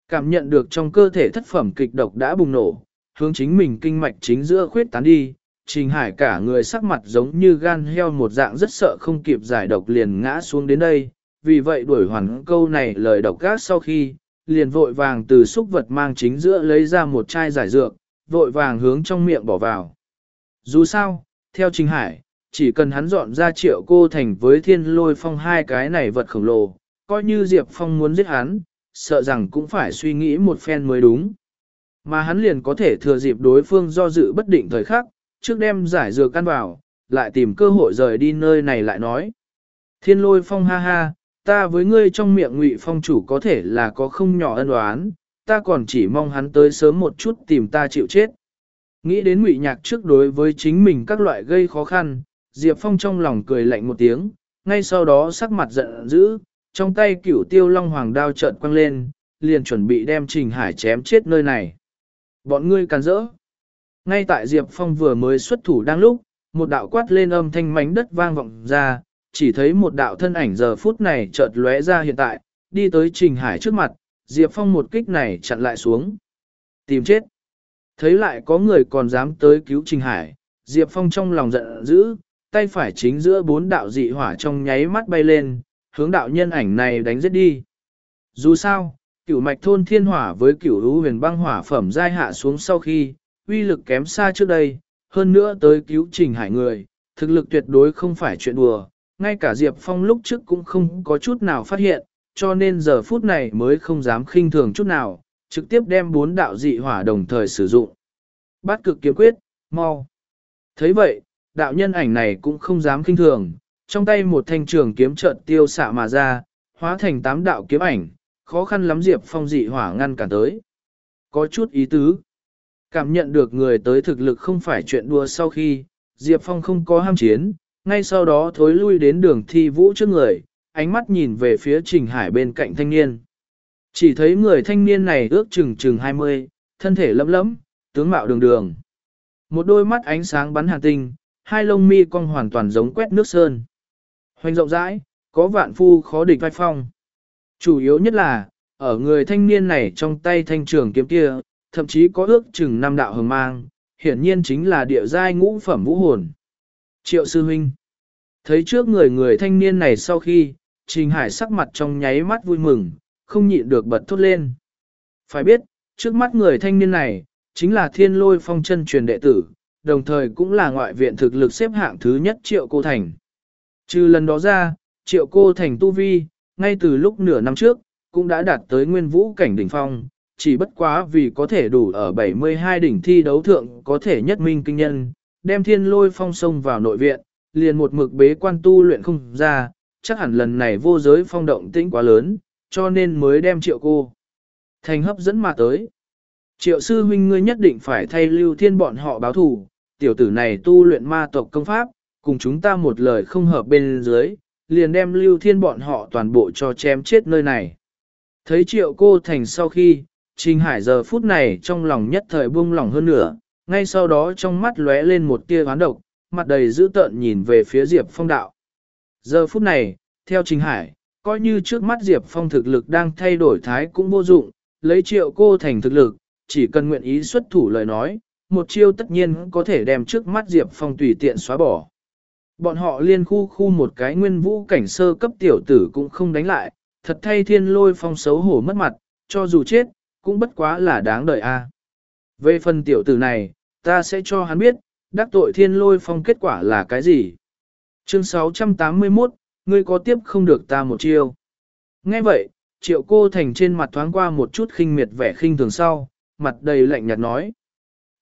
Cảm nhận được trong cơ thể thất phẩm kịch độc đã bùng nổ, hướng chính mình kinh mạch chính giữa khuyết tán đi, trình hải cả người sắc mặt giống như gan heo một dạng rất sợ không kịp giải độc liền ngã xuống đến đây, vì vậy đuổi hoàn câu này lời độc gác sau khi, liền vội vàng từ xúc vật mang chính giữa lấy ra một chai giải dược, vội vàng hướng trong miệng bỏ vào. Dù sao, theo Trình Hải, chỉ cần hắn dọn ra triệu cô thành với thiên lôi phong hai cái này vật khổng lồ, coi như Diệp Phong muốn giết hắn, sợ rằng cũng phải suy nghĩ một phen mới đúng. Mà hắn liền có thể thừa dịp đối phương do dự bất định thời khắc, trước đem giải dừa căn vào, lại tìm cơ hội rời đi nơi này lại nói. Thiên lôi phong ha ha, ta với ngươi trong miệng ngụy phong chủ có thể là có không nhỏ ân oán, ta còn chỉ mong hắn tới sớm một chút tìm ta chịu chết. Nghĩ đến ngụy nhạc trước đối với chính mình các loại gây khó khăn, Diệp Phong trong lòng cười lạnh một tiếng, ngay sau đó sắc mặt giận dữ, trong tay cửu tiêu long hoàng đao trợn quăng lên, liền chuẩn bị đem Trình Hải chém chết nơi này. Bọn ngươi càn rỡ. Ngay tại Diệp Phong vừa mới xuất thủ đang lúc, một đạo quát lên âm thanh mảnh đất vang vọng ra, chỉ thấy một đạo thân ảnh giờ phút này chợt lóe ra hiện tại, đi tới Trình Hải trước mặt, Diệp Phong một kích này chặn lại xuống. Tìm chết. Thấy lại có người còn dám tới cứu Trình Hải, Diệp Phong trong lòng giận dữ, tay phải chính giữa bốn đạo dị hỏa trong nháy mắt bay lên, hướng đạo nhân ảnh này đánh giết đi. Dù sao, cửu mạch thôn thiên hỏa với cửu lũ huyền băng hỏa phẩm giai hạ xuống sau khi, uy lực kém xa trước đây, hơn nữa tới cứu Trình Hải người, thực lực tuyệt đối không phải chuyện đùa, ngay cả Diệp Phong lúc trước cũng không có chút nào phát hiện, cho nên giờ phút này mới không dám khinh thường chút nào, trực tiếp đem bốn đạo dị hỏa đồng thời sử dụng. Bát cực kiếm quyết, mau. thấy vậy, đạo nhân ảnh này cũng không dám kinh thường, trong tay một thanh trường kiếm trợn tiêu xạ mà ra, hóa thành tám đạo kiếm ảnh, khó khăn lắm Diệp Phong dị hỏa ngăn cản tới. Có chút ý tứ. Cảm nhận được người tới thực lực không phải chuyện đùa sau khi, Diệp Phong không có ham chiến, ngay sau đó thối lui đến đường thi vũ trước người, ánh mắt nhìn về phía Trình Hải bên cạnh thanh niên. Chỉ thấy người thanh niên này ước chừng chừng 20, thân thể lấm lấm, tướng mạo đường đường. Một đôi mắt ánh sáng bắn hàn tinh, hai lông mi cong hoàn toàn giống quét nước sơn. Hoành rộng rãi, có vạn phu khó địch vai phong. Chủ yếu nhất là, ở người thanh niên này trong tay thanh trường kiếm kia, thậm chí có ước chừng năm đạo hồng mang, hiển nhiên chính là địa giai ngũ phẩm vũ hồn. Triệu sư huynh. Thấy trước người người thanh niên này sau khi, Trình Hải sắc mặt trong nháy mắt vui mừng, không nhịn được bật thốt lên. Phải biết, trước mắt người thanh niên này, chính là thiên lôi phong chân truyền đệ tử, đồng thời cũng là ngoại viện thực lực xếp hạng thứ nhất triệu cô thành. Trừ lần đó ra, triệu cô thành tu vi, ngay từ lúc nửa năm trước, cũng đã đạt tới nguyên vũ cảnh đỉnh phong, chỉ bất quá vì có thể đủ ở 72 đỉnh thi đấu thượng có thể nhất minh kinh nhân, đem thiên lôi phong sông vào nội viện, liền một mực bế quan tu luyện không ra, chắc hẳn lần này vô giới phong động tĩnh quá lớn, cho nên mới đem triệu cô thành hấp dẫn mà tới. Triệu sư huynh ngươi nhất định phải thay lưu thiên bọn họ báo thù, tiểu tử này tu luyện ma tộc công pháp, cùng chúng ta một lời không hợp bên dưới, liền đem lưu thiên bọn họ toàn bộ cho chém chết nơi này. Thấy triệu cô thành sau khi, Trình Hải giờ phút này trong lòng nhất thời buông lòng hơn nữa, ngay sau đó trong mắt lóe lên một tia hoán độc, mặt đầy dữ tợn nhìn về phía Diệp Phong đạo. Giờ phút này, theo Trình Hải, coi như trước mắt Diệp Phong thực lực đang thay đổi thái cũng vô dụng, lấy triệu cô thành thực lực, chỉ cần nguyện ý xuất thủ lời nói, một chiêu tất nhiên có thể đem trước mắt Diệp Phong tùy tiện xóa bỏ. Bọn họ liên khu khu một cái nguyên vũ cảnh sơ cấp tiểu tử cũng không đánh lại, thật thay thiên lôi phong xấu hổ mất mặt, cho dù chết, cũng bất quá là đáng đợi a. Về phần tiểu tử này, ta sẽ cho hắn biết, đắc tội thiên lôi phong kết quả là cái gì. Chương 681, ngươi có tiếp không được ta một chiêu. Nghe vậy, triệu cô thành trên mặt thoáng qua một chút khinh miệt vẻ khinh thường sau, mặt đầy lạnh nhạt nói.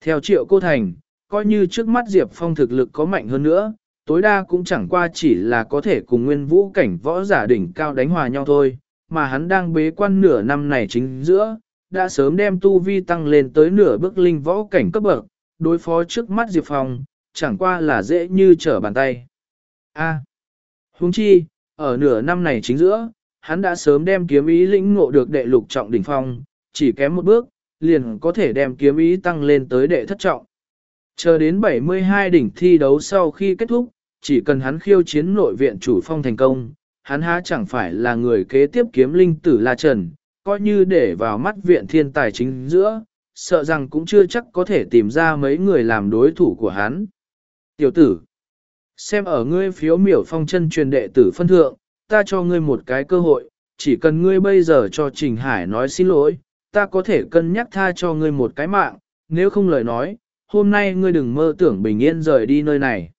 Theo triệu cô thành, coi như trước mắt Diệp Phong thực lực có mạnh hơn nữa, tối đa cũng chẳng qua chỉ là có thể cùng nguyên vũ cảnh võ giả đỉnh cao đánh hòa nhau thôi, mà hắn đang bế quan nửa năm này chính giữa, đã sớm đem tu vi tăng lên tới nửa bước linh võ cảnh cấp bậc, đối phó trước mắt Diệp Phong, chẳng qua là dễ như trở bàn tay. A. À, huống chi, ở nửa năm này chính giữa, hắn đã sớm đem kiếm ý lĩnh ngộ được đệ lục trọng đỉnh phong, chỉ kém một bước, liền có thể đem kiếm ý tăng lên tới đệ thất trọng. Chờ đến 72 đỉnh thi đấu sau khi kết thúc, chỉ cần hắn khiêu chiến nội viện chủ phong thành công, hắn há chẳng phải là người kế tiếp kiếm linh tử La Trần, coi như để vào mắt viện thiên tài chính giữa, sợ rằng cũng chưa chắc có thể tìm ra mấy người làm đối thủ của hắn. Tiểu tử, xem ở ngươi phiếu miểu phong chân truyền đệ tử phân thượng, ta cho ngươi một cái cơ hội, chỉ cần ngươi bây giờ cho Trình Hải nói xin lỗi, ta có thể cân nhắc tha cho ngươi một cái mạng, nếu không lời nói, hôm nay ngươi đừng mơ tưởng bình yên rời đi nơi này.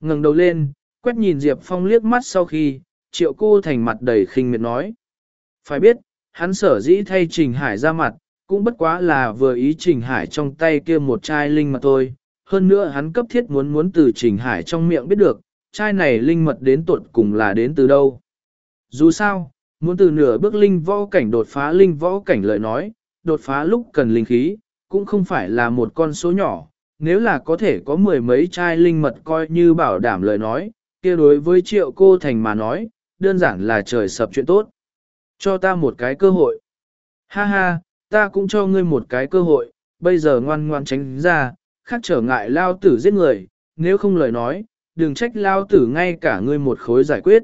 ngẩng đầu lên, quét nhìn Diệp Phong liếc mắt sau khi, triệu cô thành mặt đầy khinh miệt nói. Phải biết, hắn sở dĩ thay Trình Hải ra mặt, cũng bất quá là vừa ý Trình Hải trong tay kia một chai linh mà thôi. Hơn nữa hắn cấp thiết muốn muốn từ Trình Hải trong miệng biết được, chai này linh mật đến tuột cùng là đến từ đâu. Dù sao, muốn từ nửa bước linh võ cảnh đột phá linh võ cảnh lời nói, đột phá lúc cần linh khí, cũng không phải là một con số nhỏ. Nếu là có thể có mười mấy chai linh mật coi như bảo đảm lời nói, kia đối với triệu cô thành mà nói, đơn giản là trời sập chuyện tốt. Cho ta một cái cơ hội. Ha ha, ta cũng cho ngươi một cái cơ hội, bây giờ ngoan ngoan tránh ra, khác trở ngại lao tử giết người, nếu không lời nói, đừng trách lao tử ngay cả ngươi một khối giải quyết.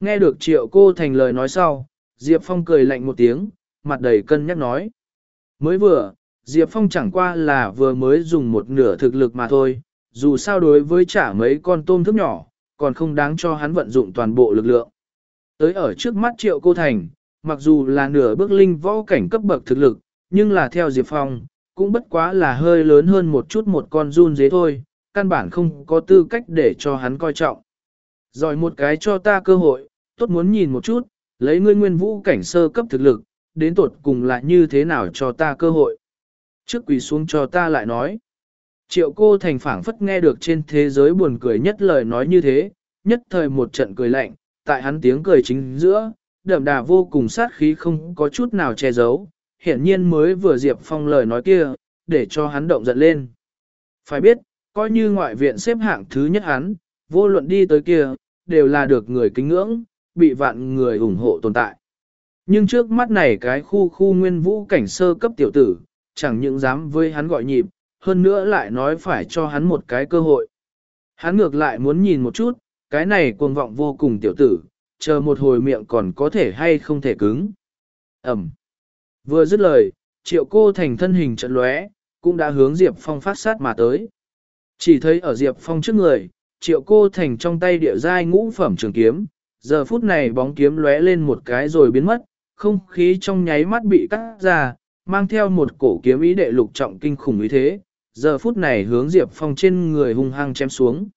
Nghe được triệu cô thành lời nói sau, Diệp Phong cười lạnh một tiếng, mặt đầy cân nhắc nói. Mới vừa, Diệp Phong chẳng qua là vừa mới dùng một nửa thực lực mà thôi, dù sao đối với trả mấy con tôm thức nhỏ, còn không đáng cho hắn vận dụng toàn bộ lực lượng. Tới ở trước mắt triệu cô thành, mặc dù là nửa bước linh võ cảnh cấp bậc thực lực, nhưng là theo Diệp Phong, cũng bất quá là hơi lớn hơn một chút một con run dế thôi, căn bản không có tư cách để cho hắn coi trọng. Rồi một cái cho ta cơ hội, tốt muốn nhìn một chút, lấy ngươi nguyên vũ cảnh sơ cấp thực lực, đến tột cùng là như thế nào cho ta cơ hội. Trước quỳ xuống cho ta lại nói. Triệu cô thành phảng phất nghe được trên thế giới buồn cười nhất lời nói như thế, nhất thời một trận cười lạnh, tại hắn tiếng cười chính giữa, đậm đà vô cùng sát khí không có chút nào che giấu, hiển nhiên mới vừa Diệp Phong lời nói kia, để cho hắn động giận lên. Phải biết, coi như ngoại viện xếp hạng thứ nhất hắn, vô luận đi tới kia, đều là được người kính ngưỡng, bị vạn người ủng hộ tồn tại. Nhưng trước mắt này cái khu khu nguyên vũ cảnh sơ cấp tiểu tử, chẳng những dám với hắn gọi nhịp, hơn nữa lại nói phải cho hắn một cái cơ hội. Hắn ngược lại muốn nhìn một chút, cái này cuồng vọng vô cùng tiểu tử, chờ một hồi miệng còn có thể hay không thể cứng. Ẩm. Vừa dứt lời, triệu cô thành thân hình trận lóe, cũng đã hướng Diệp Phong phát sát mà tới. Chỉ thấy ở Diệp Phong trước người, triệu cô thành trong tay địa giai ngũ phẩm trường kiếm, giờ phút này bóng kiếm lóe lên một cái rồi biến mất, không khí trong nháy mắt bị cắt ra, mang theo một cổ kiếm ý đệ lục trọng kinh khủng như thế, giờ phút này hướng Diệp Phong trên người hung hăng chém xuống.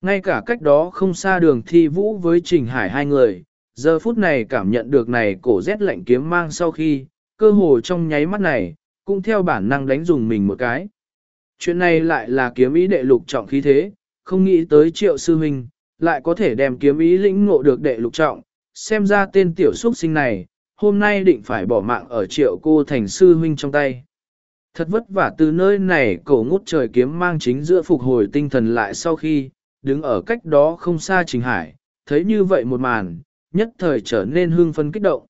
Ngay cả cách đó không xa đường thi vũ với Trình Hải hai người, giờ phút này cảm nhận được này cổ rét lạnh kiếm mang sau khi, cơ hồ trong nháy mắt này, cũng theo bản năng đánh dùng mình một cái. Chuyện này lại là kiếm ý đệ lục trọng khí thế, không nghĩ tới triệu sư huynh, lại có thể đem kiếm ý lĩnh ngộ được đệ lục trọng, xem ra tên tiểu xuất sinh này, hôm nay định phải bỏ mạng ở triệu cô thành sư huynh trong tay. Thật vất vả từ nơi này cổ ngút trời kiếm mang chính giữa phục hồi tinh thần lại sau khi, đứng ở cách đó không xa Trình Hải, thấy như vậy một màn, nhất thời trở nên hưng phấn kích động.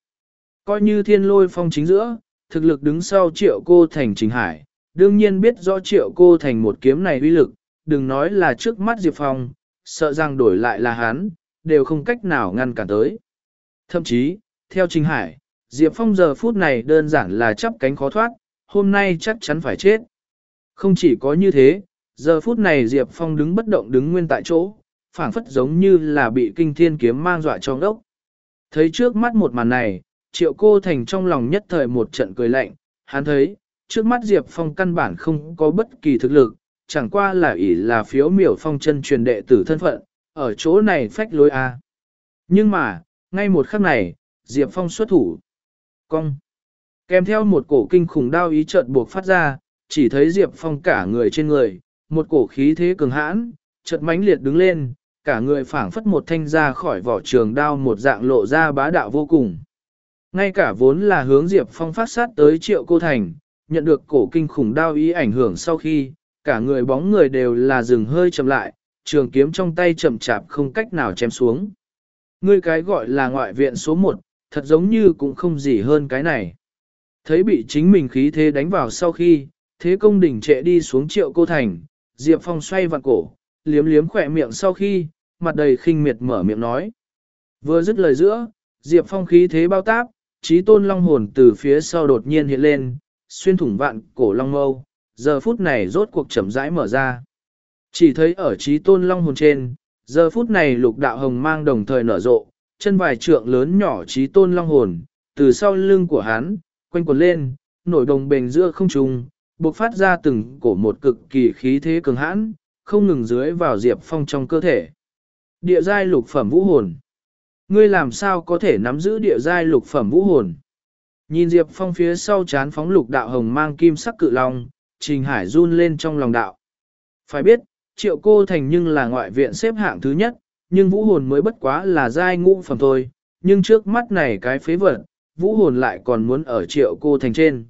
Coi như thiên lôi phong chính giữa, thực lực đứng sau triệu cô thành Trình Hải, đương nhiên biết rõ triệu cô thành một kiếm này uy lực, đừng nói là trước mắt Diệp Phong, sợ rằng đổi lại là hắn, đều không cách nào ngăn cản tới. Thậm chí, theo Trình Hải, Diệp Phong giờ phút này đơn giản là chắp cánh khó thoát, hôm nay chắc chắn phải chết. Không chỉ có như thế, giờ phút này Diệp Phong đứng bất động đứng nguyên tại chỗ, phảng phất giống như là bị kinh thiên kiếm mang dọa trong đốc. Thấy trước mắt một màn này, triệu cô thành trong lòng nhất thời một trận cười lạnh, hắn thấy, trước mắt Diệp Phong căn bản không có bất kỳ thực lực, chẳng qua là ỷ là phiếu miểu phong chân truyền đệ tử thân phận, ở chỗ này phách lối a. Nhưng mà, ngay một khắc này, Diệp Phong xuất thủ. Cong. Kèm theo một cổ kinh khủng đao ý chợt buộc phát ra, chỉ thấy Diệp Phong cả người trên người, một cổ khí thế cường hãn, chợt mãnh liệt đứng lên, cả người phảng phất một thanh ra khỏi vỏ trường đao một dạng lộ ra bá đạo vô cùng. Ngay cả vốn là hướng Diệp Phong phát sát tới triệu cô thành, nhận được cổ kinh khủng đao ý ảnh hưởng sau khi, cả người bóng người đều là dừng hơi chậm lại, trường kiếm trong tay chậm chạp không cách nào chém xuống. Ngươi cái gọi là ngoại viện số 1, thật giống như cũng không gì hơn cái này. Thấy bị chính mình khí thế đánh vào sau khi, thế công đỉnh trệ đi xuống triệu cô thành, Diệp Phong xoay vặn cổ, liếm liếm khỏe miệng sau khi, mặt đầy khinh miệt mở miệng nói. Vừa dứt lời giữa, Diệp Phong khí thế bao táp, trí tôn long hồn từ phía sau đột nhiên hiện lên, xuyên thủng vạn cổ long mâu, giờ phút này rốt cuộc chậm rãi mở ra. Chỉ thấy ở trí tôn long hồn trên, giờ phút này lục đạo hồng mang đồng thời nở rộ, chân vài trượng lớn nhỏ trí tôn long hồn, từ sau lưng của hắn, quanh quần lên, nổi đồng bền giữa không trung, bộc phát ra từng cổ một cực kỳ khí thế cường hãn, không ngừng dưới vào Diệp Phong trong cơ thể. Địa giai lục phẩm vũ hồn. Ngươi làm sao có thể nắm giữ địa giai lục phẩm vũ hồn? Nhìn Diệp Phong phía sau chán phóng lục đạo hồng mang kim sắc cự long, Trình Hải run lên trong lòng đạo. Phải biết, triệu cô thành nhưng là ngoại viện xếp hạng thứ nhất, nhưng vũ hồn mới bất quá là giai ngũ phẩm thôi, nhưng trước mắt này cái phế vật, vũ hồn lại còn muốn ở triệu cô thành trên.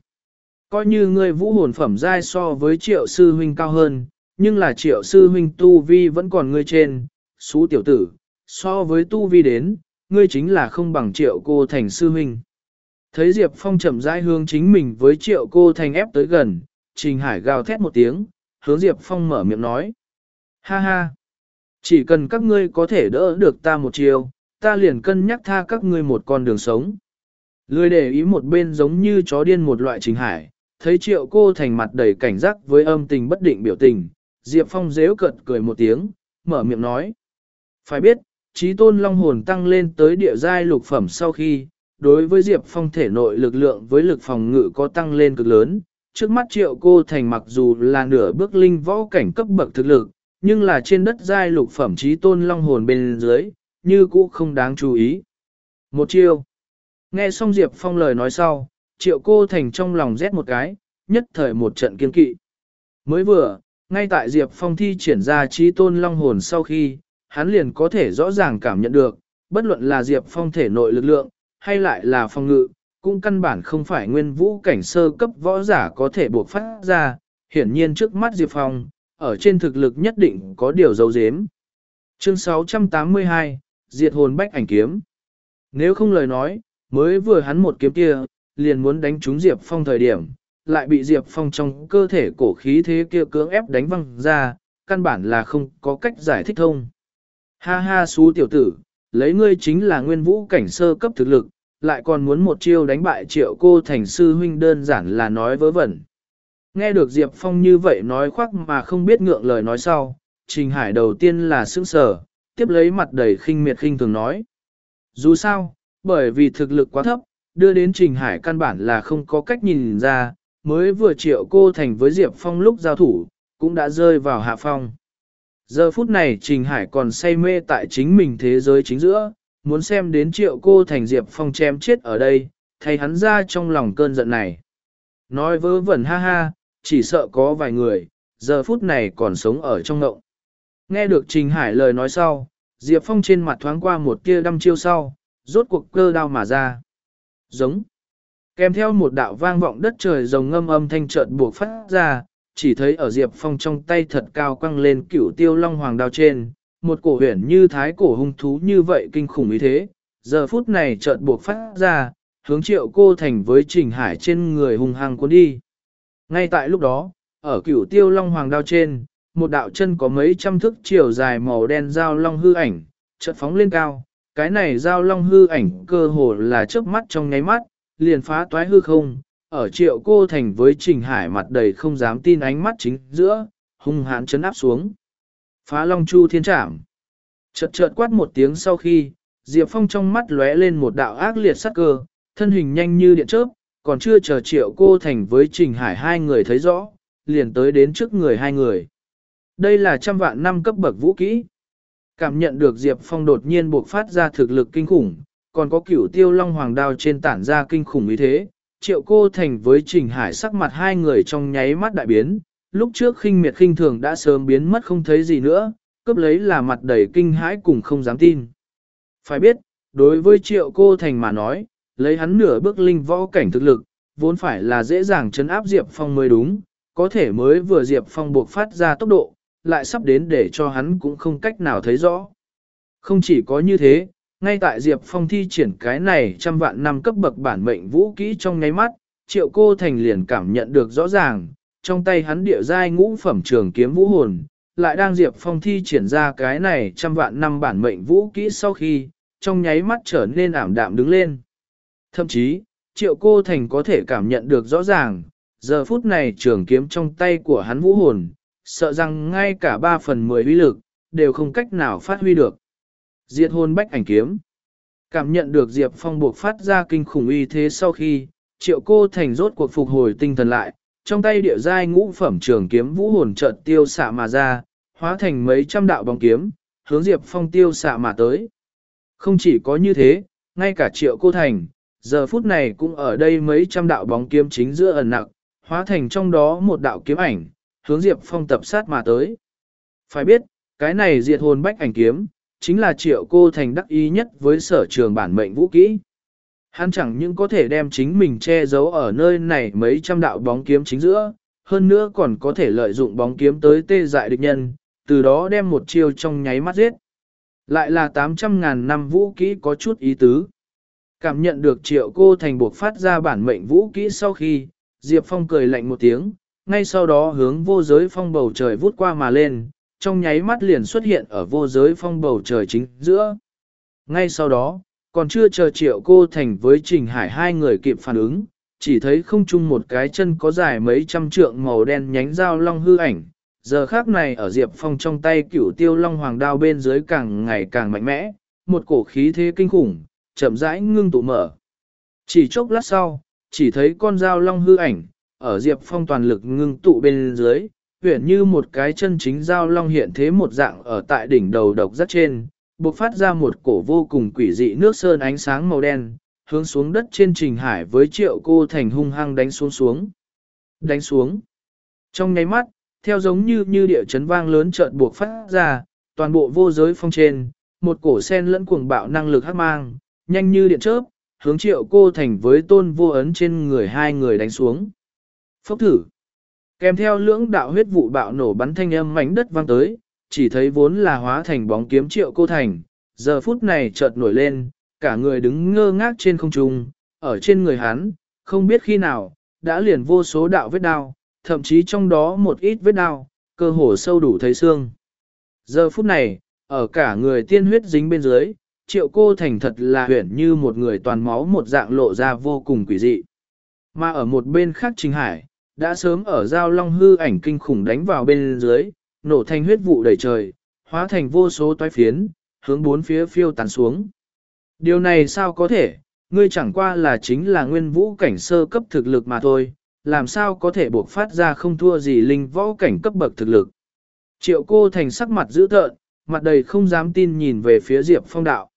Coi như ngươi vũ hồn phẩm giai so với triệu sư huynh cao hơn, nhưng là triệu sư huynh tu vi vẫn còn ngươi trên, xú tiểu tử, so với tu vi đến, ngươi chính là không bằng triệu cô thành sư huynh. Thấy Diệp Phong chậm rãi hướng chính mình với triệu cô thành ép tới gần, Trình Hải gào thét một tiếng, hướng Diệp Phong mở miệng nói. Ha ha! Chỉ cần các ngươi có thể đỡ được ta một chiều, ta liền cân nhắc tha các ngươi một con đường sống. Lười để ý một bên giống như chó điên một loại Trình Hải, thấy triệu cô thành mặt đầy cảnh giác với âm tình bất định biểu tình, Diệp Phong dễu cận cười một tiếng, mở miệng nói. Phải biết, trí tôn long hồn tăng lên tới địa giai lục phẩm sau khi, đối với Diệp Phong thể nội lực lượng với lực phòng ngự có tăng lên cực lớn. Trước mắt triệu cô thành mặc dù là nửa bước linh võ cảnh cấp bậc thực lực, nhưng là trên đất giai lục phẩm trí tôn long hồn bên dưới, như cũ không đáng chú ý. Một chiêu. Nghe xong Diệp Phong lời nói sau, triệu cô thành trong lòng rét một cái, nhất thời một trận kiên kỵ. Mới vừa, ngay tại Diệp Phong thi triển ra trí tôn long hồn sau khi, hắn liền có thể rõ ràng cảm nhận được, bất luận là Diệp Phong thể nội lực lượng, hay lại là phong ngự, cũng căn bản không phải nguyên vũ cảnh sơ cấp võ giả có thể buộc phát ra, hiển nhiên trước mắt Diệp Phong, ở trên thực lực nhất định có điều dấu dếm. Chương 682, Diệt hồn bách ảnh kiếm. Nếu không lời nói, mới vừa hắn một kiếm kia, liền muốn đánh trúng Diệp Phong thời điểm, lại bị Diệp Phong trong cơ thể cổ khí thế kia cưỡng ép đánh văng ra, căn bản là không có cách giải thích thông. Ha ha xú tiểu tử, lấy ngươi chính là nguyên vũ cảnh sơ cấp thực lực, lại còn muốn một chiêu đánh bại triệu cô thành sư huynh đơn giản là nói vớ vẩn. Nghe được Diệp Phong như vậy nói khoác mà không biết ngượng lời nói sau, Trình Hải đầu tiên là sững sờ, tiếp lấy mặt đầy khinh miệt khinh thường nói. Dù sao, bởi vì thực lực quá thấp, đưa đến Trình Hải căn bản là không có cách nhìn ra, mới vừa triệu cô thành với Diệp Phong lúc giao thủ, cũng đã rơi vào hạ phong. Giờ phút này Trình Hải còn say mê tại chính mình thế giới chính giữa, muốn xem đến triệu cô thành Diệp Phong chém chết ở đây, thay hắn ra trong lòng cơn giận này. Nói vớ vẩn ha ha, chỉ sợ có vài người, giờ phút này còn sống ở trong ngộng. Nghe được Trình Hải lời nói sau, Diệp Phong trên mặt thoáng qua một tia đăm chiêu sau, rốt cuộc cơ đao mà ra. Giống. Kèm theo một đạo vang vọng đất trời rồng ngâm âm thanh chợt buộc phát ra, chỉ thấy ở Diệp Phong trong tay thật cao quăng lên cửu tiêu long hoàng đao trên, một cổ huyền như thái cổ hung thú như vậy kinh khủng ý thế, giờ phút này chợt buộc phát ra, hướng triệu cô thành với trình hải trên người hung hăng cuốn đi. Ngay tại lúc đó, ở cửu tiêu long hoàng đao trên, một đạo chân có mấy trăm thước chiều dài màu đen dao long hư ảnh, chợt phóng lên cao, cái này dao long hư ảnh cơ hồ là chớp mắt trong nháy mắt, liền phá toái hư không, ở triệu cô thành với trình hải mặt đầy không dám tin ánh mắt chính giữa, hung hãn chấn áp xuống. Phá long chu thiên trảm. Chợt chợt quát một tiếng sau khi, Diệp Phong trong mắt lóe lên một đạo ác liệt sắc cơ, thân hình nhanh như điện chớp, còn chưa chờ triệu cô thành với trình hải hai người thấy rõ, liền tới đến trước người hai người. Đây là trăm vạn năm cấp bậc vũ kỹ. Cảm nhận được Diệp Phong đột nhiên buộc phát ra thực lực kinh khủng, còn có cửu tiêu long hoàng đao trên tản ra kinh khủng ý thế. Triệu cô thành với Trình Hải sắc mặt hai người trong nháy mắt đại biến, lúc trước khinh miệt khinh thường đã sớm biến mất không thấy gì nữa, cướp lấy là mặt đầy kinh hãi cùng không dám tin. Phải biết, đối với triệu cô thành mà nói, lấy hắn nửa bước linh võ cảnh thực lực, vốn phải là dễ dàng chấn áp Diệp Phong mới đúng, có thể mới vừa Diệp Phong buộc phát ra tốc độ, lại sắp đến để cho hắn cũng không cách nào thấy rõ. Không chỉ có như thế, ngay tại Diệp Phong thi triển cái này trăm vạn năm cấp bậc bản mệnh vũ kỹ trong ngáy mắt, triệu cô thành liền cảm nhận được rõ ràng, trong tay hắn địa giai ngũ phẩm trường kiếm vũ hồn, lại đang Diệp Phong thi triển ra cái này trăm vạn năm bản mệnh vũ kỹ sau khi, trong nháy mắt trở nên ảm đạm đứng lên. Thậm chí, triệu cô thành có thể cảm nhận được rõ ràng, giờ phút này trường kiếm trong tay của hắn vũ hồn, sợ rằng ngay cả ba phần mười uy lực, đều không cách nào phát huy được. Diệt hồn bách ảnh kiếm. Cảm nhận được Diệp Phong buộc phát ra kinh khủng uy thế sau khi, triệu cô thành rốt cuộc phục hồi tinh thần lại, trong tay địa giai ngũ phẩm trường kiếm vũ hồn trận tiêu xạ mà ra, hóa thành mấy trăm đạo bóng kiếm, hướng Diệp Phong tiêu xạ mà tới. Không chỉ có như thế, ngay cả triệu cô thành, giờ phút này cũng ở đây mấy trăm đạo bóng kiếm chính giữa ẩn nặng, hóa thành trong đó một đạo kiếm ảnh, hướng Diệp Phong tập sát mà tới. Phải biết, cái này diệt hồn bách ảnh kiếm, chính là triệu cô thành đắc ý nhất với sở trường bản mệnh vũ kỹ. Hắn chẳng những có thể đem chính mình che giấu ở nơi này mấy trăm đạo bóng kiếm chính giữa, hơn nữa còn có thể lợi dụng bóng kiếm tới tê dại địch nhân, từ đó đem một chiêu trong nháy mắt giết. Lại là 800.000 năm vũ kỹ có chút ý tứ. Cảm nhận được triệu cô thành buộc phát ra bản mệnh vũ kỹ sau khi, Diệp Phong cười lạnh một tiếng, ngay sau đó hướng vô giới phong bầu trời vút qua mà lên, trong nháy mắt liền xuất hiện ở vô giới phong bầu trời chính giữa. Ngay sau đó, còn chưa chờ triệu cô thành với Trình Hải hai người kịp phản ứng, chỉ thấy không chung một cái chân có dài mấy trăm trượng màu đen nhánh dao long hư ảnh. Giờ khác này ở Diệp Phong trong tay cửu tiêu long hoàng đao bên dưới càng ngày càng mạnh mẽ, một cổ khí thế kinh khủng, chậm rãi ngưng tụ mở. Chỉ chốc lát sau, chỉ thấy con dao long hư ảnh, ở Diệp Phong toàn lực ngưng tụ bên dưới, huyện như một cái chân chính dao long hiện thế một dạng ở tại đỉnh đầu độc rất trên, bộc phát ra một cổ vô cùng quỷ dị nước sơn ánh sáng màu đen, hướng xuống đất trên trình hải với triệu cô thành hung hăng đánh xuống xuống. Đánh xuống. Trong nháy mắt, theo giống như như địa chấn vang lớn chợt buộc phát ra, toàn bộ vô giới phong trên, một cổ sen lẫn cuồng bạo năng lực hắc mang, nhanh như điện chớp, hướng triệu cô thành với tôn vô ấn trên người hai người đánh xuống. Phốc thử. Kèm theo lưỡng đạo huyết vụ bạo nổ bắn thanh âm mảnh đất vang tới, chỉ thấy vốn là hóa thành bóng kiếm triệu cô thành, giờ phút này chợt nổi lên, cả người đứng ngơ ngác trên không trung, ở trên người hắn, không biết khi nào, đã liền vô số đạo vết đao, thậm chí trong đó một ít vết đao, cơ hồ sâu đủ thấy xương. Giờ phút này, ở cả người tiên huyết dính bên dưới, triệu cô thành thật là huyển như một người toàn máu một dạng lộ ra vô cùng quỷ dị. Mà ở một bên khác Trình Hải, đã sớm ở giao long hư ảnh kinh khủng đánh vào bên dưới, nổ thành huyết vụ đầy trời, hóa thành vô số toái phiến, hướng bốn phía phiêu tán xuống. Điều này sao có thể, ngươi chẳng qua là chính là nguyên vũ cảnh sơ cấp thực lực mà thôi, làm sao có thể buộc phát ra không thua gì linh võ cảnh cấp bậc thực lực. Triệu cô thành sắc mặt dữ tợn, mặt đầy không dám tin nhìn về phía Diệp Phong đạo.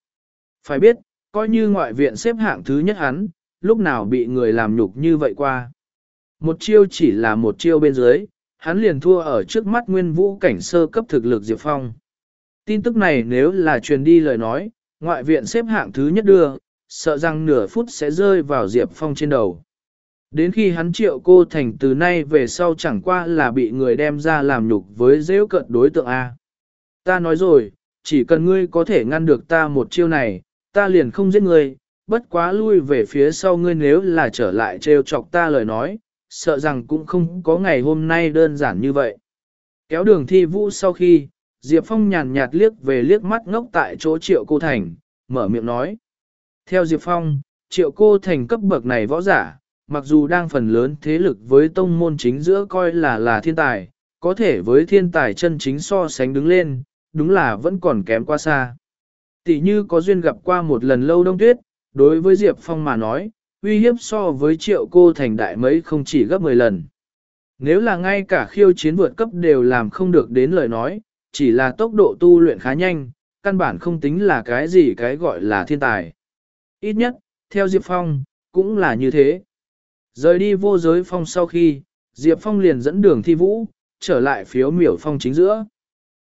Phải biết, coi như ngoại viện xếp hạng thứ nhất hắn, lúc nào bị người làm nhục như vậy qua. Một chiêu chỉ là một chiêu bên dưới, hắn liền thua ở trước mắt nguyên vũ cảnh sơ cấp thực lực Diệp Phong. Tin tức này nếu là truyền đi lời nói, ngoại viện xếp hạng thứ nhất đưa, sợ rằng nửa phút sẽ rơi vào Diệp Phong trên đầu. Đến khi hắn triệu cô thành từ nay về sau chẳng qua là bị người đem ra làm nhục với dễu cận đối tượng A. Ta nói rồi, chỉ cần ngươi có thể ngăn được ta một chiêu này, ta liền không giết ngươi, bất quá lui về phía sau ngươi nếu là trở lại trêu chọc ta lời nói, sợ rằng cũng không có ngày hôm nay đơn giản như vậy. Kéo đường thi vũ sau khi, Diệp Phong nhàn nhạt liếc về liếc mắt ngốc tại chỗ triệu cô thành, mở miệng nói. Theo Diệp Phong, triệu cô thành cấp bậc này võ giả, mặc dù đang phần lớn thế lực với tông môn chính giữa coi là là thiên tài, có thể với thiên tài chân chính so sánh đứng lên, đúng là vẫn còn kém quá xa. Tỷ như có duyên gặp qua một lần lâu đông tuyết, đối với Diệp Phong mà nói, uy hiếp so với triệu cô thành đại mấy không chỉ gấp 10 lần. Nếu là ngay cả khiêu chiến vượt cấp đều làm không được đến lời nói, chỉ là tốc độ tu luyện khá nhanh, căn bản không tính là cái gì cái gọi là thiên tài. Ít nhất, theo Diệp Phong, cũng là như thế. Rời đi vô giới phong sau khi, Diệp Phong liền dẫn đường thi vũ, trở lại phiếu miểu phong chính giữa.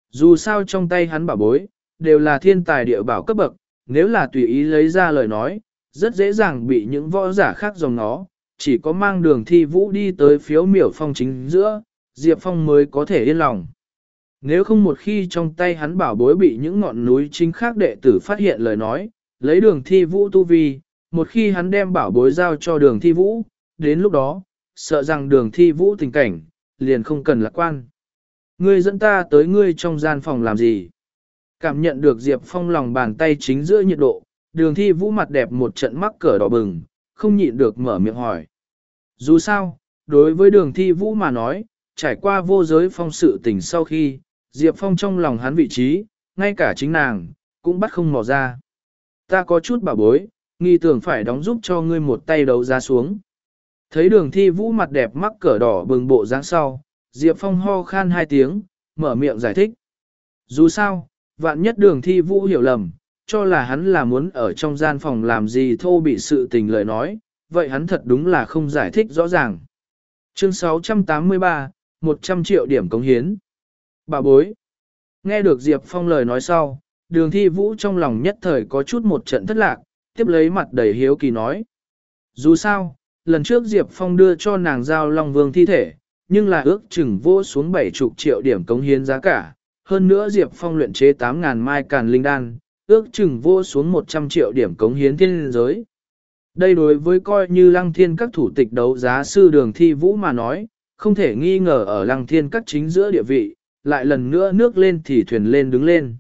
Dù sao trong tay hắn bảo bối, đều là thiên tài địa bảo cấp bậc, nếu là tùy ý lấy ra lời nói, rất dễ dàng bị những võ giả khác dòng nó, chỉ có mang đường thi vũ đi tới phiếu miểu phong chính giữa, Diệp Phong mới có thể yên lòng. Nếu không một khi trong tay hắn bảo bối bị những ngọn núi chính khác đệ tử phát hiện lời nói, lấy đường thi vũ tu vi, một khi hắn đem bảo bối giao cho đường thi vũ, đến lúc đó, sợ rằng đường thi vũ tình cảnh, liền không cần lạc quan. Ngươi dẫn ta tới ngươi trong gian phòng làm gì? Cảm nhận được Diệp Phong lòng bàn tay chính giữa nhiệt độ, đường thi vũ mặt đẹp một trận mắc cỡ đỏ bừng, không nhịn được mở miệng hỏi. Dù sao, đối với đường thi vũ mà nói, trải qua vô giới phong sự tình sau khi, Diệp Phong trong lòng hắn vị trí, ngay cả chính nàng, cũng bắt không mò ra. Ta có chút bảo bối, nghi tưởng phải đóng giúp cho ngươi một tay đấu ra xuống. Thấy đường thi vũ mặt đẹp mắc cỡ đỏ bừng bộ dáng sau, Diệp Phong ho khan hai tiếng, mở miệng giải thích. Dù sao, vạn nhất đường thi vũ hiểu lầm, cho là hắn là muốn ở trong gian phòng làm gì thô bị sự tình lời nói, vậy hắn thật đúng là không giải thích rõ ràng. Chương 683, 100 triệu điểm cống hiến. Bà bối. Nghe được Diệp Phong lời nói sau, đường thi vũ trong lòng nhất thời có chút một trận thất lạc, tiếp lấy mặt đầy hiếu kỳ nói. Dù sao, lần trước Diệp Phong đưa cho nàng giao Long Vương thi thể, nhưng là ước chừng vô xuống 70 triệu điểm cống hiến giá cả. Hơn nữa Diệp Phong luyện chế 8.000 mai càn linh đan, ước chừng vô xuống 100 triệu điểm cống hiến thiên giới. Đây đối với coi như lăng thiên các thủ tịch đấu giá sư đường thi vũ mà nói, không thể nghi ngờ ở lăng thiên các chính giữa địa vị, lại lần nữa nước lên thì thuyền lên đứng lên.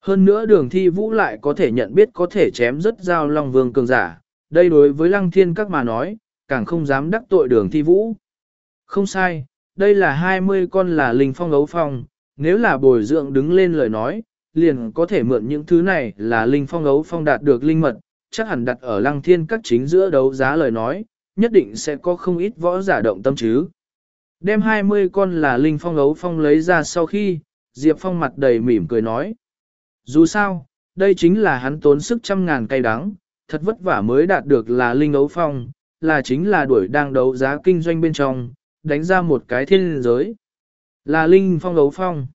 Hơn nữa đường thi vũ lại có thể nhận biết có thể chém rất giao long vương cường giả, đây đối với lăng thiên các mà nói, càng không dám đắc tội đường thi vũ. Không sai, đây là 20 con là linh phong ấu phong, nếu là bồi dưỡng đứng lên lời nói, liền có thể mượn những thứ này là linh phong ấu phong đạt được linh mật, chắc hẳn đặt ở lăng thiên các chính giữa đấu giá lời nói, nhất định sẽ có không ít võ giả động tâm chứ. Đem 20 con là linh phong ấu phong lấy ra sau khi, Diệp Phong mặt đầy mỉm cười nói. Dù sao, đây chính là hắn tốn sức trăm ngàn cây đắng, thật vất vả mới đạt được là linh ấu phong, là chính là đuổi đang đấu giá kinh doanh bên trong, đánh ra một cái thiên giới. Là linh phong ấu phong.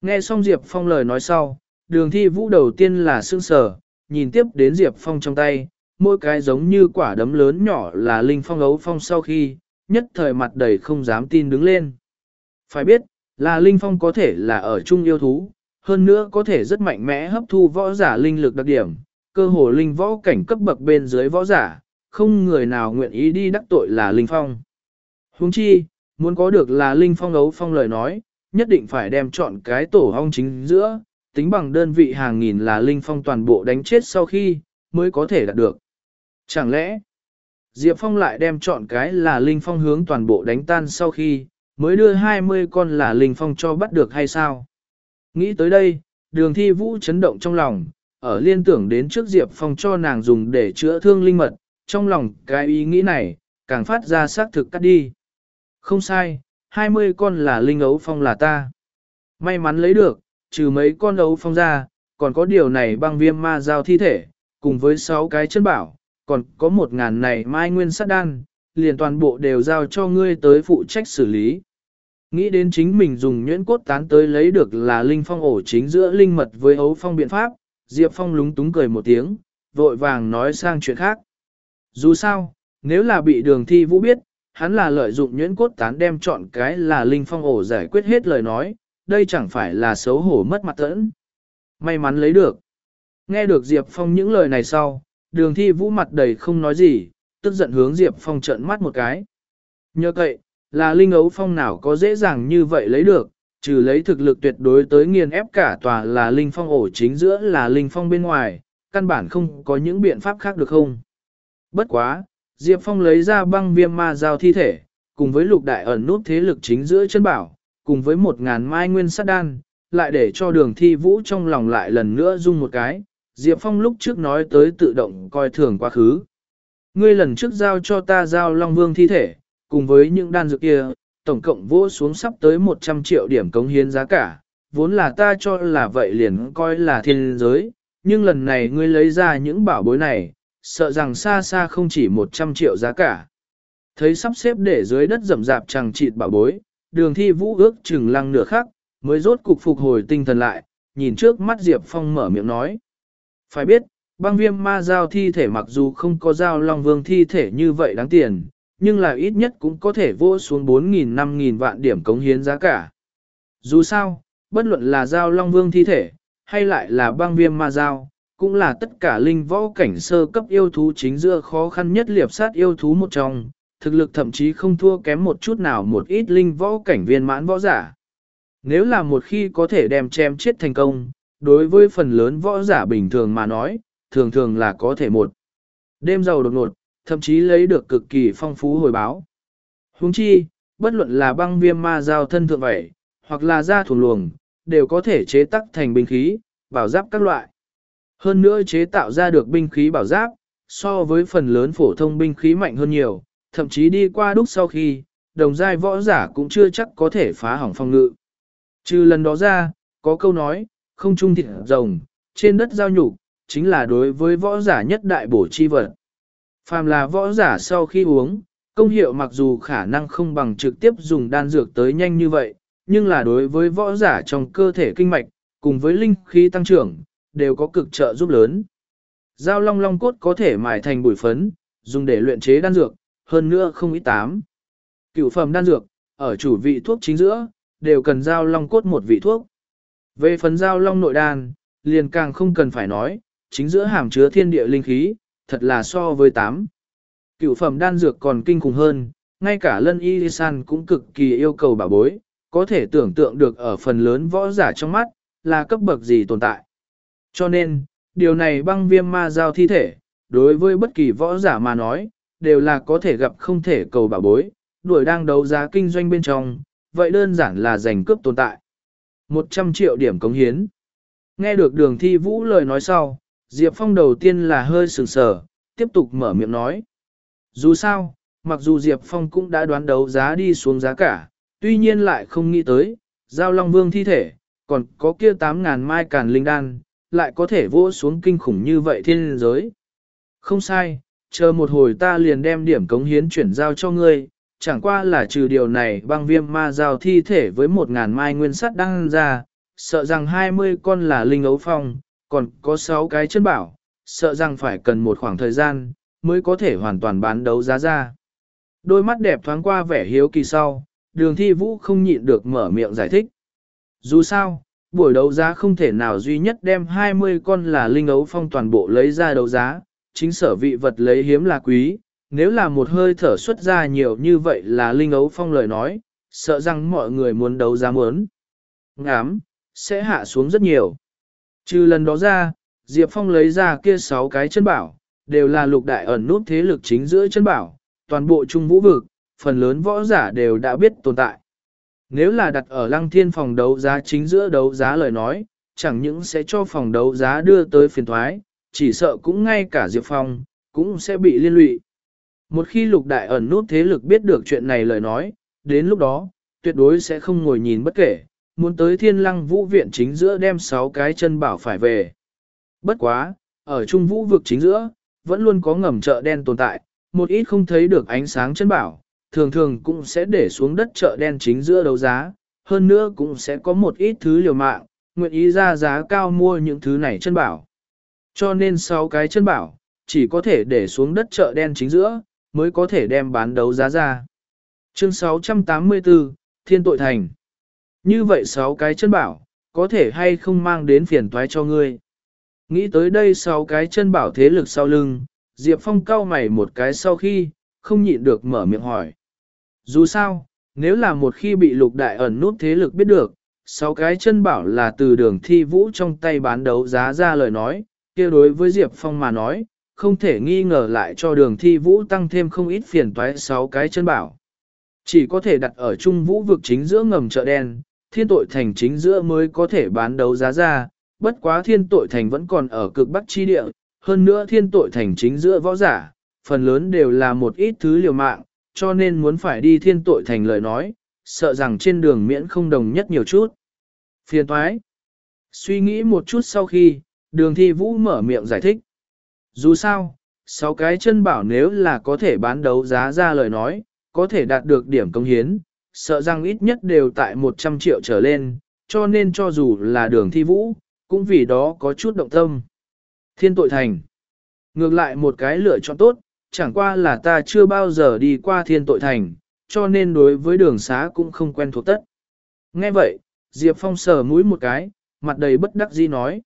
Nghe xong Diệp Phong lời nói sau, đường thi vũ đầu tiên là sương sở, nhìn tiếp đến Diệp Phong trong tay, mỗi cái giống như quả đấm lớn nhỏ là linh phong ấu phong sau khi, nhất thời mặt đầy không dám tin đứng lên. Phải biết, là linh phong có thể là ở chung yêu thú, hơn nữa có thể rất mạnh mẽ hấp thu võ giả linh lực đặc điểm, cơ hồ linh võ cảnh cấp bậc bên dưới võ giả, không người nào nguyện ý đi đắc tội là linh phong. Huống chi, muốn có được là linh phong ấu phong lời nói, nhất định phải đem chọn cái tổ hong chính giữa, tính bằng đơn vị hàng nghìn là linh phong toàn bộ đánh chết sau khi, mới có thể đạt được. Chẳng lẽ, Diệp Phong lại đem chọn cái là linh phong hướng toàn bộ đánh tan sau khi, mới đưa 20 con là linh phong cho bắt được hay sao? Nghĩ tới đây, đường thi vũ chấn động trong lòng, ở liên tưởng đến trước Diệp Phong cho nàng dùng để chữa thương linh mật, trong lòng cái ý nghĩ này, càng phát ra xác thực cắt đi. Không sai, 20 con là linh ấu phong là ta. May mắn lấy được, trừ mấy con ấu phong ra, còn có điều này băng viêm ma giao thi thể, cùng với 6 cái chân bảo, còn có một ngàn này mai nguyên sát đan, liền toàn bộ đều giao cho ngươi tới phụ trách xử lý. Nghĩ đến chính mình dùng nhuyễn cốt tán tới lấy được là linh phong ổ chính giữa linh mật với ấu phong biện pháp, Diệp Phong lúng túng cười một tiếng, vội vàng nói sang chuyện khác. Dù sao, nếu là bị đường thi vũ biết, hắn là lợi dụng nhuyễn cốt tán đem chọn cái là linh phong ổ giải quyết hết lời nói, đây chẳng phải là xấu hổ mất mặt tẫn. May mắn lấy được. Nghe được Diệp Phong những lời này sau, đường thi vũ mặt đầy không nói gì, tức giận hướng Diệp Phong trợn mắt một cái. Nhờ cậy, là linh ấu phong nào có dễ dàng như vậy lấy được, trừ lấy thực lực tuyệt đối tới nghiền ép cả tòa là linh phong ổ chính giữa là linh phong bên ngoài, căn bản không có những biện pháp khác được không. Bất quá, Diệp Phong lấy ra băng viêm ma giao thi thể, cùng với lục đại ẩn nút thế lực chính giữa chân bảo, cùng với một ngàn mai nguyên sát đan, lại để cho đường thi vũ trong lòng lại lần nữa rung một cái, Diệp Phong lúc trước nói tới tự động coi thường quá khứ. Ngươi lần trước giao cho ta giao Long Vương thi thể, cùng với những đan dược kia, tổng cộng vỗ xuống sắp tới 100 triệu điểm cống hiến giá cả, vốn là ta cho là vậy liền coi là thiên giới, nhưng lần này ngươi lấy ra những bảo bối này, sợ rằng xa xa không chỉ 100 triệu giá cả. Thấy sắp xếp để dưới đất rậm rạp chẳng chịt bảo bối, đường thi vũ ước chừng lăng nửa khắc, mới rốt cục phục hồi tinh thần lại, nhìn trước mắt Diệp Phong mở miệng nói. Phải biết, băng viêm ma giao thi thể mặc dù không có giao long vương thi thể như vậy đáng tiền, nhưng là ít nhất cũng có thể vô xuống 4.000-5.000 vạn điểm cống hiến giá cả. Dù sao, bất luận là giao long vương thi thể, hay lại là băng viêm ma giao, cũng là tất cả linh võ cảnh sơ cấp yêu thú chính giữa khó khăn nhất liệp sát yêu thú một trong, thực lực thậm chí không thua kém một chút nào một ít linh võ cảnh viên mãn võ giả. Nếu là một khi có thể đem chém chết thành công, đối với phần lớn võ giả bình thường mà nói, thường thường là có thể một đêm giàu đột ngột, thậm chí lấy được cực kỳ phong phú hồi báo. Huống chi, bất luận là băng viêm ma giao thân thượng vậy, hoặc là da thủ luồng, đều có thể chế tắc thành binh khí, bảo giáp các loại. Hơn nữa chế tạo ra được binh khí bảo giáp, so với phần lớn phổ thông binh khí mạnh hơn nhiều, thậm chí đi qua đúc sau khi, đồng giai võ giả cũng chưa chắc có thể phá hỏng phong ngự. Trừ lần đó ra, có câu nói, không trung thịt rồng, trên đất giao nhục chính là đối với võ giả nhất đại bổ chi vật. Phàm là võ giả sau khi uống, công hiệu mặc dù khả năng không bằng trực tiếp dùng đan dược tới nhanh như vậy, nhưng là đối với võ giả trong cơ thể kinh mạch, cùng với linh khí tăng trưởng, đều có cực trợ giúp lớn. Giao long long cốt có thể mài thành bụi phấn, dùng để luyện chế đan dược, hơn nữa không ít tám. Cựu phẩm đan dược, ở chủ vị thuốc chính giữa, đều cần giao long cốt một vị thuốc. Về phần giao long nội đan, liền càng không cần phải nói, chính giữa hàm chứa thiên địa linh khí, thật là so với tám. Cựu phẩm đan dược còn kinh khủng hơn, ngay cả lân y san cũng cực kỳ yêu cầu bảo bối, có thể tưởng tượng được ở phần lớn võ giả trong mắt, là cấp bậc gì tồn tại. Cho nên, điều này băng viêm ma giao thi thể, đối với bất kỳ võ giả mà nói, đều là có thể gặp không thể cầu bảo bối, đuổi đang đấu giá kinh doanh bên trong, vậy đơn giản là giành cướp tồn tại. 100 triệu điểm cống hiến. Nghe được đường thi vũ lời nói sau, Diệp Phong đầu tiên là hơi sừng sờ, tiếp tục mở miệng nói. Dù sao, mặc dù Diệp Phong cũng đã đoán đấu giá đi xuống giá cả, tuy nhiên lại không nghĩ tới, giao long vương thi thể, còn có kia 8.000 mai càn linh đan, lại có thể vỗ xuống kinh khủng như vậy thiên giới. Không sai, chờ một hồi ta liền đem điểm cống hiến chuyển giao cho ngươi, chẳng qua là trừ điều này băng viêm ma giao thi thể với một ngàn mai nguyên sắt đang ra, sợ rằng 20 con là linh ấu phong, còn có sáu cái chân bảo, sợ rằng phải cần một khoảng thời gian, mới có thể hoàn toàn bán đấu giá ra. Đôi mắt đẹp thoáng qua vẻ hiếu kỳ sau, đường thi vũ không nhịn được mở miệng giải thích. Dù sao, buổi đấu giá không thể nào duy nhất đem 20 con là linh ấu phong toàn bộ lấy ra đấu giá, chính sở vị vật lấy hiếm là quý, nếu là một hơi thở xuất ra nhiều như vậy là linh ấu phong lời nói, sợ rằng mọi người muốn đấu giá muốn. Ngám, sẽ hạ xuống rất nhiều. Trừ lần đó ra, Diệp Phong lấy ra kia 6 cái chân bảo, đều là lục đại ẩn nút thế lực chính giữa chân bảo, toàn bộ trung vũ vực, phần lớn võ giả đều đã biết tồn tại. Nếu là đặt ở lăng thiên phòng đấu giá chính giữa đấu giá lời nói, chẳng những sẽ cho phòng đấu giá đưa tới phiền thoái, chỉ sợ cũng ngay cả Diệp Phong, cũng sẽ bị liên lụy. Một khi lục đại ẩn nút thế lực biết được chuyện này lời nói, đến lúc đó, tuyệt đối sẽ không ngồi nhìn bất kể, muốn tới thiên lăng vũ viện chính giữa đem 6 cái chân bảo phải về. Bất quá, ở trung vũ vực chính giữa, vẫn luôn có ngầm chợ đen tồn tại, một ít không thấy được ánh sáng chân bảo, thường thường cũng sẽ để xuống đất chợ đen chính giữa đấu giá, hơn nữa cũng sẽ có một ít thứ liều mạng, nguyện ý ra giá cao mua những thứ này chân bảo. Cho nên sau cái chân bảo, chỉ có thể để xuống đất chợ đen chính giữa, mới có thể đem bán đấu giá ra. Chương 684, Thiên Tội Thành Như vậy sáu cái chân bảo, có thể hay không mang đến phiền toái cho ngươi. Nghĩ tới đây sáu cái chân bảo thế lực sau lưng, Diệp Phong cau mày một cái sau khi, không nhịn được mở miệng hỏi. Dù sao, nếu là một khi bị lục đại ẩn nút thế lực biết được, sáu cái chân bảo là từ đường thi vũ trong tay bán đấu giá ra lời nói, kia đối với Diệp Phong mà nói, không thể nghi ngờ lại cho đường thi vũ tăng thêm không ít phiền toái sáu cái chân bảo. Chỉ có thể đặt ở trung vũ vực chính giữa ngầm chợ đen, thiên tội thành chính giữa mới có thể bán đấu giá ra, bất quá thiên tội thành vẫn còn ở cực bắc chi địa, hơn nữa thiên tội thành chính giữa võ giả, phần lớn đều là một ít thứ liều mạng, cho nên muốn phải đi thiên tội thành lời nói, sợ rằng trên đường miễn không đồng nhất nhiều chút. Phiền toái. Suy nghĩ một chút sau khi, đường thi vũ mở miệng giải thích. Dù sao, sáu cái chân bảo nếu là có thể bán đấu giá ra lời nói, có thể đạt được điểm công hiến, sợ rằng ít nhất đều tại 100 triệu trở lên, cho nên cho dù là đường thi vũ, cũng vì đó có chút động tâm. Thiên tội thành. Ngược lại một cái lựa chọn tốt, chẳng qua là ta chưa bao giờ đi qua thiên tội thành, cho nên đối với đường xá cũng không quen thuộc tất. Nghe vậy, Diệp Phong sờ mũi một cái, mặt đầy bất đắc dĩ nói.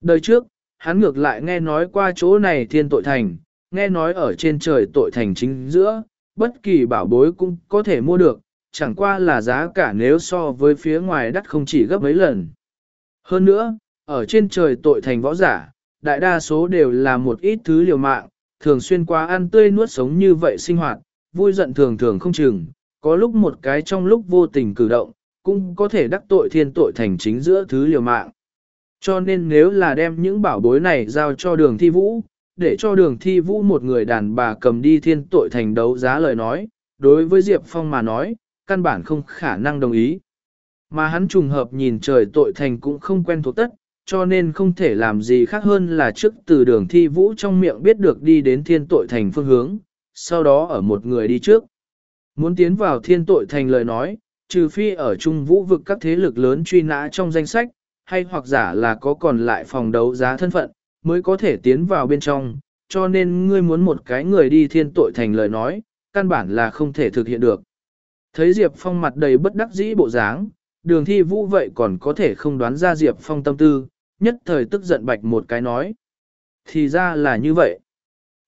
Đời trước, hắn ngược lại nghe nói qua chỗ này thiên tội thành, nghe nói ở trên trời tội thành chính giữa, bất kỳ bảo bối cũng có thể mua được, chẳng qua là giá cả nếu so với phía ngoài đắt không chỉ gấp mấy lần. Hơn nữa, ở trên trời tội thành võ giả, đại đa số đều là một ít thứ liều mạng, thường xuyên qua ăn tươi nuốt sống như vậy sinh hoạt, vui giận thường thường không chừng, có lúc một cái trong lúc vô tình cử động, cũng có thể đắc tội thiên tội thành chính giữa thứ liều mạng. Cho nên nếu là đem những bảo bối này giao cho đường thi vũ, để cho đường thi vũ một người đàn bà cầm đi thiên tội thành đấu giá lời nói, đối với Diệp Phong mà nói, căn bản không khả năng đồng ý. Mà hắn trùng hợp nhìn trời tội thành cũng không quen thuộc tất, cho nên không thể làm gì khác hơn là trước từ đường thi vũ trong miệng biết được đi đến thiên tội thành phương hướng, sau đó ở một người đi trước. Muốn tiến vào thiên tội thành lời nói, trừ phi ở trung vũ vực các thế lực lớn truy nã trong danh sách, hay hoặc giả là có còn lại phòng đấu giá thân phận, mới có thể tiến vào bên trong, cho nên ngươi muốn một cái người đi thiên tội thành lời nói, căn bản là không thể thực hiện được. Thấy Diệp Phong mặt đầy bất đắc dĩ bộ dáng, đường thi vũ vậy còn có thể không đoán ra Diệp Phong tâm tư, nhất thời tức giận bạch một cái nói. Thì ra là như vậy.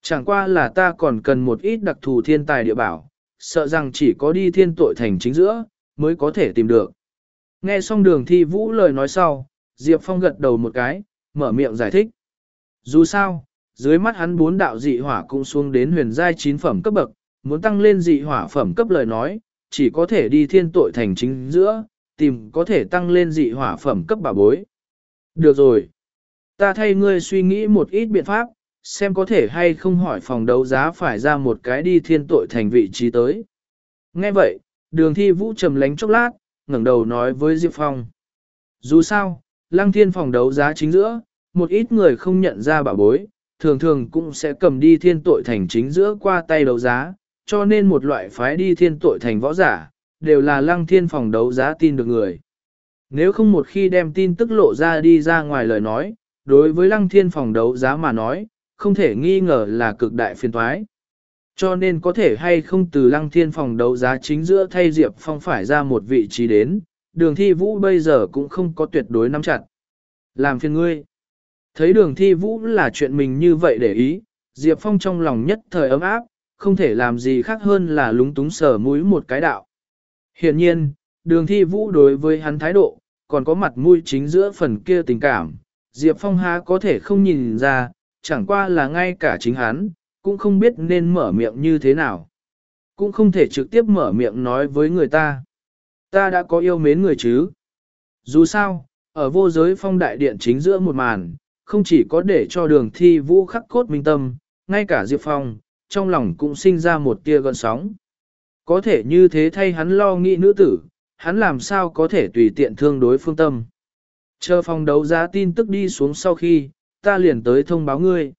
Chẳng qua là ta còn cần một ít đặc thù thiên tài địa bảo, sợ rằng chỉ có đi thiên tội thành chính giữa, mới có thể tìm được. Nghe xong đường thi vũ lời nói sau, Diệp Phong gật đầu một cái, mở miệng giải thích. Dù sao, dưới mắt hắn bốn đạo dị hỏa cũng xuống đến huyền giai chín phẩm cấp bậc, muốn tăng lên dị hỏa phẩm cấp lời nói, chỉ có thể đi thiên tội thành chính giữa, tìm có thể tăng lên dị hỏa phẩm cấp bà bối. Được rồi. Ta thay ngươi suy nghĩ một ít biện pháp, xem có thể hay không hỏi phòng đấu giá phải ra một cái đi thiên tội thành vị trí tới. Nghe vậy, đường thi vũ trầm lánh chốc lát, ngẩng đầu nói với Diệp Phong. Dù sao, lăng thiên phòng đấu giá chính giữa, một ít người không nhận ra bảo bối, thường thường cũng sẽ cầm đi thiên tội thành chính giữa qua tay đấu giá, cho nên một loại phái đi thiên tội thành võ giả, đều là lăng thiên phòng đấu giá tin được người. Nếu không một khi đem tin tức lộ ra đi ra ngoài lời nói, đối với lăng thiên phòng đấu giá mà nói, không thể nghi ngờ là cực đại phiền thoái. Cho nên có thể hay không từ lăng thiên phòng đấu giá chính giữa thay Diệp Phong phải ra một vị trí đến, đường thi vũ bây giờ cũng không có tuyệt đối nắm chặt. Làm phiền ngươi. Thấy đường thi vũ là chuyện mình như vậy để ý, Diệp Phong trong lòng nhất thời ấm áp, không thể làm gì khác hơn là lúng túng sờ mũi một cái đạo. Hiện nhiên, đường thi vũ đối với hắn thái độ, còn có mặt mũi chính giữa phần kia tình cảm, Diệp Phong há có thể không nhìn ra, chẳng qua là ngay cả chính hắn, cũng không biết nên mở miệng như thế nào. Cũng không thể trực tiếp mở miệng nói với người ta. Ta đã có yêu mến người chứ. Dù sao, ở vô giới phong đại điện chính giữa một màn, không chỉ có để cho đường thi vũ khắc cốt minh tâm, ngay cả Diệp Phong, trong lòng cũng sinh ra một tia gợn sóng. Có thể như thế thay hắn lo nghĩ nữ tử, hắn làm sao có thể tùy tiện thương đối phương tâm. Chờ phòng đấu giá tin tức đi xuống sau khi, ta liền tới thông báo ngươi.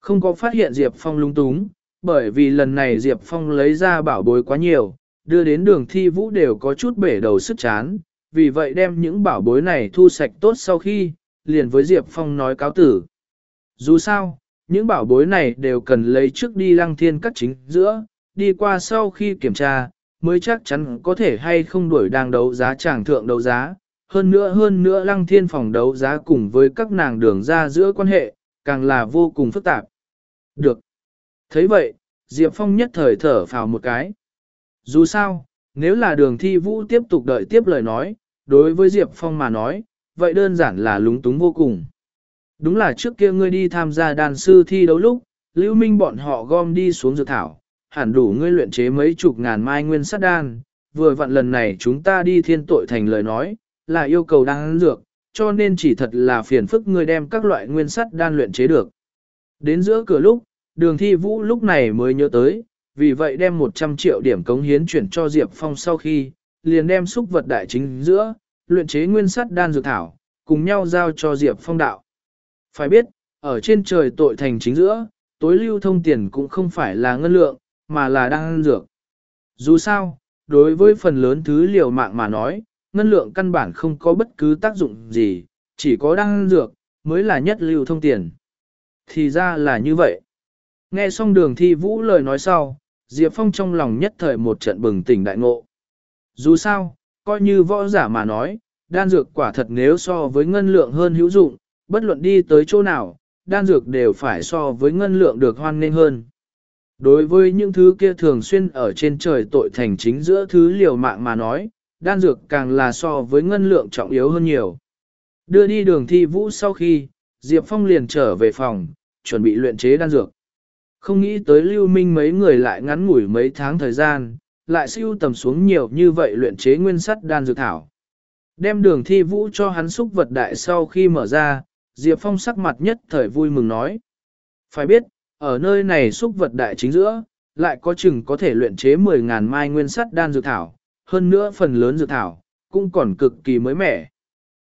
Không có phát hiện Diệp Phong lung túng, bởi vì lần này Diệp Phong lấy ra bảo bối quá nhiều, đưa đến đường thi vũ đều có chút bể đầu sức chán, vì vậy đem những bảo bối này thu sạch tốt sau khi, liền với Diệp Phong nói cáo tử. Dù sao, những bảo bối này đều cần lấy trước đi lăng thiên cắt chính giữa, đi qua sau khi kiểm tra, mới chắc chắn có thể hay không đuổi đang đấu giá tràng thượng đấu giá. Hơn nữa hơn nữa lăng thiên phòng đấu giá cùng với các nàng đường ra giữa quan hệ, càng là vô cùng phức tạp. Được. thấy vậy, Diệp Phong nhất thời thở phào một cái. Dù sao, nếu là đường thi vũ tiếp tục đợi tiếp lời nói, đối với Diệp Phong mà nói, vậy đơn giản là lúng túng vô cùng. Đúng là trước kia ngươi đi tham gia đàn sư thi đấu lúc, Lưu Minh bọn họ gom đi xuống dược thảo, hẳn đủ ngươi luyện chế mấy chục ngàn mai nguyên sát đan. Vừa vặn lần này chúng ta đi thiên tội thành lời nói, là yêu cầu đan dược, cho nên chỉ thật là phiền phức ngươi đem các loại nguyên sắt đan luyện chế được. Đến giữa cửa lúc, đường thi vũ lúc này mới nhớ tới, vì vậy đem 100 triệu điểm cống hiến chuyển cho Diệp Phong sau khi, liền đem xúc vật đại chính giữa, luyện chế nguyên sắt đan dược thảo, cùng nhau giao cho Diệp Phong đạo. Phải biết, ở trên trời tội thành chính giữa, tối lưu thông tiền cũng không phải là ngân lượng, mà là đang ăn dược. Dù sao, đối với phần lớn thứ liều mạng mà nói, ngân lượng căn bản không có bất cứ tác dụng gì, chỉ có đang ăn dược, mới là nhất lưu thông tiền. Thì ra là như vậy. Nghe xong đường thi vũ lời nói sau, Diệp Phong trong lòng nhất thời một trận bừng tỉnh đại ngộ. Dù sao, coi như võ giả mà nói, đan dược quả thật nếu so với ngân lượng hơn hữu dụng, bất luận đi tới chỗ nào, đan dược đều phải so với ngân lượng được hoan nghênh hơn. Đối với những thứ kia thường xuyên ở trên trời tội thành chính giữa thứ liều mạng mà nói, đan dược càng là so với ngân lượng trọng yếu hơn nhiều. Đưa đi đường thi vũ sau khi, Diệp Phong liền trở về phòng, chuẩn bị luyện chế đan dược. Không nghĩ tới lưu minh mấy người lại ngắn ngủi mấy tháng thời gian, lại siêu tầm xuống nhiều như vậy luyện chế nguyên sắt đan dược thảo. Đem đường thi vũ cho hắn xúc vật đại sau khi mở ra, Diệp Phong sắc mặt nhất thời vui mừng nói. Phải biết, ở nơi này xúc vật đại chính giữa, lại có chừng có thể luyện chế 10.000 mai nguyên sắt đan dược thảo, hơn nữa phần lớn dược thảo, cũng còn cực kỳ mới mẻ.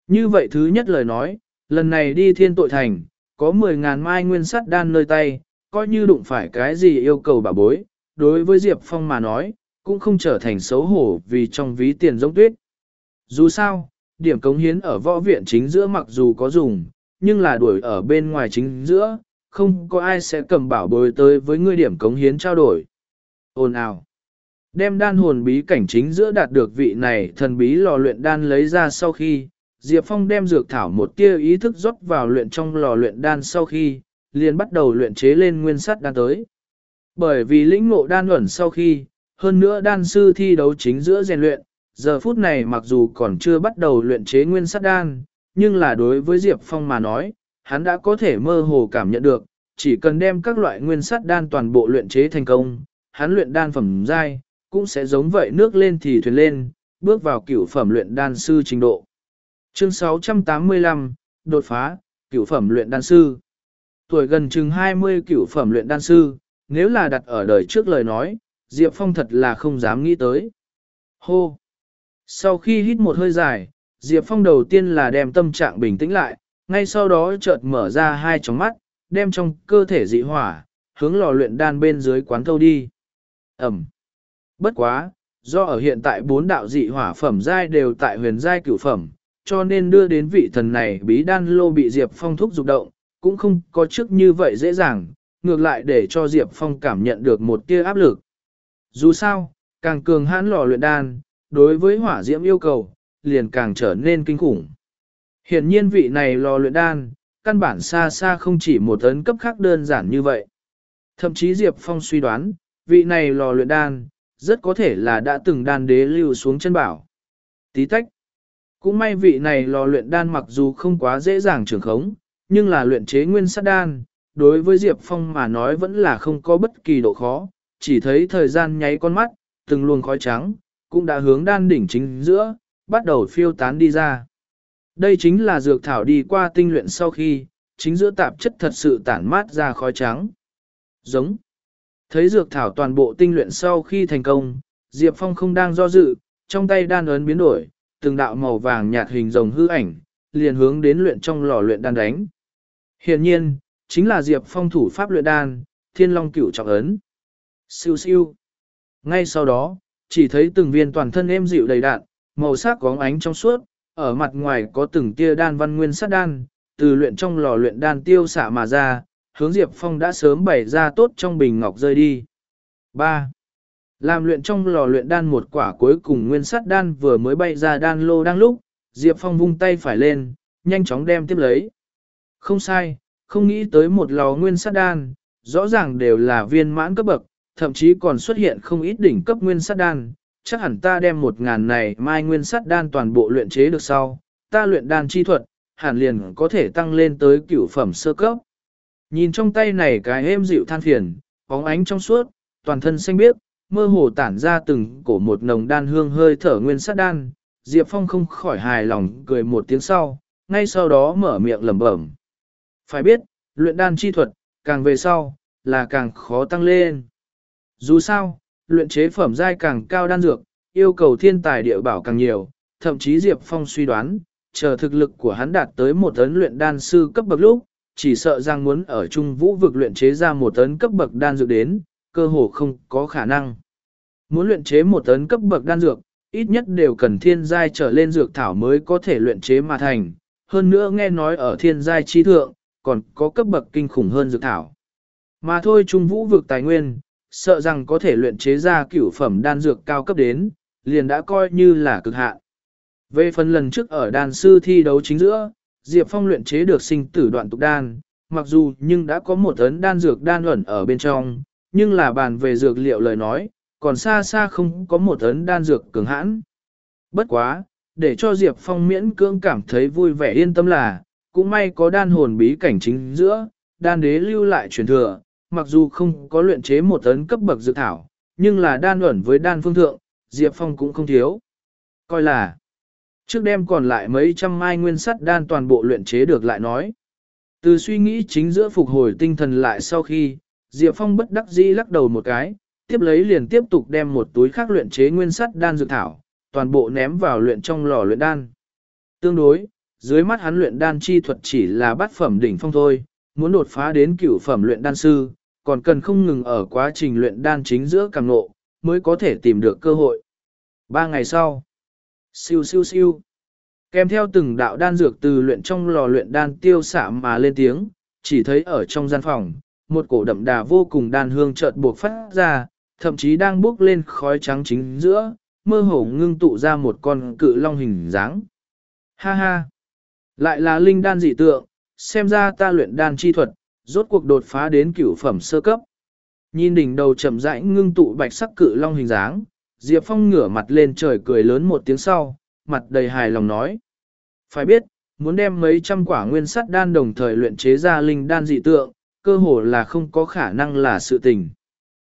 Như vậy thứ nhất lời nói, lần này đi thiên tội thành, có 10.000 mai nguyên sắt đan nơi tay, coi như đụng phải cái gì yêu cầu bà bối, đối với Diệp Phong mà nói, cũng không trở thành xấu hổ vì trong ví tiền giống tuyết. Dù sao, điểm cống hiến ở võ viện chính giữa mặc dù có dùng, nhưng là đuổi ở bên ngoài chính giữa, không có ai sẽ cầm bảo bối tới với ngươi điểm cống hiến trao đổi. Ôn ào. Đem đan hồn bí cảnh chính giữa đạt được vị này thần bí lò luyện đan lấy ra sau khi, Diệp Phong đem dược thảo một tia ý thức rót vào luyện trong lò luyện đan sau khi, liền bắt đầu luyện chế lên nguyên sắt đan tới. Bởi vì lĩnh ngộ đan luẩn sau khi, hơn nữa đan sư thi đấu chính giữa rèn luyện, giờ phút này mặc dù còn chưa bắt đầu luyện chế nguyên sắt đan, nhưng là đối với Diệp Phong mà nói, hắn đã có thể mơ hồ cảm nhận được, chỉ cần đem các loại nguyên sắt đan toàn bộ luyện chế thành công, hắn luyện đan phẩm giai cũng sẽ giống vậy nước lên thì thuyền lên, bước vào cửu phẩm luyện đan sư trình độ. Chương 685, đột phá, cửu phẩm luyện đan sư. Tuổi gần chừng 20 cửu phẩm luyện đan sư, nếu là đặt ở đời trước lời nói, Diệp Phong thật là không dám nghĩ tới. Hô! Sau khi hít một hơi dài, Diệp Phong đầu tiên là đem tâm trạng bình tĩnh lại, ngay sau đó chợt mở ra hai tròng mắt, đem trong cơ thể dị hỏa, hướng lò luyện đan bên dưới quán thâu đi. Ẩm! Bất quá, do ở hiện tại bốn đạo dị hỏa phẩm giai đều tại huyền giai cửu phẩm, cho nên đưa đến vị thần này bí đan lô bị Diệp Phong thúc dục động, cũng không có trước như vậy dễ dàng, ngược lại để cho Diệp Phong cảm nhận được một tia áp lực. Dù sao, càng cường hãn lò luyện đan, đối với hỏa diễm yêu cầu, liền càng trở nên kinh khủng. Hiện nhiên vị này lò luyện đan, căn bản xa xa không chỉ một tấn cấp khác đơn giản như vậy. Thậm chí Diệp Phong suy đoán, vị này lò luyện đan, rất có thể là đã từng đan đế lưu xuống chân bảo. Tí tách. Cũng may vị này lò luyện đan mặc dù không quá dễ dàng trường khống, nhưng là luyện chế nguyên sát đan, đối với Diệp Phong mà nói vẫn là không có bất kỳ độ khó, chỉ thấy thời gian nháy con mắt, từng luồng khói trắng, cũng đã hướng đan đỉnh chính giữa, bắt đầu phiêu tán đi ra. Đây chính là dược thảo đi qua tinh luyện sau khi, chính giữa tạp chất thật sự tản mát ra khói trắng. Giống. Thấy dược thảo toàn bộ tinh luyện sau khi thành công, Diệp Phong không đang do dự, trong tay đan ấn biến đổi, từng đạo màu vàng nhạt hình rồng hư ảnh, liền hướng đến luyện trong lò luyện đan đánh. Hiện nhiên, chính là Diệp Phong thủ pháp luyện đan, Thiên Long Cửu trọng ấn. Siêu siêu. Ngay sau đó, chỉ thấy từng viên toàn thân êm dịu đầy đạn, màu sắc có ánh trong suốt, ở mặt ngoài có từng tia đan văn nguyên sát đan, từ luyện trong lò luyện đan tiêu xạ mà ra, hướng Diệp Phong đã sớm bày ra tốt trong bình ngọc rơi đi. 3. Làm luyện trong lò luyện đan một quả cuối cùng nguyên sắt đan vừa mới bay ra đan lô đang lúc, Diệp Phong vung tay phải lên, nhanh chóng đem tiếp lấy. Không sai, không nghĩ tới một lò nguyên sắt đan, rõ ràng đều là viên mãn cấp bậc, thậm chí còn xuất hiện không ít đỉnh cấp nguyên sắt đan. Chắc hẳn ta đem một ngàn này mai nguyên sắt đan toàn bộ luyện chế được sau, ta luyện đan chi thuật, hẳn liền có thể tăng lên tới cửu phẩm sơ cấp. Nhìn trong tay này cái êm dịu than phiền, bóng ánh trong suốt, toàn thân xanh biếc, mơ hồ tản ra từng cổ một nồng đan hương hơi thở nguyên sắt đan, Diệp Phong không khỏi hài lòng cười một tiếng sau, ngay sau đó mở miệng lẩm bẩm. Phải biết, luyện đan chi thuật, càng về sau, là càng khó tăng lên. Dù sao, luyện chế phẩm giai càng cao đan dược, yêu cầu thiên tài địa bảo càng nhiều, thậm chí Diệp Phong suy đoán, chờ thực lực của hắn đạt tới một tấn luyện đan sư cấp bậc lúc, chỉ sợ rằng muốn ở trung vũ vực luyện chế ra một tấn cấp bậc đan dược đến, cơ hồ không có khả năng. Muốn luyện chế một tấn cấp bậc đan dược, ít nhất đều cần thiên giai trở lên dược thảo mới có thể luyện chế mà thành. Hơn nữa nghe nói ở thiên giai chi thượng, còn có cấp bậc kinh khủng hơn dược thảo. Mà thôi trung vũ vực tài nguyên, sợ rằng có thể luyện chế ra cửu phẩm đan dược cao cấp đến, liền đã coi như là cực hạn. Về phần lần trước ở đan sư thi đấu chính giữa, Diệp Phong luyện chế được sinh tử đoạn tục đan, mặc dù nhưng đã có một ấn đan dược đan ẩn ở bên trong, nhưng là bàn về dược liệu lời nói, còn xa xa không có một ấn đan dược cường hãn. Bất quá, để cho Diệp Phong miễn cưỡng cảm thấy vui vẻ yên tâm là, cũng may có đan hồn bí cảnh chính giữa, đan đế lưu lại truyền thừa, mặc dù không có luyện chế một tấn cấp bậc dược thảo, nhưng là đan ẩn với đan phương thượng, Diệp Phong cũng không thiếu. Coi là Trước đêm còn lại mấy trăm mai nguyên sắt đan toàn bộ luyện chế được lại nói. Từ suy nghĩ chính giữa phục hồi tinh thần lại sau khi, Diệp Phong bất đắc dĩ lắc đầu một cái, tiếp lấy liền tiếp tục đem một túi khác luyện chế nguyên sắt đan dược thảo, toàn bộ ném vào luyện trong lò luyện đan. Tương đối, dưới mắt hắn luyện đan chi thuật chỉ là bát phẩm đỉnh phong thôi, muốn đột phá đến cửu phẩm luyện đan sư, còn cần không ngừng ở quá trình luyện đan chính giữa càng nộ, mới có thể tìm được cơ hội. Ba ngày sau, siêu siêu siêu, kèm theo từng đạo đan dược từ luyện trong lò luyện đan tiêu xả mà lên tiếng, chỉ thấy ở trong gian phòng, một cổ đậm đà vô cùng đan hương chợt buộc phát ra, thậm chí đang bước lên khói trắng chính giữa, mơ hồ ngưng tụ ra một con cự long hình dáng. Ha ha! Lại là linh đan dị tượng, xem ra ta luyện đan chi thuật, rốt cuộc đột phá đến cửu phẩm sơ cấp. Nhìn đỉnh đầu chậm rãi ngưng tụ bạch sắc cự long hình dáng, Diệp Phong ngửa mặt lên trời cười lớn một tiếng sau, mặt đầy hài lòng nói. Phải biết, muốn đem mấy trăm quả nguyên sắt đan đồng thời luyện chế ra linh đan dị tượng, cơ hồ là không có khả năng là sự tình.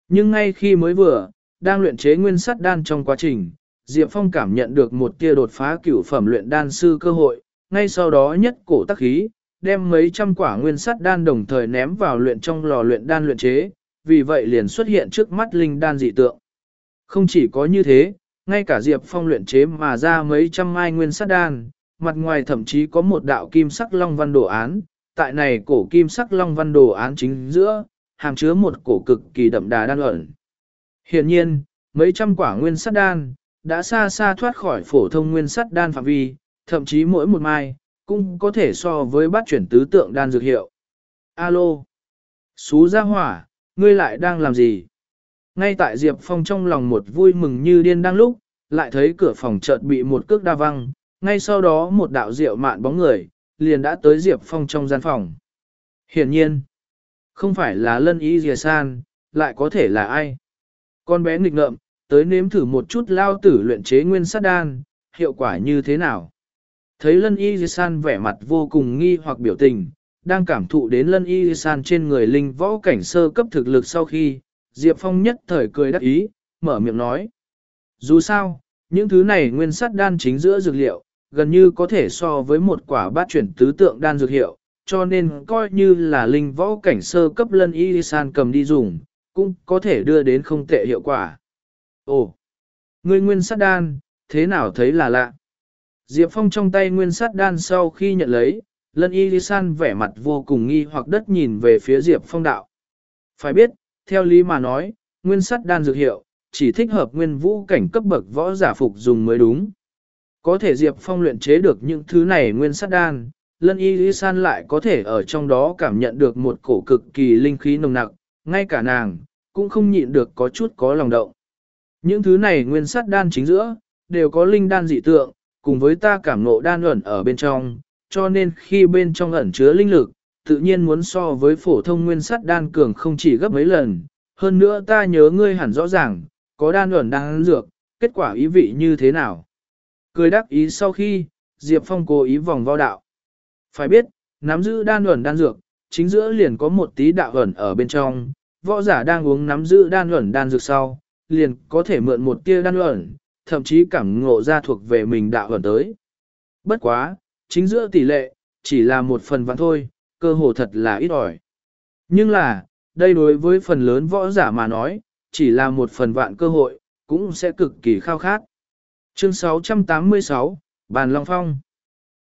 Nhưng ngay khi mới vừa, đang luyện chế nguyên sắt đan trong quá trình, Diệp Phong cảm nhận được một tia đột phá cửu phẩm luyện đan sư cơ hội, ngay sau đó nhất cổ tắc khí, đem mấy trăm quả nguyên sắt đan đồng thời ném vào luyện trong lò luyện đan luyện chế, vì vậy liền xuất hiện trước mắt linh đan dị tượng. Không chỉ có như thế, ngay cả Diệp Phong luyện chế mà ra mấy trăm mai nguyên sắt đan, mặt ngoài thậm chí có một đạo kim sắc long văn đồ án, tại này cổ kim sắc long văn đồ án chính giữa, hàm chứa một cổ cực kỳ đậm đà đan ẩn. Hiện nhiên, mấy trăm quả nguyên sắt đan, đã xa xa thoát khỏi phổ thông nguyên sắt đan phạm vi, thậm chí mỗi một mai, cũng có thể so với bát chuyển tứ tượng đan dược hiệu. Alo! Xú ra hỏa, ngươi lại đang làm gì? Ngay tại Diệp Phong trong lòng một vui mừng như điên đang lúc, lại thấy cửa phòng chợt bị một cước đa văng, ngay sau đó một đạo rượu mạn bóng người, liền đã tới Diệp Phong trong gian phòng. Hiển nhiên, không phải là lân ý dìa san, lại có thể là ai. Con bé nghịch ngợm, tới nếm thử một chút lao tử luyện chế nguyên sát đan, hiệu quả như thế nào. Thấy lân y san vẻ mặt vô cùng nghi hoặc biểu tình, đang cảm thụ đến lân y san trên người linh võ cảnh sơ cấp thực lực sau khi, Diệp Phong nhất thời cười đắc ý, mở miệng nói. Dù sao, những thứ này nguyên sắt đan chính giữa dược liệu, gần như có thể so với một quả bát chuyển tứ tượng đan dược hiệu, cho nên coi như là linh võ cảnh sơ cấp lân y san cầm đi dùng, cũng có thể đưa đến không tệ hiệu quả. Ồ, ngươi nguyên sắt đan, thế nào thấy là lạ? Diệp Phong trong tay nguyên sắt đan sau khi nhận lấy, lân y san vẻ mặt vô cùng nghi hoặc đất nhìn về phía Diệp Phong đạo. Phải biết, theo lý mà nói, nguyên sắt đan dược hiệu, chỉ thích hợp nguyên vũ cảnh cấp bậc võ giả phục dùng mới đúng. Có thể Diệp Phong luyện chế được những thứ này nguyên sắt đan, lân y lý san lại có thể ở trong đó cảm nhận được một cổ cực kỳ linh khí nồng nặc, ngay cả nàng, cũng không nhịn được có chút có lòng động. Những thứ này nguyên sắt đan chính giữa, đều có linh đan dị tượng, cùng với ta cảm ngộ đan ẩn ở bên trong, cho nên khi bên trong ẩn chứa linh lực, tự nhiên muốn so với phổ thông nguyên sắt đan cường không chỉ gấp mấy lần. Hơn nữa ta nhớ ngươi hẳn rõ ràng, có đan ẩn đang dược, kết quả ý vị như thế nào. Cười đắc ý sau khi, Diệp Phong cố ý vòng vo đạo. Phải biết, nắm giữ đan ẩn đan dược, chính giữa liền có một tí đạo ẩn ở bên trong, võ giả đang uống nắm giữ đan ẩn đan dược sau, liền có thể mượn một tia đan ẩn, thậm chí cảm ngộ ra thuộc về mình đạo ẩn tới. Bất quá, chính giữa tỷ lệ, chỉ là một phần vạn thôi, cơ hồ thật là ít ỏi. Nhưng là, đây đối với phần lớn võ giả mà nói, chỉ là một phần vạn cơ hội, cũng sẽ cực kỳ khao khát. Chương 686, Bàn Long Phong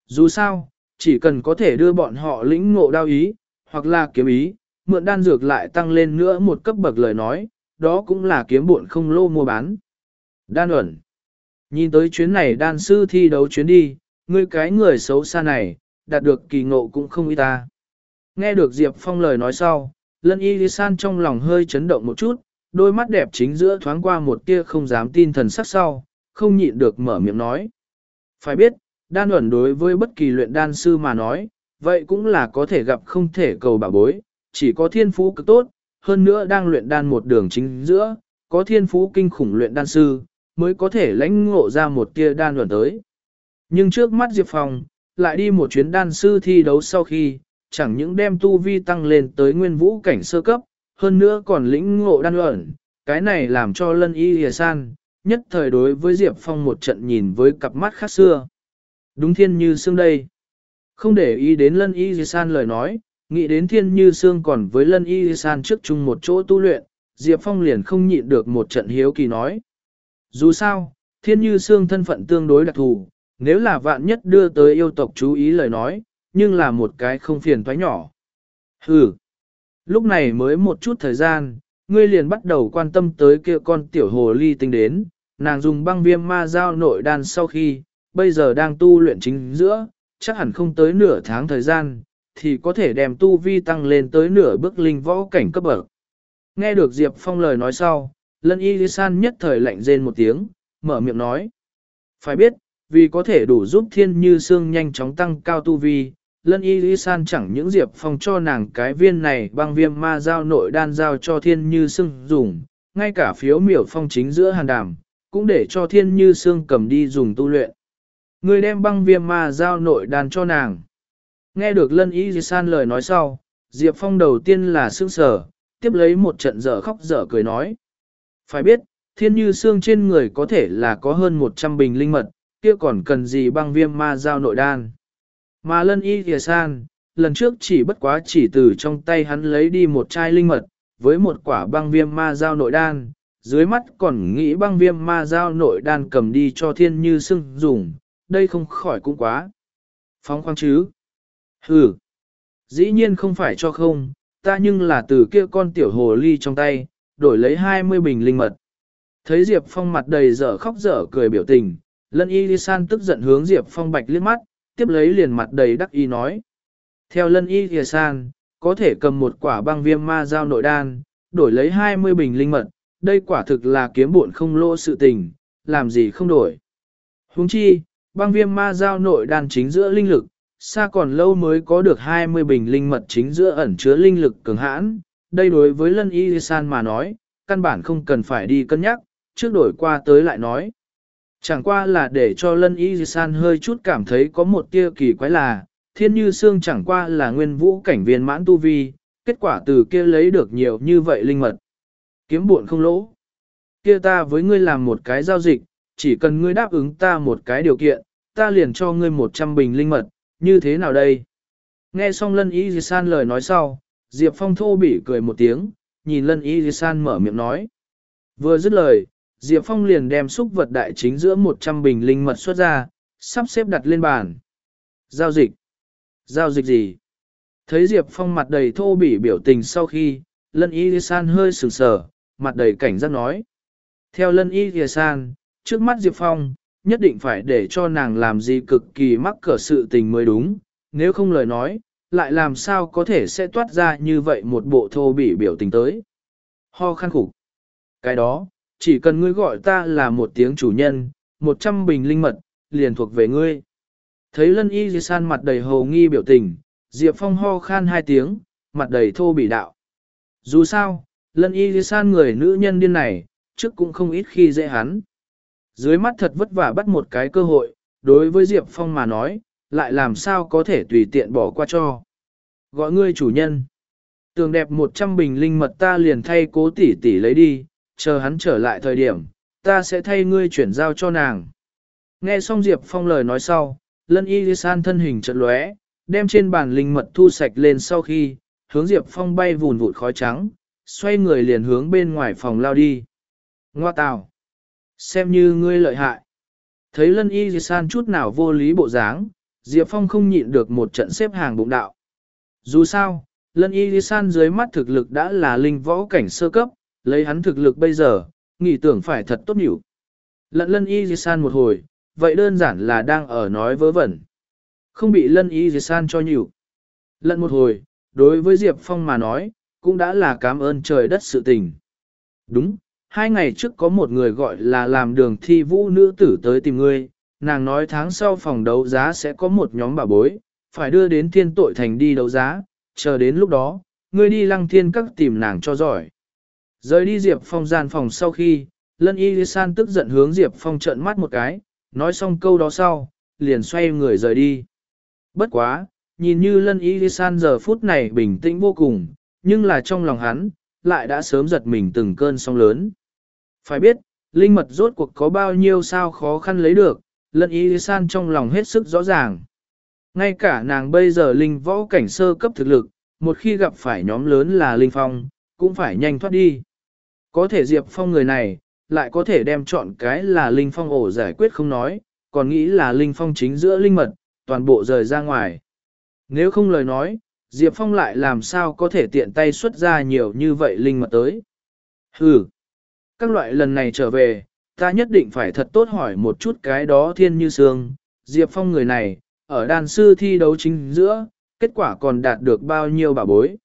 Dù sao, chỉ cần có thể đưa bọn họ lĩnh ngộ đao ý, hoặc là kiếm ý, mượn đan dược lại tăng lên nữa một cấp bậc lời nói, đó cũng là kiếm buộn không lô mua bán. Đan ẩn Nhìn tới chuyến này đan sư thi đấu chuyến đi, ngươi cái người xấu xa này, đạt được kỳ ngộ cũng không ít ta. Nghe được Diệp Phong lời nói sau, lân y đi san trong lòng hơi chấn động một chút, đôi mắt đẹp chính giữa thoáng qua một tia không dám tin thần sắc sau, không nhịn được mở miệng nói. Phải biết, đan ẩn đối với bất kỳ luyện đan sư mà nói, vậy cũng là có thể gặp không thể cầu bảo bối, chỉ có thiên phú cực tốt, hơn nữa đang luyện đan một đường chính giữa, có thiên phú kinh khủng luyện đan sư, mới có thể lãnh ngộ ra một tia đan luận tới. Nhưng trước mắt Diệp Phong, lại đi một chuyến đan sư thi đấu sau khi, chẳng những đem tu vi tăng lên tới nguyên vũ cảnh sơ cấp, hơn nữa còn lĩnh ngộ đan luận, cái này làm cho lân y hìa san, nhất thời đối với Diệp Phong một trận nhìn với cặp mắt khác xưa. Đúng thiên như xương đây. Không để ý đến lân y san lời nói, nghĩ đến thiên như xương còn với lân y san trước chung một chỗ tu luyện, Diệp Phong liền không nhịn được một trận hiếu kỳ nói. Dù sao, thiên như xương thân phận tương đối đặc thù, nếu là vạn nhất đưa tới yêu tộc chú ý lời nói, nhưng là một cái không phiền toái nhỏ. Hừ, lúc này mới một chút thời gian, ngươi liền bắt đầu quan tâm tới kia con tiểu hồ ly tinh đến, nàng dùng băng viêm ma giao nội đan sau khi, bây giờ đang tu luyện chính giữa, chắc hẳn không tới nửa tháng thời gian, thì có thể đem tu vi tăng lên tới nửa bước linh võ cảnh cấp bậc. Nghe được Diệp Phong lời nói sau, lân y san nhất thời lạnh rên một tiếng, mở miệng nói. Phải biết, vì có thể đủ giúp thiên như xương nhanh chóng tăng cao tu vi, lân y lý san chẳng những diệp phong cho nàng cái viên này băng viêm ma giao nội đan giao cho thiên như xương dùng, ngay cả phiếu miểu phong chính giữa hàn đàm, cũng để cho thiên như xương cầm đi dùng tu luyện. Người đem băng viêm ma giao nội đan cho nàng. Nghe được lân y lý san lời nói sau, diệp phong đầu tiên là sương sở, tiếp lấy một trận dở khóc dở cười nói. Phải biết, thiên như xương trên người có thể là có hơn 100 bình linh mật, kia còn cần gì băng viêm ma giao nội đan. Mà lân y thìa san, lần trước chỉ bất quá chỉ từ trong tay hắn lấy đi một chai linh mật, với một quả băng viêm ma giao nội đan, dưới mắt còn nghĩ băng viêm ma giao nội đan cầm đi cho thiên như xương dùng, đây không khỏi cũng quá. Phóng khoáng chứ. Hừ. Dĩ nhiên không phải cho không, ta nhưng là từ kia con tiểu hồ ly trong tay, đổi lấy 20 bình linh mật. Thấy Diệp Phong mặt đầy dở khóc dở cười biểu tình, lân y san tức giận hướng Diệp Phong bạch liếc mắt, tiếp lấy liền mặt đầy đắc ý nói. Theo lân y thìa san, có thể cầm một quả băng viêm ma giao nội đan, đổi lấy 20 bình linh mật, đây quả thực là kiếm buồn không lỗ sự tình, làm gì không đổi. Huống chi, băng viêm ma giao nội đan chính giữa linh lực, xa còn lâu mới có được 20 bình linh mật chính giữa ẩn chứa linh lực cường hãn, đây đối với lân y san mà nói, căn bản không cần phải đi cân nhắc, trước đổi qua tới lại nói. Chẳng qua là để cho lân y san hơi chút cảm thấy có một tia kỳ quái là, thiên như xương chẳng qua là nguyên vũ cảnh viên mãn tu vi, kết quả từ kia lấy được nhiều như vậy linh mật. Kiếm buồn không lỗ. Kia ta với ngươi làm một cái giao dịch, chỉ cần ngươi đáp ứng ta một cái điều kiện, ta liền cho ngươi một trăm bình linh mật, như thế nào đây? Nghe xong lân y san lời nói sau, Diệp Phong thô bỉ cười một tiếng, nhìn lân y san mở miệng nói. Vừa dứt lời, Diệp Phong liền đem xúc vật đại chính giữa 100 bình linh mật xuất ra, sắp xếp đặt lên bàn. Giao dịch. Giao dịch gì? Thấy Diệp Phong mặt đầy thô bỉ biểu tình sau khi, lân y san hơi sừng sờ, mặt đầy cảnh giác nói. Theo lân y san, trước mắt Diệp Phong, nhất định phải để cho nàng làm gì cực kỳ mắc cỡ sự tình mới đúng, nếu không lời nói, lại làm sao có thể sẽ toát ra như vậy một bộ thô bỉ biểu tình tới. Ho khăn khủng. Cái đó, chỉ cần ngươi gọi ta là một tiếng chủ nhân, một trăm bình linh mật, liền thuộc về ngươi. Thấy lân y di san mặt đầy hồ nghi biểu tình, Diệp Phong ho khan hai tiếng, mặt đầy thô bỉ đạo. Dù sao, lân y di san người nữ nhân điên này, trước cũng không ít khi dễ hắn. Dưới mắt thật vất vả bắt một cái cơ hội, đối với Diệp Phong mà nói, lại làm sao có thể tùy tiện bỏ qua cho. Gọi ngươi chủ nhân. Tường đẹp một trăm bình linh mật ta liền thay cố tỷ tỷ lấy đi, chờ hắn trở lại thời điểm, ta sẽ thay ngươi chuyển giao cho nàng. Nghe xong Diệp Phong lời nói sau, lân y san thân hình trận lóe, đem trên bàn linh mật thu sạch lên sau khi, hướng Diệp Phong bay vùn vụt khói trắng, xoay người liền hướng bên ngoài phòng lao đi. Ngoa tào! Xem như ngươi lợi hại. Thấy lân y san chút nào vô lý bộ dáng, Diệp Phong không nhịn được một trận xếp hàng bụng đạo. Dù sao, lân y san dưới mắt thực lực đã là linh võ cảnh sơ cấp, Lấy hắn thực lực bây giờ, nghĩ tưởng phải thật tốt nhỉu. Lận lân y di san một hồi, vậy đơn giản là đang ở nói vớ vẩn. Không bị lân y di san cho nhỉu. Lận một hồi, đối với Diệp Phong mà nói, cũng đã là cảm ơn trời đất sự tình. Đúng, hai ngày trước có một người gọi là làm đường thi vũ nữ tử tới tìm ngươi, nàng nói tháng sau phòng đấu giá sẽ có một nhóm bà bối, phải đưa đến thiên tội thành đi đấu giá, chờ đến lúc đó, ngươi đi lăng thiên các tìm nàng cho giỏi. Rời đi Diệp Phong gian phòng sau khi, Lân Y San tức giận hướng Diệp Phong trợn mắt một cái, nói xong câu đó sau, liền xoay người rời đi. Bất quá, nhìn như Lân Y San giờ phút này bình tĩnh vô cùng, nhưng là trong lòng hắn, lại đã sớm giật mình từng cơn sóng lớn. Phải biết, linh mật rốt cuộc có bao nhiêu sao khó khăn lấy được, lân y san trong lòng hết sức rõ ràng. Ngay cả nàng bây giờ linh võ cảnh sơ cấp thực lực, một khi gặp phải nhóm lớn là linh phong, cũng phải nhanh thoát đi. Có thể Diệp Phong người này, lại có thể đem chọn cái là linh phong ổ giải quyết không nói, còn nghĩ là linh phong chính giữa linh mật, toàn bộ rời ra ngoài. Nếu không lời nói, Diệp Phong lại làm sao có thể tiện tay xuất ra nhiều như vậy linh mật tới. Hừ, các loại lần này trở về, ta nhất định phải thật tốt hỏi một chút cái đó thiên như sương, Diệp Phong người này, ở đàn sư thi đấu chính giữa, kết quả còn đạt được bao nhiêu bà bối.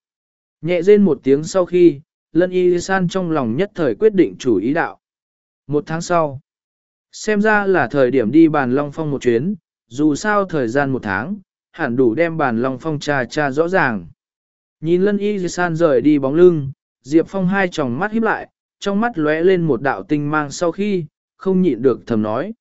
Nhẹ rên một tiếng sau khi, lân y san trong lòng nhất thời quyết định chủ ý đạo. Một tháng sau, xem ra là thời điểm đi bàn Long Phong một chuyến, dù sao thời gian một tháng, hẳn đủ đem bàn Long Phong trà trà rõ ràng. Nhìn lân y san rời đi bóng lưng, Diệp Phong hai tròng mắt híp lại, trong mắt lóe lên một đạo tinh mang sau khi, không nhịn được thầm nói.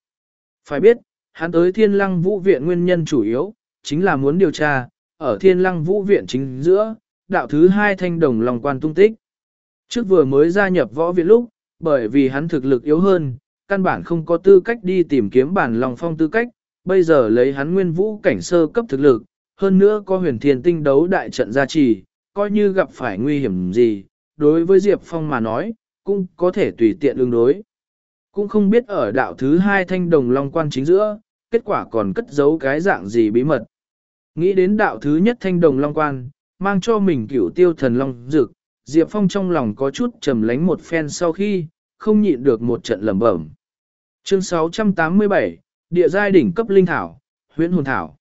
Phải biết, hắn tới thiên lăng vũ viện nguyên nhân chủ yếu, chính là muốn điều tra, ở thiên lăng vũ viện chính giữa, đạo thứ hai thanh đồng lòng quan tung tích. Trước vừa mới gia nhập võ viện lúc, bởi vì hắn thực lực yếu hơn, căn bản không có tư cách đi tìm kiếm bản lòng phong tư cách, bây giờ lấy hắn nguyên vũ cảnh sơ cấp thực lực, hơn nữa có huyền thiên tinh đấu đại trận gia trì, coi như gặp phải nguy hiểm gì, đối với Diệp Phong mà nói, cũng có thể tùy tiện ứng đối. Cũng không biết ở đạo thứ hai thanh đồng long quan chính giữa, kết quả còn cất giấu cái dạng gì bí mật. Nghĩ đến đạo thứ nhất thanh đồng long quan, mang cho mình cửu tiêu thần long dực, Diệp Phong trong lòng có chút trầm lánh một phen sau khi, không nhịn được một trận lầm bẩm. Chương 687, Địa giai đỉnh cấp linh thảo, huyễn hồn thảo.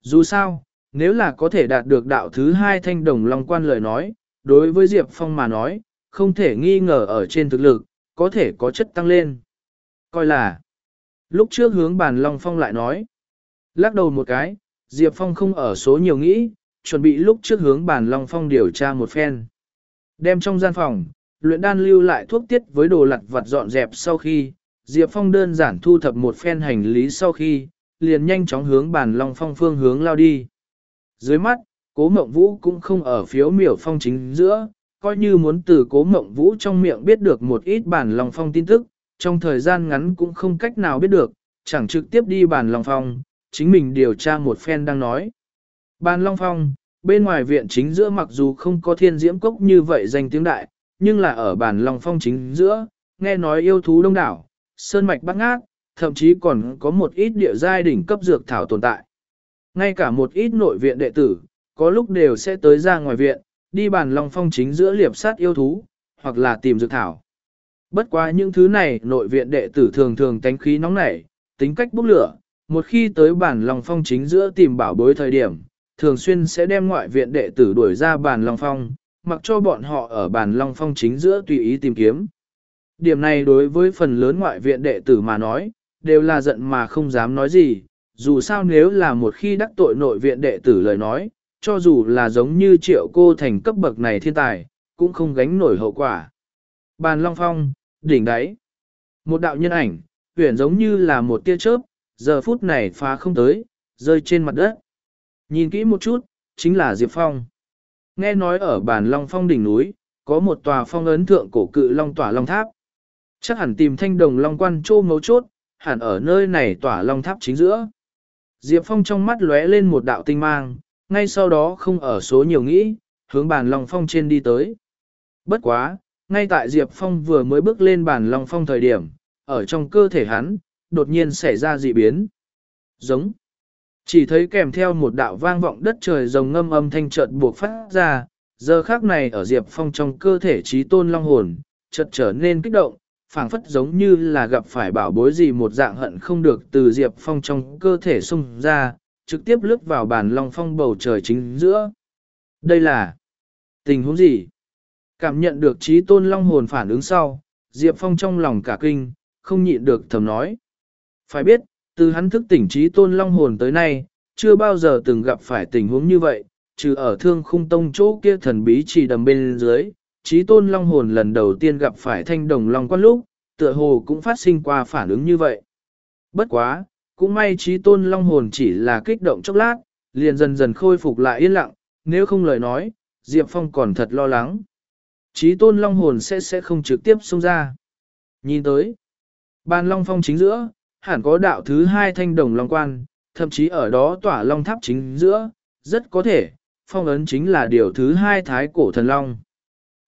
Dù sao, nếu là có thể đạt được đạo thứ hai thanh đồng long quan lời nói, đối với Diệp Phong mà nói, không thể nghi ngờ ở trên thực lực, có thể có chất tăng lên. Coi là, lúc trước hướng bàn long phong lại nói, lắc đầu một cái, Diệp Phong không ở số nhiều nghĩ, chuẩn bị lúc trước hướng bàn long phong điều tra một phen. Đem trong gian phòng, luyện đan lưu lại thuốc tiết với đồ lặt vặt dọn dẹp sau khi, Diệp Phong đơn giản thu thập một phen hành lý sau khi, liền nhanh chóng hướng bàn long phong phương hướng lao đi. Dưới mắt, cố mộng vũ cũng không ở phiếu miểu phong chính giữa, coi như muốn từ cố mộng vũ trong miệng biết được một ít bản long phong tin tức, trong thời gian ngắn cũng không cách nào biết được, chẳng trực tiếp đi bản long phong, chính mình điều tra một phen đang nói. Bản long phong, bên ngoài viện chính giữa mặc dù không có thiên diễm cốc như vậy danh tiếng đại, nhưng là ở bản long phong chính giữa, nghe nói yêu thú đông đảo, sơn mạch bát ngát, thậm chí còn có một ít địa giai đỉnh cấp dược thảo tồn tại. Ngay cả một ít nội viện đệ tử, có lúc đều sẽ tới ra ngoài viện, đi bàn long phong chính giữa liệp sát yêu thú, hoặc là tìm dược thảo. Bất quá những thứ này nội viện đệ tử thường thường tánh khí nóng nảy, tính cách bốc lửa, một khi tới bản long phong chính giữa tìm bảo bối thời điểm, thường xuyên sẽ đem ngoại viện đệ tử đuổi ra bản long phong, mặc cho bọn họ ở bản long phong chính giữa tùy ý tìm kiếm. Điểm này đối với phần lớn ngoại viện đệ tử mà nói, đều là giận mà không dám nói gì, dù sao nếu là một khi đắc tội nội viện đệ tử lời nói, cho dù là giống như triệu cô thành cấp bậc này thiên tài, cũng không gánh nổi hậu quả. Bàn Long Phong, đỉnh đáy. Một đạo nhân ảnh, huyền giống như là một tia chớp, giờ phút này phá không tới, rơi trên mặt đất. Nhìn kỹ một chút, chính là Diệp Phong. Nghe nói ở bàn Long Phong đỉnh núi, có một tòa phong ấn thượng cổ cự Long tỏa Long Tháp. Chắc hẳn tìm thanh đồng Long quan trô mấu chốt, hẳn ở nơi này tỏa Long Tháp chính giữa. Diệp Phong trong mắt lóe lên một đạo tinh mang, ngay sau đó không ở số nhiều nghĩ, hướng bàn Long Phong trên đi tới. Bất quá, ngay tại Diệp Phong vừa mới bước lên bàn Long Phong thời điểm, ở trong cơ thể hắn, đột nhiên xảy ra dị biến. Giống. Chỉ thấy kèm theo một đạo vang vọng đất trời rồng ngâm âm thanh chợt buộc phát ra, giờ khác này ở Diệp Phong trong cơ thể trí tôn long hồn, chợt trở nên kích động, phảng phất giống như là gặp phải bảo bối gì một dạng hận không được từ Diệp Phong trong cơ thể xung ra, trực tiếp lướt vào bàn long phong bầu trời chính giữa. Đây là tình huống gì? Cảm nhận được trí tôn long hồn phản ứng sau, Diệp Phong trong lòng cả kinh, không nhịn được thầm nói. Phải biết, từ hắn thức tỉnh trí tôn long hồn tới nay, chưa bao giờ từng gặp phải tình huống như vậy, trừ ở thương khung tông chỗ kia thần bí chỉ đầm bên dưới, trí tôn long hồn lần đầu tiên gặp phải thanh đồng long quan lúc, tựa hồ cũng phát sinh qua phản ứng như vậy. Bất quá, cũng may trí tôn long hồn chỉ là kích động chốc lát, liền dần dần khôi phục lại yên lặng, nếu không lời nói, Diệp Phong còn thật lo lắng. Trí tôn long hồn sẽ sẽ không trực tiếp xông ra. Nhìn tới, bàn long phong chính giữa, hẳn có đạo thứ hai thanh đồng long quan, thậm chí ở đó tỏa long tháp chính giữa, rất có thể, phong ấn chính là điều thứ hai thái cổ thần long.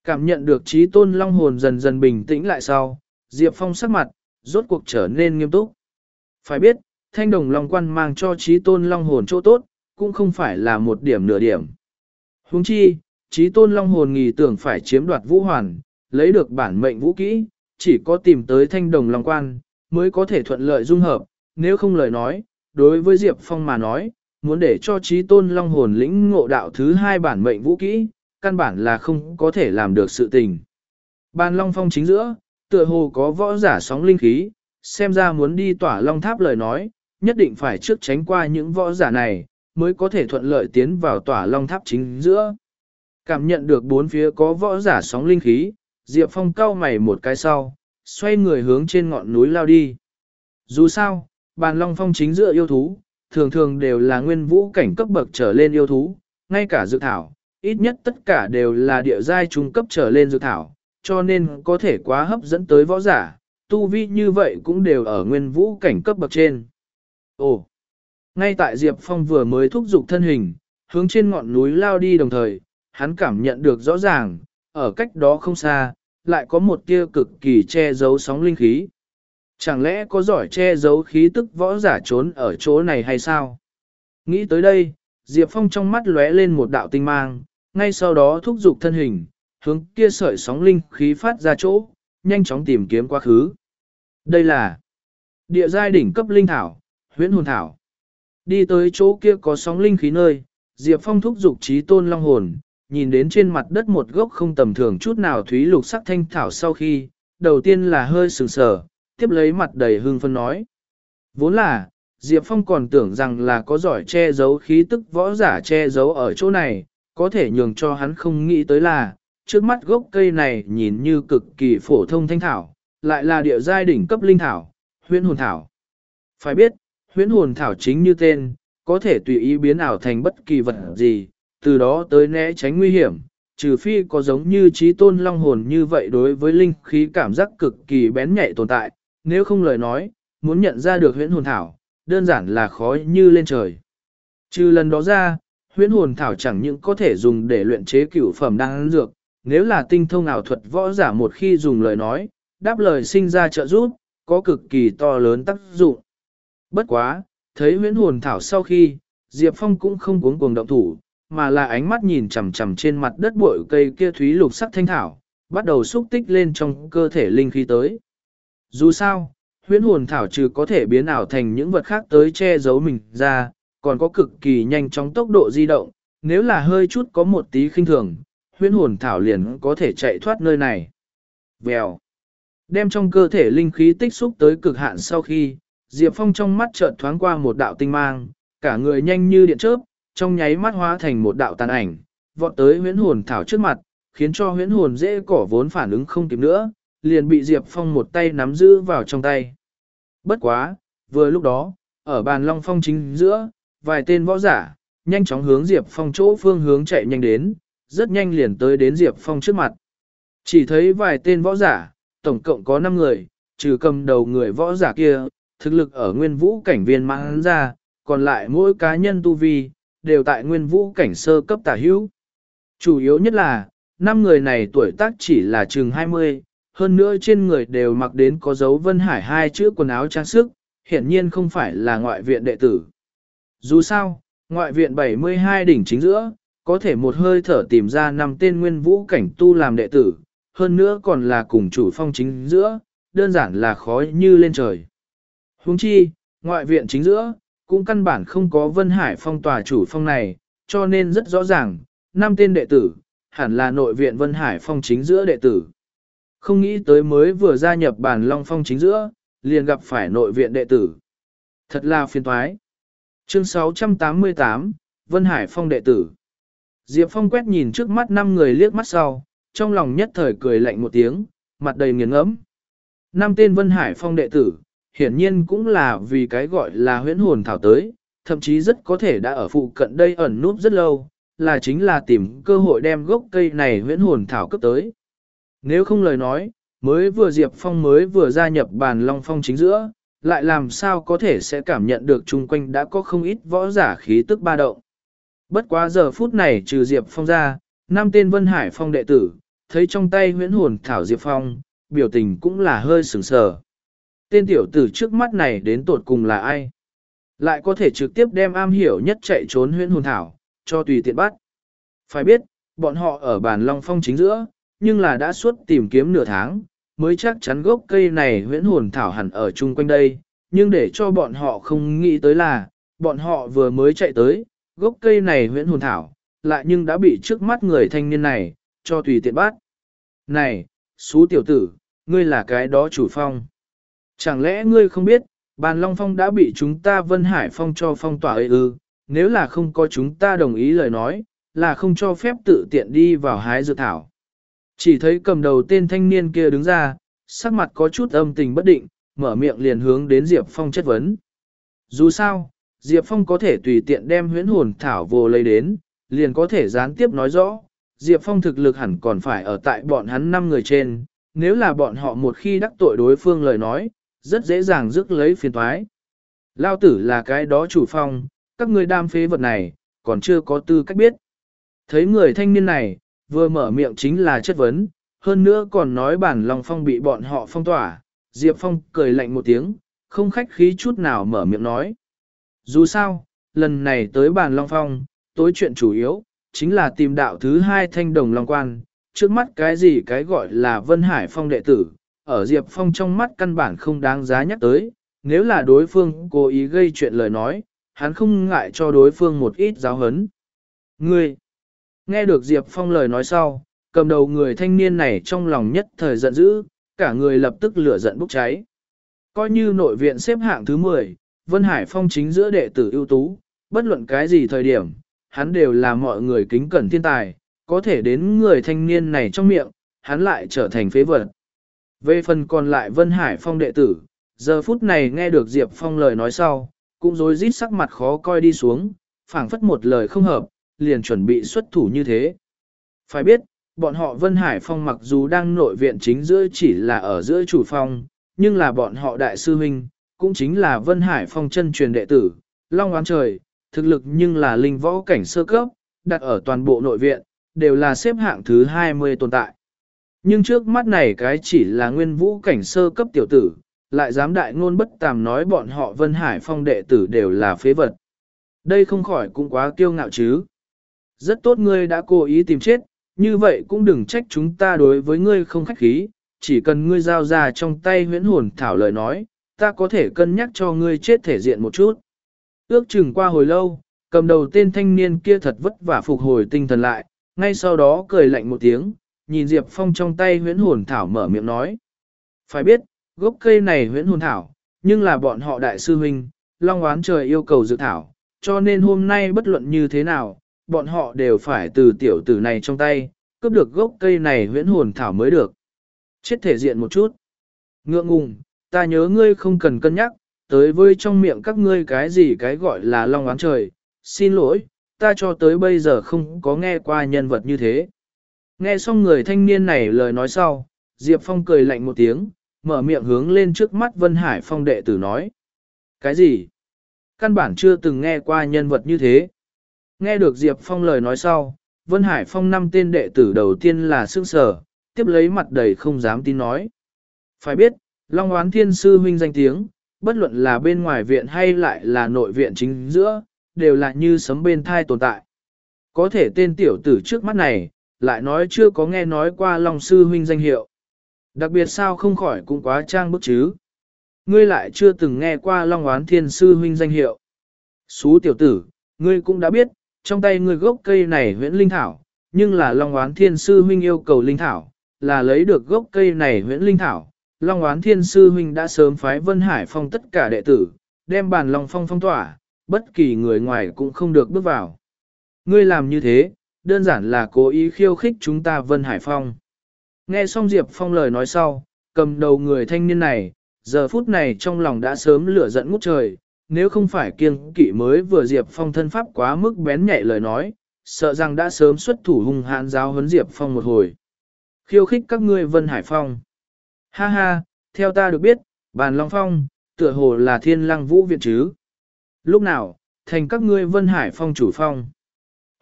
Cảm nhận được trí tôn long hồn dần dần bình tĩnh lại sau, Diệp Phong sắc mặt, rốt cuộc trở nên nghiêm túc. Phải biết, thanh đồng long quan mang cho trí tôn long hồn chỗ tốt, cũng không phải là một điểm nửa điểm. Huống chi, trí tôn long hồn nghỉ tưởng phải chiếm đoạt vũ hoàn, lấy được bản mệnh vũ kỹ, chỉ có tìm tới thanh đồng long quan, mới có thể thuận lợi dung hợp, nếu không lời nói, đối với Diệp Phong mà nói, muốn để cho trí tôn long hồn lĩnh ngộ đạo thứ hai bản mệnh vũ kỹ, căn bản là không có thể làm được sự tình. Bàn long phong chính giữa, tựa hồ có võ giả sóng linh khí, xem ra muốn đi tỏa long tháp lời nói, nhất định phải trước tránh qua những võ giả này, mới có thể thuận lợi tiến vào tỏa long tháp chính giữa. Cảm nhận được bốn phía có võ giả sóng linh khí, Diệp Phong cau mày một cái sau, xoay người hướng trên ngọn núi lao đi. Dù sao, bàn long phong chính giữa yêu thú, thường thường đều là nguyên vũ cảnh cấp bậc trở lên yêu thú, ngay cả dự thảo, ít nhất tất cả đều là địa giai trung cấp trở lên dự thảo, cho nên có thể quá hấp dẫn tới võ giả, tu vi như vậy cũng đều ở nguyên vũ cảnh cấp bậc trên. Ồ! Ngay tại Diệp Phong vừa mới thúc giục thân hình, hướng trên ngọn núi lao đi đồng thời, hắn cảm nhận được rõ ràng, ở cách đó không xa, lại có một tia cực kỳ che giấu sóng linh khí. Chẳng lẽ có giỏi che giấu khí tức võ giả trốn ở chỗ này hay sao? Nghĩ tới đây, Diệp Phong trong mắt lóe lên một đạo tinh mang, ngay sau đó thúc giục thân hình, hướng kia sợi sóng linh khí phát ra chỗ, nhanh chóng tìm kiếm quá khứ. Đây là địa giai đỉnh cấp linh thảo, huyễn hồn thảo. Đi tới chỗ kia có sóng linh khí nơi, Diệp Phong thúc giục trí tôn long hồn, nhìn đến trên mặt đất một gốc không tầm thường chút nào thúy lục sắc thanh thảo sau khi, đầu tiên là hơi sừng sờ, tiếp lấy mặt đầy hương phân nói. Vốn là, Diệp Phong còn tưởng rằng là có giỏi che giấu khí tức võ giả che giấu ở chỗ này, có thể nhường cho hắn không nghĩ tới là, trước mắt gốc cây này nhìn như cực kỳ phổ thông thanh thảo, lại là địa giai đỉnh cấp linh thảo, huyễn hồn thảo. Phải biết, huyễn hồn thảo chính như tên, có thể tùy ý biến ảo thành bất kỳ vật gì, từ đó tới né tránh nguy hiểm, trừ phi có giống như trí tôn long hồn như vậy đối với linh khí cảm giác cực kỳ bén nhạy tồn tại, nếu không lời nói, muốn nhận ra được huyễn hồn thảo, đơn giản là khó như lên trời. Trừ lần đó ra, huyễn hồn thảo chẳng những có thể dùng để luyện chế cửu phẩm đan dược, nếu là tinh thông ảo thuật võ giả một khi dùng lời nói, đáp lời sinh ra trợ giúp, có cực kỳ to lớn tác dụng. Bất quá, thấy huyễn hồn thảo sau khi, Diệp Phong cũng không cuống cuồng động thủ, mà là ánh mắt nhìn chằm chằm trên mặt đất bụi cây kia thúy lục sắc thanh thảo, bắt đầu xúc tích lên trong cơ thể linh khí tới. Dù sao, huyễn hồn thảo trừ có thể biến ảo thành những vật khác tới che giấu mình ra, còn có cực kỳ nhanh chóng tốc độ di động, nếu là hơi chút có một tí khinh thường, huyễn hồn thảo liền có thể chạy thoát nơi này. Vèo. Đem trong cơ thể linh khí tích xúc tới cực hạn sau khi, Diệp Phong trong mắt chợt thoáng qua một đạo tinh mang, cả người nhanh như điện chớp, trong nháy mắt hóa thành một đạo tàn ảnh, vọt tới huyễn hồn thảo trước mặt, khiến cho huyễn hồn dễ cỏ vốn phản ứng không kịp nữa, liền bị Diệp Phong một tay nắm giữ vào trong tay. Bất quá, vừa lúc đó, ở bàn long phong chính giữa, vài tên võ giả, nhanh chóng hướng Diệp Phong chỗ phương hướng chạy nhanh đến, rất nhanh liền tới đến Diệp Phong trước mặt. Chỉ thấy vài tên võ giả, tổng cộng có 5 người, trừ cầm đầu người võ giả kia, thực lực ở nguyên vũ cảnh viên mãn ra, còn lại mỗi cá nhân tu vi, đều tại nguyên vũ cảnh sơ cấp tả hữu. Chủ yếu nhất là, năm người này tuổi tác chỉ là chừng 20, hơn nữa trên người đều mặc đến có dấu Vân Hải hai chữ quần áo trang sức, hiển nhiên không phải là ngoại viện đệ tử. Dù sao, ngoại viện 72 đỉnh chính giữa, có thể một hơi thở tìm ra năm tên nguyên vũ cảnh tu làm đệ tử, hơn nữa còn là cùng chủ phong chính giữa, đơn giản là khó như lên trời. Huống chi, ngoại viện chính giữa, cũng căn bản không có Vân Hải phong tòa chủ phong này, cho nên rất rõ ràng, năm tên đệ tử, hẳn là nội viện Vân Hải phong chính giữa đệ tử. Không nghĩ tới mới vừa gia nhập bản Long phong chính giữa, liền gặp phải nội viện đệ tử. Thật là phiền toái. Chương 688, Vân Hải phong đệ tử. Diệp Phong quét nhìn trước mắt năm người liếc mắt sau, trong lòng nhất thời cười lạnh một tiếng, mặt đầy nghiền ngẫm. Năm tên Vân Hải phong đệ tử, hiển nhiên cũng là vì cái gọi là huyễn hồn thảo tới, thậm chí rất có thể đã ở phụ cận đây ẩn núp rất lâu, là chính là tìm cơ hội đem gốc cây này huyễn hồn thảo cấp tới. Nếu không lời nói, mới vừa Diệp Phong mới vừa gia nhập bàn Long Phong chính giữa, lại làm sao có thể sẽ cảm nhận được chung quanh đã có không ít võ giả khí tức ba động. Bất quá giờ phút này trừ Diệp Phong ra, năm tên Vân Hải Phong đệ tử, thấy trong tay huyễn hồn thảo Diệp Phong, biểu tình cũng là hơi sừng sờ. Tên tiểu tử trước mắt này đến tột cùng là ai? Lại có thể trực tiếp đem am hiểu nhất chạy trốn huyễn hồn thảo, cho tùy tiện bắt. Phải biết, bọn họ ở bàn Long Phong chính giữa, nhưng là đã suốt tìm kiếm nửa tháng, mới chắc chắn gốc cây này huyễn hồn thảo hẳn ở chung quanh đây, nhưng để cho bọn họ không nghĩ tới là, bọn họ vừa mới chạy tới, gốc cây này huyễn hồn thảo, lại nhưng đã bị trước mắt người thanh niên này, cho tùy tiện bắt. Này, xú tiểu tử, ngươi là cái đó chủ phong. Chẳng lẽ ngươi không biết, bàn long phong đã bị chúng ta Vân Hải Phong cho phong tỏa ư ư, nếu là không có chúng ta đồng ý lời nói, là không cho phép tự tiện đi vào hái dược thảo. Chỉ thấy cầm đầu tên thanh niên kia đứng ra, sắc mặt có chút âm tình bất định, mở miệng liền hướng đến Diệp Phong chất vấn. Dù sao, Diệp Phong có thể tùy tiện đem huyễn hồn thảo vô lấy đến, liền có thể gián tiếp nói rõ, Diệp Phong thực lực hẳn còn phải ở tại bọn hắn 5 người trên, nếu là bọn họ một khi đắc tội đối phương lời nói, rất dễ dàng rước lấy phiền thoái. Lao tử là cái đó chủ phong, các người đam phế vật này, còn chưa có tư cách biết. Thấy người thanh niên này, vừa mở miệng chính là chất vấn, hơn nữa còn nói bản lòng phong bị bọn họ phong tỏa, Diệp Phong cười lạnh một tiếng, không khách khí chút nào mở miệng nói. Dù sao, lần này tới bàn Long Phong, tối chuyện chủ yếu, chính là tìm đạo thứ hai thanh đồng Long Quan, trước mắt cái gì cái gọi là Vân Hải Phong đệ tử, ở Diệp Phong trong mắt căn bản không đáng giá nhắc tới, nếu là đối phương cố ý gây chuyện lời nói, hắn không ngại cho đối phương một ít giáo hấn. Ngươi, nghe được Diệp Phong lời nói sau, cầm đầu người thanh niên này trong lòng nhất thời giận dữ, cả người lập tức lửa giận bốc cháy. Coi như nội viện xếp hạng thứ 10, Vân Hải Phong chính giữa đệ tử ưu tú, bất luận cái gì thời điểm, hắn đều là mọi người kính cẩn thiên tài, có thể đến người thanh niên này trong miệng, hắn lại trở thành phế vật. Về phần còn lại Vân Hải Phong đệ tử, giờ phút này nghe được Diệp Phong lời nói sau, cũng rối rít sắc mặt khó coi đi xuống, phảng phất một lời không hợp, liền chuẩn bị xuất thủ như thế. Phải biết, bọn họ Vân Hải Phong mặc dù đang nội viện chính giữa chỉ là ở giữa chủ phong, nhưng là bọn họ đại sư huynh, cũng chính là Vân Hải Phong chân truyền đệ tử, Long Oán Trời, thực lực nhưng là linh võ cảnh sơ cấp, đặt ở toàn bộ nội viện, đều là xếp hạng thứ 20 tồn tại. Nhưng trước mắt này cái chỉ là nguyên vũ cảnh sơ cấp tiểu tử, lại dám đại ngôn bất tàm nói bọn họ Vân Hải Phong đệ tử đều là phế vật. Đây không khỏi cũng quá kiêu ngạo chứ. Rất tốt ngươi đã cố ý tìm chết, như vậy cũng đừng trách chúng ta đối với ngươi không khách khí, chỉ cần ngươi giao ra trong tay huyễn hồn thảo lời nói, ta có thể cân nhắc cho ngươi chết thể diện một chút. Ước chừng qua hồi lâu, cầm đầu tên thanh niên kia thật vất vả phục hồi tinh thần lại, ngay sau đó cười lạnh một tiếng, nhìn Diệp Phong trong tay huyễn hồn thảo mở miệng nói. Phải biết, gốc cây này huyễn hồn thảo, nhưng là bọn họ đại sư huynh, long oán trời yêu cầu dự thảo, cho nên hôm nay bất luận như thế nào, bọn họ đều phải từ tiểu tử này trong tay, cướp được gốc cây này huyễn hồn thảo mới được. Chết thể diện một chút. Ngượng ngùng, ta nhớ ngươi không cần cân nhắc, tới với trong miệng các ngươi cái gì cái gọi là long oán trời, xin lỗi, ta cho tới bây giờ không có nghe qua nhân vật như thế. Nghe xong người thanh niên này lời nói sau, Diệp Phong cười lạnh một tiếng, mở miệng hướng lên trước mắt Vân Hải Phong đệ tử nói. Cái gì? Căn bản chưa từng nghe qua nhân vật như thế. Nghe được Diệp Phong lời nói sau, Vân Hải Phong năm tên đệ tử đầu tiên là sương sở, tiếp lấy mặt đầy không dám tin nói. Phải biết, Long Hoán Thiên Sư huynh danh tiếng, bất luận là bên ngoài viện hay lại là nội viện chính giữa, đều là như sấm bên thai tồn tại. Có thể tên tiểu tử trước mắt này, lại nói chưa có nghe nói qua Long Sư huynh danh hiệu. Đặc biệt sao không khỏi cũng quá trang bức chứ. Ngươi lại chưa từng nghe qua Long oán Thiên Sư huynh danh hiệu. Xú tiểu tử, ngươi cũng đã biết, trong tay ngươi gốc cây này huyễn linh thảo, nhưng là Long oán Thiên Sư huynh yêu cầu linh thảo, là lấy được gốc cây này huyễn linh thảo. Long oán Thiên Sư huynh đã sớm phái Vân Hải Phong tất cả đệ tử, đem bàn Long Phong phong tỏa, bất kỳ người ngoài cũng không được bước vào. Ngươi làm như thế, đơn giản là cố ý khiêu khích chúng ta Vân Hải Phong. Nghe xong Diệp Phong lời nói sau, cầm đầu người thanh niên này, giờ phút này trong lòng đã sớm lửa giận ngút trời, nếu không phải kiêng kỵ mới vừa Diệp Phong thân pháp quá mức bén nhạy lời nói, sợ rằng đã sớm xuất thủ hung hãn giáo huấn Diệp Phong một hồi. Khiêu khích các ngươi Vân Hải Phong. Ha ha, theo ta được biết, bàn Long Phong, tựa hồ là thiên lăng vũ viện chứ. Lúc nào, thành các ngươi vân hải phong chủ phong.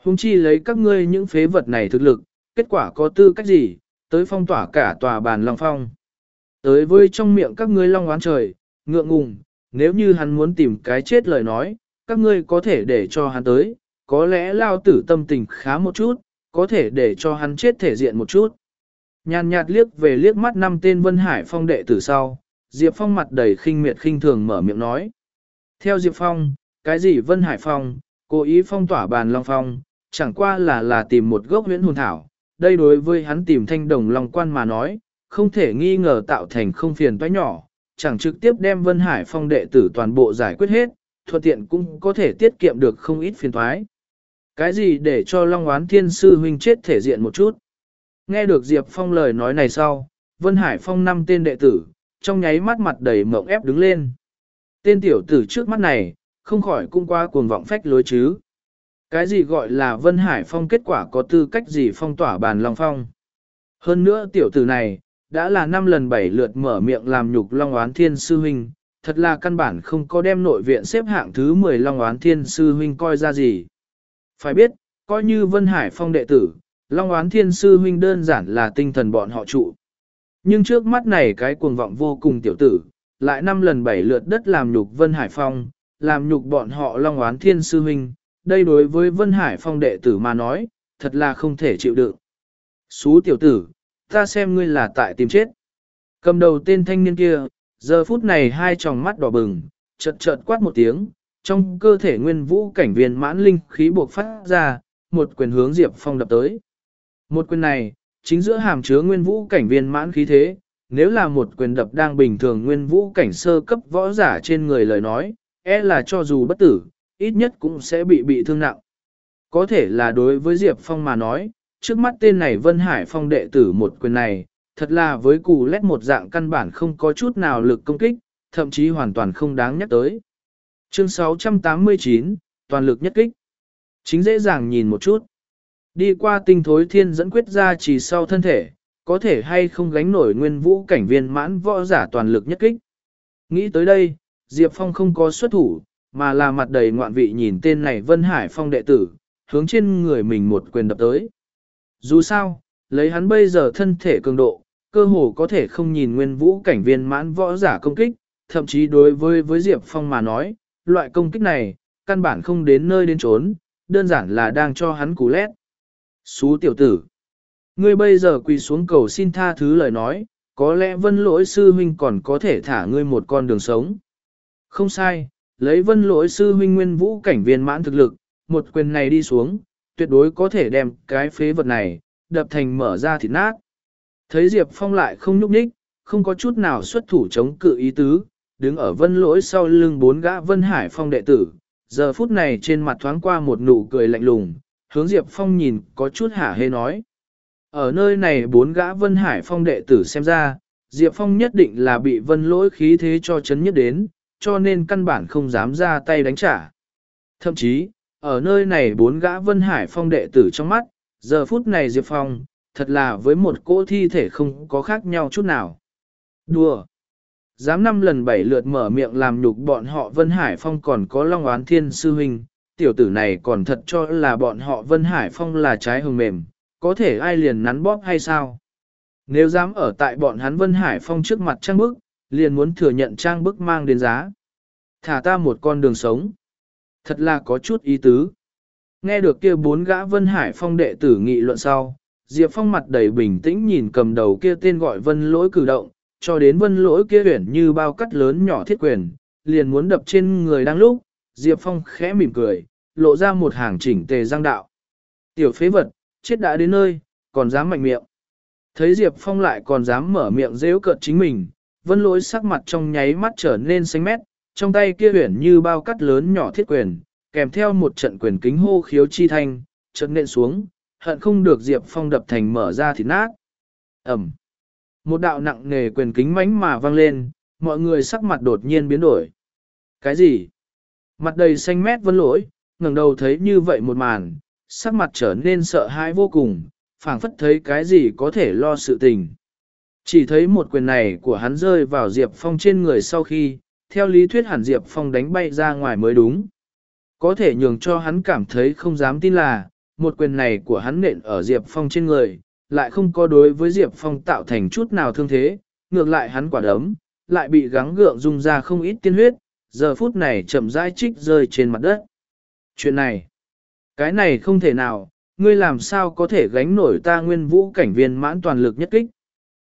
Hùng chi lấy các ngươi những phế vật này thực lực, kết quả có tư cách gì, tới phong tỏa cả tòa bàn long phong. Tới với trong miệng các ngươi long oán trời, ngượng ngùng, nếu như hắn muốn tìm cái chết lời nói, các ngươi có thể để cho hắn tới, có lẽ lao tử tâm tình khá một chút, có thể để cho hắn chết thể diện một chút. Nhàn nhạt liếc về liếc mắt năm tên Vân Hải Phong đệ tử sau, Diệp Phong mặt đầy khinh miệt khinh thường mở miệng nói. Theo Diệp Phong, cái gì Vân Hải Phong, cố ý phong tỏa bàn Long Phong, chẳng qua là là tìm một gốc huyễn hồn thảo. Đây đối với hắn tìm thanh đồng Long Quan mà nói, không thể nghi ngờ tạo thành không phiền toái nhỏ, chẳng trực tiếp đem Vân Hải Phong đệ tử toàn bộ giải quyết hết, thuận tiện cũng có thể tiết kiệm được không ít phiền toái. Cái gì để cho Long Oán Thiên Sư huynh chết thể diện một chút? Nghe được Diệp Phong lời nói này sau, Vân Hải Phong năm tên đệ tử, trong nháy mắt mặt đầy mộng ép đứng lên. Tên tiểu tử trước mắt này, không khỏi cung qua cuồng vọng phách lối chứ. Cái gì gọi là Vân Hải Phong kết quả có tư cách gì phong tỏa bàn Long Phong? Hơn nữa tiểu tử này, đã là năm lần bảy lượt mở miệng làm nhục Long Oán Thiên Sư Huynh, thật là căn bản không có đem nội viện xếp hạng thứ 10 Long Oán Thiên Sư Huynh coi ra gì. Phải biết, coi như Vân Hải Phong đệ tử, Long Oán Thiên Sư Huynh đơn giản là tinh thần bọn họ trụ. Nhưng trước mắt này cái cuồng vọng vô cùng tiểu tử, lại năm lần bảy lượt đất làm nhục Vân Hải Phong, làm nhục bọn họ Long Oán Thiên Sư Huynh, đây đối với Vân Hải Phong đệ tử mà nói, thật là không thể chịu đựng. Xú tiểu tử, ta xem ngươi là tại tìm chết. Cầm đầu tên thanh niên kia, giờ phút này hai tròng mắt đỏ bừng, chợt chợt quát một tiếng, trong cơ thể nguyên vũ cảnh viên mãn linh khí buộc phát ra, một quyền hướng Diệp Phong đập tới. Một quyền này, chính giữa hàm chứa nguyên vũ cảnh viên mãn khí thế, nếu là một quyền đập đang bình thường nguyên vũ cảnh sơ cấp võ giả trên người lời nói, e là cho dù bất tử, ít nhất cũng sẽ bị bị thương nặng. Có thể là đối với Diệp Phong mà nói, trước mắt tên này Vân Hải Phong đệ tử một quyền này, thật là với cù lét một dạng căn bản không có chút nào lực công kích, thậm chí hoàn toàn không đáng nhắc tới. Chương 689, toàn lực nhất kích. Chính dễ dàng nhìn một chút. Đi qua tinh thối thiên dẫn quyết ra chỉ sau thân thể, có thể hay không gánh nổi nguyên vũ cảnh viên mãn võ giả toàn lực nhất kích. Nghĩ tới đây, Diệp Phong không có xuất thủ, mà là mặt đầy ngoạn vị nhìn tên này Vân Hải Phong đệ tử, hướng trên người mình một quyền đập tới. Dù sao, lấy hắn bây giờ thân thể cường độ, cơ hồ có thể không nhìn nguyên vũ cảnh viên mãn võ giả công kích, thậm chí đối với với Diệp Phong mà nói, loại công kích này, căn bản không đến nơi đến trốn, đơn giản là đang cho hắn cú lét. Xú tiểu tử, ngươi bây giờ quỳ xuống cầu xin tha thứ lời nói, có lẽ vân lỗi sư huynh còn có thể thả ngươi một con đường sống. Không sai, lấy vân lỗi sư huynh nguyên vũ cảnh viên mãn thực lực, một quyền này đi xuống, tuyệt đối có thể đem cái phế vật này, đập thành mở ra thịt nát. Thấy Diệp Phong lại không nhúc nhích, không có chút nào xuất thủ chống cự ý tứ, đứng ở vân lỗi sau lưng bốn gã vân hải phong đệ tử, giờ phút này trên mặt thoáng qua một nụ cười lạnh lùng, hướng Diệp Phong nhìn có chút hả hê nói. Ở nơi này bốn gã vân hải phong đệ tử xem ra, Diệp Phong nhất định là bị vân lỗi khí thế cho chấn nhất đến, cho nên căn bản không dám ra tay đánh trả. Thậm chí, ở nơi này bốn gã vân hải phong đệ tử trong mắt, giờ phút này Diệp Phong, thật là với một cỗ thi thể không có khác nhau chút nào. Đùa! Dám năm lần bảy lượt mở miệng làm nhục bọn họ Vân Hải Phong còn có Long Oán Thiên Sư Huynh, tiểu tử này còn thật cho là bọn họ Vân Hải Phong là trái hồng mềm, có thể ai liền nắn bóp hay sao? Nếu dám ở tại bọn hắn Vân Hải Phong trước mặt trang bức, liền muốn thừa nhận trang bức mang đến giá. Thả ta một con đường sống. Thật là có chút ý tứ. Nghe được kia bốn gã Vân Hải Phong đệ tử nghị luận sau, Diệp Phong mặt đầy bình tĩnh nhìn cầm đầu kia tên gọi Vân Lỗi cử động, cho đến Vân Lỗi kia huyển như bao cắt lớn nhỏ thiết quyền, liền muốn đập trên người đang lúc, Diệp Phong khẽ mỉm cười, lộ ra một hàng chỉnh tề giang đạo. Tiểu phế vật, chết đã đến nơi, còn dám mạnh miệng. Thấy Diệp Phong lại còn dám mở miệng rêu cợt chính mình, Vân Lỗi sắc mặt trong nháy mắt trở nên xanh mét, trong tay kia huyển như bao cắt lớn nhỏ thiết quyền, kèm theo một trận quyền kính hô khiếu chi thanh, chợt nện xuống, hận không được Diệp Phong đập thành mở ra thì nát. Ẩm. Một đạo nặng nề quyền kính mánh mà vang lên, mọi người sắc mặt đột nhiên biến đổi. Cái gì? Mặt đầy xanh mét vân lỗi, ngẩng đầu thấy như vậy một màn, sắc mặt trở nên sợ hãi vô cùng, phảng phất thấy cái gì có thể lo sự tình. Chỉ thấy một quyền này của hắn rơi vào Diệp Phong trên người sau khi, theo lý thuyết hẳn Diệp Phong đánh bay ra ngoài mới đúng. Có thể nhường cho hắn cảm thấy không dám tin là, một quyền này của hắn nện ở Diệp Phong trên người, lại không có đối với Diệp Phong tạo thành chút nào thương thế, ngược lại hắn quả đấm, lại bị gắng gượng dùng ra không ít tiên huyết, giờ phút này chậm rãi trích rơi trên mặt đất. Chuyện này, cái này không thể nào, ngươi làm sao có thể gánh nổi ta nguyên vũ cảnh viên mãn toàn lực nhất kích.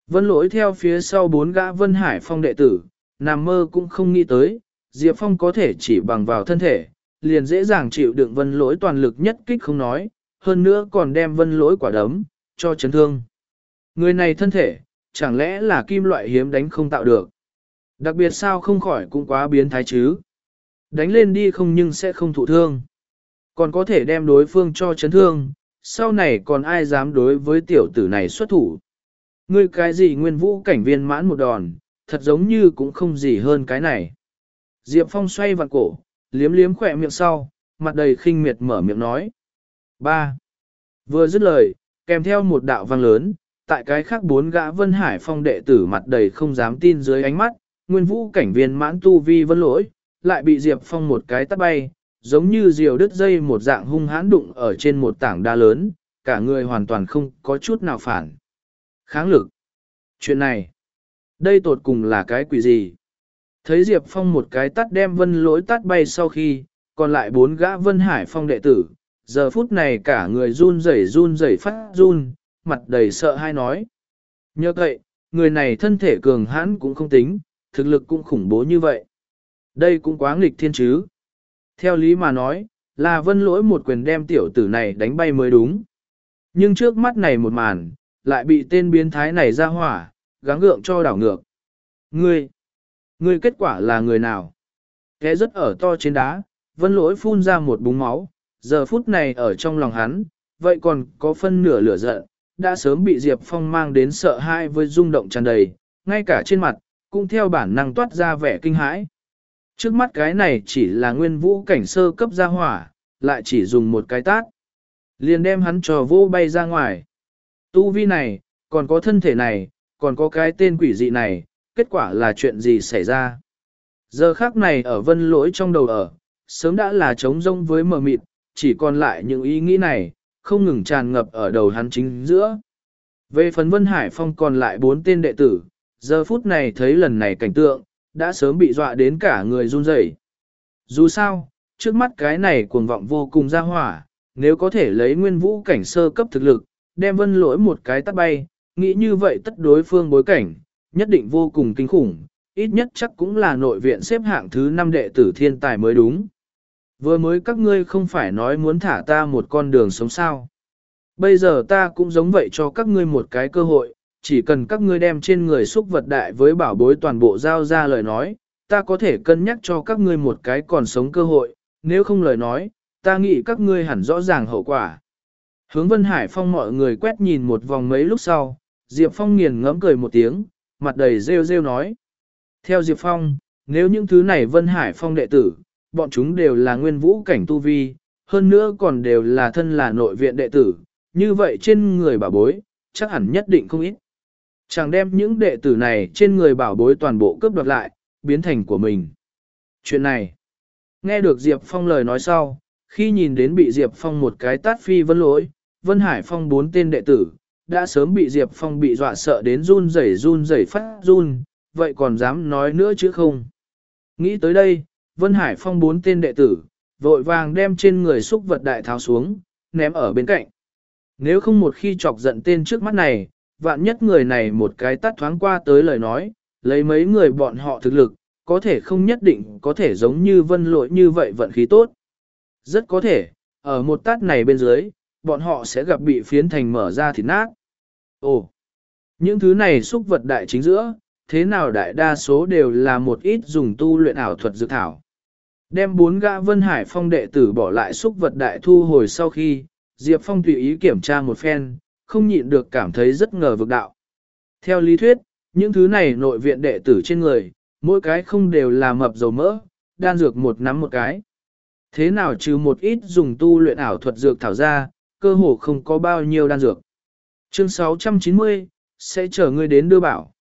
Vân lỗi theo phía sau bốn gã Vân Hải Phong đệ tử, nằm mơ cũng không nghĩ tới, Diệp Phong có thể chỉ bằng vào thân thể, liền dễ dàng chịu đựng vân lỗi toàn lực nhất kích không nói, hơn nữa còn đem vân lỗi quả đấm, cho chấn thương. Người này thân thể, chẳng lẽ là kim loại hiếm đánh không tạo được. Đặc biệt sao không khỏi cũng quá biến thái chứ. Đánh lên đi không nhưng sẽ không thụ thương. Còn có thể đem đối phương cho chấn thương, sau này còn ai dám đối với tiểu tử này xuất thủ. Ngươi cái gì nguyên vũ cảnh viên mãn một đòn, thật giống như cũng không gì hơn cái này. Diệp Phong xoay vặn cổ, liếm liếm khỏe miệng sau, mặt đầy khinh miệt mở miệng nói. 3. Vừa dứt lời, kèm theo một đạo vang lớn, tại cái khác bốn gã Vân Hải Phong đệ tử mặt đầy không dám tin dưới ánh mắt, nguyên vũ cảnh viên mãn tu vi vân lỗi, lại bị Diệp Phong một cái tắt bay, giống như diều đứt dây một dạng hung hãn đụng ở trên một tảng đa lớn, cả người hoàn toàn không có chút nào phản. Kháng lực. Chuyện này, đây tột cùng là cái quỷ gì? Thấy Diệp Phong một cái tắt đem vân lỗi tắt bay sau khi, còn lại bốn gã vân hải phong đệ tử, giờ phút này cả người run rẩy run rẩy phát run, mặt đầy sợ hai nói. Nhớ vậy, người này thân thể cường hãn cũng không tính, thực lực cũng khủng bố như vậy. Đây cũng quá nghịch thiên chứ. Theo lý mà nói, là vân lỗi một quyền đem tiểu tử này đánh bay mới đúng. Nhưng trước mắt này một màn, lại bị tên biến thái này ra hỏa, gắng gượng cho đảo ngược. Ngươi, ngươi kết quả là người nào? Kẻ rất ở to trên đá, vân lỗi phun ra một búng máu, giờ phút này ở trong lòng hắn, vậy còn có phân nửa lửa giận, đã sớm bị Diệp Phong mang đến sợ hãi với rung động tràn đầy, ngay cả trên mặt, cũng theo bản năng toát ra vẻ kinh hãi. Trước mắt cái này chỉ là nguyên vũ cảnh sơ cấp gia hỏa, lại chỉ dùng một cái tát. Liền đem hắn trò vô bay ra ngoài. Tu vi này, còn có thân thể này, còn có cái tên quỷ dị này, kết quả là chuyện gì xảy ra. Giờ khác này ở vân lỗi trong đầu ở, sớm đã là trống rông với mờ mịt, chỉ còn lại những ý nghĩ này, không ngừng tràn ngập ở đầu hắn chính giữa. Về phần Vân Hải Phong còn lại bốn tên đệ tử, giờ phút này thấy lần này cảnh tượng, đã sớm bị dọa đến cả người run rẩy. Dù sao, trước mắt cái này cuồng vọng vô cùng ra hỏa, nếu có thể lấy nguyên vũ cảnh sơ cấp thực lực, đem vân lỗi một cái tắt bay, nghĩ như vậy tất đối phương bối cảnh, nhất định vô cùng kinh khủng, ít nhất chắc cũng là nội viện xếp hạng thứ 5 đệ tử thiên tài mới đúng. Vừa mới các ngươi không phải nói muốn thả ta một con đường sống sao. Bây giờ ta cũng giống vậy cho các ngươi một cái cơ hội, chỉ cần các ngươi đem trên người xúc vật đại với bảo bối toàn bộ giao ra lời nói, ta có thể cân nhắc cho các ngươi một cái còn sống cơ hội, nếu không lời nói, ta nghĩ các ngươi hẳn rõ ràng hậu quả. Hướng Vân Hải Phong mọi người quét nhìn một vòng mấy lúc sau, Diệp Phong nghiền ngẫm cười một tiếng, mặt đầy rêu rêu nói. Theo Diệp Phong, nếu những thứ này Vân Hải Phong đệ tử, bọn chúng đều là nguyên vũ cảnh tu vi, hơn nữa còn đều là thân là nội viện đệ tử, như vậy trên người bảo bối, chắc hẳn nhất định không ít. Chàng đem những đệ tử này trên người bảo bối toàn bộ cướp đoạt lại, biến thành của mình. Chuyện này, nghe được Diệp Phong lời nói sau, khi nhìn đến bị Diệp Phong một cái tát phi vân lỗi, Vân Hải Phong bốn tên đệ tử, đã sớm bị Diệp Phong bị dọa sợ đến run rẩy run rẩy phát run, vậy còn dám nói nữa chứ không? Nghĩ tới đây, Vân Hải Phong bốn tên đệ tử, vội vàng đem trên người xúc vật đại tháo xuống, ném ở bên cạnh. Nếu không một khi chọc giận tên trước mắt này, vạn nhất người này một cái tắt thoáng qua tới lời nói, lấy mấy người bọn họ thực lực, có thể không nhất định có thể giống như vân lội như vậy vận khí tốt. Rất có thể, ở một tát này bên dưới, bọn họ sẽ gặp bị phiến thành mở ra thịt nát. Ồ, những thứ này xúc vật đại chính giữa, thế nào đại đa số đều là một ít dùng tu luyện ảo thuật dược thảo. Đem bốn gã Vân Hải Phong đệ tử bỏ lại xúc vật đại thu hồi sau khi, Diệp Phong tùy ý kiểm tra một phen, không nhịn được cảm thấy rất ngờ vực đạo. Theo lý thuyết, những thứ này nội viện đệ tử trên người, mỗi cái không đều là mập dầu mỡ, đan dược một nắm một cái. Thế nào trừ một ít dùng tu luyện ảo thuật dược thảo ra, cơ hồ không có bao nhiêu đan dược. Chương 690, sẽ chờ ngươi đến đưa bảo.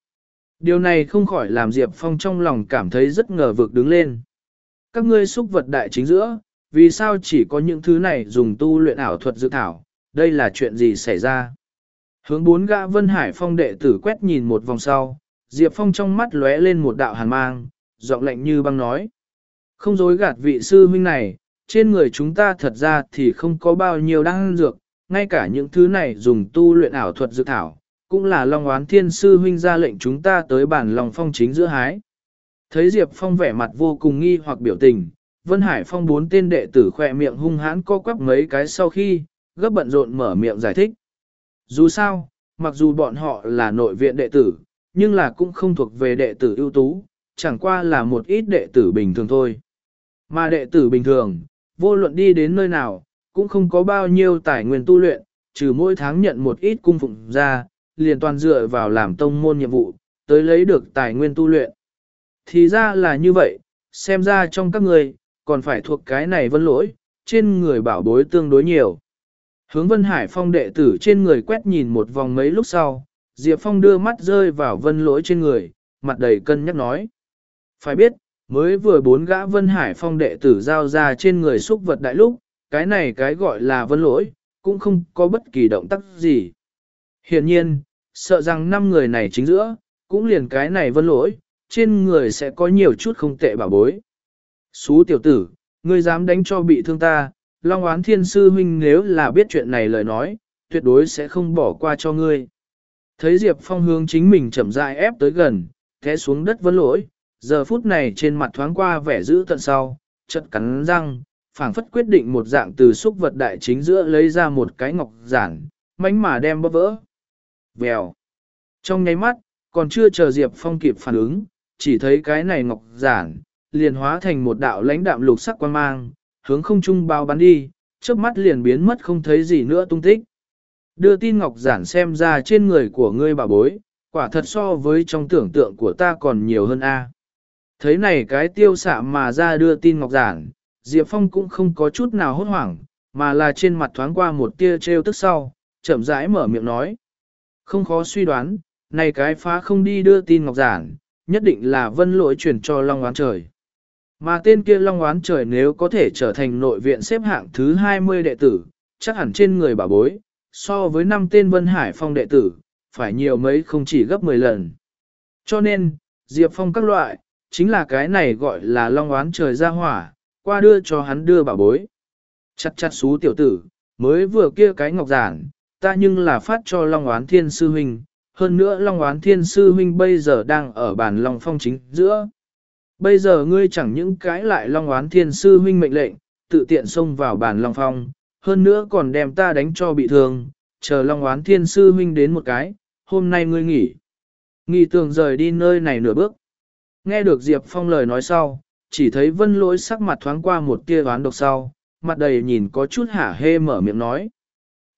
Điều này không khỏi làm Diệp Phong trong lòng cảm thấy rất ngờ vực đứng lên. Các ngươi xúc vật đại chính giữa, vì sao chỉ có những thứ này dùng tu luyện ảo thuật dự thảo, đây là chuyện gì xảy ra? Hướng bốn gã Vân Hải Phong đệ tử quét nhìn một vòng sau, Diệp Phong trong mắt lóe lên một đạo hàn mang, giọng lạnh như băng nói. Không dối gạt vị sư huynh này, trên người chúng ta thật ra thì không có bao nhiêu đan dược, ngay cả những thứ này dùng tu luyện ảo thuật dự thảo, cũng là Long Oán Thiên Sư huynh ra lệnh chúng ta tới bản Long Phong chính giữa hái. Thấy Diệp Phong vẻ mặt vô cùng nghi hoặc biểu tình, Vân Hải Phong bốn tên đệ tử khỏe miệng hung hãn co quắp mấy cái sau khi, gấp bận rộn mở miệng giải thích. Dù sao, mặc dù bọn họ là nội viện đệ tử, nhưng là cũng không thuộc về đệ tử ưu tú, chẳng qua là một ít đệ tử bình thường thôi. Mà đệ tử bình thường, vô luận đi đến nơi nào, cũng không có bao nhiêu tài nguyên tu luyện, trừ mỗi tháng nhận một ít cung phụng ra, liền toàn dựa vào làm tông môn nhiệm vụ, tới lấy được tài nguyên tu luyện. Thì ra là như vậy, xem ra trong các người, còn phải thuộc cái này vân lỗi, trên người bảo bối tương đối nhiều. Hướng Vân Hải Phong đệ tử trên người quét nhìn một vòng mấy lúc sau, Diệp Phong đưa mắt rơi vào vân lỗi trên người, mặt đầy cân nhắc nói. Phải biết, mới vừa bốn gã Vân Hải Phong đệ tử giao ra trên người xúc vật đại lúc, cái này cái gọi là vân lỗi, cũng không có bất kỳ động tác gì. Hiển nhiên, sợ rằng năm người này chính giữa, cũng liền cái này vân lỗi, trên người sẽ có nhiều chút không tệ bảo bối. Xú tiểu tử, ngươi dám đánh cho bị thương ta, Long Oán Thiên Sư Huynh nếu là biết chuyện này lời nói, tuyệt đối sẽ không bỏ qua cho ngươi. Thấy Diệp Phong hướng chính mình chậm rãi ép tới gần, té xuống đất vân lỗi, giờ phút này trên mặt thoáng qua vẻ giữ tận sau, chật cắn răng, phảng phất quyết định một dạng từ xúc vật đại chính giữa lấy ra một cái ngọc giản, mánh mà đem bóp vỡ. Vèo. Trong nháy mắt, còn chưa chờ Diệp Phong kịp phản ứng, chỉ thấy cái này ngọc giản, liền hóa thành một đạo lãnh đạm lục sắc quan mang, hướng không trung bao bắn đi, trước mắt liền biến mất không thấy gì nữa tung tích. Đưa tin ngọc giản xem ra trên người của ngươi bà bối, quả thật so với trong tưởng tượng của ta còn nhiều hơn a. Thấy này cái tiêu xạ mà ra đưa tin ngọc giản, Diệp Phong cũng không có chút nào hốt hoảng, mà là trên mặt thoáng qua một tia trêu tức sau, chậm rãi mở miệng nói. Không khó suy đoán, này cái phá không đi đưa tin ngọc giản, nhất định là vân lỗi chuyển cho Long Oán Trời. Mà tên kia Long Oán Trời nếu có thể trở thành nội viện xếp hạng thứ 20 đệ tử, chắc hẳn trên người bà bối, so với năm tên Vân Hải Phong đệ tử, phải nhiều mấy không chỉ gấp 10 lần. Cho nên, Diệp Phong các loại, chính là cái này gọi là Long Oán Trời ra hỏa, qua đưa cho hắn đưa bảo bối. Chặt chặt xú tiểu tử, mới vừa kia cái ngọc giản, ta nhưng là phát cho Long Oán Thiên Sư Huynh, hơn nữa Long Oán Thiên Sư Huynh bây giờ đang ở bàn Long Phong chính giữa. Bây giờ ngươi chẳng những cái lại Long Oán Thiên Sư Huynh mệnh lệnh, tự tiện xông vào bàn Long Phong, hơn nữa còn đem ta đánh cho bị thương, chờ Long Oán Thiên Sư Huynh đến một cái, hôm nay ngươi nghỉ. Nghỉ tường rời đi nơi này nửa bước. Nghe được Diệp Phong lời nói sau, chỉ thấy vân lỗi sắc mặt thoáng qua một tia đoán độc sau, mặt đầy nhìn có chút hả hê mở miệng nói.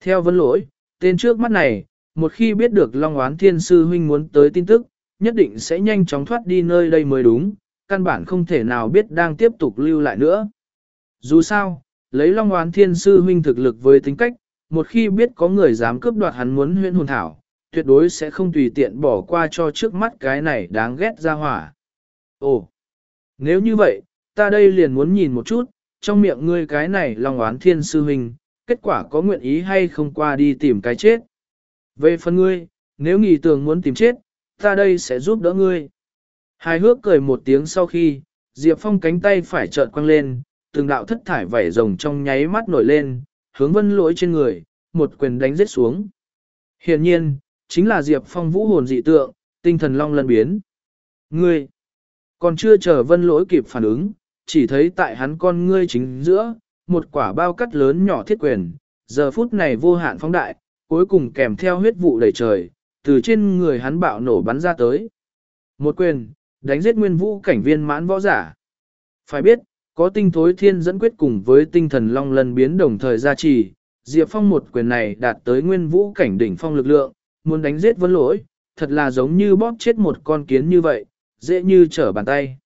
Theo vân lỗi, tên trước mắt này, một khi biết được Long Oán Thiên Sư Huynh muốn tới tin tức, nhất định sẽ nhanh chóng thoát đi nơi đây mới đúng, căn bản không thể nào biết đang tiếp tục lưu lại nữa. Dù sao, lấy Long Oán Thiên Sư Huynh thực lực với tính cách, một khi biết có người dám cướp đoạt hắn muốn huyễn hồn thảo, tuyệt đối sẽ không tùy tiện bỏ qua cho trước mắt cái này đáng ghét ra hỏa. Ồ, nếu như vậy, ta đây liền muốn nhìn một chút, trong miệng ngươi cái này lòng Oán Thiên Sư Huynh, kết quả có nguyện ý hay không qua đi tìm cái chết. Về phần ngươi, nếu nghỉ tưởng muốn tìm chết, ta đây sẽ giúp đỡ ngươi. Hài hước cười một tiếng sau khi, Diệp Phong cánh tay phải trợn quăng lên, từng đạo thất thải vảy rồng trong nháy mắt nổi lên, hướng vân lỗi trên người, một quyền đánh giết xuống. Hiện nhiên, chính là Diệp Phong vũ hồn dị tượng, tinh thần long lân biến. Ngươi, còn chưa chờ vân lỗi kịp phản ứng, chỉ thấy tại hắn con ngươi chính giữa, một quả bao cắt lớn nhỏ thiết quyền, giờ phút này vô hạn phóng đại, cuối cùng kèm theo huyết vụ đầy trời, từ trên người hắn bạo nổ bắn ra tới. Một quyền, đánh giết nguyên vũ cảnh viên mãn võ giả. Phải biết, có tinh thối thiên dẫn quyết cùng với tinh thần long lần biến đồng thời gia trì, Diệp Phong một quyền này đạt tới nguyên vũ cảnh đỉnh phong lực lượng, muốn đánh giết vân lỗi, thật là giống như bóp chết một con kiến như vậy, dễ như trở bàn tay.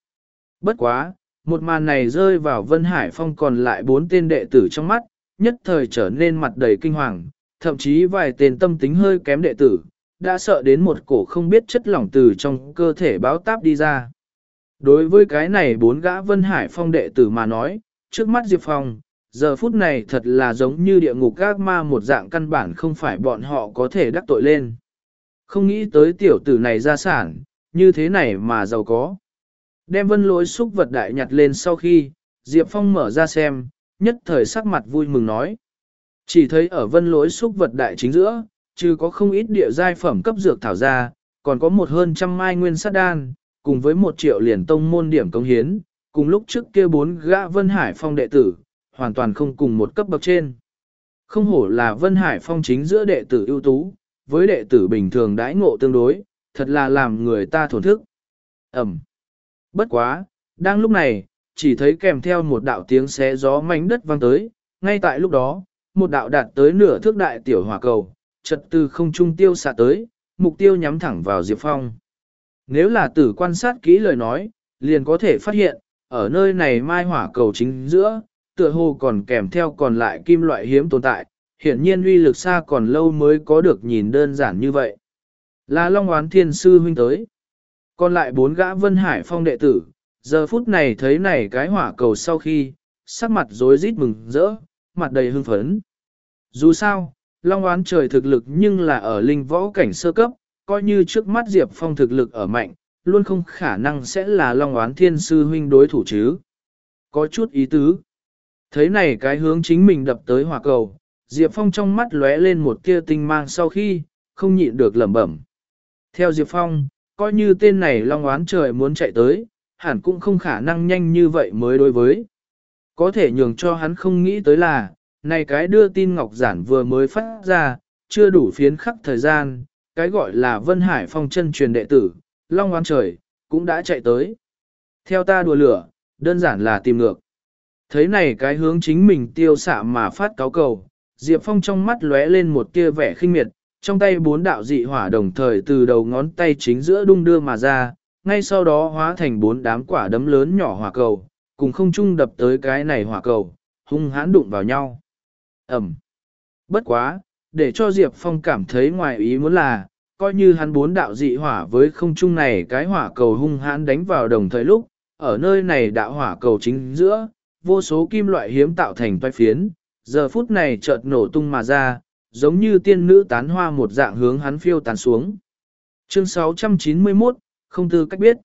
Bất quá, một màn này rơi vào Vân Hải Phong còn lại bốn tên đệ tử trong mắt, nhất thời trở nên mặt đầy kinh hoàng, thậm chí vài tên tâm tính hơi kém đệ tử, đã sợ đến một cổ không biết chất lỏng từ trong cơ thể báo táp đi ra. Đối với cái này bốn gã Vân Hải Phong đệ tử mà nói, trước mắt Diệp Phong, giờ phút này thật là giống như địa ngục gác ma một dạng căn bản không phải bọn họ có thể đắc tội lên. Không nghĩ tới tiểu tử này ra sản, như thế này mà giàu có. Đem vân lỗi xúc vật đại nhặt lên sau khi, Diệp Phong mở ra xem, nhất thời sắc mặt vui mừng nói. Chỉ thấy ở vân lỗi xúc vật đại chính giữa, chứ có không ít địa giai phẩm cấp dược thảo ra, còn có một hơn trăm mai nguyên sát đan, cùng với một triệu liền tông môn điểm công hiến, cùng lúc trước kia bốn gã Vân Hải Phong đệ tử, hoàn toàn không cùng một cấp bậc trên. Không hổ là Vân Hải Phong chính giữa đệ tử ưu tú, với đệ tử bình thường đãi ngộ tương đối, thật là làm người ta thổn thức. Ẩm. Bất quá, đang lúc này, chỉ thấy kèm theo một đạo tiếng xé gió mảnh đất vang tới, ngay tại lúc đó, một đạo đạt tới nửa thước đại tiểu hỏa cầu, chật từ không trung tiêu xạ tới, mục tiêu nhắm thẳng vào Diệp Phong. Nếu là tử quan sát kỹ lời nói, liền có thể phát hiện, ở nơi này mai hỏa cầu chính giữa, tựa hồ còn kèm theo còn lại kim loại hiếm tồn tại, hiển nhiên uy lực xa còn lâu mới có được nhìn đơn giản như vậy. Là Long Oán Thiên Sư huynh tới. Còn lại bốn gã Vân Hải Phong đệ tử, giờ phút này thấy này cái hỏa cầu sau khi, sắc mặt rối rít mừng rỡ, mặt đầy hưng phấn. Dù sao, Long Oán trời thực lực nhưng là ở linh võ cảnh sơ cấp, coi như trước mắt Diệp Phong thực lực ở mạnh, luôn không khả năng sẽ là Long Oán Thiên Sư huynh đối thủ chứ. Có chút ý tứ. Thấy này cái hướng chính mình đập tới hỏa cầu, Diệp Phong trong mắt lóe lên một tia tinh mang sau khi, không nhịn được lẩm bẩm. Theo Diệp Phong, coi như tên này long oán trời muốn chạy tới, hẳn cũng không khả năng nhanh như vậy mới đối với. Có thể nhường cho hắn không nghĩ tới là, này cái đưa tin Ngọc Giản vừa mới phát ra, chưa đủ phiến khắc thời gian, cái gọi là Vân Hải Phong chân truyền đệ tử, Long Oán Trời, cũng đã chạy tới. Theo ta đùa lửa, đơn giản là tìm ngược. Thấy này cái hướng chính mình tiêu xạ mà phát cáo cầu, Diệp Phong trong mắt lóe lên một tia vẻ khinh miệt, trong tay bốn đạo dị hỏa đồng thời từ đầu ngón tay chính giữa đung đưa mà ra, ngay sau đó hóa thành bốn đám quả đấm lớn nhỏ hỏa cầu, cùng không chung đập tới cái này hỏa cầu, hung hãn đụng vào nhau. Ẩm. Bất quá, để cho Diệp Phong cảm thấy ngoài ý muốn là, coi như hắn bốn đạo dị hỏa với không chung này cái hỏa cầu hung hãn đánh vào đồng thời lúc, ở nơi này đạo hỏa cầu chính giữa, vô số kim loại hiếm tạo thành toai phiến, giờ phút này chợt nổ tung mà ra, giống như tiên nữ tán hoa một dạng hướng hắn phiêu tán xuống. Chương 691, không tư cách biết.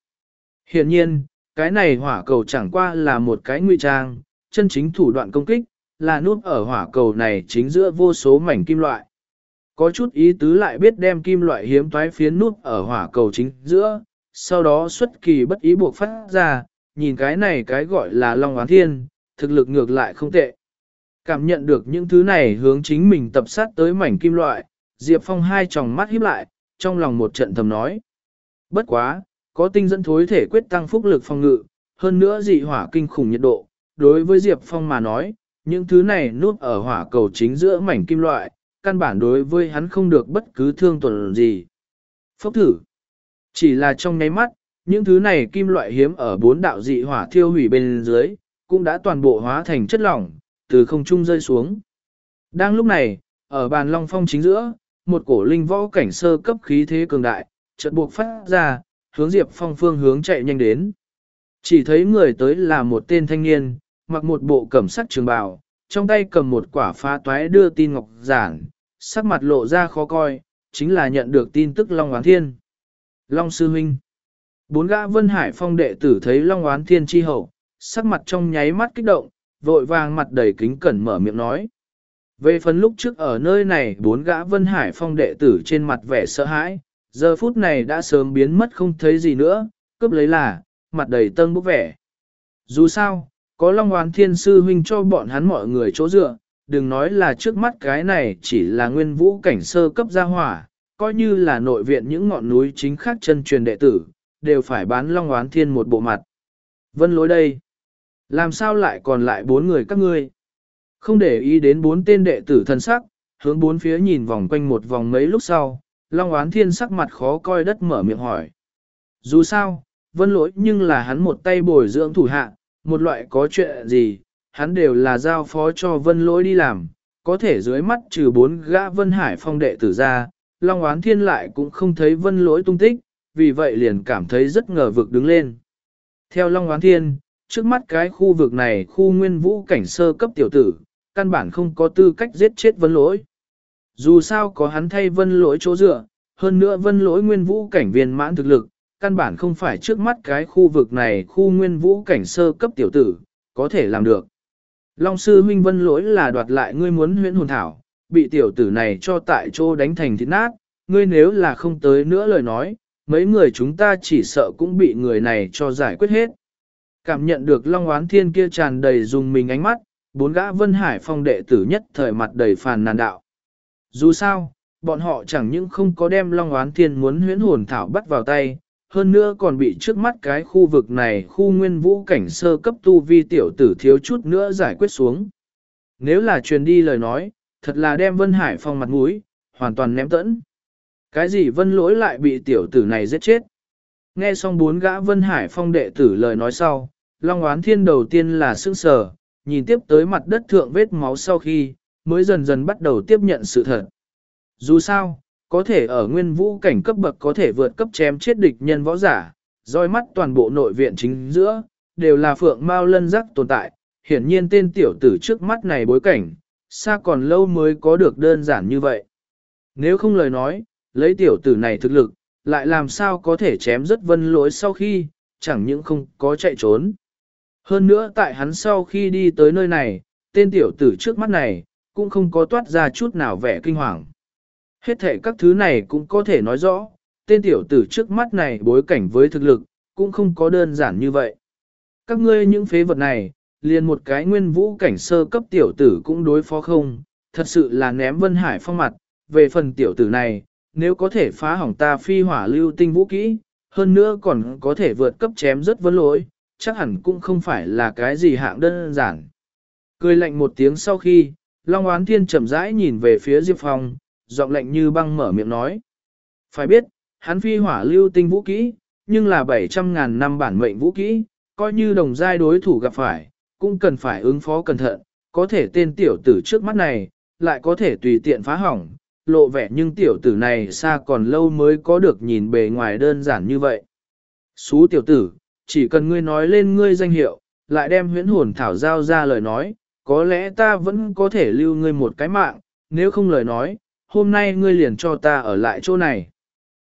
Hiện nhiên, cái này hỏa cầu chẳng qua là một cái nguy trang, chân chính thủ đoạn công kích, là nút ở hỏa cầu này chính giữa vô số mảnh kim loại. Có chút ý tứ lại biết đem kim loại hiếm toái phiến nút ở hỏa cầu chính giữa, sau đó xuất kỳ bất ý buộc phát ra, nhìn cái này cái gọi là Long Oán Thiên, thực lực ngược lại không tệ. Cảm nhận được những thứ này hướng chính mình tập sát tới mảnh kim loại, Diệp Phong hai tròng mắt híp lại, trong lòng một trận thầm nói. Bất quá, có tinh dẫn thối thể quyết tăng phúc lực phòng ngự, hơn nữa dị hỏa kinh khủng nhiệt độ. Đối với Diệp Phong mà nói, những thứ này núp ở hỏa cầu chính giữa mảnh kim loại, căn bản đối với hắn không được bất cứ thương tổn gì. Phốc thử. Chỉ là trong nháy mắt, những thứ này kim loại hiếm ở bốn đạo dị hỏa thiêu hủy bên dưới, cũng đã toàn bộ hóa thành chất lỏng, từ không trung rơi xuống. Đang lúc này, ở bàn long phong chính giữa, một cổ linh võ cảnh sơ cấp khí thế cường đại, chợt buộc phát ra, hướng Diệp Phong phương hướng chạy nhanh đến. Chỉ thấy người tới là một tên thanh niên, mặc một bộ cẩm sắc trường bào, trong tay cầm một quả phá toái đưa tin ngọc giản, sắc mặt lộ ra khó coi, chính là nhận được tin tức Long Oán Thiên. Long Sư Huynh Bốn gã Vân Hải Phong đệ tử thấy Long Oán Thiên chi hậu, sắc mặt trong nháy mắt kích động, vội vàng mặt đầy kính cẩn mở miệng nói. Về phần lúc trước ở nơi này bốn gã Vân Hải Phong đệ tử trên mặt vẻ sợ hãi, giờ phút này đã sớm biến mất không thấy gì nữa, cướp lấy là, mặt đầy tân bốc vẻ. Dù sao, có Long Hoán Thiên Sư Huynh cho bọn hắn mọi người chỗ dựa, đừng nói là trước mắt cái này chỉ là nguyên vũ cảnh sơ cấp gia hỏa, coi như là nội viện những ngọn núi chính khác chân truyền đệ tử, đều phải bán Long Hoán Thiên một bộ mặt. Vân lối đây. Làm sao lại còn lại bốn người các ngươi? Không để ý đến bốn tên đệ tử thân sắc, hướng bốn phía nhìn vòng quanh một vòng mấy lúc sau, Long Oán Thiên sắc mặt khó coi đất mở miệng hỏi. Dù sao, vân lỗi nhưng là hắn một tay bồi dưỡng thủ hạ, một loại có chuyện gì, hắn đều là giao phó cho vân lỗi đi làm, có thể dưới mắt trừ bốn gã vân hải phong đệ tử ra, Long Oán Thiên lại cũng không thấy vân lỗi tung tích, vì vậy liền cảm thấy rất ngờ vực đứng lên. Theo Long Oán Thiên, trước mắt cái khu vực này khu nguyên vũ cảnh sơ cấp tiểu tử, căn bản không có tư cách giết chết vân lỗi. Dù sao có hắn thay vân lỗi chỗ dựa, hơn nữa vân lỗi nguyên vũ cảnh viên mãn thực lực, căn bản không phải trước mắt cái khu vực này khu nguyên vũ cảnh sơ cấp tiểu tử, có thể làm được. Long sư huynh vân lỗi là đoạt lại ngươi muốn huyễn hồn thảo, bị tiểu tử này cho tại chỗ đánh thành thịt nát, ngươi nếu là không tới nữa lời nói, mấy người chúng ta chỉ sợ cũng bị người này cho giải quyết hết. Cảm nhận được Long Oán Thiên kia tràn đầy dùng mình ánh mắt, bốn gã Vân Hải Phong đệ tử nhất thời mặt đầy phàn nàn đạo. Dù sao, bọn họ chẳng những không có đem Long Oán Thiên muốn huyễn hồn thảo bắt vào tay, hơn nữa còn bị trước mắt cái khu vực này khu nguyên vũ cảnh sơ cấp tu vi tiểu tử thiếu chút nữa giải quyết xuống. Nếu là truyền đi lời nói, thật là đem Vân Hải Phong mặt mũi, hoàn toàn ném tẫn. Cái gì Vân lỗi lại bị tiểu tử này giết chết? Nghe xong bốn gã Vân Hải Phong đệ tử lời nói sau, Long Oán Thiên đầu tiên là sững sờ, nhìn tiếp tới mặt đất thượng vết máu sau khi, mới dần dần bắt đầu tiếp nhận sự thật. Dù sao, có thể ở nguyên vũ cảnh cấp bậc có thể vượt cấp chém chết địch nhân võ giả, roi mắt toàn bộ nội viện chính giữa, đều là phượng mao lân rắc tồn tại, hiển nhiên tên tiểu tử trước mắt này bối cảnh, xa còn lâu mới có được đơn giản như vậy. Nếu không lời nói, lấy tiểu tử này thực lực, lại làm sao có thể chém rất vân lỗi sau khi, chẳng những không có chạy trốn. Hơn nữa tại hắn sau khi đi tới nơi này, tên tiểu tử trước mắt này, cũng không có toát ra chút nào vẻ kinh hoàng. Hết thể các thứ này cũng có thể nói rõ, tên tiểu tử trước mắt này bối cảnh với thực lực, cũng không có đơn giản như vậy. Các ngươi những phế vật này, liền một cái nguyên vũ cảnh sơ cấp tiểu tử cũng đối phó không, thật sự là ném Vân Hải phong mặt, về phần tiểu tử này, nếu có thể phá hỏng ta phi hỏa lưu tinh vũ kỹ, hơn nữa còn có thể vượt cấp chém rất vấn lỗi, chắc hẳn cũng không phải là cái gì hạng đơn giản. Cười lạnh một tiếng sau khi, Long Oán Thiên chậm rãi nhìn về phía Diệp Phong, giọng lạnh như băng mở miệng nói. Phải biết, hắn phi hỏa lưu tinh vũ kỹ, nhưng là 700.000 năm bản mệnh vũ kỹ, coi như đồng giai đối thủ gặp phải, cũng cần phải ứng phó cẩn thận, có thể tên tiểu tử trước mắt này, lại có thể tùy tiện phá hỏng, lộ vẻ nhưng tiểu tử này xa còn lâu mới có được nhìn bề ngoài đơn giản như vậy. Xú tiểu tử, chỉ cần ngươi nói lên ngươi danh hiệu, lại đem huyễn hồn thảo giao ra lời nói, có lẽ ta vẫn có thể lưu ngươi một cái mạng, nếu không lời nói, hôm nay ngươi liền cho ta ở lại chỗ này.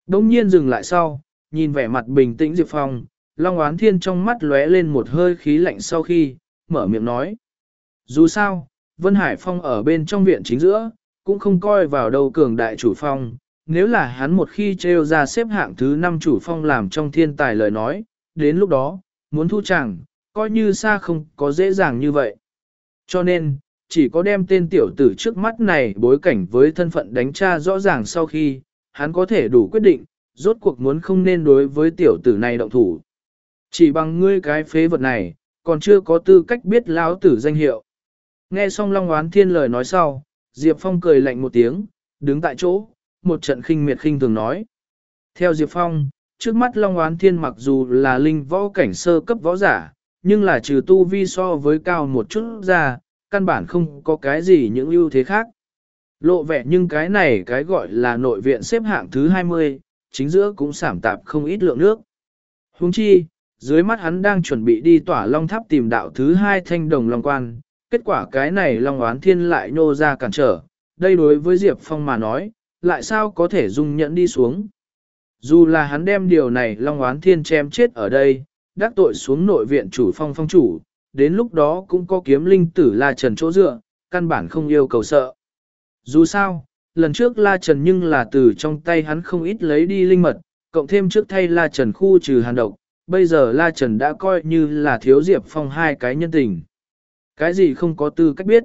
Đông nhiên dừng lại sau, nhìn vẻ mặt bình tĩnh Diệp Phong, Long Oán Thiên trong mắt lóe lên một hơi khí lạnh sau khi, mở miệng nói. Dù sao, Vân Hải Phong ở bên trong viện chính giữa, cũng không coi vào đâu cường đại chủ phong, nếu là hắn một khi trêu ra xếp hạng thứ 5 chủ phong làm trong thiên tài lời nói, đến lúc đó, muốn thu chẳng, coi như xa không có dễ dàng như vậy. Cho nên, chỉ có đem tên tiểu tử trước mắt này bối cảnh với thân phận đánh tra rõ ràng sau khi, hắn có thể đủ quyết định, rốt cuộc muốn không nên đối với tiểu tử này động thủ. Chỉ bằng ngươi cái phế vật này, còn chưa có tư cách biết lão tử danh hiệu. Nghe xong Long Oán Thiên lời nói sau, Diệp Phong cười lạnh một tiếng, đứng tại chỗ, một trận khinh miệt khinh thường nói. Theo Diệp Phong, trước mắt Long Oán Thiên mặc dù là linh võ cảnh sơ cấp võ giả, nhưng là trừ tu vi so với cao một chút ra, căn bản không có cái gì những ưu thế khác. Lộ vẻ nhưng cái này cái gọi là nội viện xếp hạng thứ 20, chính giữa cũng giảm tạp không ít lượng nước. Huống chi, dưới mắt hắn đang chuẩn bị đi tỏa long tháp tìm đạo thứ hai thanh đồng long quan, kết quả cái này long oán thiên lại nô ra cản trở, đây đối với Diệp Phong mà nói, lại sao có thể dung nhẫn đi xuống. Dù là hắn đem điều này long oán thiên chém chết ở đây, đắc tội xuống nội viện chủ phong phong chủ, đến lúc đó cũng có kiếm linh tử La Trần chỗ dựa, căn bản không yêu cầu sợ. Dù sao, lần trước La Trần nhưng là từ trong tay hắn không ít lấy đi linh mật, cộng thêm trước thay La Trần khu trừ hàn độc, bây giờ La Trần đã coi như là thiếu Diệp Phong hai cái nhân tình. Cái gì không có tư cách biết.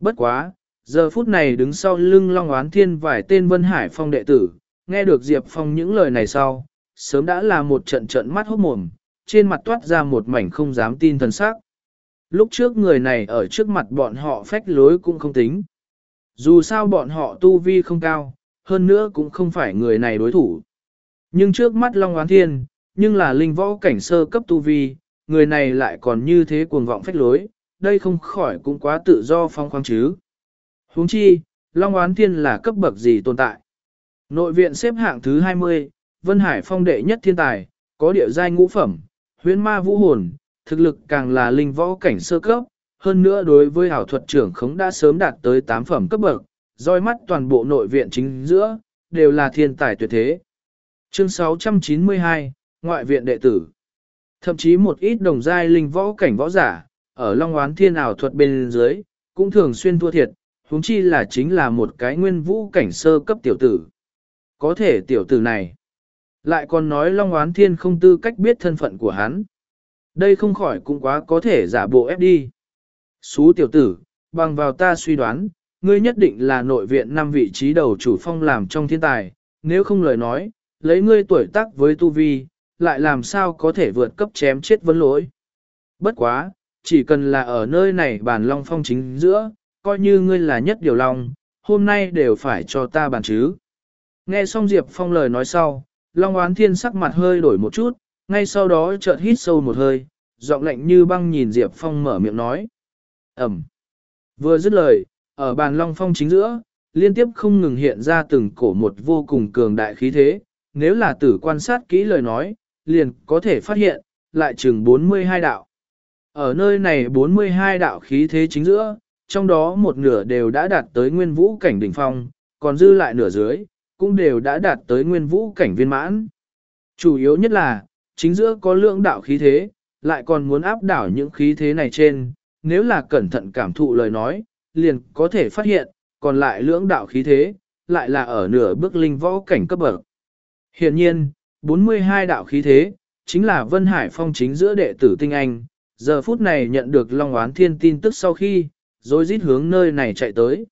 Bất quá, giờ phút này đứng sau lưng Long Oán Thiên vài tên Vân Hải Phong đệ tử, nghe được Diệp Phong những lời này sau, sớm đã là một trận trận mắt hốt mồm, trên mặt toát ra một mảnh không dám tin thần sắc. Lúc trước người này ở trước mặt bọn họ phách lối cũng không tính. Dù sao bọn họ tu vi không cao, hơn nữa cũng không phải người này đối thủ. Nhưng trước mắt Long Oán Thiên, nhưng là linh võ cảnh sơ cấp tu vi, người này lại còn như thế cuồng vọng phách lối, đây không khỏi cũng quá tự do phong khoáng chứ. huống chi, Long Oán Thiên là cấp bậc gì tồn tại. Nội viện xếp hạng thứ 20, Vân Hải phong đệ nhất thiên tài, có địa giai ngũ phẩm, huyễn ma vũ hồn, thực lực càng là linh võ cảnh sơ cấp, hơn nữa đối với hảo thuật trưởng khống đã sớm đạt tới 8 phẩm cấp bậc, roi mắt toàn bộ nội viện chính giữa, đều là thiên tài tuyệt thế. Chương 692, Ngoại viện đệ tử Thậm chí một ít đồng giai linh võ cảnh võ giả, ở Long Oán Thiên ảo thuật bên dưới, cũng thường xuyên thua thiệt, huống chi là chính là một cái nguyên vũ cảnh sơ cấp tiểu tử. Có thể tiểu tử này, lại còn nói Long Hoán Thiên không tư cách biết thân phận của hắn. Đây không khỏi cũng quá có thể giả bộ ép đi. Xú tiểu tử, bằng vào ta suy đoán, ngươi nhất định là nội viện năm vị trí đầu chủ phong làm trong thiên tài, nếu không lời nói, lấy ngươi tuổi tác với tu vi, lại làm sao có thể vượt cấp chém chết vấn lỗi. Bất quá, chỉ cần là ở nơi này bàn long phong chính giữa, coi như ngươi là nhất điều long, hôm nay đều phải cho ta bàn chứ. Nghe xong Diệp Phong lời nói sau, Long Oán Thiên sắc mặt hơi đổi một chút, ngay sau đó chợt hít sâu một hơi, giọng lạnh như băng nhìn Diệp Phong mở miệng nói. Ẩm. Vừa dứt lời, ở bàn Long Phong chính giữa, liên tiếp không ngừng hiện ra từng cổ một vô cùng cường đại khí thế, nếu là tử quan sát kỹ lời nói, liền có thể phát hiện, lại chừng 42 đạo. Ở nơi này 42 đạo khí thế chính giữa, trong đó một nửa đều đã đạt tới nguyên vũ cảnh đỉnh phong, còn dư lại nửa dưới, cũng đều đã đạt tới nguyên vũ cảnh viên mãn. Chủ yếu nhất là, chính giữa có lượng đạo khí thế, lại còn muốn áp đảo những khí thế này trên, nếu là cẩn thận cảm thụ lời nói, liền có thể phát hiện, còn lại lưỡng đạo khí thế, lại là ở nửa bước linh võ cảnh cấp bậc. Hiện nhiên, 42 đạo khí thế, chính là Vân Hải Phong chính giữa đệ tử tinh anh, giờ phút này nhận được Long Oán Thiên tin tức sau khi, rồi rít hướng nơi này chạy tới.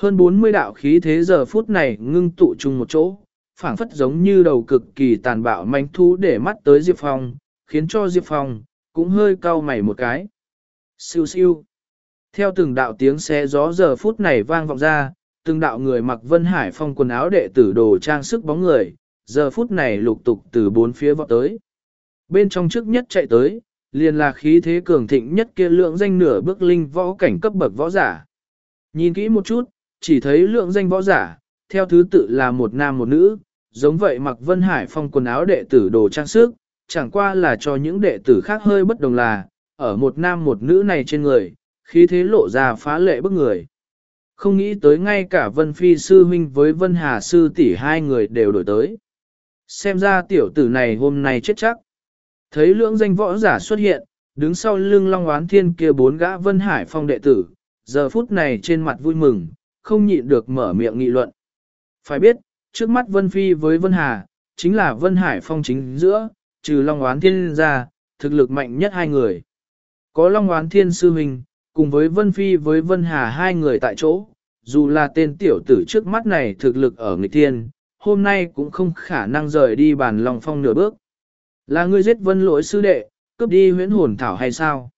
Hơn 40 đạo khí thế giờ phút này ngưng tụ chung một chỗ, phảng phất giống như đầu cực kỳ tàn bạo manh thú để mắt tới Diệp Phong, khiến cho Diệp Phong cũng hơi cau mày một cái. Siêu siêu. Theo từng đạo tiếng xe gió giờ phút này vang vọng ra, từng đạo người mặc Vân Hải Phong quần áo đệ tử đồ trang sức bóng người, giờ phút này lục tục từ bốn phía vọt tới. Bên trong trước nhất chạy tới, liền là khí thế cường thịnh nhất kia lượng danh nửa bước linh võ cảnh cấp bậc võ giả. Nhìn kỹ một chút, chỉ thấy lượng danh võ giả, theo thứ tự là một nam một nữ, giống vậy mặc Vân Hải Phong quần áo đệ tử đồ trang sức, chẳng qua là cho những đệ tử khác hơi bất đồng là, ở một nam một nữ này trên người, khí thế lộ ra phá lệ bức người. Không nghĩ tới ngay cả Vân Phi sư huynh với Vân Hà sư tỷ hai người đều đổi tới. Xem ra tiểu tử này hôm nay chết chắc. Thấy lưỡng danh võ giả xuất hiện, đứng sau lưng Long Oán Thiên kia bốn gã Vân Hải Phong đệ tử, giờ phút này trên mặt vui mừng, không nhịn được mở miệng nghị luận. Phải biết, trước mắt Vân Phi với Vân Hà, chính là Vân Hải Phong chính giữa, trừ Long Oán Thiên ra, thực lực mạnh nhất hai người. Có Long Oán Thiên sư hình cùng với Vân Phi với Vân Hà hai người tại chỗ, dù là tên tiểu tử trước mắt này thực lực ở nghịch thiên, hôm nay cũng không khả năng rời đi bàn Long Phong nửa bước. Là ngươi giết Vân lỗi sư đệ, cướp đi huyễn hồn thảo hay sao?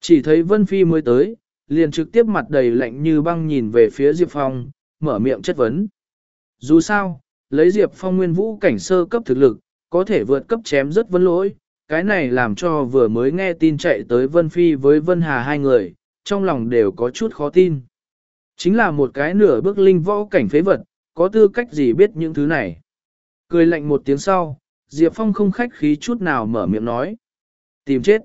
Chỉ thấy Vân Phi mới tới, liền trực tiếp mặt đầy lạnh như băng nhìn về phía Diệp Phong, mở miệng chất vấn. Dù sao, lấy Diệp Phong nguyên vũ cảnh sơ cấp thực lực, có thể vượt cấp chém rất vân lỗi, cái này làm cho vừa mới nghe tin chạy tới Vân Phi với Vân Hà hai người, trong lòng đều có chút khó tin. Chính là một cái nửa bước linh võ cảnh phế vật, có tư cách gì biết những thứ này. Cười lạnh một tiếng sau, Diệp Phong không khách khí chút nào mở miệng nói. Tìm chết.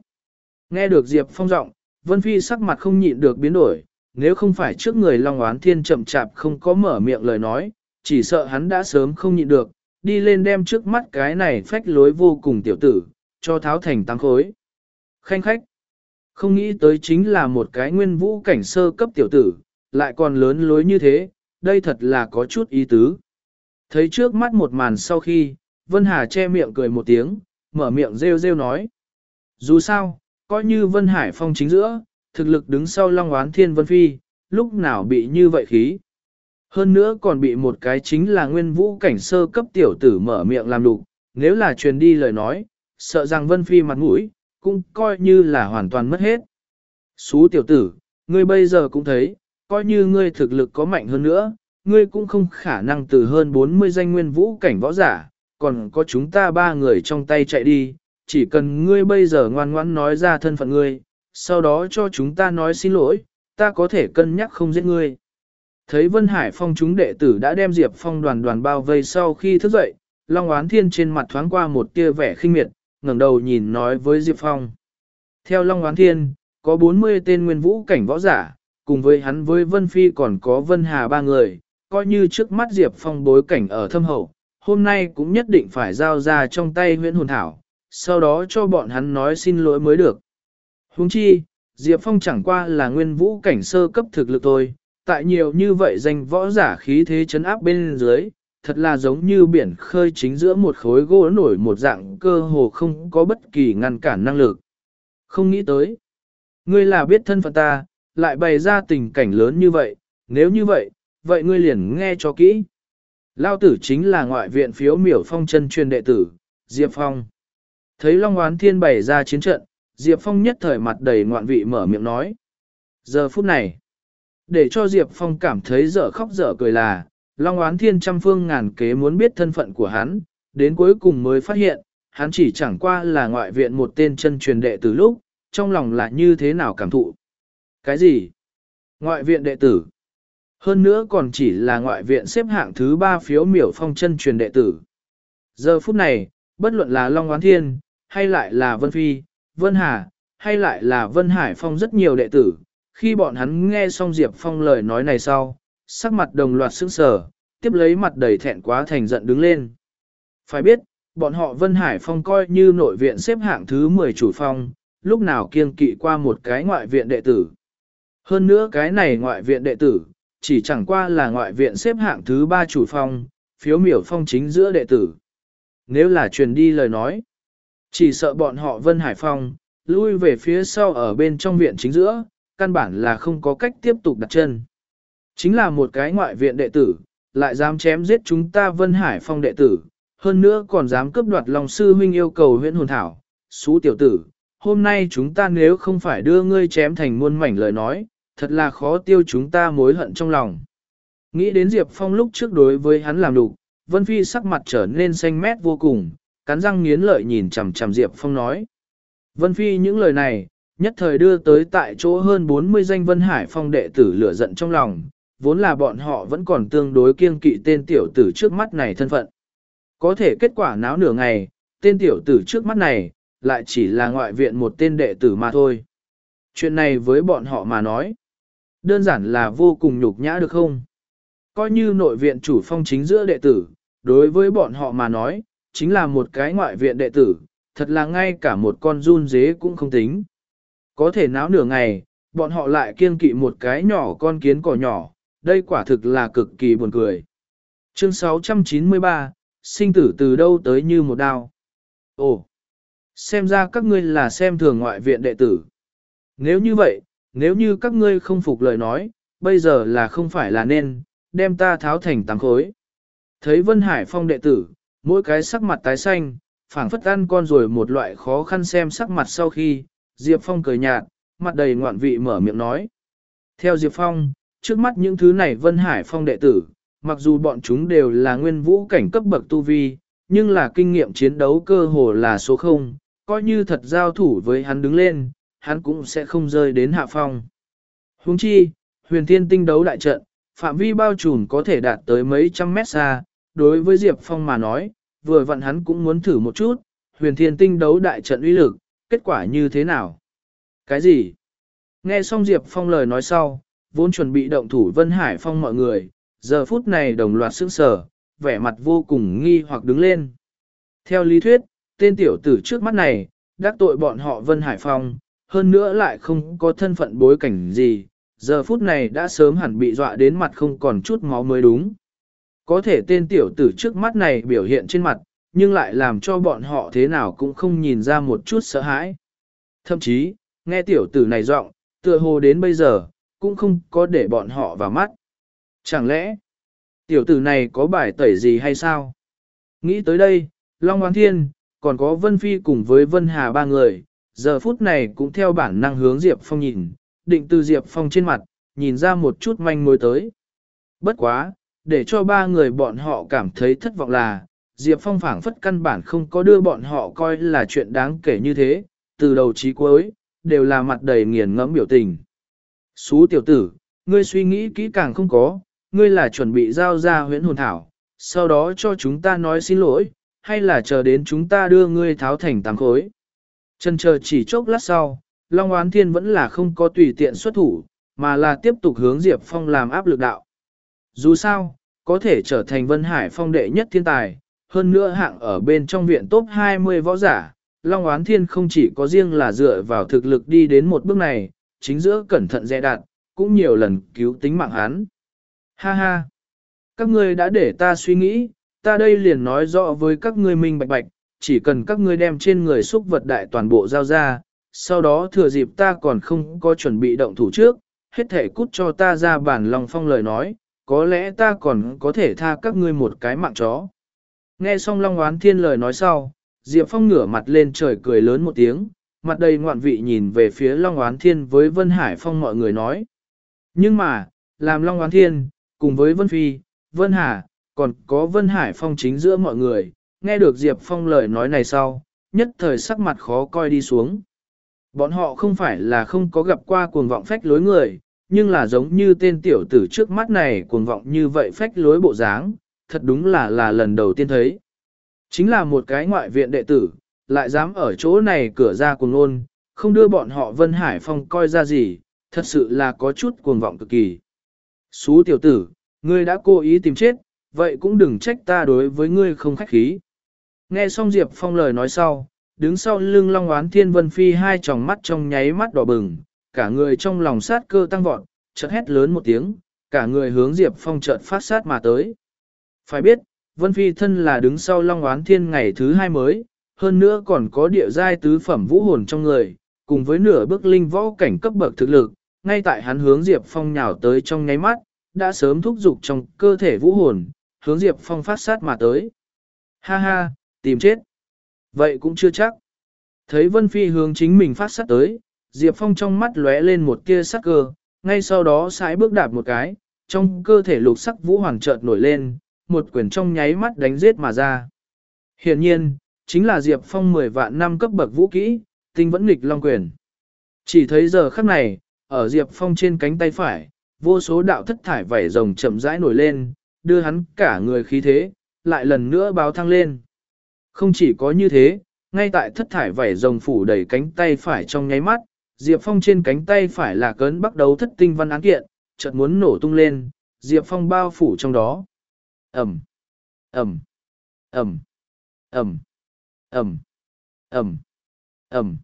Nghe được Diệp Phong giọng, Vân Phi sắc mặt không nhịn được biến đổi, nếu không phải trước người Long Oán Thiên chậm chạp không có mở miệng lời nói, chỉ sợ hắn đã sớm không nhịn được, đi lên đem trước mắt cái này phách lối vô cùng tiểu tử, cho tháo thành tăng khối. Khanh khách. Không nghĩ tới chính là một cái nguyên vũ cảnh sơ cấp tiểu tử, lại còn lớn lối như thế, đây thật là có chút ý tứ. Thấy trước mắt một màn sau khi, Vân Hà che miệng cười một tiếng, mở miệng rêu rêu nói. Dù sao, coi như Vân Hải phong chính giữa, thực lực đứng sau Long Oán Thiên Vân Phi, lúc nào bị như vậy khí. Hơn nữa còn bị một cái chính là nguyên vũ cảnh sơ cấp tiểu tử mở miệng làm đục, nếu là truyền đi lời nói, sợ rằng Vân Phi mặt mũi, cũng coi như là hoàn toàn mất hết. Xú tiểu tử, ngươi bây giờ cũng thấy, coi như ngươi thực lực có mạnh hơn nữa, ngươi cũng không khả năng từ hơn 40 danh nguyên vũ cảnh võ giả, còn có chúng ta ba người trong tay chạy đi, chỉ cần ngươi bây giờ ngoan ngoãn nói ra thân phận ngươi, sau đó cho chúng ta nói xin lỗi, ta có thể cân nhắc không giết ngươi. Thấy Vân Hải Phong chúng đệ tử đã đem Diệp Phong đoàn đoàn bao vây sau khi thức dậy, Long Oán Thiên trên mặt thoáng qua một tia vẻ khinh miệt, ngẩng đầu nhìn nói với Diệp Phong. Theo Long Oán Thiên, có 40 tên nguyên vũ cảnh võ giả, cùng với hắn với Vân Phi còn có Vân Hà ba người, coi như trước mắt Diệp Phong bối cảnh ở thâm hậu, hôm nay cũng nhất định phải giao ra trong tay huyện hồn thảo, sau đó cho bọn hắn nói xin lỗi mới được. Huống chi, Diệp Phong chẳng qua là nguyên vũ cảnh sơ cấp thực lực thôi, tại nhiều như vậy danh võ giả khí thế chấn áp bên dưới, thật là giống như biển khơi chính giữa một khối gỗ nổi một dạng cơ hồ không có bất kỳ ngăn cản năng lực. Không nghĩ tới, ngươi là biết thân phận ta, lại bày ra tình cảnh lớn như vậy, nếu như vậy, vậy ngươi liền nghe cho kỹ. Lao tử chính là ngoại viện phiếu miểu phong chân truyền đệ tử, Diệp Phong. Thấy Long Oán Thiên bày ra chiến trận, Diệp Phong nhất thời mặt đầy ngoạn vị mở miệng nói. Giờ phút này, để cho Diệp Phong cảm thấy dở khóc dở cười là, Long Oán Thiên trăm phương ngàn kế muốn biết thân phận của hắn, đến cuối cùng mới phát hiện, hắn chỉ chẳng qua là ngoại viện một tên chân truyền đệ tử lúc, trong lòng là như thế nào cảm thụ. Cái gì? Ngoại viện đệ tử. Hơn nữa còn chỉ là ngoại viện xếp hạng thứ ba phiếu miểu phong chân truyền đệ tử. Giờ phút này, bất luận là Long Oán Thiên, hay lại là Vân Phi, Vân Hà, hay lại là Vân Hải Phong rất nhiều đệ tử, khi bọn hắn nghe xong Diệp Phong lời nói này sau, sắc mặt đồng loạt sững sờ, tiếp lấy mặt đầy thẹn quá thành giận đứng lên. Phải biết, bọn họ Vân Hải Phong coi như nội viện xếp hạng thứ 10 chủ phong, lúc nào kiêng kỵ qua một cái ngoại viện đệ tử. Hơn nữa cái này ngoại viện đệ tử, chỉ chẳng qua là ngoại viện xếp hạng thứ 3 chủ phong, phiếu miểu phong chính giữa đệ tử. Nếu là truyền đi lời nói, chỉ sợ bọn họ Vân Hải Phong, lui về phía sau ở bên trong viện chính giữa, căn bản là không có cách tiếp tục đặt chân. Chính là một cái ngoại viện đệ tử, lại dám chém giết chúng ta Vân Hải Phong đệ tử, hơn nữa còn dám cướp đoạt lòng sư huynh yêu cầu huyện hồn thảo. Xú tiểu tử, hôm nay chúng ta nếu không phải đưa ngươi chém thành muôn mảnh lời nói, thật là khó tiêu chúng ta mối hận trong lòng. Nghĩ đến Diệp Phong lúc trước đối với hắn làm đủ, Vân Phi sắc mặt trở nên xanh mét vô cùng, cắn răng nghiến lợi nhìn chằm chằm Diệp Phong nói. Vân Phi những lời này, nhất thời đưa tới tại chỗ hơn 40 danh Vân Hải Phong đệ tử lửa giận trong lòng, vốn là bọn họ vẫn còn tương đối kiêng kỵ tên tiểu tử trước mắt này thân phận. Có thể kết quả náo nửa ngày, tên tiểu tử trước mắt này, lại chỉ là ngoại viện một tên đệ tử mà thôi. Chuyện này với bọn họ mà nói, đơn giản là vô cùng nhục nhã được không? Coi như nội viện chủ phong chính giữa đệ tử, đối với bọn họ mà nói, chính là một cái ngoại viện đệ tử, thật là ngay cả một con run dế cũng không tính. Có thể náo nửa ngày, bọn họ lại kiên kỵ một cái nhỏ con kiến cỏ nhỏ, đây quả thực là cực kỳ buồn cười. Chương 693, sinh tử từ đâu tới như một đao. Ồ, xem ra các ngươi là xem thường ngoại viện đệ tử. Nếu như vậy, nếu như các ngươi không phục lời nói, bây giờ là không phải là nên, đem ta tháo thành tám khối. Thấy Vân Hải Phong đệ tử, mỗi cái sắc mặt tái xanh, phảng phất ăn con rồi một loại khó khăn xem sắc mặt sau khi, Diệp Phong cười nhạt, mặt đầy ngoạn vị mở miệng nói. Theo Diệp Phong, trước mắt những thứ này Vân Hải Phong đệ tử, mặc dù bọn chúng đều là nguyên vũ cảnh cấp bậc tu vi, nhưng là kinh nghiệm chiến đấu cơ hồ là số không, coi như thật giao thủ với hắn đứng lên, hắn cũng sẽ không rơi đến hạ phong. Huống chi, huyền thiên tinh đấu đại trận, phạm vi bao trùm có thể đạt tới mấy trăm mét xa, đối với Diệp Phong mà nói, vừa vặn hắn cũng muốn thử một chút, huyền thiên tinh đấu đại trận uy lực, kết quả như thế nào? Cái gì? Nghe xong Diệp Phong lời nói sau, vốn chuẩn bị động thủ Vân Hải Phong mọi người, giờ phút này đồng loạt sững sờ, vẻ mặt vô cùng nghi hoặc đứng lên. Theo lý thuyết, tên tiểu tử trước mắt này, đắc tội bọn họ Vân Hải Phong, hơn nữa lại không có thân phận bối cảnh gì, giờ phút này đã sớm hẳn bị dọa đến mặt không còn chút máu mới đúng. Có thể tên tiểu tử trước mắt này biểu hiện trên mặt, nhưng lại làm cho bọn họ thế nào cũng không nhìn ra một chút sợ hãi. Thậm chí, nghe tiểu tử này giọng, tựa hồ đến bây giờ, cũng không có để bọn họ vào mắt. Chẳng lẽ, tiểu tử này có bài tẩy gì hay sao? Nghĩ tới đây, Long Hoàng Thiên, còn có Vân Phi cùng với Vân Hà ba người, giờ phút này cũng theo bản năng hướng Diệp Phong nhìn, định từ Diệp Phong trên mặt, nhìn ra một chút manh mối tới. Bất quá, để cho ba người bọn họ cảm thấy thất vọng là, Diệp Phong phảng phất căn bản không có đưa bọn họ coi là chuyện đáng kể như thế, từ đầu chí cuối, đều là mặt đầy nghiền ngẫm biểu tình. Xú tiểu tử, ngươi suy nghĩ kỹ càng không có, ngươi là chuẩn bị giao ra huyễn hồn thảo, sau đó cho chúng ta nói xin lỗi, hay là chờ đến chúng ta đưa ngươi tháo thành tám khối. Chân chờ chỉ chốc lát sau, Long Oán Thiên vẫn là không có tùy tiện xuất thủ, mà là tiếp tục hướng Diệp Phong làm áp lực đạo. Dù sao, có thể trở thành Vân Hải Phong đệ nhất thiên tài, hơn nữa hạng ở bên trong viện top 20 võ giả, Long Oán Thiên không chỉ có riêng là dựa vào thực lực đi đến một bước này, chính giữa cẩn thận dè đạt, cũng nhiều lần cứu tính mạng hắn. Ha ha! Các ngươi đã để ta suy nghĩ, ta đây liền nói rõ với các ngươi minh bạch bạch, chỉ cần các ngươi đem trên người xúc vật đại toàn bộ giao ra, sau đó thừa dịp ta còn không có chuẩn bị động thủ trước, hết thể cút cho ta ra bản lòng phong lời nói, có lẽ ta còn có thể tha các ngươi một cái mạng chó. Nghe xong Long Oán Thiên lời nói sau, Diệp Phong ngửa mặt lên trời cười lớn một tiếng, mặt đầy ngoạn vị nhìn về phía Long Oán Thiên với Vân Hải Phong mọi người nói. Nhưng mà, làm Long Oán Thiên, cùng với Vân Phi, Vân Hà, còn có Vân Hải Phong chính giữa mọi người, nghe được Diệp Phong lời nói này sau, nhất thời sắc mặt khó coi đi xuống. Bọn họ không phải là không có gặp qua cuồng vọng phách lối người, nhưng là giống như tên tiểu tử trước mắt này cuồng vọng như vậy phách lối bộ dáng, thật đúng là là lần đầu tiên thấy. Chính là một cái ngoại viện đệ tử, lại dám ở chỗ này cửa ra cuồng ngôn, không đưa bọn họ Vân Hải Phong coi ra gì, thật sự là có chút cuồng vọng cực kỳ. Xú tiểu tử, ngươi đã cố ý tìm chết, vậy cũng đừng trách ta đối với ngươi không khách khí. Nghe xong Diệp Phong lời nói sau, đứng sau lưng Long Oán Thiên Vân Phi hai tròng mắt trong nháy mắt đỏ bừng, cả người trong lòng sát cơ tăng vọt, chợt hét lớn một tiếng, cả người hướng Diệp Phong chợt phát sát mà tới. Phải biết, Vân Phi thân là đứng sau Long Oán Thiên ngày thứ hai mới, hơn nữa còn có địa giai tứ phẩm vũ hồn trong người, cùng với nửa bước linh võ cảnh cấp bậc thực lực, ngay tại hắn hướng Diệp Phong nhào tới trong nháy mắt, đã sớm thúc giục trong cơ thể vũ hồn, hướng Diệp Phong phát sát mà tới. Ha ha, tìm chết. Vậy cũng chưa chắc. Thấy Vân Phi hướng chính mình phát sát tới, Diệp Phong trong mắt lóe lên một tia sắc cơ, ngay sau đó sải bước đạp một cái, trong cơ thể lục sắc vũ hoàng chợt nổi lên, một quyền trong nháy mắt đánh giết mà ra. Hiện nhiên, chính là Diệp Phong 10 vạn năm cấp bậc vũ kỹ, tinh vẫn nghịch long quyền. Chỉ thấy giờ khắc này, ở Diệp Phong trên cánh tay phải, vô số đạo thất thải vảy rồng chậm rãi nổi lên, đưa hắn cả người khí thế, lại lần nữa báo thăng lên. Không chỉ có như thế, ngay tại thất thải vảy rồng phủ đầy cánh tay phải trong nháy mắt, Diệp Phong trên cánh tay phải là cấn bắt đầu thất tinh văn án kiện, chợt muốn nổ tung lên, Diệp Phong bao phủ trong đó. Ẩm, Ẩm, Ẩm, Ẩm, Ẩm, Ẩm, Ẩm.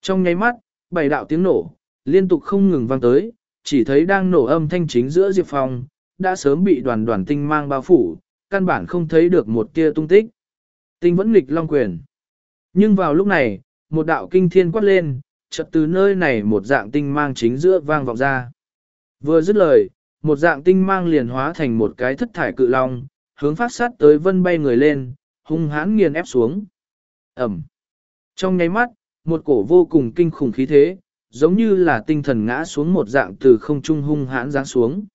Trong nháy mắt, bảy đạo tiếng nổ, liên tục không ngừng vang tới, chỉ thấy đang nổ âm thanh chính giữa Diệp Phong, đã sớm bị đoàn đoàn tinh mang bao phủ, căn bản không thấy được một tia tung tích. Tinh vẫn nghịch long quyền. Nhưng vào lúc này, một đạo kinh thiên quát lên, chợt từ nơi này một dạng tinh mang chính giữa vang vọng ra. Vừa dứt lời, một dạng tinh mang liền hóa thành một cái thất thải cự long, hướng phát sát tới vân bay người lên, hung hãn nghiền ép xuống. Ẩm. Trong nháy mắt, một cổ vô cùng kinh khủng khí thế, giống như là tinh thần ngã xuống một dạng từ không trung hung hãn giáng xuống.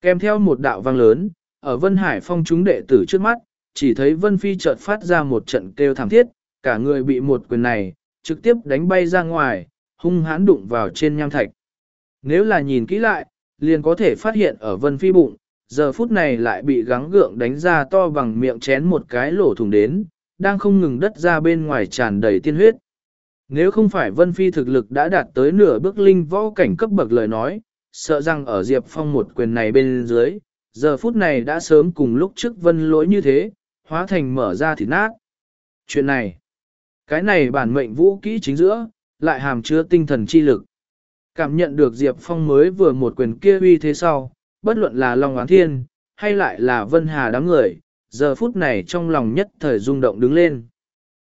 Kèm theo một đạo vang lớn, ở Vân Hải phong chúng đệ tử trước mắt, chỉ thấy Vân Phi chợt phát ra một trận kêu thảm thiết, cả người bị một quyền này, trực tiếp đánh bay ra ngoài, hung hãn đụng vào trên nham thạch. Nếu là nhìn kỹ lại, liền có thể phát hiện ở Vân Phi bụng, giờ phút này lại bị gắng gượng đánh ra to bằng miệng chén một cái lỗ thủng đến, đang không ngừng đất ra bên ngoài tràn đầy tiên huyết. Nếu không phải Vân Phi thực lực đã đạt tới nửa bước linh võ cảnh cấp bậc lời nói, sợ rằng ở Diệp Phong một quyền này bên dưới, giờ phút này đã sớm cùng lúc trước Vân lỗi như thế, hóa thành mở ra thịt nát. Chuyện này, cái này bản mệnh vũ kỹ chính giữa, lại hàm chứa tinh thần chi lực. Cảm nhận được Diệp Phong mới vừa một quyền kia uy thế sau, bất luận là Long Oán Thiên, hay lại là Vân Hà đám người, giờ phút này trong lòng nhất thời rung động đứng lên.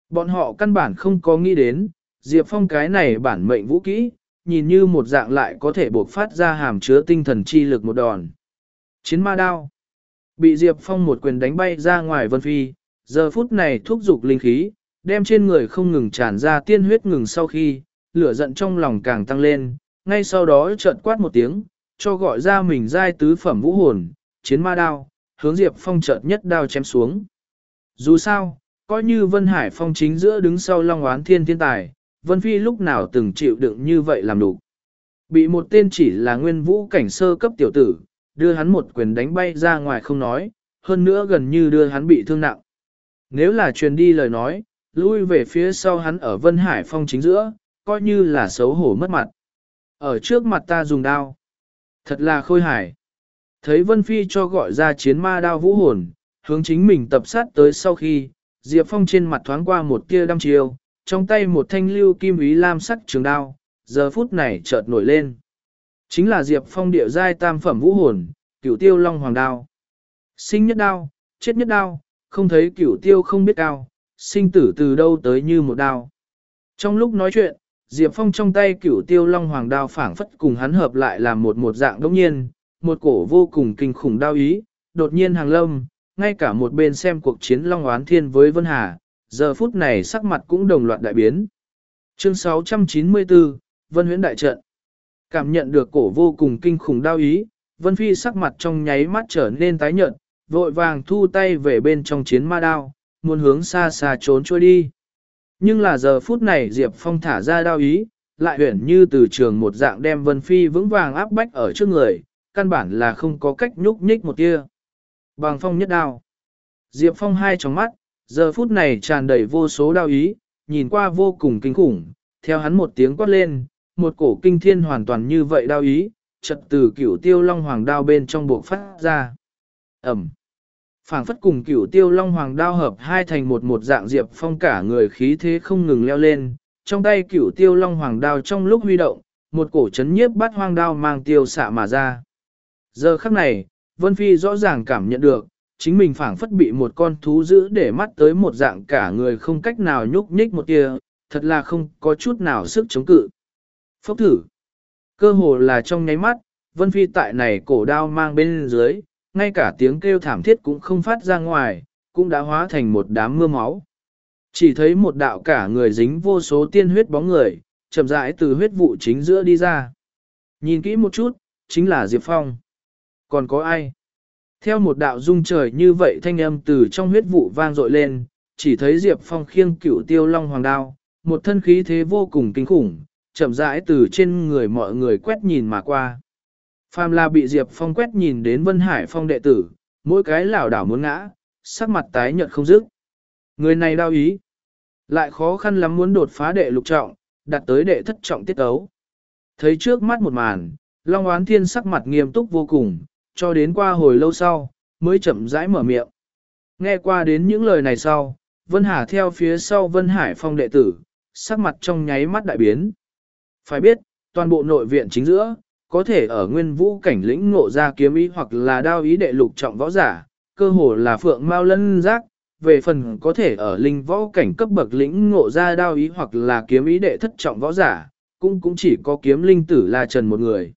Bọn họ căn bản không có nghĩ đến, Diệp Phong cái này bản mệnh vũ kỹ, nhìn như một dạng lại có thể buộc phát ra hàm chứa tinh thần chi lực một đòn. Chiến ma đao. Bị Diệp Phong một quyền đánh bay ra ngoài vân phi, giờ phút này thúc giục linh khí, đem trên người không ngừng tràn ra tiên huyết ngừng sau khi, lửa giận trong lòng càng tăng lên, ngay sau đó chợt quát một tiếng, cho gọi ra mình giai tứ phẩm vũ hồn, chiến ma đao, hướng Diệp Phong chợt nhất đao chém xuống. Dù sao, coi như Vân Hải Phong chính giữa đứng sau Long Oán Thiên Thiên Tài, Vân Phi lúc nào từng chịu đựng như vậy làm đủ. Bị một tên chỉ là nguyên vũ cảnh sơ cấp tiểu tử, đưa hắn một quyền đánh bay ra ngoài không nói, hơn nữa gần như đưa hắn bị thương nặng. Nếu là truyền đi lời nói, lui về phía sau hắn ở Vân Hải Phong chính giữa, coi như là xấu hổ mất mặt. Ở trước mặt ta dùng đao. Thật là khôi hải. Thấy Vân Phi cho gọi ra chiến ma đao vũ hồn, hướng chính mình tập sát tới sau khi, Diệp Phong trên mặt thoáng qua một tia đăm chiêu, trong tay một thanh lưu kim ý lam sắc trường đao, giờ phút này chợt nổi lên. Chính là Diệp Phong địa giai tam phẩm vũ hồn, cửu tiêu long hoàng đao. Sinh nhất đao, chết nhất đao, không thấy cửu tiêu không biết cao, sinh tử từ đâu tới như một đao. Trong lúc nói chuyện, Diệp Phong trong tay cửu tiêu long hoàng đao phảng phất cùng hắn hợp lại làm một một dạng đống nhiên, một cổ vô cùng kinh khủng đao ý, đột nhiên hàng lâm, ngay cả một bên xem cuộc chiến long oán thiên với Vân Hà, giờ phút này sắc mặt cũng đồng loạt đại biến. Chương 694, Vân huyễn đại trận. Cảm nhận được cổ vô cùng kinh khủng đao ý, Vân Phi sắc mặt trong nháy mắt trở nên tái nhợt, vội vàng thu tay về bên trong chiến ma đao, muốn hướng xa xa trốn trôi đi. Nhưng là giờ phút này Diệp Phong thả ra đao ý, lại huyển như từ trường một dạng đem Vân Phi vững vàng áp bách ở trước người, căn bản là không có cách nhúc nhích một tia. Bằng phong nhất đao. Diệp Phong hai trong mắt, giờ phút này tràn đầy vô số đao ý, nhìn qua vô cùng kinh khủng, theo hắn một tiếng quát lên, một cổ kinh thiên hoàn toàn như vậy đao ý, chật từ cửu tiêu long hoàng đao bên trong buộc phát ra. Ẩm phảng phất cùng cửu tiêu long hoàng đao hợp hai thành một một dạng diệp phong cả người khí thế không ngừng leo lên, trong tay cửu tiêu long hoàng đao trong lúc huy động, một cổ chấn nhiếp bắt hoang đao mang tiêu xạ mà ra. Giờ khắc này, Vân Phi rõ ràng cảm nhận được, chính mình phảng phất bị một con thú giữ để mắt tới một dạng cả người không cách nào nhúc nhích một tia, thật là không có chút nào sức chống cự. Phốc thử. Cơ hồ là trong nháy mắt, Vân Phi tại này cổ đao mang bên dưới, ngay cả tiếng kêu thảm thiết cũng không phát ra ngoài, cũng đã hóa thành một đám mưa máu. Chỉ thấy một đạo cả người dính vô số tiên huyết bóng người, chậm rãi từ huyết vụ chính giữa đi ra. Nhìn kỹ một chút, chính là Diệp Phong. Còn có ai? Theo một đạo rung trời như vậy thanh âm từ trong huyết vụ vang dội lên, chỉ thấy Diệp Phong khiêng cửu tiêu long hoàng đao, một thân khí thế vô cùng kinh khủng, chậm rãi từ trên người mọi người quét nhìn mà qua. Phàm là bị Diệp Phong quét nhìn đến Vân Hải Phong đệ tử, mỗi cái lảo đảo muốn ngã, sắc mặt tái nhợt không dứt. Người này đau ý, lại khó khăn lắm muốn đột phá đệ lục trọng, đặt tới đệ thất trọng tiết ấu. Thấy trước mắt một màn, Long Oán Thiên sắc mặt nghiêm túc vô cùng, cho đến qua hồi lâu sau, mới chậm rãi mở miệng. Nghe qua đến những lời này sau, Vân Hà theo phía sau Vân Hải Phong đệ tử, sắc mặt trong nháy mắt đại biến. Phải biết, toàn bộ nội viện chính giữa, có thể ở nguyên vũ cảnh lĩnh ngộ ra kiếm ý hoặc là đao ý đệ lục trọng võ giả, cơ hồ là phượng mao lân giác, về phần có thể ở linh võ cảnh cấp bậc lĩnh ngộ ra đao ý hoặc là kiếm ý đệ thất trọng võ giả, cũng cũng chỉ có kiếm linh tử là trần một người.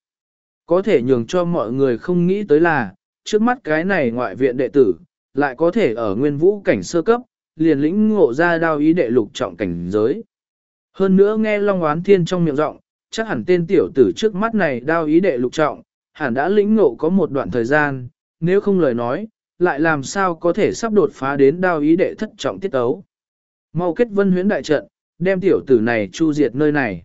Có thể nhường cho mọi người không nghĩ tới là, trước mắt cái này ngoại viện đệ tử, lại có thể ở nguyên vũ cảnh sơ cấp, liền lĩnh ngộ ra đao ý đệ lục trọng cảnh giới. Hơn nữa nghe Long Oán Thiên trong miệng rộng, chắc hẳn tên tiểu tử trước mắt này đao ý đệ lục trọng, hẳn đã lĩnh ngộ có một đoạn thời gian, nếu không lời nói, lại làm sao có thể sắp đột phá đến đao ý đệ thất trọng tiết ấu. Mau kết vân huyễn đại trận, đem tiểu tử này chu diệt nơi này.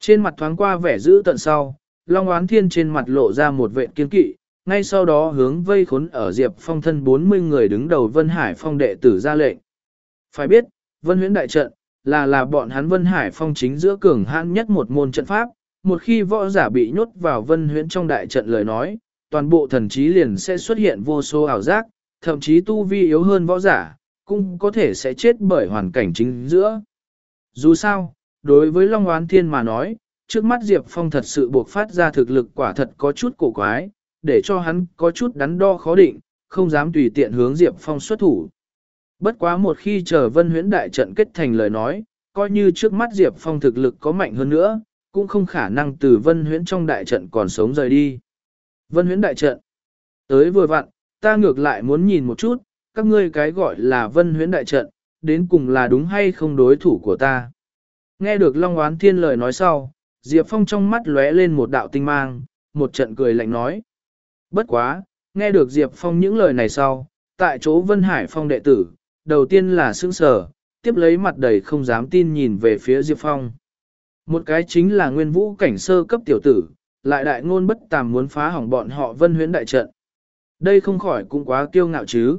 Trên mặt thoáng qua vẻ giữ tận sau, Long Oán Thiên trên mặt lộ ra một vệ kiên kỵ, ngay sau đó hướng vây khốn ở Diệp Phong thân 40 người đứng đầu Vân Hải Phong đệ tử ra lệnh. Phải biết, Vân huyễn đại trận, là là bọn hắn Vân Hải Phong chính giữa cường hãn nhất một môn trận pháp, một khi võ giả bị nhốt vào Vân huyễn trong đại trận lời nói, toàn bộ thần trí liền sẽ xuất hiện vô số ảo giác, thậm chí tu vi yếu hơn võ giả, cũng có thể sẽ chết bởi hoàn cảnh chính giữa. Dù sao, đối với Long Oán Thiên mà nói, trước mắt Diệp Phong thật sự buộc phát ra thực lực quả thật có chút cổ quái, để cho hắn có chút đắn đo khó định, không dám tùy tiện hướng Diệp Phong xuất thủ. Bất quá một khi chờ vân huyễn đại trận kết thành lời nói, coi như trước mắt Diệp Phong thực lực có mạnh hơn nữa, cũng không khả năng từ vân huyễn trong đại trận còn sống rời đi. Vân huyễn đại trận. Tới vừa vặn, ta ngược lại muốn nhìn một chút, các ngươi cái gọi là vân huyễn đại trận, đến cùng là đúng hay không đối thủ của ta. Nghe được Long Oán Thiên lời nói sau, Diệp Phong trong mắt lóe lên một đạo tinh mang, một trận cười lạnh nói. Bất quá, nghe được Diệp Phong những lời này sau, tại chỗ Vân Hải Phong đệ tử, đầu tiên là sững sờ, tiếp lấy mặt đầy không dám tin nhìn về phía Diệp Phong. Một cái chính là nguyên vũ cảnh sơ cấp tiểu tử, lại đại ngôn bất tàm muốn phá hỏng bọn họ vân huyễn đại trận. Đây không khỏi cũng quá kiêu ngạo chứ.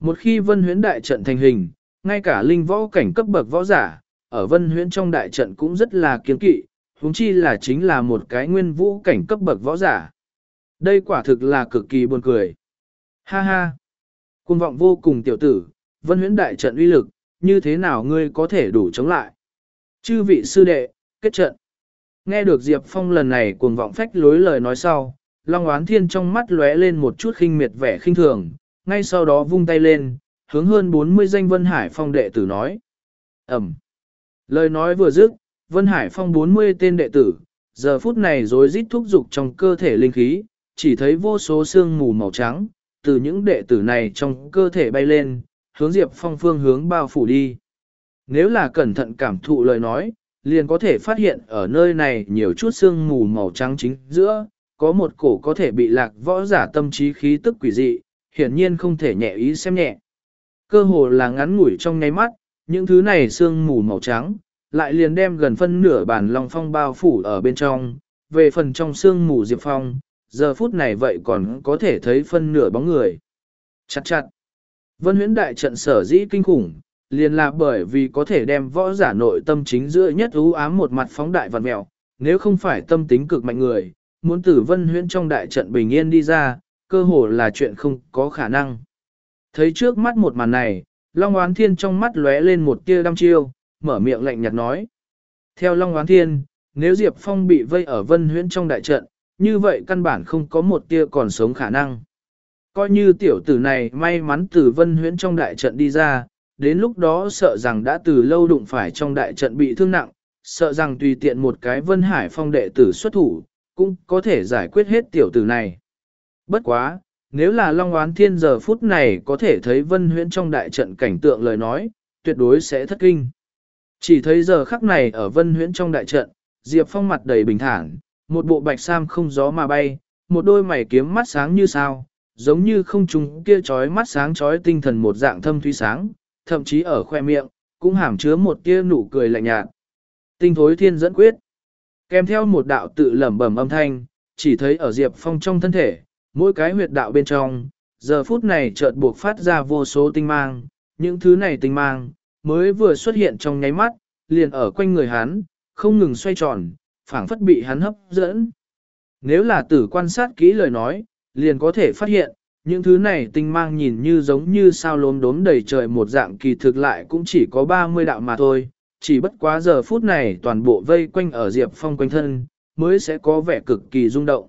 Một khi vân huyễn đại trận thành hình, ngay cả linh võ cảnh cấp bậc võ giả, ở vân huyễn trong đại trận cũng rất là kiên kỵ, huống chi là chính là một cái nguyên vũ cảnh cấp bậc võ giả. Đây quả thực là cực kỳ buồn cười. Ha ha! Cuồng vọng vô cùng tiểu tử, vân huyễn đại trận uy lực, như thế nào ngươi có thể đủ chống lại? Chư vị sư đệ, kết trận. Nghe được Diệp Phong lần này cuồng vọng phách lối lời nói sau, Long Oán Thiên trong mắt lóe lên một chút khinh miệt vẻ khinh thường, ngay sau đó vung tay lên, hướng hơn 40 danh Vân Hải Phong đệ tử nói. Ẩm. Lời nói vừa dứt, Vân Hải Phong 40 tên đệ tử, giờ phút này rối rít thúc dục trong cơ thể linh khí, chỉ thấy vô số xương mù màu trắng, từ những đệ tử này trong cơ thể bay lên, hướng Diệp Phong phương hướng bao phủ đi. Nếu là cẩn thận cảm thụ lời nói, liền có thể phát hiện ở nơi này nhiều chút xương mù màu trắng chính giữa, có một cổ có thể bị lạc võ giả tâm trí khí tức quỷ dị, hiển nhiên không thể nhẹ ý xem nhẹ. Cơ hồ là ngắn ngủi trong nháy mắt, những thứ này xương mù màu trắng, lại liền đem gần phân nửa bản long phong bao phủ ở bên trong, về phần trong xương mù diệp phong, giờ phút này vậy còn có thể thấy phân nửa bóng người. Chặt chặt. Vân huyễn đại trận sở dĩ kinh khủng, liền là bởi vì có thể đem võ giả nội tâm chính giữa nhất ưu ám một mặt phóng đại vật mẹo, nếu không phải tâm tính cực mạnh người, muốn tử vân huyễn trong đại trận bình yên đi ra, cơ hồ là chuyện không có khả năng. Thấy trước mắt một màn này, Long Oán Thiên trong mắt lóe lên một tia đăm chiêu, mở miệng lạnh nhạt nói. Theo Long Oán Thiên, nếu Diệp Phong bị vây ở vân huyễn trong đại trận, như vậy căn bản không có một tia còn sống khả năng. Coi như tiểu tử này may mắn từ vân huyễn trong đại trận đi ra, đến lúc đó sợ rằng đã từ lâu đụng phải trong đại trận bị thương nặng, sợ rằng tùy tiện một cái vân hải phong đệ tử xuất thủ, cũng có thể giải quyết hết tiểu tử này. Bất quá, nếu là Long Oán Thiên giờ phút này có thể thấy vân huyễn trong đại trận cảnh tượng lời nói, tuyệt đối sẽ thất kinh. Chỉ thấy giờ khắc này ở vân huyễn trong đại trận, Diệp Phong mặt đầy bình thản, một bộ bạch sam không gió mà bay, một đôi mày kiếm mắt sáng như sao, giống như không trùng kia trói mắt sáng trói tinh thần một dạng thâm thúy sáng, thậm chí ở khoe miệng, cũng hàm chứa một tia nụ cười lạnh nhạt. Tinh thối thiên dẫn quyết. Kèm theo một đạo tự lẩm bẩm âm thanh, chỉ thấy ở Diệp Phong trong thân thể, mỗi cái huyệt đạo bên trong, giờ phút này chợt buộc phát ra vô số tinh mang, những thứ này tinh mang, mới vừa xuất hiện trong nháy mắt, liền ở quanh người hắn, không ngừng xoay tròn, phảng phất bị hắn hấp dẫn. Nếu là tử quan sát kỹ lời nói, liền có thể phát hiện, những thứ này tinh mang nhìn như giống như sao lốm đốm đầy trời một dạng kỳ thực lại cũng chỉ có 30 đạo mà thôi, chỉ bất quá giờ phút này toàn bộ vây quanh ở Diệp Phong quanh thân, mới sẽ có vẻ cực kỳ rung động.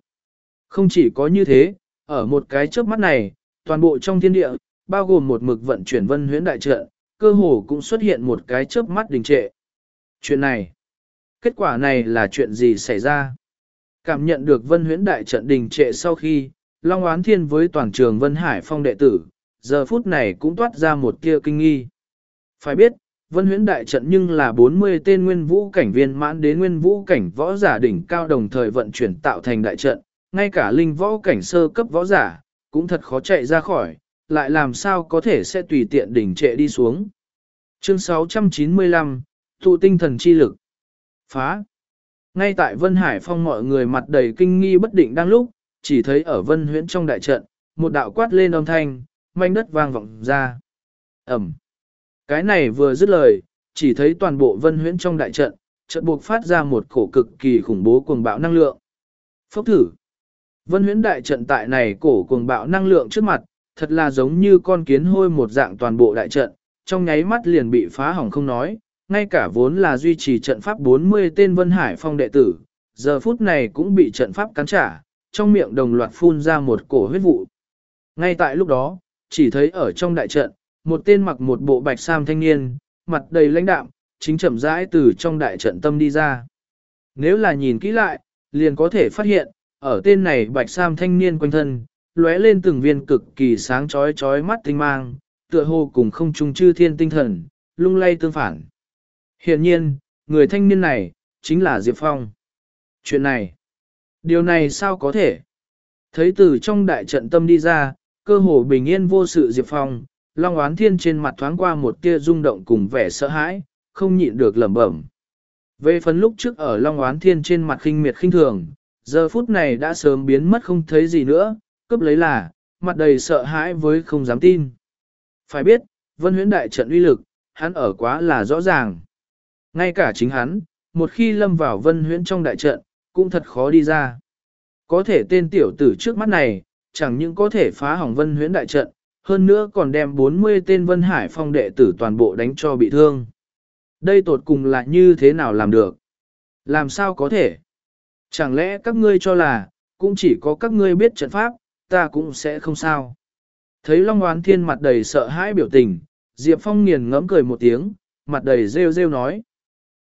Không chỉ có như thế, ở một cái chớp mắt này, toàn bộ trong thiên địa, bao gồm một mực vận chuyển vân huyễn đại trận, cơ hồ cũng xuất hiện một cái chớp mắt đình trệ. Chuyện này, kết quả này là chuyện gì xảy ra? Cảm nhận được vân huyễn đại trận đình trệ sau khi, Long Oán Thiên với toàn trường Vân Hải Phong đệ tử, giờ phút này cũng toát ra một tia kinh nghi. Phải biết, Vân huyễn đại trận nhưng là 40 tên nguyên vũ cảnh viên mãn đến nguyên vũ cảnh võ giả đỉnh cao đồng thời vận chuyển tạo thành đại trận, ngay cả linh võ cảnh sơ cấp võ giả, cũng thật khó chạy ra khỏi, lại làm sao có thể sẽ tùy tiện đỉnh trệ đi xuống. Chương 695, Thụ tinh thần chi lực. Phá. Ngay tại Vân Hải Phong mọi người mặt đầy kinh nghi bất định đang lúc, chỉ thấy ở vân huyễn trong đại trận, một đạo quát lên âm thanh, manh đất vang vọng ra. Ẩm. Cái này vừa dứt lời, chỉ thấy toàn bộ vân huyễn trong đại trận, trận buộc phát ra một cổ cực kỳ khủng bố cuồng bạo năng lượng. Phốc thử. Vân huyễn đại trận tại này cổ cuồng bạo năng lượng trước mặt, thật là giống như con kiến hôi một dạng toàn bộ đại trận, trong nháy mắt liền bị phá hỏng không nói, ngay cả vốn là duy trì trận pháp 40 tên Vân Hải Phong đệ tử, giờ phút này cũng bị trận pháp cắn trả, trong miệng đồng loạt phun ra một cổ huyết vụ. Ngay tại lúc đó, chỉ thấy ở trong đại trận, một tên mặc một bộ bạch sam thanh niên, mặt đầy lãnh đạm, chính chậm rãi từ trong đại trận tâm đi ra. Nếu là nhìn kỹ lại, liền có thể phát hiện, ở tên này bạch sam thanh niên quanh thân, lóe lên từng viên cực kỳ sáng chói chói mắt tinh mang, tựa hồ cùng không trung chư thiên tinh thần, lung lay tương phản. Hiện nhiên, người thanh niên này, chính là Diệp Phong. Chuyện này, Điều này sao có thể? Thấy từ trong đại trận tâm đi ra, cơ hồ bình yên vô sự Diệp Phong, Long Oán Thiên trên mặt thoáng qua một tia rung động cùng vẻ sợ hãi, không nhịn được lẩm bẩm. Về phần lúc trước ở Long Oán Thiên trên mặt khinh miệt khinh thường, giờ phút này đã sớm biến mất không thấy gì nữa, cướp lấy là, mặt đầy sợ hãi với không dám tin. Phải biết, vân huyễn đại trận uy lực, hắn ở quá là rõ ràng. Ngay cả chính hắn, một khi lâm vào vân huyễn trong đại trận, cũng thật khó đi ra. Có thể tên tiểu tử trước mắt này, chẳng những có thể phá hỏng vân huyễn đại trận, hơn nữa còn đem 40 tên vân hải phong đệ tử toàn bộ đánh cho bị thương. Đây tột cùng là như thế nào làm được? Làm sao có thể? Chẳng lẽ các ngươi cho là, cũng chỉ có các ngươi biết trận pháp, ta cũng sẽ không sao. Thấy Long Hoán Thiên mặt đầy sợ hãi biểu tình, Diệp Phong nghiền ngẫm cười một tiếng, mặt đầy rêu rêu nói.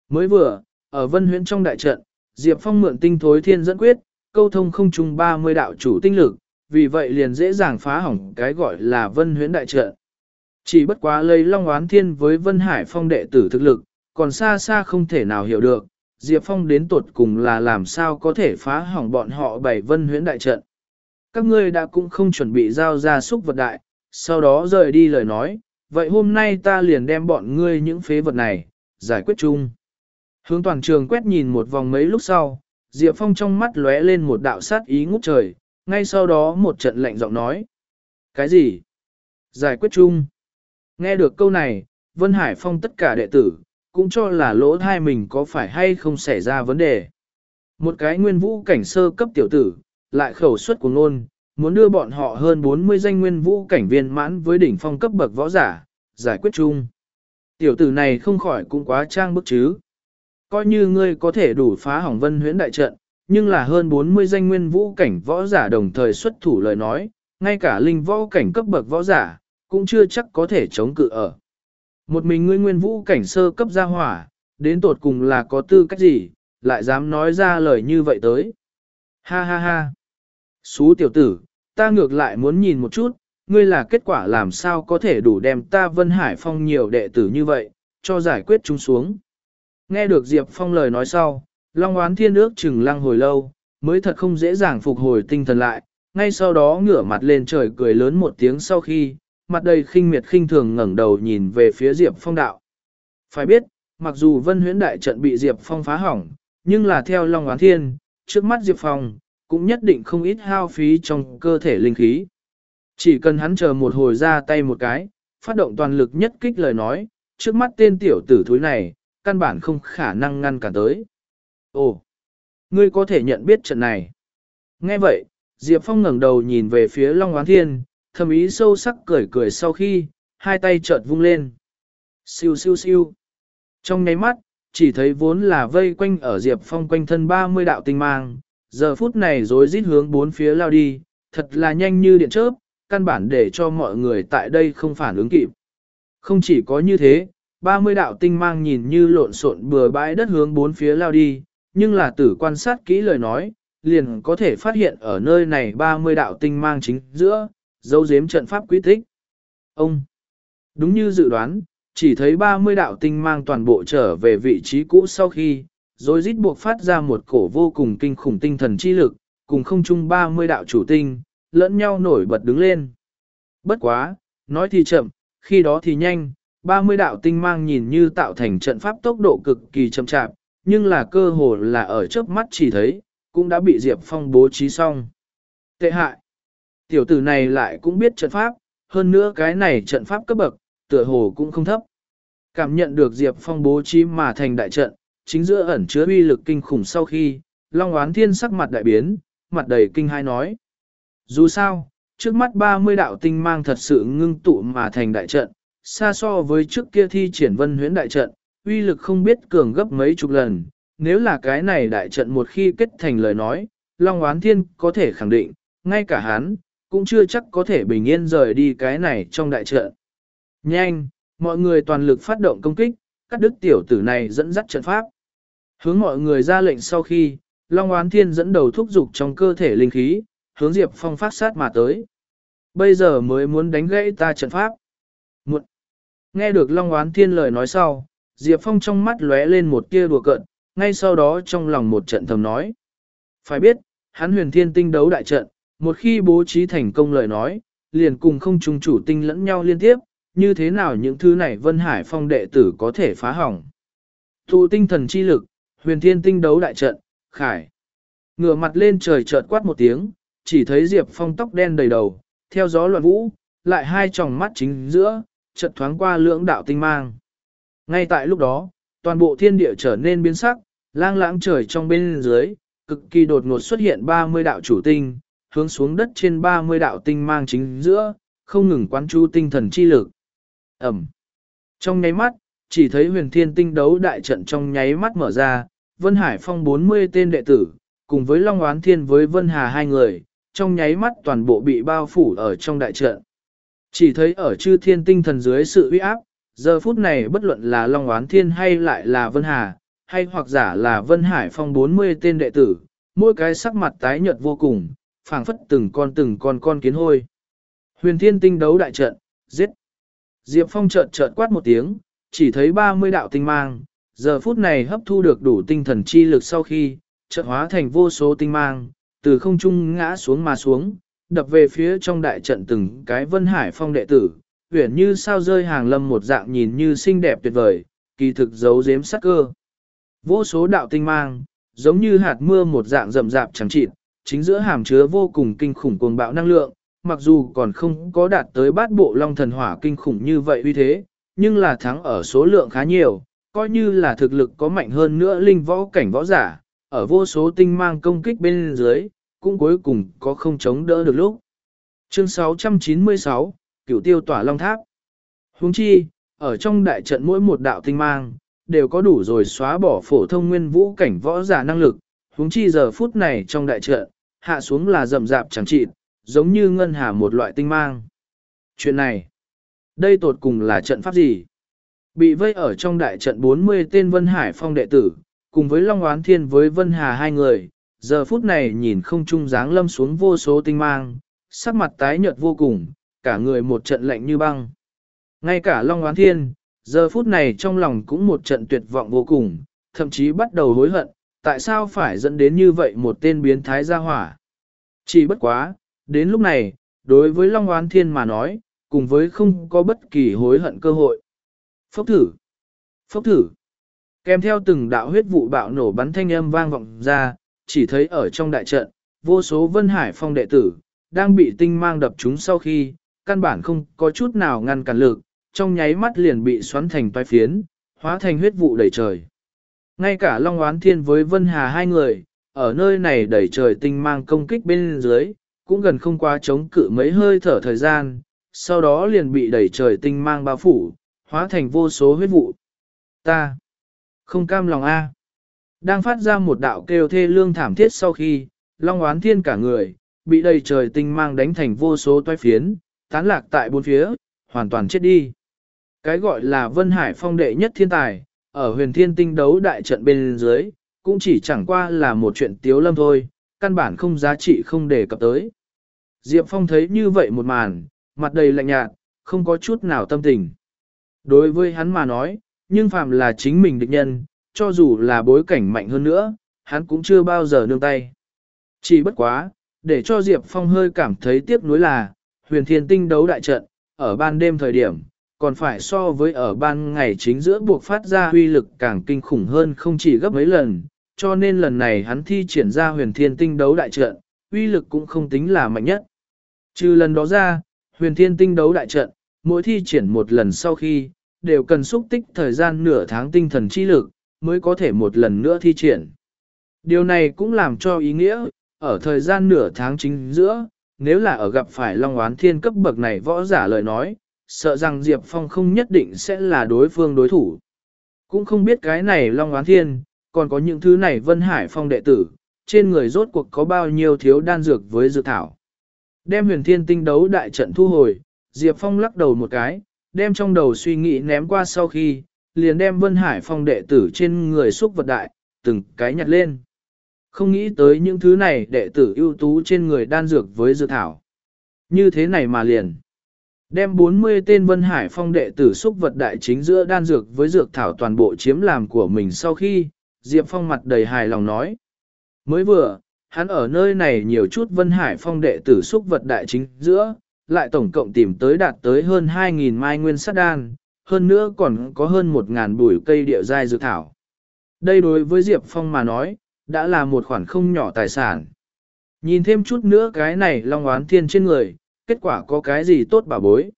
Mới vừa, ở vân huyễn trong đại trận, Diệp Phong mượn tinh thối thiên dẫn quyết, câu thông không chung 30 đạo chủ tinh lực, vì vậy liền dễ dàng phá hỏng cái gọi là vân huyễn đại trận. Chỉ bất quá lấy Long oán Thiên với Vân Hải Phong đệ tử thực lực, còn xa xa không thể nào hiểu được, Diệp Phong đến tuột cùng là làm sao có thể phá hỏng bọn họ bảy vân huyễn đại trận. Các ngươi đã cũng không chuẩn bị giao ra xúc vật đại, sau đó rời đi lời nói, vậy hôm nay ta liền đem bọn ngươi những phế vật này, giải quyết chung. Hướng toàn trường quét nhìn một vòng mấy lúc sau, Diệp Phong trong mắt lóe lên một đạo sát ý ngút trời, ngay sau đó một trận lạnh giọng nói. Cái gì? Giải quyết chung. Nghe được câu này, Vân Hải Phong tất cả đệ tử, cũng cho là lỗ thai mình có phải hay không xảy ra vấn đề. Một cái nguyên vũ cảnh sơ cấp tiểu tử, lại khẩu suất của ngôn, muốn đưa bọn họ hơn 40 danh nguyên vũ cảnh viên mãn với đỉnh phong cấp bậc võ giả, giải quyết chung. Tiểu tử này không khỏi cũng quá trang bức chứ. Coi như ngươi có thể đủ phá hỏng vân huyễn đại trận, nhưng là hơn 40 danh nguyên vũ cảnh võ giả đồng thời xuất thủ lời nói, ngay cả linh võ cảnh cấp bậc võ giả, cũng chưa chắc có thể chống cự ở. Một mình ngươi nguyên vũ cảnh sơ cấp gia hỏa, đến tột cùng là có tư cách gì, lại dám nói ra lời như vậy tới. Ha ha ha. Xú tiểu tử, ta ngược lại muốn nhìn một chút, ngươi là kết quả làm sao có thể đủ đem ta Vân Hải Phong nhiều đệ tử như vậy, cho giải quyết chúng xuống. Nghe được Diệp Phong lời nói sau, Long Oán Thiên ước chừng lăng hồi lâu, mới thật không dễ dàng phục hồi tinh thần lại, ngay sau đó ngửa mặt lên trời cười lớn một tiếng sau khi, mặt đầy khinh miệt khinh thường ngẩng đầu nhìn về phía Diệp Phong đạo. Phải biết, mặc dù Vân Huyễn Đại trận bị Diệp Phong phá hỏng, nhưng là theo Long Oán Thiên, trước mắt Diệp Phong, cũng nhất định không ít hao phí trong cơ thể linh khí. Chỉ cần hắn chờ một hồi ra tay một cái, phát động toàn lực nhất kích lời nói, trước mắt tên tiểu tử thúi này, căn bản không khả năng ngăn cản tới. Ồ, ngươi có thể nhận biết trận này. Nghe vậy, Diệp Phong ngẩng đầu nhìn về phía Long Oán Thiên, thầm ý sâu sắc cười cười sau khi, hai tay chợt vung lên. Siêu siêu siêu. Trong nháy mắt, chỉ thấy vốn là vây quanh ở Diệp Phong quanh thân 30 đạo tinh mang, giờ phút này rối rít hướng bốn phía lao đi, thật là nhanh như điện chớp, căn bản để cho mọi người tại đây không phản ứng kịp. Không chỉ có như thế, 30 đạo tinh mang nhìn như lộn xộn bừa bãi đất hướng bốn phía lao đi, nhưng là tử quan sát kỹ lời nói, liền có thể phát hiện ở nơi này 30 đạo tinh mang chính giữa, dấu giếm trận pháp quy tích. Ông, đúng như dự đoán, chỉ thấy 30 đạo tinh mang toàn bộ trở về vị trí cũ sau khi, rồi rít buộc phát ra một cổ vô cùng kinh khủng tinh thần chi lực, cùng không chung 30 đạo chủ tinh, lẫn nhau nổi bật đứng lên. Bất quá, nói thì chậm, khi đó thì nhanh, 30 đạo tinh mang nhìn như tạo thành trận pháp tốc độ cực kỳ chậm chạp, nhưng là cơ hồ là ở trước mắt chỉ thấy, cũng đã bị Diệp Phong bố trí xong. Tệ hại. Tiểu tử này lại cũng biết trận pháp, hơn nữa cái này trận pháp cấp bậc, tựa hồ cũng không thấp. Cảm nhận được Diệp Phong bố trí mà thành đại trận, chính giữa ẩn chứa uy lực kinh khủng sau khi, Long Oán Thiên sắc mặt đại biến, mặt đầy kinh hai nói. Dù sao, trước mắt 30 đạo tinh mang thật sự ngưng tụ mà thành đại trận, xa so với trước kia thi triển vân huyễn đại trận, uy lực không biết cường gấp mấy chục lần. Nếu là cái này đại trận một khi kết thành lời nói, Long Oán Thiên có thể khẳng định, ngay cả hắn, cũng chưa chắc có thể bình yên rời đi cái này trong đại trận. Nhanh, mọi người toàn lực phát động công kích, các đức tiểu tử này dẫn dắt trận pháp. Hướng mọi người ra lệnh sau khi, Long Oán Thiên dẫn đầu thúc dục trong cơ thể linh khí, hướng Diệp Phong phát sát mà tới. Bây giờ mới muốn đánh gãy ta trận pháp. Nghe được Long Oán Thiên lời nói sau, Diệp Phong trong mắt lóe lên một tia đùa cợt, ngay sau đó trong lòng một trận thầm nói. Phải biết, hắn huyền thiên tinh đấu đại trận, một khi bố trí thành công lời nói, liền cùng không trùng chủ tinh lẫn nhau liên tiếp, như thế nào những thứ này Vân Hải Phong đệ tử có thể phá hỏng. Thụ tinh thần chi lực, huyền thiên tinh đấu đại trận, khải. Ngửa mặt lên trời chợt quát một tiếng, chỉ thấy Diệp Phong tóc đen đầy đầu, theo gió loạn vũ, lại hai tròng mắt chính giữa, chợt thoáng qua lưỡng đạo tinh mang. Ngay tại lúc đó, toàn bộ thiên địa trở nên biến sắc, lang lãng trời trong bên dưới, cực kỳ đột ngột xuất hiện 30 đạo chủ tinh, hướng xuống đất trên 30 đạo tinh mang chính giữa, không ngừng quán chú tinh thần chi lực. Ẩm. Trong nháy mắt, chỉ thấy huyền thiên tinh đấu đại trận trong nháy mắt mở ra, Vân Hải Phong 40 tên đệ tử, cùng với Long Oán Thiên với Vân Hà hai người, trong nháy mắt toàn bộ bị bao phủ ở trong đại trận. Chỉ thấy ở chư thiên tinh thần dưới sự uy áp, giờ phút này bất luận là Long Oán Thiên hay lại là Vân Hà, hay hoặc giả là Vân Hải Phong 40 tên đệ tử, mỗi cái sắc mặt tái nhợt vô cùng, phảng phất từng con từng con con kiến hôi. Huyền thiên tinh đấu đại trận, giết. Diệp Phong chợt chợt quát một tiếng, chỉ thấy 30 đạo tinh mang, giờ phút này hấp thu được đủ tinh thần chi lực sau khi, chợt hóa thành vô số tinh mang, từ không trung ngã xuống mà xuống, đập về phía trong đại trận từng cái vân hải phong đệ tử, uyển như sao rơi hàng lâm một dạng nhìn như xinh đẹp tuyệt vời, kỳ thực giấu giếm sắc cơ. Vô số đạo tinh mang, giống như hạt mưa một dạng rậm rạp chẳng chịt, chính giữa hàm chứa vô cùng kinh khủng cuồng bạo năng lượng, mặc dù còn không có đạt tới bát bộ long thần hỏa kinh khủng như vậy uy thế, nhưng là thắng ở số lượng khá nhiều, coi như là thực lực có mạnh hơn nữa linh võ cảnh võ giả, ở vô số tinh mang công kích bên dưới, cũng cuối cùng có không chống đỡ được lúc. Chương 696, Cửu tiêu tỏa long tháp. Huống chi, ở trong đại trận mỗi một đạo tinh mang, đều có đủ rồi xóa bỏ phổ thông nguyên vũ cảnh võ giả năng lực. Huống chi giờ phút này trong đại trận, hạ xuống là rậm rạp chẳng trị, giống như ngân hà một loại tinh mang. Chuyện này, đây tột cùng là trận pháp gì? Bị vây ở trong đại trận 40 tên Vân Hải Phong đệ tử, cùng với Long Oán Thiên với Vân Hà hai người, giờ phút này nhìn không trung dáng lâm xuống vô số tinh mang, sắc mặt tái nhợt vô cùng, cả người một trận lạnh như băng. Ngay cả Long Oán Thiên, giờ phút này trong lòng cũng một trận tuyệt vọng vô cùng, thậm chí bắt đầu hối hận, tại sao phải dẫn đến như vậy một tên biến thái gia hỏa. Chỉ bất quá, đến lúc này, đối với Long Oán Thiên mà nói, cùng với không có bất kỳ hối hận cơ hội. Phốc thử! Phốc thử! Kèm theo từng đạo huyết vụ bạo nổ bắn thanh âm vang vọng ra, chỉ thấy ở trong đại trận, vô số Vân Hải Phong đệ tử, đang bị tinh mang đập chúng sau khi, căn bản không có chút nào ngăn cản lực, trong nháy mắt liền bị xoắn thành toái phiến, hóa thành huyết vụ đầy trời. Ngay cả Long Oán Thiên với Vân Hà hai người, ở nơi này đẩy trời tinh mang công kích bên dưới, cũng gần không quá chống cự mấy hơi thở thời gian, sau đó liền bị đẩy trời tinh mang bao phủ, hóa thành vô số huyết vụ. Ta không cam lòng a. Đang phát ra một đạo kêu thê lương thảm thiết sau khi, Long Oán Thiên cả người, bị đầy trời tinh mang đánh thành vô số toái phiến, tán lạc tại bốn phía, hoàn toàn chết đi. Cái gọi là Vân Hải phong đệ nhất thiên tài, ở huyền thiên tinh đấu đại trận bên dưới, cũng chỉ chẳng qua là một chuyện tiếu lâm thôi, căn bản không giá trị không để cập tới. Diệp Phong thấy như vậy một màn, mặt đầy lạnh nhạt, không có chút nào tâm tình. Đối với hắn mà nói, nhưng phàm là chính mình địch nhân, cho dù là bối cảnh mạnh hơn nữa, hắn cũng chưa bao giờ nương tay. Chỉ bất quá, để cho Diệp Phong hơi cảm thấy tiếc nuối là, huyền thiên tinh đấu đại trận, ở ban đêm thời điểm, còn phải so với ở ban ngày chính giữa buộc phát ra huy lực càng kinh khủng hơn không chỉ gấp mấy lần, cho nên lần này hắn thi triển ra huyền thiên tinh đấu đại trận, uy lực cũng không tính là mạnh nhất. Trừ lần đó ra, huyền thiên tinh đấu đại trận, mỗi thi triển một lần sau khi, đều cần xúc tích thời gian nửa tháng tinh thần chi lực, mới có thể một lần nữa thi triển. Điều này cũng làm cho ý nghĩa, ở thời gian nửa tháng chính giữa, nếu là ở gặp phải Long Oán Thiên cấp bậc này võ giả lời nói, sợ rằng Diệp Phong không nhất định sẽ là đối phương đối thủ. Cũng không biết cái này Long Oán Thiên, còn có những thứ này Vân Hải Phong đệ tử, trên người rốt cuộc có bao nhiêu thiếu đan dược với dược thảo. Đem huyền thiên tinh đấu đại trận thu hồi, Diệp Phong lắc đầu một cái, đem trong đầu suy nghĩ ném qua sau khi, liền đem Vân Hải Phong đệ tử trên người xúc vật đại, từng cái nhặt lên. Không nghĩ tới những thứ này đệ tử ưu tú trên người đan dược với dược thảo. Như thế này mà liền. Đem 40 tên Vân Hải Phong đệ tử xúc vật đại chính giữa đan dược với dược thảo toàn bộ chiếm làm của mình sau khi, Diệp Phong mặt đầy hài lòng nói. Mới vừa, hắn ở nơi này nhiều chút Vân Hải Phong đệ tử xúc vật đại chính giữa, lại tổng cộng tìm tới đạt tới hơn 2.000 mai nguyên sát đan, hơn nữa còn có hơn 1.000 bụi cây địa giai dược thảo. Đây đối với Diệp Phong mà nói, đã là một khoản không nhỏ tài sản. Nhìn thêm chút nữa cái này long oán thiên trên người, kết quả có cái gì tốt bà bối.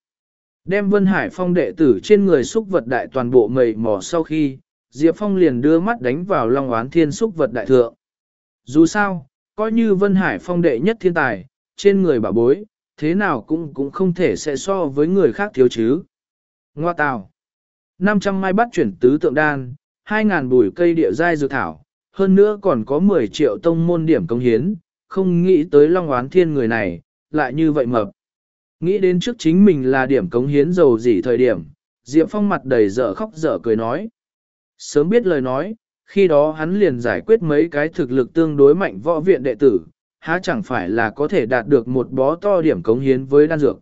Đem Vân Hải Phong đệ tử trên người xúc vật đại toàn bộ mầy mò sau khi, Diệp Phong liền đưa mắt đánh vào long oán thiên xúc vật đại thượng. Dù sao, coi như Vân Hải Phong đệ nhất thiên tài, trên người bà bối, thế nào cũng cũng không thể sẽ so với người khác thiếu chứ. Ngoa tào. 500 mai bắt chuyển tứ tượng đan, 2.000 bùi cây địa giai dược thảo, hơn nữa còn có 10 triệu tông môn điểm công hiến, không nghĩ tới Long Oán Thiên người này, lại như vậy mập. Nghĩ đến trước chính mình là điểm cống hiến giàu gì thời điểm, Diệp Phong mặt đầy dở khóc dở cười nói. Sớm biết lời nói, khi đó hắn liền giải quyết mấy cái thực lực tương đối mạnh võ viện đệ tử, há chẳng phải là có thể đạt được một bó to điểm cống hiến với đan dược.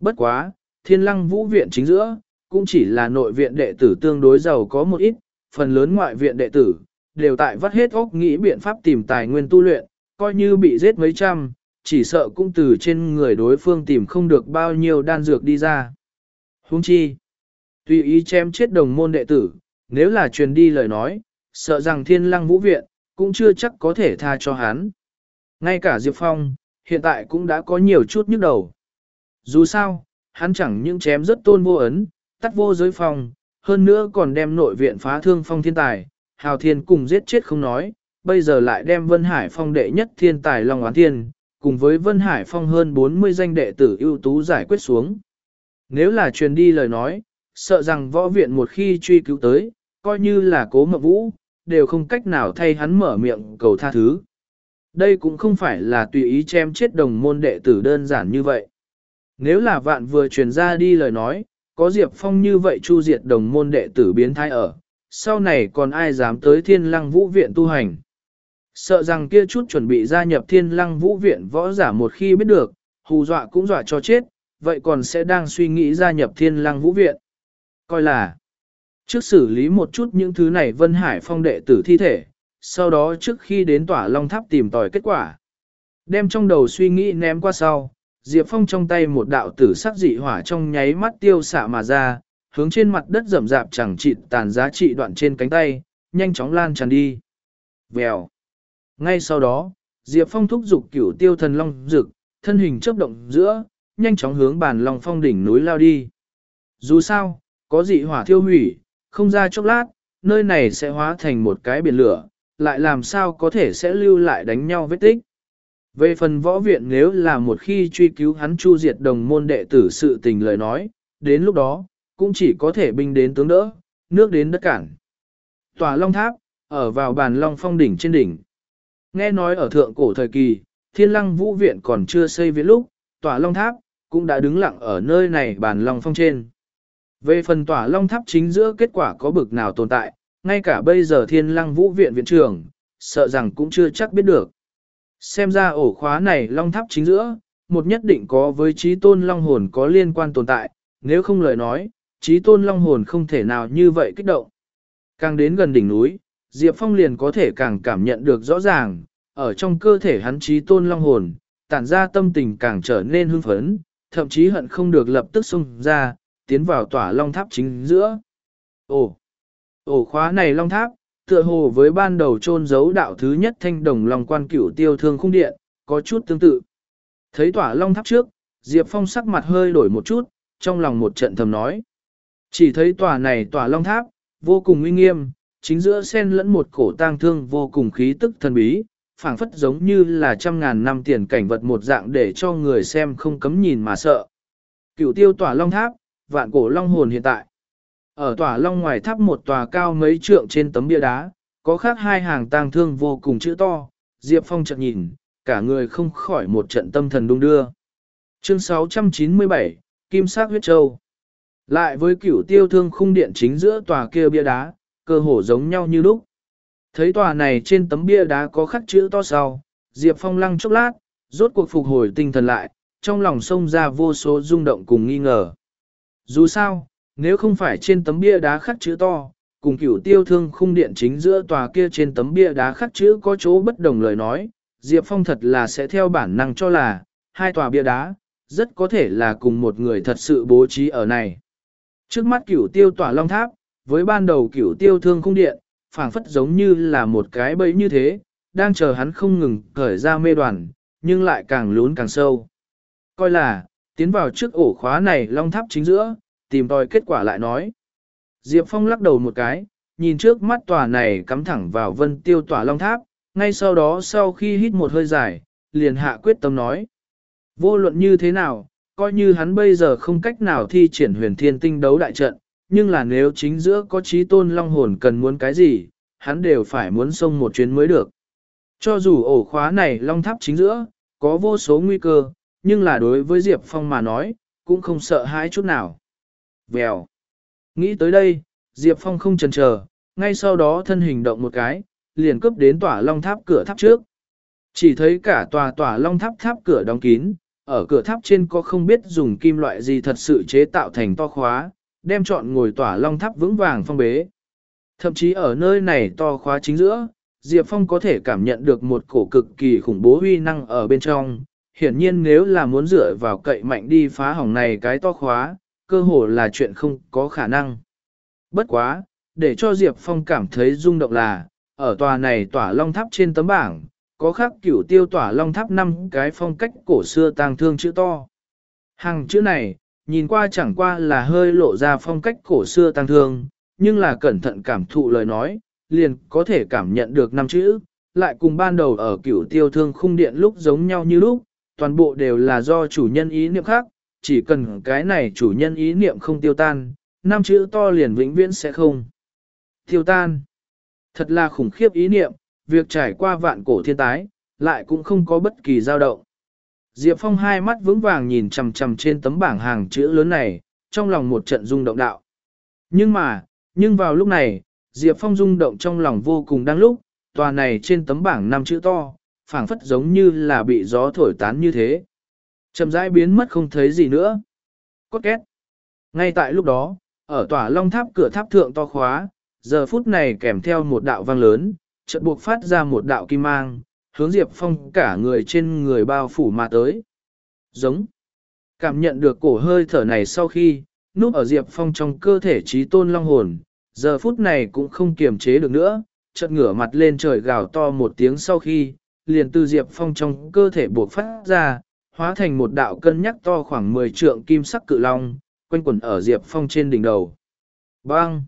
Bất quá, thiên lăng vũ viện chính giữa, cũng chỉ là nội viện đệ tử tương đối giàu có một ít, phần lớn ngoại viện đệ tử, đều tại vắt hết óc nghĩ biện pháp tìm tài nguyên tu luyện, coi như bị giết mấy trăm, chỉ sợ cũng từ trên người đối phương tìm không được bao nhiêu đan dược đi ra. Huống chi, tùy ý chém chết đồng môn đệ tử, nếu là truyền đi lời nói, sợ rằng thiên lăng vũ viện, cũng chưa chắc có thể tha cho hắn. Ngay cả Diệp Phong, hiện tại cũng đã có nhiều chút nhức đầu. Dù sao, hắn chẳng những chém rất tôn vô ấn, tắt vô giới phong, hơn nữa còn đem nội viện phá thương phong thiên tài, hào thiên cùng giết chết không nói, bây giờ lại đem Vân Hải phong đệ nhất thiên tài Long Oán Thiên, cùng với Vân Hải phong hơn 40 danh đệ tử ưu tú giải quyết xuống. Nếu là truyền đi lời nói, sợ rằng võ viện một khi truy cứu tới, coi như là cố mập vũ, đều không cách nào thay hắn mở miệng cầu tha thứ. Đây cũng không phải là tùy ý chém chết đồng môn đệ tử đơn giản như vậy. Nếu là vạn vừa truyền ra đi lời nói, có Diệp Phong như vậy chu diệt đồng môn đệ tử biến thái ở, sau này còn ai dám tới thiên lăng vũ viện tu hành. Sợ rằng kia chút chuẩn bị gia nhập thiên lăng vũ viện võ giả một khi biết được, hù dọa cũng dọa cho chết, vậy còn sẽ đang suy nghĩ gia nhập thiên lăng vũ viện. Coi là, trước xử lý một chút những thứ này Vân Hải Phong đệ tử thi thể, sau đó trước khi đến tỏa long tháp tìm tòi kết quả. Đem trong đầu suy nghĩ ném qua sau, Diệp Phong trong tay một đạo tử sắc dị hỏa trong nháy mắt tiêu xạ mà ra, hướng trên mặt đất rậm rạp chẳng chịt tàn giá trị đoạn trên cánh tay, nhanh chóng lan tràn đi. Vèo. Ngay sau đó, Diệp Phong thúc giục cửu tiêu thần long rực, thân hình chớp động giữa, nhanh chóng hướng bàn long phong đỉnh núi lao đi. Dù sao, có dị hỏa thiêu hủy, không ra chốc lát, nơi này sẽ hóa thành một cái biển lửa, lại làm sao có thể sẽ lưu lại đánh nhau vết tích. Về phần võ viện nếu là một khi truy cứu hắn chu diệt đồng môn đệ tử sự tình lời nói, đến lúc đó, cũng chỉ có thể binh đến tướng đỡ, nước đến đất cản. Tòa Long Tháp, ở vào bàn Long Phong đỉnh trên đỉnh. Nghe nói ở thượng cổ thời kỳ, thiên lăng vũ viện còn chưa xây viện lúc, tòa Long Tháp, cũng đã đứng lặng ở nơi này bàn Long Phong trên. Về phần tòa Long Tháp chính giữa kết quả có bực nào tồn tại, ngay cả bây giờ thiên lăng vũ viện viện trưởng, sợ rằng cũng chưa chắc biết được. Xem ra ổ khóa này long tháp chính giữa, một nhất định có với trí tôn long hồn có liên quan tồn tại, nếu không lời nói, trí tôn long hồn không thể nào như vậy kích động. Càng đến gần đỉnh núi, Diệp Phong liền có thể càng cảm nhận được rõ ràng, ở trong cơ thể hắn trí tôn long hồn, tản ra tâm tình càng trở nên hưng phấn, thậm chí hận không được lập tức xung ra, tiến vào tỏa long tháp chính giữa. Ồ, ổ khóa này long tháp, tựa hồ với ban đầu chôn giấu đạo thứ nhất thanh đồng long quan cửu tiêu thương khung điện, có chút tương tự. Thấy tỏa long tháp trước, Diệp Phong sắc mặt hơi đổi một chút, trong lòng một trận thầm nói. Chỉ thấy tòa này tỏa long tháp, vô cùng uy nghiêm, chính giữa xen lẫn một cổ tang thương vô cùng khí tức thần bí, phảng phất giống như là trăm ngàn năm tiền cảnh vật một dạng để cho người xem không cấm nhìn mà sợ. Cửu tiêu tỏa long tháp, vạn cổ long hồn hiện tại. Ở tòa long ngoài tháp một tòa cao mấy trượng trên tấm bia đá, có khác hai hàng tang thương vô cùng chữ to, Diệp Phong chợt nhìn, cả người không khỏi một trận tâm thần đung đưa. Chương 697, Kim sắc huyết châu. Lại với cửu tiêu thương khung điện chính giữa tòa kia bia đá, cơ hồ giống nhau như lúc. Thấy tòa này trên tấm bia đá có khắc chữ to sau, Diệp Phong lăng chốc lát, rốt cuộc phục hồi tinh thần lại, trong lòng sông ra vô số rung động cùng nghi ngờ. Dù sao, nếu không phải trên tấm bia đá khắc chữ to, cùng cửu tiêu thương khung điện chính giữa tòa kia trên tấm bia đá khắc chữ có chỗ bất đồng lời nói, Diệp Phong thật là sẽ theo bản năng cho là, hai tòa bia đá, rất có thể là cùng một người thật sự bố trí ở này. Trước mắt cửu tiêu tỏa long tháp, với ban đầu cửu tiêu thương khung điện, phảng phất giống như là một cái bẫy như thế, đang chờ hắn không ngừng cởi ra mê đoàn, nhưng lại càng lún càng sâu. Coi là, tiến vào trước ổ khóa này long tháp chính giữa, tìm tòi kết quả lại nói. Diệp Phong lắc đầu một cái, nhìn trước mắt tòa này cắm thẳng vào vân tiêu tỏa long tháp, ngay sau đó sau khi hít một hơi dài, liền hạ quyết tâm nói. Vô luận như thế nào, coi như hắn bây giờ không cách nào thi triển huyền thiên tinh đấu đại trận, nhưng là nếu chính giữa có trí tôn long hồn cần muốn cái gì, hắn đều phải muốn xông một chuyến mới được. Cho dù ổ khóa này long tháp chính giữa, có vô số nguy cơ, nhưng là đối với Diệp Phong mà nói, cũng không sợ hãi chút nào. Vèo. Nghĩ tới đây, Diệp Phong không chần chờ, ngay sau đó thân hình động một cái, liền cướp đến tỏa long tháp cửa tháp trước. Chỉ thấy cả tòa tỏa long tháp tháp cửa đóng kín, ở cửa tháp trên có không biết dùng kim loại gì thật sự chế tạo thành to khóa, đem chọn ngồi tỏa long tháp vững vàng phong bế. Thậm chí ở nơi này to khóa chính giữa, Diệp Phong có thể cảm nhận được một cổ cực kỳ khủng bố huy năng ở bên trong. Hiển nhiên nếu là muốn dựa vào cậy mạnh đi phá hỏng này cái to khóa, cơ hồ là chuyện không có khả năng. Bất quá, để cho Diệp Phong cảm thấy rung động là, ở tòa này tỏa long tháp trên tấm bảng, có khắc cửu tiêu tỏa long tháp năm cái phong cách cổ xưa tang thương chữ to. Hàng chữ này, nhìn qua chẳng qua là hơi lộ ra phong cách cổ xưa tang thương, nhưng là cẩn thận cảm thụ lời nói, liền có thể cảm nhận được năm chữ, lại cùng ban đầu ở cửu tiêu thương khung điện lúc giống nhau như lúc, toàn bộ đều là do chủ nhân ý niệm khác, chỉ cần cái này chủ nhân ý niệm không tiêu tan, năm chữ to liền vĩnh viễn sẽ không tiêu tan. Thật là khủng khiếp ý niệm, việc trải qua vạn cổ thiên tái, lại cũng không có bất kỳ dao động. Diệp Phong hai mắt vững vàng nhìn chằm chằm trên tấm bảng hàng chữ lớn này, trong lòng một trận rung động đạo. Nhưng mà, nhưng vào lúc này, Diệp Phong rung động trong lòng vô cùng đang lúc, tòa này trên tấm bảng năm chữ to, phảng phất giống như là bị gió thổi tán như thế. Chậm rãi biến mất không thấy gì nữa. Cốt két. Ngay tại lúc đó, ở tòa long tháp cửa tháp thượng to khóa, giờ phút này kèm theo một đạo vang lớn, chợt buộc phát ra một đạo kim mang, hướng Diệp Phong cả người trên người bao phủ mà tới. Giống. Cảm nhận được cổ hơi thở này sau khi, núp ở Diệp Phong trong cơ thể trí tôn long hồn, giờ phút này cũng không kiềm chế được nữa, chợt ngửa mặt lên trời gào to một tiếng sau khi, liền từ Diệp Phong trong cơ thể buộc phát ra, hóa thành một đạo cân nhắc to khoảng 10 trượng kim sắc cự long, quanh quẩn ở Diệp Phong trên đỉnh đầu. Bang!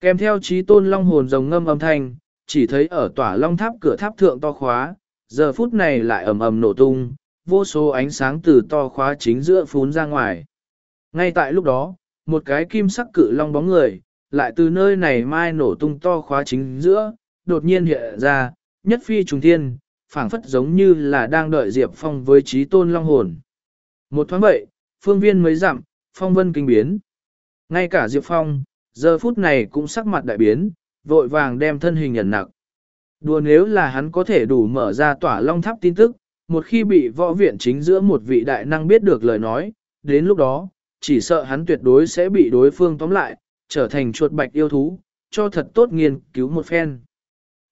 Kèm theo trí tôn long hồn rồng ngâm âm thanh, chỉ thấy ở tỏa long tháp cửa tháp thượng to khóa, giờ phút này lại ầm ầm nổ tung, vô số ánh sáng từ to khóa chính giữa phún ra ngoài. Ngay tại lúc đó, một cái kim sắc cự long bóng người, lại từ nơi này mai nổ tung to khóa chính giữa, đột nhiên hiện ra, nhất phi trùng thiên, phảng phất giống như là đang đợi Diệp Phong với trí tôn long hồn. Một thoáng vậy, phương viên mới dặm, phong vân kinh biến. Ngay cả Diệp Phong, giờ phút này cũng sắc mặt đại biến, vội vàng đem thân hình nhận nặng. Đùa nếu là hắn có thể đủ mở ra tỏa long tháp tin tức, một khi bị võ viện chính giữa một vị đại năng biết được lời nói, đến lúc đó, chỉ sợ hắn tuyệt đối sẽ bị đối phương tóm lại, trở thành chuột bạch yêu thú, cho thật tốt nghiên cứu một phen.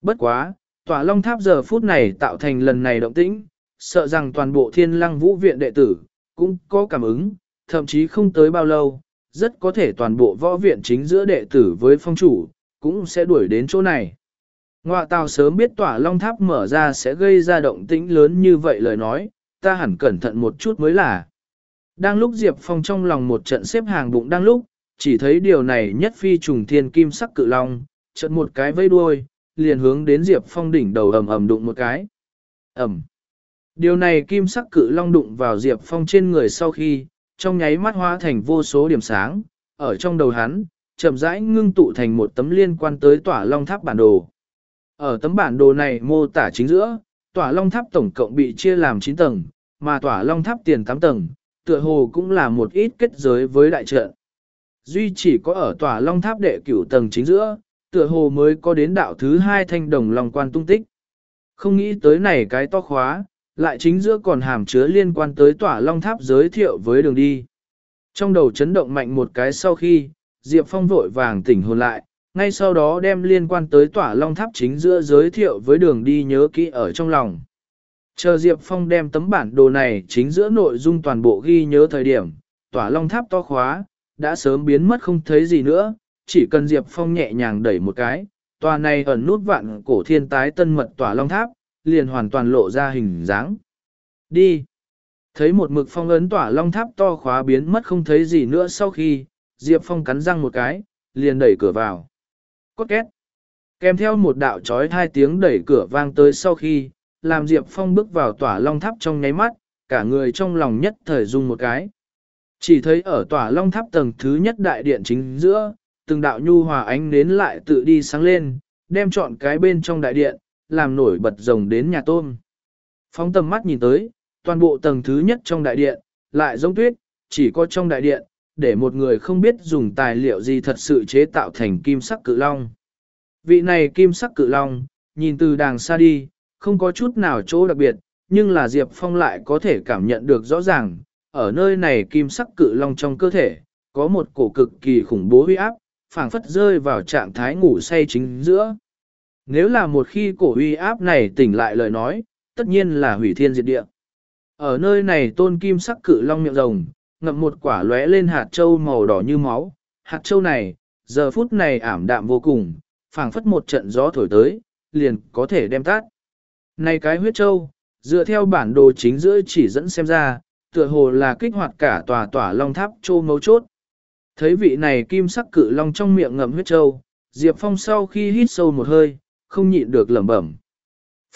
Bất quá, tỏa long tháp giờ phút này tạo thành lần này động tĩnh, sợ rằng toàn bộ thiên lăng vũ viện đệ tử, cũng có cảm ứng, thậm chí không tới bao lâu, rất có thể toàn bộ võ viện chính giữa đệ tử với phong chủ, cũng sẽ đuổi đến chỗ này. Ngoạ tào sớm biết tỏa long tháp mở ra sẽ gây ra động tĩnh lớn như vậy lời nói, ta hẳn cẩn thận một chút mới là. Đang lúc Diệp Phong trong lòng một trận xếp hàng bụng đang lúc, chỉ thấy điều này nhất phi trùng thiên kim sắc cự long, trận một cái vây đuôi, liền hướng đến Diệp Phong đỉnh đầu ầm ầm đụng một cái. Ầm. Điều này kim sắc cự long đụng vào Diệp Phong trên người sau khi, trong nháy mắt hóa thành vô số điểm sáng, ở trong đầu hắn, chậm rãi ngưng tụ thành một tấm liên quan tới tỏa long tháp bản đồ. Ở tấm bản đồ này mô tả chính giữa, tỏa long tháp tổng cộng bị chia làm 9 tầng, mà tỏa long tháp tiền 8 tầng, tựa hồ cũng là một ít kết giới với đại trận. Duy chỉ có ở tỏa long tháp đệ cửu tầng chính giữa, tựa hồ mới có đến đạo thứ hai thanh đồng lòng quan tung tích. Không nghĩ tới này cái to khóa, lại chính giữa còn hàm chứa liên quan tới tỏa long tháp giới thiệu với đường đi. Trong đầu chấn động mạnh một cái sau khi, Diệp Phong vội vàng tỉnh hồn lại, ngay sau đó đem liên quan tới tỏa long tháp chính giữa giới thiệu với đường đi nhớ kỹ ở trong lòng. Chờ Diệp Phong đem tấm bản đồ này chính giữa nội dung toàn bộ ghi nhớ thời điểm, tỏa long tháp to khóa, đã sớm biến mất không thấy gì nữa, chỉ cần Diệp Phong nhẹ nhàng đẩy một cái, tòa này ẩn nút vạn cổ thiên tái tân mật tòa long tháp, liền hoàn toàn lộ ra hình dáng. Đi! Thấy một mực phong ấn tỏa long tháp to khóa biến mất không thấy gì nữa sau khi, Diệp Phong cắn răng một cái, liền đẩy cửa vào. Cốt két! Kèm theo một đạo trói hai tiếng đẩy cửa vang tới sau khi, làm Diệp Phong bước vào tỏa long tháp trong nháy mắt, cả người trong lòng nhất thời dung một cái. Chỉ thấy ở tỏa long tháp tầng thứ nhất đại điện chính giữa, từng đạo nhu hòa ánh nến lại tự đi sáng lên, đem chọn cái bên trong đại điện, làm nổi bật rồng đến nhà tôm. Phóng tầm mắt nhìn tới, toàn bộ tầng thứ nhất trong đại điện, lại giống tuyết, chỉ có trong đại điện, để một người không biết dùng tài liệu gì thật sự chế tạo thành kim sắc cự long. Vị này kim sắc cự long, nhìn từ đàng xa đi, không có chút nào chỗ đặc biệt, nhưng là Diệp Phong lại có thể cảm nhận được rõ ràng, ở nơi này kim sắc cự long trong cơ thể, có một cổ cực kỳ khủng bố huy áp, phảng phất rơi vào trạng thái ngủ say chính giữa. Nếu là một khi cổ huy áp này tỉnh lại lời nói, tất nhiên là hủy thiên diệt địa. Ở nơi này tôn kim sắc cự long miệng rồng, ngậm một quả lóe lên hạt châu màu đỏ như máu. Hạt châu này, giờ phút này ảm đạm vô cùng, phảng phất một trận gió thổi tới, liền có thể đem tát. Này cái huyết châu, dựa theo bản đồ chính giữa chỉ dẫn xem ra, tựa hồ là kích hoạt cả tòa tòa long tháp châu mấu chốt. Thấy vị này kim sắc cự long trong miệng ngậm huyết châu, Diệp Phong sau khi hít sâu một hơi, không nhịn được lẩm bẩm.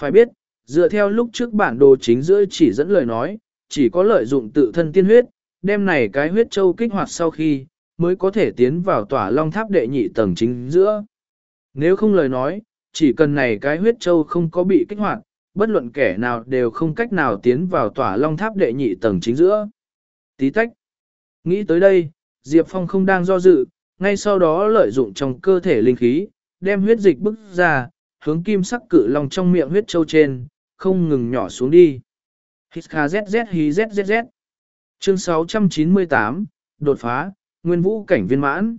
Phải biết, dựa theo lúc trước bản đồ chính giữa chỉ dẫn lời nói, chỉ có lợi dụng tự thân tiên huyết, đem này cái huyết châu kích hoạt sau khi, mới có thể tiến vào tỏa long tháp đệ nhị tầng chính giữa. Nếu không lời nói, chỉ cần này cái huyết châu không có bị kích hoạt, bất luận kẻ nào đều không cách nào tiến vào tỏa long tháp đệ nhị tầng chính giữa. Tí tách. Nghĩ tới đây, Diệp Phong không đang do dự, ngay sau đó lợi dụng trong cơ thể linh khí, đem huyết dịch bức ra, hướng kim sắc cự long trong miệng huyết châu trên, không ngừng nhỏ xuống đi. Hít kha ZZ hí ZZZ. Chương 698, đột phá, nguyên vũ cảnh viên mãn.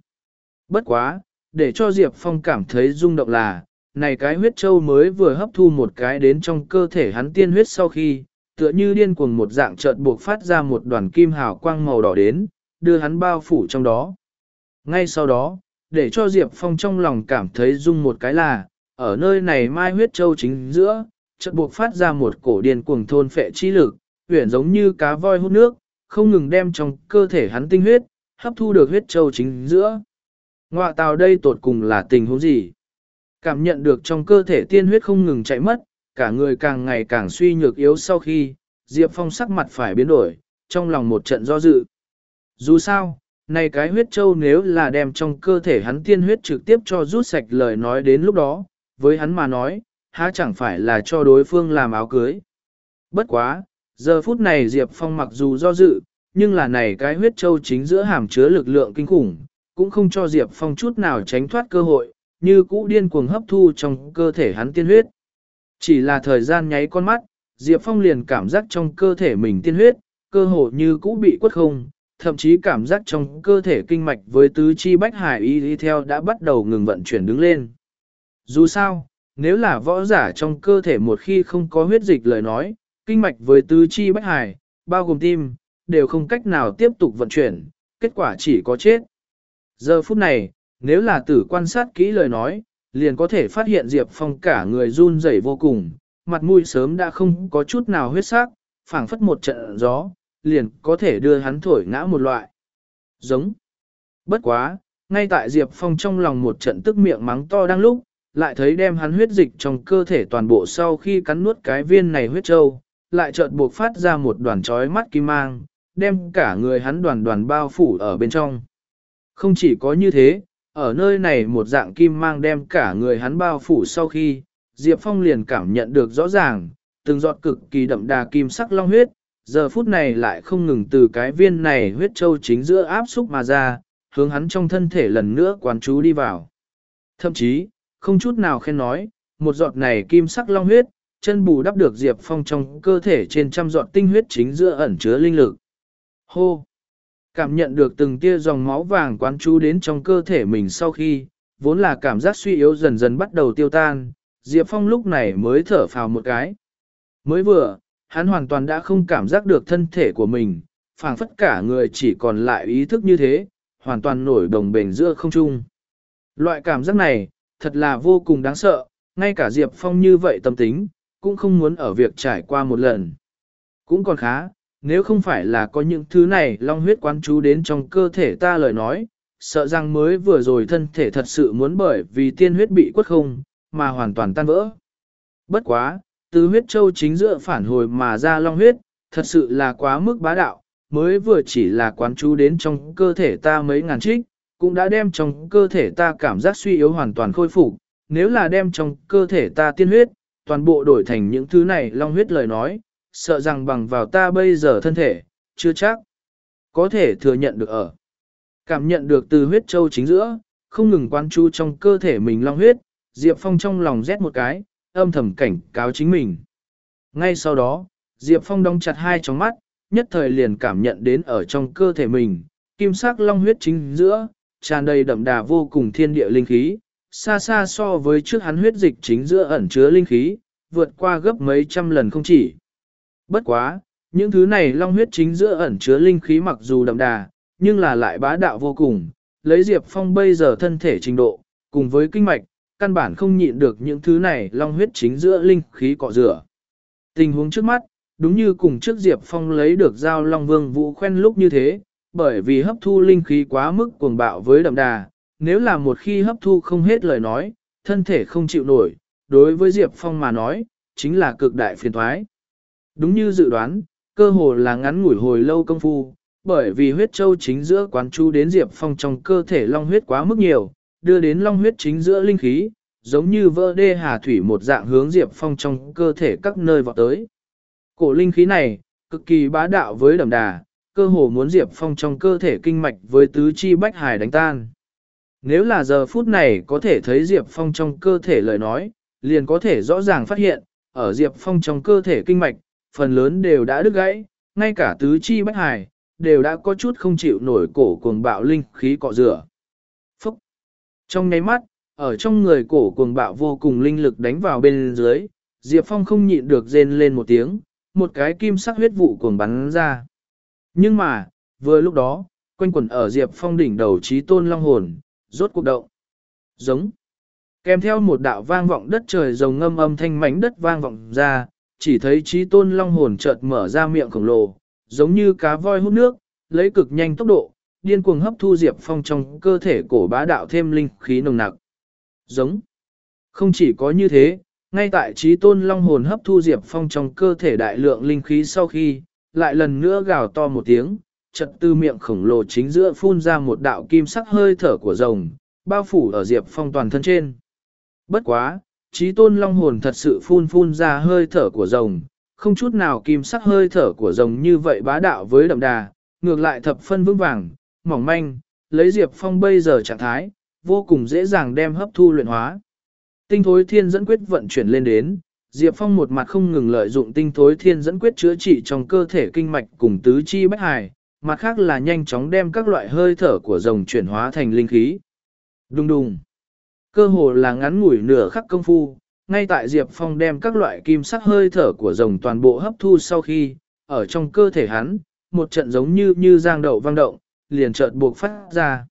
Bất quá, để cho Diệp Phong cảm thấy rung động là, này cái huyết châu mới vừa hấp thu một cái đến trong cơ thể hắn tiên huyết sau khi, tựa như điên cuồng một dạng chợt buộc phát ra một đoàn kim hào quang màu đỏ đến, đưa hắn bao phủ trong đó. Ngay sau đó, để cho Diệp Phong trong lòng cảm thấy rung một cái là, ở nơi này mai huyết châu chính giữa, chợt buộc phát ra một cổ điên cuồng thôn phệ chi lực, huyển giống như cá voi hút nước, không ngừng đem trong cơ thể hắn tinh huyết, hấp thu được huyết châu chính giữa. Ngoạ tào đây tột cùng là tình huống gì? Cảm nhận được trong cơ thể tiên huyết không ngừng chạy mất, cả người càng ngày càng suy nhược yếu sau khi, Diệp Phong sắc mặt phải biến đổi, trong lòng một trận do dự. Dù sao, này cái huyết châu nếu là đem trong cơ thể hắn tiên huyết trực tiếp cho rút sạch lời nói đến lúc đó, với hắn mà nói, há chẳng phải là cho đối phương làm áo cưới. Bất quá, giờ phút này Diệp Phong mặc dù do dự, nhưng là này cái huyết châu chính giữa hàm chứa lực lượng kinh khủng, cũng không cho Diệp Phong chút nào tránh thoát cơ hội, như cũ điên cuồng hấp thu trong cơ thể hắn tiên huyết. Chỉ là thời gian nháy con mắt, Diệp Phong liền cảm giác trong cơ thể mình tiên huyết, cơ hồ như cũ bị quất không, thậm chí cảm giác trong cơ thể kinh mạch với tứ chi bách hải y đi theo đã bắt đầu ngừng vận chuyển đứng lên. Dù sao, nếu là võ giả trong cơ thể một khi không có huyết dịch lời nói, kinh mạch với tứ chi bách hải, bao gồm tim, đều không cách nào tiếp tục vận chuyển, kết quả chỉ có chết. Giờ phút này, nếu là tử quan sát kỹ lời nói, liền có thể phát hiện Diệp Phong cả người run rẩy vô cùng, mặt mũi sớm đã không có chút nào huyết sắc, phảng phất một trận gió, liền có thể đưa hắn thổi ngã một loại. Giống. Bất quá, ngay tại Diệp Phong trong lòng một trận tức miệng mắng to đang lúc, lại thấy đem hắn huyết dịch trong cơ thể toàn bộ sau khi cắn nuốt cái viên này huyết trâu, lại chợt buộc phát ra một đoàn trói mắt kim mang, đem cả người hắn đoàn đoàn bao phủ ở bên trong. Không chỉ có như thế, ở nơi này một dạng kim mang đem cả người hắn bao phủ sau khi, Diệp Phong liền cảm nhận được rõ ràng, từng giọt cực kỳ đậm đà kim sắc long huyết, giờ phút này lại không ngừng từ cái viên này huyết châu chính giữa áp xúc mà ra, hướng hắn trong thân thể lần nữa quán chú đi vào. Thậm chí, không chút nào khen nói, một giọt này kim sắc long huyết, chân bù đắp được Diệp Phong trong cơ thể trên trăm giọt tinh huyết chính giữa ẩn chứa linh lực. Hô! Cảm nhận được từng tia dòng máu vàng quán chú đến trong cơ thể mình sau khi, vốn là cảm giác suy yếu dần dần bắt đầu tiêu tan, Diệp Phong lúc này mới thở phào một cái. Mới vừa, hắn hoàn toàn đã không cảm giác được thân thể của mình, phảng phất cả người chỉ còn lại ý thức như thế, hoàn toàn nổi đồng bền giữa không trung. Loại cảm giác này, thật là vô cùng đáng sợ, ngay cả Diệp Phong như vậy tâm tính, cũng không muốn ở việc trải qua một lần. Cũng còn khá, nếu không phải là có những thứ này long huyết quán chú đến trong cơ thể ta lời nói, sợ rằng mới vừa rồi thân thể thật sự muốn bởi vì tiên huyết bị quất không, mà hoàn toàn tan vỡ. Bất quá, từ huyết châu chính giữa phản hồi mà ra long huyết, thật sự là quá mức bá đạo, mới vừa chỉ là quán chú đến trong cơ thể ta mấy ngàn trích, cũng đã đem trong cơ thể ta cảm giác suy yếu hoàn toàn khôi phục. Nếu là đem trong cơ thể ta tiên huyết, toàn bộ đổi thành những thứ này long huyết lời nói, sợ rằng bằng vào ta bây giờ thân thể, chưa chắc có thể thừa nhận được ở. Cảm nhận được từ huyết châu chính giữa, không ngừng quan chú trong cơ thể mình long huyết, Diệp Phong trong lòng rét một cái, âm thầm cảnh cáo chính mình. Ngay sau đó, Diệp Phong đóng chặt hai tròng mắt, nhất thời liền cảm nhận đến ở trong cơ thể mình, kim sắc long huyết chính giữa, tràn đầy đậm đà vô cùng thiên địa linh khí, xa xa so với trước hắn huyết dịch chính giữa ẩn chứa linh khí, vượt qua gấp mấy trăm lần không chỉ. Bất quá, những thứ này long huyết chính giữa ẩn chứa linh khí mặc dù đậm đà, nhưng là lại bá đạo vô cùng, lấy Diệp Phong bây giờ thân thể trình độ, cùng với kinh mạch, căn bản không nhịn được những thứ này long huyết chính giữa linh khí cọ rửa. Tình huống trước mắt, đúng như cùng trước Diệp Phong lấy được giao long vương vũ khoen lúc như thế, bởi vì hấp thu linh khí quá mức cuồng bạo với đậm đà, nếu là một khi hấp thu không hết lời nói, thân thể không chịu nổi, đối với Diệp Phong mà nói, chính là cực đại phiền thoái. Đúng như dự đoán, cơ hồ là ngắn ngủi hồi lâu công phu, bởi vì huyết châu chính giữa quán chú đến Diệp Phong trong cơ thể long huyết quá mức nhiều, đưa đến long huyết chính giữa linh khí, giống như vỡ đê hà thủy một dạng hướng Diệp Phong trong cơ thể các nơi vọt tới. Cổ linh khí này, cực kỳ bá đạo với đầm đà, cơ hồ muốn Diệp Phong trong cơ thể kinh mạch với tứ chi bách hải đánh tan. Nếu là giờ phút này có thể thấy Diệp Phong trong cơ thể lời nói, liền có thể rõ ràng phát hiện, ở Diệp Phong trong cơ thể kinh mạch, phần lớn đều đã đứt gãy, ngay cả tứ chi bách hải, đều đã có chút không chịu nổi cổ cuồng bạo linh khí cọ rửa. Trong nháy mắt, ở trong người cổ cuồng bạo vô cùng linh lực đánh vào bên dưới, Diệp Phong không nhịn được rên lên một tiếng, một cái kim sắc huyết vụ cuồng bắn ra. Nhưng mà, vừa lúc đó, quanh quẩn ở Diệp Phong đỉnh đầu trí tôn long hồn, rốt cuộc động. Giống. Kèm theo một đạo vang vọng đất trời rồng ngâm âm thanh mảnh đất vang vọng ra, chỉ thấy trí tôn long hồn chợt mở ra miệng khổng lồ, giống như cá voi hút nước, lấy cực nhanh tốc độ, điên cuồng hấp thu Diệp Phong trong cơ thể cổ bá đạo thêm linh khí nồng nặc. Giống. Không chỉ có như thế, ngay tại trí tôn long hồn hấp thu Diệp Phong trong cơ thể đại lượng linh khí sau khi, lại lần nữa gào to một tiếng, chật từ miệng khổng lồ chính giữa phun ra một đạo kim sắc hơi thở của rồng, bao phủ ở Diệp Phong toàn thân trên. Bất quá, trí tôn long hồn thật sự phun phun ra hơi thở của rồng, không chút nào kim sắc hơi thở của rồng như vậy bá đạo với đậm đà, ngược lại thập phân vững vàng, mỏng manh, lấy Diệp Phong bây giờ trạng thái, vô cùng dễ dàng đem hấp thu luyện hóa. Tinh thối thiên dẫn quyết vận chuyển lên đến, Diệp Phong một mặt không ngừng lợi dụng tinh thối thiên dẫn quyết chữa trị trong cơ thể kinh mạch cùng tứ chi bách hài, mặt khác là nhanh chóng đem các loại hơi thở của rồng chuyển hóa thành linh khí. Đùng đùng. Cơ hồ là ngắn ngủi nửa khắc công phu, ngay tại Diệp Phong đem các loại kim sắc hơi thở của rồng toàn bộ hấp thu sau khi, ở trong cơ thể hắn, một trận giống như như giang đậu vang động, liền chợt buộc phát ra.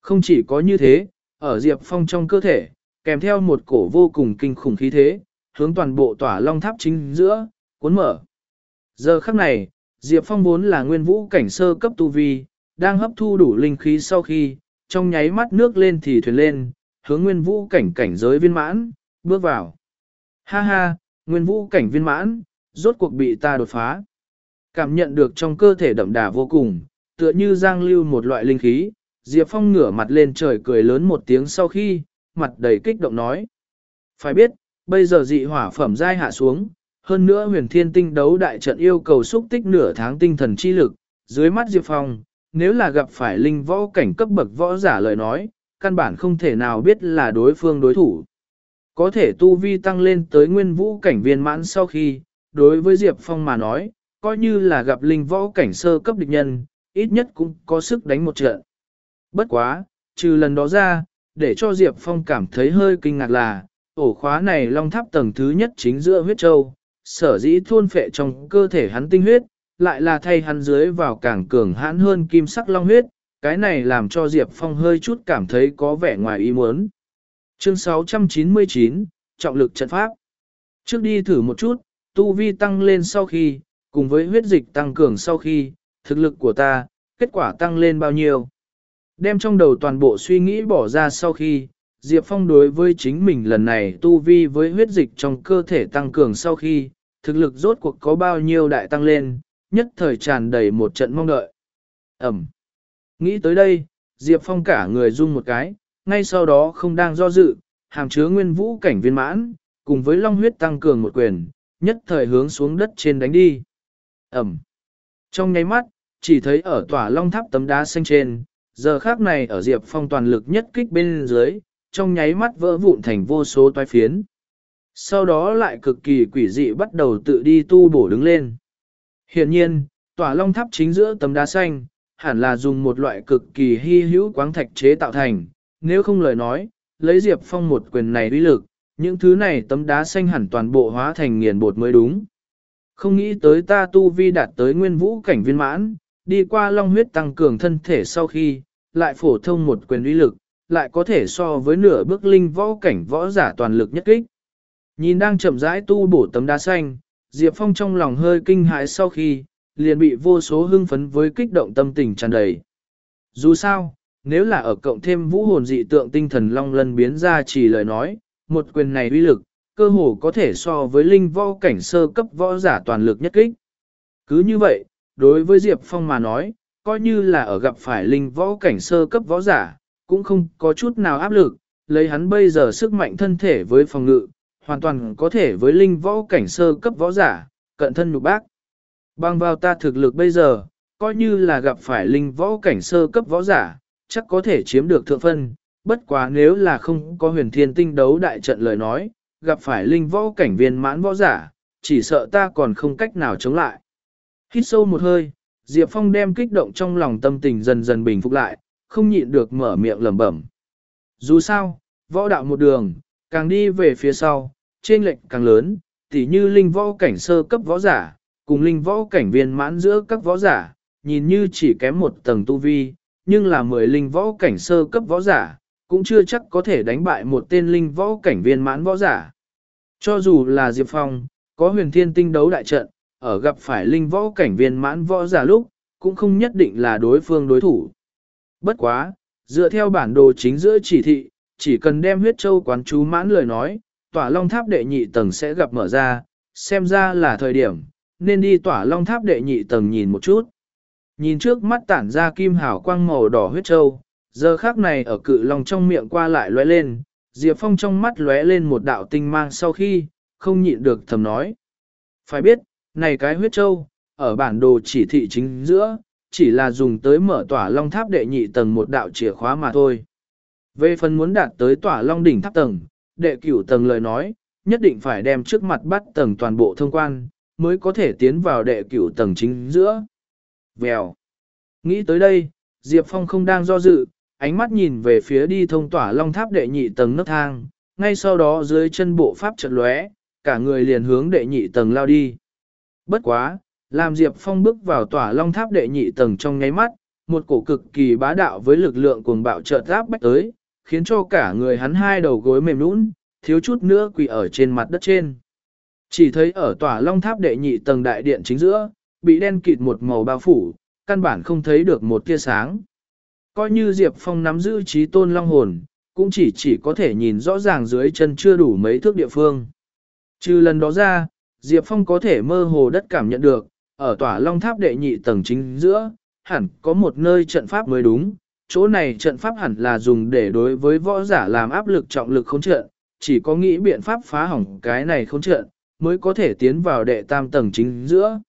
Không chỉ có như thế, ở Diệp Phong trong cơ thể, kèm theo một cổ vô cùng kinh khủng khí thế, hướng toàn bộ tỏa long tháp chính giữa, cuốn mở. Giờ khắc này, Diệp Phong vốn là nguyên vũ cảnh sơ cấp tu vi, đang hấp thu đủ linh khí sau khi, trong nháy mắt nước lên thì thuyền lên, hướng nguyên vũ cảnh cảnh giới viên mãn, bước vào. Ha ha, nguyên vũ cảnh viên mãn, rốt cuộc bị ta đột phá. Cảm nhận được trong cơ thể đậm đà vô cùng, tựa như giang lưu một loại linh khí, Diệp Phong ngửa mặt lên trời cười lớn một tiếng sau khi, mặt đầy kích động nói. Phải biết, bây giờ dị hỏa phẩm giai hạ xuống, hơn nữa huyền thiên tinh đấu đại trận yêu cầu xúc tích nửa tháng tinh thần chi lực, dưới mắt Diệp Phong, nếu là gặp phải linh võ cảnh cấp bậc võ giả lời nói, căn bản không thể nào biết là đối phương đối thủ. Có thể tu vi tăng lên tới nguyên vũ cảnh viên mãn sau khi, đối với Diệp Phong mà nói, coi như là gặp linh võ cảnh sơ cấp địch nhân, ít nhất cũng có sức đánh một trận. Bất quá, trừ lần đó ra, để cho Diệp Phong cảm thấy hơi kinh ngạc là, ổ khóa này long tháp tầng thứ nhất chính giữa huyết châu, sở dĩ thôn phệ trong cơ thể hắn tinh huyết, lại là thay hắn dưới vào càng cường hãn hơn kim sắc long huyết, cái này làm cho Diệp Phong hơi chút cảm thấy có vẻ ngoài ý muốn. Chương 699, trọng lực trận pháp. Trước đi thử một chút, tu vi tăng lên sau khi, cùng với huyết dịch tăng cường sau khi, thực lực của ta, kết quả tăng lên bao nhiêu. Đem trong đầu toàn bộ suy nghĩ bỏ ra sau khi, Diệp Phong đối với chính mình lần này tu vi với huyết dịch trong cơ thể tăng cường sau khi, thực lực rốt cuộc có bao nhiêu đại tăng lên, nhất thời tràn đầy một trận mong đợi. Ẩm. Nghĩ tới đây, Diệp Phong cả người rung một cái, ngay sau đó không đang do dự, hàm chứa nguyên vũ cảnh viên mãn, cùng với long huyết tăng cường một quyền, nhất thời hướng xuống đất trên đánh đi. Ẩm. Trong nháy mắt, chỉ thấy ở tòa long tháp tấm đá xanh trên, giờ khác này ở Diệp Phong toàn lực nhất kích bên dưới, trong nháy mắt vỡ vụn thành vô số toái phiến. Sau đó lại cực kỳ quỷ dị bắt đầu tự đi tu bổ đứng lên. Hiện nhiên, tòa long tháp chính giữa tấm đá xanh, hẳn là dùng một loại cực kỳ hy hữu quáng thạch chế tạo thành, nếu không lời nói, lấy Diệp Phong một quyền này uy lực, những thứ này tấm đá xanh hẳn toàn bộ hóa thành nghiền bột mới đúng. Không nghĩ tới ta tu vi đạt tới nguyên vũ cảnh viên mãn, đi qua long huyết tăng cường thân thể sau khi, lại phổ thông một quyền uy lực, lại có thể so với nửa bước linh võ cảnh võ giả toàn lực nhất kích. Nhìn đang chậm rãi tu bổ tấm đá xanh, Diệp Phong trong lòng hơi kinh hãi sau khi, liền bị vô số hưng phấn với kích động tâm tình tràn đầy. Dù sao, nếu là ở cộng thêm vũ hồn dị tượng tinh thần long lân biến ra chỉ lời nói, một quyền này uy lực, cơ hồ có thể so với linh võ cảnh sơ cấp võ giả toàn lực nhất kích. Cứ như vậy, đối với Diệp Phong mà nói, coi như là ở gặp phải linh võ cảnh sơ cấp võ giả, cũng không có chút nào áp lực, lấy hắn bây giờ sức mạnh thân thể với phòng ngự, hoàn toàn có thể với linh võ cảnh sơ cấp võ giả, cận thân nhục bác. Bằng vào ta thực lực bây giờ, coi như là gặp phải linh võ cảnh sơ cấp võ giả, chắc có thể chiếm được thượng phân, bất quá nếu là không có huyền thiên tinh đấu đại trận lời nói, gặp phải linh võ cảnh viên mãn võ giả, chỉ sợ ta còn không cách nào chống lại. Hít sâu một hơi, Diệp Phong đem kích động trong lòng tâm tình dần dần bình phục lại, không nhịn được mở miệng lẩm bẩm. Dù sao, võ đạo một đường, càng đi về phía sau, trên lệnh càng lớn, tỉ như linh võ cảnh sơ cấp võ giả, cùng linh võ cảnh viên mãn giữa các võ giả, nhìn như chỉ kém một tầng tu vi, nhưng là mười linh võ cảnh sơ cấp võ giả, cũng chưa chắc có thể đánh bại một tên linh võ cảnh viên mãn võ giả. Cho dù là Diệp Phong, có huyền thiên tinh đấu đại trận, ở gặp phải linh võ cảnh viên mãn võ giả lúc, cũng không nhất định là đối phương đối thủ. Bất quá, dựa theo bản đồ chính giữa chỉ thị, chỉ cần đem huyết châu quán chú mãn lời nói, tỏa long tháp đệ nhị tầng sẽ gặp mở ra, xem ra là thời điểm, nên đi tỏa long tháp đệ nhị tầng nhìn một chút. Nhìn trước mắt tản ra kim hào quang màu đỏ huyết châu, giờ khác này ở cự long trong miệng qua lại lóe lên, Diệp Phong trong mắt lóe lên một đạo tinh mang sau khi, không nhịn được thầm nói. Phải biết, này cái huyết châu, ở bản đồ chỉ thị chính giữa, chỉ là dùng tới mở tỏa long tháp đệ nhị tầng một đạo chìa khóa mà thôi. Về phần muốn đạt tới tỏa long đỉnh tháp tầng, đệ cửu tầng lời nói, nhất định phải đem trước mặt bắt tầng toàn bộ thông quan, mới có thể tiến vào đệ cửu tầng chính giữa. Vèo. Nghĩ tới đây, Diệp Phong không đang do dự, ánh mắt nhìn về phía đi thông tỏa long tháp đệ nhị tầng nấc thang, ngay sau đó dưới chân bộ pháp chợt lóe, cả người liền hướng đệ nhị tầng lao đi. Bất quá, làm Diệp Phong bước vào tòa long tháp đệ nhị tầng trong nháy mắt, một cổ cực kỳ bá đạo với lực lượng cuồng bạo chợt áp bách tới, khiến cho cả người hắn hai đầu gối mềm nũng, thiếu chút nữa quỳ ở trên mặt đất trên. Chỉ thấy ở tòa long tháp đệ nhị tầng đại điện chính giữa, bị đen kịt một màu bao phủ, căn bản không thấy được một tia sáng. Coi như Diệp Phong nắm giữ trí tôn long hồn, cũng chỉ chỉ có thể nhìn rõ ràng dưới chân chưa đủ mấy thước địa phương. Trừ lần đó ra, Diệp Phong có thể mơ hồ đất cảm nhận được, ở tỏa long tháp đệ nhị tầng chính giữa, hẳn có một nơi trận pháp mới đúng. Chỗ này trận pháp hẳn là dùng để đối với võ giả làm áp lực trọng lực khống trận, chỉ có nghĩ biện pháp phá hỏng cái này khống trận, mới có thể tiến vào đệ tam tầng chính giữa.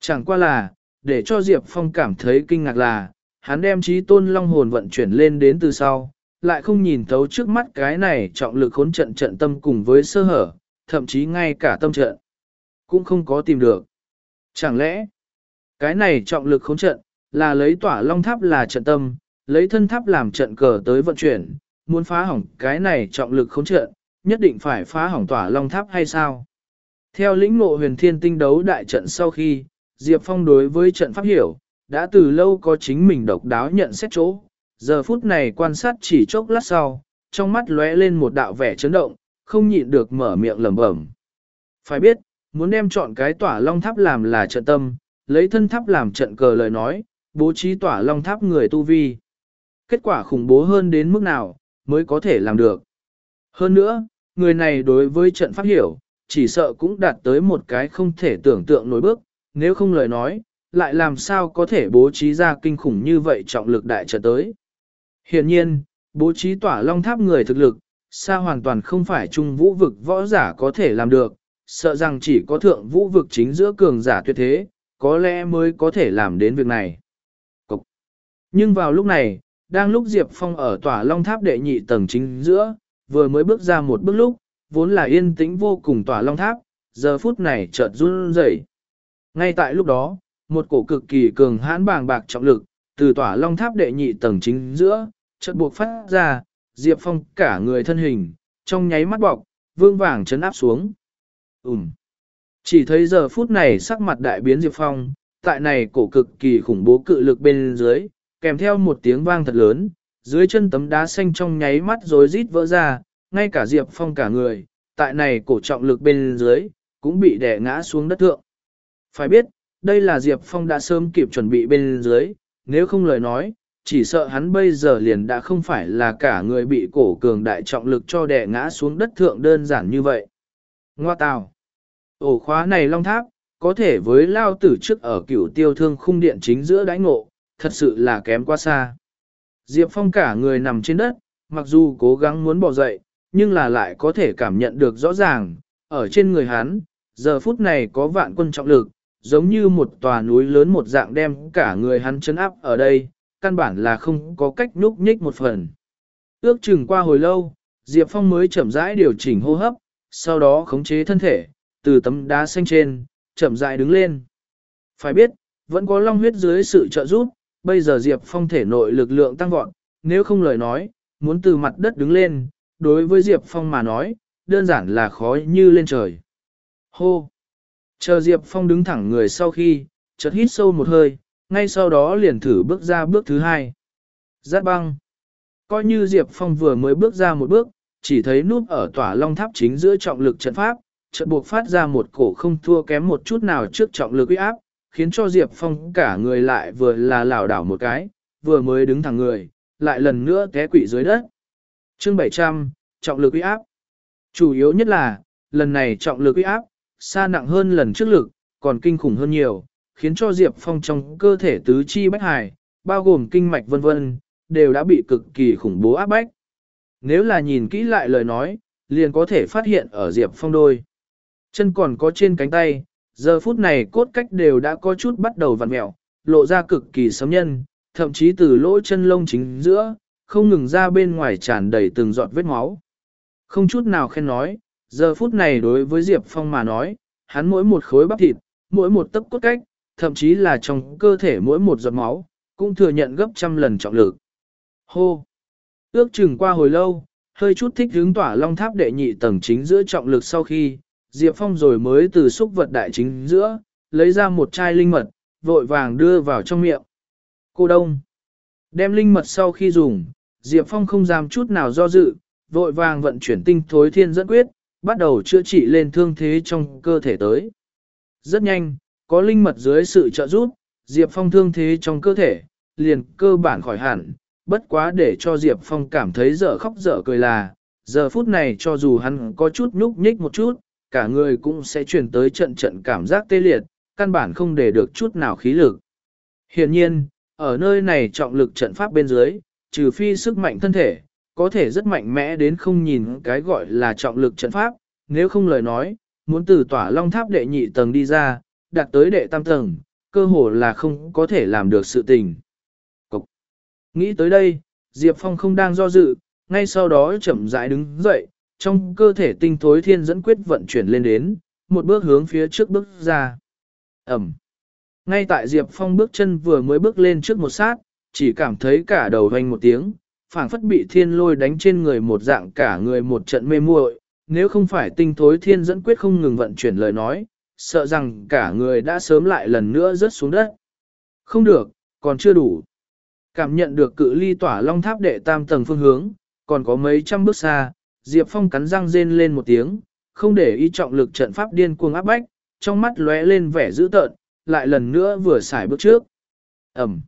Chẳng qua là, để cho Diệp Phong cảm thấy kinh ngạc là, hắn đem trí tôn long hồn vận chuyển lên đến từ sau, lại không nhìn thấu trước mắt cái này trọng lực khốn trận trận tâm cùng với sơ hở, thậm chí ngay cả tâm trận, cũng không có tìm được. Chẳng lẽ, cái này trọng lực khốn trận, là lấy tỏa long tháp là trận tâm, lấy thân tháp làm trận cờ tới vận chuyển, muốn phá hỏng cái này trọng lực khốn trận, nhất định phải phá hỏng tỏa long tháp hay sao? Theo lĩnh ngộ huyền thiên tinh đấu đại trận sau khi, Diệp Phong đối với trận pháp hiểu, đã từ lâu có chính mình độc đáo nhận xét chỗ. Giờ phút này quan sát chỉ chốc lát sau, trong mắt lóe lên một đạo vẻ chấn động, không nhịn được mở miệng lẩm bẩm. Phải biết, muốn đem chọn cái tỏa long tháp làm là trận tâm, lấy thân tháp làm trận cờ lời nói, bố trí tỏa long tháp người tu vi. Kết quả khủng bố hơn đến mức nào, mới có thể làm được. Hơn nữa, người này đối với trận pháp hiểu, chỉ sợ cũng đạt tới một cái không thể tưởng tượng nổi bước, nếu không lời nói, lại làm sao có thể bố trí ra kinh khủng như vậy trọng lực đại trận tới. Hiện nhiên, bố trí tỏa long tháp người thực lực, xa hoàn toàn không phải trung vũ vực võ giả có thể làm được, sợ rằng chỉ có thượng vũ vực chính giữa cường giả tuyệt thế, có lẽ mới có thể làm đến việc này. Cục. Nhưng vào lúc này, đang lúc Diệp Phong ở tòa long tháp đệ nhị tầng chính giữa, vừa mới bước ra một bước lúc, vốn là yên tĩnh vô cùng tòa long tháp, giờ phút này chợt run rẩy. Ngay tại lúc đó, một cổ cực kỳ cường hãn bàng bạc trọng lực, từ tòa long tháp đệ nhị tầng chính giữa, chợt buộc phát ra, Diệp Phong cả người thân hình, trong nháy mắt bọc, vương vàng chấn áp xuống. Ừm. Chỉ thấy giờ phút này sắc mặt đại biến Diệp Phong, tại này cổ cực kỳ khủng bố cự lực bên dưới, kèm theo một tiếng vang thật lớn, dưới chân tấm đá xanh trong nháy mắt rối rít vỡ ra, ngay cả Diệp Phong cả người, tại này cổ trọng lực bên dưới, cũng bị đè ngã xuống đất thượng. Phải biết, đây là Diệp Phong đã sớm kịp chuẩn bị bên dưới, nếu không lời nói, chỉ sợ hắn bây giờ liền đã không phải là cả người bị cổ cường đại trọng lực cho đè ngã xuống đất thượng đơn giản như vậy. Ngoa tào! Ổ khóa này long tháp, có thể với lao tử trước ở cửu tiêu thương khung điện chính giữa đáy ngộ, thật sự là kém quá xa. Diệp Phong cả người nằm trên đất, mặc dù cố gắng muốn bỏ dậy, nhưng là lại có thể cảm nhận được rõ ràng, ở trên người hắn, giờ phút này có vạn quân trọng lực, giống như một tòa núi lớn một dạng đem cả người hắn chấn áp ở đây, căn bản là không có cách núp nhích một phần. Ước chừng qua hồi lâu, Diệp Phong mới chậm rãi điều chỉnh hô hấp, sau đó khống chế thân thể, từ tấm đá xanh trên, chậm rãi đứng lên. Phải biết, vẫn có long huyết dưới sự trợ giúp, bây giờ Diệp Phong thể nội lực lượng tăng vọt, nếu không lời nói, muốn từ mặt đất đứng lên, đối với Diệp Phong mà nói, đơn giản là khó như lên trời. Hô! Chờ Diệp Phong đứng thẳng người sau khi, chợt hít sâu một hơi, ngay sau đó liền thử bước ra bước thứ hai. Giác băng! Coi như Diệp Phong vừa mới bước ra một bước, chỉ thấy núp ở tỏa long tháp chính giữa trọng lực trận pháp, chợt buộc phát ra một cổ không thua kém một chút nào trước trọng lực uy áp, khiến cho Diệp Phong cả người lại vừa là lảo đảo một cái, vừa mới đứng thẳng người, lại lần nữa té quỵ dưới đất. Chương 700, trọng lực uy áp. Chủ yếu nhất là, lần này trọng lực uy áp, xa nặng hơn lần trước lực, còn kinh khủng hơn nhiều, khiến cho Diệp Phong trong cơ thể tứ chi bách hải, bao gồm kinh mạch vân vân, đều đã bị cực kỳ khủng bố áp bách. Nếu là nhìn kỹ lại lời nói, liền có thể phát hiện ở Diệp Phong đôi. Chân còn có trên cánh tay, giờ phút này cốt cách đều đã có chút bắt đầu vặn mẹo, lộ ra cực kỳ sấm nhân, thậm chí từ lỗ chân lông chính giữa, không ngừng ra bên ngoài tràn đầy từng giọt vết máu. Không chút nào khen nói, giờ phút này đối với Diệp Phong mà nói, hắn mỗi một khối bắp thịt, mỗi một tấc cốt cách, thậm chí là trong cơ thể mỗi một giọt máu, cũng thừa nhận gấp trăm lần trọng lực. Hô! Ước chừng qua hồi lâu, hơi chút thích hướng tỏa long tháp đệ nhị tầng chính giữa trọng lực sau khi, Diệp Phong rồi mới từ xúc vật đại chính giữa, lấy ra một chai linh mật, vội vàng đưa vào trong miệng. Cô Đông Đem linh mật sau khi dùng, Diệp Phong không dám chút nào do dự, vội vàng vận chuyển tinh thối thiên dẫn quyết, bắt đầu chữa trị lên thương thế trong cơ thể tới. Rất nhanh, có linh mật dưới sự trợ giúp, Diệp Phong thương thế trong cơ thể, liền cơ bản khỏi hẳn, bất quá để cho Diệp Phong cảm thấy dở khóc dở cười là, giờ phút này cho dù hắn có chút nhúc nhích một chút, cả người cũng sẽ truyền tới trận trận cảm giác tê liệt, căn bản không để được chút nào khí lực. Hiển nhiên, ở nơi này trọng lực trận pháp bên dưới, trừ phi sức mạnh thân thể, có thể rất mạnh mẽ đến không nhìn cái gọi là trọng lực trận pháp, nếu không lời nói, muốn từ tỏa long tháp đệ nhị tầng đi ra, đạt tới đệ tam tầng, cơ hồ là không có thể làm được sự tình. Cục. Nghĩ tới đây, Diệp Phong không đang do dự, ngay sau đó chậm rãi đứng dậy, trong cơ thể tinh thối thiên dẫn quyết vận chuyển lên đến, một bước hướng phía trước bước ra. Ẩm. Ngay tại Diệp Phong bước chân vừa mới bước lên trước một sát, chỉ cảm thấy cả đầu hoành một tiếng, phảng phất bị thiên lôi đánh trên người một dạng cả người một trận mê muội. Nếu không phải tinh thối thiên dẫn quyết không ngừng vận chuyển lời nói, sợ rằng cả người đã sớm lại lần nữa rớt xuống đất. Không được, còn chưa đủ. Cảm nhận được cự ly tỏa long tháp đệ tam tầng phương hướng, còn có mấy trăm bước xa, Diệp Phong cắn răng rên lên một tiếng, không để ý trọng lực trận pháp điên cuồng áp bách, trong mắt lóe lên vẻ dữ tợn, lại lần nữa vừa xài bước trước. Ẩm.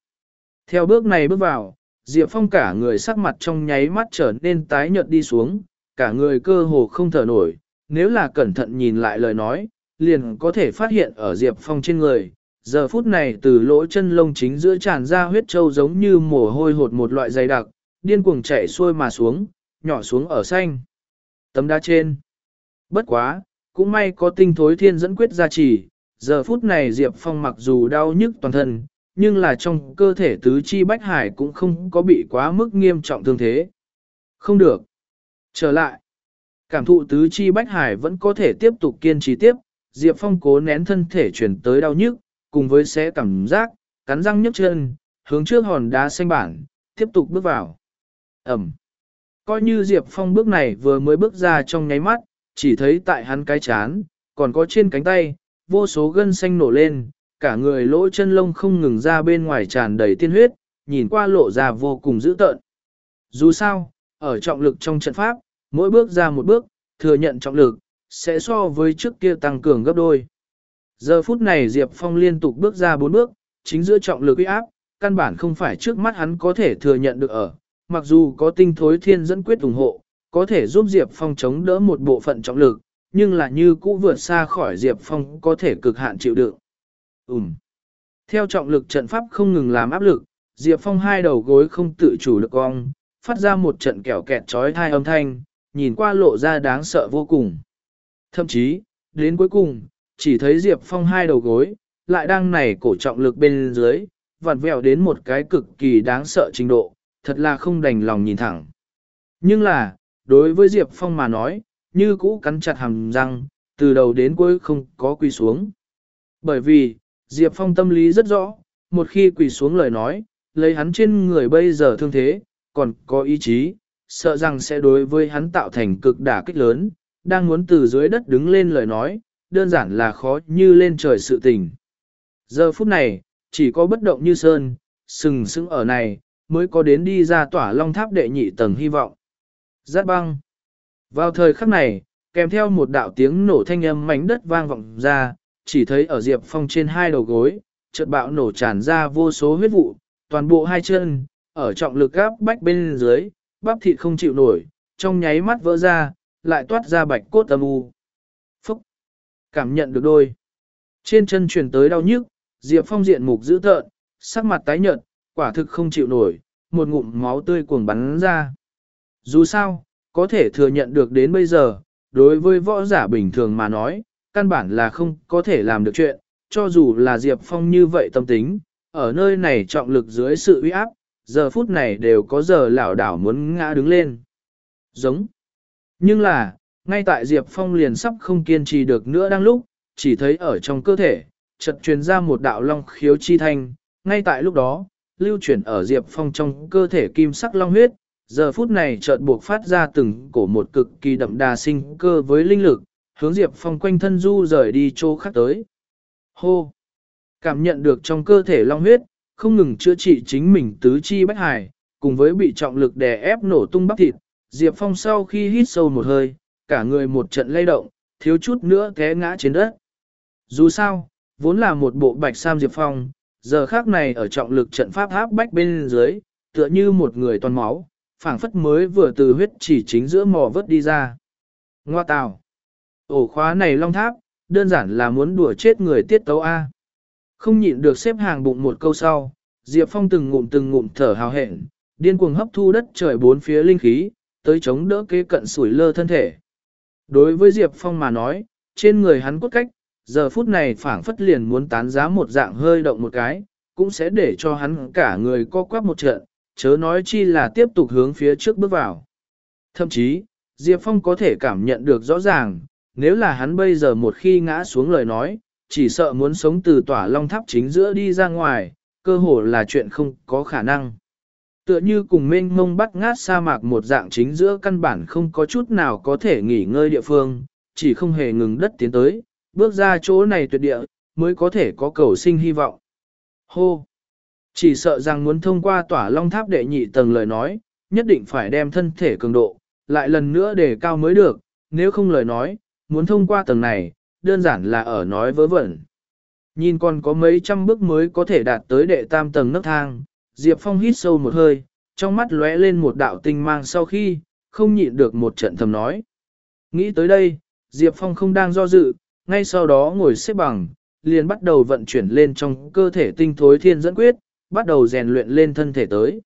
Theo bước này bước vào, Diệp Phong cả người sắc mặt trong nháy mắt trở nên tái nhợt đi xuống, cả người cơ hồ không thở nổi, nếu là cẩn thận nhìn lại lời nói, liền có thể phát hiện ở Diệp Phong trên người. Giờ phút này từ lỗ chân lông chính giữa tràn ra huyết trâu giống như mồ hôi hột một loại dày đặc, điên cuồng chảy xuôi mà xuống, nhỏ xuống ở xanh. Tấm đá trên. Bất quá, cũng may có tinh thối thiên dẫn quyết gia trì, giờ phút này Diệp Phong mặc dù đau nhức toàn thân, nhưng là trong cơ thể tứ chi bách hải cũng không có bị quá mức nghiêm trọng thương thế. Không được. Trở lại. Cảm thụ tứ chi bách hải vẫn có thể tiếp tục kiên trì tiếp, Diệp Phong cố nén thân thể chuyển tới đau nhức, cùng với xé cảm giác, cắn răng nhấc chân, hướng trước hòn đá xanh bản, tiếp tục bước vào. Ẩm. Coi như Diệp Phong bước này vừa mới bước ra trong nháy mắt, chỉ thấy tại hắn cái chán, còn có trên cánh tay, vô số gân xanh nổ lên, cả người lỗ chân lông không ngừng ra bên ngoài tràn đầy tiên huyết, nhìn qua lộ ra vô cùng dữ tợn. Dù sao, ở trọng lực trong trận pháp, mỗi bước ra một bước, thừa nhận trọng lực, sẽ so với trước kia tăng cường gấp đôi. Giờ phút này Diệp Phong liên tục bước ra bốn bước, chính giữa trọng lực uy áp, căn bản không phải trước mắt hắn có thể thừa nhận được ở, mặc dù có tinh thối thiên dẫn quyết ủng hộ, có thể giúp Diệp Phong chống đỡ một bộ phận trọng lực, nhưng là như cũ vượt xa khỏi Diệp Phong có thể cực hạn chịu đựng. Ừm. Theo trọng lực trận pháp không ngừng làm áp lực, Diệp Phong hai đầu gối không tự chủ lực cong, phát ra một trận kẹo kẹt trói thai âm thanh, nhìn qua lộ ra đáng sợ vô cùng. Thậm chí, đến cuối cùng, chỉ thấy Diệp Phong hai đầu gối, lại đang nảy cổ trọng lực bên dưới, vặn vẹo đến một cái cực kỳ đáng sợ trình độ, thật là không đành lòng nhìn thẳng. Nhưng là, đối với Diệp Phong mà nói, như cũ cắn chặt hàm răng, từ đầu đến cuối không có quỳ xuống. Bởi vì, Diệp Phong tâm lý rất rõ, một khi quỳ xuống lời nói, lấy hắn trên người bây giờ thương thế, còn có ý chí, sợ rằng sẽ đối với hắn tạo thành cực đả kích lớn, đang muốn từ dưới đất đứng lên lời nói, đơn giản là khó như lên trời sự tình. Giờ phút này, chỉ có bất động như sơn, sừng sững ở này, mới có đến đi ra tỏa long tháp đệ nhị tầng hy vọng. Giác băng. Vào thời khắc này, kèm theo một đạo tiếng nổ thanh âm mảnh đất vang vọng ra, chỉ thấy ở Diệp Phong trên hai đầu gối, chợt bạo nổ tràn ra vô số huyết vụ, toàn bộ hai chân, ở trọng lực gáp bách bên dưới, bắp thịt không chịu nổi, trong nháy mắt vỡ ra, lại toát ra bạch cốt âm u. Phúc! Cảm nhận được đôi. Trên chân truyền tới đau nhức, Diệp Phong diện mục dữ tợn, sắc mặt tái nhợt, quả thực không chịu nổi, một ngụm máu tươi cuồng bắn ra. Dù sao, có thể thừa nhận được đến bây giờ, đối với võ giả bình thường mà nói, căn bản là không có thể làm được chuyện, cho dù là Diệp Phong như vậy tâm tính, ở nơi này trọng lực dưới sự uy áp, giờ phút này đều có giờ lảo đảo muốn ngã đứng lên. Giống. Nhưng là, ngay tại Diệp Phong liền sắp không kiên trì được nữa đang lúc, chỉ thấy ở trong cơ thể, chợt truyền ra một đạo long khiếu chi thanh, ngay tại lúc đó, lưu chuyển ở Diệp Phong trong cơ thể kim sắc long huyết, giờ phút này chợt buộc phát ra từng cổ một cực kỳ đậm đà sinh cơ với linh lực, hướng Diệp Phong quanh thân du rời đi chỗ khác tới. Hô! Cảm nhận được trong cơ thể long huyết, không ngừng chữa trị chính mình tứ chi bách hải, cùng với bị trọng lực đè ép nổ tung bắp thịt, Diệp Phong sau khi hít sâu một hơi, cả người một trận lay động, thiếu chút nữa té ngã trên đất. Dù sao, vốn là một bộ bạch sam Diệp Phong, giờ khác này ở trọng lực trận pháp áp bách bên dưới, tựa như một người toàn máu, phảng phất mới vừa từ huyết chỉ chính giữa mò vớt đi ra. Ngoa tào. Ổ khóa này long tháp, đơn giản là muốn đùa chết người tiết tấu A. Không nhịn được xếp hàng bụng một câu sau, Diệp Phong từng ngụm từng ngụm thở hào hẹn, điên cuồng hấp thu đất trời bốn phía linh khí, tới chống đỡ kế cận sủi lơ thân thể. Đối với Diệp Phong mà nói, trên người hắn cốt cách, giờ phút này phảng phất liền muốn tán giá một dạng hơi động một cái, cũng sẽ để cho hắn cả người co quắp một trận, chớ nói chi là tiếp tục hướng phía trước bước vào. Thậm chí, Diệp Phong có thể cảm nhận được rõ ràng, nếu là hắn bây giờ một khi ngã xuống lời nói, chỉ sợ muốn sống từ tỏa long tháp chính giữa đi ra ngoài, cơ hồ là chuyện không có khả năng. Tựa như cùng mênh mông bắt ngát sa mạc một dạng chính giữa căn bản không có chút nào có thể nghỉ ngơi địa phương, chỉ không hề ngừng đất tiến tới, bước ra chỗ này tuyệt địa, mới có thể có cầu sinh hy vọng. Hô! Chỉ sợ rằng muốn thông qua tỏa long tháp đệ nhị tầng lời nói, nhất định phải đem thân thể cường độ, lại lần nữa để cao mới được, nếu không lời nói, muốn thông qua tầng này, đơn giản là ở nói vớ vẩn. Nhìn còn có mấy trăm bước mới có thể đạt tới đệ tam tầng nấc thang, Diệp Phong hít sâu một hơi, trong mắt lóe lên một đạo tinh mang sau khi, không nhịn được một trận thầm nói. Nghĩ tới đây, Diệp Phong không đang do dự, ngay sau đó ngồi xếp bằng, liền bắt đầu vận chuyển lên trong cơ thể tinh thối thiên dẫn quyết, bắt đầu rèn luyện lên thân thể tới.